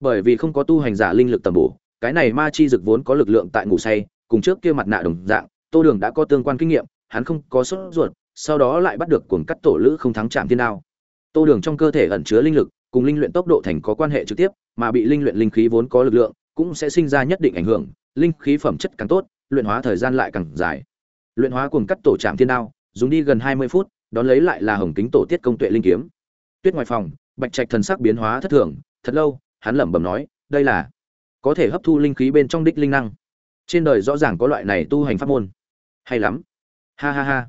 bởi vì không có tu hành giả linh lực tầm bổ, cái này ma chi dực vốn có lực lượng tại ngủ say, cùng trước kia mặt nạ đồng dạng, tô đường đã có tương quan kinh nghiệm, hắn không có sốt ruột, sau đó lại bắt được cuồng cắt tổ lữ không thắng chạm thiên đao. Tô đường trong cơ thể ẩn chứa linh lực, cùng linh luyện tốc độ thành có quan hệ trực tiếp, mà bị linh luyện linh khí vốn có lực lượng, cũng sẽ sinh ra nhất định ảnh hưởng, linh khí phẩm chất càng tốt, luyện hóa thời gian lại càng dài. Luyện hóa cuồng cắt tổ chạm thiên đao, dùng đi gần hai mươi phút, đón lấy lại là hồng kính tổ tiết công tuệ linh kiếm. Tuyết ngoài phòng, bạch trạch thần sắc biến hóa thất thường, thật lâu hắn lẩm bẩm nói, đây là, có thể hấp thu linh khí bên trong đích linh năng. Trên đời rõ ràng có loại này tu hành pháp môn. Hay lắm. Ha ha ha.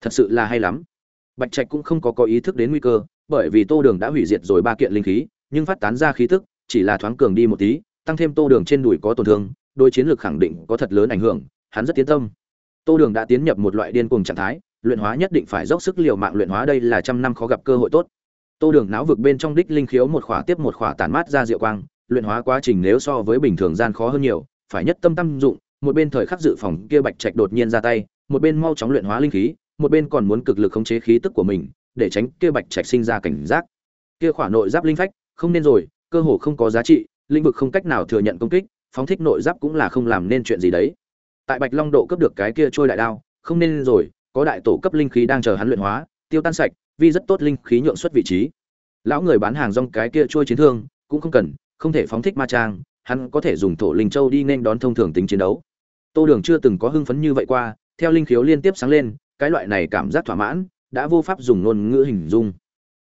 Thật sự là hay lắm. Bạch trạch cũng không có có ý thức đến nguy cơ, bởi vì tô đường đã hủy diệt rồi ba kiện linh khí, nhưng phát tán ra khí tức, chỉ là thoáng cường đi một tí, tăng thêm tô đường trên đùi có tổn thương đôi chiến lược khẳng định có thật lớn ảnh hưởng, hắn rất tiến tâm. Tô đường đã tiến nhập một loại điên cuồng trạng thái, luyện hóa nhất định phải dốc sức liều mạng luyện hóa, đây là trăm năm khó gặp cơ hội tốt tô đường não vực bên trong đích linh khiếu một khỏa tiếp một khỏa tản mát ra diệu quang, luyện hóa quá trình nếu so với bình thường gian khó hơn nhiều, phải nhất tâm tâm dụng, một bên thời khắc dự phòng kia bạch trạch đột nhiên ra tay, một bên mau chóng luyện hóa linh khí, một bên còn muốn cực lực khống chế khí tức của mình, để tránh kia bạch trạch sinh ra cảnh giác. Kia khỏa nội giáp linh phách, không nên rồi, cơ hồ không có giá trị, lĩnh vực không cách nào thừa nhận công kích, phóng thích nội giáp cũng là không làm nên chuyện gì đấy. Tại bạch long độ cấp được cái kia trôi đại đao, không nên rồi, có đại tổ cấp linh khí đang chờ hắn luyện hóa, tiêu tan sạch vì rất tốt linh khí nhượng xuất vị trí. Lão người bán hàng rong cái kia trôi chiến thương, cũng không cần, không thể phóng thích ma trang, hắn có thể dùng thổ linh châu đi nên đón thông thường tính chiến đấu. Tô đường chưa từng có hưng phấn như vậy qua, theo linh khiếu liên tiếp sáng lên, cái loại này cảm giác thỏa mãn, đã vô pháp dùng ngôn ngữ hình dung.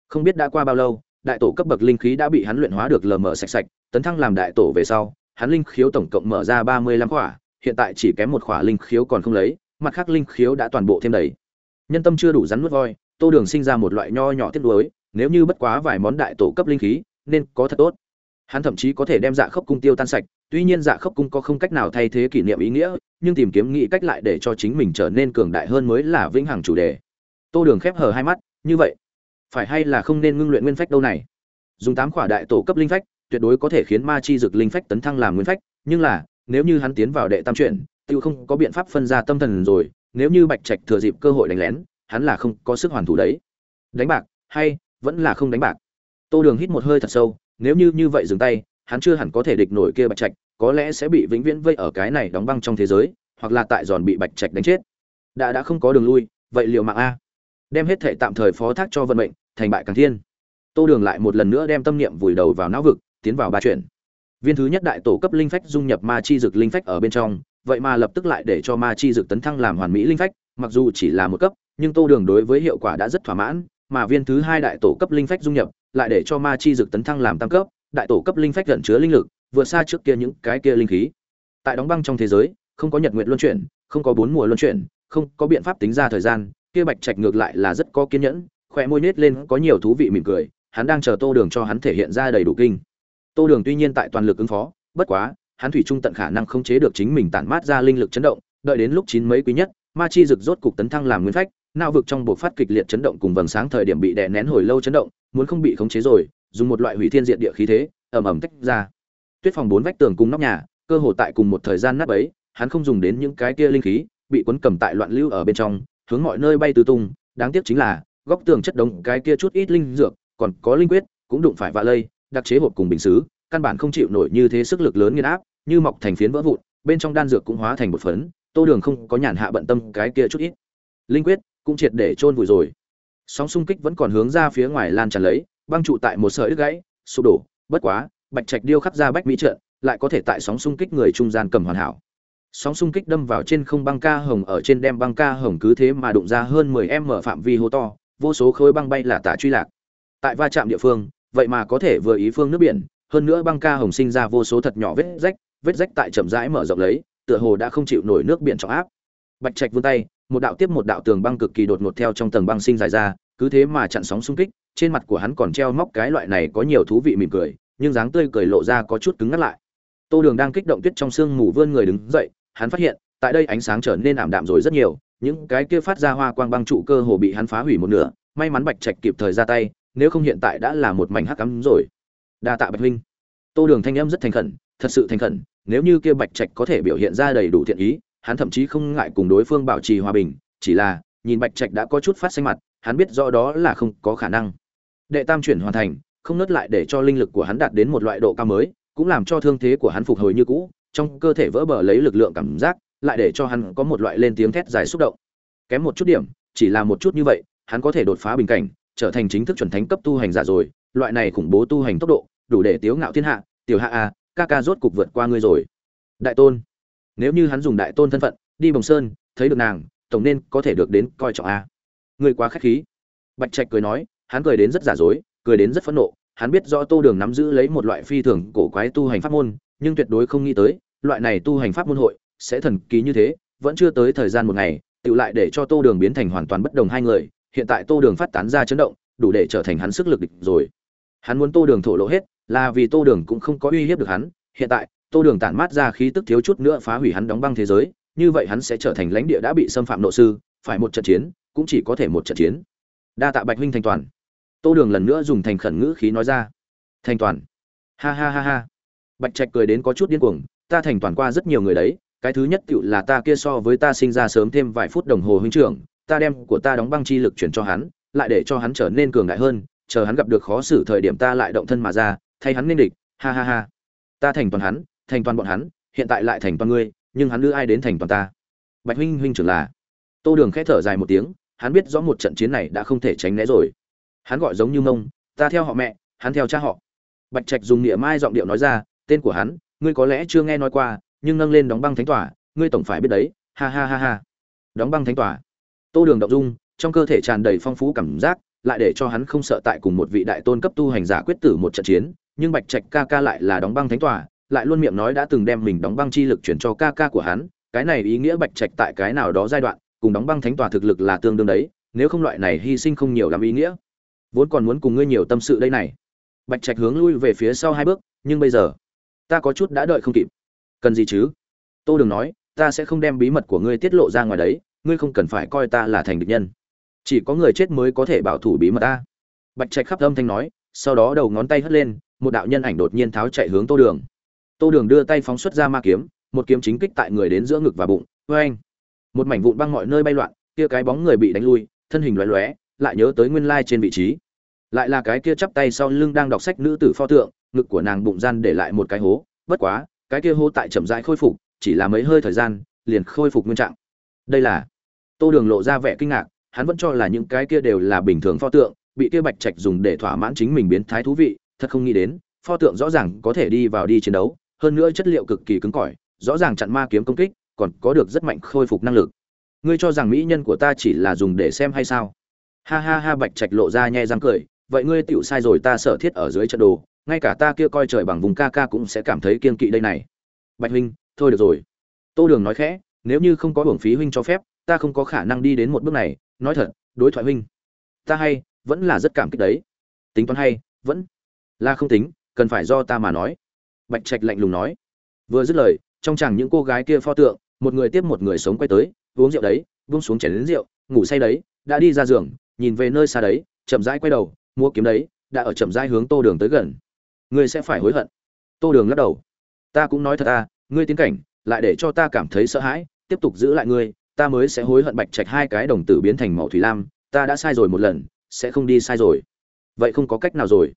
Không biết đã qua bao lâu, đại tổ cấp bậc linh khí đã bị hắn luyện hóa được lờ mờ sạch sạch, tấn thăng làm đại tổ về sau, hắn linh khiếu tổng cộng mở ra ba mươi lăm khỏa, hiện tại chỉ kém một khỏa linh khiếu còn không lấy, mặt khác linh khiếu đã toàn bộ thêm đầy. Nhân tâm chưa đủ rắn nuốt voi tô đường sinh ra một loại nho nhỏ tiếp đối nếu như bất quá vài món đại tổ cấp linh khí nên có thật tốt. Hắn thậm chí có thể đem dạ khốc cung tiêu tan sạch tuy nhiên dạ khốc cung có không cách nào thay thế kỷ niệm ý nghĩa nhưng tìm kiếm nghĩ cách lại để cho chính mình trở nên cường đại hơn mới là vĩnh hằng chủ đề. Tô đường khép hờ hai mắt như vậy phải hay là không nên ngưng luyện nguyên phách đâu này? Dùng tám khỏa đại tổ cấp linh phách tuyệt đối có thể khiến ma chi dực linh phách tấn thăng làm nguyên phách nhưng là nếu như hắn tiến vào đệ tam chuyển, tự không có biện pháp phân ra tâm thần rồi nếu như bạch trạch thừa dịp cơ hội đánh lén hắn là không có sức hoàn thủ đấy. Đánh bạc, hay, vẫn là không đánh bạc. Tô đường hít một hơi thật sâu, nếu như như vậy dừng tay, hắn chưa hẳn có thể địch nổi kia bạch trạch, có lẽ sẽ bị vĩnh viễn vây ở cái này đóng băng trong thế giới, hoặc là tại giòn bị bạch trạch đánh chết. Đã đã không có đường lui, vậy liệu mạng a. Đem hết thể tạm thời phó thác cho vận mệnh, thành bại càng thiên. Tô đường lại một lần nữa đem tâm niệm vùi đầu vào não vực, tiến vào ba chuyện. Viên thứ nhất đại tổ cấp linh phách dung nhập ma chi dực linh phách ở bên trong, vậy mà lập tức lại để cho ma chi dực tấn thăng làm hoàn mỹ linh phách, mặc dù chỉ là một cấp nhưng tô đường đối với hiệu quả đã rất thỏa mãn, mà viên thứ hai đại tổ cấp linh phách dung nhập, lại để cho ma chi dực tấn thăng làm tam cấp, đại tổ cấp linh phách gần chứa linh lực, vượt xa trước kia những cái kia linh khí. Tại đóng băng trong thế giới, không có nhật nguyện luân chuyển, không có bốn mùa luân chuyển, không có biện pháp tính ra thời gian, kia bạch trạch ngược lại là rất có kiên nhẫn khỏe môi nết lên có nhiều thú vị mỉm cười, hắn đang chờ tô đường cho hắn thể hiện ra đầy đủ kinh. Tô đường tuy nhiên tại toàn lực ứng phó, bất quá, hắn thủy trung tận khả năng không chế được chính mình tản mát ra linh lực chấn động, đợi đến lúc chín mấy quý nhất ma chi rực rốt cục tấn thăng làm nguyên phách não vực trong bộ phát kịch liệt chấn động cùng vầng sáng thời điểm bị đè nén hồi lâu chấn động, muốn không bị khống chế rồi, dùng một loại hủy thiên diện địa khí thế, ầm ầm tách ra. Tuyết phòng bốn vách tường cùng nóc nhà, cơ hồ tại cùng một thời gian nát ấy hắn không dùng đến những cái kia linh khí, bị cuốn cầm tại loạn lưu ở bên trong, hướng mọi nơi bay tứ tung, đáng tiếc chính là, góc tường chất đống cái kia chút ít linh dược, còn có linh quyết, cũng đụng phải vạ lây, đặc chế hộp cùng bình xứ, căn bản không chịu nổi như thế sức lực lớn nghiền áp, như mọc thành phiến vỡ vụn, bên trong đan dược cũng hóa thành một phấn tô đường không có nhàn hạ bận tâm cái kia chút ít. Linh quyết cũng triệt để chôn vùi rồi. Sóng xung kích vẫn còn hướng ra phía ngoài lan tràn lấy, băng trụ tại một sợi đứt gãy, sụp đổ, bất quá, bạch trạch điêu khắc ra bách mỹ trợn lại có thể tại sóng xung kích người trung gian cầm hoàn hảo. Sóng xung kích đâm vào trên không băng ca hồng ở trên đem băng ca hồng cứ thế mà đụng ra hơn 10 em mở phạm vi hố to, vô số khối băng bay là tả truy lạc. Tại va chạm địa phương, vậy mà có thể vừa ý phương nước biển, hơn nữa băng ca hồng sinh ra vô số thật nhỏ vết rách vết rách tại chậm rãi mở rộng lấy tựa hồ đã không chịu nổi nước biển trọng áp. Bạch trạch vươn tay, một đạo tiếp một đạo tường băng cực kỳ đột ngột theo trong tầng băng sinh dài ra, cứ thế mà chặn sóng xung kích, trên mặt của hắn còn treo móc cái loại này có nhiều thú vị mỉm cười, nhưng dáng tươi cười lộ ra có chút cứng ngắt lại. Tô đường đang kích động tuyết trong sương mù vươn người đứng dậy, hắn phát hiện, tại đây ánh sáng trở nên ảm đạm rồi rất nhiều, những cái kia phát ra hoa quang băng trụ cơ hồ bị hắn phá hủy một nửa, may mắn bạch trạch kịp thời ra tay, nếu không hiện tại đã là một mảnh hắc cắm rồi. Đa tạ bạch huynh. Tô đường thanh âm rất thành khẩn, thật sự thành khẩn nếu như kia bạch trạch có thể biểu hiện ra đầy đủ thiện ý, hắn thậm chí không ngại cùng đối phương bảo trì hòa bình, chỉ là, nhìn bạch trạch đã có chút phát xanh mặt, hắn biết rõ đó là không có khả năng. Đệ tam chuyển hoàn thành, không nớt lại để cho linh lực của hắn đạt đến một loại độ cao mới, cũng làm cho thương thế của hắn phục hồi như cũ, trong cơ thể vỡ bờ lấy lực lượng cảm giác, lại để cho hắn có một loại lên tiếng thét dài xúc động. Kém một chút điểm, chỉ là một chút như vậy, hắn có thể đột phá bình cảnh, trở thành chính thức chuẩn thánh cấp tu hành giả rồi, loại này khủng bố tu hành tốc độ, đủ để tiếu ngạo thiên hạ, tiểu hạ a ca ca rốt cục vượt qua ngươi rồi. Đại tôn, nếu như hắn dùng đại tôn thân phận, đi bồng sơn, thấy được nàng, tổng nên có thể được đến coi trọng a. Ngươi quá khách khí. Bạch trạch cười nói, hắn cười đến rất giả dối, cười đến rất phẫn nộ. Hắn biết rõ tô đường nắm giữ lấy một loại phi thường cổ quái tu hành pháp môn, nhưng tuyệt đối không nghĩ tới, loại này tu hành pháp môn hội sẽ thần kỳ như thế, vẫn chưa tới thời gian một ngày tự lại để cho tô đường biến thành hoàn toàn bất đồng hai người. Hiện tại tô đường phát tán ra chấn động, đủ để trở thành hắn sức lực địch rồi. Hắn muốn tô đường thổ lộ hết là vì tô đường cũng không có uy hiếp được hắn, hiện tại, tô đường tản mát ra khí tức thiếu chút nữa phá hủy hắn đóng băng thế giới, như vậy hắn sẽ trở thành lãnh địa đã bị xâm phạm nộ sư, phải một trận chiến, cũng chỉ có thể một trận chiến. Đa tạ bạch huynh thành toàn. Tô đường lần nữa dùng thành khẩn ngữ khí nói ra. Thành toàn. Ha ha ha ha. Bạch trạch cười đến có chút điên cuồng, ta thành toàn qua rất nhiều người đấy, cái thứ nhất tựu là ta kia so với ta sinh ra sớm thêm vài phút đồng hồ huynh trưởng, ta đem của ta đóng băng chi lực chuyển cho hắn, lại để cho hắn trở nên cường đại hơn, chờ hắn gặp được khó xử thời điểm ta lại động thân mà ra thay hắn nên địch, ha ha ha. Ta thành toàn hắn, thành toàn bọn hắn, hiện tại lại thành toàn ngươi, nhưng hắn đưa ai đến thành toàn ta? Bạch huynh huynh trưởng là. Tô đường khẽ thở dài một tiếng, hắn biết rõ một trận chiến này đã không thể tránh né rồi. Hắn gọi giống như mông, ta theo họ mẹ, hắn theo cha họ. Bạch trạch dùng nghĩa mai giọng điệu nói ra, tên của hắn, ngươi có lẽ chưa nghe nói qua, nhưng nâng lên đóng băng thánh tỏa ngươi tổng phải biết đấy, ha ha ha ha. Đóng băng thánh tỏa tô đường động dung, trong cơ thể tràn đầy phong phú cảm giác, lại để cho hắn không sợ tại cùng một vị đại tôn cấp tu hành giả quyết tử một trận chiến nhưng bạch trạch ca ca lại là đóng băng thánh tòa, lại luôn miệng nói đã từng đem mình đóng băng chi lực chuyển cho ca ca của hắn, cái này ý nghĩa bạch trạch tại cái nào đó giai đoạn, cùng đóng băng thánh tòa thực lực là tương đương đấy, nếu không loại này hy sinh không nhiều làm ý nghĩa. Vốn còn muốn cùng ngươi nhiều tâm sự đây này. Bạch trạch hướng lui về phía sau hai bước, nhưng bây giờ, ta có chút đã đợi không kịp. Cần gì chứ? Tô đừng nói, ta sẽ không đem bí mật của ngươi tiết lộ ra ngoài đấy, ngươi không cần phải coi ta là thành địch nhân. Chỉ có người chết mới có thể bảo thủ bí mật ta. Bạch trạch khắp âm thanh nói sau đó đầu ngón tay hất lên, một đạo nhân ảnh đột nhiên tháo chạy hướng tô đường. Tô đường đưa tay phóng xuất ra ma kiếm, một kiếm chính kích tại người đến giữa ngực và bụng vê anh một mảnh vụn băng mọi nơi bay loạn, kia cái bóng người bị đánh lui, thân hình lóe lóe, lại nhớ tới nguyên lai trên vị trí. Lại là cái kia chắp tay sau lưng đang đọc sách nữ tử pho tượng, ngực của nàng bụng gian để lại một cái hố, bất quá, cái kia hố tại chậm rãi khôi phục, chỉ là mấy hơi thời gian, liền khôi phục nguyên trạng. Đây là tô đường lộ ra vẻ kinh ngạc, hắn vẫn cho là những cái kia đều là bình thường pho tượng bị kia bạch trạch dùng để thỏa mãn chính mình biến thái thú vị, thật không nghĩ đến, pho tượng rõ ràng có thể đi vào đi chiến đấu, hơn nữa chất liệu cực kỳ cứng cỏi, rõ ràng chặn ma kiếm công kích, còn có được rất mạnh khôi phục năng lực. Ngươi cho rằng mỹ nhân của ta chỉ là dùng để xem hay sao? Ha ha ha, bạch trạch lộ ra nhẹ răng cười, vậy ngươi tựu sai rồi, ta sở thiết ở dưới trận đồ, ngay cả ta kia coi trời bằng vùng ca ca cũng sẽ cảm thấy kiên kỵ đây này. Bạch huynh, thôi được rồi. Tô đường nói khẽ, nếu như không có hưởng phí huynh cho phép, ta không có khả năng đi đến một bước này, nói thật, đối thoại huynh, ta hay vẫn là rất cảm kích đấy. Tính toán hay, vẫn là không tính, cần phải do ta mà nói. Bạch trạch lạnh lùng nói. Vừa dứt lời, trong chẳng những cô gái kia pho tượng, một người tiếp một người sống quay tới, uống rượu đấy, buông xuống chảy đến rượu, ngủ say đấy, đã đi ra giường, nhìn về nơi xa đấy, chậm rãi quay đầu mua kiếm đấy, đã ở chậm rãi hướng tô đường tới gần. Ngươi sẽ phải hối hận. Tô đường lắc đầu. Ta cũng nói thật à ngươi tiến cảnh, lại để cho ta cảm thấy sợ hãi, tiếp tục giữ lại ngươi, ta mới sẽ hối hận bạch trạch hai cái đồng tử biến thành màu thủy lam, ta đã sai rồi một lần sẽ không đi sai rồi. Vậy không có cách nào rồi.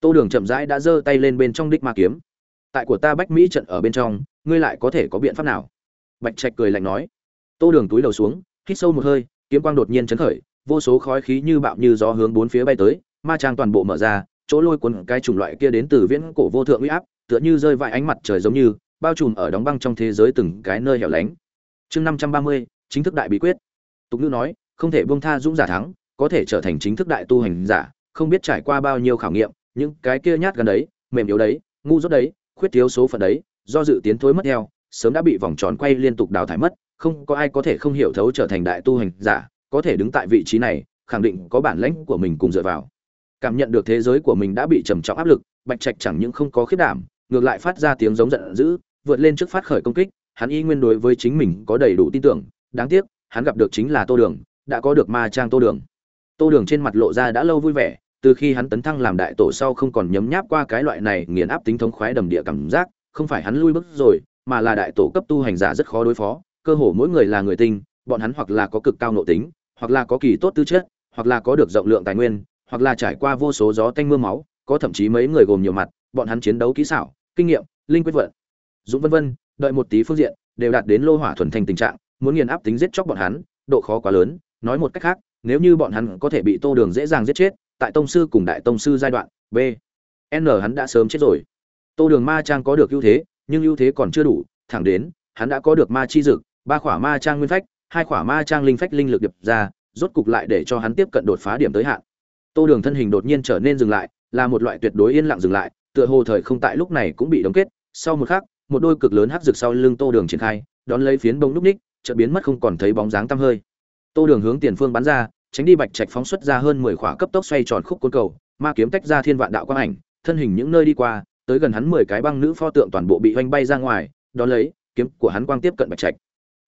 Tô đường chậm rãi đã giơ tay lên bên trong đích ma kiếm. Tại của ta bách mỹ trận ở bên trong, ngươi lại có thể có biện pháp nào? Bạch trạch cười lạnh nói. Tô đường túi đầu xuống, hít sâu một hơi, kiếm quang đột nhiên chấn khởi, vô số khói khí như bạo như gió hướng bốn phía bay tới, ma trang toàn bộ mở ra, chỗ lôi cuốn cái chủng loại kia đến từ viễn cổ vô thượng uy áp, tựa như rơi vãi ánh mặt trời giống như, bao trùm ở đóng băng trong thế giới từng cái nơi hẻo lánh. Chương năm trăm ba mươi, chính thức đại bí quyết. Tục ngữ nói, không thể buông tha dũng giả thắng có thể trở thành chính thức đại tu hành giả, không biết trải qua bao nhiêu khảo nghiệm, những cái kia nhát gần đấy, mềm yếu đấy, ngu dốt đấy, khuyết thiếu số phận đấy, do dự tiến thối mất theo, sớm đã bị vòng tròn quay liên tục đào thải mất, không có ai có thể không hiểu thấu trở thành đại tu hành giả, có thể đứng tại vị trí này, khẳng định có bản lãnh của mình cùng dựa vào. Cảm nhận được thế giới của mình đã bị trầm trọng áp lực, bạch trạch chẳng những không có khiết đảm, ngược lại phát ra tiếng giống giận dữ, vượt lên trước phát khởi công kích, hắn y nguyên đối với chính mình có đầy đủ tin tưởng, đáng tiếc, hắn gặp được chính là tô đường, đã có được ma trang tô đường tô đường trên mặt lộ ra đã lâu vui vẻ, từ khi hắn tấn thăng làm đại tổ sau không còn nhấm nháp qua cái loại này nghiền áp tính thống khoái đầm địa cảm giác, không phải hắn lui bước rồi, mà là đại tổ cấp tu hành giả rất khó đối phó, cơ hồ mỗi người là người tinh, bọn hắn hoặc là có cực cao nội tính, hoặc là có kỳ tốt tư chất, hoặc là có được rộng lượng tài nguyên, hoặc là trải qua vô số gió tanh mưa máu, có thậm chí mấy người gồm nhiều mặt, bọn hắn chiến đấu kỹ xảo, kinh nghiệm, linh quyết vận. Dũng vân vân, đợi một tí phương diện, đều đạt đến lô hỏa thuần thành tình trạng, muốn nghiền áp tính giết chóc bọn hắn, độ khó quá lớn, nói một cách khác nếu như bọn hắn có thể bị tô đường dễ dàng giết chết, tại tông sư cùng đại tông sư giai đoạn, b, n hắn đã sớm chết rồi. Tô đường ma trang có được ưu thế, nhưng ưu thế còn chưa đủ, thẳng đến, hắn đã có được ma chi dực, ba khỏa ma trang nguyên phách, hai khỏa ma trang linh phách linh lực điệp ra, rốt cục lại để cho hắn tiếp cận đột phá điểm tới hạn. Tô đường thân hình đột nhiên trở nên dừng lại, là một loại tuyệt đối yên lặng dừng lại, tựa hồ thời không tại lúc này cũng bị đóng kết. Sau một khắc, một đôi cực lớn hắc rực sau lưng tô đường triển khai, đón lấy phiến bông núp ních, chợt biến mất không còn thấy bóng dáng tăm hơi tô đường hướng tiền phương bắn ra, tránh đi bạch trạch phóng xuất ra hơn mười khỏa cấp tốc xoay tròn khúc côn cầu, ma kiếm tách ra thiên vạn đạo quang ảnh, thân hình những nơi đi qua, tới gần hắn mười cái băng nữ pho tượng toàn bộ bị hoanh bay ra ngoài, đón lấy, kiếm của hắn quang tiếp cận bạch trạch.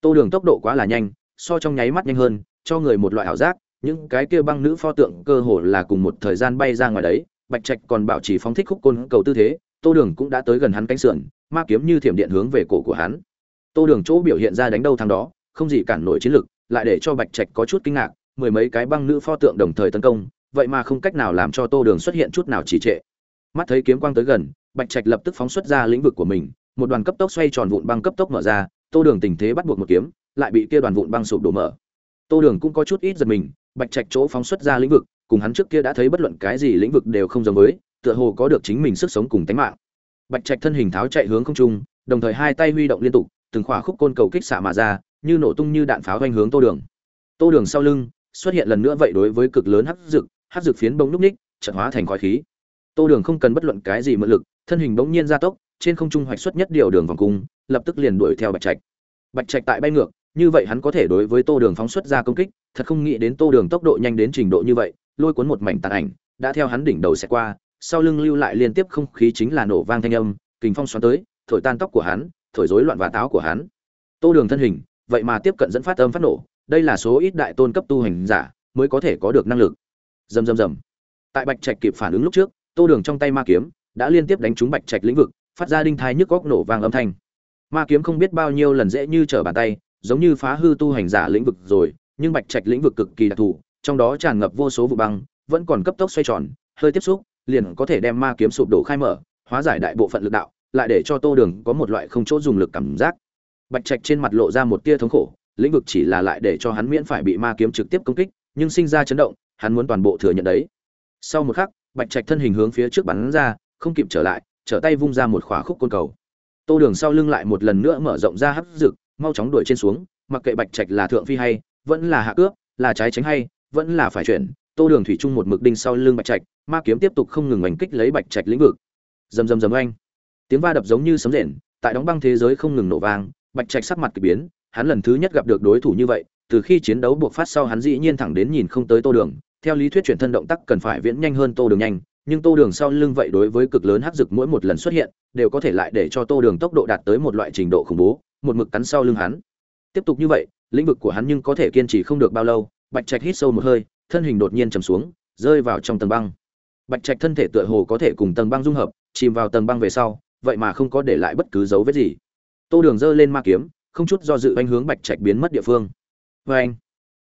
Tô đường tốc độ quá là nhanh, so trong nháy mắt nhanh hơn, cho người một loại ảo giác, những cái kia băng nữ pho tượng cơ hồ là cùng một thời gian bay ra ngoài đấy, bạch trạch còn bảo trì phóng thích khúc côn cầu tư thế, tô đường cũng đã tới gần hắn cánh sườn, ma kiếm như thiểm điện hướng về cổ của hắn. Tô đường chỗ biểu hiện ra đánh đâu thằng đó, không gì cản nổi chiến lực lại để cho bạch trạch có chút kinh ngạc, mười mấy cái băng nữ pho tượng đồng thời tấn công, vậy mà không cách nào làm cho tô đường xuất hiện chút nào trì trệ. Mắt thấy kiếm quang tới gần, bạch trạch lập tức phóng xuất ra lĩnh vực của mình, một đoàn cấp tốc xoay tròn vụn băng cấp tốc mở ra, tô đường tình thế bắt buộc một kiếm, lại bị kia đoàn vụn băng sụp đổ mở. Tô đường cũng có chút ít giật mình, bạch trạch chỗ phóng xuất ra lĩnh vực, cùng hắn trước kia đã thấy bất luận cái gì lĩnh vực đều không giống với, tựa hồ có được chính mình sức sống cùng tánh mạng. Bạch trạch thân hình tháo chạy hướng không trung, đồng thời hai tay huy động liên tục, từng khỏa khúc côn cầu kích xạ mà ra như nổ tung như đạn pháo quanh hướng tô đường. Tô đường sau lưng xuất hiện lần nữa vậy đối với cực lớn hắc dực hắc dực phiến bông núc ních, chợt hóa thành khói khí. Tô đường không cần bất luận cái gì mượn lực, thân hình bỗng nhiên gia tốc, trên không trung hoạch xuất nhất điều đường vòng cung, lập tức liền đuổi theo bạch trạch. Bạch trạch tại bay ngược, như vậy hắn có thể đối với tô đường phóng xuất ra công kích, thật không nghĩ đến tô đường tốc độ nhanh đến trình độ như vậy, lôi cuốn một mảnh tàn ảnh, đã theo hắn đỉnh đầu sẽ qua, sau lưng lưu lại liên tiếp không khí chính là nổ vang thanh âm, kình phong xoắn tới, thổi tan tóc của hắn, thổi rối loạn và táo của hắn. Tô đường thân hình vậy mà tiếp cận dẫn phát âm phát nổ, đây là số ít đại tôn cấp tu hành giả mới có thể có được năng lực. Rầm rầm rầm. Tại bạch trạch kịp phản ứng lúc trước, tô đường trong tay ma kiếm đã liên tiếp đánh trúng bạch trạch lĩnh vực, phát ra đinh thai nhức góc nổ vang âm thanh. Ma kiếm không biết bao nhiêu lần dễ như trở bàn tay, giống như phá hư tu hành giả lĩnh vực rồi, nhưng bạch trạch lĩnh vực cực kỳ đặc thù, trong đó tràn ngập vô số vụ băng, vẫn còn cấp tốc xoay tròn, hơi tiếp xúc, liền có thể đem ma kiếm sụp đổ khai mở, hóa giải đại bộ phận lực đạo, lại để cho tô đường có một loại không chỗ dùng lực cảm giác bạch trạch trên mặt lộ ra một tia thống khổ lĩnh vực chỉ là lại để cho hắn miễn phải bị ma kiếm trực tiếp công kích nhưng sinh ra chấn động hắn muốn toàn bộ thừa nhận đấy. Sau một khắc bạch trạch thân hình hướng phía trước bắn ra không kịp trở lại trở tay vung ra một khỏa khúc côn cầu. Tô đường sau lưng lại một lần nữa mở rộng ra hấp dực, mau chóng đuổi trên xuống mặc kệ bạch trạch là thượng phi hay vẫn là hạ cướp là trái tránh hay vẫn là phải chuyển tô đường thủy chung một mực đinh sau lưng bạch trạch ma kiếm tiếp tục không ngừng oanh kích lấy bạch trạch lĩnh vực. Rầm rầm rầm oanh. Tiếng va đập giống như sấm rền tại đóng băng thế giới không ngừng nổ vang bạch trạch sắc mặt kỳ biến, hắn lần thứ nhất gặp được đối thủ như vậy, từ khi chiến đấu buộc phát sau hắn dĩ nhiên thẳng đến nhìn không tới tô đường. Theo lý thuyết chuyển thân động tác cần phải viễn nhanh hơn tô đường nhanh, nhưng tô đường sau lưng vậy đối với cực lớn hắc dực mỗi một lần xuất hiện, đều có thể lại để cho tô đường tốc độ đạt tới một loại trình độ khủng bố, một mực cắn sau lưng hắn. Tiếp tục như vậy, lĩnh vực của hắn nhưng có thể kiên trì không được bao lâu, bạch trạch hít sâu một hơi, thân hình đột nhiên trầm xuống, rơi vào trong tầng băng. Bạch trạch thân thể tựa hồ có thể cùng tầng băng dung hợp, chìm vào tầng băng về sau, vậy mà không có để lại bất cứ dấu vết gì tô đường giơ lên ma kiếm, không chút do dự anh hướng bạch trạch biến mất địa phương. Vê anh,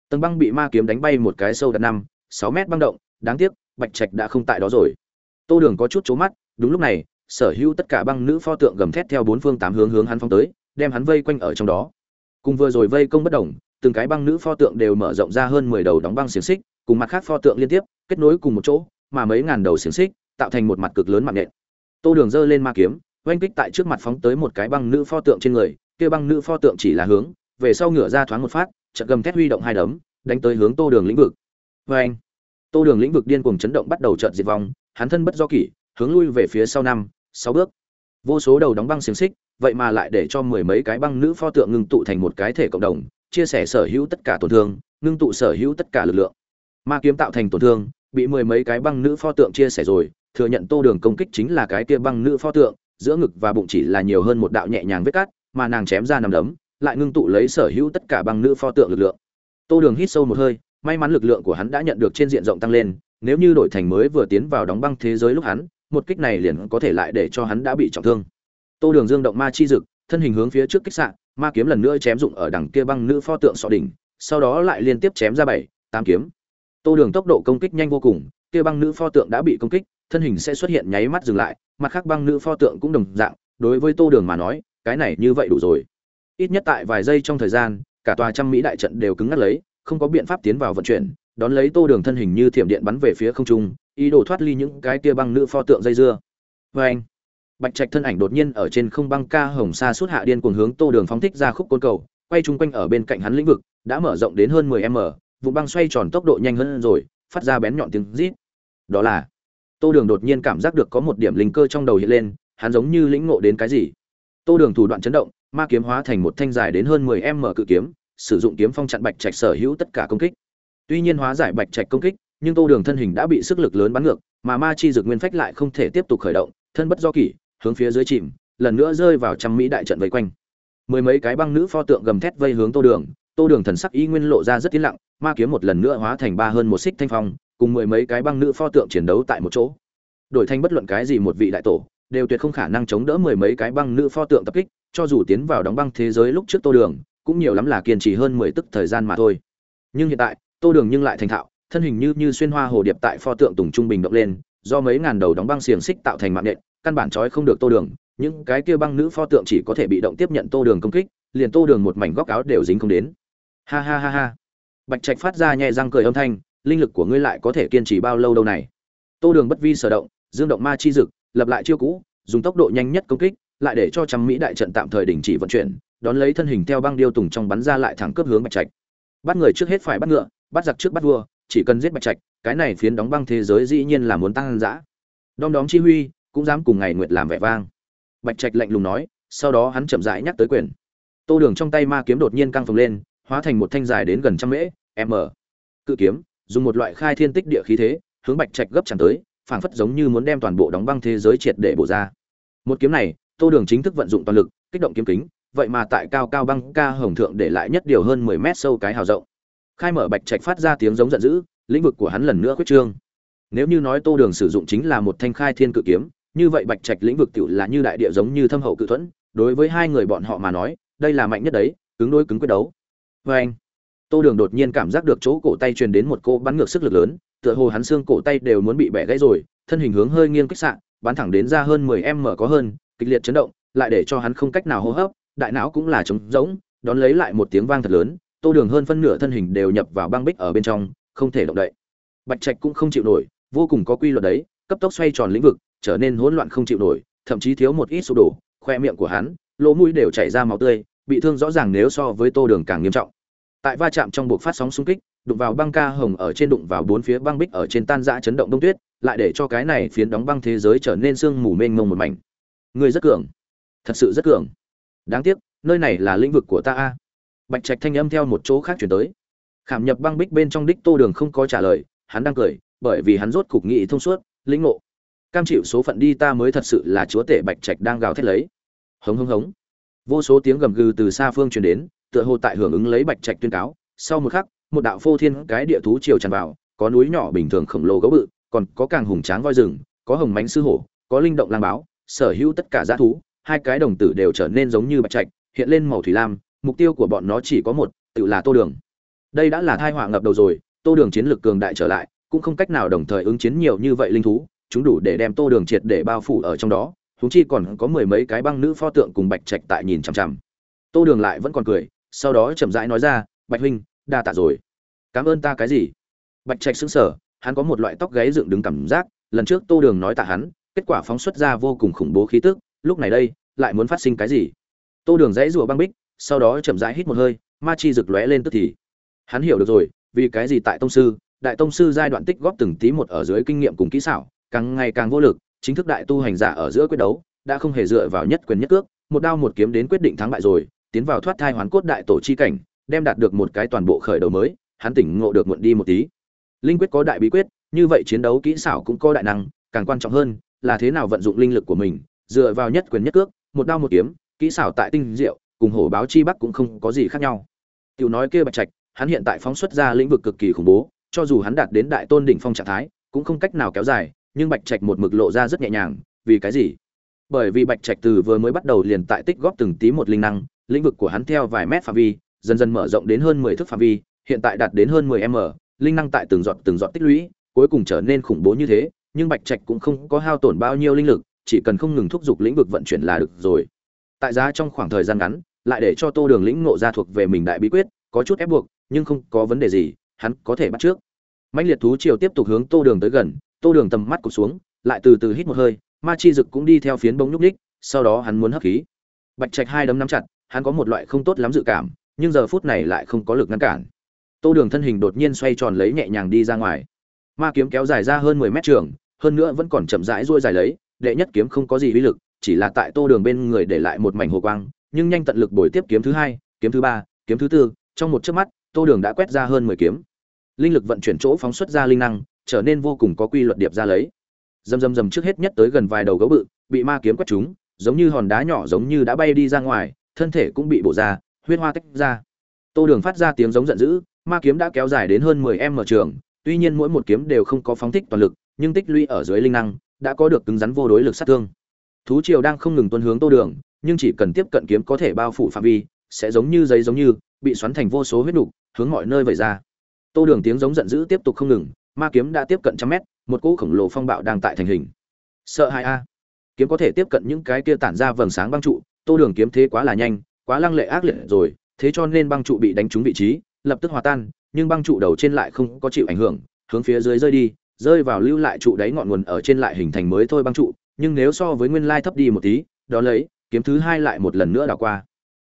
tầng băng bị ma kiếm đánh bay một cái sâu đạt năm, sáu mét băng động, đáng tiếc, bạch trạch đã không tại đó rồi. Tô đường có chút c mắt, đúng lúc này, sở hữu tất cả băng nữ pho tượng gầm thét theo bốn phương tám hướng hướng hắn phong tới, đem hắn vây quanh ở trong đó. Cùng vừa rồi vây công bất đồng, từng cái băng nữ pho tượng đều mở rộng ra hơn mười đầu đóng băng xiềng xích, cùng mặt khác pho tượng liên tiếp, kết nối cùng một chỗ, mà mấy ngàn đầu xiềng xích, tạo thành một mặt cực lớn mạng nện tô đường giơ lên ma kiếm oanh kích tại trước mặt phóng tới một cái băng nữ pho tượng trên người, kia băng nữ pho tượng chỉ là hướng, về sau ngửa ra thoáng một phát chợt gầm thét huy động hai đấm, đánh tới hướng tô đường lĩnh vực. Vê anh tô đường lĩnh vực điên cuồng chấn động bắt đầu chợt diệt vong, hắn thân bất do kỷ, hướng lui về phía sau năm, sáu bước. Vô số đầu đóng băng xiềng xích, vậy mà lại để cho mười mấy cái băng nữ pho tượng ngưng tụ thành một cái thể cộng đồng, chia sẻ sở hữu tất cả tổn thương, ngưng tụ sở hữu tất cả lực lượng. Ma kiếm tạo thành tổn thương, bị mười mấy cái băng nữ pho tượng chia sẻ rồi, thừa nhận tô đường công kích chính là cái kia băng nữ pho tượng giữa ngực và bụng chỉ là nhiều hơn một đạo nhẹ nhàng vết cắt mà nàng chém ra nằm đấm, lại ngưng tụ lấy sở hữu tất cả băng nữ pho tượng lực lượng. Tô đường hít sâu một hơi, may mắn lực lượng của hắn đã nhận được trên diện rộng tăng lên, nếu như đổi thành mới vừa tiến vào đóng băng thế giới lúc hắn, một kích này liền có thể lại để cho hắn đã bị trọng thương. Tô đường dương động ma chi dực, thân hình hướng phía trước kích sạn ma kiếm lần nữa chém dụng ở đằng kia băng nữ pho tượng sọ đỉnh, sau đó lại liên tiếp chém ra bảy, tám kiếm. Tô đường tốc độ công kích nhanh vô cùng, kia băng nữ pho tượng đã bị công kích, thân hình sẽ xuất hiện nháy mắt dừng lại mặt khác băng nữ pho tượng cũng đồng dạng, đối với tô đường mà nói, cái này như vậy đủ rồi. Ít nhất tại vài giây trong thời gian, cả tòa trăm mỹ đại trận đều cứng ngắt lấy, không có biện pháp tiến vào vận chuyển, đón lấy tô đường thân hình như thiểm điện bắn về phía không trung, ý đồ thoát ly những cái kia băng nữ pho tượng dây dưa. Vê anh, bạch trạch thân ảnh đột nhiên ở trên không băng ca hồng xa suốt hạ điên cuồng hướng tô đường phóng thích ra khúc côn cầu, quay chung quanh ở bên cạnh hắn lĩnh vực, đã mở rộng đến hơn 10 m, vụ băng xoay tròn tốc độ nhanh hơn rồi, phát ra bén nhọn tiếng rít. Đó là tô đường đột nhiên cảm giác được có một điểm linh cơ trong đầu hiện lên, hắn giống như lĩnh ngộ đến cái gì. Tô đường thủ đoạn chấn động, ma kiếm hóa thành một thanh dài đến hơn 10 m cự kiếm, sử dụng kiếm phong chặn bạch trạch sở hữu tất cả công kích. Tuy nhiên hóa giải bạch trạch công kích, nhưng tô đường thân hình đã bị sức lực lớn bắn ngược, mà ma chi dược nguyên phách lại không thể tiếp tục khởi động, thân bất do kỷ, hướng phía dưới chìm, lần nữa rơi vào trăm mỹ đại trận vây quanh. Mười mấy cái băng nữ pho tượng gầm thét vây hướng tô đường tô đường thần sắc y nguyên lộ ra rất tiến lặng, ma kiếm một lần nữa hóa thành ba hơn một xích thanh phong cùng mười mấy cái băng nữ pho tượng chiến đấu tại một chỗ. Đổi thành bất luận cái gì một vị đại tổ, đều tuyệt không khả năng chống đỡ mười mấy cái băng nữ pho tượng tập kích, cho dù tiến vào đóng băng thế giới lúc trước tô đường, cũng nhiều lắm là kiên trì hơn mười tức thời gian mà thôi. Nhưng hiện tại, tô đường nhưng lại thành thạo, thân hình như như xuyên hoa hồ điệp tại pho tượng tùng trung bình động lên, do mấy ngàn đầu đóng băng xiềng xích tạo thành mạng nện, căn bản trói không được tô đường, những cái kia băng nữ pho tượng chỉ có thể bị động tiếp nhận tô đường công kích, liền tô đường một mảnh góc áo đều dính không đến. Ha ha ha ha. Bạch trạch phát ra nhẹ răng cười âm thanh linh lực của ngươi lại có thể kiên trì bao lâu đâu này? Tô đường bất vi sở động, dương động ma chi dực, lập lại chiêu cũ, dùng tốc độ nhanh nhất công kích, lại để cho trăm mỹ đại trận tạm thời đình chỉ vận chuyển, đón lấy thân hình theo băng điêu tùng trong bắn ra lại thẳng cướp hướng bạch trạch. Bắt người trước hết phải bắt ngựa, bắt giặc trước bắt vua, chỉ cần giết bạch trạch, cái này phiến đóng băng thế giới dĩ nhiên là muốn tăng dã. Đom đóm chi huy, cũng dám cùng ngày nguyệt làm vẻ vang. Bạch trạch lạnh lùng nói, sau đó hắn chậm rãi nhắc tới quyền. Tô đường trong tay ma kiếm đột nhiên căng phồng lên, hóa thành một thanh dài đến gần trăm mễ, m. Cự kiếm dùng một loại khai thiên tích địa khí thế, hướng bạch trạch gấp chẳng tới, phảng phất giống như muốn đem toàn bộ đóng băng thế giới triệt để bổ ra. Một kiếm này, tô đường chính thức vận dụng toàn lực, kích động kiếm kính, vậy mà tại cao cao băng ca hồng thượng để lại nhất điều hơn mười mét sâu cái hào rộng. Khai mở bạch trạch phát ra tiếng giống giận dữ, lĩnh vực của hắn lần nữa khuyết trương. Nếu như nói tô đường sử dụng chính là một thanh khai thiên cự kiếm, như vậy bạch trạch lĩnh vực tiểu là như đại địa giống như thâm hậu cự thuẫn, đối với hai người bọn họ mà nói, đây là mạnh nhất đấy, cứng đôi cứng quyết đấu. Vê anh tô đường đột nhiên cảm giác được chỗ cổ tay truyền đến một cô bắn ngược sức lực lớn, tựa hồ hắn xương cổ tay đều muốn bị bẻ gãy rồi, thân hình hướng hơi nghiêng kích sạn bắn thẳng đến ra hơn mười m có hơn, kịch liệt chấn động, lại để cho hắn không cách nào hô hấp, đại não cũng là trống rỗng, đón lấy lại một tiếng vang thật lớn, tô đường hơn phân nửa thân hình đều nhập vào băng bích ở bên trong, không thể động đậy. Bạch trạch cũng không chịu nổi, vô cùng có quy luật đấy, cấp tốc xoay tròn lĩnh vực, trở nên hỗn loạn không chịu nổi, thậm chí thiếu một ít sụp đổ, khoe miệng của hắn, lỗ mũi đều chảy ra máu tươi, bị thương rõ ràng nếu so với tô đường càng nghiêm trọng tại va chạm trong buộc phát sóng xung kích, đụng vào băng ca hồng ở trên đụng vào bốn phía băng bích ở trên tan dã chấn động đông tuyết, lại để cho cái này phiến đóng băng thế giới trở nên sương mù mênh mông một mảnh. Người rất cường. Thật sự rất cường. Đáng tiếc, nơi này là lĩnh vực của ta a. Bạch trạch thanh âm theo một chỗ khác chuyển tới. Khảm nhập băng bích bên trong đích tô đường không có trả lời, hắn đang cười, bởi vì hắn rốt cục nghị thông suốt, lĩnh ngộ. Cam chịu số phận đi ta mới thật sự là chúa tể bạch trạch đang gào thét lấy. Hống hống hống. Vô số tiếng gầm gừ từ xa phương truyền đến tựa hồ tại hưởng ứng lấy bạch trạch tuyên cáo, sau một khắc, một đạo phô thiên cái địa thú chiều tràn vào, có núi nhỏ bình thường khổng lồ gấu bự, còn có càng hùng tráng voi rừng, có hồng mánh sư hổ, có linh động lang báo, sở hữu tất cả dã thú, hai cái đồng tử đều trở nên giống như bạch trạch, hiện lên màu thủy lam, mục tiêu của bọn nó chỉ có một, tự là tô đường. Đây đã là thai họa ngập đầu rồi, tô đường chiến lược cường đại trở lại, cũng không cách nào đồng thời ứng chiến nhiều như vậy linh thú, chúng đủ để đem tô đường triệt để bao phủ ở trong đó húng chi còn có mười mấy cái băng nữ pho tượng cùng bạch trạch tại nhìn chằm chằm. Tô đường lại vẫn còn cười sau đó chậm rãi nói ra, bạch huynh, đa tạ rồi. Cảm ơn ta cái gì? Bạch trạch xứng sở hắn có một loại tóc gáy dựng đứng cảm giác, lần trước tô đường nói tạ hắn, kết quả phóng xuất ra vô cùng khủng bố khí tức, lúc này đây, lại muốn phát sinh cái gì? Tô đường dãy rùa băng bích, sau đó chậm rãi hít một hơi, ma chi rực lóe lên tức thì. Hắn hiểu được rồi, vì cái gì tại tông sư, đại tông sư giai đoạn tích góp từng tí một ở dưới kinh nghiệm cùng kỹ xảo, càng ngày càng vô lực, chính thức đại tu hành giả ở giữa quyết đấu, đã không hề dựa vào nhất quyền nhất cước, một đao một kiếm đến quyết định thắng bại rồi tiến vào thoát thai hoán cốt đại tổ chi cảnh, đem đạt được một cái toàn bộ khởi đầu mới, hắn tỉnh ngộ được muộn đi một tí. Linh quyết có đại bí quyết, như vậy chiến đấu kỹ xảo cũng có đại năng, càng quan trọng hơn là thế nào vận dụng linh lực của mình, dựa vào nhất quyền nhất cước, một đao một kiếm, kỹ xảo tại tinh diệu, cùng hổ báo chi bắc cũng không có gì khác nhau. Tiểu nói kia bạch trạch, hắn hiện tại phóng xuất ra lĩnh vực cực kỳ khủng bố, cho dù hắn đạt đến đại tôn đỉnh phong trạng thái, cũng không cách nào kéo dài, nhưng bạch trạch một mực lộ ra rất nhẹ nhàng, vì cái gì? Bởi vì bạch trạch từ vừa mới bắt đầu liền tại tích góp từng tí một linh năng lĩnh vực của hắn theo vài mét phạm vi, dần dần mở rộng đến hơn mười thước phạm vi, hiện tại đạt đến hơn mười m, linh năng tại từng giọt từng giọt tích lũy, cuối cùng trở nên khủng bố như thế, nhưng bạch trạch cũng không có hao tổn bao nhiêu linh lực, chỉ cần không ngừng thúc giục lĩnh vực vận chuyển là được rồi. Tại giá trong khoảng thời gian ngắn, lại để cho tô đường lĩnh ngộ ra thuộc về mình đại bí quyết, có chút ép buộc, nhưng không có vấn đề gì, hắn có thể bắt trước. Mãnh liệt thú triều tiếp tục hướng tô đường tới gần, tô đường tầm mắt cụt xuống, lại từ từ hít một hơi, ma chi dực cũng đi theo phiến bóng nhúc ních sau đó hắn muốn hấp khí. Bạch trạch hai đấm nắm chặt hắn có một loại không tốt lắm dự cảm, nhưng giờ phút này lại không có lực ngăn cản. Tô đường thân hình đột nhiên xoay tròn lấy nhẹ nhàng đi ra ngoài. Ma kiếm kéo dài ra hơn mười mét trường, hơn nữa vẫn còn chậm rãi duỗi dài lấy, đệ nhất kiếm không có gì uy lực, chỉ là tại tô đường bên người để lại một mảnh hồ quang, nhưng nhanh tận lực bồi tiếp kiếm thứ hai, kiếm thứ ba, kiếm thứ tư, trong một chớp mắt, tô đường đã quét ra hơn mười kiếm. Linh lực vận chuyển chỗ phóng xuất ra linh năng, trở nên vô cùng có quy luật điệp ra lấy. Dầm dầm dầm trước hết nhất tới gần vài đầu gấu bự, bị ma kiếm quét chúng giống như hòn đá nhỏ giống như đã bay đi ra ngoài thân thể cũng bị bổ ra, huyết hoa tách ra. Tô đường phát ra tiếng giống giận dữ, ma kiếm đã kéo dài đến hơn mười m trường, tuy nhiên mỗi một kiếm đều không có phóng thích toàn lực, nhưng tích lũy ở dưới linh năng, đã có được cứng rắn vô đối lực sát thương. Thú triều đang không ngừng tuân hướng tô đường, nhưng chỉ cần tiếp cận kiếm có thể bao phủ phạm vi, sẽ giống như giấy giống như, bị xoắn thành vô số huyết đục hướng mọi nơi vẩy ra. Tô đường tiếng giống giận dữ tiếp tục không ngừng, ma kiếm đã tiếp cận trăm mét, một cỗ khổng lồ phong bạo đang tại thành hình. Sợ hãi a. Kiếm có thể tiếp cận những cái kia tản ra vầng sáng băng trụ tô đường kiếm thế quá là nhanh, quá lăng lệ ác liệt rồi, thế cho nên băng trụ bị đánh trúng vị trí, lập tức hòa tan, nhưng băng trụ đầu trên lại không có chịu ảnh hưởng, hướng phía dưới rơi đi, rơi vào lưu lại trụ đáy ngọn nguồn ở trên lại hình thành mới thôi băng trụ, nhưng nếu so với nguyên lai thấp đi một tí, đó lấy, kiếm thứ hai lại một lần nữa đảo qua.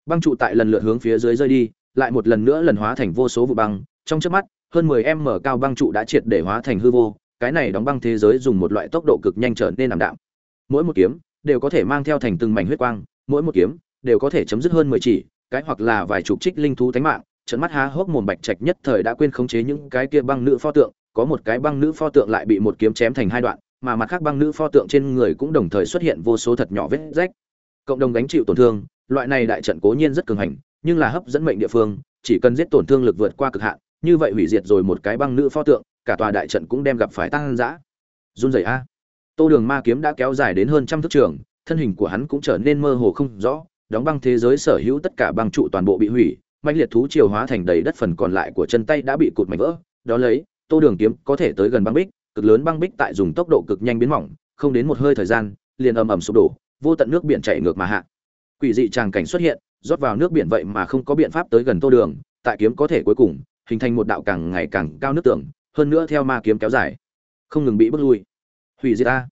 Băng trụ tại lần lượt hướng phía dưới rơi đi, lại một lần nữa lần hóa thành vô số vụ băng, trong trước mắt, hơn 10 m cao băng trụ đã triệt để hóa thành hư vô, cái này đóng băng thế giới dùng một loại tốc độ cực nhanh trở nên làm đạm. Mỗi một kiếm đều có thể mang theo thành từng mảnh huyết quang mỗi một kiếm đều có thể chấm dứt hơn 10 chỉ, cái hoặc là vài chục trích linh thú thánh mạng, trận mắt há hốc mồm bạch trạch nhất thời đã quên khống chế những cái kia băng nữ pho tượng, có một cái băng nữ pho tượng lại bị một kiếm chém thành hai đoạn, mà mặt khác băng nữ pho tượng trên người cũng đồng thời xuất hiện vô số thật nhỏ vết rách. Cộng đồng gánh chịu tổn thương, loại này đại trận cố nhiên rất cường hành, nhưng là hấp dẫn mệnh địa phương, chỉ cần giết tổn thương lực vượt qua cực hạn, như vậy hủy diệt rồi một cái băng nữ pho tượng, cả tòa đại trận cũng đem gặp phải tăng dã run rẩy a. Tô đường ma kiếm đã kéo dài đến hơn trăm thước trường thân hình của hắn cũng trở nên mơ hồ không rõ, đóng băng thế giới sở hữu tất cả băng trụ toàn bộ bị hủy mạnh liệt thú chiều hóa thành đầy đất phần còn lại của chân tay đã bị cụt mảnh vỡ. Đó lấy, tô đường kiếm có thể tới gần băng bích, cực lớn băng bích tại dùng tốc độ cực nhanh biến mỏng, không đến một hơi thời gian, liền ầm ầm sụp đổ, vô tận nước biển chảy ngược mà hạ. Quỷ dị tràng cảnh xuất hiện, rót vào nước biển vậy mà không có biện pháp tới gần tô đường, tại kiếm có thể cuối cùng, hình thành một đạo càng ngày càng cao nước tường hơn nữa theo ma kiếm kéo dài. Không ngừng bị bước lui. Hủy diệt a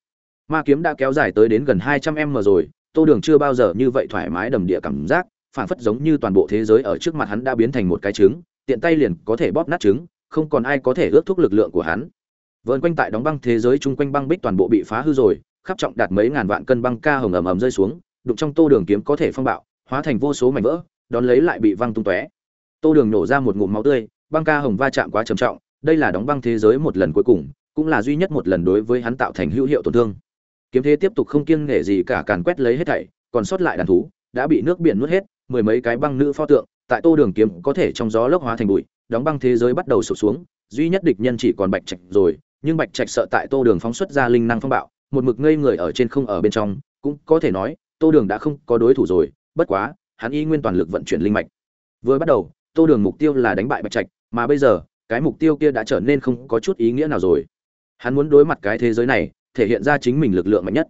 ma kiếm đã kéo dài tới đến gần hai trăm m rồi, tô đường chưa bao giờ như vậy thoải mái đầm địa cảm giác, phản phất giống như toàn bộ thế giới ở trước mặt hắn đã biến thành một cái trứng, tiện tay liền có thể bóp nát trứng, không còn ai có thể ước thúc lực lượng của hắn. Vơn quanh tại đóng băng thế giới chung quanh băng bích toàn bộ bị phá hư rồi, khắp trọng đạt mấy ngàn vạn cân băng ca hồng ầm ầm rơi xuống, đụng trong tô đường kiếm có thể phong bạo, hóa thành vô số mảnh vỡ, đón lấy lại bị văng tung tóe. Tô đường nổ ra một ngụm máu tươi, băng ca hồng va chạm quá trầm trọng, đây là đóng băng thế giới một lần cuối cùng, cũng là duy nhất một lần đối với hắn tạo thành hữu hiệu tổn thương kiếm thế tiếp tục không kiêng nể gì cả càn quét lấy hết thảy, còn sót lại đàn thú, đã bị nước biển nuốt hết, mười mấy cái băng nữ pho tượng, tại tô đường kiếm có thể trong gió lốc hóa thành bụi, đóng băng thế giới bắt đầu sụp xuống, duy nhất địch nhân chỉ còn bạch trạch rồi, nhưng bạch trạch sợ tại tô đường phóng xuất ra linh năng phong bạo, một mực ngây người ở trên không ở bên trong, cũng có thể nói, tô đường đã không có đối thủ rồi, bất quá, hắn y nguyên toàn lực vận chuyển linh mạch. Vừa bắt đầu, tô đường mục tiêu là đánh bại bạch trạch, mà bây giờ, cái mục tiêu kia đã trở nên không có chút ý nghĩa nào rồi. Hắn muốn đối mặt cái thế giới này thể hiện ra chính mình lực lượng mạnh nhất.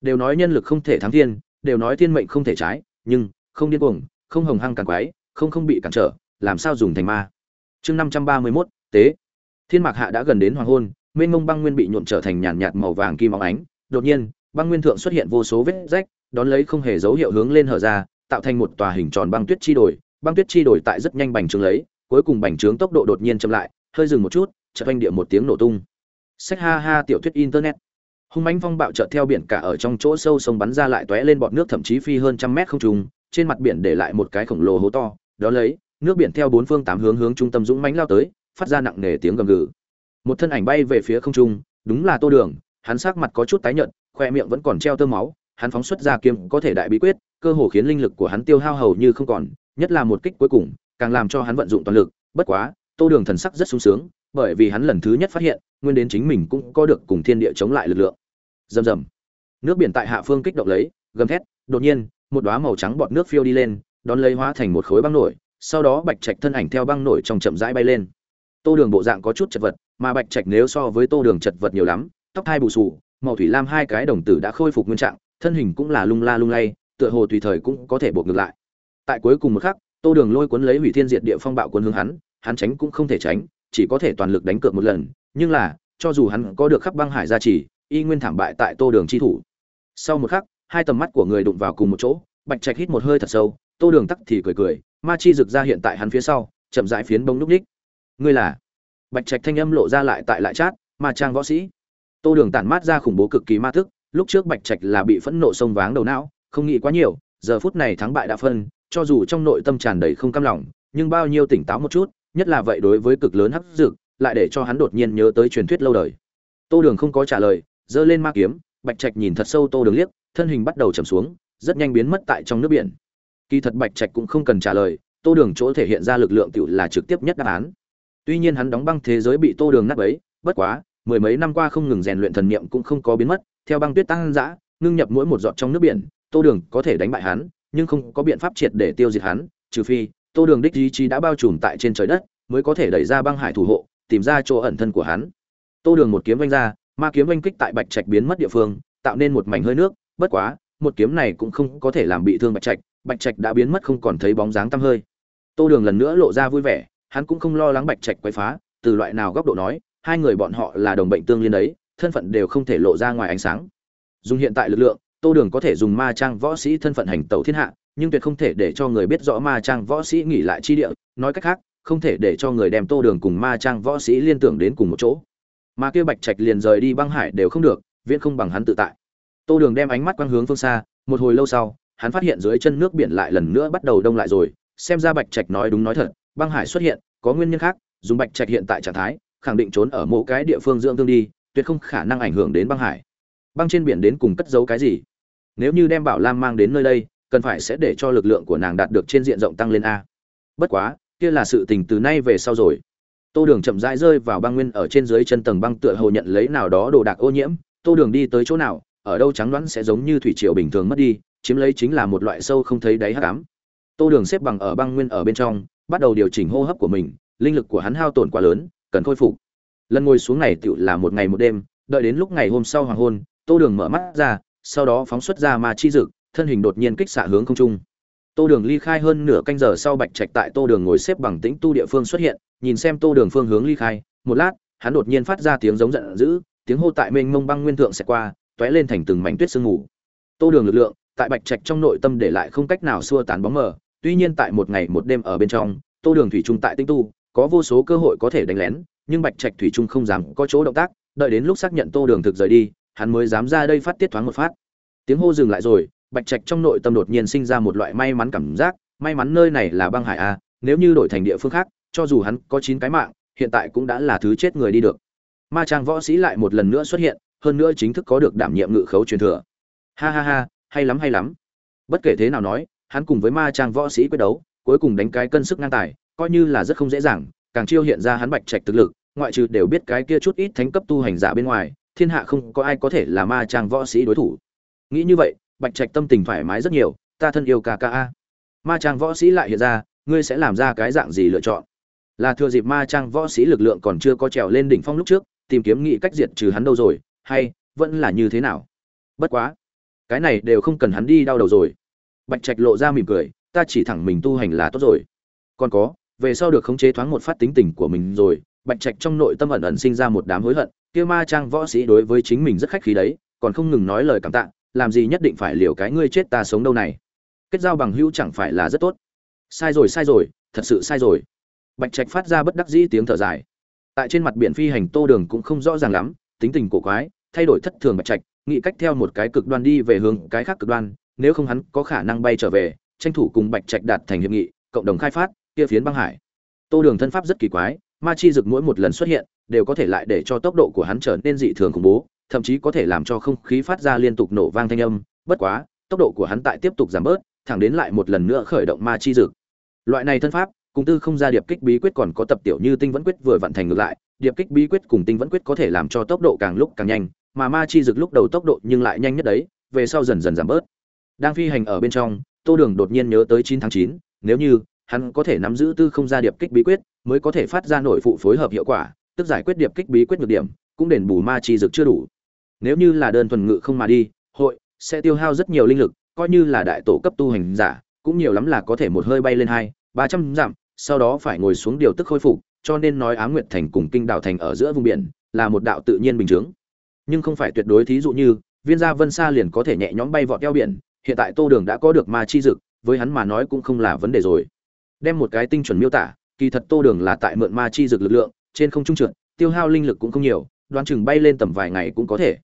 Đều nói nhân lực không thể thắng thiên, đều nói thiên mệnh không thể trái, nhưng, không điên cuồng, không hồng hăng càng quái không không bị cản trở, làm sao dùng thành ma? Chương năm trăm ba mươi mốt, tế. Thiên mạc hạ đã gần đến hoàng hôn, mênh mông băng nguyên bị nhuộm trở thành nhàn nhạt màu vàng kim óng ánh. Đột nhiên, băng nguyên thượng xuất hiện vô số vết rách, đón lấy không hề dấu hiệu hướng lên hở ra, tạo thành một tòa hình tròn băng tuyết chi đổi băng tuyết chi đổi tại rất nhanh bành trướng lấy, cuối cùng bành trướng tốc độ đột nhiên chậm lại, hơi dừng một chút, chợt oanh địa một tiếng nổ tung. Sách ha ha, tiểu thuyết internet hung mãnh phong bạo chợt theo biển cả ở trong chỗ sâu sông bắn ra lại tóe lên bọt nước thậm chí phi hơn trăm mét không trung trên mặt biển để lại một cái khổng lồ hố to. Đó lấy, nước biển theo bốn phương tám hướng hướng trung tâm dũng mãnh lao tới, phát ra nặng nề tiếng gầm gừ. Một thân ảnh bay về phía không trung, đúng là tô đường, hắn sắc mặt có chút tái nhợt, khoe miệng vẫn còn treo tơ máu, hắn phóng xuất ra kiếm có thể đại bí quyết, cơ hồ khiến linh lực của hắn tiêu hao hầu như không còn, nhất là một kích cuối cùng, càng làm cho hắn vận dụng toàn lực. Bất quá, tô đường thần sắc rất sung sướng, bởi vì hắn lần thứ nhất phát hiện, nguyên đến chính mình cũng có được cùng thiên địa chống lại lực lượng rầm rầm. Nước biển tại hạ phương kích động lấy, gầm thét, đột nhiên, một đóa màu trắng bọt nước phiêu đi lên, đón lấy hóa thành một khối băng nổi, sau đó bạch trạch thân ảnh theo băng nổi trong chậm rãi bay lên. Tô đường bộ dạng có chút chật vật, mà bạch trạch nếu so với tô đường chật vật nhiều lắm, tóc hai bù sù màu thủy lam hai cái đồng tử đã khôi phục nguyên trạng, thân hình cũng là lung la lung lay, tựa hồ tùy thời cũng có thể buộc ngược lại. Tại cuối cùng một khắc, tô đường lôi cuốn lấy hủy thiên diệt địa phong bạo cuốn hướng hắn hắn tránh cũng không thể tránh, chỉ có thể toàn lực đánh cược một lần, nhưng là, cho dù hắn có được khắp băng hải gia trì y nguyên thảm bại tại tô đường chi thủ. Sau một khắc, hai tầm mắt của người đụng vào cùng một chỗ, bạch trạch hít một hơi thật sâu, tô đường tắc thì cười cười, ma chi rực ra hiện tại hắn phía sau, chậm rãi phiến bông núc ních. Ngươi là? Bạch trạch thanh âm lộ ra lại tại lại chát, ma trang võ sĩ. Tô đường tản mát ra khủng bố cực kỳ ma thức, lúc trước bạch trạch là bị phẫn nộ sông váng đầu não, không nghĩ quá nhiều, giờ phút này thắng bại đã phân, cho dù trong nội tâm tràn đầy không cam lòng, nhưng bao nhiêu tỉnh táo một chút, nhất là vậy đối với cực lớn hấp dực lại để cho hắn đột nhiên nhớ tới truyền thuyết lâu đời. Tô đường không có trả lời giơ lên ma kiếm, bạch trạch nhìn thật sâu tô đường liếc, thân hình bắt đầu chầm xuống, rất nhanh biến mất tại trong nước biển. Kỳ thật bạch trạch cũng không cần trả lời, tô đường chỗ thể hiện ra lực lượng tiểu là trực tiếp nhất đáp án. Tuy nhiên hắn đóng băng thế giới bị tô đường nát ấy bất quá, mười mấy năm qua không ngừng rèn luyện thần niệm cũng không có biến mất, theo băng tuyết tăng dã, ngưng nhập mỗi một giọt trong nước biển, tô đường có thể đánh bại hắn, nhưng không có biện pháp triệt để tiêu diệt hắn, trừ phi, tô đường đích ý chí đã bao trùm tại trên trời đất, mới có thể đẩy ra băng hải thủ hộ, tìm ra chỗ ẩn thân của hắn. Tô đường một kiếm vanh ra ma kiếm oanh kích tại bạch trạch biến mất địa phương, tạo nên một mảnh hơi nước, bất quá, một kiếm này cũng không có thể làm bị thương bạch trạch bạch trạch đã biến mất không còn thấy bóng dáng tăm hơi. Tô đường lần nữa lộ ra vui vẻ, hắn cũng không lo lắng bạch trạch quấy phá, từ loại nào góc độ nói, hai người bọn họ là đồng bệnh tương liên đấy, thân phận đều không thể lộ ra ngoài ánh sáng. Dùng hiện tại lực lượng, tô đường có thể dùng ma trang võ sĩ thân phận hành tẩu thiên hạ, nhưng tuyệt không thể để cho người biết rõ ma trang võ sĩ nghỉ lại chi địa, nói cách khác, không thể để cho người đem tô đường cùng ma trang võ sĩ liên tưởng đến cùng một chỗ mà kia bạch trạch liền rời đi băng hải đều không được, viễn không bằng hắn tự tại. Tô đường đem ánh mắt quang hướng phương xa, một hồi lâu sau, hắn phát hiện dưới chân nước biển lại lần nữa bắt đầu đông lại rồi, xem ra bạch trạch nói đúng nói thật, băng hải xuất hiện, có nguyên nhân khác, dùng bạch trạch hiện tại trạng thái, khẳng định trốn ở mỗi cái địa phương dưỡng thương đi, tuyệt không khả năng ảnh hưởng đến băng hải. Băng trên biển đến cùng cất giấu cái gì? Nếu như đem bảo lam mang đến nơi đây, cần phải sẽ để cho lực lượng của nàng đạt được trên diện rộng tăng lên a. Bất quá, kia là sự tình từ nay về sau rồi tô đường chậm rãi rơi vào băng nguyên ở trên dưới chân tầng băng tựa hồ nhận lấy nào đó đồ đạc ô nhiễm. Tô đường đi tới chỗ nào, ở đâu trắng đoán sẽ giống như thủy triều bình thường mất đi, chiếm lấy chính là một loại sâu không thấy đáy hắc ám. Tô đường xếp bằng ở băng nguyên ở bên trong, bắt đầu điều chỉnh hô hấp của mình, linh lực của hắn hao tổn quá lớn, cần khôi phục. Lần ngồi xuống này tựu là một ngày một đêm, đợi đến lúc ngày hôm sau hoàng hôn, tô đường mở mắt ra, sau đó phóng xuất ra ma chi dực, thân hình đột nhiên kích xạ hướng không trung. Tô đường ly khai hơn nửa canh giờ sau bạch trạch tại tô đường ngồi xếp bằng tĩnh tu địa phương xuất hiện nhìn xem tô đường phương hướng ly khai, một lát, hắn đột nhiên phát ra tiếng giống giận dữ, tiếng hô tại mênh mông băng nguyên thượng sẽ qua t lên thành từng mảnh tuyết sương mù. Tô đường lực lượng, tại bạch trạch trong nội tâm để lại không cách nào xua tán bóng mờ, tuy nhiên tại một ngày một đêm ở bên trong, tô đường thủy trung tại tinh tu, có vô số cơ hội có thể đánh lén, nhưng bạch trạch thủy trung không dám có chỗ động tác, đợi đến lúc xác nhận tô đường thực rời đi, hắn mới dám ra đây phát tiết thoáng một phát. Tiếng hô dừng lại rồi, bạch trạch trong nội tâm đột nhiên sinh ra một loại may mắn cảm giác, may mắn nơi này là băng hải a nếu như đổi thành địa phương khác cho dù hắn có chín cái mạng, hiện tại cũng đã là thứ chết người đi được. Ma trang võ sĩ lại một lần nữa xuất hiện, hơn nữa chính thức có được đảm nhiệm ngự khấu truyền thừa. Ha ha ha, hay lắm hay lắm. Bất kể thế nào nói, hắn cùng với ma trang võ sĩ quyết đấu, cuối cùng đánh cái cân sức ngang tài, coi như là rất không dễ dàng, càng chiêu hiện ra hắn bạch trạch thực lực, ngoại trừ đều biết cái kia chút ít thánh cấp tu hành giả bên ngoài, thiên hạ không có ai có thể là ma trang võ sĩ đối thủ. Nghĩ như vậy, bạch trạch tâm tình thoải mái rất nhiều, ta thân yêu ca ca a. Ma trang võ sĩ lại hiện ra, ngươi sẽ làm ra cái dạng gì lựa chọn? Là thừa dịp ma trang võ sĩ lực lượng còn chưa có trèo lên đỉnh phong lúc trước, tìm kiếm nghị cách diệt trừ hắn đâu rồi, hay vẫn là như thế nào? Bất quá, cái này đều không cần hắn đi đau đầu rồi. Bạch trạch lộ ra mỉm cười, ta chỉ thẳng mình tu hành là tốt rồi. Còn có, về sau được khống chế thoáng một phát tính tình của mình rồi, bạch trạch trong nội tâm ẩn ẩn sinh ra một đám hối hận, kia ma trang võ sĩ đối với chính mình rất khách khí đấy, còn không ngừng nói lời cảm tạ, làm gì nhất định phải liều cái ngươi chết ta sống đâu này. Kết giao bằng hữu chẳng phải là rất tốt. Sai rồi sai rồi, thật sự sai rồi bạch trạch phát ra bất đắc dĩ tiếng thở dài. Tại trên mặt biển phi hành tô đường cũng không rõ ràng lắm, tính tình cổ quái, thay đổi thất thường bạch trạch, nghĩ cách theo một cái cực đoan đi về hướng cái khác cực đoan, nếu không hắn có khả năng bay trở về, tranh thủ cùng bạch trạch đạt thành hiệp nghị, cộng đồng khai phát, kia phiến băng hải. Tô đường thân pháp rất kỳ quái, ma chi rực mỗi một lần xuất hiện, đều có thể lại để cho tốc độ của hắn trở nên dị thường khủng bố, thậm chí có thể làm cho không khí phát ra liên tục nổ vang thanh âm, bất quá, tốc độ của hắn tại tiếp tục giảm bớt, thẳng đến lại một lần nữa khởi động ma chi rực loại này thân pháp cùng tư không ra điệp kích bí quyết còn có tập tiểu như tinh vẫn quyết vừa vận thành ngược lại, điệp kích bí quyết cùng tinh vẫn quyết có thể làm cho tốc độ càng lúc càng nhanh, mà ma chi dực lúc đầu tốc độ nhưng lại nhanh nhất đấy, về sau dần dần giảm bớt. Đang phi hành ở bên trong, tô đường đột nhiên nhớ tới chín tháng chín, nếu như hắn có thể nắm giữ tư không ra điệp kích bí quyết, mới có thể phát ra nội phụ phối hợp hiệu quả, tức giải quyết điệp kích bí quyết nhược điểm, cũng đền bù ma chi dực chưa đủ. Nếu như là đơn thuần ngự không mà đi, hội sẽ tiêu hao rất nhiều linh lực, coi như là đại tổ cấp tu hành giả, cũng nhiều lắm là có thể một hơi bay lên hai, ba trăm dặm sau đó phải ngồi xuống điều tức khôi phục cho nên nói á nguyệt thành cùng kinh đảo thành ở giữa vùng biển là một đạo tự nhiên bình thường, nhưng không phải tuyệt đối thí dụ như viên gia vân sa liền có thể nhẹ nhõm bay vọt eo biển hiện tại tô đường đã có được ma chi dực với hắn mà nói cũng không là vấn đề rồi. Đem một cái tinh chuẩn miêu tả kỳ thật tô đường là tại mượn ma chi dực lực lượng trên không trung trượt tiêu hao linh lực cũng không nhiều đoán chừng bay lên tầm vài ngày cũng có thể.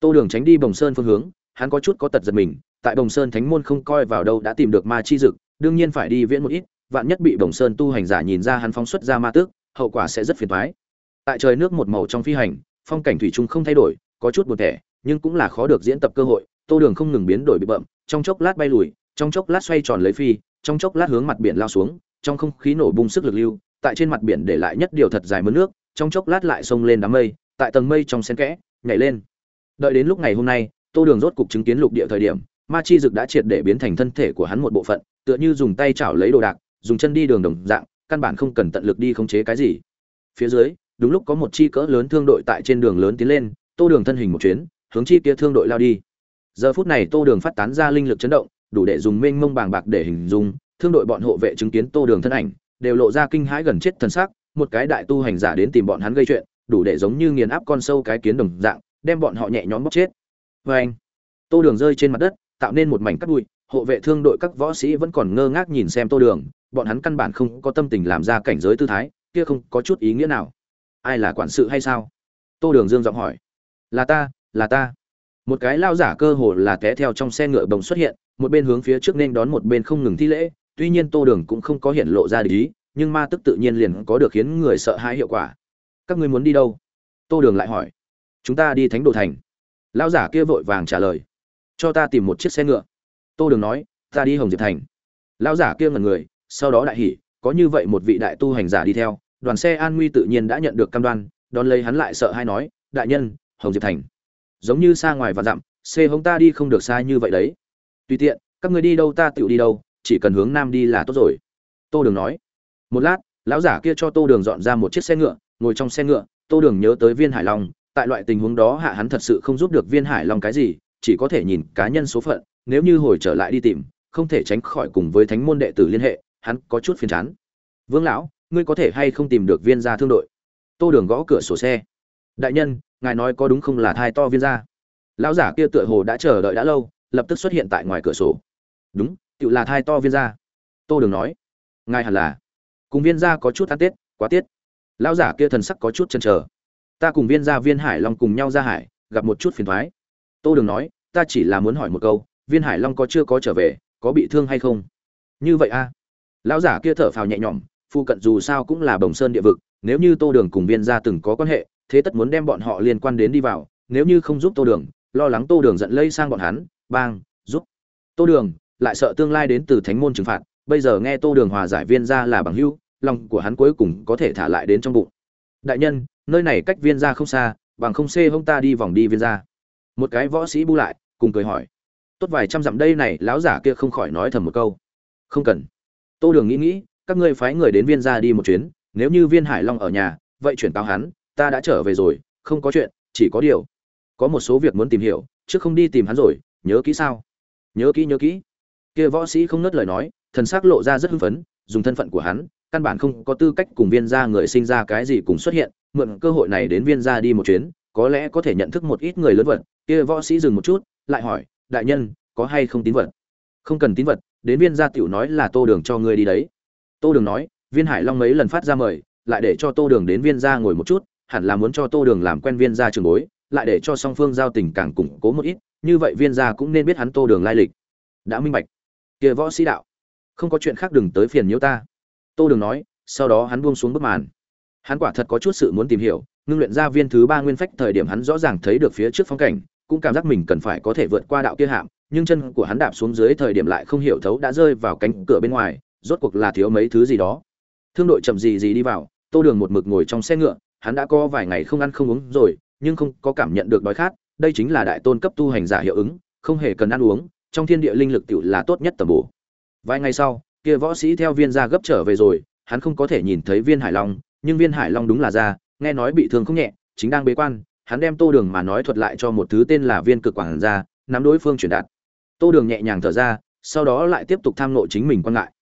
Tô đường tránh đi bồng sơn phương hướng hắn có chút có tật giật mình tại bồng sơn thánh môn không coi vào đâu đã tìm được ma chi dực đương nhiên phải đi viễn một ít vạn nhất bị Bổng sơn tu hành giả nhìn ra hắn phóng xuất ra ma tước, hậu quả sẽ rất phiền toái. Tại trời nước một màu trong phi hành, phong cảnh thủy chung không thay đổi, có chút buồn tẻ, nhưng cũng là khó được diễn tập cơ hội, tô đường không ngừng biến đổi bị bậm, trong chốc lát bay lùi, trong chốc lát xoay tròn lấy phi, trong chốc lát hướng mặt biển lao xuống, trong không khí nổ bung sức lực lưu, tại trên mặt biển để lại nhất điều thật dài mưa nước, trong chốc lát lại xông lên đám mây, tại tầng mây trong xen kẽ, nhảy lên. Đợi đến lúc ngày hôm nay, tô đường rốt cục chứng kiến lục địa thời điểm, ma chi dực đã triệt để biến thành thân thể của hắn một bộ phận, tựa như dùng tay chảo lấy đồ đạc dùng chân đi đường đồng dạng, căn bản không cần tận lực đi khống chế cái gì. Phía dưới, đúng lúc có một chi cỡ lớn thương đội tại trên đường lớn tiến lên, tô đường thân hình một chuyến, hướng chi kia thương đội lao đi. Giờ phút này tô đường phát tán ra linh lực chấn động, đủ để dùng mênh mông bàng bạc để hình dung, thương đội bọn hộ vệ chứng kiến tô đường thân ảnh, đều lộ ra kinh hãi gần chết thân xác một cái đại tu hành giả đến tìm bọn hắn gây chuyện, đủ để giống như nghiền áp con sâu cái kiến đồng dạng, đem bọn họ nhẹ nhõm bóc chết. Vê anh, tô đường rơi trên mặt đất, tạo nên một mảnh cắt bụi, hộ vệ thương đội các võ sĩ vẫn còn ngơ ngác nhìn xem tô đường bọn hắn căn bản không có tâm tình làm ra cảnh giới tư thái, kia không có chút ý nghĩa nào. Ai là quản sự hay sao? Tô đường dương giọng hỏi. Là ta là ta. Một cái lao giả cơ hồ là té theo trong xe ngựa bồng xuất hiện, một bên hướng phía trước nên đón một bên không ngừng thi lễ, tuy nhiên tô đường cũng không có hiện lộ ra lý nhưng ma tức tự nhiên liền có được khiến người sợ hãi hiệu quả. Các ngươi muốn đi đâu? Tô đường lại hỏi. Chúng ta đi thánh đồ thành. Lao giả kia vội vàng trả lời. Cho ta tìm một chiếc xe ngựa. Tô đường nói, ta đi hồng diệp thành. Lao giả kia ngần người sau đó đại hỉ, có như vậy một vị đại tu hành giả đi theo, đoàn xe an nguy tự nhiên đã nhận được cam đoan, đón lấy hắn lại sợ hai nói, đại nhân, hồng diệp thành, giống như xa ngoài và dặm xe hông ta đi không được xa như vậy đấy. Tùy tiện, các người đi đâu ta tiểu đi đâu, chỉ cần hướng nam đi là tốt rồi. Tô đường nói. Một lát, lão giả kia cho tô đường dọn ra một chiếc xe ngựa, ngồi trong xe ngựa, tô đường nhớ tới viên hải long, tại loại tình huống đó hạ hắn thật sự không giúp được viên hải long cái gì, chỉ có thể nhìn cá nhân số phận, nếu như hồi trở lại đi tìm, không thể tránh khỏi cùng với thánh môn đệ tử liên hệ hắn có chút phiền chán. Vương lão, ngươi có thể hay không tìm được viên gia thương đội? Tô đường gõ cửa sổ xe. Đại nhân, ngài nói có đúng không là thai to viên gia? Lão giả kia tựa hồ đã chờ đợi đã lâu, lập tức xuất hiện tại ngoài cửa sổ. Đúng tự là thai to viên gia. Tô đường nói. Ngài hẳn là. Cùng viên gia có chút ăn tết, quá tiết. Lão giả kia thần sắc có chút chần chờ. Ta cùng viên gia viên hải long cùng nhau ra hải, gặp một chút phiền thoái. Tô đường nói, ta chỉ là muốn hỏi một câu, viên hải long có chưa có trở về, có bị thương hay không? Như vậy a à? Lão giả kia thở phào nhẹ nhõm phụ cận dù sao cũng là bồng sơn địa vực, nếu như tô đường cùng viên gia từng có quan hệ, thế tất muốn đem bọn họ liên quan đến đi vào, nếu như không giúp tô đường, lo lắng tô đường giận lây sang bọn hắn, bang, giúp. Tô đường, lại sợ tương lai đến từ thánh môn trừng phạt, bây giờ nghe tô đường hòa giải viên ra là bằng hữu, lòng của hắn cuối cùng có thể thả lại đến trong bụng. Đại nhân, nơi này cách viên ra không xa, bằng không xê hông ta đi vòng đi viên ra một cái võ sĩ bu lại, cùng cười hỏi. Tốt vài trăm dặm đây này, lão giả kia không khỏi nói thầm một câu. Không cần tô đường nghĩ nghĩ, các ngươi phái người đến viên ra đi một chuyến, nếu như viên hải long ở nhà, vậy chuyển tao hắn, ta đã trở về rồi, không có chuyện, chỉ có điều. Có một số việc muốn tìm hiểu, chứ không đi tìm hắn rồi, nhớ kỹ sao? Nhớ kỹ nhớ kỹ. Kia võ sĩ không nớt lời nói, thần s ắ c lộ ra rất hưng phấn, dùng thân phận của hắn, căn bản không có tư cách cùng viên gia người sinh ra cái gì cùng xuất hiện, mượn cơ hội này đến viên gia đi một chuyến, có lẽ có thể nhận thức một ít người lớn vật. Kia võ sĩ dừng một chút, lại hỏi, đại nhân, có hay không tín vật? Không cần tín vật đến viên gia tiểu nói là tô đường cho ngươi đi đấy. Tô đường nói, viên hải long mấy lần phát ra mời, lại để cho tô đường đến viên gia ngồi một chút, hẳn là muốn cho tô đường làm quen viên gia trường bối, lại để cho song phương giao tình càng củng cố một ít, như vậy viên gia cũng nên biết hắn tô đường lai lịch. Đã minh bạch. Kia võ sĩ đạo, không có chuyện khác đừng tới phiền nhiễu ta. Tô đường nói, sau đó hắn buông xuống bức màn. Hắn quả thật có chút sự muốn tìm hiểu, ngưng luyện ra viên thứ ba nguyên phách thời điểm hắn rõ ràng thấy được phía trước phong cảnh, cũng cảm giác mình cần phải có thể vượt qua đạo kia hạm nhưng chân của hắn đạp xuống dưới thời điểm lại không hiểu thấu đã rơi vào cánh cửa bên ngoài, rốt cuộc là thiếu mấy thứ gì đó. Thương đội chậm gì gì đi vào, tô đường một mực ngồi trong xe ngựa, hắn đã có vài ngày không ăn không uống rồi, nhưng không có cảm nhận được đói khát, đây chính là đại tôn cấp tu hành giả hiệu ứng, không hề cần ăn uống, trong thiên địa linh lực tiểu là tốt nhất tầm bổ. Vài ngày sau, kia võ sĩ theo viên gia gấp trở về rồi, hắn không có thể nhìn thấy viên hải long, nhưng viên hải long đúng là ra, nghe nói bị thương không nhẹ, chính đang bế quan, hắn đem tô đường mà nói thuật lại cho một thứ tên là viên cực quảng ra nắm đối phương truyền đạt tô đường nhẹ nhàng thở ra, sau đó lại tiếp tục tham nộ chính mình quan ngại.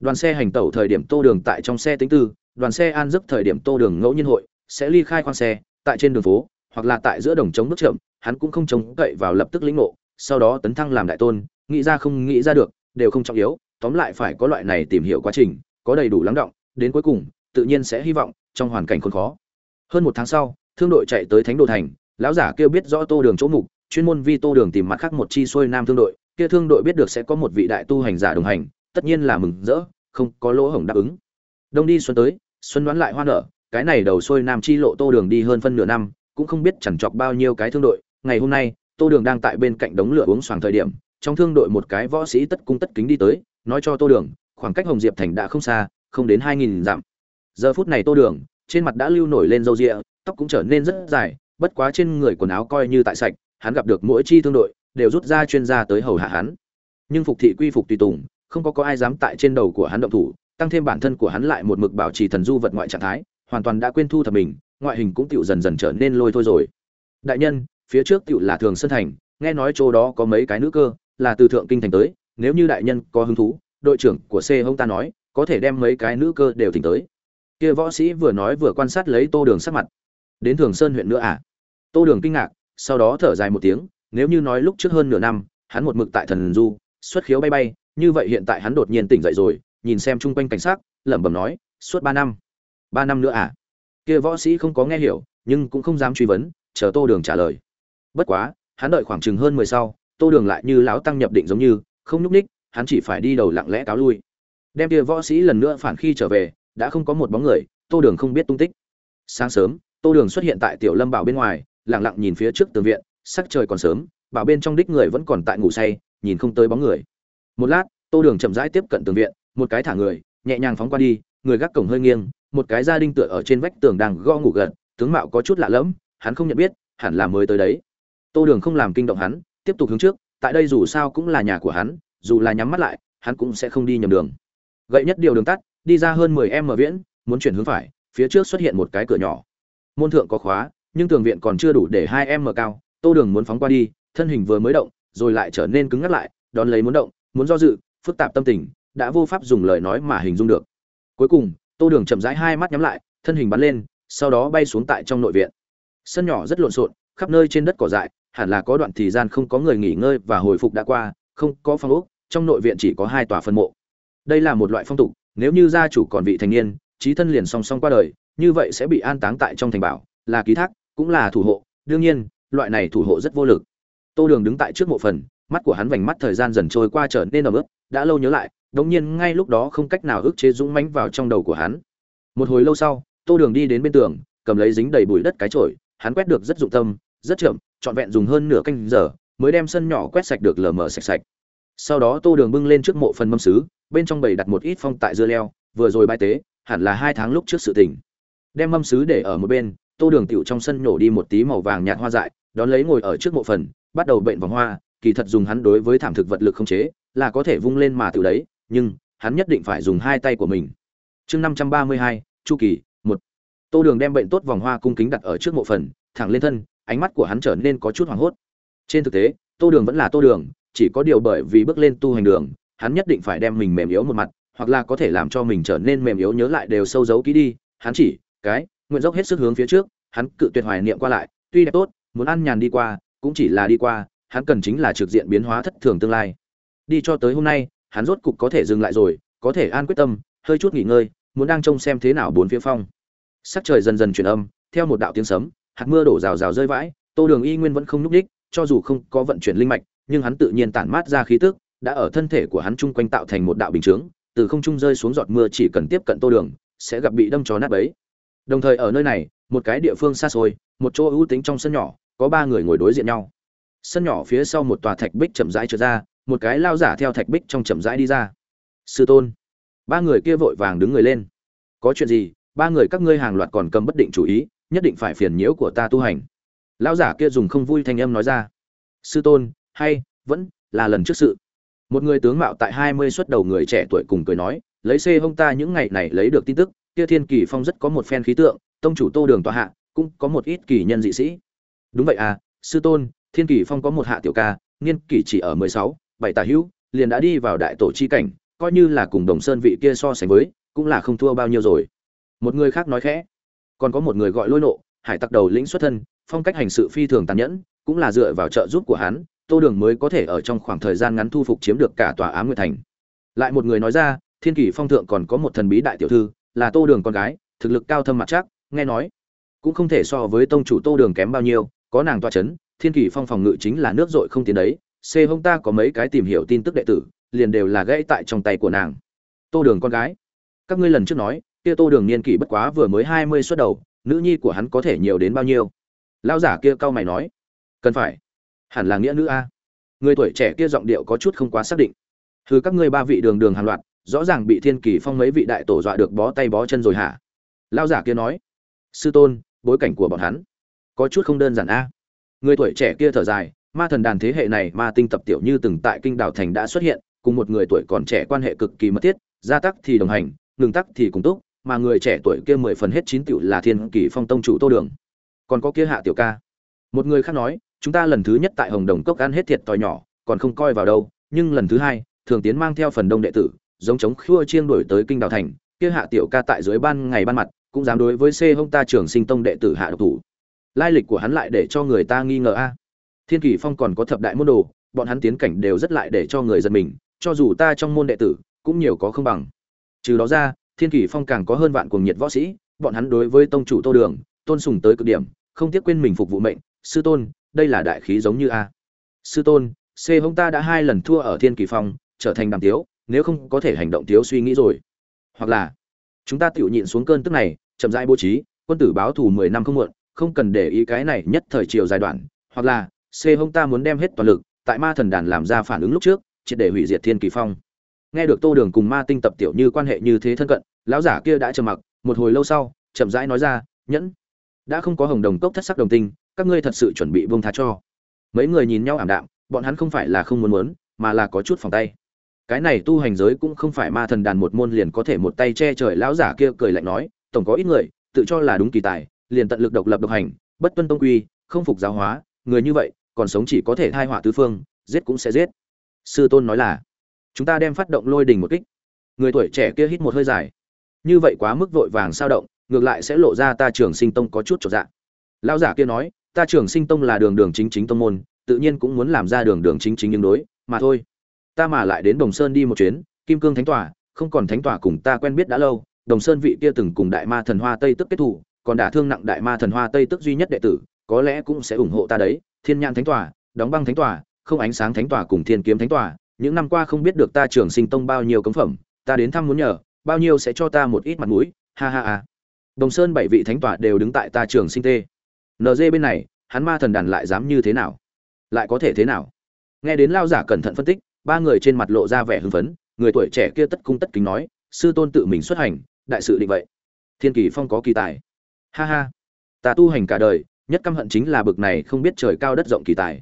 Đoàn xe hành tẩu thời điểm tô đường tại trong xe tính tư, đoàn xe an giấc thời điểm tô đường ngẫu nhiên hội, sẽ ly khai khoang xe, tại trên đường phố, hoặc là tại giữa đồng trống nước chậm, hắn cũng không chống cậy vào lập tức lĩnh ngộ, sau đó tấn thăng làm đại tôn, nghĩ ra không nghĩ ra được, đều không trọng yếu, tóm lại phải có loại này tìm hiểu quá trình, có đầy đủ lắng động, đến cuối cùng, tự nhiên sẽ hy vọng, trong hoàn cảnh khốn khó. Hơn một tháng sau, thương đội chạy tới thánh đồ thành, lão giả kêu biết rõ tô đường chỗ mục, chuyên môn vi tô đường tìm mặt khác một chi xuôi nam thương đội kia thương đội biết được sẽ có một vị đại tu hành giả đồng hành, tất nhiên là mừng rỡ, không có lỗ hổng đáp ứng. Đông đi xuân tới, xuân đoán lại hoa nở, cái này đầu xuôi nam chi lộ tô đường đi hơn phân nửa năm, cũng không biết chẳng chọc bao nhiêu cái thương đội. Ngày hôm nay, tô đường đang tại bên cạnh đống lửa uống xoàng thời điểm, trong thương đội một cái võ sĩ tất cung tất kính đi tới, nói cho tô đường, khoảng cách hồng diệp thành đã không xa, không đến hai nghìn dặm. Giờ phút này tô đường, trên mặt đã lưu nổi lên râu rịa tóc cũng trở nên rất dài, bất quá trên người quần áo coi như tại sạch, hắn gặp được mỗi chi thương đội đều rút ra chuyên gia tới hầu hạ hắn. Nhưng phục thị quy phục tùy tùng, không có có ai dám tại trên đầu của hắn động thủ, tăng thêm bản thân của hắn lại một mực bảo trì thần du vật ngoại trạng thái, hoàn toàn đã quên thu thập mình, ngoại hình cũng tựu dần dần trở nên lôi thôi rồi. Đại nhân, phía trước tựu là thường sơn thành, nghe nói chỗ đó có mấy cái nữ cơ, là từ thượng kinh thành tới, nếu như đại nhân có hứng thú, đội trưởng của c hông ta nói, có thể đem mấy cái nữ cơ đều thỉnh tới. Kia võ sĩ vừa nói vừa quan sát lấy tô đường sắc mặt. Đến thường sơn huyện nữa à? Tô đường kinh ngạc, sau đó thở dài một tiếng nếu như nói lúc trước hơn nửa năm, hắn một mực tại thần du, xuất khiếu bay bay, như vậy hiện tại hắn đột nhiên tỉnh dậy rồi, nhìn xem chung quanh cảnh sát, lẩm bẩm nói, suốt ba năm. Ba năm nữa à? Kia võ sĩ không có nghe hiểu, nhưng cũng không dám truy vấn, chờ tô đường trả lời. Bất quá, hắn đợi khoảng chừng hơn mười sau, tô đường lại như lão tăng nhập định giống như, không nhúc ních hắn chỉ phải đi đầu lặng lẽ cáo lui. Đem kia võ sĩ lần nữa phản khi trở về, đã không có một bóng người, tô đường không biết tung tích. Sáng sớm, tô đường xuất hiện tại tiểu lâm bảo bên ngoài, lặng lặng nhìn phía trước tường viện sắc trời còn sớm, bảo bên trong đích người vẫn còn tại ngủ say, nhìn không tới bóng người. Một lát, tô đường chậm rãi tiếp cận tường viện, một cái thả người, nhẹ nhàng phóng qua đi, người gác cổng hơi nghiêng, một cái gia đình tựa ở trên vách tường đang go ngủ gật, tướng mạo có chút lạ lẫm, hắn không nhận biết, hẳn là mới tới đấy. Tô đường không làm kinh động hắn, tiếp tục hướng trước, tại đây dù sao cũng là nhà của hắn, dù là nhắm mắt lại, hắn cũng sẽ không đi nhầm đường. Gậy nhất điều đường tắt, đi ra hơn mười em mở viễn, muốn chuyển hướng phải, phía trước xuất hiện một cái cửa nhỏ. Môn thượng có khóa, nhưng tường viện còn chưa đủ để hai em mở cao tô đường muốn phóng qua đi, thân hình vừa mới động, rồi lại trở nên cứng ngắt lại, đón lấy muốn động, muốn do dự, phức tạp tâm tình, đã vô pháp dùng lời nói mà hình dung được. Cuối cùng, tô đường chậm rãi hai mắt nhắm lại, thân hình bắn lên, sau đó bay xuống tại trong nội viện. Sân nhỏ rất lộn xộn, khắp nơi trên đất cỏ dại, hẳn là có đoạn thời gian không có người nghỉ ngơi và hồi phục đã qua, không có phòng ốc, trong nội viện chỉ có hai tòa phân mộ. Đây là một loại phong tục, nếu như gia chủ còn vị thành niên, trí thân liền song song qua đời, như vậy sẽ bị an táng tại trong thành bảo, là ký thác, cũng là thủ hộ. Đương nhiên loại này thủ hộ rất vô lực. Tô đường đứng tại trước mộ phần, mắt của hắn vành mắt thời gian dần trôi qua trở nên ẩm ướt, đã lâu nhớ lại, đống nhiên ngay lúc đó không cách nào ức chế dũng mãnh vào trong đầu của hắn. Một hồi lâu sau, tô đường đi đến bên tường, cầm lấy dính đầy bụi đất cái chổi, hắn quét được rất dụng tâm, rất chậm, trọn vẹn dùng hơn nửa canh giờ, mới đem sân nhỏ quét sạch được lờ mờ sạch sạch. Sau đó tô đường bưng lên trước mộ phần mâm sứ, bên trong bầy đặt một ít phong tại dưa leo, vừa rồi bài tế, hẳn là hai tháng lúc trước sự tình. Đem mâm sứ để ở một bên, tô đường tựu trong sân nhổ đi một tí màu vàng nhạt hoa dại đón lấy ngồi ở trước mộ phần, bắt đầu bệnh vòng hoa, kỳ thật dùng hắn đối với thảm thực vật lực không chế, là có thể vung lên mà tự đấy, nhưng, hắn nhất định phải dùng hai tay của mình. Chương năm trăm ba mươi hai, chu kỳ, một. Tô đường đem bệnh tốt vòng hoa cung kính đặt ở trước mộ phần, thẳng lên thân, ánh mắt của hắn trở nên có chút hoảng hốt. Trên thực tế, tô đường vẫn là tô đường, chỉ có điều bởi vì bước lên tu hành đường, hắn nhất định phải đem mình mềm yếu một mặt, hoặc là có thể làm cho mình trở nên mềm yếu nhớ lại đều sâu giấu kỹ đi. Hắn chỉ, cái, nguyện dốc hết sức hướng phía trước, hắn cự tuyệt hoài niệm qua lại, tuy đẹp tốt muốn ăn nhàn đi qua, cũng chỉ là đi qua, hắn cần chính là trực diện biến hóa thất thường tương lai. Đi cho tới hôm nay, hắn rốt cục có thể dừng lại rồi, có thể an quyết tâm, hơi chút nghỉ ngơi, muốn đang trông xem thế nào bốn phía phong. Sắc trời dần dần chuyển âm, theo một đạo tiếng sấm, hạt mưa đổ rào rào rơi vãi, tô đường y nguyên vẫn không lúc đích cho dù không có vận chuyển linh mạch, nhưng hắn tự nhiên tản mát ra khí tức, đã ở thân thể của hắn chung quanh tạo thành một đạo bình chướng, từ không trung rơi xuống giọt mưa chỉ cần tiếp cận tô đường, sẽ gặp bị đâm cho nát bấy. Đồng thời ở nơi này, một cái địa phương xa xôi, một chỗ ưu tính trong sân nhỏ có ba người ngồi đối diện nhau. Sân nhỏ phía sau một tòa thạch bích chậm rãi trượt ra, một cái lao giả theo thạch bích trong chậm rãi đi ra. Sư tôn. Ba người kia vội vàng đứng người lên. Có chuyện gì, ba người các ngươi hàng loạt còn cầm bất định chủ ý, nhất định phải phiền nhiễu của ta tu hành. Lao giả kia dùng không vui thanh âm nói ra. Sư tôn, hay, vẫn là lần trước sự. Một người tướng mạo tại hai mươi xuất đầu người trẻ tuổi cùng cười nói, lấy xê hông ta những ngày này lấy được tin tức, kia thiên kỳ phong rất có một phen khí tượng, tông chủ tô đường tòa hạ, cũng có một ít kỳ nhân dị sĩ đúng vậy à sư tôn, thiên kỷ phong có một hạ tiểu ca, niên kỷ chỉ ở mười sáu, bảy tả hữu, liền đã đi vào đại tổ chi cảnh, coi như là cùng đồng sơn vị kia so sánh với, cũng là không thua bao nhiêu rồi. Một người khác nói khẽ. Còn có một người gọi lôi nộ, hải tặc đầu lĩnh xuất thân, phong cách hành sự phi thường tàn nhẫn, cũng là dựa vào trợ giúp của hắn, tô đường mới có thể ở trong khoảng thời gian ngắn thu phục chiếm được cả tòa á nguyệt thành. Lại một người nói ra, thiên kỷ phong thượng còn có một thần bí đại tiểu thư, là tô đường con gái, thực lực cao thâm mặt chắc, nghe nói, cũng không thể so với tông chủ tô đường kém bao nhiêu có nàng toa chấn, thiên kỳ phong phòng ngự chính là nước dội không tiến đấy c hông ta có mấy cái tìm hiểu tin tức đệ tử liền đều là gãy tại trong tay của nàng. Tô đường con gái các ngươi lần trước nói kia tô đường niên kỷ bất quá vừa mới hai mươi suất đầu nữ nhi của hắn có thể nhiều đến bao nhiêu? Lao giả kia cau mày nói cần phải. Hẳn là nghĩa nữ a. Người tuổi trẻ kia giọng điệu có chút không quá xác định. Thứ các ngươi ba vị đường đường hàng loạt, rõ ràng bị Thiên Kỳ Phong mấy vị đại tổ dọa được bó tay bó chân rồi hả? Lão giả kia nói. Sư tôn, bối cảnh của bọn hắn có chút không đơn giản a. Người tuổi trẻ kia thở dài, ma thần đàn thế hệ này ma tinh tập tiểu như từng tại kinh đảo thành đã xuất hiện, cùng một người tuổi còn trẻ quan hệ cực kỳ mật thiết, gia tắc thì đồng hành, ngừng tắc thì cùng túc, mà người trẻ tuổi kia mười phần hết chín tiểu là Thiên Kỳ Phong tông chủ Tô Đường. Còn có kia Hạ tiểu ca. Một người khác nói, chúng ta lần thứ nhất tại Hồng Đồng cốc ăn hết thiệt tòi nhỏ, còn không coi vào đâu, nhưng lần thứ hai, thường tiến mang theo phần đông đệ tử giống chống khua chiêng đổi tới kinh đào thành kia hạ tiểu ca tại dưới ban ngày ban mặt cũng dám đối với c hông ta trưởng sinh tông đệ tử hạ độc thủ lai lịch của hắn lại để cho người ta nghi ngờ a. Thiên kỳ phong còn có thập đại môn đồ, bọn hắn tiến cảnh đều rất lại để cho người giật mình, cho dù ta trong môn đệ tử cũng nhiều có không bằng. Trừ đó ra, thiên kỳ phong càng có hơn vạn cuồng nhiệt võ sĩ, bọn hắn đối với tông chủ tô đường, tôn sùng tới cực điểm, không tiếc quên mình phục vụ mệnh. Sư tôn, đây là đại khí giống như a. Sư tôn c hông ta đã hai lần thua ở thiên kỳ phong, trở thành đàm tiếu, nếu không có thể hành động tiếu suy nghĩ rồi. Hoặc là, chúng ta tự nhịn xuống cơn tức này, chậm rãi bố trí, quân tử báo thù mười năm không muộn không cần để ý cái này nhất thời chiều giai đoạn, hoặc là, c hông ta muốn đem hết toàn lực, tại ma thần đàn làm ra phản ứng lúc trước, triệt để hủy diệt thiên kỳ phong. Nghe được tô đường cùng ma tinh tập tiểu như quan hệ như thế thân cận, lão giả kia đã trầm mặc, một hồi lâu sau, chậm rãi nói ra, nhẫn, đã không có hồng đồng cốc thất sắc đồng tinh, các ngươi thật sự chuẩn bị vương tha cho. Mấy người nhìn nhau ảm đạm, bọn hắn không phải là không muốn muốn, mà là có chút phòng tay. Cái này tu hành giới cũng không phải ma thần đàn một môn liền có thể một tay che trời, lão giả kia cười lạnh nói, tổng có ít người, tự cho là đúng kỳ tài liền tận lực độc lập độc hành, bất tuân tông quy, không phục giáo hóa, người như vậy, còn sống chỉ có thể thai họa tứ phương, giết cũng sẽ giết. Sư tôn nói là, chúng ta đem phát động lôi đình một kích. Người tuổi trẻ kia hít một hơi dài. Như vậy quá mức vội vàng sao động, ngược lại sẽ lộ ra ta trường sinh tông có chút chỗ dạ. lão giả kia nói, ta trường sinh tông là đường đường chính chính tông môn, tự nhiên cũng muốn làm ra đường đường chính chính nhưng đối, mà thôi. Ta mà lại đến đồng sơn đi một chuyến, kim cương thánh tòa, không còn thánh tòa cùng ta quen biết đã lâu, đồng sơn vị kia từng cùng đại ma thần hoa tây tức kết thủ còn đả thương nặng đại ma thần hoa tây tức duy nhất đệ tử, có lẽ cũng sẽ ủng hộ ta đấy. Thiên nhãn thánh tòa, đóng băng thánh tòa, không ánh sáng thánh tòa cùng thiên kiếm thánh tòa, những năm qua không biết được ta trường sinh tông bao nhiêu cống phẩm, ta đến thăm muốn nhờ, bao nhiêu sẽ cho ta một ít mặt mũi, ha ha ha. Đồng sơn bảy vị thánh tòa đều đứng tại ta trường sinh tê. Nd bên này, hắn ma thần đàn lại dám như thế nào? Lại có thể thế nào? Nghe đến lao giả cẩn thận phân tích, ba người trên mặt lộ ra vẻ hưng phấn, người tuổi trẻ kia tất cung tất kính nói, sư tôn tự mình xuất hành, đại sự định vậy. Thiên kỳ phong có kỳ tài ha ha. Ta tu hành cả đời, nhất căm hận chính là bực này không biết trời cao đất rộng kỳ tài.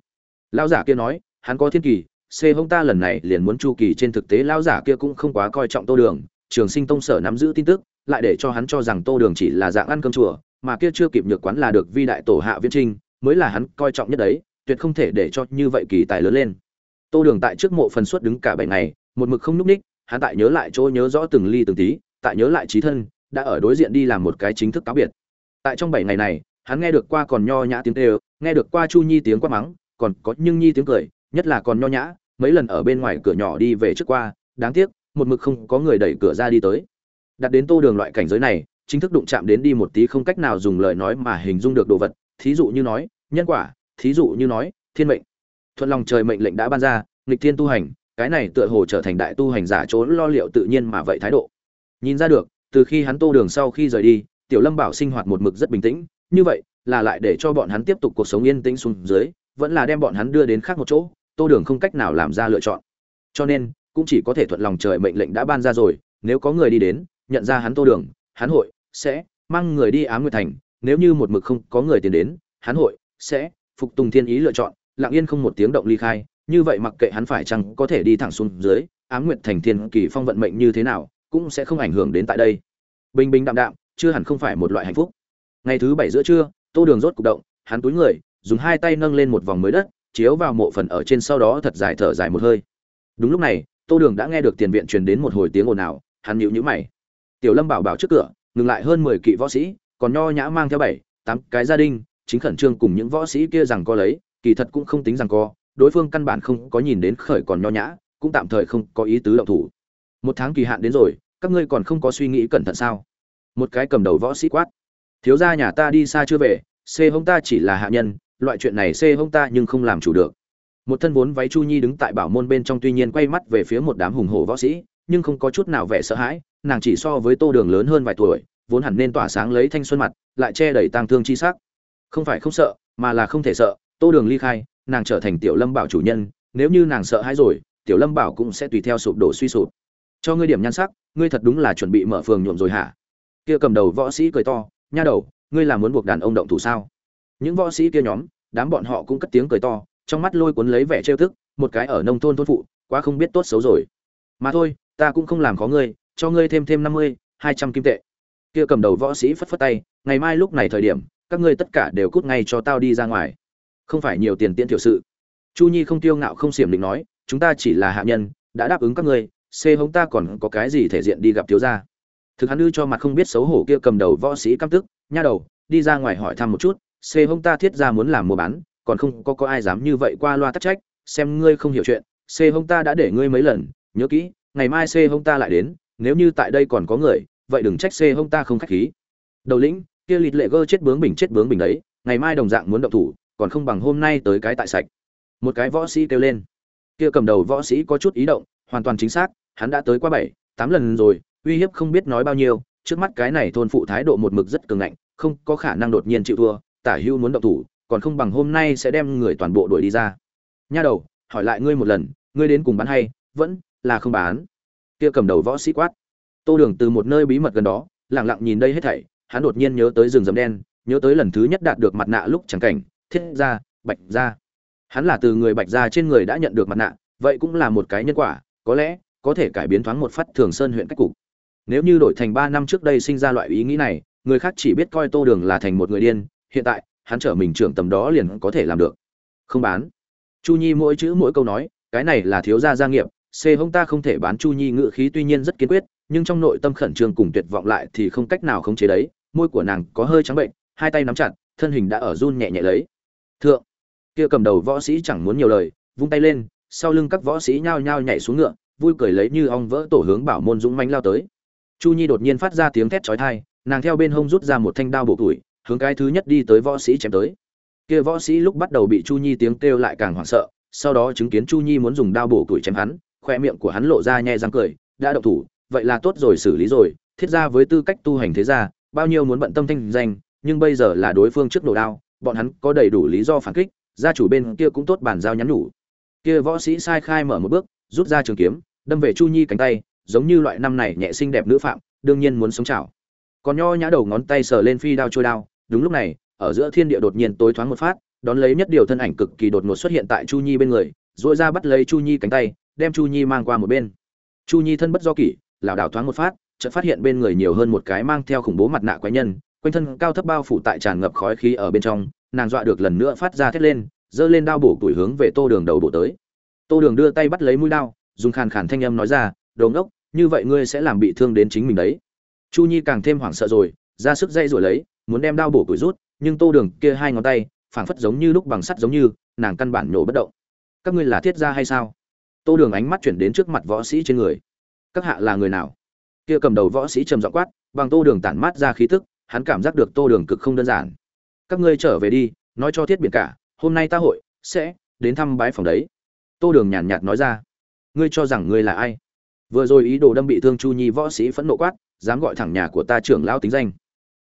Lão giả kia nói, hắn có thiên kỳ, c hông ta lần này liền muốn chu kỳ trên thực tế lão giả kia cũng không quá coi trọng tô đường, trường sinh tông sở nắm giữ tin tức, lại để cho hắn cho rằng tô đường chỉ là dạng ăn cơm chùa, mà kia chưa kịp nhược quán là được vi đại tổ hạ viễn trinh, mới là hắn coi trọng nhất đấy, tuyệt không thể để cho như vậy kỳ tài lớn lên. Tô đường tại trước mộ phần suốt đứng cả bảy ngày, một mực không nhúc ních, hắn tại nhớ lại chỗ nhớ rõ từng ly từng tí, tại nhớ lại trí thân, đã ở đối diện đi làm một cái chính thức cáo biệt tại trong bảy ngày này, hắn nghe được qua còn nho nhã tiếng kêu, nghe được qua chu nhi tiếng quát mắng, còn có nhưng nhi tiếng cười, nhất là còn nho nhã, mấy lần ở bên ngoài cửa nhỏ đi về trước qua, đáng tiếc, một mực không có người đẩy cửa ra đi tới. Đặt đến tô đường loại cảnh giới này, chính thức đụng chạm đến đi một tí không cách nào dùng lời nói mà hình dung được đồ vật, thí dụ như nói, nhân quả, thí dụ như nói, thiên mệnh. Thuận lòng trời mệnh lệnh đã ban ra, nghịch thiên tu hành, cái này tựa hồ trở thành đại tu hành giả trốn lo liệu tự nhiên mà vậy thái độ. Nhìn ra được, từ khi hắn tô đường sau khi rời đi tiểu lâm bảo sinh hoạt một mực rất bình tĩnh, như vậy là lại để cho bọn hắn tiếp tục cuộc sống yên tĩnh xuống dưới, vẫn là đem bọn hắn đưa đến khác một chỗ, tô đường không cách nào làm ra lựa chọn. Cho nên, cũng chỉ có thể thuận lòng trời mệnh lệnh đã ban ra rồi, nếu có người đi đến, nhận ra hắn tô đường, hắn hội sẽ mang người đi ám nguyệt thành, nếu như một mực không có người tiến đến, hắn hội sẽ phục tùng thiên ý lựa chọn, lặng yên không một tiếng động ly khai, như vậy mặc kệ hắn phải chăng có thể đi thẳng xuống dưới ám Nguyệt thành thiên kỳ phong vận mệnh như thế nào, cũng sẽ không ảnh hưởng đến tại đây. Bình bình đạm đạm chưa hẳn không phải một loại hạnh phúc. Ngày thứ bảy giữa trưa, tô đường rốt cục động, hắn túi người, dùng hai tay nâng lên một vòng mới đất, chiếu vào mộ phần ở trên sau đó thật dài thở dài một hơi. Đúng lúc này, tô đường đã nghe được tiền viện truyền đến một hồi tiếng ồn ào, hắn nhịu nhữ mày. Tiểu lâm bảo bảo trước cửa, ngừng lại hơn mười kỵ võ sĩ, còn nho nhã mang theo bảy, tám cái gia đình, chính khẩn trương cùng những võ sĩ kia rằng co lấy, kỳ thật cũng không tính rằng co, đối phương căn bản không có nhìn đến khởi còn nho nhã, cũng tạm thời không có ý tứ động thủ. Một tháng kỳ hạn đến rồi, các ngươi còn không có suy nghĩ cẩn thận sao? Một cái cầm đầu võ sĩ quát. Thiếu gia nhà ta đi xa chưa về, c hông ta chỉ là hạ nhân, loại chuyện này c hông ta nhưng không làm chủ được. Một thân vốn váy chu nhi đứng tại bảo môn bên trong tuy nhiên quay mắt về phía một đám hùng hổ võ sĩ, nhưng không có chút nào vẻ sợ hãi, nàng chỉ so với tô đường lớn hơn vài tuổi, vốn hẳn nên tỏa sáng lấy thanh xuân mặt, lại che đẩy tang thương chi sắc. Không phải không sợ, mà là không thể sợ, tô đường ly khai, nàng trở thành tiểu lâm bảo chủ nhân, nếu như nàng sợ hãi rồi, tiểu lâm bảo cũng sẽ tùy theo sụp đổ suy sụp. Cho ngươi điểm nhan sắc, ngươi thật đúng là chuẩn bị mở phường nhuộm rồi hả? Kia cầm đầu võ sĩ cười to, nha đầu, ngươi là muốn buộc đàn ông động thủ sao? Những võ sĩ kia nhóm, đám bọn họ cũng cất tiếng cười to, trong mắt lôi cuốn lấy vẻ trêu tức, một cái ở nông thôn thôn phụ, quá không biết tốt xấu rồi. Mà thôi, ta cũng không làm khó ngươi, cho ngươi thêm thêm năm mươi, hai trăm kim tệ. Kia cầm đầu võ sĩ phất phất tay, ngày mai lúc này thời điểm, các ngươi tất cả đều cút ngay cho tao đi ra ngoài. Không phải nhiều tiền tiễn thiểu sự. Chu nhi không tiêu ngạo không xiểm định nói, chúng ta chỉ là hạ nhân, đã đáp ứng các ngươi, xê hống ta còn có cái gì thể diện đi gặp thiếu gia thực hắn đưa cho mặt không biết xấu hổ kia cầm đầu võ sĩ căm tức, nha đầu, đi ra ngoài hỏi thăm một chút, xê hông ta thiết ra muốn làm mua bán, còn không có có ai dám như vậy qua loa tắc trách, xem ngươi không hiểu chuyện, xê hông ta đã để ngươi mấy lần, nhớ kỹ, ngày mai xê hông ta lại đến, nếu như tại đây còn có người, vậy đừng trách xê hông ta không khách khí. Đầu lĩnh, kia lịt lệ gơ chết bướng bình chết bướng bình đấy, ngày mai đồng dạng muốn động thủ, còn không bằng hôm nay tới cái tại sạch. Một cái võ sĩ kêu lên. Kia cầm đầu võ sĩ có chút ý động, hoàn toàn chính xác, hắn đã tới qua bảy, tám lần rồi uy hiếp không biết nói bao nhiêu, trước mắt cái này thôn phụ thái độ một mực rất cường ngạnh, không có khả năng đột nhiên chịu thua, tả hưu muốn động thủ, còn không bằng hôm nay sẽ đem người toàn bộ đuổi đi ra. Nha đầu, hỏi lại ngươi một lần, ngươi đến cùng bán hay, vẫn là không bán. Kia cầm đầu võ sĩ quát. Tô đường từ một nơi bí mật gần đó, lặng lặng nhìn đây hết thảy, hắn đột nhiên nhớ tới rừng rậm đen, nhớ tới lần thứ nhất đạt được mặt nạ lúc chẳng cảnh, thiết ra, bạch ra. Hắn là từ người bạch ra trên người đã nhận được mặt nạ, vậy cũng là một cái nhân quả, có lẽ có thể cải biến thoáng một phát thường sơn huyện cách cục nếu như đổi thành ba năm trước đây sinh ra loại ý nghĩ này, người khác chỉ biết coi tô đường là thành một người điên, hiện tại, hắn trở mình trưởng tầm đó liền có thể làm được. Không bán. Chu nhi mỗi chữ mỗi câu nói, cái này là thiếu gia gia nghiệp, c hông ta không thể bán chu nhi ngự khí tuy nhiên rất kiên quyết, nhưng trong nội tâm khẩn trương cùng tuyệt vọng lại thì không cách nào khống chế đấy, môi của nàng có hơi trắng bệnh, hai tay nắm chặt, thân hình đã ở run nhẹ nhẹ lấy. Thượng, kia cầm đầu võ sĩ chẳng muốn nhiều lời, vung tay lên, sau lưng các võ sĩ nhao nhao nhảy xuống ngựa, vui cười lấy như ong vỡ tổ hướng bảo môn dũng mãnh lao tới chu nhi đột nhiên phát ra tiếng thét chói tai, nàng theo bên hông rút ra một thanh đao bổ tuổi hướng cái thứ nhất đi tới võ sĩ chém tới. Kia võ sĩ lúc bắt đầu bị chu nhi tiếng kêu lại càng hoảng sợ, sau đó chứng kiến chu nhi muốn dùng đao bổ tuổi chém hắn, khoe miệng của hắn lộ ra nhẹ răng cười, đã động thủ, vậy là tốt rồi, xử lý rồi, thiết ra với tư cách tu hành thế gia, bao nhiêu muốn bận tâm thanh danh, nhưng bây giờ là đối phương trước nổ đao, bọn hắn có đầy đủ lý do phản kích, gia chủ bên kia cũng tốt bàn giao nhắn nhủ. Kia võ sĩ sai khai mở một bước, rút ra trường kiếm, đâm về chu nhi cánh tay giống như loại năm này nhẹ xinh đẹp nữ phạm, đương nhiên muốn sống chảo. Còn nho nhã đầu ngón tay sờ lên phi đao trôi đao, đúng lúc này, ở giữa thiên địa đột nhiên tối thoáng một phát, đón lấy nhất điều thân ảnh cực kỳ đột ngột xuất hiện tại chu nhi bên người rồi ra bắt lấy chu nhi cánh tay, đem chu nhi mang qua một bên. Chu nhi thân bất do kỷ, lảo đảo thoáng một phát, chợt phát hiện bên người nhiều hơn một cái mang theo khủng bố mặt nạ quái nhân, quanh thân cao thấp bao phủ tại tràn ngập khói khí ở bên trong, nàng dọa được lần nữa phát ra thét lên, giơ lên đao bổ tuổi hướng về tô đường đầu bổ tới. Tô đường đưa tay bắt lấy mũi đao, dùng khàn khàn thanh âm nói ra đồ ngốc, như vậy ngươi sẽ làm bị thương đến chính mình đấy. Chu nhi càng thêm hoảng sợ rồi, ra sức dây rồi lấy, muốn đem đao bổ củi rút, nhưng tô đường kia hai ngón tay, phảng phất giống như lúc bằng sắt giống như, nàng căn bản nhổ bất động. Các ngươi là thiết gia hay sao? Tô đường ánh mắt chuyển đến trước mặt võ sĩ trên người. Các hạ là người nào? Kia cầm đầu võ sĩ trầm giọng quát, bằng tô đường tản mát ra khí tức, hắn cảm giác được tô đường cực không đơn giản. Các ngươi trở về đi, nói cho thiết biển cả, hôm nay ta hội sẽ đến thăm bái phòng đấy. Tô đường nhàn nhạt nói ra, ngươi cho rằng ngươi là ai? Vừa rồi ý đồ đâm bị thương chu nhi võ sĩ phẫn nộ quát, dám gọi thẳng nhà của ta trưởng lao tính danh.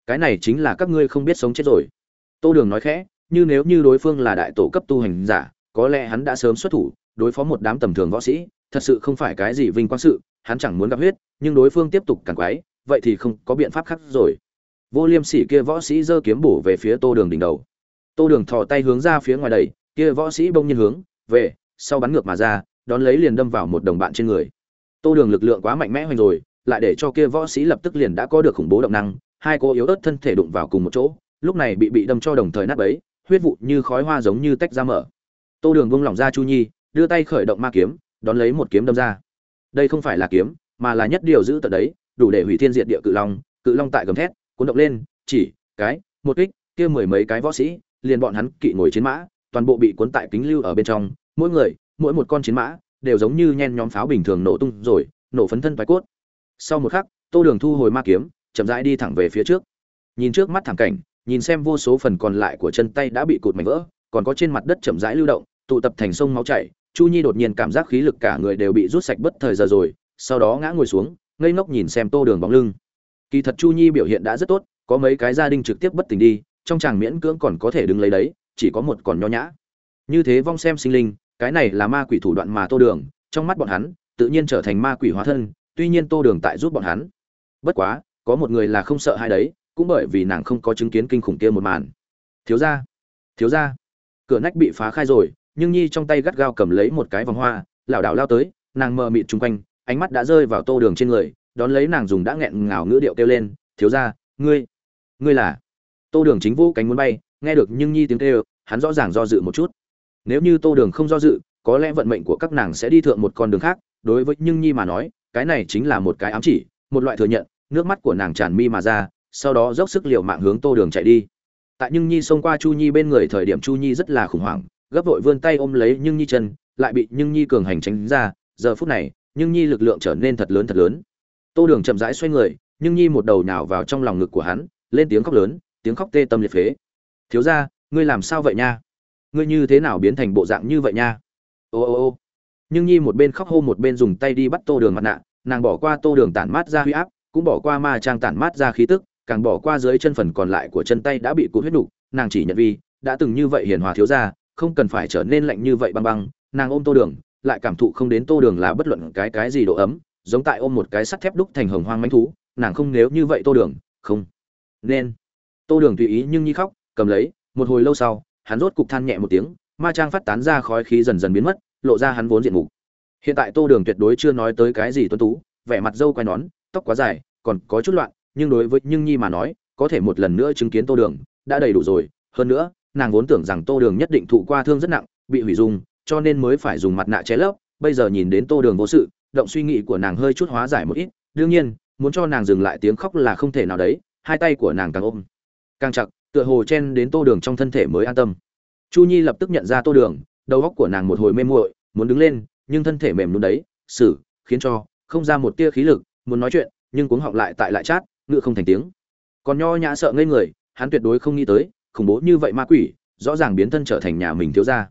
Cái này chính là các ngươi không biết sống chết rồi. Tô đường nói khẽ, như nếu như đối phương là đại tổ cấp tu hành giả, có lẽ hắn đã sớm xuất thủ, đối phó một đám tầm thường võ sĩ, thật sự không phải cái gì vinh quang sự, hắn chẳng muốn gặp huyết, nhưng đối phương tiếp tục càng quái, vậy thì không có biện pháp khác rồi. Vô liêm sỉ kia võ sĩ giơ kiếm bổ về phía tô đường đỉnh đầu. Tô đường thò tay hướng ra phía ngoài đầy kia võ sĩ bông nhiên hướng về, sau bắn ngược mà ra, đón lấy liền đâm vào một đồng bạn trên người tô đường lực lượng quá mạnh mẽ hoành rồi, lại để cho kia võ sĩ lập tức liền đã có được khủng bố động năng, hai cô yếu ớt thân thể đụng vào cùng một chỗ, lúc này bị bị đâm cho đồng thời nát bấy, huyết vụ như khói hoa giống như tách ra mở. Tô đường buông lỏng ra chu nhi, đưa tay khởi động ma kiếm, đón lấy một kiếm đâm ra. Đây không phải là kiếm, mà là nhất điều giữ tận đấy, đủ để hủy thiên diệt địa cự long cự long tại gầm thét, cuốn động lên, chỉ, cái, một kích, kia mười mấy cái võ sĩ, liền bọn hắn kỵ ngồi chiến mã, toàn bộ bị cuốn tại kính lưu ở bên trong, mỗi người, mỗi một con chiến mã đều giống như nhen nhóm pháo bình thường nổ tung rồi, nổ phấn thân thoái cốt. Sau một khắc, tô đường thu hồi ma kiếm, chậm rãi đi thẳng về phía trước. Nhìn trước mắt thẳng cảnh, nhìn xem vô số phần còn lại của chân tay đã bị cụt mảnh vỡ, còn có trên mặt đất chậm rãi lưu động, tụ tập thành sông máu chảy, chu nhi đột nhiên cảm giác khí lực cả người đều bị rút sạch bất thời giờ rồi, sau đó ngã ngồi xuống, ngây ngốc nhìn xem tô đường bóng lưng. Kỳ thật chu nhi biểu hiện đã rất tốt, có mấy cái gia đình trực tiếp bất tỉnh đi, trong chàng miễn cưỡng còn có thể đứng lấy đấy, chỉ có một còn nho nhã. Như thế vong xem sinh linh cái này là ma quỷ thủ đoạn mà tô đường, trong mắt bọn hắn, tự nhiên trở thành ma quỷ hóa thân, tuy nhiên tô đường tại giúp bọn hắn. Bất quá, có một người là không sợ hai đấy, cũng bởi vì nàng không có chứng kiến kinh khủng kia một màn. Thiếu ra thiếu ra cửa nách bị phá khai rồi, nhưng nhi trong tay gắt gao cầm lấy một cái vòng hoa, lảo đảo lao tới, nàng mờ mịt chung quanh, ánh mắt đã rơi vào tô đường trên người, đón lấy nàng dùng đã nghẹn ngào ngữ điệu kêu lên, thiếu ra ngươi ngươi là? Tô đường chính vũ cánh muốn bay, nghe được nhưng nhi tiếng kêu, hắn rõ ràng do dự một chút nếu như tô đường không do dự, có lẽ vận mệnh của các nàng sẽ đi thượng một con đường khác, đối với nhưng nhi mà nói, cái này chính là một cái ám chỉ, một loại thừa nhận, nước mắt của nàng tràn mi mà ra, sau đó dốc sức liều mạng hướng tô đường chạy đi. Tại nhưng nhi xông qua chu nhi bên người thời điểm chu nhi rất là khủng hoảng, gấp vội vươn tay ôm lấy nhưng nhi chân, lại bị nhưng nhi cường hành tránh ra, giờ phút này, nhưng nhi lực lượng trở nên thật lớn thật lớn. Tô đường chậm rãi xoay người, nhưng nhi một đầu nào vào trong lòng ngực của hắn, lên tiếng khóc lớn, tiếng khóc tê tâm liệt phế. Thiếu ra ngươi làm sao vậy nha? Ngươi như thế nào biến thành bộ dạng như vậy nha ô ô ô nhưng nhi một bên khóc hô một bên dùng tay đi bắt tô đường mặt nạ, nàng bỏ qua tô đường tản mát ra huy áp, cũng bỏ qua ma trang tản mát ra khí tức, càng bỏ qua dưới chân phần còn lại của chân tay đã bị cụ huyết đủ. nàng chỉ nhận vi, đã từng như vậy hiền hòa thiếu ra không cần phải trở nên lạnh như vậy băng băng, nàng ôm tô đường, lại cảm thụ không đến tô đường là bất luận cái cái gì độ ấm, giống tại ôm một cái sắt thép đúc thành hồng hoang manh thú, nàng không nếu như vậy tô đường, không nên tô đường tùy ý nhưng nhi khóc, cầm lấy, một hồi lâu sau hắn rốt cục than nhẹ một tiếng, ma trang phát tán ra khói khí dần dần biến mất, lộ ra hắn vốn diện mục. Hiện tại tô đường tuyệt đối chưa nói tới cái gì tuấn tú, vẻ mặt dâu quai nón, tóc quá dài, còn có chút loạn, nhưng đối với nhưng nhi mà nói, có thể một lần nữa chứng kiến tô đường, đã đầy đủ rồi. Hơn nữa, nàng vốn tưởng rằng tô đường nhất định thụ qua thương rất nặng, bị hủy dung, cho nên mới phải dùng mặt nạ che lấp. Bây giờ nhìn đến tô đường vô sự, động suy nghĩ của nàng hơi chút hóa giải một ít. Đương nhiên, muốn cho nàng dừng lại tiếng khóc là không thể nào đấy, hai tay của nàng càng ôm càng chặt tựa hồ chen đến tô đường trong thân thể mới an tâm. Chu nhi lập tức nhận ra tô đường, đầu óc của nàng một hồi mê muội, muốn đứng lên, nhưng thân thể mềm luôn đấy, xử, khiến cho không ra một tia khí lực, muốn nói chuyện, nhưng cuống họng lại tại lại chát, ngự không thành tiếng. Còn nho nhã sợ ngây người, hắn tuyệt đối không nghĩ tới, khủng bố như vậy ma quỷ, rõ ràng biến thân trở thành nhà mình thiếu gia.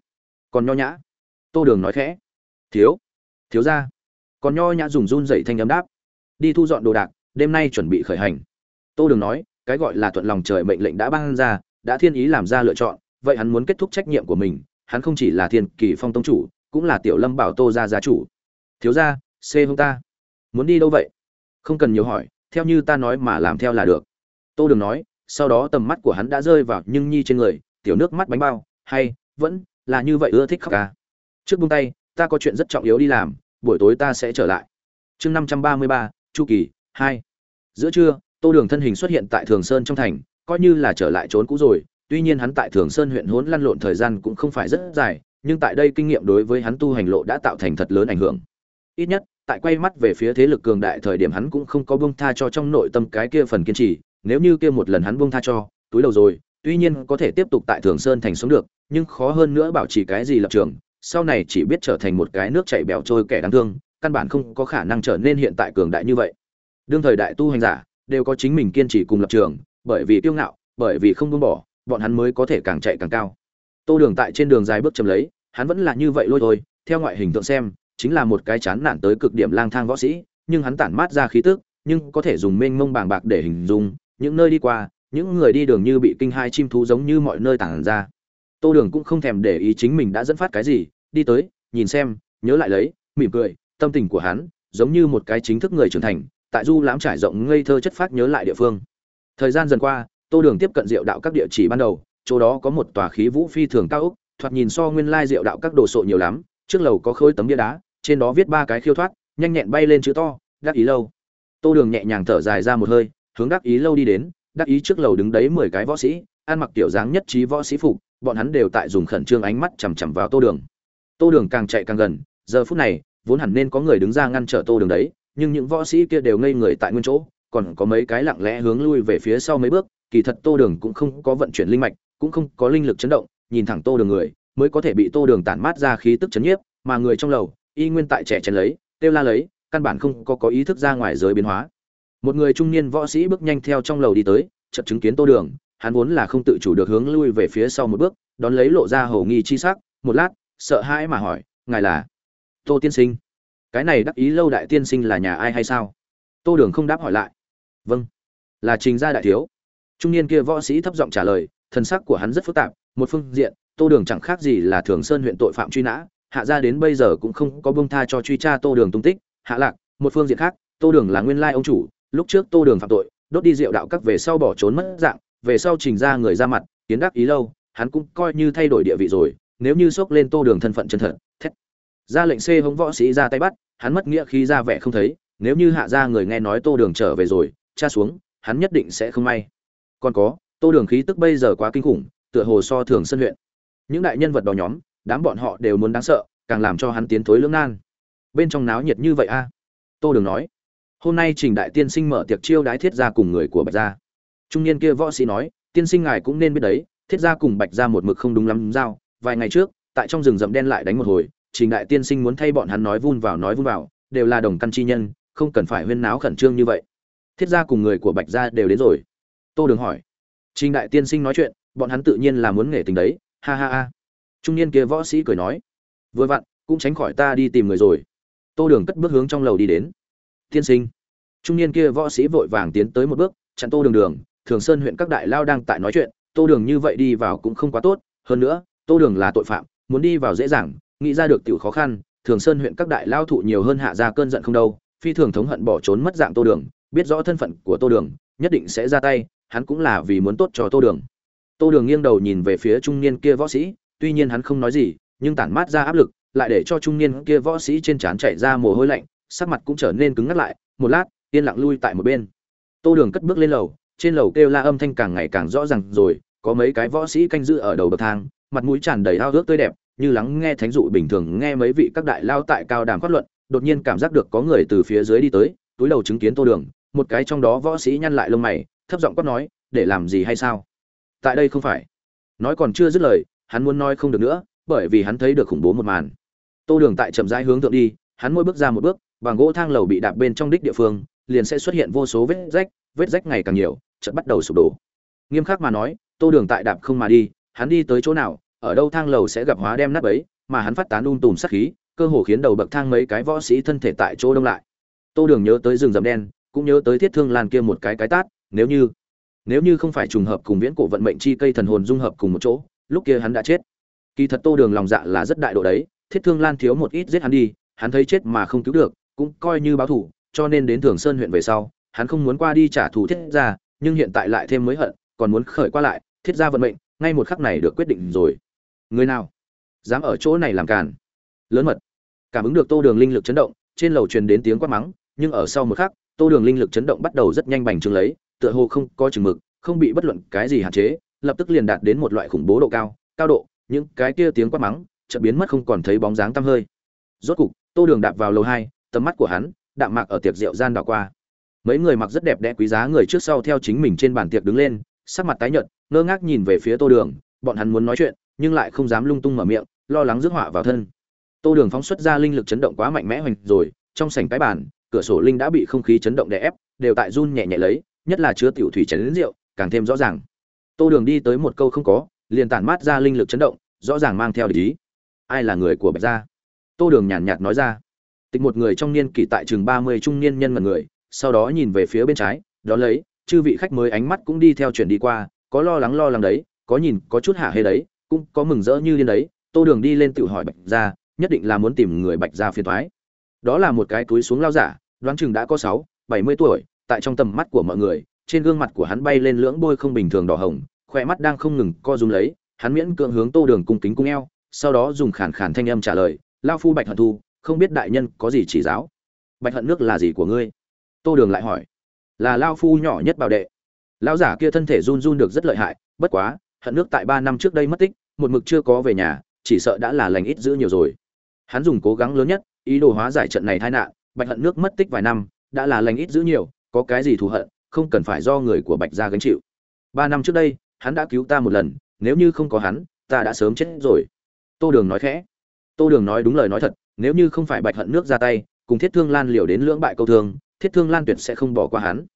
Còn nho nhã, tô đường nói khẽ, thiếu thiếu gia. Còn nho nhã dùng run dậy thanh ấm đáp, đi thu dọn đồ đạc, đêm nay chuẩn bị khởi hành. Tô đường nói cái gọi là thuận lòng trời mệnh lệnh đã ban ra, đã thiên ý làm ra lựa chọn, vậy hắn muốn kết thúc trách nhiệm của mình, hắn không chỉ là thiên kỳ phong tông chủ, cũng là tiểu lâm bảo tô gia gia chủ. Thiếu gia, c hung ta. Muốn đi đâu vậy? Không cần nhiều hỏi, theo như ta nói mà làm theo là được. Tô đường nói, sau đó tầm mắt của hắn đã rơi vào nhưng nhi trên người, tiểu nước mắt bánh bao, hay, vẫn là như vậy ưa thích khóc ca. Trước buông tay, ta có chuyện rất trọng yếu đi làm, buổi tối ta sẽ trở lại. Chương năm trăm ba mươi ba, chu kỳ, hai. Giữa trưa tô đường thân hình xuất hiện tại thường sơn trong thành, coi như là trở lại trốn cũ rồi, tuy nhiên hắn tại thường sơn huyện hỗn lăn lộn thời gian cũng không phải rất dài, nhưng tại đây kinh nghiệm đối với hắn tu hành lộ đã tạo thành thật lớn ảnh hưởng. Ít nhất, tại quay mắt về phía thế lực cường đại thời điểm hắn cũng không có buông tha cho trong nội tâm cái kia phần kiên trì, nếu như kia một lần hắn buông tha cho, túi đầu rồi, tuy nhiên có thể tiếp tục tại thường sơn thành sống được, nhưng khó hơn nữa bảo trì cái gì lập trường, sau này chỉ biết trở thành một cái nước chảy bèo trôi kẻ đáng thương, căn bản không có khả năng trở nên hiện tại cường đại như vậy. Đương thời đại tu hành giả đều có chính mình kiên trì cùng lập trường, bởi vì kiêu ngạo, bởi vì không buông bỏ, bọn hắn mới có thể càng chạy càng cao. Tô đường tại trên đường dài bước chầm lấy, hắn vẫn là như vậy lôi thôi, theo ngoại hình tượng xem, chính là một cái chán nản tới cực điểm lang thang võ sĩ, nhưng hắn tản mát ra khí tức, nhưng có thể dùng mênh mông bàng bạc để hình dung, những nơi đi qua, những người đi đường như bị kinh hai chim thú giống như mọi nơi tản ra. Tô đường cũng không thèm để ý chính mình đã dẫn phát cái gì, đi tới, nhìn xem, nhớ lại lấy, mỉm cười, tâm tình của hắn giống như một cái chính thức người trưởng thành tại du lãm trải rộng ngây thơ chất phát nhớ lại địa phương. Thời gian dần qua, tô đường tiếp cận diệu đạo các địa chỉ ban đầu, chỗ đó có một tòa khí vũ phi thường cao ốc, thoạt nhìn so nguyên lai diệu đạo các đồ sộ nhiều lắm, trước lầu có khối tấm bia đá, trên đó viết ba cái khiêu thoát, nhanh nhẹn bay lên chữ to, đắc ý lâu. Tô đường nhẹ nhàng thở dài ra một hơi, hướng đắc ý lâu đi đến, đắc ý trước lầu đứng đấy mười cái võ sĩ, ăn mặc tiểu dáng nhất trí võ sĩ phục, bọn hắn đều tại dùng khẩn trương ánh mắt chằm chằm vào tô đường. Tô đường càng chạy càng gần, giờ phút này, vốn hẳn nên có người đứng ra ngăn trở tô đường đấy nhưng những võ sĩ kia đều ngây người tại nguyên chỗ, còn có mấy cái lặng lẽ hướng lui về phía sau mấy bước, kỳ thật tô đường cũng không có vận chuyển linh mạch, cũng không có linh lực chấn động, nhìn thẳng tô đường người, mới có thể bị tô đường tản mát ra khí tức chấn nhiếp, mà người trong lầu, y nguyên tại trẻ chén lấy, kêu la lấy, căn bản không có có ý thức ra ngoài giới biến hóa. Một người trung niên võ sĩ bước nhanh theo trong lầu đi tới, chợt chứng kiến tô đường, hắn vốn là không tự chủ được hướng lui về phía sau một bước, đón lấy lộ ra hầu nghi chi sắc, một lát, sợ hãi mà hỏi, ngài là tô tiên sinh? Cái này đắc ý lâu đại tiên sinh là nhà ai hay sao? Tô đường không đáp hỏi lại. Vâng là trình gia đại thiếu. Trung niên kia võ sĩ thấp giọng trả lời thần sắc của hắn rất phức tạp, một phương diện, tô đường chẳng khác gì là thường sơn huyện tội phạm truy nã, hạ gia đến bây giờ cũng không có bông tha cho truy tra tô đường tung tích, hạ lạc, một phương diện khác, tô đường là nguyên lai ông chủ, lúc trước tô đường phạm tội, đốt đi rượu đạo các về sau bỏ trốn mất dạng, về sau trình ra người ra mặt tiến đắc ý lâu, hắn cũng coi như thay đổi địa vị rồi, nếu như xốc lên tô đường thân phận chân thật ra lệnh xê hống võ sĩ ra tay bắt, hắn mất nghĩa khi ra vẻ không thấy, nếu như hạ ra người nghe nói tô đường trở về rồi, cha xuống, hắn nhất định sẽ không may. Còn có, tô đường khí tức bây giờ quá kinh khủng, tựa hồ so thường sân huyện. Những đại nhân vật đó nhóm, đám bọn họ đều muốn đáng sợ, càng làm cho hắn tiến thối lưỡng nan. Bên trong náo nhiệt như vậy a? Tô đường nói. Hôm nay trình đại tiên sinh mở tiệc chiêu đái thiết gia cùng người của bạch gia. Trung niên kia võ sĩ nói, tiên sinh ngài cũng nên biết đấy, thiết gia cùng bạch gia một mực không đúng lắm giao, vài ngày trước, tại trong rừng rậm đen lại đánh một hồi trình đại tiên sinh muốn thay bọn hắn nói vun vào nói vun vào, đều là đồng căn chi nhân, không cần phải huyên náo khẩn trương như vậy. Thiết gia cùng người của bạch gia đều đến rồi. Tô đường hỏi. Trình đại tiên sinh nói chuyện, bọn hắn tự nhiên là muốn nghề tình đấy, ha ha ha. Trung niên kia võ sĩ cười nói. Vừa vặn, cũng tránh khỏi ta đi tìm người rồi. Tô đường cất bước hướng trong lầu đi đến. Tiên sinh. Trung niên kia võ sĩ vội vàng tiến tới một bước, chặn tô đường đường. Thường sơn huyện các đại lao đang tại nói chuyện, tô đường như vậy đi vào cũng không quá tốt. Hơn nữa, tô đường là tội phạm, muốn đi vào dễ dàng nghĩ ra được tiểu khó khăn, thường sơn huyện các đại lao thụ nhiều hơn hạ ra cơn giận không đâu, phi thường thống hận bỏ trốn mất dạng tô đường, biết rõ thân phận của tô đường, nhất định sẽ ra tay, hắn cũng là vì muốn tốt cho tô đường. Tô đường nghiêng đầu nhìn về phía trung niên kia võ sĩ, tuy nhiên hắn không nói gì, nhưng tản mát ra áp lực, lại để cho trung niên kia võ sĩ trên trán chảy ra mồ hôi lạnh, sắc mặt cũng trở nên cứng ngắt lại, một lát, yên lặng lui tại một bên. Tô đường cất bước lên lầu, trên lầu kêu la âm thanh càng ngày càng rõ ràng rồi, có mấy cái võ sĩ canh giữ ở đầu bậc thang, mặt mũi tràn đầy ao ước tươi đẹp như lắng nghe thánh dụ bình thường, nghe mấy vị các đại lao tại cao đàm phát luận, đột nhiên cảm giác được có người từ phía dưới đi tới, túi đầu chứng kiến tô đường, một cái trong đó võ sĩ nhăn lại lông mày, thấp giọng quát nói, để làm gì hay sao? Tại đây không phải. Nói còn chưa dứt lời, hắn muốn nói không được nữa, bởi vì hắn thấy được khủng bố một màn. Tô đường tại chậm rãi hướng thượng đi, hắn mỗi bước ra một bước, bằng gỗ thang lầu bị đạp bên trong đích địa phương, liền sẽ xuất hiện vô số vết rách vết rách ngày càng nhiều, chợt bắt đầu sụp đổ. Nghiêm khắc mà nói, tô đường tại đạp không mà đi, hắn đi tới chỗ nào ở đâu thang lầu sẽ gặp hóa đem nát ấy, mà hắn phát tán un tùm sát khí, cơ hồ khiến đầu bậc thang mấy cái võ sĩ thân thể tại chỗ đông lại. Tô đường nhớ tới rừng rậm đen, cũng nhớ tới thiết thương lan kia một cái cái tát, nếu như nếu như không phải trùng hợp cùng viễn cổ vận mệnh chi cây thần hồn dung hợp cùng một chỗ, lúc kia hắn đã chết. Kỳ thật tô đường lòng dạ là rất đại độ đấy, thiết thương lan thiếu một ít giết hắn đi, hắn thấy chết mà không cứu được, cũng coi như báo thủ cho nên đến thường sơn huyện về sau, hắn không muốn qua đi trả thù thiết ra nhưng hiện tại lại thêm mới hận, còn muốn khởi qua lại, thiết ra vận mệnh, ngay một khắc này được quyết định rồi người nào? Dám ở chỗ này làm càn? Lớn mật. Cảm ứng được tô đường linh lực chấn động, trên lầu truyền đến tiếng quát mắng, nhưng ở sau một khắc, tô đường linh lực chấn động bắt đầu rất nhanh bành trướng lấy, tựa hồ không có chừng mực, không bị bất luận cái gì hạn chế, lập tức liền đạt đến một loại khủng bố độ cao cao độ, những cái kia tiếng quát mắng, chợt biến mất không còn thấy bóng dáng tăm hơi. Rốt cục, tô đường đạp vào lầu hai, tầm mắt của hắn, đạm mạc ở tiệc rượu gian đảo qua. Mấy người mặc rất đẹp đẽ quý giá người trước sau theo chính mình trên bàn tiệc đứng lên, sắc mặt tái nhợt, ngơ ngác nhìn về phía tô đường, bọn hắn muốn nói chuyện nhưng lại không dám lung tung mở miệng, lo lắng rước họa vào thân. Tô đường phóng xuất ra linh lực chấn động quá mạnh mẽ hoành rồi, trong sảnh cái bàn, cửa sổ linh đã bị không khí chấn động đè ép, đều tại run nhẹ nhẹ lấy, nhất là chứa tiểu thủy chén đến rượu, càng thêm rõ ràng. Tô đường đi tới một câu không có, liền tản mát ra linh lực chấn động, rõ ràng mang theo ý. Ai là người của bạch gia? Tô đường nhàn nhạt nói ra. Tịch một người trong niên kỷ tại chừng ba mươi trung niên nhân mật người, sau đó nhìn về phía bên trái, đó lấy, chư vị khách mới ánh mắt cũng đi theo chuyển đi qua, có lo lắng lo lắng đấy, có nhìn, có chút hạ hê đấy cũng có mừng rỡ như điên đấy, tô đường đi lên tự hỏi bạch gia, nhất định là muốn tìm người bạch gia phiền thoái đó là một cái túi xuống lao giả, đoán chừng đã có sáu, bảy mươi tuổi, tại trong tầm mắt của mọi người, trên gương mặt của hắn bay lên lưỡng bôi không bình thường đỏ hồng khoe mắt đang không ngừng co rúm lấy, hắn miễn cưỡng hướng tô đường cung kính cung eo, sau đó dùng khản khản thanh âm trả lời, lao phu bạch hận thu, không biết đại nhân có gì chỉ giáo? Bạch hận nước là gì của ngươi? Tô đường lại hỏi. Là lao phu nhỏ nhất bảo đệ. Lão giả kia thân thể run run được rất lợi hại, bất quá hận nước tại ba năm trước đây mất tích, một mực chưa có về nhà, chỉ sợ đã là lành ít giữ nhiều rồi. Hắn dùng cố gắng lớn nhất, ý đồ hóa giải trận này tai nạn, bạch hận nước mất tích vài năm, đã là lành ít giữ nhiều, có cái gì thù hận, không cần phải do người của bạch gia gánh chịu. Ba năm trước đây, hắn đã cứu ta một lần, nếu như không có hắn, ta đã sớm chết rồi. Tô đường nói khẽ. Tô đường nói đúng lời nói thật, nếu như không phải bạch hận nước ra tay, cùng thiết thương lan liều đến lưỡng bại câu thương, thiết thương lan tuyệt sẽ không bỏ qua hắn.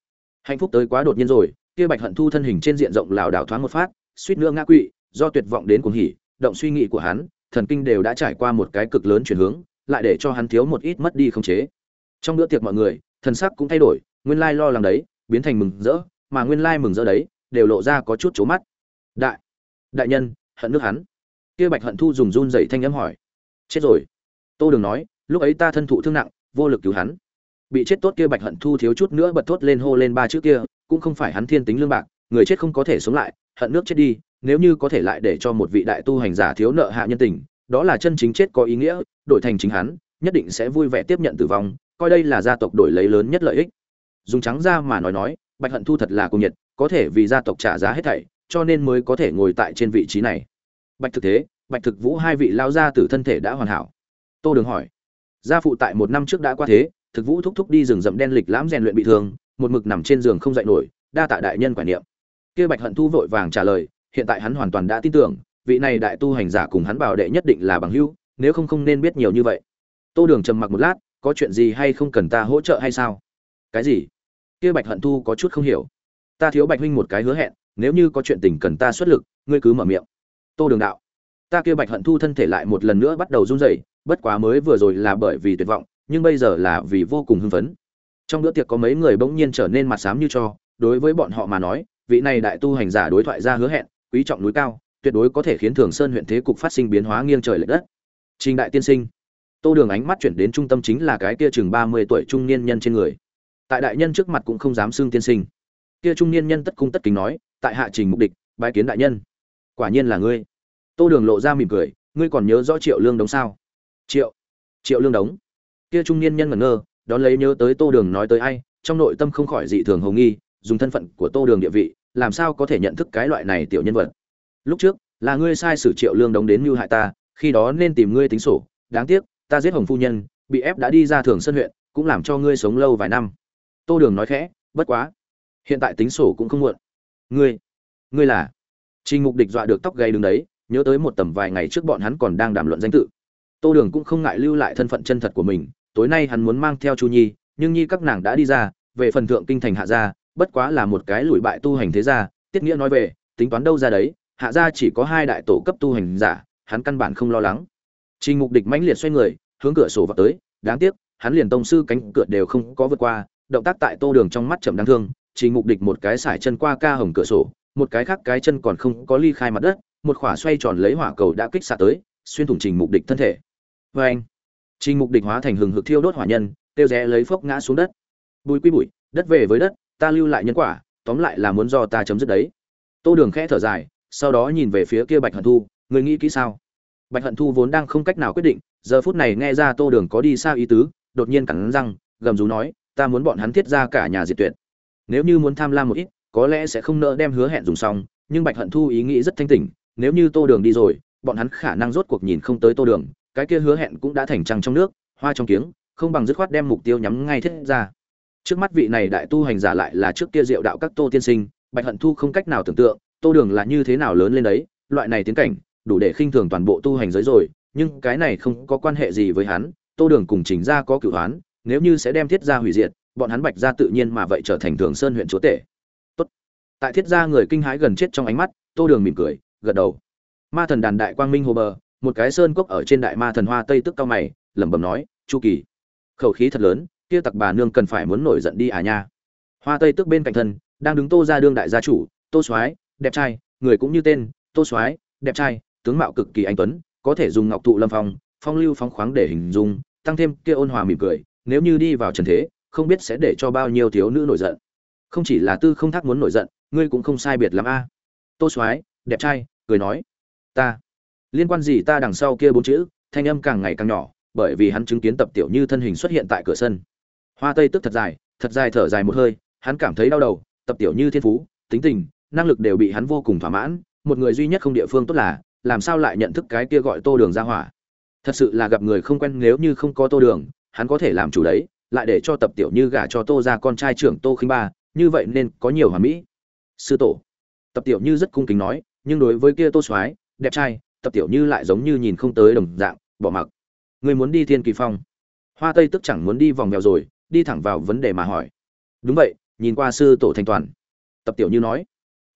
Hạnh phúc tới quá đột nhiên rồi, kia bạch hận thu thân hình trên diện rộng lảo đảo thoáng một phát suýt nữa ngã quỵ, do tuyệt vọng đến cuồng hỉ, động suy nghĩ của hắn, thần kinh đều đã trải qua một cái cực lớn chuyển hướng, lại để cho hắn thiếu một ít mất đi không chế. Trong bữa tiệc mọi người, thần sắc cũng thay đổi, nguyên lai lo lắng đấy, biến thành mừng rỡ, mà nguyên lai mừng rỡ đấy, đều lộ ra có chút chố mắt. Đại đại nhân, hận nước hắn. Kia bạch hận thu dùng run rẩy thanh âm hỏi. Chết rồi. Tô đường nói, lúc ấy ta thân thụ thương nặng, vô lực cứu hắn. Bị chết tốt kia bạch hận thu thiếu chút nữa bật thốt lên hô lên ba chữ kia, cũng không phải hắn thiên tính lương bạc, người chết không có thể sống lại hận nước chết đi, nếu như có thể lại để cho một vị đại tu hành giả thiếu nợ hạ nhân tình, đó là chân chính chết có ý nghĩa, đổi thành chính hắn, nhất định sẽ vui vẻ tiếp nhận tử vong, coi đây là gia tộc đổi lấy lớn nhất lợi ích. Dùng trắng ra mà nói nói, bạch hận thu thật là cung nhiệt, có thể vì gia tộc trả giá hết thảy, cho nên mới có thể ngồi tại trên vị trí này. Bạch thực thế, bạch thực vũ hai vị lao ra từ thân thể đã hoàn hảo. Tô đường hỏi, gia phụ tại một năm trước đã qua thế, thực vũ thúc thúc đi rừng rậm đen lịch lãm rèn luyện bị thương, một mực nằm trên giường không dậy nổi, đa tạ đại nhân quả niệm kia bạch hận thu vội vàng trả lời, hiện tại hắn hoàn toàn đã tin tưởng, vị này đại tu hành giả cùng hắn bảo đệ nhất định là bằng hữu, nếu không không nên biết nhiều như vậy. Tô đường trầm mặc một lát, có chuyện gì hay không cần ta hỗ trợ hay sao? Cái gì? Kia bạch hận thu có chút không hiểu. Ta thiếu bạch huynh một cái hứa hẹn, nếu như có chuyện tình cần ta xuất lực, ngươi cứ mở miệng. Tô đường đạo. Ta kia bạch hận thu thân thể lại một lần nữa bắt đầu run rẩy, bất quá mới vừa rồi là bởi vì tuyệt vọng, nhưng bây giờ là vì vô cùng hưng phấn. Trong bữa tiệc có mấy người bỗng nhiên trở nên mặt xám như cho, đối với bọn họ mà nói vị này đại tu hành giả đối thoại ra hứa hẹn, quý trọng núi cao, tuyệt đối có thể khiến thường sơn huyện thế cục phát sinh biến hóa nghiêng trời lệch đất. Trình đại tiên sinh, tô đường ánh mắt chuyển đến trung tâm chính là cái kia chừng ba mươi tuổi trung niên nhân trên người. Tại đại nhân trước mặt cũng không dám xưng tiên sinh. Kia trung niên nhân tất cung tất kính nói, tại hạ trình mục địch, bái kiến đại nhân. Quả nhiên là ngươi. Tô đường lộ ra mỉm cười, ngươi còn nhớ rõ triệu lương đống sao? Triệu triệu lương đống. Kia trung niên nhân ngẩn ngơ, đón lấy nhớ tới tô đường nói tới ai, trong nội tâm không khỏi dị thường hầu nghi dùng thân phận của tô đường địa vị, làm sao có thể nhận thức cái loại này tiểu nhân vật? Lúc trước, là ngươi sai sử triệu lương đống đến mưu hại ta, khi đó nên tìm ngươi tính sổ. Đáng tiếc, ta giết hồng phu nhân, bị ép đã đi ra thường sân huyện, cũng làm cho ngươi sống lâu vài năm. Tô đường nói khẽ, bất quá, hiện tại tính sổ cũng không muộn. Ngươi ngươi là trình mục địch dọa được tóc gây đứng đấy, nhớ tới một tầm vài ngày trước bọn hắn còn đang đàm luận danh tự. Tô đường cũng không ngại lưu lại thân phận chân thật của mình, tối nay hắn muốn mang theo chu nhi, nhưng nhi các nàng đã đi ra, về phần thượng kinh thành hạ gia bất quá là một cái lùi bại tu hành thế gia, tiết nghĩa nói về, tính toán đâu ra đấy, hạ gia chỉ có hai đại tổ cấp tu hành giả, hắn căn bản không lo lắng trình mục địch mãnh liệt xoay người, hướng cửa sổ vào tới, đáng tiếc, hắn liền tông sư cánh cửa đều không có vượt qua, động tác tại tô đường trong mắt chậm đáng thương, trình mục địch một cái sải chân qua ca hồng cửa sổ, một cái khác cái chân còn không có ly khai mặt đất, một khỏa xoay tròn lấy hỏa cầu đã kích xạ tới, xuyên thủng trình mục địch thân thể Oeng! anh, trình mục địch hóa thành hừng hực thiêu đốt hỏa nhân, tiêu rẽ lấy phốc ngã xuống đất bùi quy bụi, đất về với đất ta lưu lại nhân quả, tóm lại là muốn do ta chấm dứt đấy. Tô đường khẽ thở dài, sau đó nhìn về phía kia bạch hận thu, người nghĩ kỹ sao? Bạch hận thu vốn đang không cách nào quyết định, giờ phút này nghe ra tô đường có đi xa ý tứ, đột nhiên cắn răng, gầm rú nói, ta muốn bọn hắn thiết ra cả nhà diệt tuyệt. Nếu như muốn tham lam một ít, có lẽ sẽ không nỡ đem hứa hẹn dùng xong. Nhưng bạch hận thu ý nghĩ rất thanh tỉnh, nếu như tô đường đi rồi, bọn hắn khả năng rốt cuộc nhìn không tới tô đường, cái kia hứa hẹn cũng đã thành trăng trong nước, hoa trong kiếng, không bằng dứt khoát đem mục tiêu nhắm ngay thiết ra trước mắt vị này đại tu hành giả lại là trước kia diệu đạo các tô tiên sinh, bạch hận thu không cách nào tưởng tượng, tô đường là như thế nào lớn lên đấy, loại này tiến cảnh, đủ để khinh thường toàn bộ tu hành giới rồi, nhưng cái này không có quan hệ gì với hắn, tô đường cùng trình ra có cửu hoán, nếu như sẽ đem thiết gia hủy diệt, bọn hắn bạch ra tự nhiên mà vậy trở thành thường sơn huyện chúa tể Tốt. tại thiết gia người kinh hãi gần chết trong ánh mắt, tô đường mỉm cười, gật đầu ma thần đàn đại quang minh hồ bờ, một cái sơn cốc ở trên đại ma thần hoa tây tức cao mày, lẩm bẩm nói, chu kỳ, khẩu khí thật lớn kia tặc bà nương cần phải muốn nổi giận đi à nha. Hoa tây tức bên cạnh thân, đang đứng tô ra đương đại gia chủ, tô soái, đẹp trai, người cũng như tên, tô soái, đẹp trai, tướng mạo cực kỳ anh tuấn, có thể dùng ngọc thụ lâm phong phong lưu phóng khoáng để hình dung, tăng thêm kia ôn hòa mỉm cười, nếu như đi vào trần thế, không biết sẽ để cho bao nhiêu thiếu nữ nổi giận. Không chỉ là tư không thác muốn nổi giận, ngươi cũng không sai biệt lắm a. Tô soái, đẹp trai, cười nói, ta, liên quan gì ta đằng sau kia bốn chữ? Thanh âm càng ngày càng nhỏ, bởi vì hắn chứng kiến tập tiểu như thân hình xuất hiện tại cửa sân hoa tây tức thật dài thật dài thở dài một hơi, hắn cảm thấy đau đầu, tập tiểu như thiên phú, tính tình, năng lực đều bị hắn vô cùng thỏa mãn, một người duy nhất không địa phương tốt là, làm sao lại nhận thức cái kia gọi tô đường ra hỏa. Thật sự là gặp người không quen, nếu như không có tô đường, hắn có thể làm chủ đấy, lại để cho tập tiểu như gả cho tô ra con trai trưởng tô khinh ba, như vậy nên có nhiều hòa mỹ. Sư tổ. Tập tiểu như rất cung kính nói, nhưng đối với kia tô soái, đẹp trai, tập tiểu như lại giống như nhìn không tới đồng dạng, bỏ mặc. Người muốn đi thiên kỳ phong. Hoa tây tức chẳng muốn đi vòng mèo rồi đi thẳng vào vấn đề mà hỏi. Đúng vậy, nhìn qua sư tổ thanh toàn. Tập tiểu như nói,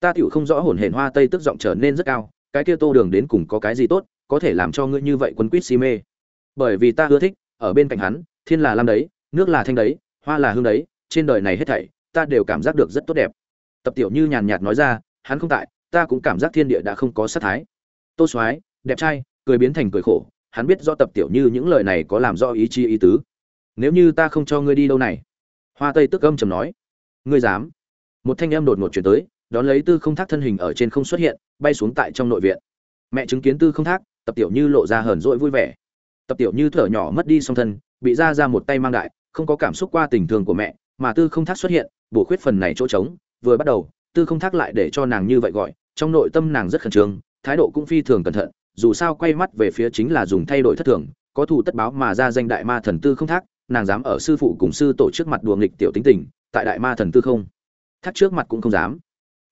ta tiểu không rõ hồn hển hoa tây tức giọng trở nên rất cao, cái kia tô đường đến cùng có cái gì tốt, có thể làm cho ngươi như vậy quân quýt si mê. Bởi vì ta ưa thích, ở bên cạnh hắn, thiên là lam đấy, nước là thanh đấy, hoa là hương đấy, trên đời này hết thảy, ta đều cảm giác được rất tốt đẹp. Tập tiểu như nhàn nhạt nói ra, hắn không tại, ta cũng cảm giác thiên địa đã không có sát thái. Tô soái, đẹp trai, cười biến thành cười khổ, hắn biết do tập tiểu như những lời này có làm do ý chi ý tứ nếu như ta không cho ngươi đi đâu này? Hoa tây tức âm trầm nói. Ngươi dám? Một thanh em đột ngột chuyển tới, đón lấy tư không thác thân hình ở trên không xuất hiện, bay xuống tại trong nội viện. Mẹ chứng kiến tư không thác, tập tiểu như lộ ra hờn dỗi vui vẻ. Tập tiểu như thở nhỏ mất đi song thân, bị ra ra một tay mang đại, không có cảm xúc qua tình thương của mẹ, mà tư không thác xuất hiện, bổ khuyết phần này chỗ trống, vừa bắt đầu, tư không thác lại để cho nàng như vậy gọi, trong nội tâm nàng rất khẩn trương, thái độ cũng phi thường cẩn thận, dù sao quay mắt về phía chính là dùng thay đổi thất thường, có thủ tất báo mà ra danh đại ma thần tư không thác nàng dám ở sư phụ cùng sư tổ trước mặt đùa nghịch tiểu tính tình, tại đại ma thần tư không? Thác trước mặt cũng không dám.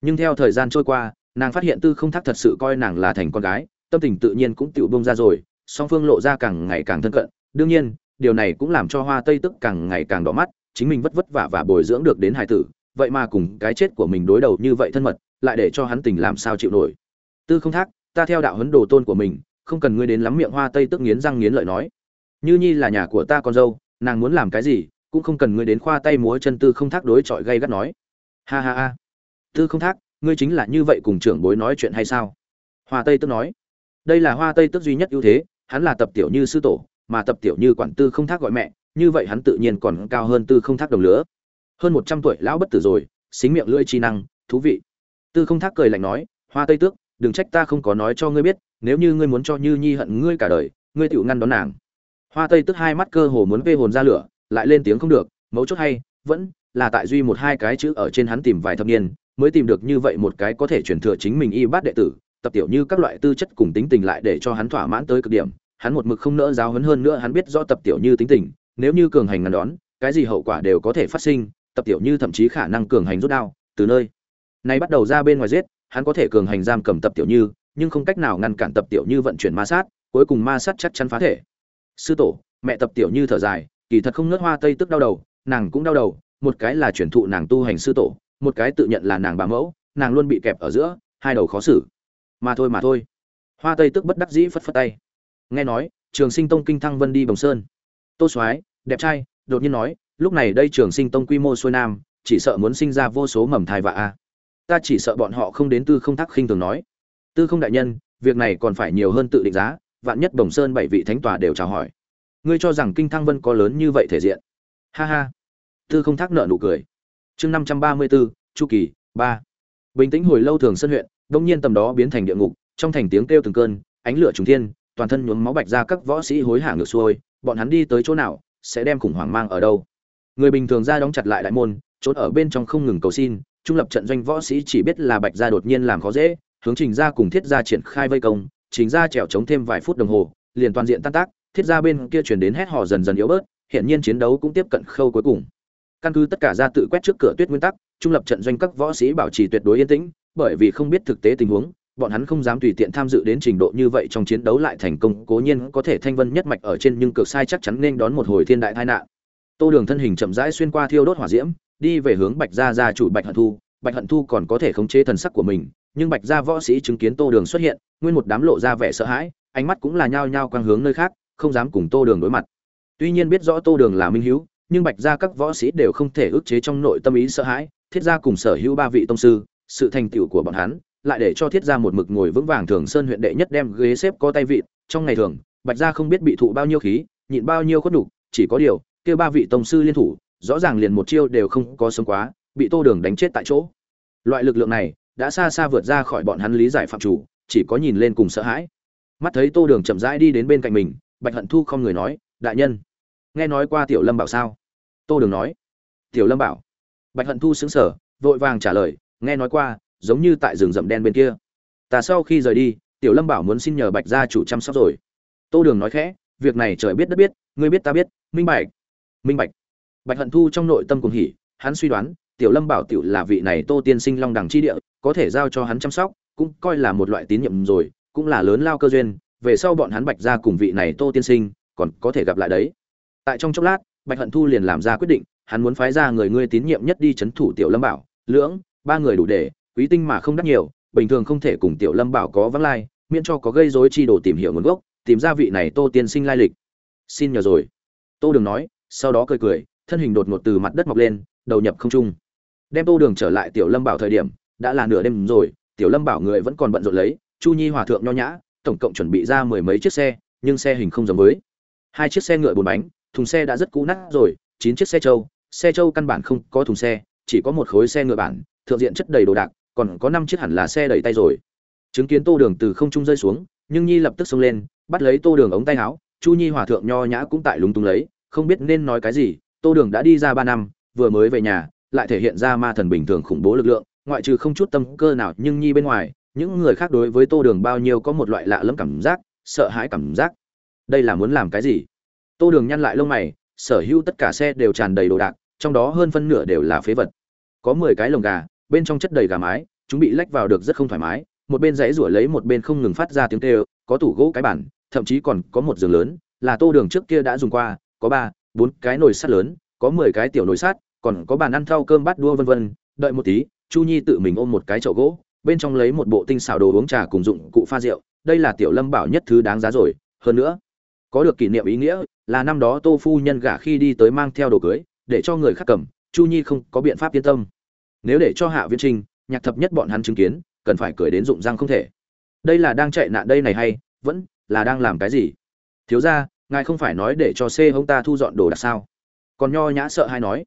Nhưng theo thời gian trôi qua, nàng phát hiện tư không thác thật sự coi nàng là thành con gái, tâm tình tự nhiên cũng tựu bông ra rồi, song phương lộ ra càng ngày càng thân cận. Đương nhiên, điều này cũng làm cho hoa tây tức càng ngày càng đỏ mắt, chính mình vất vất vả và bồi dưỡng được đến hài tử, vậy mà cùng cái chết của mình đối đầu như vậy thân mật, lại để cho hắn tình làm sao chịu nổi. Tư không thác, ta theo đạo huấn đồ tôn của mình, không cần ngươi đến lắm miệng hoa tây tức nghiến răng nghiến lợi nói. Như nhi là nhà của ta con dâu nàng muốn làm cái gì, cũng không cần ngươi đến khoa tay múa chân tư không thác đối chọi gây gắt nói. Ha ha ha. Tư không thác, ngươi chính là như vậy cùng trưởng bối nói chuyện hay sao? Hoa tây tức nói. Đây là hoa tây tức duy nhất ưu thế, hắn là tập tiểu như sư tổ, mà tập tiểu như quản tư không thác gọi mẹ, như vậy hắn tự nhiên còn cao hơn tư không thác đồng lứa. Hơn một trăm tuổi lão bất tử rồi, xính miệng lưỡi chi năng, thú vị. Tư không thác cười lạnh nói, hoa tây tước, đừng trách ta không có nói cho ngươi biết, nếu như ngươi muốn cho như nhi hận ngươi cả đời, ngươi tựu ngăn đón nàng hoa tây tức hai mắt cơ hồ muốn vê hồn ra lửa, lại lên tiếng không được, mấu chốt hay, vẫn là tại duy một hai cái chữ ở trên hắn tìm vài thập niên, mới tìm được như vậy một cái có thể truyền thừa chính mình y bát đệ tử, tập tiểu như các loại tư chất cùng tính tình lại để cho hắn thỏa mãn tới cực điểm, hắn một mực không nỡ giáo hấn hơn nữa hắn biết rõ tập tiểu như tính tình, nếu như cường hành ngăn đón, cái gì hậu quả đều có thể phát sinh, tập tiểu như thậm chí khả năng cường hành rút đao, từ nơi này bắt đầu ra bên ngoài giết, hắn có thể cường hành giam cầm tập tiểu như, nhưng không cách nào ngăn cản tập tiểu như vận chuyển ma sát, cuối cùng ma sát chắc chắn phá thể sư tổ, mẹ tập tiểu như thở dài, kỳ thật không nớt hoa tây tức đau đầu, nàng cũng đau đầu, một cái là chuyển thụ nàng tu hành sư tổ, một cái tự nhận là nàng bà mẫu, nàng luôn bị kẹp ở giữa, hai đầu khó xử. Mà thôi mà thôi. Hoa tây tức bất đắc dĩ phất phất tay. Nghe nói, trường sinh tông kinh thăng vân đi bồng sơn. Tô soái, đẹp trai, đột nhiên nói, lúc này đây trường sinh tông quy mô xuôi nam, chỉ sợ muốn sinh ra vô số mầm thai vạ a. Ta chỉ sợ bọn họ không đến tư không thắc khinh thường nói. Tư không đại nhân, việc này còn phải nhiều hơn tự định giá vạn nhất bồng sơn bảy vị thánh tòa đều chào hỏi. Ngươi cho rằng kinh thăng vân có lớn như vậy thể diện? Ha ha. Tư không thác nợ nụ cười. Chương năm trăm ba mươi bốn, chu kỳ, ba. Bình tĩnh hồi lâu thường sân huyện đột nhiên tầm đó biến thành địa ngục, trong thành tiếng kêu từng cơn, ánh lửa trùng thiên, toàn thân nhuốm máu bạch ra các võ sĩ hối hả ngược xuôi, bọn hắn đi tới chỗ nào, sẽ đem khủng hoảng mang ở đâu? Người bình thường ra đóng chặt lại đại môn, trốn ở bên trong không ngừng cầu xin, trung lập trận doanh võ sĩ chỉ biết là bạch gia đột nhiên làm khó dễ, hướng trình gia cùng thiết gia triển khai vây công Chính gia trèo chống thêm vài phút đồng hồ, liền toàn diện tan tác, thiết gia bên kia chuyển đến hét hò dần dần yếu bớt hiện nhiên chiến đấu cũng tiếp cận khâu cuối cùng. Căn cứ tất cả gia tự quét trước cửa tuyết nguyên tắc, trung lập trận doanh các võ sĩ bảo trì tuyệt đối yên tĩnh, bởi vì không biết thực tế tình huống, bọn hắn không dám tùy tiện tham dự đến trình độ như vậy trong chiến đấu lại thành công, cố nhiên có thể thanh vân nhất mạch ở trên nhưng cực sai chắc chắn nên đón một hồi thiên đại tai nạn. Tô đường thân hình chậm rãi xuyên qua thiêu đốt hỏa diễm, đi về hướng bạch gia gia chủ bạch hận thu, bạch hận thu còn có thể khống chế thần sắc của mình nhưng bạch gia võ sĩ chứng kiến tô đường xuất hiện nguyên một đám lộ ra vẻ sợ hãi ánh mắt cũng là nhao nhao quang hướng nơi khác không dám cùng tô đường đối mặt. Tuy nhiên biết rõ tô đường là minh hữu nhưng bạch gia các võ sĩ đều không thể ức chế trong nội tâm ý sợ hãi thiết gia cùng sở hữu ba vị tông sư sự thành tựu của bọn hắn lại để cho thiết gia một mực ngồi vững vàng thường sơn huyện đệ nhất đem ghế xếp có tay vị trong ngày thường bạch gia không biết bị thụ bao nhiêu khí nhịn bao nhiêu khuất đủ, chỉ có điều kêu ba vị tông sư liên thủ rõ ràng liền một chiêu đều không có sống quá bị tô đường đánh chết tại chỗ. Loại lực lượng này đã xa xa vượt ra khỏi bọn hắn lý giải phạm chủ, chỉ có nhìn lên cùng sợ hãi. Mắt thấy tô đường chậm rãi đi đến bên cạnh mình, bạch hận thu không người nói, đại nhân, nghe nói qua tiểu lâm bảo sao? Tô đường nói, tiểu lâm bảo. Bạch hận thu xứng sở vội vàng trả lời, nghe nói qua, giống như tại rừng rậm đen bên kia. Ta sau khi rời đi, tiểu lâm bảo muốn xin nhờ bạch gia chủ chăm sóc rồi. Tô đường nói khẽ, việc này trời biết đất biết, ngươi biết ta biết, minh bạch. Minh bạch. Bạch hận thu trong nội tâm cùng hỉ, hắn suy đoán tiểu lâm bảo tiểu là vị này tô tiên sinh long đẳng chi địa, có thể giao cho hắn chăm sóc, cũng coi là một loại tín nhiệm rồi, cũng là lớn lao cơ duyên, về sau bọn hắn bạch ra cùng vị này tô tiên sinh, còn có thể gặp lại đấy. Tại trong chốc lát, bạch hận thu liền làm ra quyết định, hắn muốn phái ra người ngươi tín nhiệm nhất đi chấn thủ tiểu lâm bảo, lưỡng, ba người đủ để, quý tinh mà không đắt nhiều, bình thường không thể cùng tiểu lâm bảo có vắng lai, miễn cho có gây rối chi đồ tìm hiểu nguồn gốc, tìm ra vị này tô tiên sinh lai lịch. Xin nhờ rồi. Tô đường nói, sau đó cười cười, thân hình đột ngột từ mặt đất mọc lên, đầu nhập không trung đem tô đường trở lại tiểu lâm bảo thời điểm, đã là nửa đêm rồi, tiểu lâm bảo người vẫn còn bận rộn lấy, chu nhi hòa thượng nho nhã, tổng cộng chuẩn bị ra mười mấy chiếc xe, nhưng xe hình không giống với. Hai chiếc xe ngựa bốn bánh, thùng xe đã rất cũ nát rồi, chín chiếc xe trâu xe trâu căn bản không có thùng xe, chỉ có một khối xe ngựa bản, thượng diện chất đầy đồ đạc, còn có năm chiếc hẳn là xe đẩy tay rồi. Chứng kiến tô đường từ không trung rơi xuống, nhưng nhi lập tức xông lên, bắt lấy tô đường ống tay áo, chu nhi hòa thượng nho nhã cũng tại lúng túng lấy, không biết nên nói cái gì, tô đường đã đi ra ba năm, vừa mới về nhà lại thể hiện ra ma thần bình thường khủng bố lực lượng, ngoại trừ không chút tâm cơ nào nhưng nhi bên ngoài, những người khác đối với tô đường bao nhiêu có một loại lạ lẫm cảm giác, sợ hãi cảm giác. Đây là muốn làm cái gì? Tô đường nhăn lại lông mày, sở hữu tất cả xe đều tràn đầy đồ đạc, trong đó hơn phân nửa đều là phế vật. Có mười cái lồng gà, bên trong chất đầy gà mái, chúng bị lách vào được rất không thoải mái, một bên dãy rủa lấy một bên không ngừng phát ra tiếng kêu, có tủ gỗ cái bản thậm chí còn có một giường lớn, là tô đường trước kia đã dùng qua, có ba, bốn cái nồi sắt lớn, có mười cái tiểu nồi sắt còn có bàn ăn thau cơm bát đua vân vân, đợi một tí, chu nhi tự mình ôm một cái chậu gỗ, bên trong lấy một bộ tinh xảo đồ uống trà cùng dụng cụ pha rượu, đây là tiểu lâm bảo nhất thứ đáng giá rồi, hơn nữa, có được kỷ niệm ý nghĩa là năm đó tô phu nhân gả khi đi tới mang theo đồ cưới, để cho người khác cầm, chu nhi không có biện pháp yên tâm. Nếu để cho hạ viễn trinh, nhạc thập nhất bọn hắn chứng kiến, cần phải cười đến rụng răng không thể. Đây là đang chạy nạn đây này hay, vẫn là đang làm cái gì? Thiếu ra ngài không phải nói để cho c ông ta thu dọn đồ đạc sao? Còn nho nhã sợ hay nói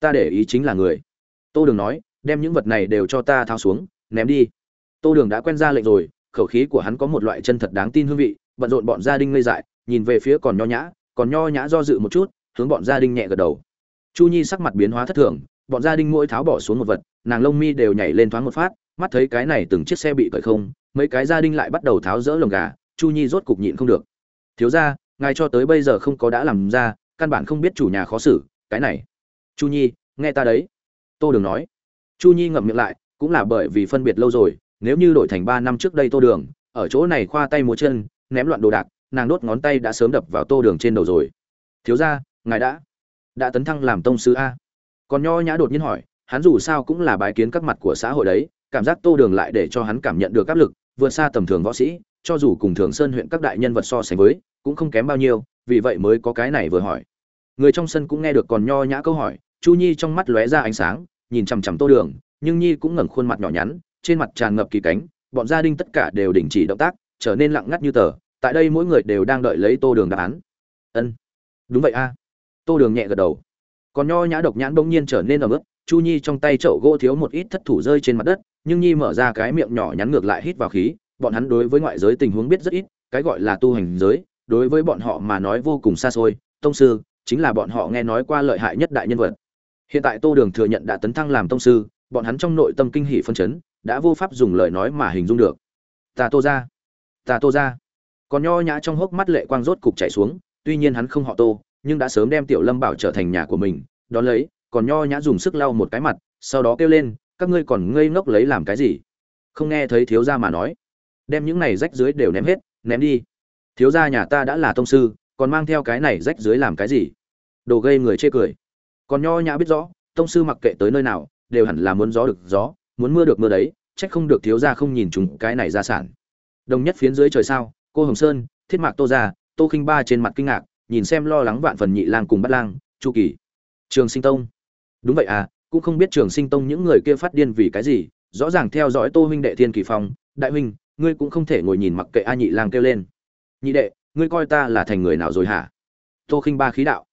ta để ý chính là người. Tô đường nói, đem những vật này đều cho ta thao xuống, ném đi. Tô đường đã quen ra lệnh rồi, khẩu khí của hắn có một loại chân thật đáng tin hương vị, bận rộn bọn gia đình ngây dại, nhìn về phía còn nho nhã, còn nho nhã do dự một chút, hướng bọn gia đình nhẹ gật đầu. Chu nhi sắc mặt biến hóa thất thường, bọn gia đình mỗi tháo bỏ xuống một vật, nàng lông mi đều nhảy lên thoáng một phát, mắt thấy cái này từng chiếc xe bị cởi không, mấy cái gia đình lại bắt đầu tháo rỡ lồng gà, chu nhi rốt cục nhịn không được. Thiếu ra ngài cho tới bây giờ không có đã làm ra, căn bản không biết chủ nhà khó xử, cái này chu nhi, nghe ta đấy. Tô đường nói. Chu nhi ngậm miệng lại, cũng là bởi vì phân biệt lâu rồi, nếu như đổi thành ba năm trước đây tô đường, ở chỗ này khoa tay múa chân, ném loạn đồ đạc, nàng đốt ngón tay đã sớm đập vào tô đường trên đầu rồi. Thiếu ra ngài đã đã tấn thăng làm tông sư a. Còn nho nhã đột nhiên hỏi, hắn dù sao cũng là bài kiến các mặt của xã hội đấy, cảm giác tô đường lại để cho hắn cảm nhận được áp lực, vượt xa tầm thường võ sĩ, cho dù cùng thường sơn huyện các đại nhân vật so sánh với, cũng không kém bao nhiêu, vì vậy mới có cái này vừa hỏi. Người trong sân cũng nghe được còn nho nhã câu hỏi chu nhi trong mắt lóe ra ánh sáng, nhìn chằm chằm tô đường, nhưng nhi cũng ngẩng khuôn mặt nhỏ nhắn, trên mặt tràn ngập kỳ cánh, bọn gia đình tất cả đều đình chỉ động tác, trở nên lặng ngắt như tờ, tại đây mỗi người đều đang đợi lấy tô đường đáp án. Ân, đúng vậy a. Tô đường nhẹ gật đầu. Còn nho nhã độc nhãn bỗng nhiên trở nên ấm ức chu nhi trong tay chậu gỗ thiếu một ít thất thủ rơi trên mặt đất, nhưng nhi mở ra cái miệng nhỏ nhắn ngược lại hít vào khí, bọn hắn đối với ngoại giới tình huống biết rất ít, cái gọi là tu hành giới, đối với bọn họ mà nói vô cùng xa xôi. Tông sư, chính là bọn họ nghe nói qua lợi hại nhất đại nhân vật hiện tại tô đường thừa nhận đã tấn thăng làm tông sư, bọn hắn trong nội tâm kinh hỷ phân chấn, đã vô pháp dùng lời nói mà hình dung được. Ta tô ra ta tô ra còn nho nhã trong hốc mắt lệ quang rốt cục chạy xuống, tuy nhiên hắn không họ tô, nhưng đã sớm đem tiểu lâm bảo trở thành nhà của mình. Đón lấy, còn nho nhã dùng sức lau một cái mặt, sau đó kêu lên, các ngươi còn ngây ngốc lấy làm cái gì? Không nghe thấy thiếu gia mà nói. Đem những này rách dưới đều ném hết, ném đi. Thiếu gia nhà ta đã là tông sư, còn mang theo cái này rách dưới làm cái gì? Đồ gây người chê cười còn nho nhã biết rõ, tông sư mặc kệ tới nơi nào, đều hẳn là muốn gió được gió, muốn mưa được mưa đấy trách không được thiếu gia không nhìn chúng cái này ra sản. Đồng nhất phiến dưới trời sao, cô hồng sơn, thiết mạc tô ra tô khinh ba trên mặt kinh ngạc, nhìn xem lo lắng vạn phần nhị lang cùng bắt lang, chu kỳ. Trường sinh tông. Đúng vậy à cũng không biết trường sinh tông những người kia phát điên vì cái gì, rõ ràng theo dõi tô huynh đệ thiên kỳ phong, đại huynh, ngươi cũng không thể ngồi nhìn mặc kệ a nhị lang kêu lên. Nhị đệ, ngươi coi ta là thành người nào rồi hả? Tô khinh ba khí đạo.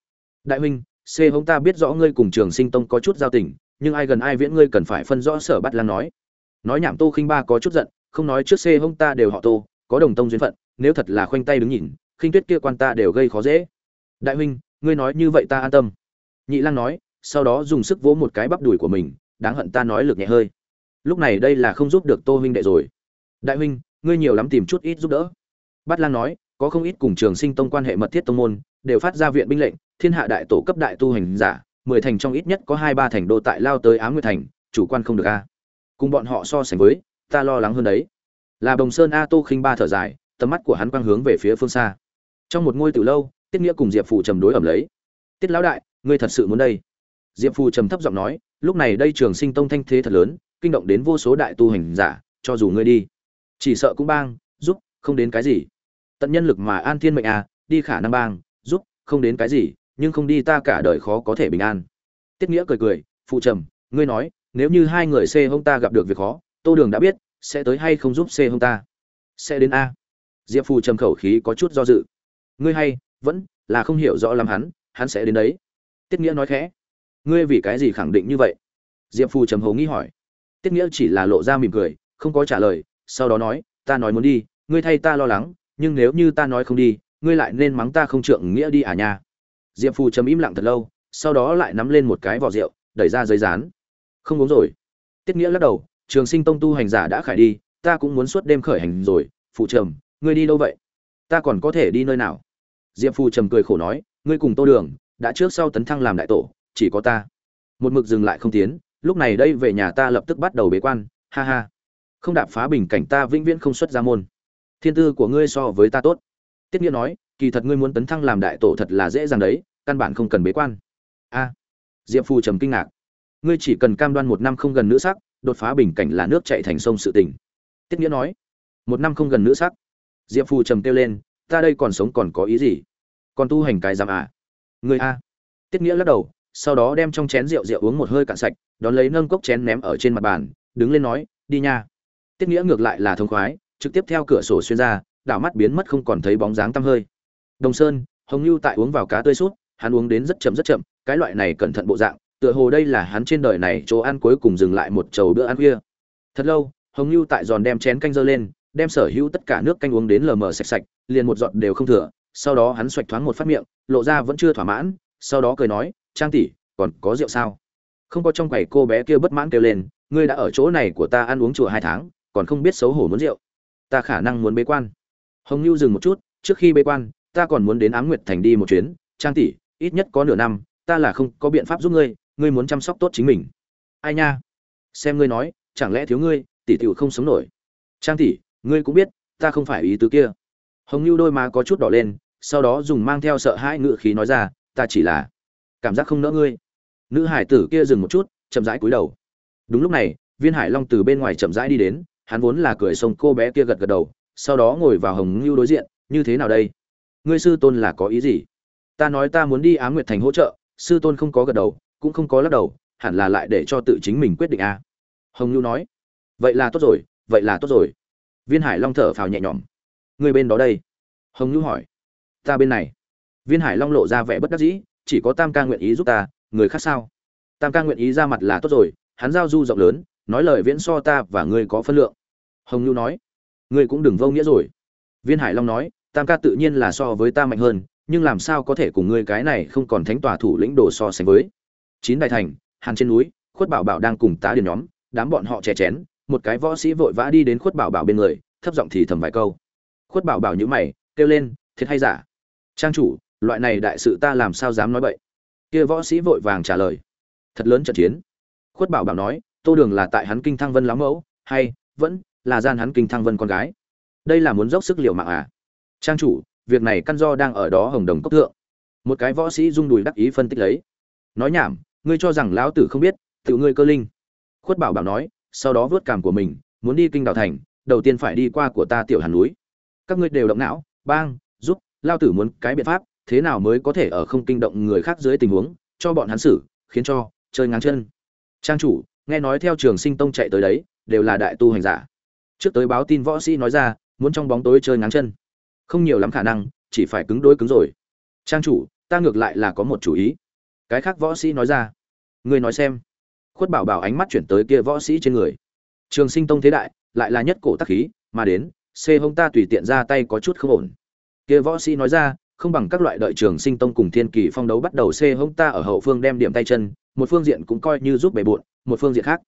Đại huynh c hông ta biết rõ ngươi cùng trường sinh tông có chút giao tình, nhưng ai gần ai viễn ngươi cần phải phân rõ sở bắt lang nói. Nói nhảm tô khinh ba có chút giận, không nói trước c hông ta đều họ tô, có đồng tông duyên phận, nếu thật là khoanh tay đứng nhìn, khinh tuyết kia quan ta đều gây khó dễ. Đại huynh, ngươi nói như vậy ta an tâm. Nhị lang nói, sau đó dùng sức vỗ một cái bắp đùi của mình, đáng hận ta nói lực nhẹ hơi. Lúc này đây là không giúp được tô huynh đệ rồi. Đại huynh, ngươi nhiều lắm tìm chút ít giúp đỡ. Bát lang nói, có không ít cùng trường sinh tông quan hệ mật thiết tông môn, đều phát ra viện binh lệnh thiên hạ đại tổ cấp đại tu hành giả, mười thành trong ít nhất có hai ba thành đô tại lao tới á nguyệt thành, chủ quan không được a. Cùng bọn họ so sánh với, ta lo lắng hơn đấy. Là Đồng sơn a tô khinh ba thở dài, tầm mắt của hắn quang hướng về phía phương xa. Trong một ngôi từ lâu, tiết nghĩa cùng diệp phù trầm đối ẩm lấy. Tiết lão đại, ngươi thật sự muốn đây? Diệp phù trầm thấp giọng nói, lúc này đây trường sinh tông thanh thế thật lớn, kinh động đến vô số đại tu hành giả, cho dù ngươi đi, chỉ sợ cũng bang, giúp, không đến cái gì. Tận nhân lực mà an thiên mệnh à đi khả năng bang, giúp, không đến cái gì nhưng không đi ta cả đời khó có thể bình an. Tiết nghĩa cười cười, phụ trầm, ngươi nói, nếu như hai người c hông ta gặp được việc khó, tô đường đã biết, sẽ tới hay không giúp c hông ta? Sẽ đến a. Diệp phù trầm khẩu khí có chút do dự. Ngươi hay, vẫn là không hiểu rõ lắm hắn hắn sẽ đến đấy. Tiết nghĩa nói khẽ. Ngươi vì cái gì khẳng định như vậy? Diệp phù trầm hầu nghĩ hỏi. Tiết nghĩa chỉ là lộ ra mỉm cười, không có trả lời, sau đó nói, ta nói muốn đi, ngươi thay ta lo lắng, nhưng nếu như ta nói không đi, ngươi lại nên mắng ta không trượng nghĩa đi à nha diệp phù trầm im lặng thật lâu, sau đó lại nắm lên một cái vỏ rượu, đẩy ra giấy rán không uống rồi. Tiết nghĩa lắc đầu, trường sinh tông tu hành giả đã khải đi, ta cũng muốn suốt đêm khởi hành rồi phụ trầm, ngươi đi đâu vậy? Ta còn có thể đi nơi nào? Diệp phù trầm cười khổ nói, ngươi cùng tô đường, đã trước sau tấn thăng làm đại tổ, chỉ có ta. Một mực dừng lại không tiến, lúc này đây về nhà ta lập tức bắt đầu bế quan, ha ha. Không đạp phá bình cảnh ta vĩnh viễn không xuất ra môn. Thiên tư của ngươi so với ta tốt. Tiết nghĩa nói kỳ thật ngươi muốn tấn thăng làm đại tổ thật là dễ dàng đấy, căn bản không cần bế quan. A. Diệp phù trầm kinh ngạc. Ngươi chỉ cần cam đoan một năm không gần nữ sắc, đột phá bình cảnh là nước chạy thành sông sự tình. Tiết nghĩa nói. Một năm không gần nữ sắc. Diệp phù trầm kêu lên, ta đây còn sống còn có ý gì? Còn tu hành cái giam à? Ngươi a. Tiết nghĩa lắc đầu, sau đó đem trong chén rượu rượu uống một hơi cạn sạch, đón lấy nâng cốc chén ném ở trên mặt bàn, đứng lên nói, đi nha. Tiết nghĩa ngược lại là thông khoái, trực tiếp theo cửa sổ xuyên ra, đảo mắt biến mất không còn thấy bóng dáng tăm hơi đồng sơn, hồng lưu tại uống vào cá tươi sút hắn uống đến rất chậm rất chậm, cái loại này cẩn thận bộ dạng, tựa hồ đây là hắn trên đời này chỗ ăn cuối cùng dừng lại một chầu bữa ăn khuya. Thật lâu, hồng lưu tại giòn đem chén canh dơ lên, đem sở hữu tất cả nước canh uống đến lờ mờ sạch sạch, liền một giọt đều không thừa, sau đó hắn xoạch thoáng một phát miệng, lộ ra vẫn chưa thỏa mãn, sau đó cười nói, trang tỷ, còn có rượu sao? Không có trong quầy cô bé kia bất mãn kêu lên, ngươi đã ở chỗ này của ta ăn uống chùa hai tháng, còn không biết xấu hổ muốn rượu. Ta khả năng muốn bế quan. Hồng lưu dừng một chút, trước khi bế quan ta còn muốn đến ám nguyệt thành đi một chuyến. Trang tỷ, ít nhất có nửa năm, ta là không có biện pháp giúp ngươi ngươi muốn chăm sóc tốt chính mình. Ai nha? Xem ngươi nói, chẳng lẽ thiếu ngươi, tỷ tiểu không sống nổi? Trang tỷ, ngươi cũng biết, ta không phải ý tứ kia. Hồng lưu đôi má có chút đỏ lên, sau đó dùng mang theo sợ hãi ngữ khí nói ra, ta chỉ là cảm giác không nỡ ngươi. Nữ hải tử kia dừng một chút, chậm rãi cúi đầu. Đúng lúc này, viên hải long từ bên ngoài chậm rãi đi đến, hắn vốn là cười sông cô bé kia gật gật đầu, sau đó ngồi vào hồng Nưu đối diện, như thế nào đây? Ngươi sư tôn là có ý gì? Ta nói ta muốn đi á nguyệt thành hỗ trợ, sư tôn không có gật đầu, cũng không có lắc đầu, hẳn là lại để cho tự chính mình quyết định à. hồng nhu nói, vậy là tốt rồi, vậy là tốt rồi. Viên hải long thở phào nhẹ nhõm. Người bên đó đây? Hồng nhu hỏi. Ta bên này. Viên hải long lộ ra vẻ bất đắc dĩ, chỉ có tam ca nguyện ý giúp ta, người khác sao? Tam ca nguyện ý ra mặt là tốt rồi, hắn giao du rộng lớn, nói lời viễn so ta và ngươi có phân lượng. Hồng nhu nói. Ngươi cũng đừng vô nghĩa rồi. Viên hải long nói tam ca tự nhiên là so với ta mạnh hơn, nhưng làm sao có thể cùng ngươi cái này không còn thánh tòa thủ lĩnh đồ so sánh với? Chín đại thành, hàn trên núi, khuất bảo bảo đang cùng tá điền nhóm, đám bọn họ chè chén, một cái võ sĩ vội vã đi đến khuất bảo bảo bên người, thấp giọng thì thầm vài câu. Khuất bảo bảo nhữ mày, kêu lên, thiệt hay giả? Trang chủ, loại này đại sự ta làm sao dám nói bậy? Kia võ sĩ vội vàng trả lời, thật lớn trận chiến. Khuất bảo bảo nói, tô đường là tại hắn kinh thăng vân lắm mẫu, hay vẫn là gian hắn kinh thăng vân con gái? Đây là muốn dốc sức liều mạng à? Trang chủ, việc này căn do đang ở đó hồng đồng cốc thượng. Một cái võ sĩ rung đùi đắc ý phân tích lấy. Nói nhảm, ngươi cho rằng lão tử không biết, tự ngươi cơ linh. Khuất bảo bảo nói, sau đó vớt cảm của mình, muốn đi kinh đào thành, đầu tiên phải đi qua của ta tiểu hàn núi. Các ngươi đều động não, bang, giúp lao tử muốn cái biện pháp, thế nào mới có thể ở không kinh động người khác dưới tình huống, cho bọn hắn xử, khiến cho, chơi ngang chân. Trang chủ, nghe nói theo trường sinh tông chạy tới đấy, đều là đại tu hành giả. Trước tới báo tin võ sĩ nói ra, muốn trong bóng tối chơi ngang chân không nhiều lắm khả năng, chỉ phải cứng đối cứng rồi. Trang chủ, ta ngược lại là có một chủ ý. Cái khác võ sĩ nói ra. Ngươi nói xem. Khuất bảo bảo ánh mắt chuyển tới kia võ sĩ trên người. Trường sinh tông thế đại, lại là nhất cổ tắc khí, mà đến xê hông ta tùy tiện ra tay có chút không ổn. Kia võ sĩ nói ra, không bằng các loại đợi trường sinh tông cùng thiên kỳ phong đấu bắt đầu xê hông ta ở hậu phương đem điểm tay chân, một phương diện cũng coi như giúp bề bộn, một phương diện khác.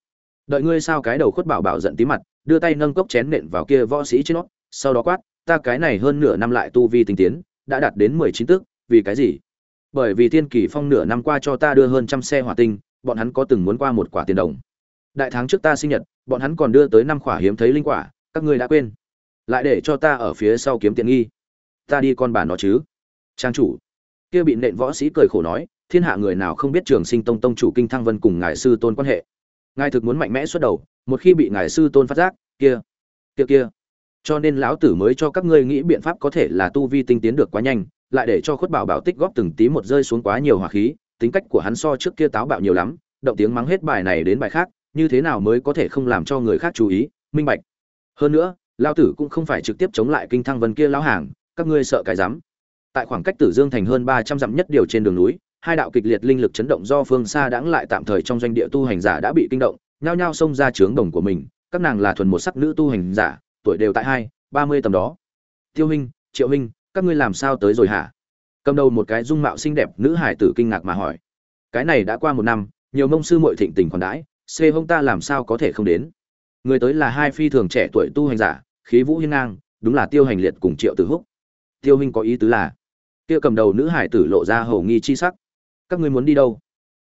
Đợi ngươi sao cái đầu khuất bảo bảo giận tí mặt, đưa tay nâng cốc chén nện vào kia võ sĩ trên nó, sau đó quát ta cái này hơn nửa năm lại tu vi tinh tiến, đã đạt đến mười chín tước vì cái gì? Bởi vì thiên kỳ phong nửa năm qua cho ta đưa hơn trăm xe hỏa tinh, bọn hắn có từng muốn qua một quả tiền đồng. Đại tháng trước ta sinh nhật, bọn hắn còn đưa tới năm quả hiếm thấy linh quả, các ngươi đã quên. Lại để cho ta ở phía sau kiếm tiền nghi. Ta đi con bà nó chứ. Trang chủ. Kia bị nện võ sĩ cười khổ nói, thiên hạ người nào không biết trường sinh tông tông chủ kinh thăng vân cùng ngài sư tôn quan hệ. Ngài thực muốn mạnh mẽ xuất đầu, một khi bị ngài sư tôn phát giác, kia kia kia cho nên lão tử mới cho các ngươi nghĩ biện pháp có thể là tu vi tinh tiến được quá nhanh, lại để cho khuất bảo bảo tích góp từng tí một rơi xuống quá nhiều hỏa khí, tính cách của hắn so trước kia táo bạo nhiều lắm, động tiếng mắng hết bài này đến bài khác, như thế nào mới có thể không làm cho người khác chú ý, minh bạch. Hơn nữa, lão tử cũng không phải trực tiếp chống lại kinh thăng vân kia lão hàng, các ngươi sợ cái dám tại khoảng cách tử dương thành hơn ba trăm dặm nhất điều trên đường núi, hai đạo kịch liệt linh lực chấn động do phương xa đãng lại tạm thời trong doanh địa tu hành giả đã bị kinh động, nhao nhao xông ra trướng đồng của mình, các nàng là thuần một sắc nữ tu hành giả tuổi đều tại hai, ba mươi tầm đó. Tiêu huynh triệu huynh các ngươi làm sao tới rồi hả? Cầm đầu một cái dung mạo xinh đẹp nữ hải tử kinh ngạc mà hỏi. Cái này đã qua một năm, nhiều mông sư muội thịnh tình còn đãi xê hông ta làm sao có thể không đến? Người tới là hai phi thường trẻ tuổi tu hành giả, khí vũ hiên ngang, đúng là tiêu hành liệt cùng triệu tử húc. Tiêu huynh có ý tứ là, kia cầm đầu nữ hải tử lộ ra hầu nghi chi sắc. Các ngươi muốn đi đâu?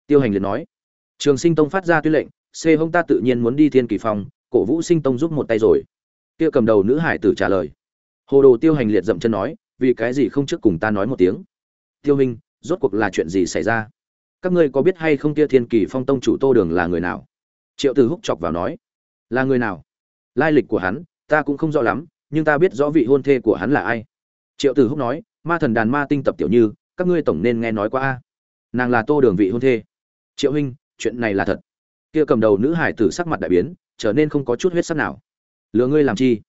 Tiêu hành liệt nói. Trường sinh tông phát ra tuyên lệnh xê hông ta tự nhiên muốn đi thiên kỳ phong, cổ vũ sinh tông giúp một tay rồi kia cầm đầu nữ hải tử trả lời. Hồ đồ tiêu hành liệt dậm chân nói, vì cái gì không trước cùng ta nói một tiếng? Tiêu minh, rốt cuộc là chuyện gì xảy ra? Các ngươi có biết hay không kia thiên kỳ phong tông chủ tô đường là người nào? Triệu tử húc chọc vào nói, là người nào? Lai lịch của hắn, ta cũng không rõ lắm, nhưng ta biết rõ vị hôn thê của hắn là ai. Triệu tử húc nói, ma thần đàn ma tinh tập tiểu như, các ngươi tổng nên nghe nói qua a. Nàng là tô đường vị hôn thê. Triệu huynh chuyện này là thật. Kia cầm đầu nữ hải tử sắc mặt đại biến, trở nên không có chút huyết sắc nào lừa ngươi làm chi?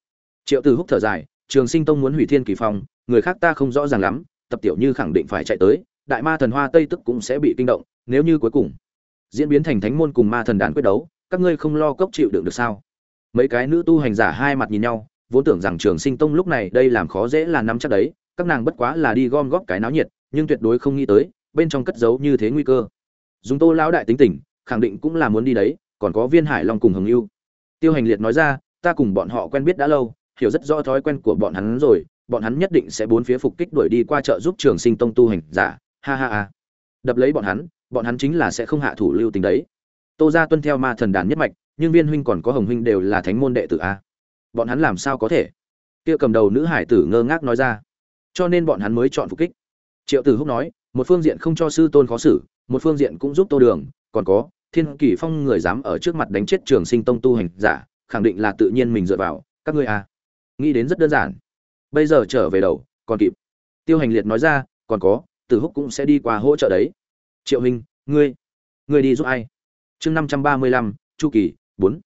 Triệu từ húc thở dài, trường sinh tông muốn hủy thiên kỳ phong, người khác ta không rõ ràng lắm, tập tiểu như khẳng định phải chạy tới, đại ma thần hoa tây tức cũng sẽ bị kinh động, nếu như cuối cùng diễn biến thành thánh môn cùng ma thần đàn quyết đấu, các ngươi không lo cốc chịu đựng được sao? Mấy cái nữ tu hành giả hai mặt nhìn nhau, vốn tưởng rằng trường sinh tông lúc này đây làm khó dễ là nắm chắc đấy, các nàng bất quá là đi gom góp cái náo nhiệt, nhưng tuyệt đối không nghĩ tới, bên trong cất giấu như thế nguy cơ. Dùng tô lão đại tính tình, khẳng định cũng là muốn đi đấy, còn có viên hải long cùng hồng lưu tiêu hành liệt nói ra ta cùng bọn họ quen biết đã lâu, hiểu rất rõ thói quen của bọn hắn rồi, bọn hắn nhất định sẽ bốn phía phục kích đuổi đi qua chợ giúp trường sinh tông tu hành giả. Ha ha ha. Đập lấy bọn hắn bọn hắn chính là sẽ không hạ thủ lưu tình đấy. Tô ra tuân theo ma thần đàn nhất mạch, nhưng viên huynh còn có hồng huynh đều là thánh môn đệ tử a. Bọn hắn làm sao có thể? Kia cầm đầu nữ hải tử ngơ ngác nói ra. Cho nên bọn hắn mới chọn phục kích. Triệu tử húc nói, một phương diện không cho sư tôn khó xử, một phương diện cũng giúp tô đường, còn có, thiên kỷ phong người dám ở trước mặt đánh chết trường sinh tông tu hành giả khẳng định là tự nhiên mình dựa vào, các ngươi à. Nghĩ đến rất đơn giản. Bây giờ trở về đầu, còn kịp. Tiêu hành liệt nói ra, còn có, tử húc cũng sẽ đi qua hỗ trợ đấy. Triệu hình, ngươi ngươi đi giúp ai? Chương năm trăm ba mươi lăm, chu kỳ, bốn.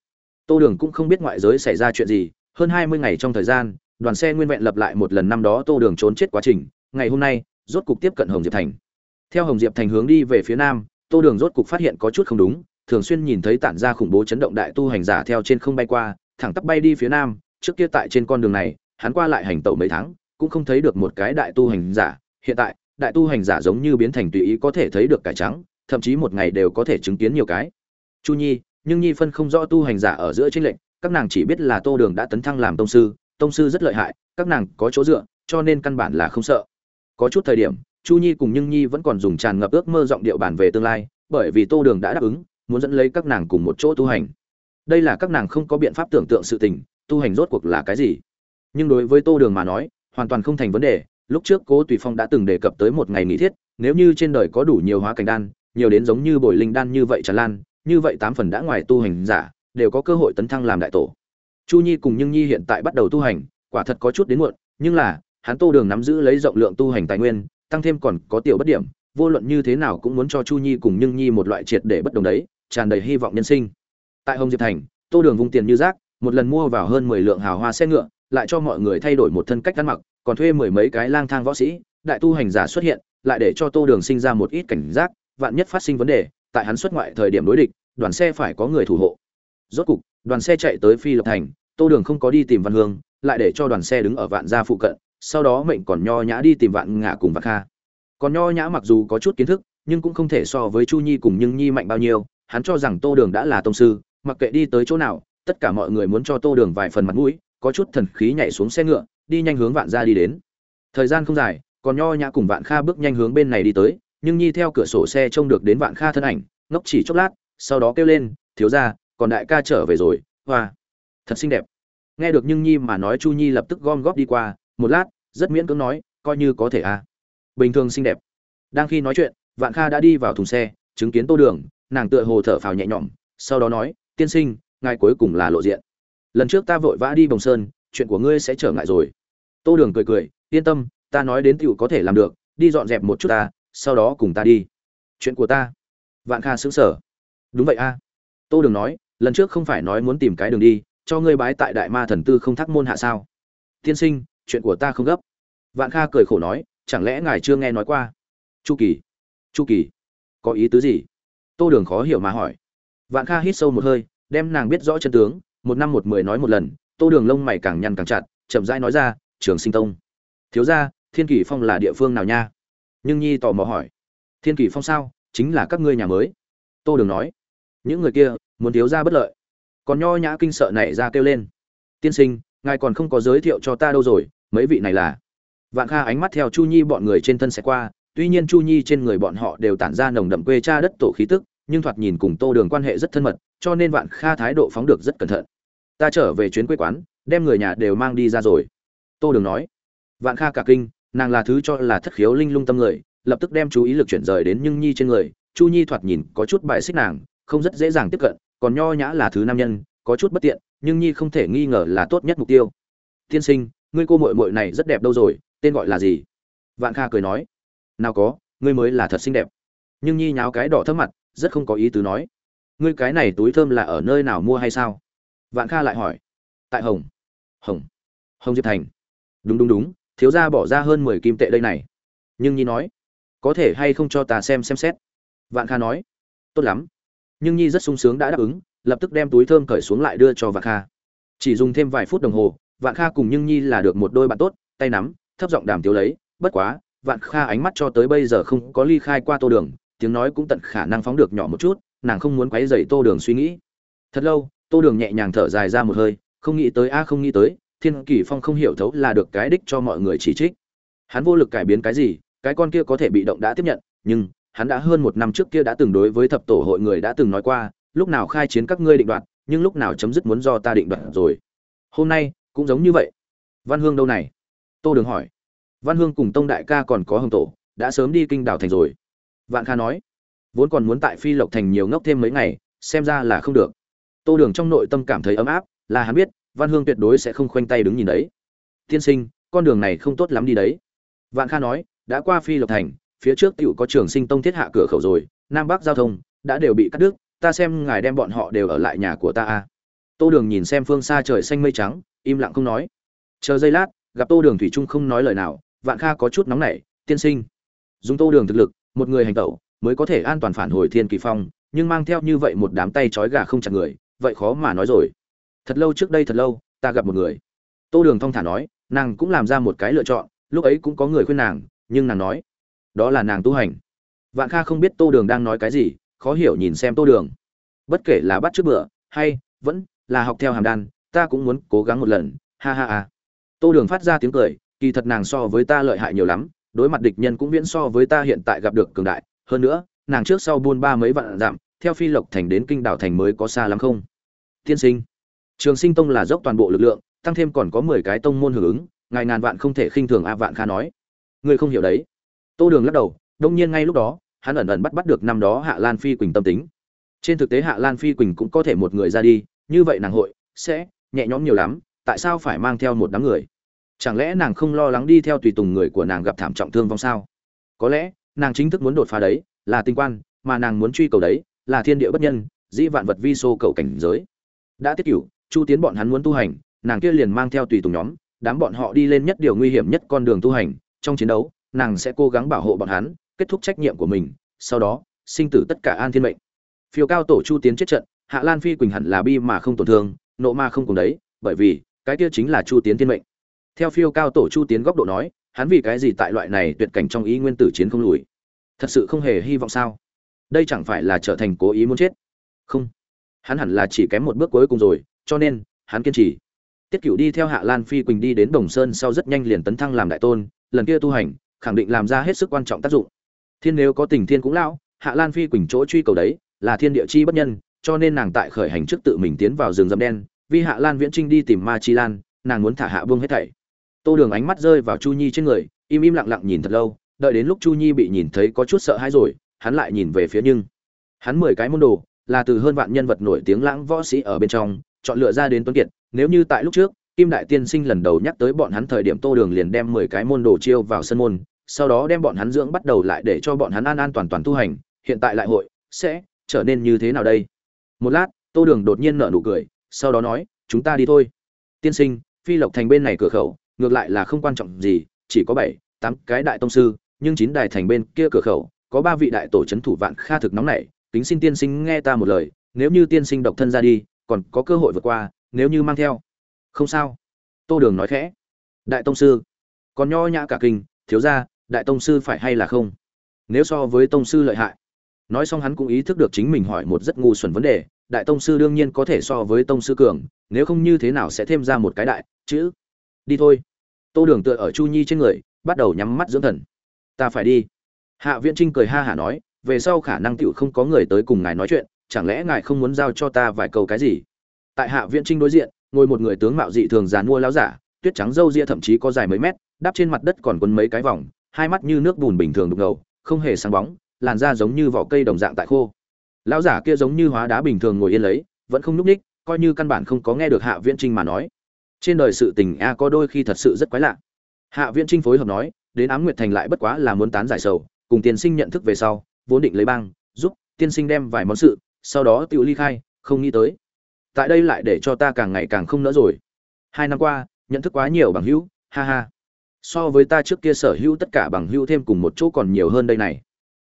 Tô đường cũng không biết ngoại giới xảy ra chuyện gì, hơn hai mươi ngày trong thời gian, đoàn xe nguyên vẹn lập lại một lần năm đó tô đường trốn chết quá trình, ngày hôm nay, rốt cục tiếp cận hồng diệp thành. Theo hồng diệp thành hướng đi về phía nam, tô đường rốt cục phát hiện có chút không đúng thường xuyên nhìn thấy tản ra khủng bố chấn động đại tu hành giả theo trên không bay qua, thẳng tắp bay đi phía nam, trước kia tại trên con đường này, hắn qua lại hành tẩu mấy tháng, cũng không thấy được một cái đại tu hành giả. Hiện tại, đại tu hành giả giống như biến thành tùy ý có thể thấy được cải trắng, thậm chí một ngày đều có thể chứng kiến nhiều cái. Chu nhi, nhưng nhi phân không rõ tu hành giả ở giữa tranh lệnh các nàng chỉ biết là tô đường đã tấn thăng làm tông sư tông sư rất lợi hại, các nàng có chỗ dựa, cho nên căn bản là không sợ. Có chút thời điểm, chu nhi cùng nhưng nhi vẫn còn dùng tràn ngập ước mơ giọng điệu bản về tương lai, bởi vì tô đường đã đáp ứng muốn dẫn lấy các nàng cùng một chỗ tu hành. Đây là các nàng không có biện pháp tưởng tượng sự tình, tu hành rốt cuộc là cái gì. Nhưng đối với tô đường mà nói, hoàn toàn không thành vấn đề, lúc trước cố tùy phong đã từng đề cập tới một ngày nghỉ thiết, nếu như trên đời có đủ nhiều hóa cảnh đan, nhiều đến giống như bồi linh đan như vậy tràn lan, như vậy tám phần đã ngoài tu hành giả, đều có cơ hội tấn thăng làm đại tổ. Chu nhi cùng nhưng nhi hiện tại bắt đầu tu hành, quả thật có chút đến muộn, nhưng là, hắn tô đường nắm giữ lấy rộng lượng tu hành tài nguyên, tăng thêm còn có tiểu bất điểm vô luận như thế nào cũng muốn cho chu nhi cùng nhưng nhi một loại triệt để bất đồng đấy, tràn đầy hy vọng nhân sinh. Tại hồng diệp thành, tô đường vung tiền như rác, một lần mua vào hơn mười lượng hào hoa xe ngựa, lại cho mọi người thay đổi một thân cách ăn mặc, còn thuê mười mấy cái lang thang võ sĩ, đại tu hành giả xuất hiện, lại để cho tô đường sinh ra một ít cảnh giác, vạn nhất phát sinh vấn đề, tại hắn xuất ngoại thời điểm đối địch, đoàn xe phải có người thủ hộ. Rốt cục, đoàn xe chạy tới phi lập thành, tô đường không có đi tìm văn hương, lại để cho đoàn xe đứng ở vạn gia phụ cận, sau đó mệnh còn nho nhã đi tìm vạn Ngã cùng vạn kha còn nho nhã mặc dù có chút kiến thức, nhưng cũng không thể so với chu nhi cùng nhưng nhi mạnh bao nhiêu, hắn cho rằng tô đường đã là tông sư, mặc kệ đi tới chỗ nào, tất cả mọi người muốn cho tô đường vài phần mặt mũi, có chút thần khí nhảy xuống xe ngựa, đi nhanh hướng vạn ra đi đến. Thời gian không dài, còn nho nhã cùng vạn kha bước nhanh hướng bên này đi tới, nhưng nhi theo cửa sổ xe trông được đến vạn kha thân ảnh, ngốc chỉ chốc lát, sau đó kêu lên, thiếu ra còn đại ca trở về rồi, hoa, thật xinh đẹp. Nghe được nhưng nhi mà nói, chu nhi lập tức gom góp đi qua, một lát, rất miễn cưỡng nói, coi như có thể à bình thường xinh đẹp. Đang khi nói chuyện, vạn kha đã đi vào thùng xe, chứng kiến tô đường, nàng tựa hồ thở phào nhẹ nhõm, sau đó nói, tiên sinh, ngài cuối cùng là lộ diện. Lần trước ta vội vã đi bồng sơn, chuyện của ngươi sẽ trở ngại rồi. Tô đường cười cười, yên tâm, ta nói đến tựu có thể làm được, đi dọn dẹp một chút ta, sau đó cùng ta đi. Chuyện của ta? Vạn kha xứng sở đúng vậy a. Tô đường nói, lần trước không phải nói muốn tìm cái đường đi, cho ngươi bái tại đại ma thần tư không thắc môn hạ sao? Tiên sinh, chuyện của ta không gấp. Vạn kha cười khổ nói chẳng lẽ ngài chưa nghe nói qua? Chu kỳ chu kỳ, có ý tứ gì? Tô đường khó hiểu mà hỏi. Vạn kha hít sâu một hơi, đem nàng biết rõ chân tướng, một năm một mười nói một lần, tô đường lông mày càng nhăn càng chặt, chậm rãi nói ra, trường sinh tông. Thiếu ra thiên kỷ phong là địa phương nào nha? Nhưng nhi tò mò hỏi. Thiên kỷ phong sao? Chính là các ngươi nhà mới. Tô đường nói. Những người kia, muốn thiếu ra bất lợi. Còn nho nhã kinh sợ này ra kêu lên. Tiên sinh, ngài còn không có giới thiệu cho ta đâu rồi, mấy vị này là? Vạn kha ánh mắt theo chu nhi bọn người trên thân sẽ qua, tuy nhiên chu nhi trên người bọn họ đều tản ra nồng đậm quê cha đất tổ khí tức, nhưng thoạt nhìn cùng tô đường quan hệ rất thân mật, cho nên vạn kha thái độ phóng được rất cẩn thận. Ta trở về chuyến quê quán, đem người nhà đều mang đi ra rồi. Tô đường nói. Vạn kha cả kinh, nàng là thứ cho là thất khiếu linh lung tâm người, lập tức đem chú ý lực chuyển rời đến nhưng nhi trên người. Chu nhi thoạt nhìn có chút bài xích nàng, không rất dễ dàng tiếp cận, còn nho nhã là thứ nam nhân, có chút bất tiện, nhưng nhi không thể nghi ngờ là tốt nhất mục tiêu. Tiên sinh, ngươi cô muội muội này rất đẹp đâu rồi tên gọi là gì? Vạn kha cười nói, nào có, ngươi mới là thật xinh đẹp. Nhưng nhi nháo cái đỏ thấp mặt, rất không có ý tứ nói, ngươi cái này túi thơm là ở nơi nào mua hay sao? Vạn kha lại hỏi, tại hồng. Hồng hồng diệp thành. Đúng đúng đúng, thiếu gia bỏ ra hơn mười kim tệ đây này. Nhưng nhi nói, có thể hay không cho ta xem xem xét? Vạn kha nói, tốt lắm. Nhưng nhi rất sung sướng đã đáp ứng, lập tức đem túi thơm cởi xuống lại đưa cho vạn kha. Chỉ dùng thêm vài phút đồng hồ, vạn kha cùng nhưng nhi là được một đôi bạn tốt, tay nắm thấp giọng đàm tiếu lấy, bất quá, vạn kha ánh mắt cho tới bây giờ không có ly khai qua tô đường, tiếng nói cũng tận khả năng phóng được nhỏ một chút, nàng không muốn quấy dày tô đường suy nghĩ. Thật lâu, tô đường nhẹ nhàng thở dài ra một hơi, không nghĩ tới, a, không nghĩ tới, thiên kỷ phong không hiểu thấu là được cái đích cho mọi người chỉ trích. Hắn vô lực cải biến cái gì, cái con kia có thể bị động đã tiếp nhận, nhưng hắn đã hơn một năm trước kia đã từng đối với thập tổ hội người đã từng nói qua, lúc nào khai chiến các ngươi định đoạt, nhưng lúc nào chấm dứt muốn do ta định đoạt rồi. Hôm nay, cũng giống như vậy. Văn hương đâu này? Tô đường hỏi. Văn hương cùng tông đại ca còn có hồng tổ, đã sớm đi kinh đảo thành rồi. Vạn kha nói. Vốn còn muốn tại phi lộc thành nhiều ngốc thêm mấy ngày, xem ra là không được. Tô đường trong nội tâm cảm thấy ấm áp, là hắn biết, văn hương tuyệt đối sẽ không khoanh tay đứng nhìn đấy. Tiên sinh, con đường này không tốt lắm đi đấy. Vạn kha nói, đã qua phi lộc thành, phía trước tựu có trường sinh tông thiết hạ cửa khẩu rồi, nam bắc giao thông, đã đều bị cắt đứt, ta xem ngài đem bọn họ đều ở lại nhà của ta a tô đường nhìn xem phương xa trời xanh mây trắng, im lặng không nói. Chờ giây lát gặp tô đường thủy trung không nói lời nào, vạn kha có chút nóng nảy, tiên sinh. Dùng tô đường thực lực, một người hành tẩu, mới có thể an toàn phản hồi thiên kỳ phong, nhưng mang theo như vậy một đám tay trói gà không chặt người, vậy khó mà nói rồi. Thật lâu trước đây thật lâu, ta gặp một người. Tô đường thong thả nói, nàng cũng làm ra một cái lựa chọn, lúc ấy cũng có người khuyên nàng, nhưng nàng nói, đó là nàng tu hành. Vạn kha không biết tô đường đang nói cái gì, khó hiểu nhìn xem tô đường. Bất kể là bắt trước bữa hay vẫn là học theo hàm đan, ta cũng muốn cố gắng một lần, ha ha ha tô đường phát ra tiếng cười, kỳ thật nàng so với ta lợi hại nhiều lắm, đối mặt địch nhân cũng viễn so với ta hiện tại gặp được cường đại. Hơn nữa, nàng trước sau buôn ba mấy vạn giảm theo phi lộc thành đến kinh đảo thành mới có xa lắm không? Tiên sinh, trường sinh tông là dốc toàn bộ lực lượng, tăng thêm còn có mười cái tông môn hưởng ứng, ngài ngàn vạn không thể khinh thường a vạn kha nói. Ngươi không hiểu đấy. Tô đường lắc đầu, đông nhiên ngay lúc đó, hắn ẩn ẩn bắt bắt được năm đó hạ lan phi quỳnh tâm tính. Trên thực tế hạ lan phi quỳnh cũng có thể một người ra đi, như vậy nàng hội sẽ nhẹ nhõm nhiều lắm, tại sao phải mang theo một đám người? Chẳng lẽ nàng không lo lắng đi theo tùy tùng người của nàng gặp thảm trọng thương vong sao? Có lẽ, nàng chính thức muốn đột phá đấy, là tinh quan, mà nàng muốn truy cầu đấy, là thiên địa bất nhân, dĩ vạn vật vi xô cầu cảnh giới. Đã tiết cửu, chu tiến bọn hắn muốn tu hành, nàng kia liền mang theo tùy tùng nhóm, đám bọn họ đi lên nhất điều nguy hiểm nhất con đường tu hành. Trong chiến đấu, nàng sẽ cố gắng bảo hộ bọn hắn, kết thúc trách nhiệm của mình, sau đó, sinh tử tất cả an thiên mệnh. Phiêu cao tổ chu tiến chết trận, hạ lan phi quỳnh hẳn là bi mà không tổn thương, nộ ma không cùng đấy, bởi vì, cái kia chính là chu tiến thiên mệnh theo phiêu cao tổ chu tiến góc độ nói, hắn vì cái gì tại loại này tuyệt cảnh trong ý nguyên tử chiến không lùi? Thật sự không hề hy vọng sao? Đây chẳng phải là trở thành cố ý muốn chết? Không. Hắn hẳn là chỉ kém một bước cuối cùng rồi, cho nên, hắn kiên trì. Tiết cựu đi theo hạ lan phi quỳnh đi đến đồng sơn sau rất nhanh liền tấn thăng làm đại tôn, lần kia tu hành, khẳng định làm ra hết sức quan trọng tác dụng. Thiên nếu có tình thiên cũng lão, hạ lan phi quỳnh chỗ truy cầu đấy, là thiên địa chi bất nhân, cho nên nàng tại khởi hành trước tự mình tiến vào rừng rậm đen, vì hạ lan viễn trinh đi tìm ma chi lan, nàng muốn thả hạ vương hết thảy tô đường ánh mắt rơi vào chu nhi trên người, im im lặng lặng nhìn thật lâu, đợi đến lúc chu nhi bị nhìn thấy có chút sợ hãi rồi, hắn lại nhìn về phía nhưng. Hắn mười cái môn đồ, là từ hơn vạn nhân vật nổi tiếng lãng võ sĩ ở bên trong, chọn lựa ra đến tuấn kiệt, nếu như tại lúc trước, kim đại tiên sinh lần đầu nhắc tới bọn hắn thời điểm tô đường liền đem mười cái môn đồ chiêu vào sân môn, sau đó đem bọn hắn dưỡng bắt đầu lại để cho bọn hắn an an toàn toàn tu hành, hiện tại lại hội, sẽ trở nên như thế nào đây? Một lát, tô đường đột nhiên nở nụ cười, sau đó nói, chúng ta đi thôi. Tiên sinh, phi lộc thành bên này cửa khẩu ngược lại là không quan trọng gì, chỉ có bảy, tám cái đại tông sư, nhưng chín đài thành bên kia cửa khẩu, có ba vị đại tổ c thủ vạn kha thực nóng này kính xin tiên sinh nghe ta một lời, nếu như tiên sinh độc thân ra đi, còn có cơ hội vượt qua, nếu như mang theo. Không sao. Tô đường nói khẽ. Đại tông sư, còn nho nhã cả kinh, thiếu ra đại tông sư phải hay là không? Nếu so với tông sư lợi hại. Nói xong hắn cũng ý thức được chính mình hỏi một rất ngu xuẩn vấn đề, đại tông sư đương nhiên có thể so với tông sư cường, nếu không như thế nào sẽ thêm ra một cái đại, chữ. Đi thôi tô đường tựa ở chu nhi trên người, bắt đầu nhắm mắt dưỡng thần. Ta phải đi. Hạ viễn trinh cười ha hả nói, về sau khả năng tựu không có người tới cùng ngài nói chuyện, chẳng lẽ ngài không muốn giao cho ta vài câu cái gì? Tại hạ viễn trinh đối diện, ngồi một người tướng mạo dị thường dàn mua láo giả, tuyết trắng râu ria thậm chí có dài mấy mét, đắp trên mặt đất còn quấn mấy cái vòng, hai mắt như nước bùn bình thường đục ngầu, không hề sáng bóng, làn da giống như vỏ cây đồng dạng tại khô. Lão giả kia giống như hóa đá bình thường ngồi yên lấy, vẫn không nhúc ních coi như căn bản không có nghe được hạ viễn trinh mà nói trên đời sự tình a có đôi khi thật sự rất quái lạ. Hạ viễn trinh phối hợp nói, đến ám nguyệt thành lại bất quá là muốn tán giải sầu, cùng tiên sinh nhận thức về sau, vốn định lấy băng giúp tiên sinh đem vài món sự, sau đó tự ly khai, không nghĩ tới. Tại đây lại để cho ta càng ngày càng không nỡ rồi. Hai năm qua, nhận thức quá nhiều bằng hữu, ha ha. So với ta trước kia sở hữu tất cả bằng hữu thêm cùng một chỗ còn nhiều hơn đây này.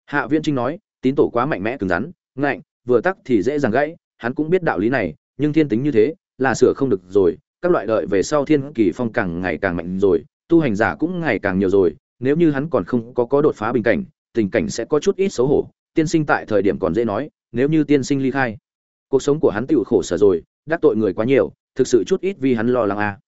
Hạ viễn trinh nói, tín tổ quá mạnh mẽ cứng rắn, ngạnh, vừa tắc thì dễ dàng gãy, hắn cũng biết đạo lý này, nhưng thiên tính như thế, là sửa không được rồi các loại đợi về sau thiên kỳ phong càng ngày càng mạnh rồi, tu hành giả cũng ngày càng nhiều rồi, nếu như hắn còn không có có đột phá bình cảnh, tình cảnh sẽ có chút ít xấu hổ tiên sinh tại thời điểm còn dễ nói, nếu như tiên sinh ly khai, cuộc sống của hắn tựu khổ sở rồi, đắc tội người quá nhiều, thực sự chút ít vì hắn lo lắng à.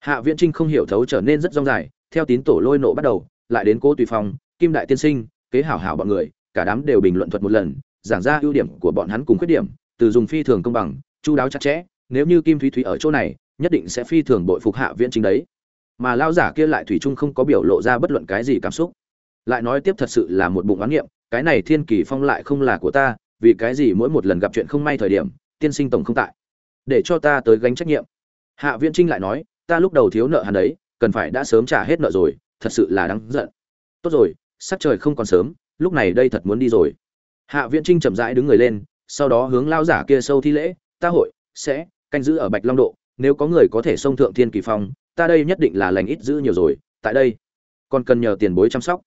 hạ viễn trinh không hiểu thấu trở nên rất rong dài, theo tín tổ lôi nộ bắt đầu, lại đến cố tùy phong, kim đại tiên sinh, kế hảo hảo bọn người, cả đám đều bình luận thuật một lần, giảng ra ưu điểm của bọn hắn cùng khuyết điểm, từ dùng phi thường công bằng, chu đáo chặt chẽ, nếu như kim thúy thúy ở chỗ này nhất định sẽ phi thường bội phục hạ viễn chính đấy. Mà lao giả kia lại thủy chung không có biểu lộ ra bất luận cái gì cảm xúc. Lại nói tiếp thật sự là một bụng oán nghiệm, cái này thiên kỳ phong lại không là của ta vì cái gì mỗi một lần gặp chuyện không may thời điểm tiên sinh tổng không tại. Để cho ta tới gánh trách nhiệm. Hạ viễn trinh lại nói ta lúc đầu thiếu nợ hắn đấy cần phải đã sớm trả hết nợ rồi thật sự là đáng giận. Tốt rồi sắc trời không còn sớm lúc này đây thật muốn đi rồi. Hạ viễn trinh chậm rãi đứng người lên sau đó hướng lao giả kia sâu thi lễ ta hội sẽ canh giữ ở bạch long độ nếu có người có thể xông thượng thiên kỳ phong, ta đây nhất định là lành ít giữ nhiều rồi, tại đây, còn cần nhờ tiền bối chăm sóc.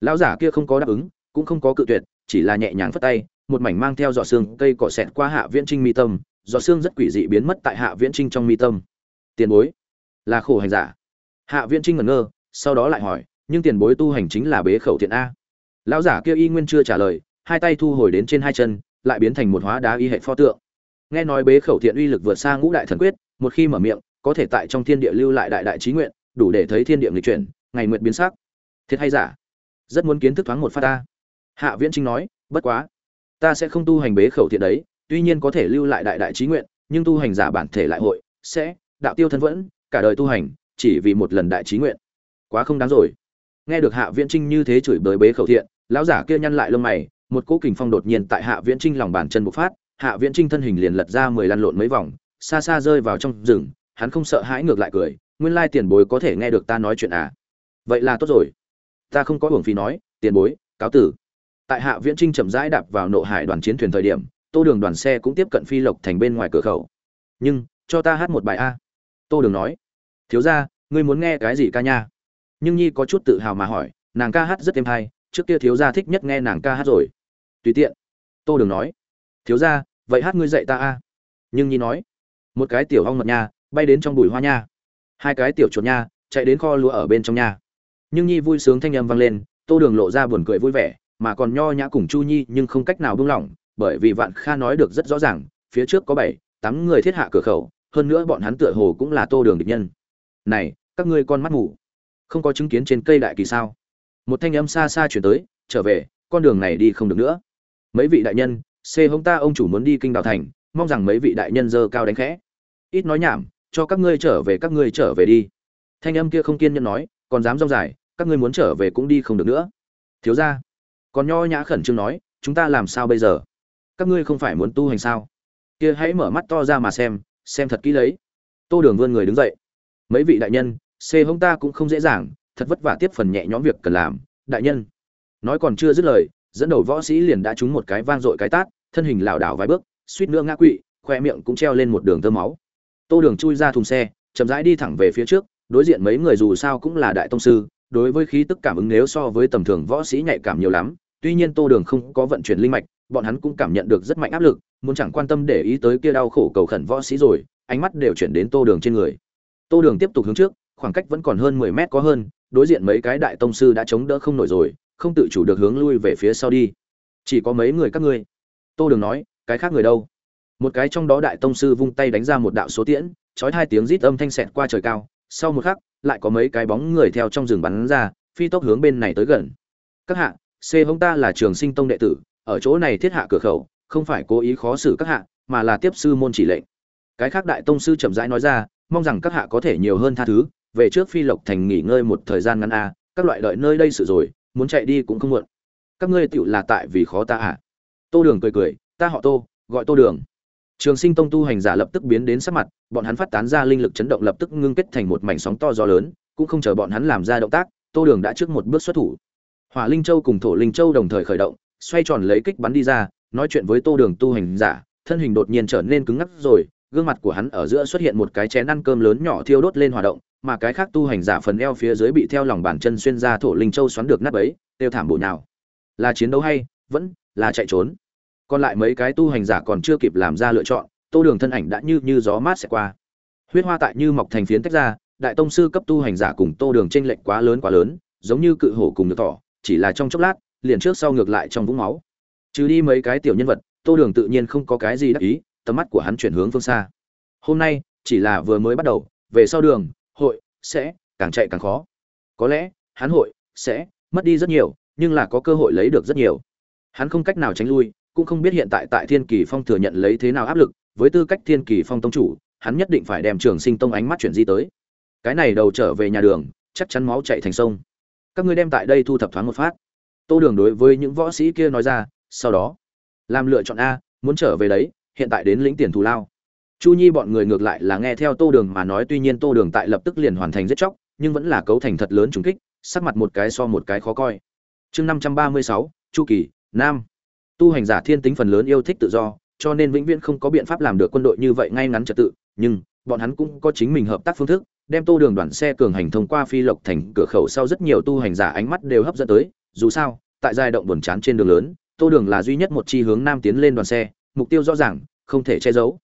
Lão giả kia không có đáp ứng, cũng không có cự tuyệt, chỉ là nhẹ nhàng phất tay, một mảnh mang theo giọt xương cây cọ xẹt qua hạ viễn trinh mi tâm, giọt xương rất quỷ dị biến mất tại hạ viễn trinh trong mi tâm. Tiền bối, là khổ hành giả. Hạ viễn trinh ngẩn ngơ, sau đó lại hỏi, nhưng tiền bối tu hành chính là bế khẩu thiện a. Lão giả kia y nguyên chưa trả lời, hai tay thu hồi đến trên hai chân, lại biến thành một hóa đá y hệ pho tượng. Nghe nói bế khẩu thiện uy lực vượt xa ngũ đại thần quyết một khi mở miệng, có thể tại trong thiên địa lưu lại đại đại trí nguyện, đủ để thấy thiên địa nghịch chuyển, ngày nguyện biến sắc. Thiệt hay giả? Rất muốn kiến thức thoáng một phát ta. Hạ viễn trinh nói, bất quá. Ta sẽ không tu hành bế khẩu thiện đấy, tuy nhiên có thể lưu lại đại đại trí nguyện, nhưng tu hành giả bản thể lại hội, sẽ, đạo tiêu thân vẫn, cả đời tu hành, chỉ vì một lần đại trí nguyện. Quá không đáng rồi. Nghe được hạ viễn trinh như thế chửi bới bế khẩu thiện, lão giả kia nhăn lại lông mày, một cỗ kình phong đột nhiên tại hạ viễn trinh lòng bàn chân bộc phát, hạ viễn trinh thân hình liền lật ra mười lăn lộn mấy vòng xa xa rơi vào trong rừng, hắn không sợ hãi ngược lại cười, nguyên lai tiền bối có thể nghe được ta nói chuyện à. Vậy là tốt rồi. Ta không có hưởng phí nói, tiền bối, cáo tử. Tại hạ viễn trinh chậm rãi đạp vào nộ hải đoàn chiến thuyền thời điểm, tô đường đoàn xe cũng tiếp cận phi lộc thành bên ngoài cửa khẩu. Nhưng, cho ta hát một bài a. Tô đường nói, thiếu ra ngươi muốn nghe cái gì ca nha? Nhưng nhi có chút tự hào mà hỏi, nàng ca hát rất êm hay, trước kia thiếu gia thích nhất nghe nàng ca hát rồi. Tùy tiện. Tô đường nói, thiếu gia, vậy hát ngươi dạy ta a. Nhưng nhi nói một cái tiểu ong mật nha, bay đến trong bụi hoa nha. Hai cái tiểu chuột nha, chạy đến kho lúa ở bên trong nha. Nhưng nhi vui sướng thanh âm vang lên, tô đường lộ ra buồn cười vui vẻ, mà còn nho nhã cùng chu nhi nhưng không cách nào buông lỏng, bởi vì vạn kha nói được rất rõ ràng, phía trước có bảy, tám người thiết hạ cửa khẩu, hơn nữa bọn hắn tựa hồ cũng là tô đường địch nhân. Này, các ngươi con mắt ngủ không có chứng kiến trên cây đại kỳ sao? Một thanh âm xa xa chuyển tới, trở về, con đường này đi không được nữa. Mấy vị đại nhân xê hông ta ông chủ muốn đi kinh đào thành, mong rằng mấy vị đại nhân dơ cao đánh khẽ ít nói nhảm, cho các ngươi trở về, các ngươi trở về đi. Thanh âm kia không kiên nhẫn nói, còn dám rong dài, các ngươi muốn trở về cũng đi không được nữa. Thiếu ra còn nho nhã khẩn trương nói, chúng ta làm sao bây giờ? Các ngươi không phải muốn tu hành sao? Kia hãy mở mắt to ra mà xem xem thật kỹ lấy. Tô đường vươn người đứng dậy. Mấy vị đại nhân, xê hông ta cũng không dễ dàng, thật vất vả tiếp phần nhẹ nhõm việc cần làm. Đại nhân, nói còn chưa dứt lời, dẫn đầu võ sĩ liền đã trúng một cái vang dội cái tát, thân hình lảo đảo vài bước, suýt nữa ngã quỵ, khoe miệng cũng treo lên một đường tơ máu tô đường chui ra thùng xe, chậm rãi đi thẳng về phía trước, đối diện mấy người dù sao cũng là đại tông sư, đối với khí tức cảm ứng nếu so với tầm thường võ sĩ nhạy cảm nhiều lắm, tuy nhiên tô đường không có vận chuyển linh mạch, bọn hắn cũng cảm nhận được rất mạnh áp lực, muốn chẳng quan tâm để ý tới kia đau khổ cầu khẩn võ sĩ rồi, ánh mắt đều chuyển đến tô đường trên người. Tô đường tiếp tục hướng trước, khoảng cách vẫn còn hơn mười mét có hơn, đối diện mấy cái đại tông sư đã chống đỡ không nổi rồi, không tự chủ được hướng lui về phía sau đi. Chỉ có mấy người các ngươi. Tô đường nói, cái khác người đâu? Một cái trong đó đại tông sư vung tay đánh ra một đạo số tiễn trói hai tiếng rít âm thanh xẹt qua trời cao, sau một khắc, lại có mấy cái bóng người theo trong rừng bắn ra, phi tốc hướng bên này tới gần. Các hạ, c hông ta là trường sinh tông đệ tử, ở chỗ này thiết hạ cửa khẩu, không phải cố ý khó xử các hạ, mà là tiếp sư môn chỉ lệnh. Cái khác đại tông sư chậm rãi nói ra, mong rằng các hạ có thể nhiều hơn tha thứ, về trước phi lộc thành nghỉ ngơi một thời gian ngắn a, các loại đợi nơi đây sự rồi, muốn chạy đi cũng không muộn. Các ngươi tựu là tại vì khó ta à? Tô đường cười cười, ta họ tô, gọi tô đường trường sinh tông tu hành giả lập tức biến đến sắc mặt, bọn hắn phát tán ra linh lực chấn động lập tức ngưng kết thành một mảnh sóng to gió lớn, cũng không chờ bọn hắn làm ra động tác, tô đường đã trước một bước xuất thủ. Hỏa linh châu cùng thổ linh châu đồng thời khởi động, xoay tròn lấy kích bắn đi ra, nói chuyện với tô đường tu hành giả, thân hình đột nhiên trở nên cứng ngắc rồi, gương mặt của hắn ở giữa xuất hiện một cái chén ăn cơm lớn nhỏ thiêu đốt lên hoạt động, mà cái khác tu hành giả phần eo phía dưới bị theo lòng bàn chân xuyên ra thổ linh châu xoắn được nát bấy tiêu thảm bộ nào là chiến đấu hay vẫn là chạy trốn? Còn lại mấy cái tu hành giả còn chưa kịp làm ra lựa chọn, tô đường thân ảnh đã như như gió mát sẽ qua. Huyết hoa tại như mọc thành phiến tách ra, đại tông sư cấp tu hành giả cùng tô đường tranh lệch quá lớn quá lớn, giống như cự hổ cùng được thỏ, chỉ là trong chốc lát, liền trước sau ngược lại trong vũng máu. Trừ đi mấy cái tiểu nhân vật, tô đường tự nhiên không có cái gì đắc ý, tầm mắt của hắn chuyển hướng phương xa. Hôm nay, chỉ là vừa mới bắt đầu, về sau đường, hội, sẽ, càng chạy càng khó. Có lẽ, hắn hội, sẽ, mất đi rất nhiều, nhưng là có cơ hội lấy được rất nhiều. Hắn không cách nào tránh lui cũng không biết hiện tại tại thiên kỳ phong thừa nhận lấy thế nào áp lực, với tư cách thiên kỳ phong tông chủ, hắn nhất định phải đem trường sinh tông ánh mắt chuyển di tới. Cái này đầu trở về nhà đường, chắc chắn máu chảy thành sông. Các ngươi đem tại đây thu thập thoáng một phát. Tô đường đối với những võ sĩ kia nói ra, sau đó, làm lựa chọn a, muốn trở về đấy, hiện tại đến lĩnh tiền thù lao. Chu nhi bọn người ngược lại là nghe theo tô đường mà nói, tuy nhiên tô đường tại lập tức liền hoàn thành giết chóc, nhưng vẫn là cấu thành thật lớn trùng kích, sắc mặt một cái so một cái khó coi. Chương năm trăm ba mươi sáu, chu kỳ, nam tu hành giả thiên tính phần lớn yêu thích tự do, cho nên vĩnh viễn không có biện pháp làm được quân đội như vậy ngay ngắn trật tự, nhưng bọn hắn cũng có chính mình hợp tác phương thức, đem tô đường đoàn xe cường hành thông qua phi lộc thành cửa khẩu sau rất nhiều tu hành giả ánh mắt đều hấp dẫn tới, dù sao, tại giai động buồn chán trên đường lớn, tô đường là duy nhất một chi hướng nam tiến lên đoàn xe, mục tiêu rõ ràng, không thể che giấu.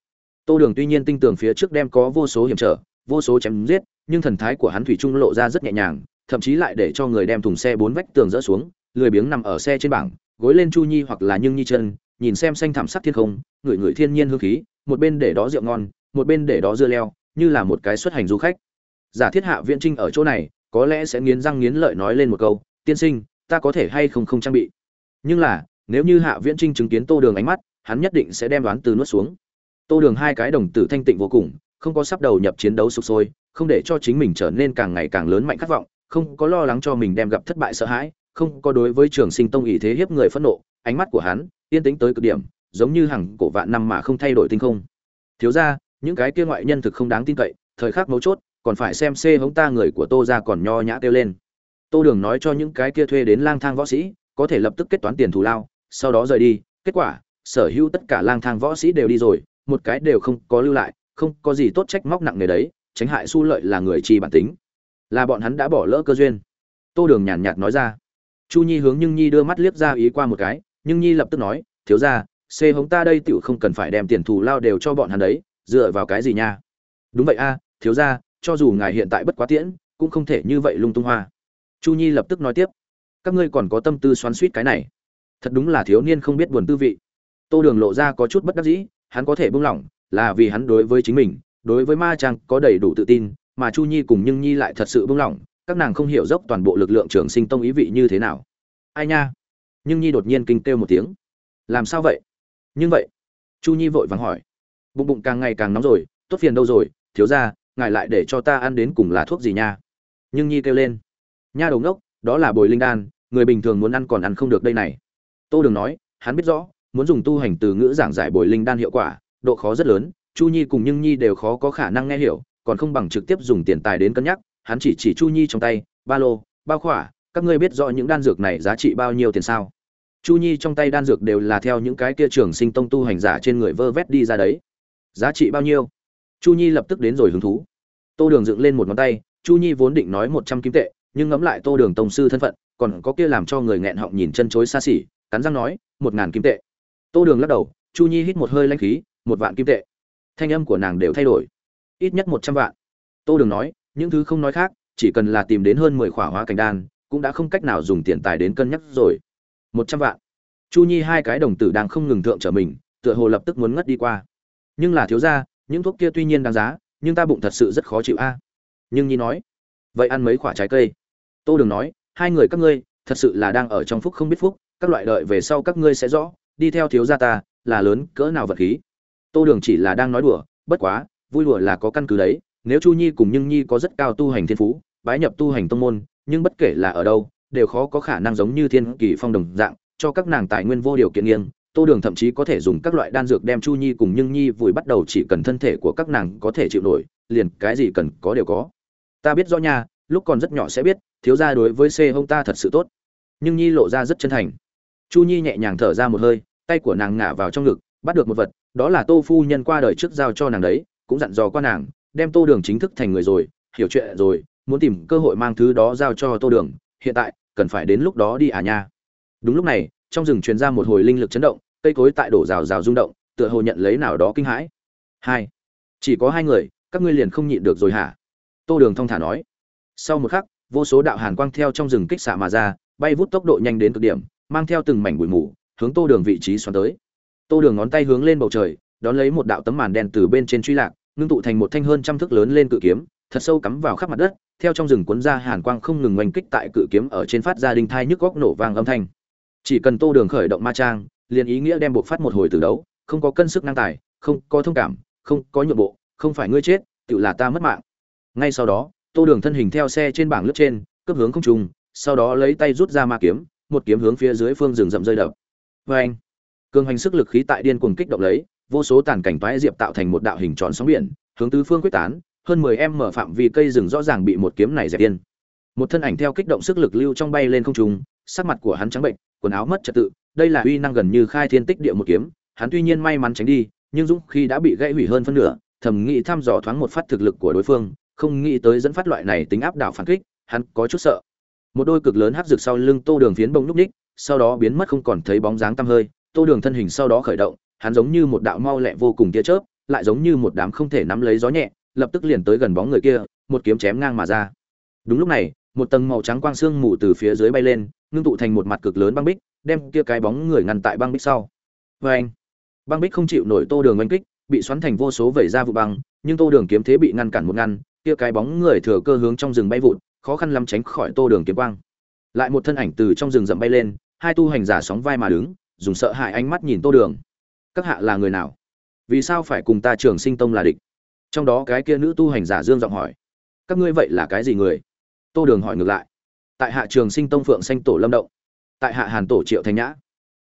Tô đường tuy nhiên tinh tường phía trước đem có vô số hiểm trở, vô số chém giết, nhưng thần thái của hắn thủy trung lộ ra rất nhẹ nhàng, thậm chí lại để cho người đem thùng xe bốn vách tường rỡ xuống, lười biếng nằm ở xe trên bảng gối lên chu nhi hoặc là nhưng nhi chân, nhìn xem xanh thảm sắc thiên không, ngửi ngửi thiên nhiên hương khí, một bên để đó rượu ngon, một bên để đó dưa leo, như là một cái xuất hành du khách. Giả thiết hạ viễn trinh ở chỗ này, có lẽ sẽ nghiến răng nghiến lợi nói lên một câu, tiên sinh, ta có thể hay không không trang bị? Nhưng là, nếu như hạ viễn trinh chứng kiến tô đường ánh mắt, hắn nhất định sẽ đem đoán từ nuốt xuống. Tô đường hai cái đồng tử thanh tịnh vô cùng, không có sắp đầu nhập chiến đấu sụp sôi, không để cho chính mình trở nên càng ngày càng lớn mạnh khát vọng, không có lo lắng cho mình đem gặp thất bại sợ hãi không có đối với trường sinh tông ý thế hiếp người phẫn nộ, ánh mắt của hắn yên tĩnh tới cực điểm, giống như hàng cổ vạn năm mà không thay đổi tinh không. Thiếu ra những cái kia ngoại nhân thực không đáng tin cậy, thời khắc mấu chốt, còn phải xem xê hống ta người của tô ra còn nho nhã kêu lên. Tô đường nói cho những cái kia thuê đến lang thang võ sĩ, có thể lập tức kết toán tiền thù lao, sau đó rời đi, kết quả, sở hữu tất cả lang thang võ sĩ đều đi rồi, một cái đều không có lưu lại, không có gì tốt trách móc nặng nề đấy, tránh hại su lợi là người chi bản tính. Là bọn hắn đã bỏ lỡ cơ duyên. Tô đường nhàn nhạt nói ra chu nhi hướng nhưng nhi đưa mắt liếc ra ý qua một cái, nhưng nhi lập tức nói, thiếu ra xê hống ta đây tựu không cần phải đem tiền thù lao đều cho bọn hắn đấy, dựa vào cái gì nha? Đúng vậy a, thiếu ra cho dù ngài hiện tại bất quá tiễn, cũng không thể như vậy lung tung hoa. Chu nhi lập tức nói tiếp, các ngươi còn có tâm tư xoắn suýt cái này. Thật đúng là thiếu niên không biết buồn tư vị. Tô đường lộ ra có chút bất đắc dĩ, hắn có thể buông lỏng, là vì hắn đối với chính mình, đối với ma trang có đầy đủ tự tin, mà chu nhi cùng nhưng nhi lại thật sự buông lỏng các nàng không hiểu dốc toàn bộ lực lượng trường sinh tông ý vị như thế nào. Ai nha? Nhưng nhi đột nhiên kinh kêu một tiếng. Làm sao vậy? Nhưng vậy, chu nhi vội vàng hỏi. Bụng bụng càng ngày càng nóng rồi, tốt phiền đâu rồi, thiếu ra ngài lại để cho ta ăn đến cùng là thuốc gì nha? Nhưng nhi kêu lên. Nha đầu ngốc, đó là bồi linh đan, người bình thường muốn ăn còn ăn không được đây này. Tô đường nói, hắn biết rõ, muốn dùng tu hành từ ngữ giảng giải bồi linh đan hiệu quả, độ khó rất lớn, chu nhi cùng nhưng nhi đều khó có khả năng nghe hiểu, còn không bằng trực tiếp dùng tiền tài đến cân nhắc hắn chỉ chỉ chu nhi trong tay, ba lô bao khỏa, các ngươi biết rõ những đan dược này giá trị bao nhiêu tiền sao? Chu nhi trong tay đan dược đều là theo những cái kia trường sinh tông tu hành giả trên người vơ vét đi ra đấy. Giá trị bao nhiêu? Chu nhi lập tức đến rồi hứng thú. Tô đường dựng lên một ngón tay, chu nhi vốn định nói một trăm kim tệ, nhưng ngẫm lại tô đường tông sư thân phận, còn có kia làm cho người nghẹn họng nhìn chân chối xa xỉ, cắn răng nói, một ngàn kim tệ. Tô đường lắc đầu, chu nhi hít một hơi lanh khí, một vạn kim tệ. Thanh âm của nàng đều thay đổi. Ít nhất một trăm vạn. Tô đường nói những thứ không nói khác, chỉ cần là tìm đến hơn mười khỏa hóa cảnh đan, cũng đã không cách nào dùng tiền tài đến cân nhắc rồi. Một trăm vạn. Chu nhi hai cái đồng tử đang không ngừng thượng trở mình, tựa hồ lập tức muốn ngất đi qua. Nhưng là thiếu ra những thuốc kia tuy nhiên đáng giá, nhưng ta bụng thật sự rất khó chịu a. Nhưng nhi nói, vậy ăn mấy quả trái cây? Tô đường nói, hai người các ngươi, thật sự là đang ở trong phúc không biết phúc, các loại đợi về sau các ngươi sẽ rõ, đi theo thiếu gia ta, là lớn cỡ nào vật khí. Tô đường chỉ là đang nói đùa, bất quá, vui đùa là có căn cứ đấy nếu chu nhi cùng nhưng nhi có rất cao tu hành thiên phú, bái nhập tu hành tông môn, nhưng bất kể là ở đâu, đều khó có khả năng giống như thiên kỳ phong đồng dạng, cho các nàng tài nguyên vô điều kiện nghiêng. Tô đường thậm chí có thể dùng các loại đan dược đem chu nhi cùng nhưng nhi vùi bắt đầu chỉ cần thân thể của các nàng có thể chịu nổi, liền cái gì cần có đều có. Ta biết rõ nha, lúc còn rất nhỏ sẽ biết, thiếu gia đối với c hông ta thật sự tốt. Nhưng nhi lộ ra rất chân thành. Chu nhi nhẹ nhàng thở ra một hơi, tay của nàng ngả vào trong ngực, bắt được một vật, đó là tô phu nhân qua đời trước giao cho nàng đấy, cũng dặn dò qua nàng đem tô đường chính thức thành người rồi, hiểu chuyện rồi, muốn tìm cơ hội mang thứ đó giao cho tô đường, hiện tại, cần phải đến lúc đó đi à nha. Đúng lúc này, trong rừng truyền ra một hồi linh lực chấn động, cây cối tại đổ rào rào rung động, tựa hồ nhận lấy nào đó kinh hãi. Hai, chỉ có hai người, các ngươi liền không nhịn được rồi hả? Tô đường thong thả nói. Sau một khắc, vô số đạo hàn quang theo trong rừng kích xạ mà ra, bay vút tốc độ nhanh đến cực điểm, mang theo từng mảnh bụi mù, hướng tô đường vị trí xoắn tới. Tô đường ngón tay hướng lên bầu trời, đón lấy một đạo tấm màn đen từ bên trên truy lạc ngưng tụ thành một thanh hơn trăm thước lớn lên cự kiếm, thật sâu cắm vào khắp mặt đất, theo trong rừng cuốn ra hàn quang không ngừng oanh kích tại cự kiếm ở trên phát ra đinh thai nhức góc nổ vang âm thanh. Chỉ cần tô đường khởi động ma trang, liền ý nghĩa đem buộc phát một hồi từ đấu, không có cân sức năng tài, không có thông cảm, không có nhượng bộ, không phải ngươi chết, tự là ta mất mạng. Ngay sau đó, tô đường thân hình theo xe trên bảng lướt trên cấp hướng không trùng sau đó lấy tay rút ra ma kiếm, một kiếm hướng phía dưới phương rừng rậm rơi đập. Oeng! cường hành sức lực khí tại điên cuồng kích động lấy vô số tàn cảnh toái diệp tạo thành một đạo hình tròn sóng biển, hướng tứ phương quyết tán, hơn mười em mở phạm vi cây rừng rõ ràng bị một kiếm này dẹp yên. Một thân ảnh theo kích động sức lực lưu trong bay lên không trung, sắc mặt của hắn trắng bệnh, quần áo mất trật tự, đây là uy năng gần như khai thiên tích địa một kiếm, hắn tuy nhiên may mắn tránh đi, nhưng dũng khi đã bị gãy hủy hơn phân nửa, thầm nghĩ thăm dò thoáng một phát thực lực của đối phương, không nghĩ tới dẫn phát loại này tính áp đảo phản kích, hắn có chút sợ. Một đôi cực lớn hắc rực sau lưng tô đường phiến bông núp ních, sau đó biến mất không còn thấy bóng dáng tăm hơi, tô đường thân hình sau đó khởi động hắn giống như một đạo mau lẹ vô cùng tia chớp, lại giống như một đám không thể nắm lấy gió nhẹ, lập tức liền tới gần bóng người kia, một kiếm chém ngang mà ra. Đúng lúc này, một tầng màu trắng quang xương mù từ phía dưới bay lên, ngưng tụ thành một mặt cực lớn băng bích, đem kia cái bóng người ngăn tại băng bích sau. Vê anh, băng bích không chịu nổi tô đường oanh kích, bị xoắn thành vô số vẩy ra vụ băng, nhưng tô đường kiếm thế bị ngăn cản một ngăn, kia cái bóng người thừa cơ hướng trong rừng bay vụt, khó khăn lắm tránh khỏi tô đường kiếm quang. Lại một thân ảnh từ trong rừng rậm bay lên, hai tu hành giả sóng vai mà đứng, dùng sợ hãi ánh mắt nhìn tô đường các hạ là người nào? Vì sao phải cùng ta trường sinh tông là địch? Trong đó cái kia nữ tu hành giả dương giọng hỏi. Các ngươi vậy là cái gì người? Tô đường hỏi ngược lại. Tại hạ trường sinh tông phượng sanh tổ lâm động. Tại hạ hàn tổ triệu thanh nhã.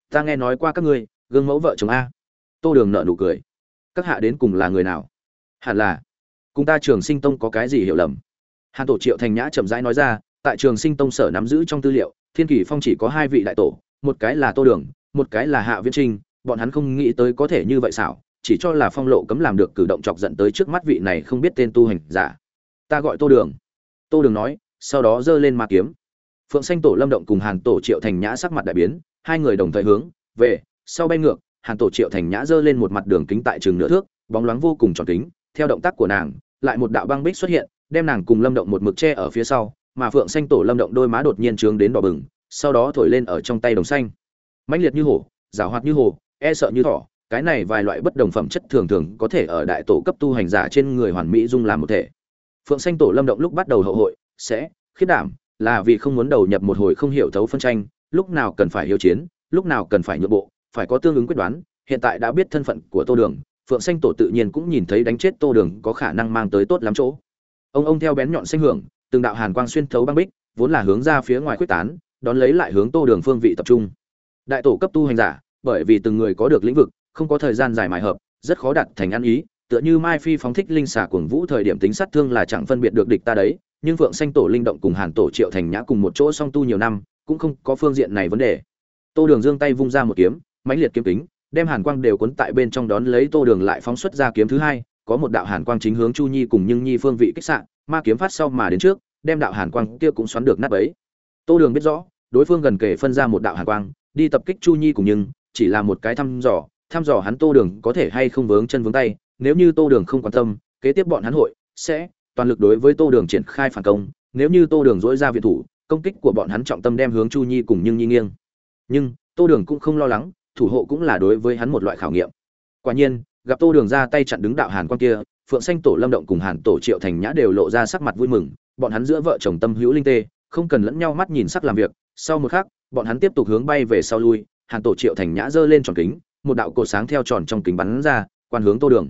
Ta nghe nói qua các ngươi, gương mẫu vợ chồng a. Tô đường nợ nụ cười. Các hạ đến cùng là người nào? Hẳn là, cùng ta trường sinh tông có cái gì hiểu lầm? Hàn tổ triệu thành nhã chậm rãi nói ra, tại trường sinh tông sở nắm giữ trong tư liệu, thiên kỷ phong chỉ có hai vị đại tổ, một cái là tô đường, một cái là hạ viễn trinh bọn hắn không nghĩ tới có thể như vậy xảo, chỉ cho là phong lộ cấm làm được cử động chọc giận tới trước mắt vị này không biết tên tu hành giả. Ta gọi tô đường. Tô đường nói, sau đó giơ lên ma kiếm. Phượng xanh tổ lâm động cùng hàn tổ triệu thành nhã sắc mặt đại biến, hai người đồng thời hướng về sau bay ngược, hàn tổ triệu thành nhã giơ lên một mặt đường kính tại trường nửa thước, bóng loáng vô cùng tròn kính, theo động tác của nàng, lại một đạo băng bích xuất hiện, đem nàng cùng lâm động một mực tre ở phía sau, mà phượng xanh tổ lâm động đôi má đột nhiên trướng đến đỏ bừng, sau đó thổi lên ở trong tay đồng xanh. Mãnh liệt như hổ giảo hoạt như hồ e sợ như thỏ, cái này vài loại bất đồng phẩm chất thường thường có thể ở đại tổ cấp tu hành giả trên người hoàn mỹ dung làm một thể. Phượng xanh tổ lâm động lúc bắt đầu hậu hội, sẽ, khiết đảm, là vì không muốn đầu nhập một hồi không hiểu thấu phân tranh, lúc nào cần phải hiếu chiến, lúc nào cần phải nhượng bộ, phải có tương ứng quyết đoán, hiện tại đã biết thân phận của tô đường, phượng xanh tổ tự nhiên cũng nhìn thấy đánh chết tô đường có khả năng mang tới tốt lắm chỗ. Ông ông theo bén nhọn xanh hưởng, từng đạo hàn quang xuyên thấu băng bích, vốn là hướng ra phía ngoài quyết tán, đón lấy lại hướng tô đường phương vị tập trung. Đại tổ cấp tu hành giả bởi vì từng người có được lĩnh vực, không có thời gian dài mài hợp, rất khó đạt thành ăn ý. Tựa như mai phi phóng thích linh xà cuồng vũ thời điểm tính sát thương là chẳng phân biệt được địch ta đấy, nhưng phượng xanh tổ linh động cùng hàn tổ triệu thành nhã cùng một chỗ song tu nhiều năm, cũng không có phương diện này vấn đề. Tô đường giương tay vung ra một kiếm, mãnh liệt kiếm kính, đem hàn quang đều cuốn tại bên trong đón lấy tô đường lại phóng xuất ra kiếm thứ hai, có một đạo hàn quang chính hướng chu nhi cùng nhưng nhi phương vị kích sạn ma kiếm phát sau mà đến trước, đem đạo hàn quang kia cũng xoắn được nát ấy tô đường biết rõ, đối phương gần kề phân ra một đạo hàn quang, đi tập kích chu nhi cùng nhưng chỉ là một cái thăm dò thăm dò hắn tô đường có thể hay không vướng chân vướng tay, nếu như tô đường không quan tâm, kế tiếp bọn hắn hội sẽ toàn lực đối với tô đường triển khai phản công, nếu như tô đường dỗi ra viện thủ, công kích của bọn hắn trọng tâm đem hướng chu nhi cùng nhưng nhi nghiêng. Nhưng, tô đường cũng không lo lắng, thủ hộ cũng là đối với hắn một loại khảo nghiệm. Quả nhiên, gặp tô đường ra tay chặn đứng đạo hàn quan kia, phượng xanh tổ lâm động cùng hàn tổ triệu thành nhã đều lộ ra sắc mặt vui mừng, bọn hắn giữa vợ chồng tâm hữu linh tê, không cần lẫn nhau mắt nhìn sắc làm việc, sau một khắc, bọn hắn tiếp tục hướng bay về sau lui hàn tổ triệu thành nhã giơ lên tròn kính, một đạo cột sáng theo tròn trong kính bắn ra, quan hướng tô đường.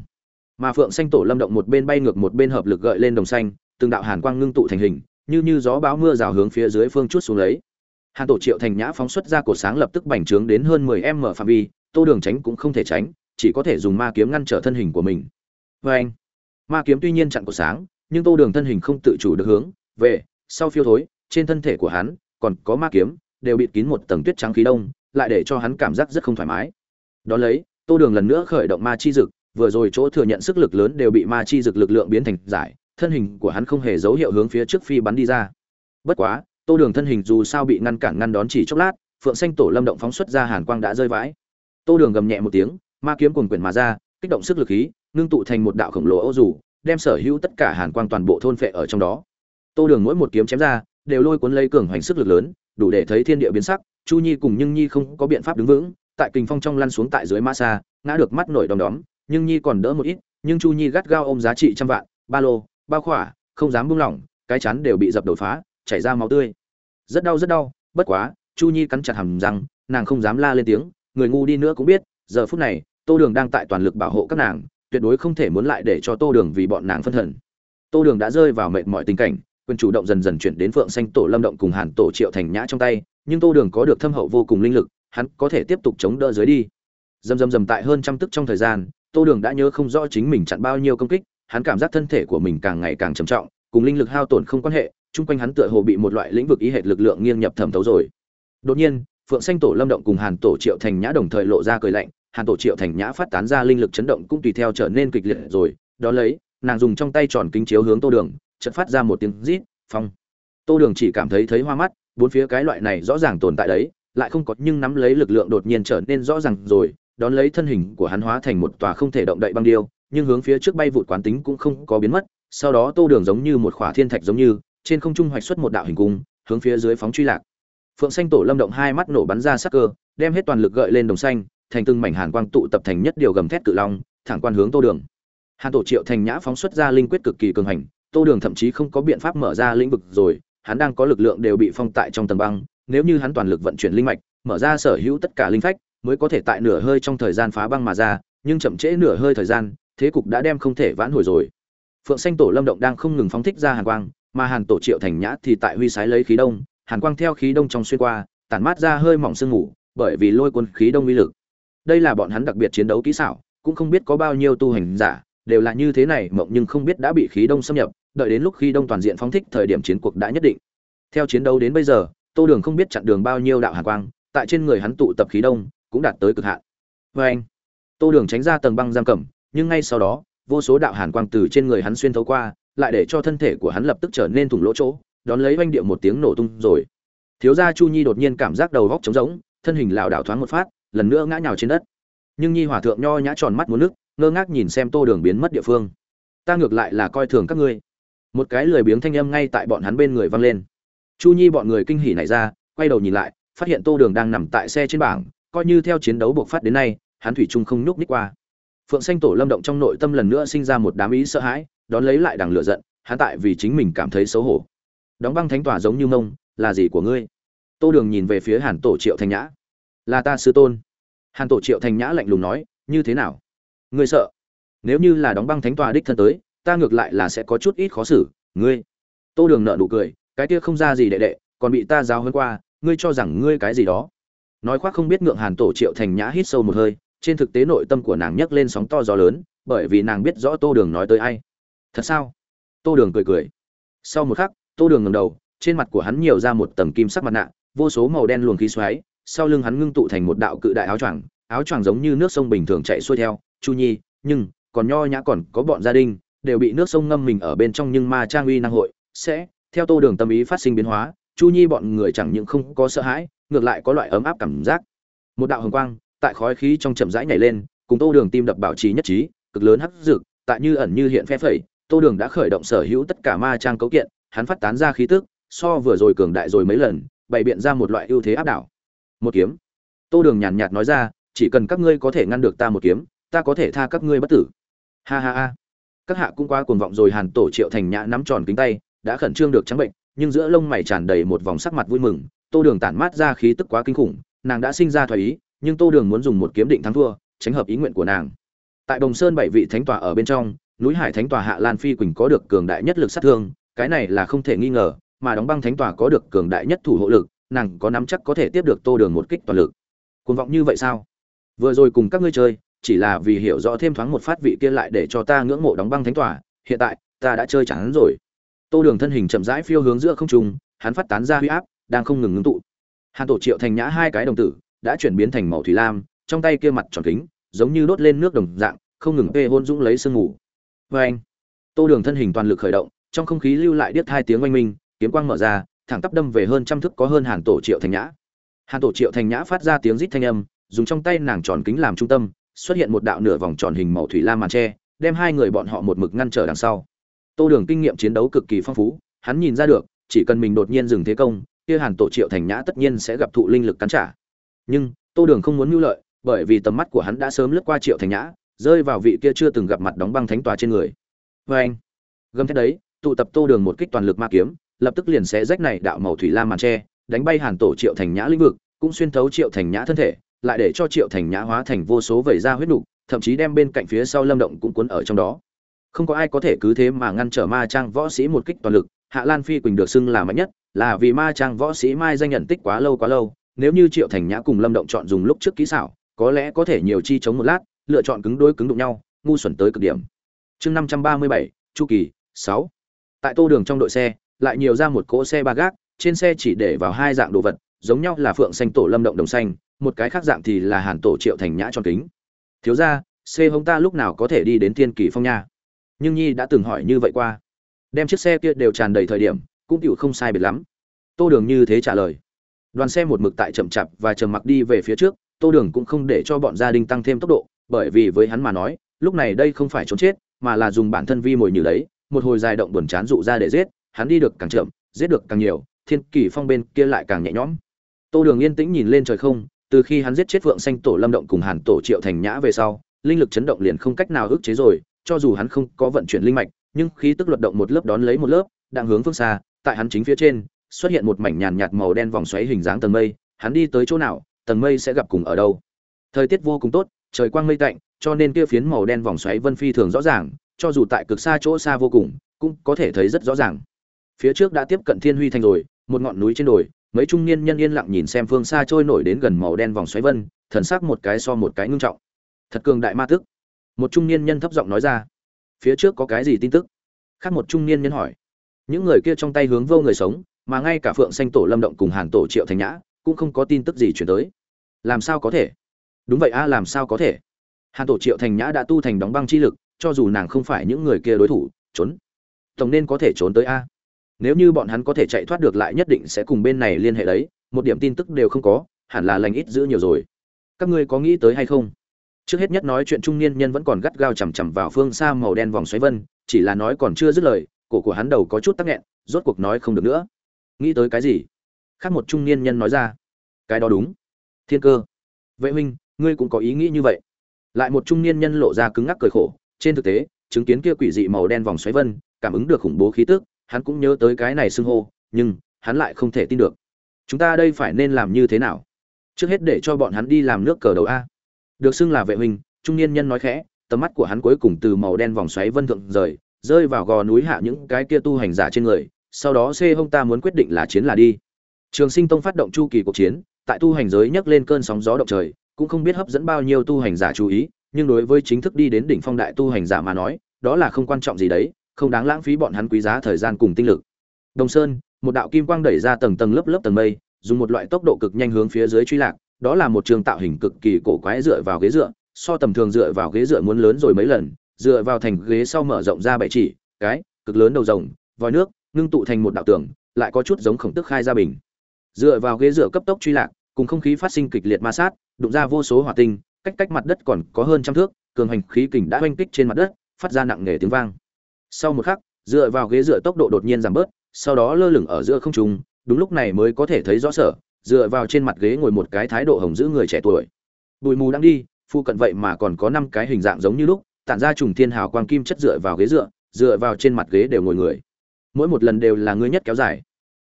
Mà phượng xanh tổ lâm động một bên bay ngược một bên hợp lực gợi lên đồng xanh, từng đạo hàn quang ngưng tụ thành hình, như như gió bão mưa rào hướng phía dưới phương chút xuống lấy. Hàn tổ triệu thành nhã phóng xuất ra cột sáng lập tức bành trướng đến hơn mười m phạm vi, tô đường tránh cũng không thể tránh, chỉ có thể dùng ma kiếm ngăn trở thân hình của mình. Vê anh, ma kiếm tuy nhiên chặn cột sáng, nhưng tô đường thân hình không tự chủ được hướng về, sau phiêu thối, trên thân thể của hắn, còn có ma kiếm, đều bịt kín một tầng tuyết trắng khí đông lại để cho hắn cảm giác rất không thoải mái. Đ ó lấy, tô đường lần nữa khởi động ma chi dực, vừa rồi chỗ thừa nhận sức lực lớn đều bị ma chi dực lực lượng biến thành giải, thân hình của hắn không hề dấu hiệu hướng phía trước phi bắn đi ra. Bất quá, tô đường thân hình dù sao bị ngăn cản ngăn đón chỉ chốc lát, phượng xanh tổ lâm động phóng xuất ra hàn quang đã rơi vãi. Tô đường gầm nhẹ một tiếng, ma kiếm cuồn quyển mà ra, kích động sức lực khí, ngưng tụ thành một đạo khổng lồ ô dù, đem sở hữu tất cả hàn quang toàn bộ thôn phệ ở trong đó. Tô đường mỗi một kiếm chém ra, đều lôi cuốn lấy cường hoành sức lực lớn, đủ để thấy thiên địa biến sắc chu nhi cùng nhưng nhi không có biện pháp đứng vững, tại kình phong trong lăn xuống tại dưới ma xa, ngã được mắt nổi đom đóm, nhưng nhi còn đỡ một ít, nhưng chu nhi gắt gao ôm giá trị trăm vạn, ba lô bao khỏa, không dám buông lỏng, cái chắn đều bị dập đổ phá, chảy ra máu tươi. Rất đau rất đau, bất quá, chu nhi cắn chặt hầm răng, nàng không dám la lên tiếng, người ngu đi nữa cũng biết, giờ phút này, tô đường đang tại toàn lực bảo hộ các nàng, tuyệt đối không thể muốn lại để cho tô đường vì bọn nàng phân thần. Tô đường đã rơi vào mệt mọi tình cảnh, quyền chủ động dần dần chuyển đến phượng xanh tổ lâm động cùng hàn tổ triệu thành nhã trong tay nhưng tô đường có được thâm hậu vô cùng linh lực, hắn có thể tiếp tục chống đỡ dưới đi. Dầm dầm dầm tại hơn trăm tức trong thời gian, tô đường đã nhớ không rõ chính mình chặn bao nhiêu công kích, hắn cảm giác thân thể của mình càng ngày càng trầm trọng, cùng linh lực hao tổn không quan hệ, chung quanh hắn tựa hồ bị một loại lĩnh vực ý hệ lực lượng nghiêng nhập thẩm thấu rồi. Đột nhiên, phượng xanh tổ lâm động cùng hàn tổ triệu thành nhã đồng thời lộ ra cười lạnh, hàn tổ triệu thành nhã phát tán ra linh lực chấn động cũng tùy theo trở nên kịch liệt rồi, đó lấy, nàng dùng trong tay tròn kính chiếu hướng tô đường, chợt phát ra một tiếng rít, phong. Tô đường chỉ cảm thấy thấy hoa mắt bốn phía cái loại này rõ ràng tồn tại đấy, lại không có nhưng nắm lấy lực lượng đột nhiên trở nên rõ ràng rồi, đón lấy thân hình của hắn hóa thành một tòa không thể động đậy băng điêu, nhưng hướng phía trước bay vụt quán tính cũng không có biến mất, sau đó tô đường giống như một khỏa thiên thạch giống như, trên không trung hoạch xuất một đạo hình cung, hướng phía dưới phóng truy lạc. Phượng xanh tổ lâm động hai mắt nổ bắn ra sắc cơ, đem hết toàn lực gợi lên đồng xanh, thành từng mảnh hàn quang tụ tập thành nhất điều gầm thét cự long, thẳng quan hướng tô đường. Hàn tổ triệu thành nhã phóng xuất ra linh quyết cực kỳ cường hành, tô đường thậm chí không có biện pháp mở ra lĩnh vực rồi hắn đang có lực lượng đều bị phong tại trong tầng băng, nếu như hắn toàn lực vận chuyển linh mạch, mở ra sở hữu tất cả linh phách, mới có thể tại nửa hơi trong thời gian phá băng mà ra, nhưng chậm trễ nửa hơi thời gian, thế cục đã đem không thể vãn hồi rồi. Phượng xanh tổ lâm động đang không ngừng phóng thích ra hàn quang, mà hàn tổ triệu thành nhã thì tại huy sái lấy khí đông, hàn quang theo khí đông trong xuyên qua, tản mát ra hơi mỏng sương ngủ bởi vì lôi quân khí đông uy lực. Đây là bọn hắn đặc biệt chiến đấu kỹ xảo, cũng không biết có bao nhiêu tu hành giả, đều là như thế này, mộng nhưng không biết đã bị khí đông xâm nhập đợi đến lúc khi đông toàn diện phóng thích, thời điểm chiến cuộc đã nhất định. Theo chiến đấu đến bây giờ, tô đường không biết chặn đường bao nhiêu đạo hàn quang, tại trên người hắn tụ tập khí đông, cũng đạt tới cực hạn. Vê anh, tô đường tránh ra tầng băng giam cầm, nhưng ngay sau đó, vô số đạo hàn quang từ trên người hắn xuyên thấu qua, lại để cho thân thể của hắn lập tức trở nên thủng lỗ chỗ, đón lấy oanh điệu một tiếng nổ tung rồi. Thiếu gia chu nhi đột nhiên cảm giác đầu góc trống rỗng, thân hình lảo đảo thoáng một phát, lần nữa ngã nhào trên đất. Nhưng nhi hòa thượng nho nhã tròn mắt muốn nước, ngơ ngác nhìn xem tô đường biến mất địa phương. Ta ngược lại là coi thường các ngươi một cái lười biếng thanh âm ngay tại bọn hắn bên người vang lên. Chu nhi bọn người kinh hỉ này ra, quay đầu nhìn lại, phát hiện tô đường đang nằm tại xe trên bảng, coi như theo chiến đấu buộc phát đến nay, hắn thủy chung không nhúc ních qua. Phượng xanh tổ lâm động trong nội tâm lần nữa sinh ra một đám ý sợ hãi, đón lấy lại đằng lửa giận, hắn tại vì chính mình cảm thấy xấu hổ. Đóng băng thánh tỏa giống như mông, là gì của ngươi? Tô đường nhìn về phía hàn tổ triệu Thanh nhã. Là ta sư tôn. Hàn tổ triệu Thanh nhã lạnh lùng nói, như thế nào? Ngươi sợ. Nếu như là đóng băng thánh tòa đích thân tới ta ngược lại là sẽ có chút ít khó xử, ngươi. Tô đường nợ nụ cười, cái kia không ra gì đệ đệ, còn bị ta giáo hơn qua, ngươi cho rằng ngươi cái gì đó. Nói khoác không biết ngượng hàn tổ triệu thành nhã hít sâu một hơi, trên thực tế nội tâm của nàng nhấc lên sóng to gió lớn, bởi vì nàng biết rõ tô đường nói tới ai. Thật sao? Tô đường cười cười. Sau một khắc, tô đường ngầm đầu, trên mặt của hắn nhiều ra một tầng kim sắc mặt nạ, vô số màu đen luồng khí xoáy, sau lưng hắn ngưng tụ thành một đạo cự đại áo choàng áo choàng giống như nước sông bình thường chạy xuôi theo. Chu nhi, nhưng, còn nho nhã còn có bọn gia đình đều bị nước sông ngâm mình ở bên trong nhưng ma trang uy năng hội sẽ, theo tô đường tâm ý phát sinh biến hóa, chu nhi bọn người chẳng những không có sợ hãi, ngược lại có loại ấm áp cảm giác. Một đạo hồng quang tại khói khí trong chậm rãi nhảy lên, cùng tô đường tim đập bảo trì nhất trí, cực lớn hấp dực, tại như ẩn như hiện phe phẩy, tô đường đã khởi động sở hữu tất cả ma trang cấu kiện, hắn phát tán ra khí tức, so vừa rồi cường đại rồi mấy lần, bày biện ra một loại ưu thế áp đảo. Một kiếm. Tô đường nhàn nhạt nói ra, chỉ cần các ngươi có thể ngăn được ta một kiếm, ta có thể tha các ngươi bất tử. Ha ha ha các hạ cũng qua cuồng vọng rồi hàn tổ triệu thành nhã nắm tròn kính tay, đã khẩn trương được trắng bệnh, nhưng giữa lông mày tràn đầy một vòng sắc mặt vui mừng. Tô đường tản mát ra khí tức quá kinh khủng, nàng đã sinh ra thoái ý, nhưng tô đường muốn dùng một kiếm định thắng thua, tránh hợp ý nguyện của nàng. Tại đồng sơn bảy vị thánh tòa ở bên trong, núi hải thánh tòa hạ lan phi quỳnh có được cường đại nhất lực sát thương, cái này là không thể nghi ngờ, mà đóng băng thánh tòa có được cường đại nhất thủ hộ lực, nàng có nắm chắc có thể tiếp được tô đường một kích toàn lực. Cuồng vọng như vậy sao? Vừa rồi cùng các ngươi chơi chỉ là vì hiểu rõ thêm thoáng một phát vị kia lại để cho ta ngưỡng mộ đóng băng thánh tòa, hiện tại, ta đã chơi chẳng hắn rồi. Tô đường thân hình chậm rãi phiêu hướng giữa không trung, hắn phát tán ra huy áp, đang không ngừng ngưng tụ. Hàn tổ triệu thành nhã hai cái đồng tử, đã chuyển biến thành màu thủy lam, trong tay kia mặt tròn kính, giống như đốt lên nước đồng dạng, không ngừng tê hôn dũng lấy sương ngủ vê anh, tô đường thân hình toàn lực khởi động, trong không khí lưu lại điếc hai tiếng oanh minh, kiếm quang mở ra, thẳng tắp đâm về hơn trăm thức có hơn hàn tổ triệu thành nhã. Hàn tổ triệu thành nhã phát ra tiếng rít thanh âm, dùng trong tay nàng tròn kính làm trung tâm xuất hiện một đạo nửa vòng tròn hình màu thủy lam màn tre, đem hai người bọn họ một mực ngăn trở đằng sau. Tô đường kinh nghiệm chiến đấu cực kỳ phong phú, hắn nhìn ra được, chỉ cần mình đột nhiên dừng thế công, kia hàn tổ triệu thành nhã tất nhiên sẽ gặp thụ linh lực cắn trả. Nhưng, tô đường không muốn mưu lợi, bởi vì tầm mắt của hắn đã sớm lướt qua triệu thành nhã, rơi vào vị kia chưa từng gặp mặt đóng băng thánh tòa trên người. Vê anh, gầm thét đấy, tụ tập tô đường một kích toàn lực ma kiếm, lập tức liền sẽ rách này đạo màu thủy lam màn tre, đánh bay hàn tổ triệu thành nhã lĩnh vực, cũng xuyên thấu triệu thành nhã thân thể lại để cho triệu thành nhã hóa thành vô số vẩy ra huyết đục thậm chí đem bên cạnh phía sau lâm động cũng cuốn ở trong đó. Không có ai có thể cứ thế mà ngăn trở ma trang võ sĩ một kích toàn lực, hạ lan phi quỳnh được xưng là mạnh nhất, là vì ma trang võ sĩ mai danh nhận tích quá lâu quá lâu, nếu như triệu thành nhã cùng lâm động chọn dùng lúc trước kỹ xảo, có lẽ có thể nhiều chi chống một lát, lựa chọn cứng đôi cứng đụng nhau, ngu xuẩn tới cực điểm. Chương năm trăm ba mươi bảy, chu kỳ, sáu. Tại tô đường trong đội xe, lại nhiều ra một cỗ xe ba gác, trên xe chỉ để vào hai dạng đồ vật giống nhau là phượng xanh tổ lâm động đồng xanh, một cái khác dạng thì là hàn tổ triệu thành nhã tròn kính. Thiếu ra xe hông ta lúc nào có thể đi đến thiên kỳ phong nha? Nhưng nhi đã từng hỏi như vậy qua. Đem chiếc xe kia đều tràn đầy thời điểm, cũng tựu không sai biệt lắm. Tô đường như thế trả lời. Đoàn xe một mực tại chậm chạp và trầm mặc đi về phía trước, tô đường cũng không để cho bọn gia đình tăng thêm tốc độ, bởi vì với hắn mà nói, lúc này đây không phải trốn chết, mà là dùng bản thân vi mồi như đấy, một hồi dài động buồn chán dụ ra để giết, hắn đi được càng chậm, giết được càng nhiều, thiên kỳ phong bên kia lại càng nhẹ nhõm tô đường yên tĩnh nhìn lên trời không, từ khi hắn giết chết vượng xanh tổ lâm động cùng hàn tổ triệu thành nhã về sau, linh lực chấn động liền không cách nào ức chế rồi, cho dù hắn không có vận chuyển linh mạch, nhưng khí tức luật động một lớp đón lấy một lớp, đang hướng phương xa, tại hắn chính phía trên, xuất hiện một mảnh nhàn nhạt màu đen vòng xoáy hình dáng tầng mây, hắn đi tới chỗ nào, tầng mây sẽ gặp cùng ở đâu. Thời tiết vô cùng tốt, trời quang mây tạnh, cho nên kia phiến màu đen vòng xoáy vân phi thường rõ ràng, cho dù tại cực xa chỗ xa vô cùng, cũng có thể thấy rất rõ ràng. Phía trước đã tiếp cận thiên huy thành rồi, một ngọn núi trên đồi mấy trung niên nhân yên lặng nhìn xem phương xa trôi nổi đến gần màu đen vòng xoáy vân, thần sắc một cái so một cái ngưng trọng. Thật cường đại ma tức. Một trung niên nhân thấp giọng nói ra. Phía trước có cái gì tin tức? Khác một trung niên nhân hỏi. Những người kia trong tay hướng vô người sống, mà ngay cả phượng xanh tổ lâm động cùng hàn tổ triệu thành nhã cũng không có tin tức gì chuyển tới. Làm sao có thể? Đúng vậy a, làm sao có thể? Hàn tổ triệu thành nhã đã tu thành đóng băng chi lực, cho dù nàng không phải những người kia đối thủ, trốn. Tổng nên có thể trốn tới a nếu như bọn hắn có thể chạy thoát được lại nhất định sẽ cùng bên này liên hệ đấy, một điểm tin tức đều không có, hẳn là lành ít giữ nhiều rồi. Các ngươi có nghĩ tới hay không? Trước hết nhất nói chuyện trung niên nhân vẫn còn gắt gao chằm chằm vào phương xa màu đen vòng xoáy vân, chỉ là nói còn chưa dứt lời, cổ của hắn đầu có chút tắc nghẹn, rốt cuộc nói không được nữa. Nghĩ tới cái gì? Khác một trung niên nhân nói ra. Cái đó đúng. Thiên cơ. Vệ huynh, ngươi cũng có ý nghĩ như vậy. Lại một trung niên nhân lộ ra cứng ngắc cười khổ, trên thực tế, chứng kiến kia quỷ dị màu đen vòng xoáy vân cảm ứng được khủng bố khí tức hắn cũng nhớ tới cái này xưng hô, nhưng hắn lại không thể tin được. Chúng ta đây phải nên làm như thế nào? Trước hết để cho bọn hắn đi làm nước cờ đầu a. Được xưng là vệ huynh, trung niên nhân nói khẽ, tầm mắt của hắn cuối cùng từ màu đen vòng xoáy vân thượng rời, rơi vào gò núi hạ những cái kia tu hành giả trên người, sau đó c hông ta muốn quyết định là chiến là đi. Trường sinh tông phát động chu kỳ cuộc chiến, tại tu hành giới nhấc lên cơn sóng gió động trời, cũng không biết hấp dẫn bao nhiêu tu hành giả chú ý, nhưng đối với chính thức đi đến đỉnh phong đại tu hành giả mà nói, đó là không quan trọng gì đấy không đáng lãng phí bọn hắn quý giá thời gian cùng tinh lực. Đồng sơn, một đạo kim quang đẩy ra tầng tầng lớp lớp tầng mây, dùng một loại tốc độ cực nhanh hướng phía dưới truy lạc, đó là một trường tạo hình cực kỳ cổ quái dựa vào ghế dựa, so tầm thường dựa vào ghế dựa muốn lớn rồi mấy lần, dựa vào thành ghế sau mở rộng ra bảy chỉ, cái, cực lớn đầu rồng, vòi nước, ngưng tụ thành một đạo tường, lại có chút giống khổng tức khai ra bình. Dựa vào ghế dựa cấp tốc truy lạc, cùng không khí phát sinh kịch liệt ma sát, đụng ra vô số hỏa tinh, cách cách mặt đất còn có hơn trăm thước, cường hành khí kình đã oanh kích trên mặt đất, phát ra nặng nề tiếng vang sau một khắc, dựa vào ghế dựa tốc độ đột nhiên giảm bớt, sau đó lơ lửng ở giữa không trung, đúng lúc này mới có thể thấy rõ sở, dựa vào trên mặt ghế ngồi một cái thái độ hồng giữ người trẻ tuổi. Bụi mù đang đi, phu cận vậy mà còn có năm cái hình dạng giống như lúc, tản ra trùng thiên hào quang kim chất dựa vào ghế dựa dựa vào trên mặt ghế đều ngồi người. Mỗi một lần đều là người nhất kéo dài.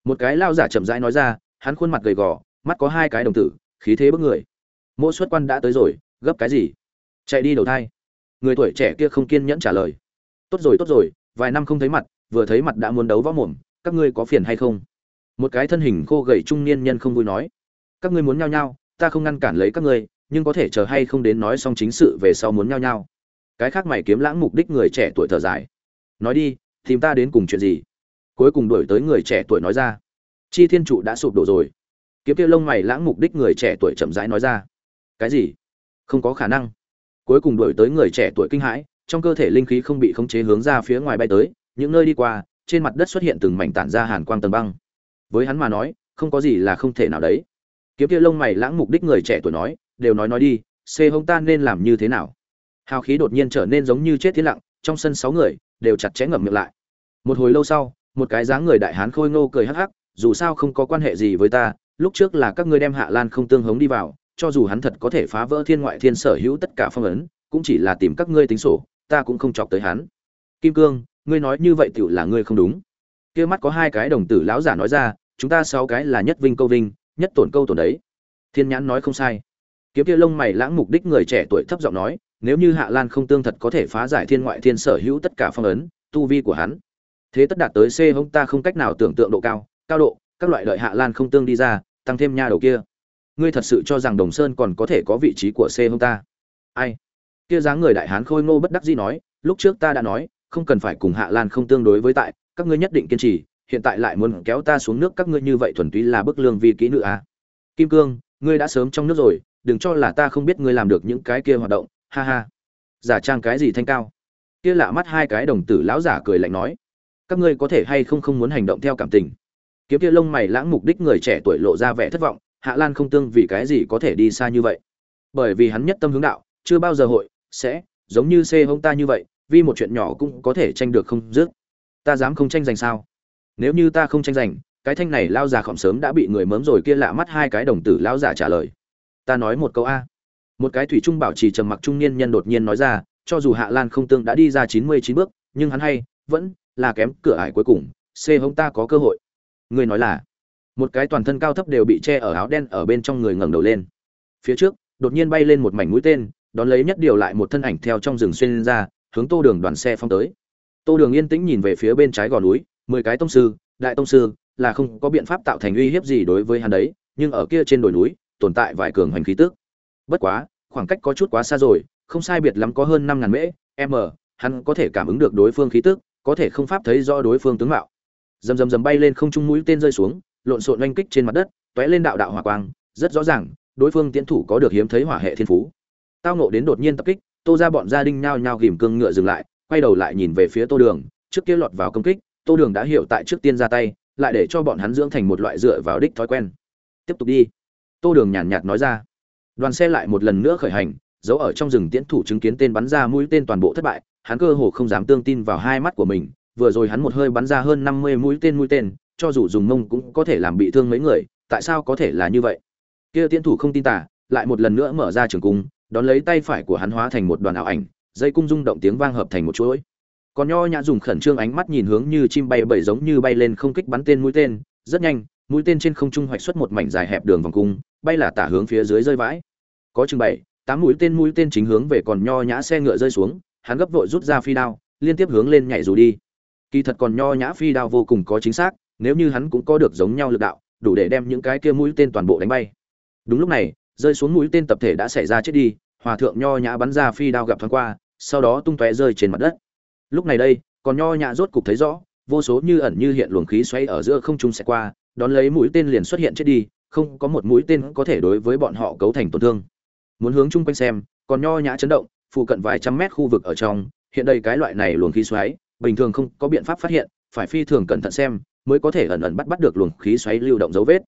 Một cái lao giả chậm rãi nói ra, hắn khuôn mặt gầy gò, mắt có hai cái đồng tử, khí thế bức người. Mỗi xuất quan đã tới rồi, gấp cái gì? Chạy đi đầu thai. Người tuổi trẻ kia không kiên nhẫn trả lời tốt rồi tốt rồi, vài năm không thấy mặt, vừa thấy mặt đã muốn đấu võ mồm, các ngươi có phiền hay không? Một cái thân hình khô gầy trung niên nhân không vui nói. Các ngươi muốn nhao nhao, ta không ngăn cản lấy các ngươi, nhưng có thể chờ hay không đến nói xong chính sự về sau muốn nhao nhao. Cái khác mày kiếm lãng mục đích người trẻ tuổi thở dài. Nói đi, tìm ta đến cùng chuyện gì? Cuối cùng đuổi tới người trẻ tuổi nói ra. Chi thiên trụ đã sụp đổ rồi. Kiếm kia lông mày lãng mục đích người trẻ tuổi chậm rãi nói ra. Cái gì? Không có khả năng. Cuối cùng đuổi tới người trẻ tuổi kinh hãi trong cơ thể linh khí không bị khống chế hướng ra phía ngoài bay tới, những nơi đi qua, trên mặt đất xuất hiện từng mảnh tản ra hàn quang tầng băng. Với hắn mà nói, không có gì là không thể nào đấy. Kiếm kia lông mày lãng mục đích người trẻ tuổi nói, đều nói nói đi, xê hông ta nên làm như thế nào? Hào khí đột nhiên trở nên giống như chết thiên lặng, trong sân sáu người đều chặt chẽ ngậm miệng lại. Một hồi lâu sau, một cái dáng người đại hán khôi ngô cười hắc hắc, dù sao không có quan hệ gì với ta, lúc trước là các ngươi đem hạ lan không tương hống đi vào, cho dù hắn thật có thể phá vỡ thiên ngoại thiên sở hữu tất cả phong ấn, cũng chỉ là tìm các ngươi tính sổ ta cũng không chọc tới hắn. Kim cương, ngươi nói như vậy tựu là ngươi không đúng. Kia mắt có hai cái đồng tử lão giả nói ra, chúng ta sáu cái là nhất vinh câu vinh, nhất tổn câu tổn đấy. Thiên nhãn nói không sai. Kiếm kia lông mày lãng mục đích người trẻ tuổi thấp giọng nói, nếu như hạ lan không tương thật có thể phá giải thiên ngoại thiên sở hữu tất cả phong ấn, tu vi của hắn. Thế tất đạt tới c hông ta không cách nào tưởng tượng độ cao cao độ, các loại lợi hạ lan không tương đi ra, tăng thêm nha đầu kia. Ngươi thật sự cho rằng đồng sơn còn có thể có vị trí của c hông ta? Ai? Kia dáng người đại hán khôi ngô bất đắc dĩ nói, lúc trước ta đã nói, không cần phải cùng hạ lan không tương đối với tại, các ngươi nhất định kiên trì, hiện tại lại muốn kéo ta xuống nước các ngươi như vậy thuần túy là bức lương vi kỹ nữ à. kim cương, ngươi đã sớm trong nước rồi, đừng cho là ta không biết ngươi làm được những cái kia hoạt động, ha ha. Giả trang cái gì thanh cao? Kia lạ mắt hai cái đồng tử lão giả cười lạnh nói, các ngươi có thể hay không không muốn hành động theo cảm tình? Kiếm kia lông mày lãng mục đích người trẻ tuổi lộ ra vẻ thất vọng, hạ lan không tương vì cái gì có thể đi xa như vậy. Bởi vì hắn nhất tâm hướng đạo, chưa bao giờ hội sẽ, giống như xê hông ta như vậy, vì một chuyện nhỏ cũng có thể tranh được không dứt. Ta dám không tranh giành sao? Nếu như ta không tranh giành, cái thanh này lao già khỏm sớm đã bị người mớm rồi kia lạ mắt hai cái đồng tử lao giả trả lời. Ta nói một câu a. Một cái thủy trung bảo trì trầm mặc trung niên nhân đột nhiên nói ra, cho dù hạ lan không tương đã đi ra chín mươi chín bước, nhưng hắn hay, vẫn là kém cửa ải cuối cùng c hông ta có cơ hội. Người nói là, một cái toàn thân cao thấp đều bị che ở áo đen ở bên trong người ngẩng đầu lên. Phía trước, đột nhiên bay lên một mảnh mũi tên đón lấy nhất điều lại một thân ảnh theo trong rừng xuyên ra, hướng tô đường đoàn xe phong tới. Tô đường yên tĩnh nhìn về phía bên trái gò núi, mười cái tông sư, đại tông sư, là không có biện pháp tạo thành uy hiếp gì đối với hắn đấy, nhưng ở kia trên đồi núi, tồn tại vài cường hành khí tức. Bất quá, khoảng cách có chút quá xa rồi, không sai biệt lắm có hơn năm ngàn mễ, m, hắn có thể cảm ứng được đối phương khí tức, có thể không pháp thấy rõ đối phương tướng mạo. Rầm rầm rầm bay lên không trung mũi tên rơi xuống, lộn xộn oanh kích trên mặt đất, tóe lên đạo đạo hỏa quang, rất rõ ràng, đối phương tiến thủ có được hiếm thấy hỏa hệ thiên phú tao nộ đến đột nhiên tập kích, tô ra bọn gia đình nhao nhao ghìm cương ngựa dừng lại, quay đầu lại nhìn về phía tô đường, trước kia lọt vào công kích, tô đường đã hiểu tại trước tiên ra tay, lại để cho bọn hắn dưỡng thành một loại dựa vào đích thói quen. Tiếp tục đi. Tô đường nhàn nhạt nói ra. Đoàn xe lại một lần nữa khởi hành, giấu ở trong rừng tiễn thủ chứng kiến tên bắn ra mũi tên toàn bộ thất bại, hắn cơ hồ không dám tương tin vào hai mắt của mình, vừa rồi hắn một hơi bắn ra hơn năm mươi mũi tên mũi tên, cho dù dùng mông cũng có thể làm bị thương mấy người, tại sao có thể là như vậy? Kia tiễn thủ không tin tả lại một lần nữa mở ra trường cung đón lấy tay phải của hắn hóa thành một đoàn ảo ảnh, dây cung rung động tiếng vang hợp thành một chuỗi. Còn nho nhã dùng khẩn trương ánh mắt nhìn hướng như chim bay bẩy giống như bay lên không kích bắn tên mũi tên, rất nhanh, mũi tên trên không trung hoạch xuất một mảnh dài hẹp đường vòng cung, bay là tả hướng phía dưới rơi vãi. Có chừng bảy, tám mũi tên mũi tên chính hướng về còn nho nhã xe ngựa rơi xuống, hắn gấp vội rút ra phi đao, liên tiếp hướng lên nhảy dù đi. Kỳ thật còn nho nhã phi đao vô cùng có chính xác, nếu như hắn cũng có được giống nhau lực đạo, đủ để đem những cái kia mũi tên toàn bộ đánh bay. Đúng lúc này rơi xuống mũi tên tập thể đã xảy ra chết đi, hòa thượng nho nhã bắn ra phi đao gặp thoáng qua, sau đó tung tóe rơi trên mặt đất. Lúc này đây, còn nho nhã rốt cục thấy rõ, vô số như ẩn như hiện luồng khí xoay ở giữa không trung sẽ qua, đón lấy mũi tên liền xuất hiện chết đi, không có một mũi tên có thể đối với bọn họ cấu thành tổn thương. Muốn hướng chung quanh xem, còn nho nhã chấn động, phụ cận vài trăm mét khu vực ở trong, hiện đây cái loại này luồng khí xoáy, bình thường không có biện pháp phát hiện, phải phi thường cẩn thận xem, mới có thể ẩn ẩn bắt bắt được luồng khí xoáy lưu động dấu vết.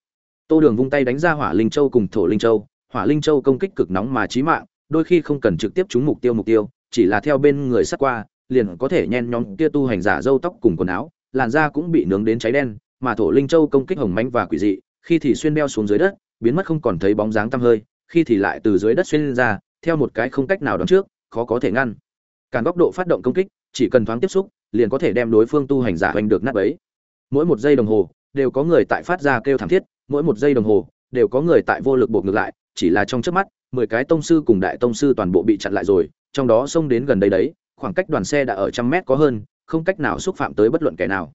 Tô đường vung tay đánh ra hỏa linh châu cùng thổ linh châu hỏa linh châu công kích cực nóng mà chí mạng, đôi khi không cần trực tiếp trúng mục tiêu mục tiêu, chỉ là theo bên người sát qua, liền có thể nhen nhóm kia tu hành giả râu tóc cùng quần áo, làn da cũng bị nướng đến cháy đen, mà thổ linh châu công kích hồng mãnh và quỷ dị, khi thì xuyên đeo xuống dưới đất, biến mất không còn thấy bóng dáng tăm hơi, khi thì lại từ dưới đất xuyên lên ra, theo một cái không cách nào đón trước, khó có thể ngăn. Cản góc độ phát động công kích, chỉ cần thoáng tiếp xúc, liền có thể đem đối phương tu hành giả hoành được nát bấy. Mỗi một giây đồng hồ, đều có người tại phát ra kêu thảm thiết, mỗi một giây đồng hồ, đều có người tại vô lực buộc ngược lại chỉ là trong chớp mắt, mười cái tông sư cùng đại tông sư toàn bộ bị chặn lại rồi, trong đó xông đến gần đây đấy, khoảng cách đoàn xe đã ở trăm mét có hơn, không cách nào xúc phạm tới bất luận kẻ nào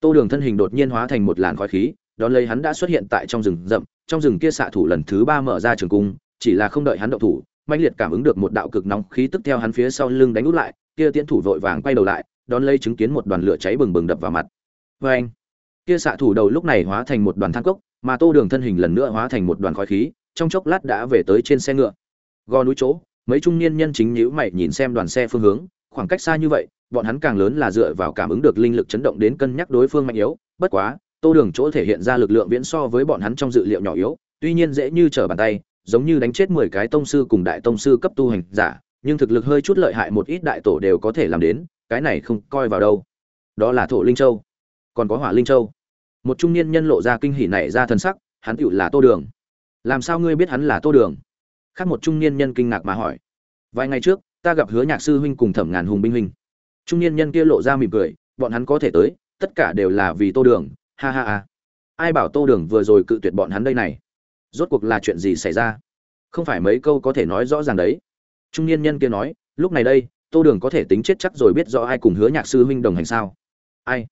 tô đường thân hình đột nhiên hóa thành một làn khói khí, đón lấy hắn đã xuất hiện tại trong rừng rậm, trong rừng kia xạ thủ lần thứ ba mở ra trường cung, chỉ là không đợi hắn động thủ, mãnh liệt cảm ứng được một đạo cực nóng khí tức theo hắn phía sau lưng đánh út lại, kia tiến thủ vội vàng quay đầu lại, đón lấy chứng kiến một đoàn lửa cháy bừng bừng đập vào mặt Oeng! anh kia xạ thủ đầu lúc này hóa thành một đoàn than cốc, mà tô đường thân hình lần nữa hóa thành một đoàn khói khí trong chốc lát đã về tới trên xe ngựa. Gò núi chỗ, mấy trung niên nhân chính nhíu mày nhìn xem đoàn xe phương hướng, khoảng cách xa như vậy, bọn hắn càng lớn là dựa vào cảm ứng được linh lực chấn động đến cân nhắc đối phương mạnh yếu, bất quá, tô đường chỗ thể hiện ra lực lượng viễn so với bọn hắn trong dự liệu nhỏ yếu, tuy nhiên dễ như trở bàn tay, giống như đánh chết mười cái tông sư cùng đại tông sư cấp tu hành giả, nhưng thực lực hơi chút lợi hại một ít đại tổ đều có thể làm đến, cái này không coi vào đâu. Đó là thổ linh châu. Còn có hỏa linh châu. Một trung niên nhân lộ ra kinh hỉ này ra thân sắc, hắn tựu là tô đường làm sao ngươi biết hắn là tô đường? Khác một trung niên nhân kinh ngạc mà hỏi. Vài ngày trước, ta gặp hứa nhạc sư huynh cùng thẩm ngàn hùng binh huynh. Trung niên nhân kia lộ ra mỉm cười, bọn hắn có thể tới, tất cả đều là vì tô đường, ha ha ha. Ai bảo tô đường vừa rồi cự tuyệt bọn hắn đây này? Rốt cuộc là chuyện gì xảy ra? Không phải mấy câu có thể nói rõ ràng đấy. Trung niên nhân kia nói, lúc này đây, tô đường có thể tính chết chắc rồi biết rõ ai cùng hứa nhạc sư huynh đồng hành sao? Ai?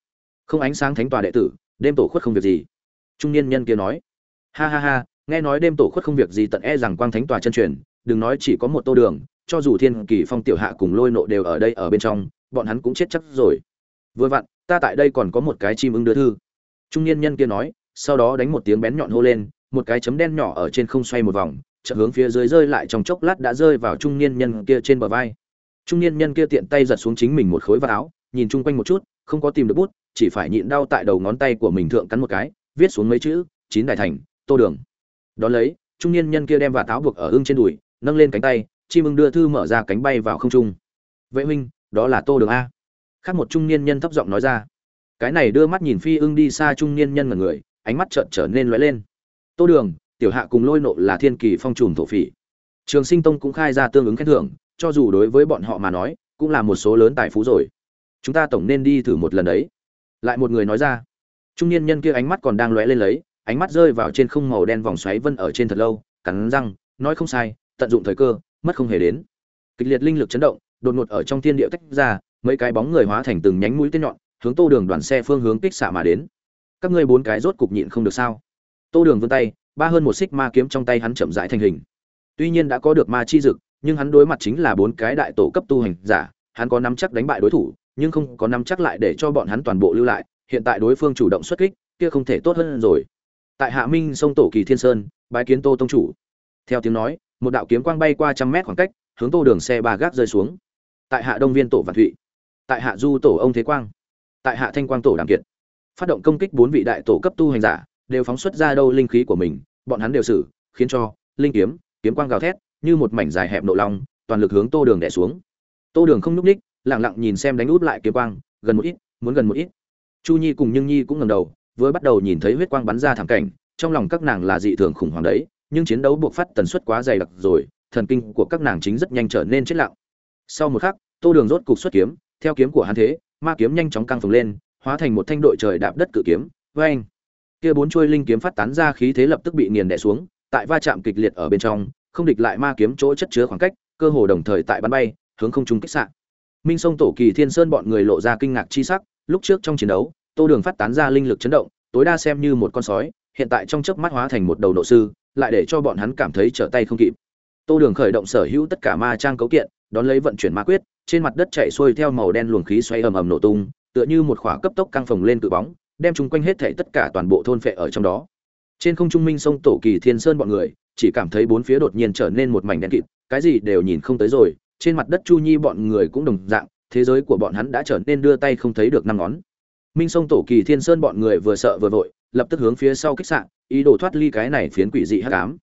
Không ánh sáng thánh tòa đệ tử, đêm tổ khuất không việc gì. Trung niên nhân kia nói. Ha ha ha nghe nói đêm tổ khuất không việc gì tận e rằng quang thánh tòa chân truyền, đừng nói chỉ có một tô đường, cho dù thiên kỳ phong tiểu hạ cùng lôi nộ đều ở đây ở bên trong, bọn hắn cũng chết chắc rồi. Vừa vặn, ta tại đây còn có một cái chim ưng đưa thư. Trung niên nhân kia nói, sau đó đánh một tiếng bén nhọn hô lên, một cái chấm đen nhỏ ở trên không xoay một vòng, chợt hướng phía dưới rơi lại trong chốc lát đã rơi vào trung niên nhân kia trên bờ vai. Trung niên nhân kia tiện tay giật xuống chính mình một khối vạt áo, nhìn chung quanh một chút, không có tìm được bút, chỉ phải nhịn đau tại đầu ngón tay của mình thượng cắn một cái, viết xuống mấy chữ, chín đại thành, tô đường đón lấy, trung niên nhân kia đem và táo buộc ở ưng trên đùi, nâng lên cánh tay, chim ưng đưa thư mở ra cánh bay vào không trung. Vệ huynh, đó là tô đường a. Khác một trung niên nhân thấp giọng nói ra. Cái này đưa mắt nhìn phi ưng đi xa trung niên nhân mật người, ánh mắt trợn trở nên lóe lên. Tô đường, tiểu hạ cùng lôi nộ là thiên kỳ phong trùm thổ phỉ. Trường sinh tông cũng khai ra tương ứng khen thưởng, cho dù đối với bọn họ mà nói, cũng là một số lớn tài phú rồi. Chúng ta tổng nên đi thử một lần đấy. Lại một người nói ra. Trung niên nhân kia ánh mắt còn đang lóe lên lấy ánh mắt rơi vào trên không màu đen vòng xoáy vân ở trên thật lâu, cắn răng, nói không sai, tận dụng thời cơ, mất không hề đến. Kịch liệt linh lực chấn động, đột ngột ở trong thiên địa tách ra, mấy cái bóng người hóa thành từng nhánh mũi tên nhọn, hướng tô đường đoàn xe phương hướng kích xạ mà đến. Các ngươi bốn cái rốt cục nhịn không được sao? Tô đường vươn tay, ba hơn một xích ma kiếm trong tay hắn chậm rãi thành hình. Tuy nhiên đã có được ma chi dực, nhưng hắn đối mặt chính là bốn cái đại tổ cấp tu hành giả, hắn có nắm chắc đánh bại đối thủ, nhưng không có nắm chắc lại để cho bọn hắn toàn bộ lưu lại, hiện tại đối phương chủ động xuất kích, kia không thể tốt hơn rồi tại hạ minh sông tổ kỳ thiên sơn, bái kiến tô tông chủ. Theo tiếng nói, một đạo kiếm quang bay qua trăm mét khoảng cách, hướng tô đường xe ba gác rơi xuống. Tại hạ đông viên tổ vạn thụy, tại hạ du tổ ông thế quang, tại hạ thanh quang tổ đàm kiệt, phát động công kích bốn vị đại tổ cấp tu hành giả, đều phóng xuất ra đâu linh khí của mình, bọn hắn đều xử, khiến cho linh kiếm kiếm quang gào thét, như một mảnh dài hẹp nộ long, toàn lực hướng tô đường đẻ xuống. Tô đường không n ú c ních lẳng lặng nhìn xem đánh út lại kiếm quang, gần một ít, muốn gần một ít. Chu nhi cùng nhưng nhi cũng ngầm đầu vừa bắt đầu nhìn thấy huyết quang bắn ra thảm cảnh, trong lòng các nàng là dị thường khủng hoảng đấy, nhưng chiến đấu buộc phát tần suất quá dày đặc rồi, thần kinh của các nàng chính rất nhanh trở nên chết lặng sau một khắc, tô đường rốt cục xuất kiếm, theo kiếm của hắn thế, ma kiếm nhanh chóng căng phồng lên, hóa thành một thanh đội trời đạp đất cự kiếm, Oeng! kia bốn chuôi linh kiếm phát tán ra, khí thế lập tức bị nghiền đè xuống, tại va chạm kịch liệt ở bên trong, không địch lại ma kiếm chỗ chất chứa khoảng cách, cơ hồ đồng thời tại bắn bay, hướng không trung kích xạ minh sông, tổ kỳ, thiên sơn bọn người lộ ra kinh ngạc chi sắc, lúc trước trong chiến đấu tô đường phát tán ra linh lực chấn động, tối đa xem như một con sói, hiện tại trong chớp mắt hóa thành một đầu nộ sư, lại để cho bọn hắn cảm thấy trở tay không kịp. Tô đường khởi động sở hữu tất cả ma trang cấu kiện, đón lấy vận chuyển ma quyết, trên mặt đất chạy xuôi theo màu đen luồng khí xoay ầm ầm nổ tung, tựa như một khỏa cấp tốc căng phồng lên cự bóng, đem chung quanh hết thảy tất cả toàn bộ thôn phệ ở trong đó. Trên không trung minh sông tổ kỳ thiên sơn bọn người, chỉ cảm thấy bốn phía đột nhiên trở nên một mảnh đen kịt, cái gì đều nhìn không tới rồi, trên mặt đất chu nhi bọn người cũng đồng dạng, thế giới của bọn hắn đã trở nên đưa tay không thấy được năm ngón minh sông, tổ kỳ, thiên sơn bọn người vừa sợ vừa vội, lập tức hướng phía sau kích sạn ý đồ thoát ly cái này phiến quỷ dị hắc ám.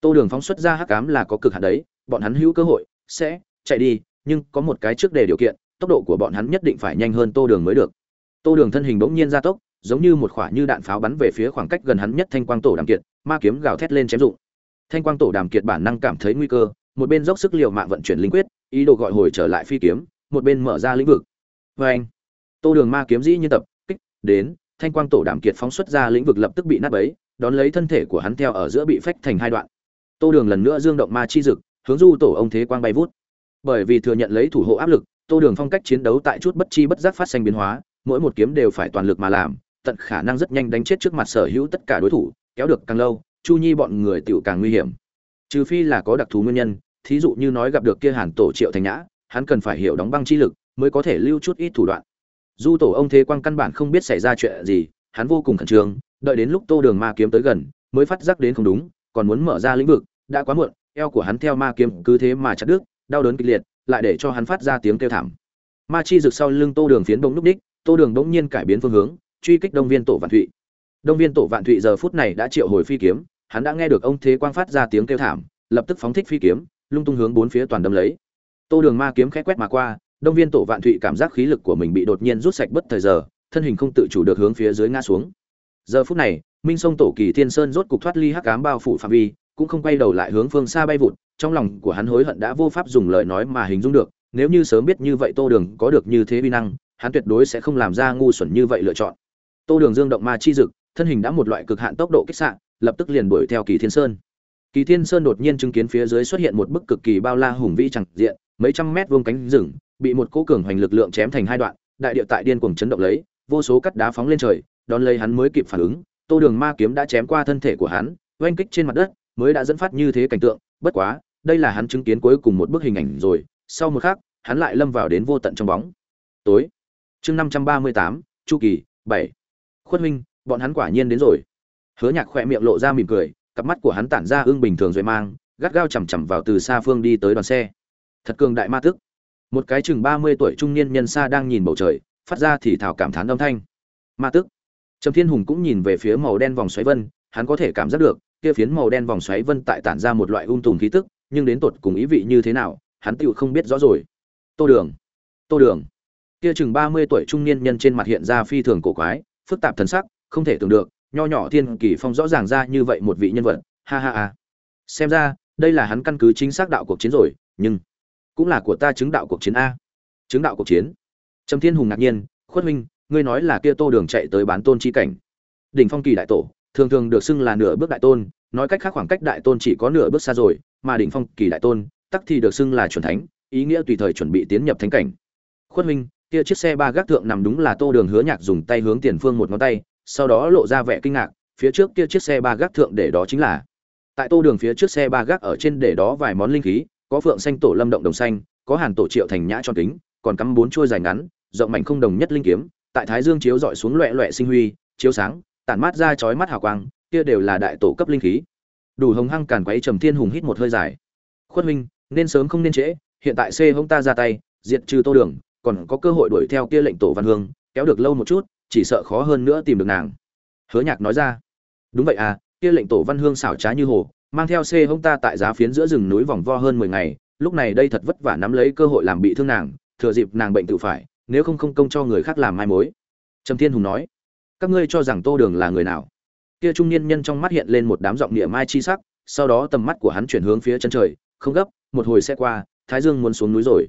Tô đường phóng xuất ra hắc ám là có cực hạn đấy, bọn hắn hữu cơ hội, sẽ chạy đi, nhưng có một cái trước đề điều kiện, tốc độ của bọn hắn nhất định phải nhanh hơn tô đường mới được. Tô đường thân hình bỗng nhiên gia tốc, giống như một quả như đạn pháo bắn về phía khoảng cách gần hắn nhất thanh quang tổ đàm kiệt, ma kiếm gào thét lên chém dụng. Thanh quang tổ đàm kiệt bản năng cảm thấy nguy cơ, một bên dốc sức liều mạng vận chuyển linh quyết, ý đồ gọi hồi trở lại phi kiếm, một bên mở ra lĩnh vực. Vê anh tô đường ma kiếm dĩ như tập đến, thanh quang tổ đảm kiệt phóng xuất ra lĩnh vực lập tức bị nát bấy, đón lấy thân thể của hắn theo ở giữa bị phách thành hai đoạn. Tô đường lần nữa dương động ma chi dực, hướng du tổ ông thế quang bay vút. Bởi vì thừa nhận lấy thủ hộ áp lực, tô đường phong cách chiến đấu tại chút bất chi bất giác phát sinh biến hóa, mỗi một kiếm đều phải toàn lực mà làm, tận khả năng rất nhanh đánh chết trước mặt sở hữu tất cả đối thủ, kéo được càng lâu, chu nhi bọn người tựu càng nguy hiểm. Trừ phi là có đặc thù nguyên nhân, thí dụ như nói gặp được kia hàn tổ triệu thành nhã, hắn cần phải hiểu đóng băng chi lực, mới có thể lưu chút ít thủ đoạn du tổ ông thế quang căn bản không biết xảy ra chuyện gì, hắn vô cùng khẩn trương, đợi đến lúc tô đường ma kiếm tới gần, mới phát giác đến không đúng, còn muốn mở ra lĩnh vực, đã quá muộn, eo của hắn theo ma kiếm cứ thế mà chặt đứt, đau đớn kịch liệt, lại để cho hắn phát ra tiếng kêu thảm. Ma chi rực sau lưng tô đường phiến bỗng núc đích, tô đường bỗng nhiên cải biến phương hướng, truy kích đông viên tổ vạn thụy. Đông viên tổ vạn thụy giờ phút này đã triệu hồi phi kiếm, hắn đã nghe được ông thế quang phát ra tiếng kêu thảm, lập tức phóng thích phi kiếm, lung tung hướng bốn phía toàn đâm lấy. Tô đường ma kiếm khẽ quét mà qua đông viên tổ vạn thụy cảm giác khí lực của mình bị đột nhiên rút sạch bất thời giờ, thân hình không tự chủ được hướng phía dưới ngã xuống. Giờ phút này, minh sông tổ kỳ thiên sơn rốt cục thoát ly hắc ám bao phủ phạm vi, cũng không quay đầu lại hướng phương xa bay vụt, trong lòng của hắn hối hận đã vô pháp dùng lời nói mà hình dung được, nếu như sớm biết như vậy tô đường có được như thế vi năng, hắn tuyệt đối sẽ không làm ra ngu xuẩn như vậy lựa chọn. Tô đường dương động ma chi dực, thân hình đã một loại cực hạn tốc độ kích xạ, lập tức liền đuổi theo kỳ thiên sơn. Kỳ thiên sơn đột nhiên chứng kiến phía dưới xuất hiện một bức cực kỳ bao la hùng vĩ chẳng diện, mấy trăm mét vuông cánh rừng bị một cỗ cường hoành lực lượng chém thành hai đoạn, đại địa tại điên cuồng chấn động lấy, vô số cắt đá phóng lên trời, đón lấy hắn mới kịp phản ứng, tô đường ma kiếm đã chém qua thân thể của hắn, oanh kích trên mặt đất, mới đã dẫn phát như thế cảnh tượng, bất quá, đây là hắn chứng kiến cuối cùng một bức hình ảnh rồi, sau một khắc, hắn lại lâm vào đến vô tận trong bóng. Tối, chương năm trăm ba mươi tám, chu kỳ, bảy. Khuất huynh, bọn hắn quả nhiên đến rồi. Hứa nhạc khỏe miệng lộ ra mỉm cười, cặp mắt của hắn tản ra ương bình thường rồi mang, gắt gao chằm chằm vào từ xa phương đi tới đoàn xe. Thật cường đại ma tức một cái chừng ba mươi tuổi trung niên nhân xa đang nhìn bầu trời, phát ra thì thảo cảm thán âm thanh. Ma tức. Trầm thiên hùng cũng nhìn về phía màu đen vòng xoáy vân, hắn có thể cảm giác được, kia phiến màu đen vòng xoáy vân tại tản ra một loại ung tùm khí tức, nhưng đến tột cùng ý vị như thế nào, hắn tựu không biết rõ rồi. Tô đường. Tô đường. Kia chừng ba mươi tuổi trung niên nhân trên mặt hiện ra phi thường cổ quái, phức tạp thần sắc, không thể tưởng được, nho nhỏ thiên kỳ phong rõ ràng ra như vậy một vị nhân vật, ha ha ha. Xem ra, đây là hắn căn cứ chính xác đạo cuộc chiến rồi, nhưng cũng là của ta chứng đạo cuộc chiến a. Chứng đạo cuộc chiến. Trầm thiên hùng ngạc nhiên, khuất minh ngươi nói là kia tô đường chạy tới bán tôn chi cảnh. Đỉnh phong kỳ đại tổ, thường thường được xưng là nửa bước đại tôn, nói cách khác khoảng cách đại tôn chỉ có nửa bước xa rồi, mà đỉnh phong kỳ đại tôn, tắc thì được xưng là chuẩn thánh, ý nghĩa tùy thời chuẩn bị tiến nhập thánh cảnh. Khuất minh kia chiếc xe ba gác thượng nằm đúng là tô đường hứa nhạc dùng tay hướng tiền phương một ngón tay, sau đó lộ ra vẻ kinh ngạc, phía trước kia chiếc xe ba gác thượng để đó chính là tại tô đường phía trước xe ba gác ở trên để đó vài món linh khí có phượng xanh tổ lâm động đồng xanh, có hàn tổ triệu thành nhã tròn kính, còn cắm bốn chuôi dài ngắn, rộng mảnh không đồng nhất linh kiếm, tại thái dương chiếu dọi xuống loẹ loẹ sinh huy, chiếu sáng, tản mát ra chói mắt hào quang, kia đều là đại tổ cấp linh khí. Đủ hồng hăng càn quấy trầm thiên hùng hít một hơi dài. Khuất huynh, nên sớm không nên trễ, hiện tại c hông ta ra tay, diệt trừ tô đường, còn có cơ hội đuổi theo kia lệnh tổ văn hương, kéo được lâu một chút, chỉ sợ khó hơn nữa tìm được nàng. Hứa nhạc nói ra. Đúng vậy à kia lệnh tổ văn hương xảo trá như hồ mang theo xe hông ta tại giá phiến giữa rừng núi vòng vo hơn mười ngày, lúc này đây thật vất vả nắm lấy cơ hội làm bị thương nàng, thừa dịp nàng bệnh tự phải, nếu không không công cho người khác làm mai mối. Trầm thiên hùng nói, các ngươi cho rằng tô đường là người nào? Kia trung niên nhân trong mắt hiện lên một đám giọng địa mai chi sắc, sau đó tầm mắt của hắn chuyển hướng phía chân trời, không gấp, một hồi sẽ qua, thái dương muốn xuống núi rồi.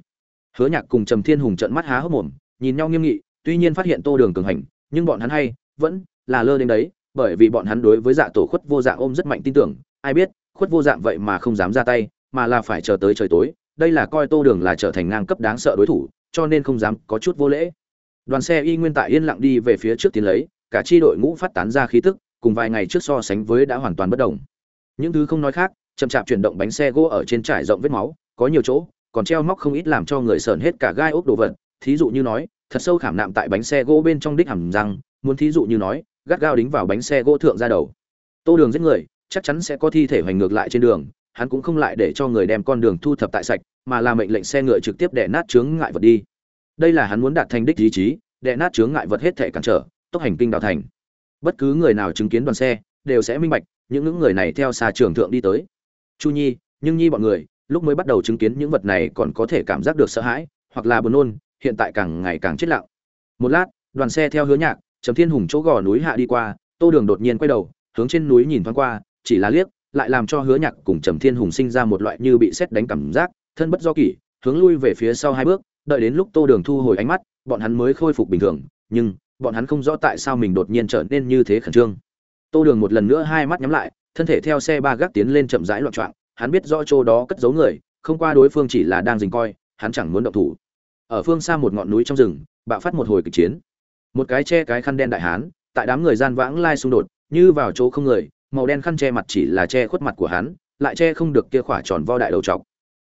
Hứa nhạc cùng trầm thiên hùng trợn mắt há hốc mồm, nhìn nhau nghiêm nghị, tuy nhiên phát hiện tô đường cường hành, nhưng bọn hắn hay vẫn là lơ đến đấy, bởi vì bọn hắn đối với dạ tổ khuất vô dạng ôm rất mạnh tin tưởng ai biết, khuất vô dạng vậy mà không dám ra tay, mà là phải chờ tới trời tối, đây là coi tô đường là trở thành ngang cấp đáng sợ đối thủ, cho nên không dám có chút vô lễ. Đoàn xe y nguyên tại yên lặng đi về phía trước tiến lấy, cả tri đội ngũ phát tán ra khí tức, cùng vài ngày trước so sánh với đã hoàn toàn bất đồng. Những thứ không nói khác, chậm chạp chuyển động bánh xe gỗ ở trên trải rộng vết máu, có nhiều chỗ, còn treo móc không ít làm cho người sờn hết cả gai ốc đồ vật. Thí dụ như nói, thật sâu khảm nạm tại bánh xe gỗ bên trong đích hầm răng, muốn thí dụ như nói, gắt gao đính vào bánh xe gỗ thượng ra đầu. Tô đường giết người chắc chắn sẽ có thi thể hoành ngược lại trên đường, hắn cũng không lại để cho người đem con đường thu thập tại sạch, mà là mệnh lệnh xe ngựa trực tiếp đè nát chướng ngại vật đi. Đây là hắn muốn đạt thành đích ý chí, đè nát chướng ngại vật hết thể cản trở, tốc hành kinh đào thành. Bất cứ người nào chứng kiến đoàn xe, đều sẽ minh bạch, những những người này theo xa trường thượng đi tới. Chu nhi, nhưng nhi bọn người, lúc mới bắt đầu chứng kiến những vật này còn có thể cảm giác được sợ hãi, hoặc là buồn nôn, hiện tại càng ngày càng chết lặng. Một lát, đoàn xe theo hứa nhạc, trầm thiên hùng chỗ gò núi hạ đi qua, tô đường đột nhiên quay đầu, hướng trên núi nhìn thoáng qua chỉ là liếc lại làm cho hứa nhạc cùng trầm thiên hùng sinh ra một loại như bị sét đánh cảm giác thân bất do kỷ hướng lui về phía sau hai bước đợi đến lúc tô đường thu hồi ánh mắt bọn hắn mới khôi phục bình thường nhưng bọn hắn không rõ tại sao mình đột nhiên trở nên như thế khẩn trương. Tô đường một lần nữa hai mắt nhắm lại thân thể theo xe ba gác tiến lên chậm rãi loạn choạng, hắn biết rõ chỗ đó cất giấu người không qua đối phương chỉ là đang dình coi hắn chẳng muốn động thủ. Ở phương xa một ngọn núi trong rừng bạo phát một hồi kịch chiến. Một cái che cái khăn đen đại hán tại đám người gian vãng lai xung đột như vào chỗ không người màu đen khăn che mặt chỉ là che khuất mặt của hắn, lại che không được kia khỏa tròn vo đại đầu trọc.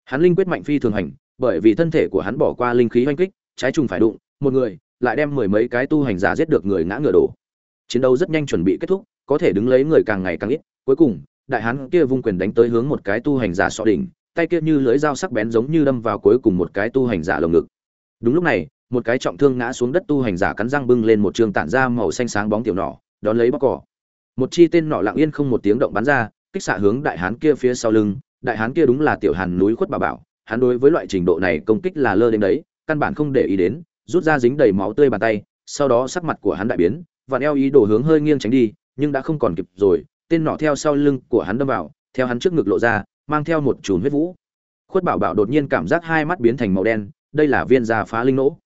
Hắn linh quyết mạnh phi thường hành, bởi vì thân thể của hắn bỏ qua linh khí hoanh kích, trái trùng phải đụng, một người lại đem mười mấy cái tu hành giả giết được người ngã ngựa đổ. Chiến đấu rất nhanh chuẩn bị kết thúc, có thể đứng lấy người càng ngày càng ít, cuối cùng, đại hán kia vung quyền đánh tới hướng một cái tu hành giả sọ đỉnh, tay kia như lưỡi dao sắc bén giống như đâm vào cuối cùng một cái tu hành giả lồng ngực. Đúng lúc này, một cái trọng thương ngã xuống đất tu hành giả cắn răng bưng lên một trường tản ra màu xanh sáng bóng tiểu nỏ, đón lấy bóc cỏ một chi tên nọ lặng yên không một tiếng động bắn ra, kích xạ hướng đại hán kia phía sau lưng. Đại hán kia đúng là tiểu hàn núi khuất bà bảo. Hắn đối với loại trình độ này công kích là lơ đến đấy, căn bản không để ý đến, rút ra dính đầy máu tươi bàn tay, sau đó sắc mặt của hắn đại biến, và eo ý đồ hướng hơi nghiêng tránh đi, nhưng đã không còn kịp rồi. Tên nọ theo sau lưng của hắn đâm vào, theo hắn trước ngực lộ ra, mang theo một chùm huyết vũ. Khuất bảo bảo đột nhiên cảm giác hai mắt biến thành màu đen, đây là viên già phá linh nỗ.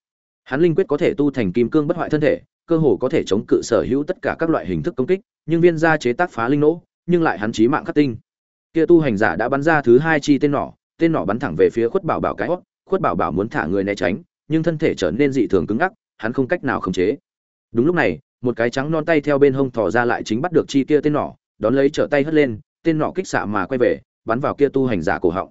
Hắn linh quyết có thể tu thành kim cương bất hoại thân thể cơ hồ có thể chống cự sở hữu tất cả các loại hình thức công kích, nhưng viên gia chế tác phá linh nổ nhưng lại hắn chí mạng khắc tinh. Kia tu hành giả đã bắn ra thứ hai chi tên nỏ tên nỏ bắn thẳng về phía khuất bảo bảo cái hót khuất bảo bảo muốn thả người né tránh, nhưng thân thể trở nên dị thường cứng ngắc, hắn không cách nào khống chế. Đúng lúc này, một cái trắng non tay theo bên hông thò ra lại chính bắt được chi kia tên nỏ, đón lấy trở tay hất lên, tên nỏ kích xạ mà quay về, bắn vào kia tu hành giả cổ họng.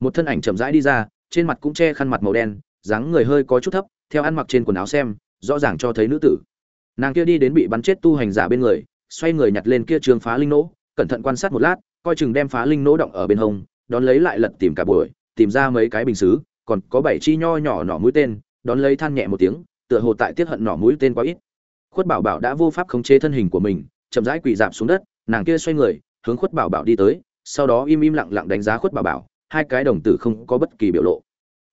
Một thân ảnh chậm rãi đi ra, trên mặt cũng che khăn mặt màu đen, dáng người hơi có chút thấp, theo ăn mặc trên quần áo xem, rõ ràng cho thấy nữ tử nàng kia đi đến bị bắn chết tu hành giả bên người, xoay người nhặt lên kia trường phá linh nỗ, cẩn thận quan sát một lát, coi chừng đem phá linh nỗ động ở bên hông, đón lấy lại lật tìm cả buổi, tìm ra mấy cái bình xứ, còn có bảy chi nho nhỏ nỏ mũi tên, đón lấy than nhẹ một tiếng, tựa hồ tại tiết hận nỏ mũi tên quá ít. Khuất bảo bảo đã vô pháp khống chế thân hình của mình, chậm rãi quỳ dạp xuống đất, nàng kia xoay người, hướng khuất bảo bảo đi tới, sau đó im im lặng lặng đánh giá khuất bảo bảo, hai cái đồng tử không có bất kỳ biểu lộ.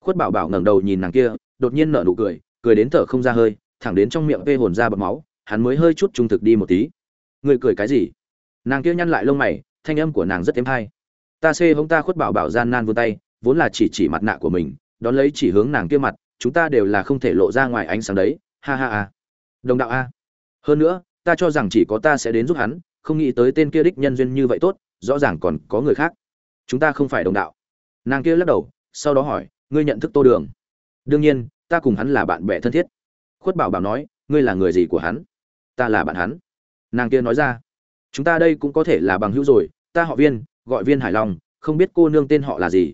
Khuất bảo bảo ngẩng đầu nhìn nàng kia, đột nhiên nở nụ cười cười đến thở không ra hơi thẳng đến trong miệng vê hồn ra bọt máu, hắn mới hơi chút trung thực đi một tí. Người cười cái gì? Nàng kia nhăn lại lông mày, thanh âm của nàng rất êm hay. Ta xê hông ta khuất bảo bảo gian nan vươn tay, vốn là chỉ chỉ mặt nạ của mình, đón lấy chỉ hướng nàng kia mặt, chúng ta đều là không thể lộ ra ngoài ánh sáng đấy, ha ha ha. Đồng đạo a. Hơn nữa, ta cho rằng chỉ có ta sẽ đến giúp hắn, không nghĩ tới tên kia đích nhân duyên như vậy tốt, rõ ràng còn có người khác. Chúng ta không phải đồng đạo. Nàng kia lắc đầu, sau đó hỏi, ngươi nhận thức tô đường. Đương nhiên, ta cùng hắn là bạn bè thân thiết khuất bảo bảo nói, ngươi là người gì của hắn? Ta là bạn hắn. Nàng kia nói ra, chúng ta đây cũng có thể là bằng hữu rồi, ta họ viên, gọi viên hải long, không biết cô nương tên họ là gì.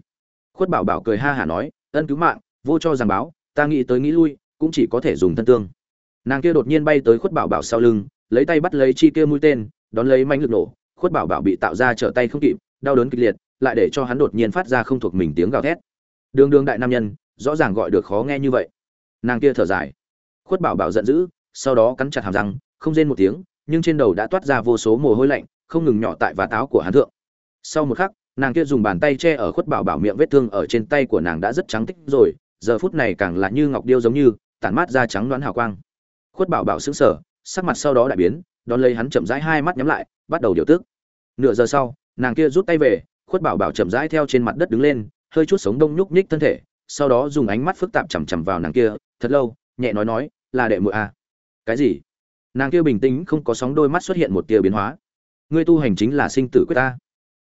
Khuất bảo bảo cười ha hả nói, ân cứu mạng, vô cho giảng báo ta nghĩ tới nghĩ lui, cũng chỉ có thể dùng thân tương. Nàng kia đột nhiên bay tới khuất bảo bảo sau lưng, lấy tay bắt lấy chi kia mũi tên, đón lấy mánh lực nổ, khuất bảo bảo bị tạo ra trở tay không kịp, đau đớn kịch liệt, lại để cho hắn đột nhiên phát ra không thuộc mình tiếng gào thét. Đường đường đại nam nhân, rõ ràng gọi được khó nghe như vậy. Nàng kia thở dài khuất bảo bảo giận dữ, sau đó cắn chặt hàm răng, không rên một tiếng, nhưng trên đầu đã toát ra vô số mồ hôi lạnh, không ngừng nhỏ tại vạt áo của hắn thượng. Sau một khắc, nàng kia dùng bàn tay che ở khuất bảo bảo miệng vết thương ở trên tay của nàng đã rất trắng tích rồi, giờ phút này càng là như ngọc điêu giống như, tản mát ra trắng đoán hào quang. Khuất bảo bảo sững sờ, sắc mặt sau đó đại biến, đón lấy hắn chậm rãi hai mắt nhắm lại, bắt đầu điều tức. Nửa giờ sau, nàng kia rút tay về, khuất bảo bảo chậm rãi theo trên mặt đất đứng lên, hơi chút sống đông nhúc nhích thân thể, sau đó dùng ánh mắt phức tạp chằm chằm vào nàng kia, thật lâu nhẹ nói nói, là đệ muội à. cái gì? Nàng kia bình tĩnh không có sóng đôi mắt xuất hiện một tia biến hóa. Ngươi tu hành chính là sinh tử quyết ta.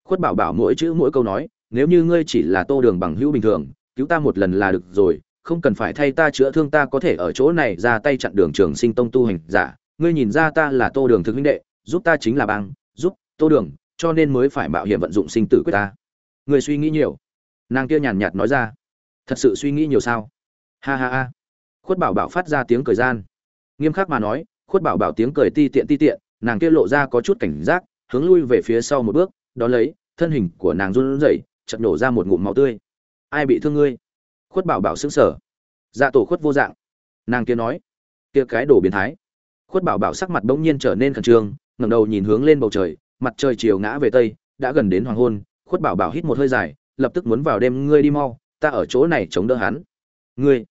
Khuất bảo bảo mỗi chữ mỗi câu nói, nếu như ngươi chỉ là tô đường bằng hữu bình thường, cứu ta một lần là được rồi, không cần phải thay ta chữa thương ta có thể ở chỗ này ra tay chặn đường trường sinh tông tu hành giả. Ngươi nhìn ra ta là tô đường thực huynh đệ, giúp ta chính là bang, giúp tô đường, cho nên mới phải mạo hiểm vận dụng sinh tử quyết ta. Ngươi suy nghĩ nhiều. Nàng kia nhàn nhạt nói ra. Thật sự suy nghĩ nhiều sao? Ha ha ha khuất bảo bảo phát ra tiếng cười gian. Nghiêm khắc mà nói, khuất bảo bảo tiếng cười ti tiện ti tiện, nàng kia lộ ra có chút cảnh giác, hướng lui về phía sau một bước Đón lấy, thân hình của nàng run rẩy chật nổ ra một ngụm máu tươi. Ai bị thương ngươi? Khuất bảo bảo sững sờ. Dạ tổ khuất vô dạng. Nàng kia nói, kia cái đồ biến thái. Khuất bảo bảo sắc mặt bỗng nhiên trở nên khẩn trương, ngẩng đầu nhìn hướng lên bầu trời, mặt trời chiều ngã về tây, đã gần đến hoàng hôn, khuất bảo bảo hít một hơi dài, lập tức muốn vào đêm ngươi đi mau, ta ở chỗ này chống đỡ hắn. Ngươi!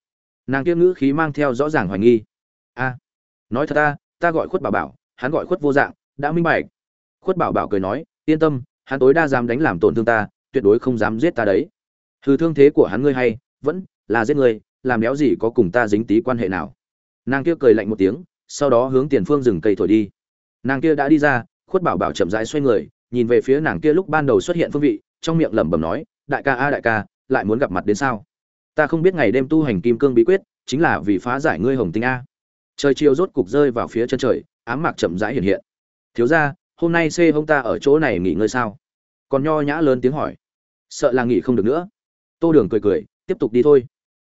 Nàng kia ngữ khí mang theo rõ ràng hoài nghi. A, nói thật ta ta gọi khuất bảo bảo, hắn gọi khuất vô dạng, đã minh bạch. Khuất bảo bảo cười nói, yên tâm, hắn tối đa dám đánh làm tổn thương ta, tuyệt đối không dám giết ta đấy. Hư thương thế của hắn ngươi hay, vẫn là giết ngươi, làm béo gì có cùng ta dính tí quan hệ nào. Nàng kia cười lạnh một tiếng, sau đó hướng tiền phương rừng cây thổi đi. Nàng kia đã đi ra, khuất bảo bảo chậm rãi xoay người, nhìn về phía nàng kia lúc ban đầu xuất hiện phương vị, trong miệng lẩm bẩm nói, đại ca a, đại ca, lại muốn gặp mặt đến sao? Ta không biết ngày đêm tu hành kim cương bí quyết, chính là vì phá giải ngươi hồng tinh a. Trời chiều rốt cục rơi vào phía chân trời, ám mạc chậm rãi hiện hiện. Thiếu ra hôm nay xê hông ta ở chỗ này nghỉ ngơi sao? Còn nho nhã lớn tiếng hỏi. Sợ là nghỉ không được nữa. Tô đường cười cười, tiếp tục đi thôi.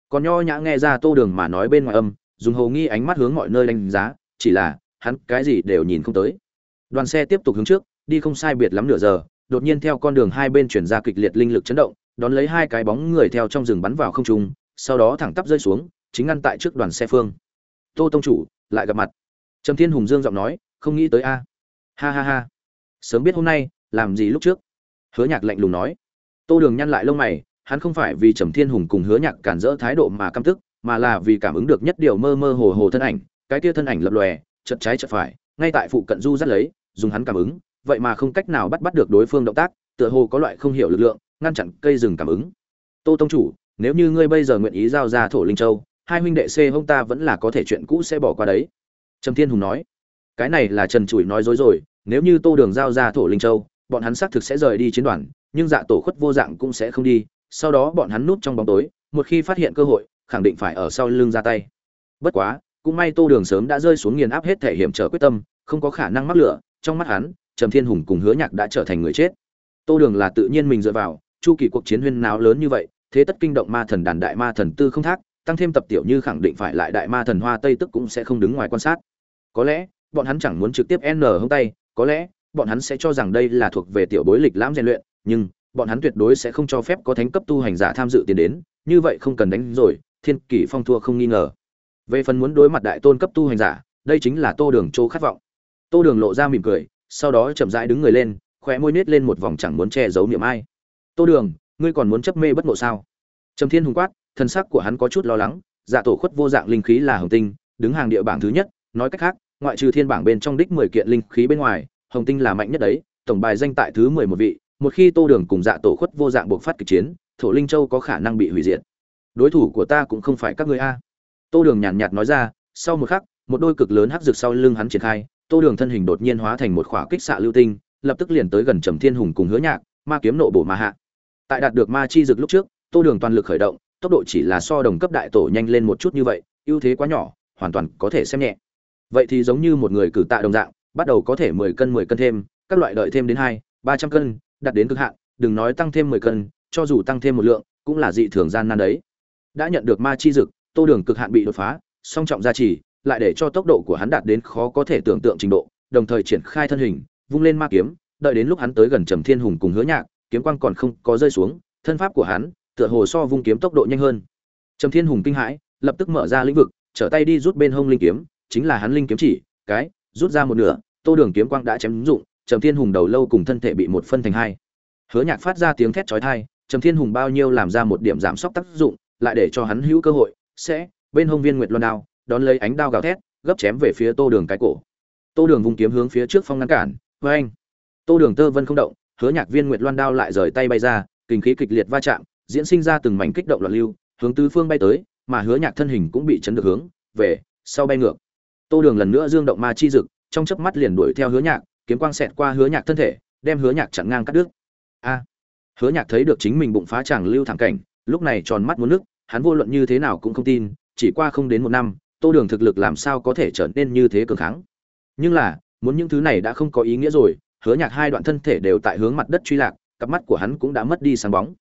Còn nho nhã nghe ra tô đường mà nói bên ngoài âm, dùng hầu nghi ánh mắt hướng mọi nơi đánh giá, chỉ là, hắn cái gì đều nhìn không tới. Đoàn xe tiếp tục hướng trước, đi không sai biệt lắm nửa giờ, đột nhiên theo con đường hai bên chuyển ra kịch liệt linh lực chấn động đón lấy hai cái bóng người theo trong rừng bắn vào không trung, sau đó thẳng tắp rơi xuống, chính ngăn tại trước đoàn xe phương. Tô tông chủ, lại gặp mặt. Trầm thiên hùng dương giọng nói, không nghĩ tới a. Ha ha ha. Sớm biết hôm nay, làm gì lúc trước? Hứa nhạc lạnh lùng nói. Tô đường nhăn lại lông mày, hắn không phải vì trầm thiên hùng cùng hứa nhạc cản rỡ thái độ mà căm tức, mà là vì cảm ứng được nhất điều mơ mơ hồ hồ thân ảnh, cái kia thân ảnh lập lòe, chợt trái chợt phải, ngay tại phụ cận du dắt lấy, dùng hắn cảm ứng, vậy mà không cách nào bắt bắt được đối phương động tác, tựa hồ có loại không hiểu lực lượng ngăn chặn cây rừng cảm ứng. Tô tông chủ, nếu như ngươi bây giờ nguyện ý giao ra thổ linh châu, hai huynh đệ c hông ta vẫn là có thể chuyện cũ sẽ bỏ qua đấy. Trầm thiên hùng nói. Cái này là trần trụi nói dối rồi, nếu như tô đường giao ra thổ linh châu, bọn hắn xác thực sẽ rời đi chiến đoàn, nhưng dạ tổ khuất vô dạng cũng sẽ không đi, sau đó bọn hắn núp trong bóng tối, một khi phát hiện cơ hội, khẳng định phải ở sau lưng ra tay. Bất quá, cũng may tô đường sớm đã rơi xuống nghiền áp hết thể hiểm trở quyết tâm, không có khả năng mắc lửa, trong mắt hắn, trầm thiên hùng cùng hứa nhạc đã trở thành người chết. Tô đường là tự nhiên mình dựa vào chu kỳ cuộc chiến huyên náo lớn như vậy, thế tất kinh động ma thần đàn đại ma thần tư không thác, tăng thêm tập tiểu như khẳng định phải lại đại ma thần hoa tây tức cũng sẽ không đứng ngoài quan sát. Có lẽ, bọn hắn chẳng muốn trực tiếp n hông tay, có lẽ, bọn hắn sẽ cho rằng đây là thuộc về tiểu bối lịch lãm rèn luyện, nhưng, bọn hắn tuyệt đối sẽ không cho phép có thánh cấp tu hành giả tham dự tiền đến, như vậy không cần đánh rồi, thiên kỷ phong thua không nghi ngờ. Về phần muốn đối mặt đại tôn cấp tu hành giả, đây chính là tô đường chỗ khát vọng. Tô đường lộ ra mỉm cười, sau đó chậm rãi đứng người lên, khóe môi nết lên một vòng chẳng muốn che giấu niệm ai tô đường, ngươi còn muốn chấp mê bất ngộ sao? Trầm thiên hùng quát thân sắc của hắn có chút lo lắng dạ tổ khuất vô dạng linh khí là hồng tinh, đứng hàng địa bảng thứ nhất, nói cách khác, ngoại trừ thiên bảng bên trong đích mười kiện linh khí bên ngoài, hồng tinh là mạnh nhất đấy, tổng bài danh tại thứ mười một vị, một khi tô đường cùng dạ tổ khuất vô dạng buộc phát kịch chiến, thổ linh châu có khả năng bị hủy diệt. Đối thủ của ta cũng không phải các người a. Tô đường nhàn nhạt nói ra, sau một khắc, một đôi cực lớn hắc rực sau lưng hắn triển khai, tô đường thân hình đột nhiên hóa thành một khỏa kích xạ lưu tinh, lập tức liền tới gần trầm thiên hùng cùng hứa nhạc, ma kiếm nộ bổ ma hạ tại đạt được ma chi dực lúc trước, tô đường toàn lực khởi động, tốc độ chỉ là so đồng cấp đại tổ nhanh lên một chút như vậy, ưu thế quá nhỏ, hoàn toàn có thể xem nhẹ. Vậy thì giống như một người cử tạ đồng dạng, bắt đầu có thể mười cân mười cân thêm, các loại đợi thêm đến hai, ba trăm cân đặt đến cực hạn, đừng nói tăng thêm mười cân, cho dù tăng thêm một lượng, cũng là dị thường gian nan đấy. Đã nhận được ma chi dực tô đường cực hạn bị đột phá, song trọng gia trì, lại để cho tốc độ của hắn đạt đến khó có thể tưởng tượng trình độ, đồng thời triển khai thân hình, vung lên ma kiếm, đợi đến lúc hắn tới gần trầm thiên hùng cùng hứa nhạc kiếm quang còn không có rơi xuống, thân pháp của hắn, tựa hồ so vung kiếm tốc độ nhanh hơn. Trầm thiên hùng kinh hãi, lập tức mở ra lĩnh vực, trở tay đi rút bên hông linh kiếm, chính là hắn linh kiếm chỉ, cái, rút ra một nửa, tô đường kiếm quang đã chém dụng, trầm thiên hùng đầu lâu cùng thân thể bị một phân thành hai. Hứa nhạc phát ra tiếng thét chói tai, trầm thiên hùng bao nhiêu làm ra một điểm giảm sốc tác dụng, lại để cho hắn hữu cơ hội, sẽ, bên hông viên nguyệt luân đao, đón lấy ánh đao gào thét, gấp chém về phía tô đường cái cổ. Tô đường vùng kiếm hướng phía trước phong ngăn cản với anh tô đường tơ vân không động hứa nhạc viên nguyệt loan đao lại rời tay bay ra, kinh khí kịch liệt va chạm, diễn sinh ra từng mảnh kích động loạn lưu, hướng tứ phương bay tới, mà hứa nhạc thân hình cũng bị chấn được hướng, về, sau bay ngược. Tô đường lần nữa dương động ma chi dực, trong chớp mắt liền đuổi theo hứa nhạc, kiếm quang xẹt qua hứa nhạc thân thể, đem hứa nhạc chặn ngang cắt đứt. A! Hứa nhạc thấy được chính mình bụng phá tràng lưu thẳng cảnh, lúc này tròn mắt muốn nước hắn vô luận như thế nào cũng không tin, chỉ qua không đến một năm, tô đường thực lực làm sao có thể trở nên như thế cường kháng? Nhưng là, muốn những thứ này đã không có ý nghĩa rồi hứa nhạc hai đoạn thân thể đều tại hướng mặt đất truy lạc, cặp mắt của hắn cũng đã mất đi sáng bóng.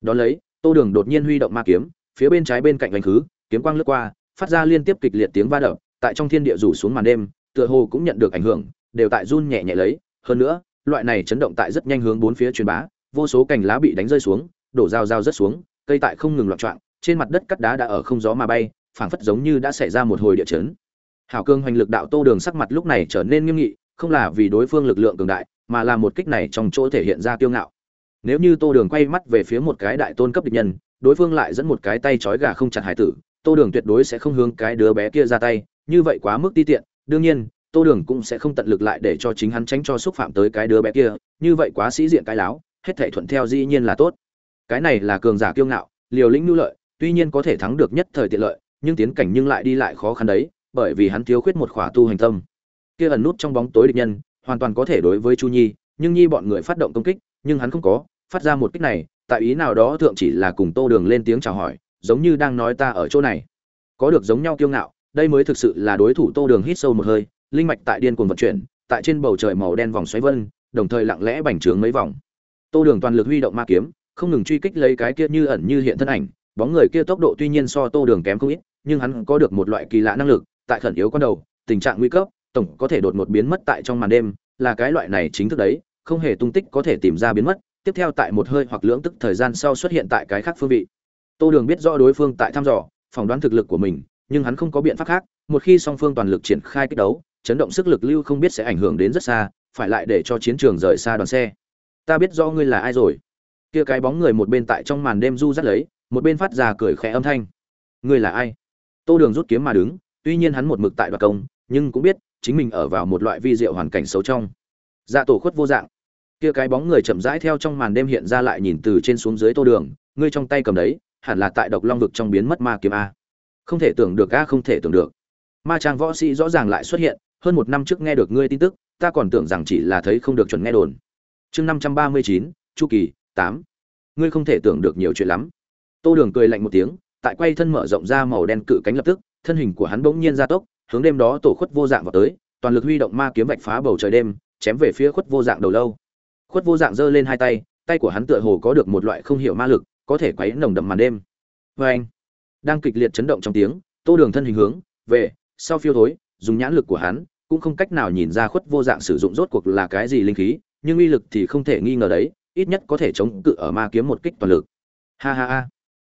Đón lấy, tô đường đột nhiên huy động ma kiếm, phía bên trái bên cạnh vành khứ, kiếm quang lướt qua, phát ra liên tiếp kịch liệt tiếng va đập, tại trong thiên địa rủ xuống màn đêm, tựa hồ cũng nhận được ảnh hưởng, đều tại run nhẹ nhẹ lấy. Hơn nữa, loại này chấn động tại rất nhanh hướng bốn phía truyền bá, vô số cành lá bị đánh rơi xuống, đổ dao dao rất xuống, cây tại không ngừng loạn trọng trên mặt đất cắt đá đã ở không gió mà bay, phảng phất giống như đã xảy ra một hồi địa chấn. Hảo cương hoành lực đạo tô đường sắc mặt lúc này trở nên nghiêm nghị không là vì đối phương lực lượng cường đại, mà là một kích này trong chỗ thể hiện ra kiêu ngạo. Nếu như tô đường quay mắt về phía một cái đại tôn cấp địch nhân, đối phương lại dẫn một cái tay trói gà không chặt hải tử, tô đường tuyệt đối sẽ không hướng cái đứa bé kia ra tay, như vậy quá mức ti tiện. Đương nhiên, tô đường cũng sẽ không tận lực lại để cho chính hắn tránh cho xúc phạm tới cái đứa bé kia, như vậy quá sĩ diện cái láo, hết thể thuận theo dĩ nhiên là tốt. Cái này là cường giả kiêu ngạo, liều lĩnh nhu lợi, tuy nhiên có thể thắng được nhất thời tiện lợi, nhưng tiến cảnh nhưng lại đi lại khó khăn đấy, bởi vì hắn thiếu khuyết một khỏa tu hành tâm kia ẩn nút trong bóng tối địch nhân, hoàn toàn có thể đối với chu nhi, nhưng nhi bọn người phát động công kích, nhưng hắn không có, phát ra một kích này, tại ý nào đó thượng chỉ là cùng tô đường lên tiếng chào hỏi, giống như đang nói ta ở chỗ này. Có được giống nhau kiêu ngạo, đây mới thực sự là đối thủ tô đường hít sâu một hơi, linh mạch tại điên cuồng vận chuyển, tại trên bầu trời màu đen vòng xoáy vân, đồng thời lặng lẽ bành trướng mấy vòng. Tô đường toàn lực huy động ma kiếm, không ngừng truy kích lấy cái kia như ẩn như hiện thân ảnh, bóng người kia tốc độ tuy nhiên so tô đường kém không ít, nhưng hắn có được một loại kỳ lạ năng lực, tại khẩn yếu con đầu, tình trạng nguy cấp tổng có thể đột ngột biến mất tại trong màn đêm, là cái loại này chính thức đấy, không hề tung tích có thể tìm ra biến mất, tiếp theo tại một hơi hoặc lưỡng tức thời gian sau xuất hiện tại cái khác phương vị. Tô đường biết rõ đối phương tại thăm dò, phỏng đoán thực lực của mình, nhưng hắn không có biện pháp khác, một khi song phương toàn lực triển khai kích đấu, chấn động sức lực lưu không biết sẽ ảnh hưởng đến rất xa, phải lại để cho chiến trường rời xa đoàn xe. Ta biết rõ ngươi là ai rồi. Kia cái bóng người một bên tại trong màn đêm du dắt lấy, một bên phát ra cười khẽ âm thanh. Ngươi là ai? Tô đường rút kiếm mà đứng, tuy nhiên hắn một mực tại đoạt công, nhưng cũng biết chính mình ở vào một loại vi diệu hoàn cảnh xấu trong. Dạ tổ khuất vô dạng. Kia cái bóng người chậm rãi theo trong màn đêm hiện ra lại nhìn từ trên xuống dưới tô đường, ngươi trong tay cầm đấy, hẳn là tại độc long vực trong biến mất ma kiếm a. Không thể tưởng được a, không thể tưởng được. Ma trang võ sĩ rõ ràng lại xuất hiện, hơn một năm trước nghe được ngươi tin tức, ta còn tưởng rằng chỉ là thấy không được chuẩn nghe đồn. Chương năm trăm ba mươi chín, chu kỳ, tám. Ngươi không thể tưởng được nhiều chuyện lắm. Tô đường cười lạnh một tiếng, tại quay thân mở rộng ra màu đen cự cánh lập tức, thân hình của hắn bỗng nhiên ra tốc hướng đêm đó tổ khuất vô dạng vào tới, toàn lực huy động ma kiếm vạch phá bầu trời đêm, chém về phía khuất vô dạng đầu lâu. Khuất vô dạng giơ lên hai tay tay của hắn tựa hồ có được một loại không hiểu ma lực, có thể quấy nồng đậm màn đêm. Vê anh, đang kịch liệt chấn động trong tiếng, tô đường thân hình hướng, về, sau phiêu thối, dùng nhãn lực của hắn, cũng không cách nào nhìn ra khuất vô dạng sử dụng rốt cuộc là cái gì linh khí, nhưng uy lực thì không thể nghi ngờ đấy, ít nhất có thể chống cự ở ma kiếm một kích toàn lực. Ha ha ha.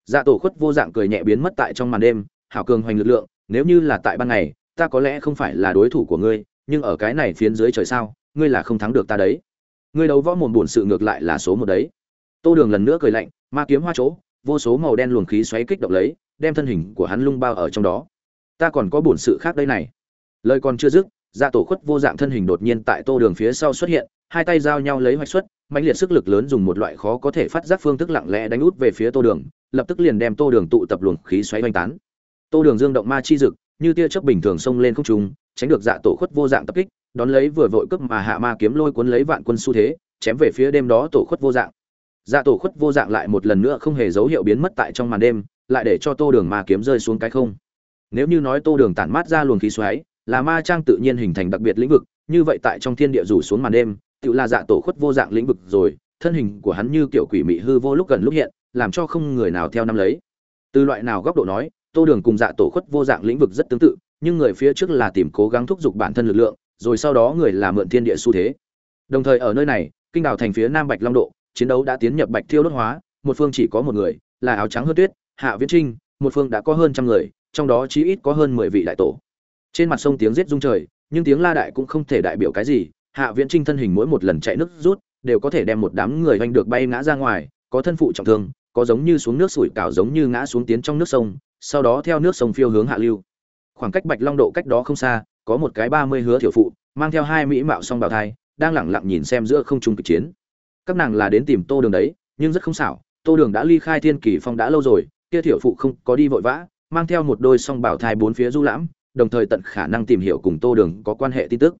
Dạ tổ khuất vô dạng cười nhẹ biến mất tại trong màn đêm, hảo cường hoành lực lượng, nếu như là tại ban ngày ta có lẽ không phải là đối thủ của ngươi, nhưng ở cái này phiến dưới trời sao, ngươi là không thắng được ta đấy. Ngươi đấu võ mồm buồn sự ngược lại là số một đấy. Tô đường lần nữa cười lạnh, ma kiếm hoa chỗ, vô số màu đen luồng khí xoáy kích động lấy, đem thân hình của hắn lung bao ở trong đó. Ta còn có bổn sự khác đây này. Lời còn chưa dứt dạ tổ khuất vô dạng thân hình đột nhiên tại tô đường phía sau xuất hiện, hai tay giao nhau lấy hoạch xuất mạnh liệt sức lực lớn dùng một loại khó có thể phát giác phương thức lặng lẽ đánh út về phía tô đường, lập tức liền đem tô đường tụ tập luồng khí xoáy oanh tán. Tô đường dương động ma chi dực như tia chớp bình thường xông lên không trung, tránh được dạ tổ khuất vô dạng tập kích, đón lấy vừa vội cướp mà hạ ma kiếm lôi cuốn lấy vạn quân xu thế, chém về phía đêm đó tổ khuất vô dạng. Dạ tổ khuất vô dạng lại một lần nữa không hề dấu hiệu biến mất tại trong màn đêm, lại để cho tô đường ma kiếm rơi xuống cái không. Nếu như nói tô đường tản mát ra luồng khí xoáy, là ma trang tự nhiên hình thành đặc biệt lĩnh vực, như vậy tại trong thiên địa rủ xuống màn đêm, tự là dạ tổ khuất vô dạng lĩnh vực rồi, thân hình của hắn như kiểu quỷ mị hư vô lúc gần lúc hiện, làm cho không người nào theo năm lấy. Từ loại nào góc độ nói tô đường cùng dạ tổ khuất vô dạng lĩnh vực rất tương tự, nhưng người phía trước là tìm cố gắng thúc giục bản thân lực lượng, rồi sau đó người là mượn thiên địa xu thế. Đồng thời ở nơi này, kinh đảo thành phía nam bạch long độ, chiến đấu đã tiến nhập bạch thiêu đốt hóa, một phương chỉ có một người, là áo trắng hơn tuyết, hạ viễn trinh, một phương đã có hơn trăm người, trong đó chí ít có hơn mười vị đại tổ. Trên mặt sông tiếng giết rung trời, nhưng tiếng la đại cũng không thể đại biểu cái gì, hạ viễn trinh thân hình mỗi một lần chạy nước rút, đều có thể đem một đám người oanh được bay ngã ra ngoài, có thân phụ trọng thương, có giống như xuống nước sủi cảo giống như ngã xuống tiến trong nước sông sau đó theo nước sông phiêu hướng hạ lưu. Khoảng cách bạch long độ cách đó không xa, có một cái ba mươi hứa thiểu phụ, mang theo hai mỹ mạo song bào thai, đang lẳng lặng nhìn xem giữa không trung kịch chiến. Các nàng là đến tìm tô đường đấy, nhưng rất không xảo, tô đường đã ly khai thiên kỳ phong đã lâu rồi, kia thiểu phụ không có đi vội vã, mang theo một đôi song bảo thai bốn phía du lãm, đồng thời tận khả năng tìm hiểu cùng tô đường có quan hệ tin tức.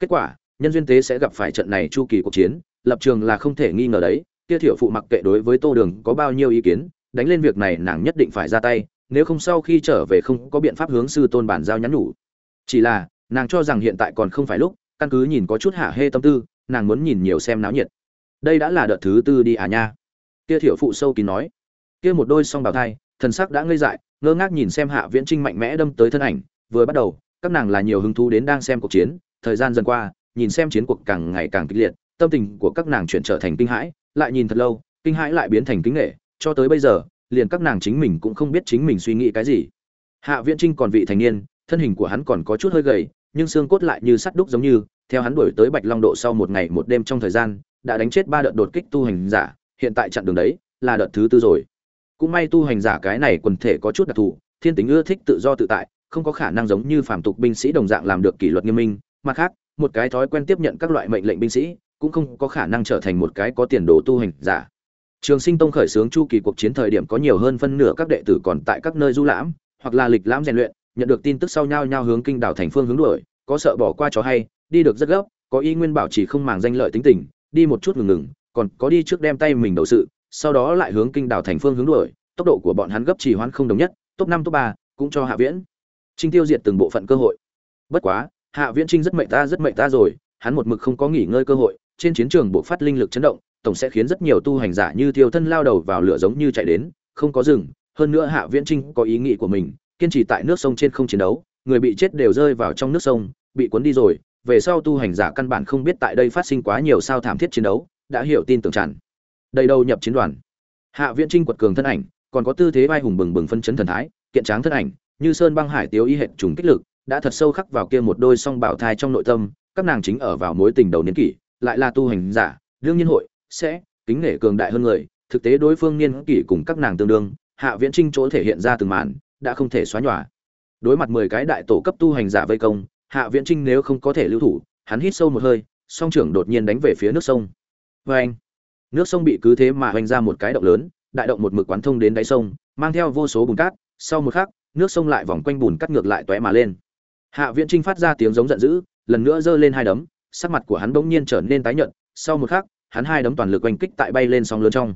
Kết quả, nhân duyên tế sẽ gặp phải trận này chu kỳ cuộc chiến, lập trường là không thể nghi ngờ đấy, kia thiểu phụ mặc kệ đối với tô đường có bao nhiêu ý kiến, đánh lên việc này nàng nhất định phải ra tay nếu không sau khi trở về không có biện pháp hướng sư tôn bản giao nhắn nhủ. Chỉ là, nàng cho rằng hiện tại còn không phải lúc, căn cứ nhìn có chút hạ hê tâm tư, nàng muốn nhìn nhiều xem náo nhiệt. Đây đã là đợt thứ tư đi à nha. Kia thiểu phụ sâu kín nói. Kia một đôi song bào thai, thần sắc đã ngây dại, ngơ ngác nhìn xem hạ viễn trinh mạnh mẽ đâm tới thân ảnh, vừa bắt đầu, các nàng là nhiều hứng thú đến đang xem cuộc chiến, thời gian dần qua, nhìn xem chiến cuộc càng ngày càng kịch liệt, tâm tình của các nàng chuyển trở thành kinh hãi, lại nhìn thật lâu, kinh hãi lại biến thành kính nghệ cho tới bây giờ liền các nàng chính mình cũng không biết chính mình suy nghĩ cái gì. Hạ viễn trinh còn vị thành niên, thân hình của hắn còn có chút hơi gầy, nhưng xương cốt lại như sắt đúc giống như, theo hắn đuổi tới bạch long độ sau một ngày một đêm trong thời gian, đã đánh chết ba đợt đột kích tu hành giả, hiện tại chặn đường đấy, là đợt thứ tư rồi. Cũng may tu hành giả cái này quần thể có chút đặc thù, thiên tính ưa thích tự do tự tại, không có khả năng giống như phàm tục binh sĩ đồng dạng làm được kỷ luật nghiêm minh. Mặt khác, một cái thói quen tiếp nhận các loại mệnh lệnh binh sĩ, cũng không có khả năng trở thành một cái có tiền đồ tu hành giả trường sinh tông khởi xướng chu kỳ cuộc chiến thời điểm có nhiều hơn phân nửa các đệ tử còn tại các nơi du lãm, hoặc là lịch lãm rèn luyện, nhận được tin tức sau nhau nhau hướng kinh đảo thành phương hướng đuổi, có sợ bỏ qua chó hay, đi được rất gấp, có y nguyên bảo chỉ không màng danh lợi tính tình, đi một chút ngừng ngừng, còn có đi trước đem tay mình đầu sự, sau đó lại hướng kinh đảo thành phương hướng đuổi, tốc độ của bọn hắn gấp chỉ hoãn không đồng nhất, top năm, top ba, cũng cho hạ viễn. Trinh tiêu diệt từng bộ phận cơ hội. Bất quá, hạ viễn trinh rất mệt ta, rất mệt ta rồi, hắn một mực không có nghỉ ngơi cơ hội trên chiến trường bộ phát linh lực chấn động, tổng sẽ khiến rất nhiều tu hành giả như thiêu thân lao đầu vào lửa giống như chạy đến, không có rừng, hơn nữa hạ viễn trinh có ý nghĩ của mình, kiên trì tại nước sông trên không chiến đấu, người bị chết đều rơi vào trong nước sông, bị cuốn đi rồi, về sau tu hành giả căn bản không biết tại đây phát sinh quá nhiều sao thảm thiết chiến đấu, đã hiểu tin tưởng tràn. Đầy đầu nhập chiến đoàn. Hạ viễn trinh quật cường thân ảnh, còn có tư thế vai hùng bừng bừng phân chấn thần thái, kiện tráng thân ảnh, như sơn băng hải tiếu y hệ trùng kích lực, đã thật sâu khắc vào kia một đôi song bảo thai trong nội tâm, các nàng chính ở vào mối tình đầu niên kỷ lại là tu hành giả, đương nhiên hội sẽ kính nể cường đại hơn người. Thực tế đối phương niên kỷ cùng các nàng tương đương, hạ viễn trinh chỗ thể hiện ra từng màn, đã không thể xóa nhòa. Đối mặt mười cái đại tổ cấp tu hành giả vây công, hạ viễn trinh nếu không có thể lưu thủ, hắn hít sâu một hơi, song trưởng đột nhiên đánh về phía nước sông. Vê anh, nước sông bị cứ thế mà hoành ra một cái động lớn, đại động một mực quán thông đến đáy sông, mang theo vô số bùn cát. Sau một khắc, nước sông lại vòng quanh bùn cắt ngược lại tóe mà lên. Hạ viễn trinh phát ra tiếng giống giận dữ, lần nữa giơ lên hai đấm sắc mặt của hắn bỗng nhiên trở nên tái nhợt, sau một khắc, hắn hai đấm toàn lực oanh kích tại bay lên sóng lớn trong.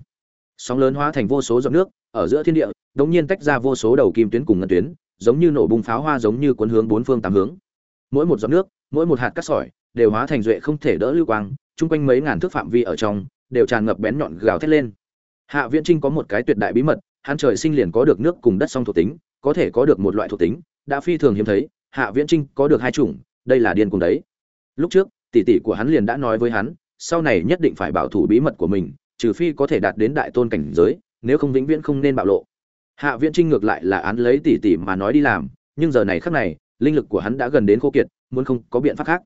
Sóng lớn hóa thành vô số giọt nước, ở giữa thiên địa đống nhiên tách ra vô số đầu kim tuyến cùng ngân tuyến, giống như nổ bùng pháo hoa giống như cuốn hướng bốn phương tám hướng. Mỗi một giọt nước, mỗi một hạt cát sỏi, đều hóa thành duệ không thể đỡ lưu quang, chung quanh mấy ngàn thước phạm vi ở trong, đều tràn ngập bén nhọn gào thét lên. Hạ viễn trinh có một cái tuyệt đại bí mật, hắn trời sinh liền có được nước cùng đất song thuộc tính, có thể có được một loại thuộc tính, đã phi thường hiếm thấy, hạ viễn trinh có được hai chủng, đây là điên cùng đấy. Lúc trước tỷ tỷ của hắn liền đã nói với hắn, sau này nhất định phải bảo thủ bí mật của mình, trừ phi có thể đạt đến đại tôn cảnh giới, nếu không vĩnh viễn không nên bạo lộ. Hạ viễn trinh ngược lại là án lấy tỷ tỷ mà nói đi làm, nhưng giờ này khác này, linh lực của hắn đã gần đến khô kiệt, muốn không có biện pháp khác.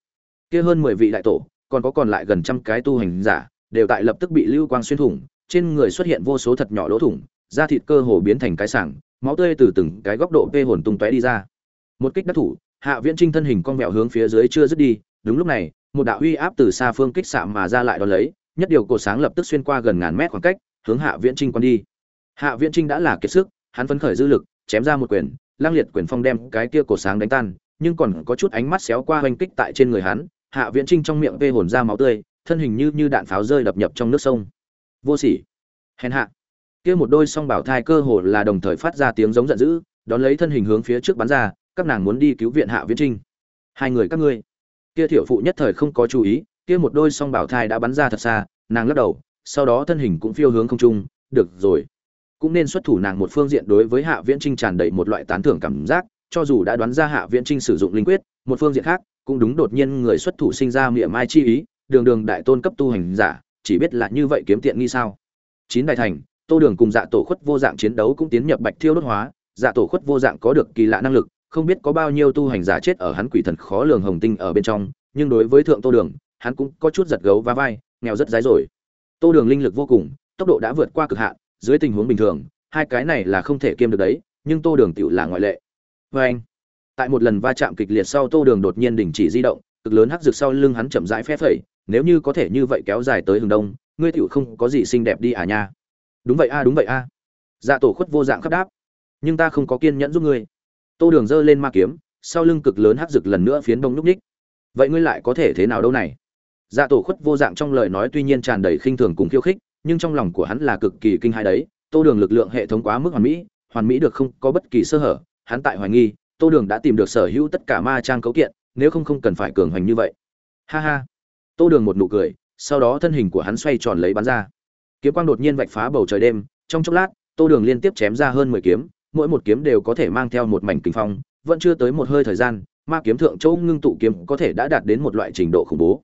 Kia hơn mười vị đại tổ, còn có còn lại gần trăm cái tu hành giả, đều tại lập tức bị lưu quang xuyên thủng, trên người xuất hiện vô số thật nhỏ lỗ thủng, da thịt cơ hồ biến thành cái sảng, máu tươi từ từng cái góc độ vê hồn tung tóe đi ra. Một kích đắc thủ, hạ viễn trinh thân hình con mèo hướng phía dưới chưa dứt đi đúng lúc này, một đạo uy áp từ xa phương kích xạ mà ra lại đón lấy, nhất điều cổ sáng lập tức xuyên qua gần ngàn mét khoảng cách, hướng hạ viễn trinh quan đi. Hạ viễn trinh đã là kiệt sức, hắn phấn khởi dư lực, chém ra một quyền, lang liệt quyền phong đem cái kia cổ sáng đánh tan, nhưng còn có chút ánh mắt xéo qua hoành kích tại trên người hắn, hạ viễn trinh trong miệng vê hồn ra máu tươi, thân hình như như đạn pháo rơi đập nhập trong nước sông. Vô sỉ. Hèn hạ. Kia một đôi song bảo thai cơ hồ là đồng thời phát ra tiếng giống giận dữ, đón lấy thân hình hướng phía trước bắn ra, các nàng muốn đi cứu viện hạ viễn trinh. Hai người các ngươi kia thiểu phụ nhất thời không có chú ý, kia một đôi song bảo thai đã bắn ra thật xa, nàng lắc đầu, sau đó thân hình cũng phiêu hướng không trung, được rồi. Cũng nên xuất thủ nàng một phương diện đối với hạ viễn trinh tràn đầy một loại tán thưởng cảm giác, cho dù đã đoán ra hạ viễn trinh sử dụng linh quyết, một phương diện khác, cũng đúng đột nhiên người xuất thủ sinh ra miệng mai chi ý, đường đường đại tôn cấp tu hành giả, chỉ biết là như vậy kiếm tiện nghi sao? Chín đại thành, tô đường cùng dạ tổ khuất vô dạng chiến đấu cũng tiến nhập bạch thiêu đốt hóa dạ tổ khuất vô dạng có được kỳ lạ năng lực không biết có bao nhiêu tu hành giả chết ở hắn quỷ thần khó lường hồng tinh ở bên trong, nhưng đối với thượng tô đường, hắn cũng có chút giật gấu và vai, nghèo rất dái rồi. Tô đường linh lực vô cùng, tốc độ đã vượt qua cực hạn, dưới tình huống bình thường, hai cái này là không thể kiêm được đấy, nhưng tô đường tựu là ngoại lệ. Vê anh, tại một lần va chạm kịch liệt sau tô đường đột nhiên đình chỉ di động, cực lớn hắc rực sau lưng hắn chậm rãi phép phẩy, nếu như có thể như vậy kéo dài tới hướng đông, ngươi tựu không có gì xinh đẹp đi à nha. Đúng vậy a, đúng vậy a. Dạ tổ khuất vô dạng khắp đáp. Nhưng ta không có kiên nhẫn giúp ngươi tô đường giơ lên ma kiếm, sau lưng cực lớn hắc rực lần nữa phiến bông núp ních. Vậy ngươi lại có thể thế nào đâu này? Dạ tổ khuất vô dạng trong lời nói tuy nhiên tràn đầy khinh thường cùng khiêu khích, nhưng trong lòng của hắn là cực kỳ kinh hãi đấy. Tô đường lực lượng hệ thống quá mức hoàn mỹ hoàn mỹ được không có bất kỳ sơ hở. Hắn tại hoài nghi, tô đường đã tìm được sở hữu tất cả ma trang cấu kiện, nếu không không cần phải cường hoành như vậy. Ha ha. Tô đường một nụ cười, sau đó thân hình của hắn xoay tròn lấy bắn ra. Kiếm quang đột nhiên vạch phá bầu trời đêm, trong chốc lát, tô đường liên tiếp chém ra hơn mười kiếm mỗi một kiếm đều có thể mang theo một mảnh kinh phong, vẫn chưa tới một hơi thời gian, ma kiếm thượng châu ngưng tụ kiếm có thể đã đạt đến một loại trình độ khủng bố.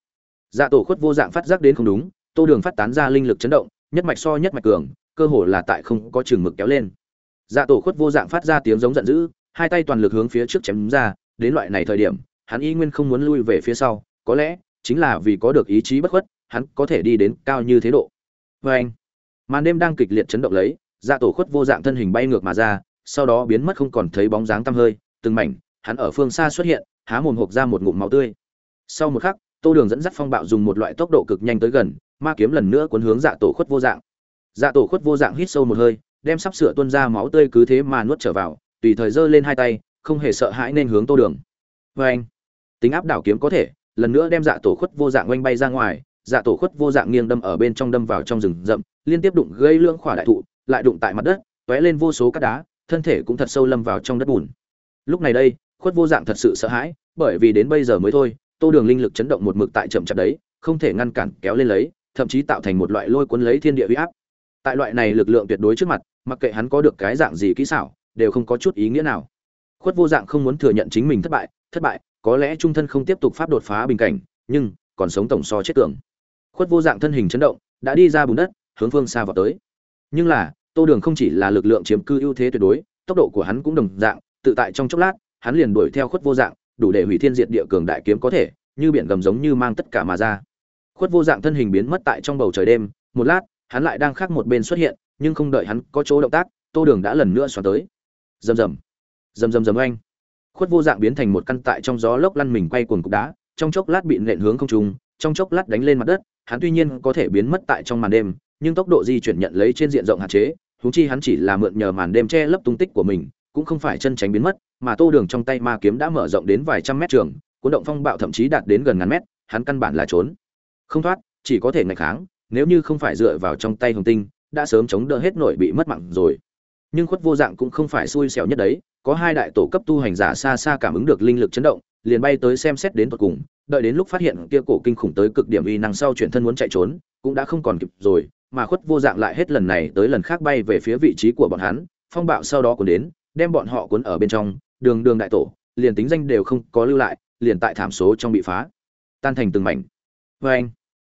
Dạ tổ khuất vô dạng phát giác đến không đúng, tô đường phát tán ra linh lực chấn động, nhất mạch so nhất mạch cường, cơ hồ là tại không có trường mực kéo lên. Dạ tổ khuất vô dạng phát ra tiếng giống giận dữ, hai tay toàn lực hướng phía trước chém ra, đến loại này thời điểm, hắn y nguyên không muốn lui về phía sau, có lẽ chính là vì có được ý chí bất khuất, hắn có thể đi đến cao như thế độ. Và anh màn đêm đang kịch liệt chấn động lấy dạ tổ khuất vô dạng thân hình bay ngược mà ra sau đó biến mất không còn thấy bóng dáng tăm hơi, từng mảnh, hắn ở phương xa xuất hiện, há mồm hộc ra một ngụm máu tươi. Sau một khắc, tô đường dẫn dắt phong bạo dùng một loại tốc độ cực nhanh tới gần, ma kiếm lần nữa cuốn hướng dạ tổ khuất vô dạng. Dạ tổ khuất vô dạng hít sâu một hơi, đem sắp sửa tuôn ra máu tươi cứ thế mà nuốt trở vào, tùy thời giơ lên hai tay, không hề sợ hãi nên hướng tô đường. Oanh! anh tính áp đảo kiếm có thể, lần nữa đem dạ tổ khuất vô dạng oanh bay ra ngoài dạ tổ khuất vô dạng nghiêng đâm ở bên trong đâm vào trong rừng rậm, liên tiếp đụng gây lưỡng khỏa đại thụ, lại đụng tại mặt đất, tóe lên vô số cát đá thân thể cũng thật sâu lâm vào trong đất bùn. Lúc này đây, khuất vô dạng thật sự sợ hãi, bởi vì đến bây giờ mới thôi, tô đường linh lực chấn động một mực tại chậm chạp đấy, không thể ngăn cản kéo lên lấy, thậm chí tạo thành một loại lôi cuốn lấy thiên địa uy áp. Tại loại này lực lượng tuyệt đối trước mặt, mặc kệ hắn có được cái dạng gì kỹ xảo, đều không có chút ý nghĩa nào. Khuất vô dạng không muốn thừa nhận chính mình thất bại thất bại, có lẽ trung thân không tiếp tục pháp đột phá bình cảnh, nhưng còn sống tổng so chết tưởng. Khuất vô dạng thân hình chấn động, đã đi ra bùn đất, hướng phương xa vào tới. Nhưng là tô đường không chỉ là lực lượng chiếm cư ưu thế tuyệt đối, tốc độ của hắn cũng đồng dạng, tự tại trong chốc lát, hắn liền đuổi theo khuất vô dạng, đủ để hủy thiên diệt địa cường đại kiếm có thể, như biển gầm giống như mang tất cả mà ra. Khuất vô dạng thân hình biến mất tại trong bầu trời đêm, một lát, hắn lại đang khác một bên xuất hiện, nhưng không đợi hắn có chỗ động tác, tô đường đã lần nữa xoắn tới. Rầm rầm rầm rầm rầm oanh. Khuất vô dạng biến thành một căn tại trong gió lốc lăn mình quay cuồng cục đá, trong chốc lát bị nện hướng không trung, trong chốc lát đánh lên mặt đất, hắn tuy nhiên có thể biến mất tại trong màn đêm nhưng tốc độ di chuyển nhận lấy trên diện rộng hạn chế, huống chi hắn chỉ là mượn nhờ màn đêm che lấp tung tích của mình, cũng không phải chân tránh biến mất, mà tô đường trong tay ma kiếm đã mở rộng đến vài trăm mét trường, cuốn động phong bạo thậm chí đạt đến gần ngàn mét, hắn căn bản là trốn. Không thoát, chỉ có thể ngày kháng, nếu như không phải dựa vào trong tay hồng tinh, đã sớm chống đỡ hết nổi bị mất mạng rồi. Nhưng khuất vô dạng cũng không phải xui xẻo nhất đấy, có hai đại tổ cấp tu hành giả xa xa cảm ứng được linh lực chấn động liền bay tới xem xét đến tận cùng, đợi đến lúc phát hiện kia cổ kinh khủng tới cực điểm uy năng sau chuyển thân muốn chạy trốn, cũng đã không còn kịp rồi, mà khuất vô dạng lại hết lần này tới lần khác bay về phía vị trí của bọn hắn, phong bạo sau đó cuốn đến, đem bọn họ cuốn ở bên trong, đường đường đại tổ, liền tính danh đều không có lưu lại, liền tại thảm số trong bị phá. Tan thành từng mảnh. Và anh,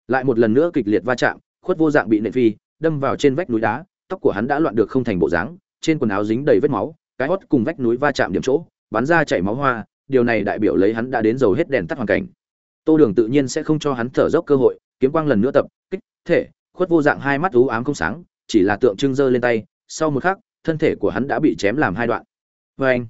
lại một lần nữa kịch liệt va chạm, khuất vô dạng bị nện phi, đâm vào trên vách núi đá, tóc của hắn đã loạn được không thành bộ dáng, trên quần áo dính đầy vết máu, cái hốt cùng vách núi va chạm điểm chỗ, bắn ra chảy máu hoa điều này đại biểu lấy hắn đã đến dầu hết đèn tắt hoàn cảnh. Tô đường tự nhiên sẽ không cho hắn thở dốc cơ hội, kiếm quang lần nữa tập, kích, thể, khuất vô dạng hai mắt ú ám không sáng, chỉ là tượng trưng giơ lên tay, sau một khắc, thân thể của hắn đã bị chém làm hai đoạn. Vê anh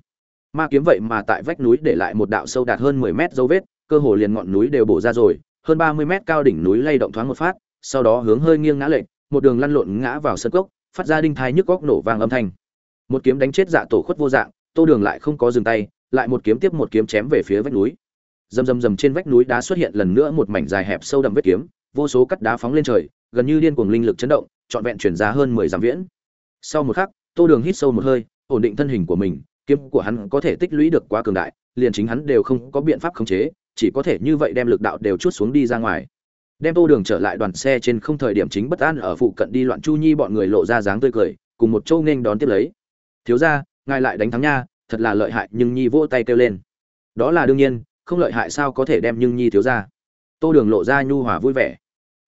ma kiếm vậy mà tại vách núi để lại một đạo sâu đạt hơn mười mét dấu vết, cơ hồ liền ngọn núi đều bổ ra rồi, hơn ba mươi mét cao đỉnh núi lay động thoáng một phát, sau đó hướng hơi nghiêng ngã lệch, một đường lăn lộn ngã vào sân cốc, phát ra đinh thai nhức góc nổ vang âm thanh. Một kiếm đánh chết dạ tổ khuất vô dạng, tô đường lại không có dừng tay lại một kiếm tiếp một kiếm chém về phía vách núi. Rầm rầm rầm trên vách núi đá xuất hiện lần nữa một mảnh dài hẹp sâu đậm vết kiếm, vô số cắt đá phóng lên trời, gần như điên cuồng linh lực chấn động, trọn vẹn chuyển ra hơn mười dặm viễn. Sau một khắc, tô đường hít sâu một hơi, ổn định thân hình của mình, kiếm của hắn có thể tích lũy được quá cường đại, liền chính hắn đều không có biện pháp khống chế, chỉ có thể như vậy đem lực đạo đều chút xuống đi ra ngoài. Đem tô đường trở lại đoàn xe trên không thời điểm chính bất an ở phụ cận đi loạn chu nhi bọn người lộ ra dáng tươi cười, cùng một châu nghênh đón tiếp lấy. Thiếu ra ngài lại đánh thắng nha thật là lợi hại nhưng nhi vỗ tay kêu lên. Đó là đương nhiên, không lợi hại sao có thể đem nhưng nhi thiếu ra. Tô đường lộ ra nhu hòa vui vẻ.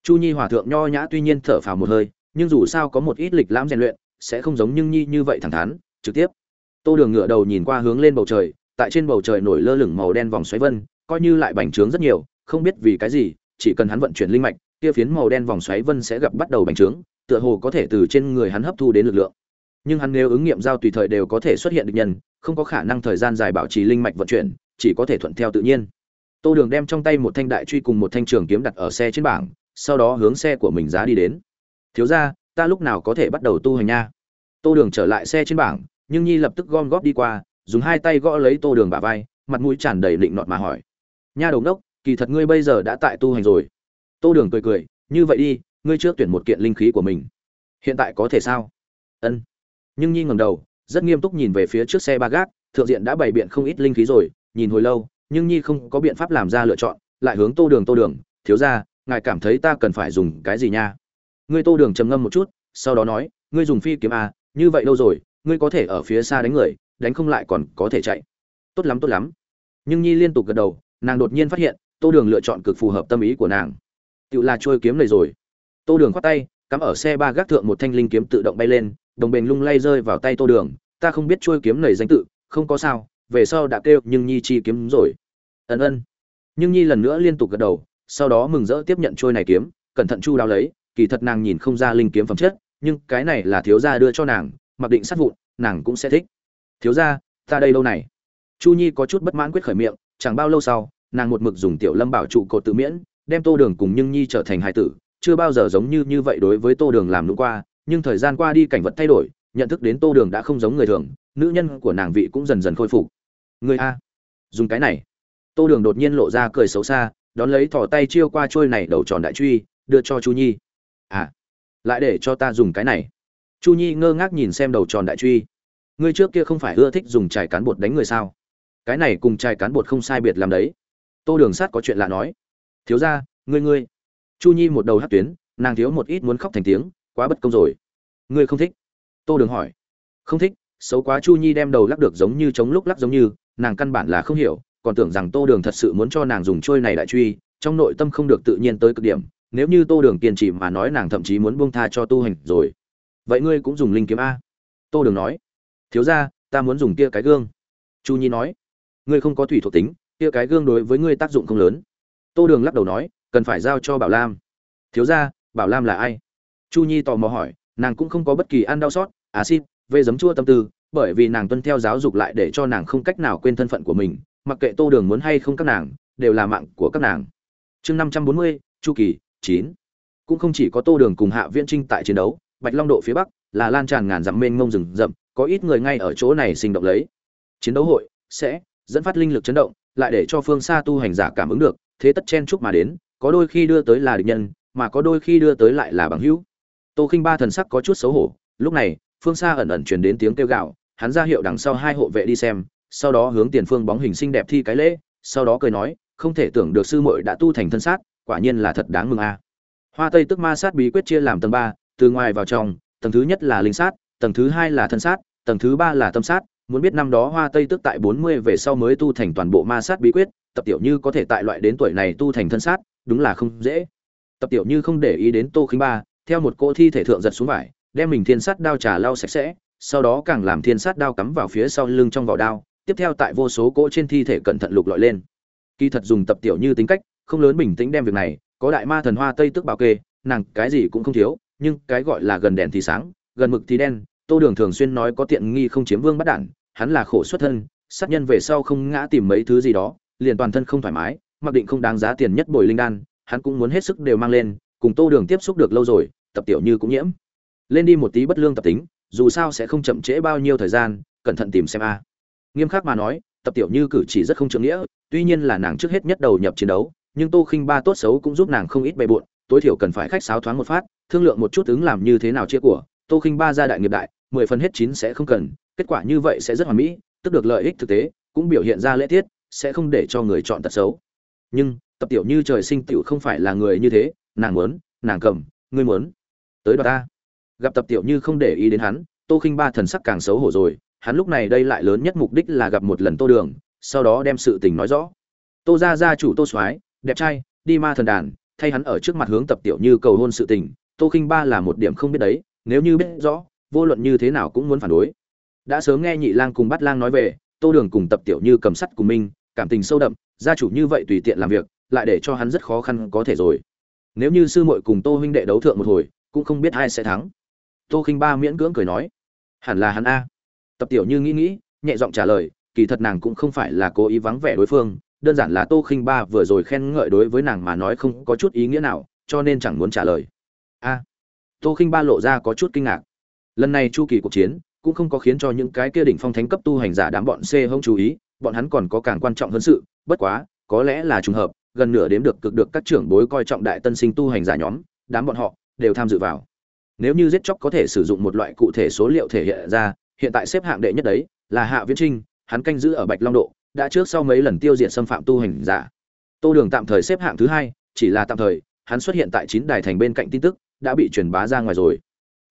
Chu nhi hòa thượng nho nhã tuy nhiên thở phào một hơi, nhưng dù sao có một ít lịch lãm rèn luyện, sẽ không giống nhưng nhi như vậy thẳng thắn, trực tiếp. Tô đường ngửa đầu nhìn qua hướng lên bầu trời, tại trên bầu trời nổi lơ lửng màu đen vòng xoáy vân, coi như lại bành trướng rất nhiều, không biết vì cái gì, chỉ cần hắn vận chuyển linh mạch, kia phiến màu đen vòng xoáy vân sẽ gặp bắt đầu bành trướng, tựa hồ có thể từ trên người hắn hấp thu đến lực lượng nhưng hắn nếu ứng nghiệm giao tùy thời đều có thể xuất hiện được nhân, không có khả năng thời gian dài bảo trì linh mạch vận chuyển, chỉ có thể thuận theo tự nhiên. Tô đường đem trong tay một thanh đại truy cùng một thanh trường kiếm đặt ở xe trên bảng, sau đó hướng xe của mình giá đi đến. Thiếu ra ta lúc nào có thể bắt đầu tu hành nha? Tô đường trở lại xe trên bảng, nhưng nhi lập tức gom góp đi qua, dùng hai tay gõ lấy tô đường bả vai, mặt mũi tràn đầy định nọt mà hỏi. Nha đầu đốc kỳ thật ngươi bây giờ đã tại tu hành rồi. Tô đường cười cười, như vậy đi, ngươi trước tuyển một kiện linh khí của mình. Hiện tại có thể sao? Ân nhưng nhi ngầm đầu rất nghiêm túc nhìn về phía trước xe ba gác thượng diện đã bày biện không ít linh khí rồi nhìn hồi lâu nhưng nhi không có biện pháp làm ra lựa chọn lại hướng tô đường tô đường thiếu ra ngài cảm thấy ta cần phải dùng cái gì nha? Ngươi tô đường trầm ngâm một chút sau đó nói ngươi dùng phi kiếm à, như vậy đâu rồi ngươi có thể ở phía xa đánh người đánh không lại còn có thể chạy. Tốt lắm tốt lắm. Nhưng nhi liên tục gật đầu nàng đột nhiên phát hiện tô đường lựa chọn cực phù hợp tâm ý của nàng. Tự là trôi kiếm này rồi. Tô đường khoát tay cắm ở xe ba gác thượng một thanh linh kiếm tự động bay lên đồng bền lung lay rơi vào tay tô đường, ta không biết trôi kiếm này danh tự, không có sao, về sau đã kêu, nhưng nhi chi kiếm rồi. Ân ân. Nhưng nhi lần nữa liên tục gật đầu, sau đó mừng rỡ tiếp nhận trôi này kiếm, cẩn thận chu đáo lấy, kỳ thật nàng nhìn không ra linh kiếm phẩm chất, nhưng cái này là thiếu gia đưa cho nàng, mặc định sát vụn, nàng cũng sẽ thích. Thiếu gia, ta đây lâu này. Chu nhi có chút bất mãn quyết khởi miệng, chẳng bao lâu sau, nàng một mực dùng tiểu lâm bảo trụ cột tự miễn, đem tô đường cùng nhưng nhi trở thành hai tử, chưa bao giờ giống như như vậy đối với tô đường làm lúc qua nhưng thời gian qua đi cảnh vật thay đổi, nhận thức đến tô đường đã không giống người thường, nữ nhân của nàng vị cũng dần dần khôi phục. Người a, dùng cái này. Tô đường đột nhiên lộ ra cười xấu xa, đón lấy thỏ tay chiêu qua trôi này đầu tròn đại truy, đưa cho chu nhi. À lại để cho ta dùng cái này. Chu nhi ngơ ngác nhìn xem đầu tròn đại truy. Ngươi trước kia không phải ưa thích dùng trải cán bột đánh người sao? Cái này cùng trải cán bột không sai biệt làm đấy. Tô đường sát có chuyện lạ nói. Thiếu ra ngươi ngươi. Chu nhi một đầu hát tuyến, nàng thiếu một ít muốn khóc thành tiếng quá bất công rồi. Ngươi không thích? Tô đường hỏi. Không thích, xấu quá chu nhi đem đầu lắc được giống như chống lúc lắc giống như, nàng căn bản là không hiểu, còn tưởng rằng tô đường thật sự muốn cho nàng dùng trôi này đại truy, trong nội tâm không được tự nhiên tới cực điểm, nếu như tô đường kiên trì mà nói nàng thậm chí muốn buông tha cho tu hành rồi. Vậy ngươi cũng dùng linh kiếm a? Tô đường nói. Thiếu ra ta muốn dùng kia cái gương. Chu nhi nói. Ngươi không có thủy thuộc tính, kia cái gương đối với ngươi tác dụng không lớn. Tô đường lắc đầu nói, cần phải giao cho bảo lam. Thiếu ra bảo lam là ai? Chu nhi tò mò hỏi, nàng cũng không có bất kỳ ăn đau xót acid về giấm chua tâm tư, bởi vì nàng tuân theo giáo dục lại để cho nàng không cách nào quên thân phận của mình, mặc kệ tô đường muốn hay không các nàng, đều là mạng của các nàng. Chương năm trăm bốn mươi, chu kỳ, chín. Cũng không chỉ có tô đường cùng hạ viễn trinh tại chiến đấu, bạch long độ phía bắc, là lan tràn ngàn dặm mênh mông rừng rậm, có ít người ngay ở chỗ này sinh động lấy. Chiến đấu hội sẽ dẫn phát linh lực chấn động, lại để cho phương xa tu hành giả cảm ứng được, thế tất chen chúc mà đến, có đôi khi đưa tới là địch nhân, mà có đôi khi đưa tới lại là bằng hữu tô khinh ba thần sắc có chút xấu hổ, lúc này, phương xa ẩn ẩn truyền đến tiếng kêu gạo hắn ra hiệu đằng sau hai hộ vệ đi xem, sau đó hướng tiền phương bóng hình xinh đẹp thi cái lễ, sau đó cười nói, không thể tưởng được sư muội đã tu thành thân sát, quả nhiên là thật đáng mừng a. Hoa tây tức ma sát bí quyết chia làm tầng ba, từ ngoài vào trong, tầng thứ nhất là linh sát, tầng thứ hai là thân sát, tầng thứ ba là tâm sát, muốn biết năm đó hoa tây tức tại bốn mươi về sau mới tu thành toàn bộ ma sát bí quyết, tập tiểu như có thể tại loại đến tuổi này tu thành thân sát, đúng là không dễ. Tập tiểu như không để ý đến tô khinh ba theo một cỗ thi thể thượng giật xuống vải, đem mình thiên sát đao trà lau sạch sẽ, sau đó càng làm thiên sát đao cắm vào phía sau lưng trong vỏ đao, tiếp theo tại vô số cỗ trên thi thể cẩn thận lục lọi lên. Kỳ thật dùng tập tiểu như tính cách, không lớn bình tĩnh đem việc này, có đại ma thần hoa tây tức bảo kê, nàng cái gì cũng không thiếu, nhưng cái gọi là gần đèn thì sáng, gần mực thì đen, tô đường thường xuyên nói có tiện nghi không chiếm vương bắt đản hắn là khổ xuất thân, sát nhân về sau không ngã tìm mấy thứ gì đó, liền toàn thân không thoải mái, mặc định không đáng giá tiền nhất bồi linh đan, hắn cũng muốn hết sức đều mang lên cùng tô đường tiếp xúc được lâu rồi, tập tiểu như cũng nhiễm. Lên đi một tí bất lương tập tính, dù sao sẽ không chậm trễ bao nhiêu thời gian, cẩn thận tìm xem a. Nghiêm khắc mà nói, tập tiểu như cử chỉ rất không trưởng nghĩa, tuy nhiên là nàng trước hết nhất đầu nhập chiến đấu, nhưng tô khinh ba tốt xấu cũng giúp nàng không ít bề bộn, tối thiểu cần phải khách sáo thoáng một phát, thương lượng một chút ứng làm như thế nào chia của, tô khinh ba ra đại nghiệp đại, mười phần hết chín sẽ không cần, kết quả như vậy sẽ rất hoàn mỹ, tức được lợi ích thực tế, cũng biểu hiện ra lễ tiết, sẽ không để cho người chọn tật xấu. Nhưng, tập tiểu như trời sinh tiểu không phải là người như thế nàng muốn nàng cầm ngươi muốn. Tới đoạt ta. Gặp tập tiểu như không để ý đến hắn tô khinh ba thần sắc càng xấu hổ rồi hắn lúc này đây lại lớn nhất mục đích là gặp một lần tô đường sau đó đem sự tình nói rõ. Tô ra gia chủ tô soái đẹp trai đi ma thần đàn thay hắn ở trước mặt hướng tập tiểu như cầu hôn sự tình tô khinh ba là một điểm không biết đấy nếu như biết rõ vô luận như thế nào cũng muốn phản đối. Đã sớm nghe nhị lang cùng bắt lang nói về tô đường cùng tập tiểu như cầm sắt cùng minh, cảm tình sâu đậm gia chủ như vậy tùy tiện làm việc lại để cho hắn rất khó khăn có thể rồi nếu như sư muội cùng tô huynh đệ đấu thượng một hồi, cũng không biết ai sẽ thắng. Tô khinh ba miễn cưỡng cười nói, hẳn là hắn a. Tập tiểu như nghĩ nghĩ, nhẹ giọng trả lời, kỳ thật nàng cũng không phải là cố ý vắng vẻ đối phương, đơn giản là tô khinh ba vừa rồi khen ngợi đối với nàng mà nói không có chút ý nghĩa nào, cho nên chẳng muốn trả lời. A. Tô khinh ba lộ ra có chút kinh ngạc. Lần này chu kỳ cuộc chiến, cũng không có khiến cho những cái kia đỉnh phong thánh cấp tu hành giả đám bọn c không chú ý, bọn hắn còn có càng quan trọng hơn sự, bất quá, có lẽ là trùng hợp gần nửa đếm được cực được các trưởng bối coi trọng đại tân sinh tu hành giả nhóm, đám bọn họ đều tham dự vào. Nếu như giết chóc có thể sử dụng một loại cụ thể số liệu thể hiện ra, hiện tại xếp hạng đệ nhất đấy là hạ viễn trinh, hắn canh giữ ở bạch long độ, đã trước sau mấy lần tiêu diệt xâm phạm tu hành giả. Tô đường tạm thời xếp hạng thứ hai, chỉ là tạm thời, hắn xuất hiện tại chín đài thành bên cạnh tin tức, đã bị truyền bá ra ngoài rồi.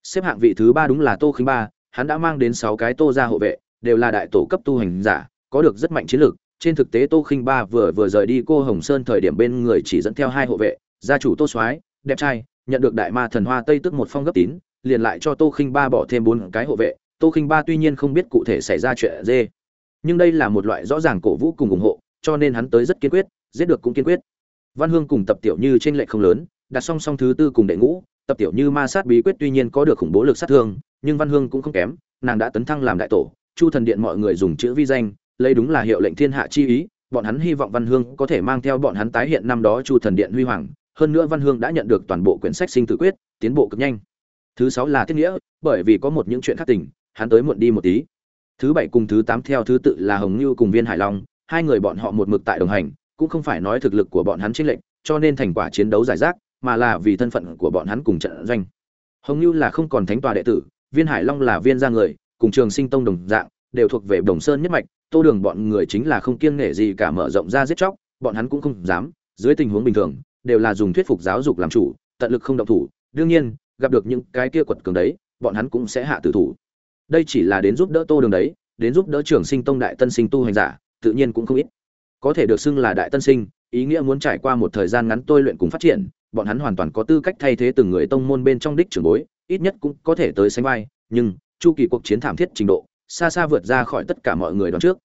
Xếp hạng vị thứ ba đúng là tô khinh ba, hắn đã mang đến sáu cái tô ra hộ vệ, đều là đại tổ cấp tu hành giả, có được rất mạnh chiến lược trên thực tế tô khinh ba vừa vừa rời đi cô hồng sơn thời điểm bên người chỉ dẫn theo hai hộ vệ, gia chủ tô soái, đẹp trai, nhận được đại ma thần hoa tây tức một phong gấp tín, liền lại cho tô khinh ba bỏ thêm bốn cái hộ vệ. Tô khinh ba tuy nhiên không biết cụ thể xảy ra chuyện dê nhưng đây là một loại rõ ràng cổ vũ cùng ủng hộ, cho nên hắn tới rất kiên quyết, giết được cũng kiên quyết. Văn hương cùng tập tiểu như trên lệ không lớn, đặt song song thứ tư cùng đệ ngũ, tập tiểu như ma sát bí quyết tuy nhiên có được khủng bố lực sát thương, nhưng văn hương cũng không kém, nàng đã tấn thăng làm đại tổ, chu thần điện mọi người dùng chữ vi danh lấy đúng là hiệu lệnh thiên hạ chi ý, bọn hắn hy vọng văn hương có thể mang theo bọn hắn tái hiện năm đó chu thần điện huy hoàng. Hơn nữa văn hương đã nhận được toàn bộ quyển sách sinh tử quyết, tiến bộ cực nhanh. Thứ sáu là thiết nghĩa, bởi vì có một những chuyện khác tình, hắn tới muộn đi một tí. Thứ bảy cùng thứ tám theo thứ tự là hồng như cùng viên hải long, hai người bọn họ một mực tại đồng hành, cũng không phải nói thực lực của bọn hắn chênh lệnh cho nên thành quả chiến đấu giải rác, mà là vì thân phận của bọn hắn cùng trận doanh. Hồng như là không còn thánh tòa đệ tử, viên hải long là viên gia người, cùng trường sinh tông đồng dạng, đều thuộc về đồng sơn nhất mạch tô đường bọn người chính là không kiêng nể gì cả mở rộng ra giết chóc, bọn hắn cũng không dám, dưới tình huống bình thường, đều là dùng thuyết phục giáo dục làm chủ, tận lực không động thủ. Đương nhiên, gặp được những cái kia quật cường đấy, bọn hắn cũng sẽ hạ tử thủ. Đây chỉ là đến giúp đỡ tô đường đấy, đến giúp đỡ trường sinh tông đại tân sinh tu hành giả, tự nhiên cũng không ít. Có thể được xưng là đại tân sinh, ý nghĩa muốn trải qua một thời gian ngắn tôi luyện cùng phát triển, bọn hắn hoàn toàn có tư cách thay thế từng người tông môn bên trong đích trưởng bối, ít nhất cũng có thể tới sánh vai, nhưng, chu kỳ cuộc chiến thảm thiết trình độ xa xa vượt ra khỏi tất cả mọi người đón trước.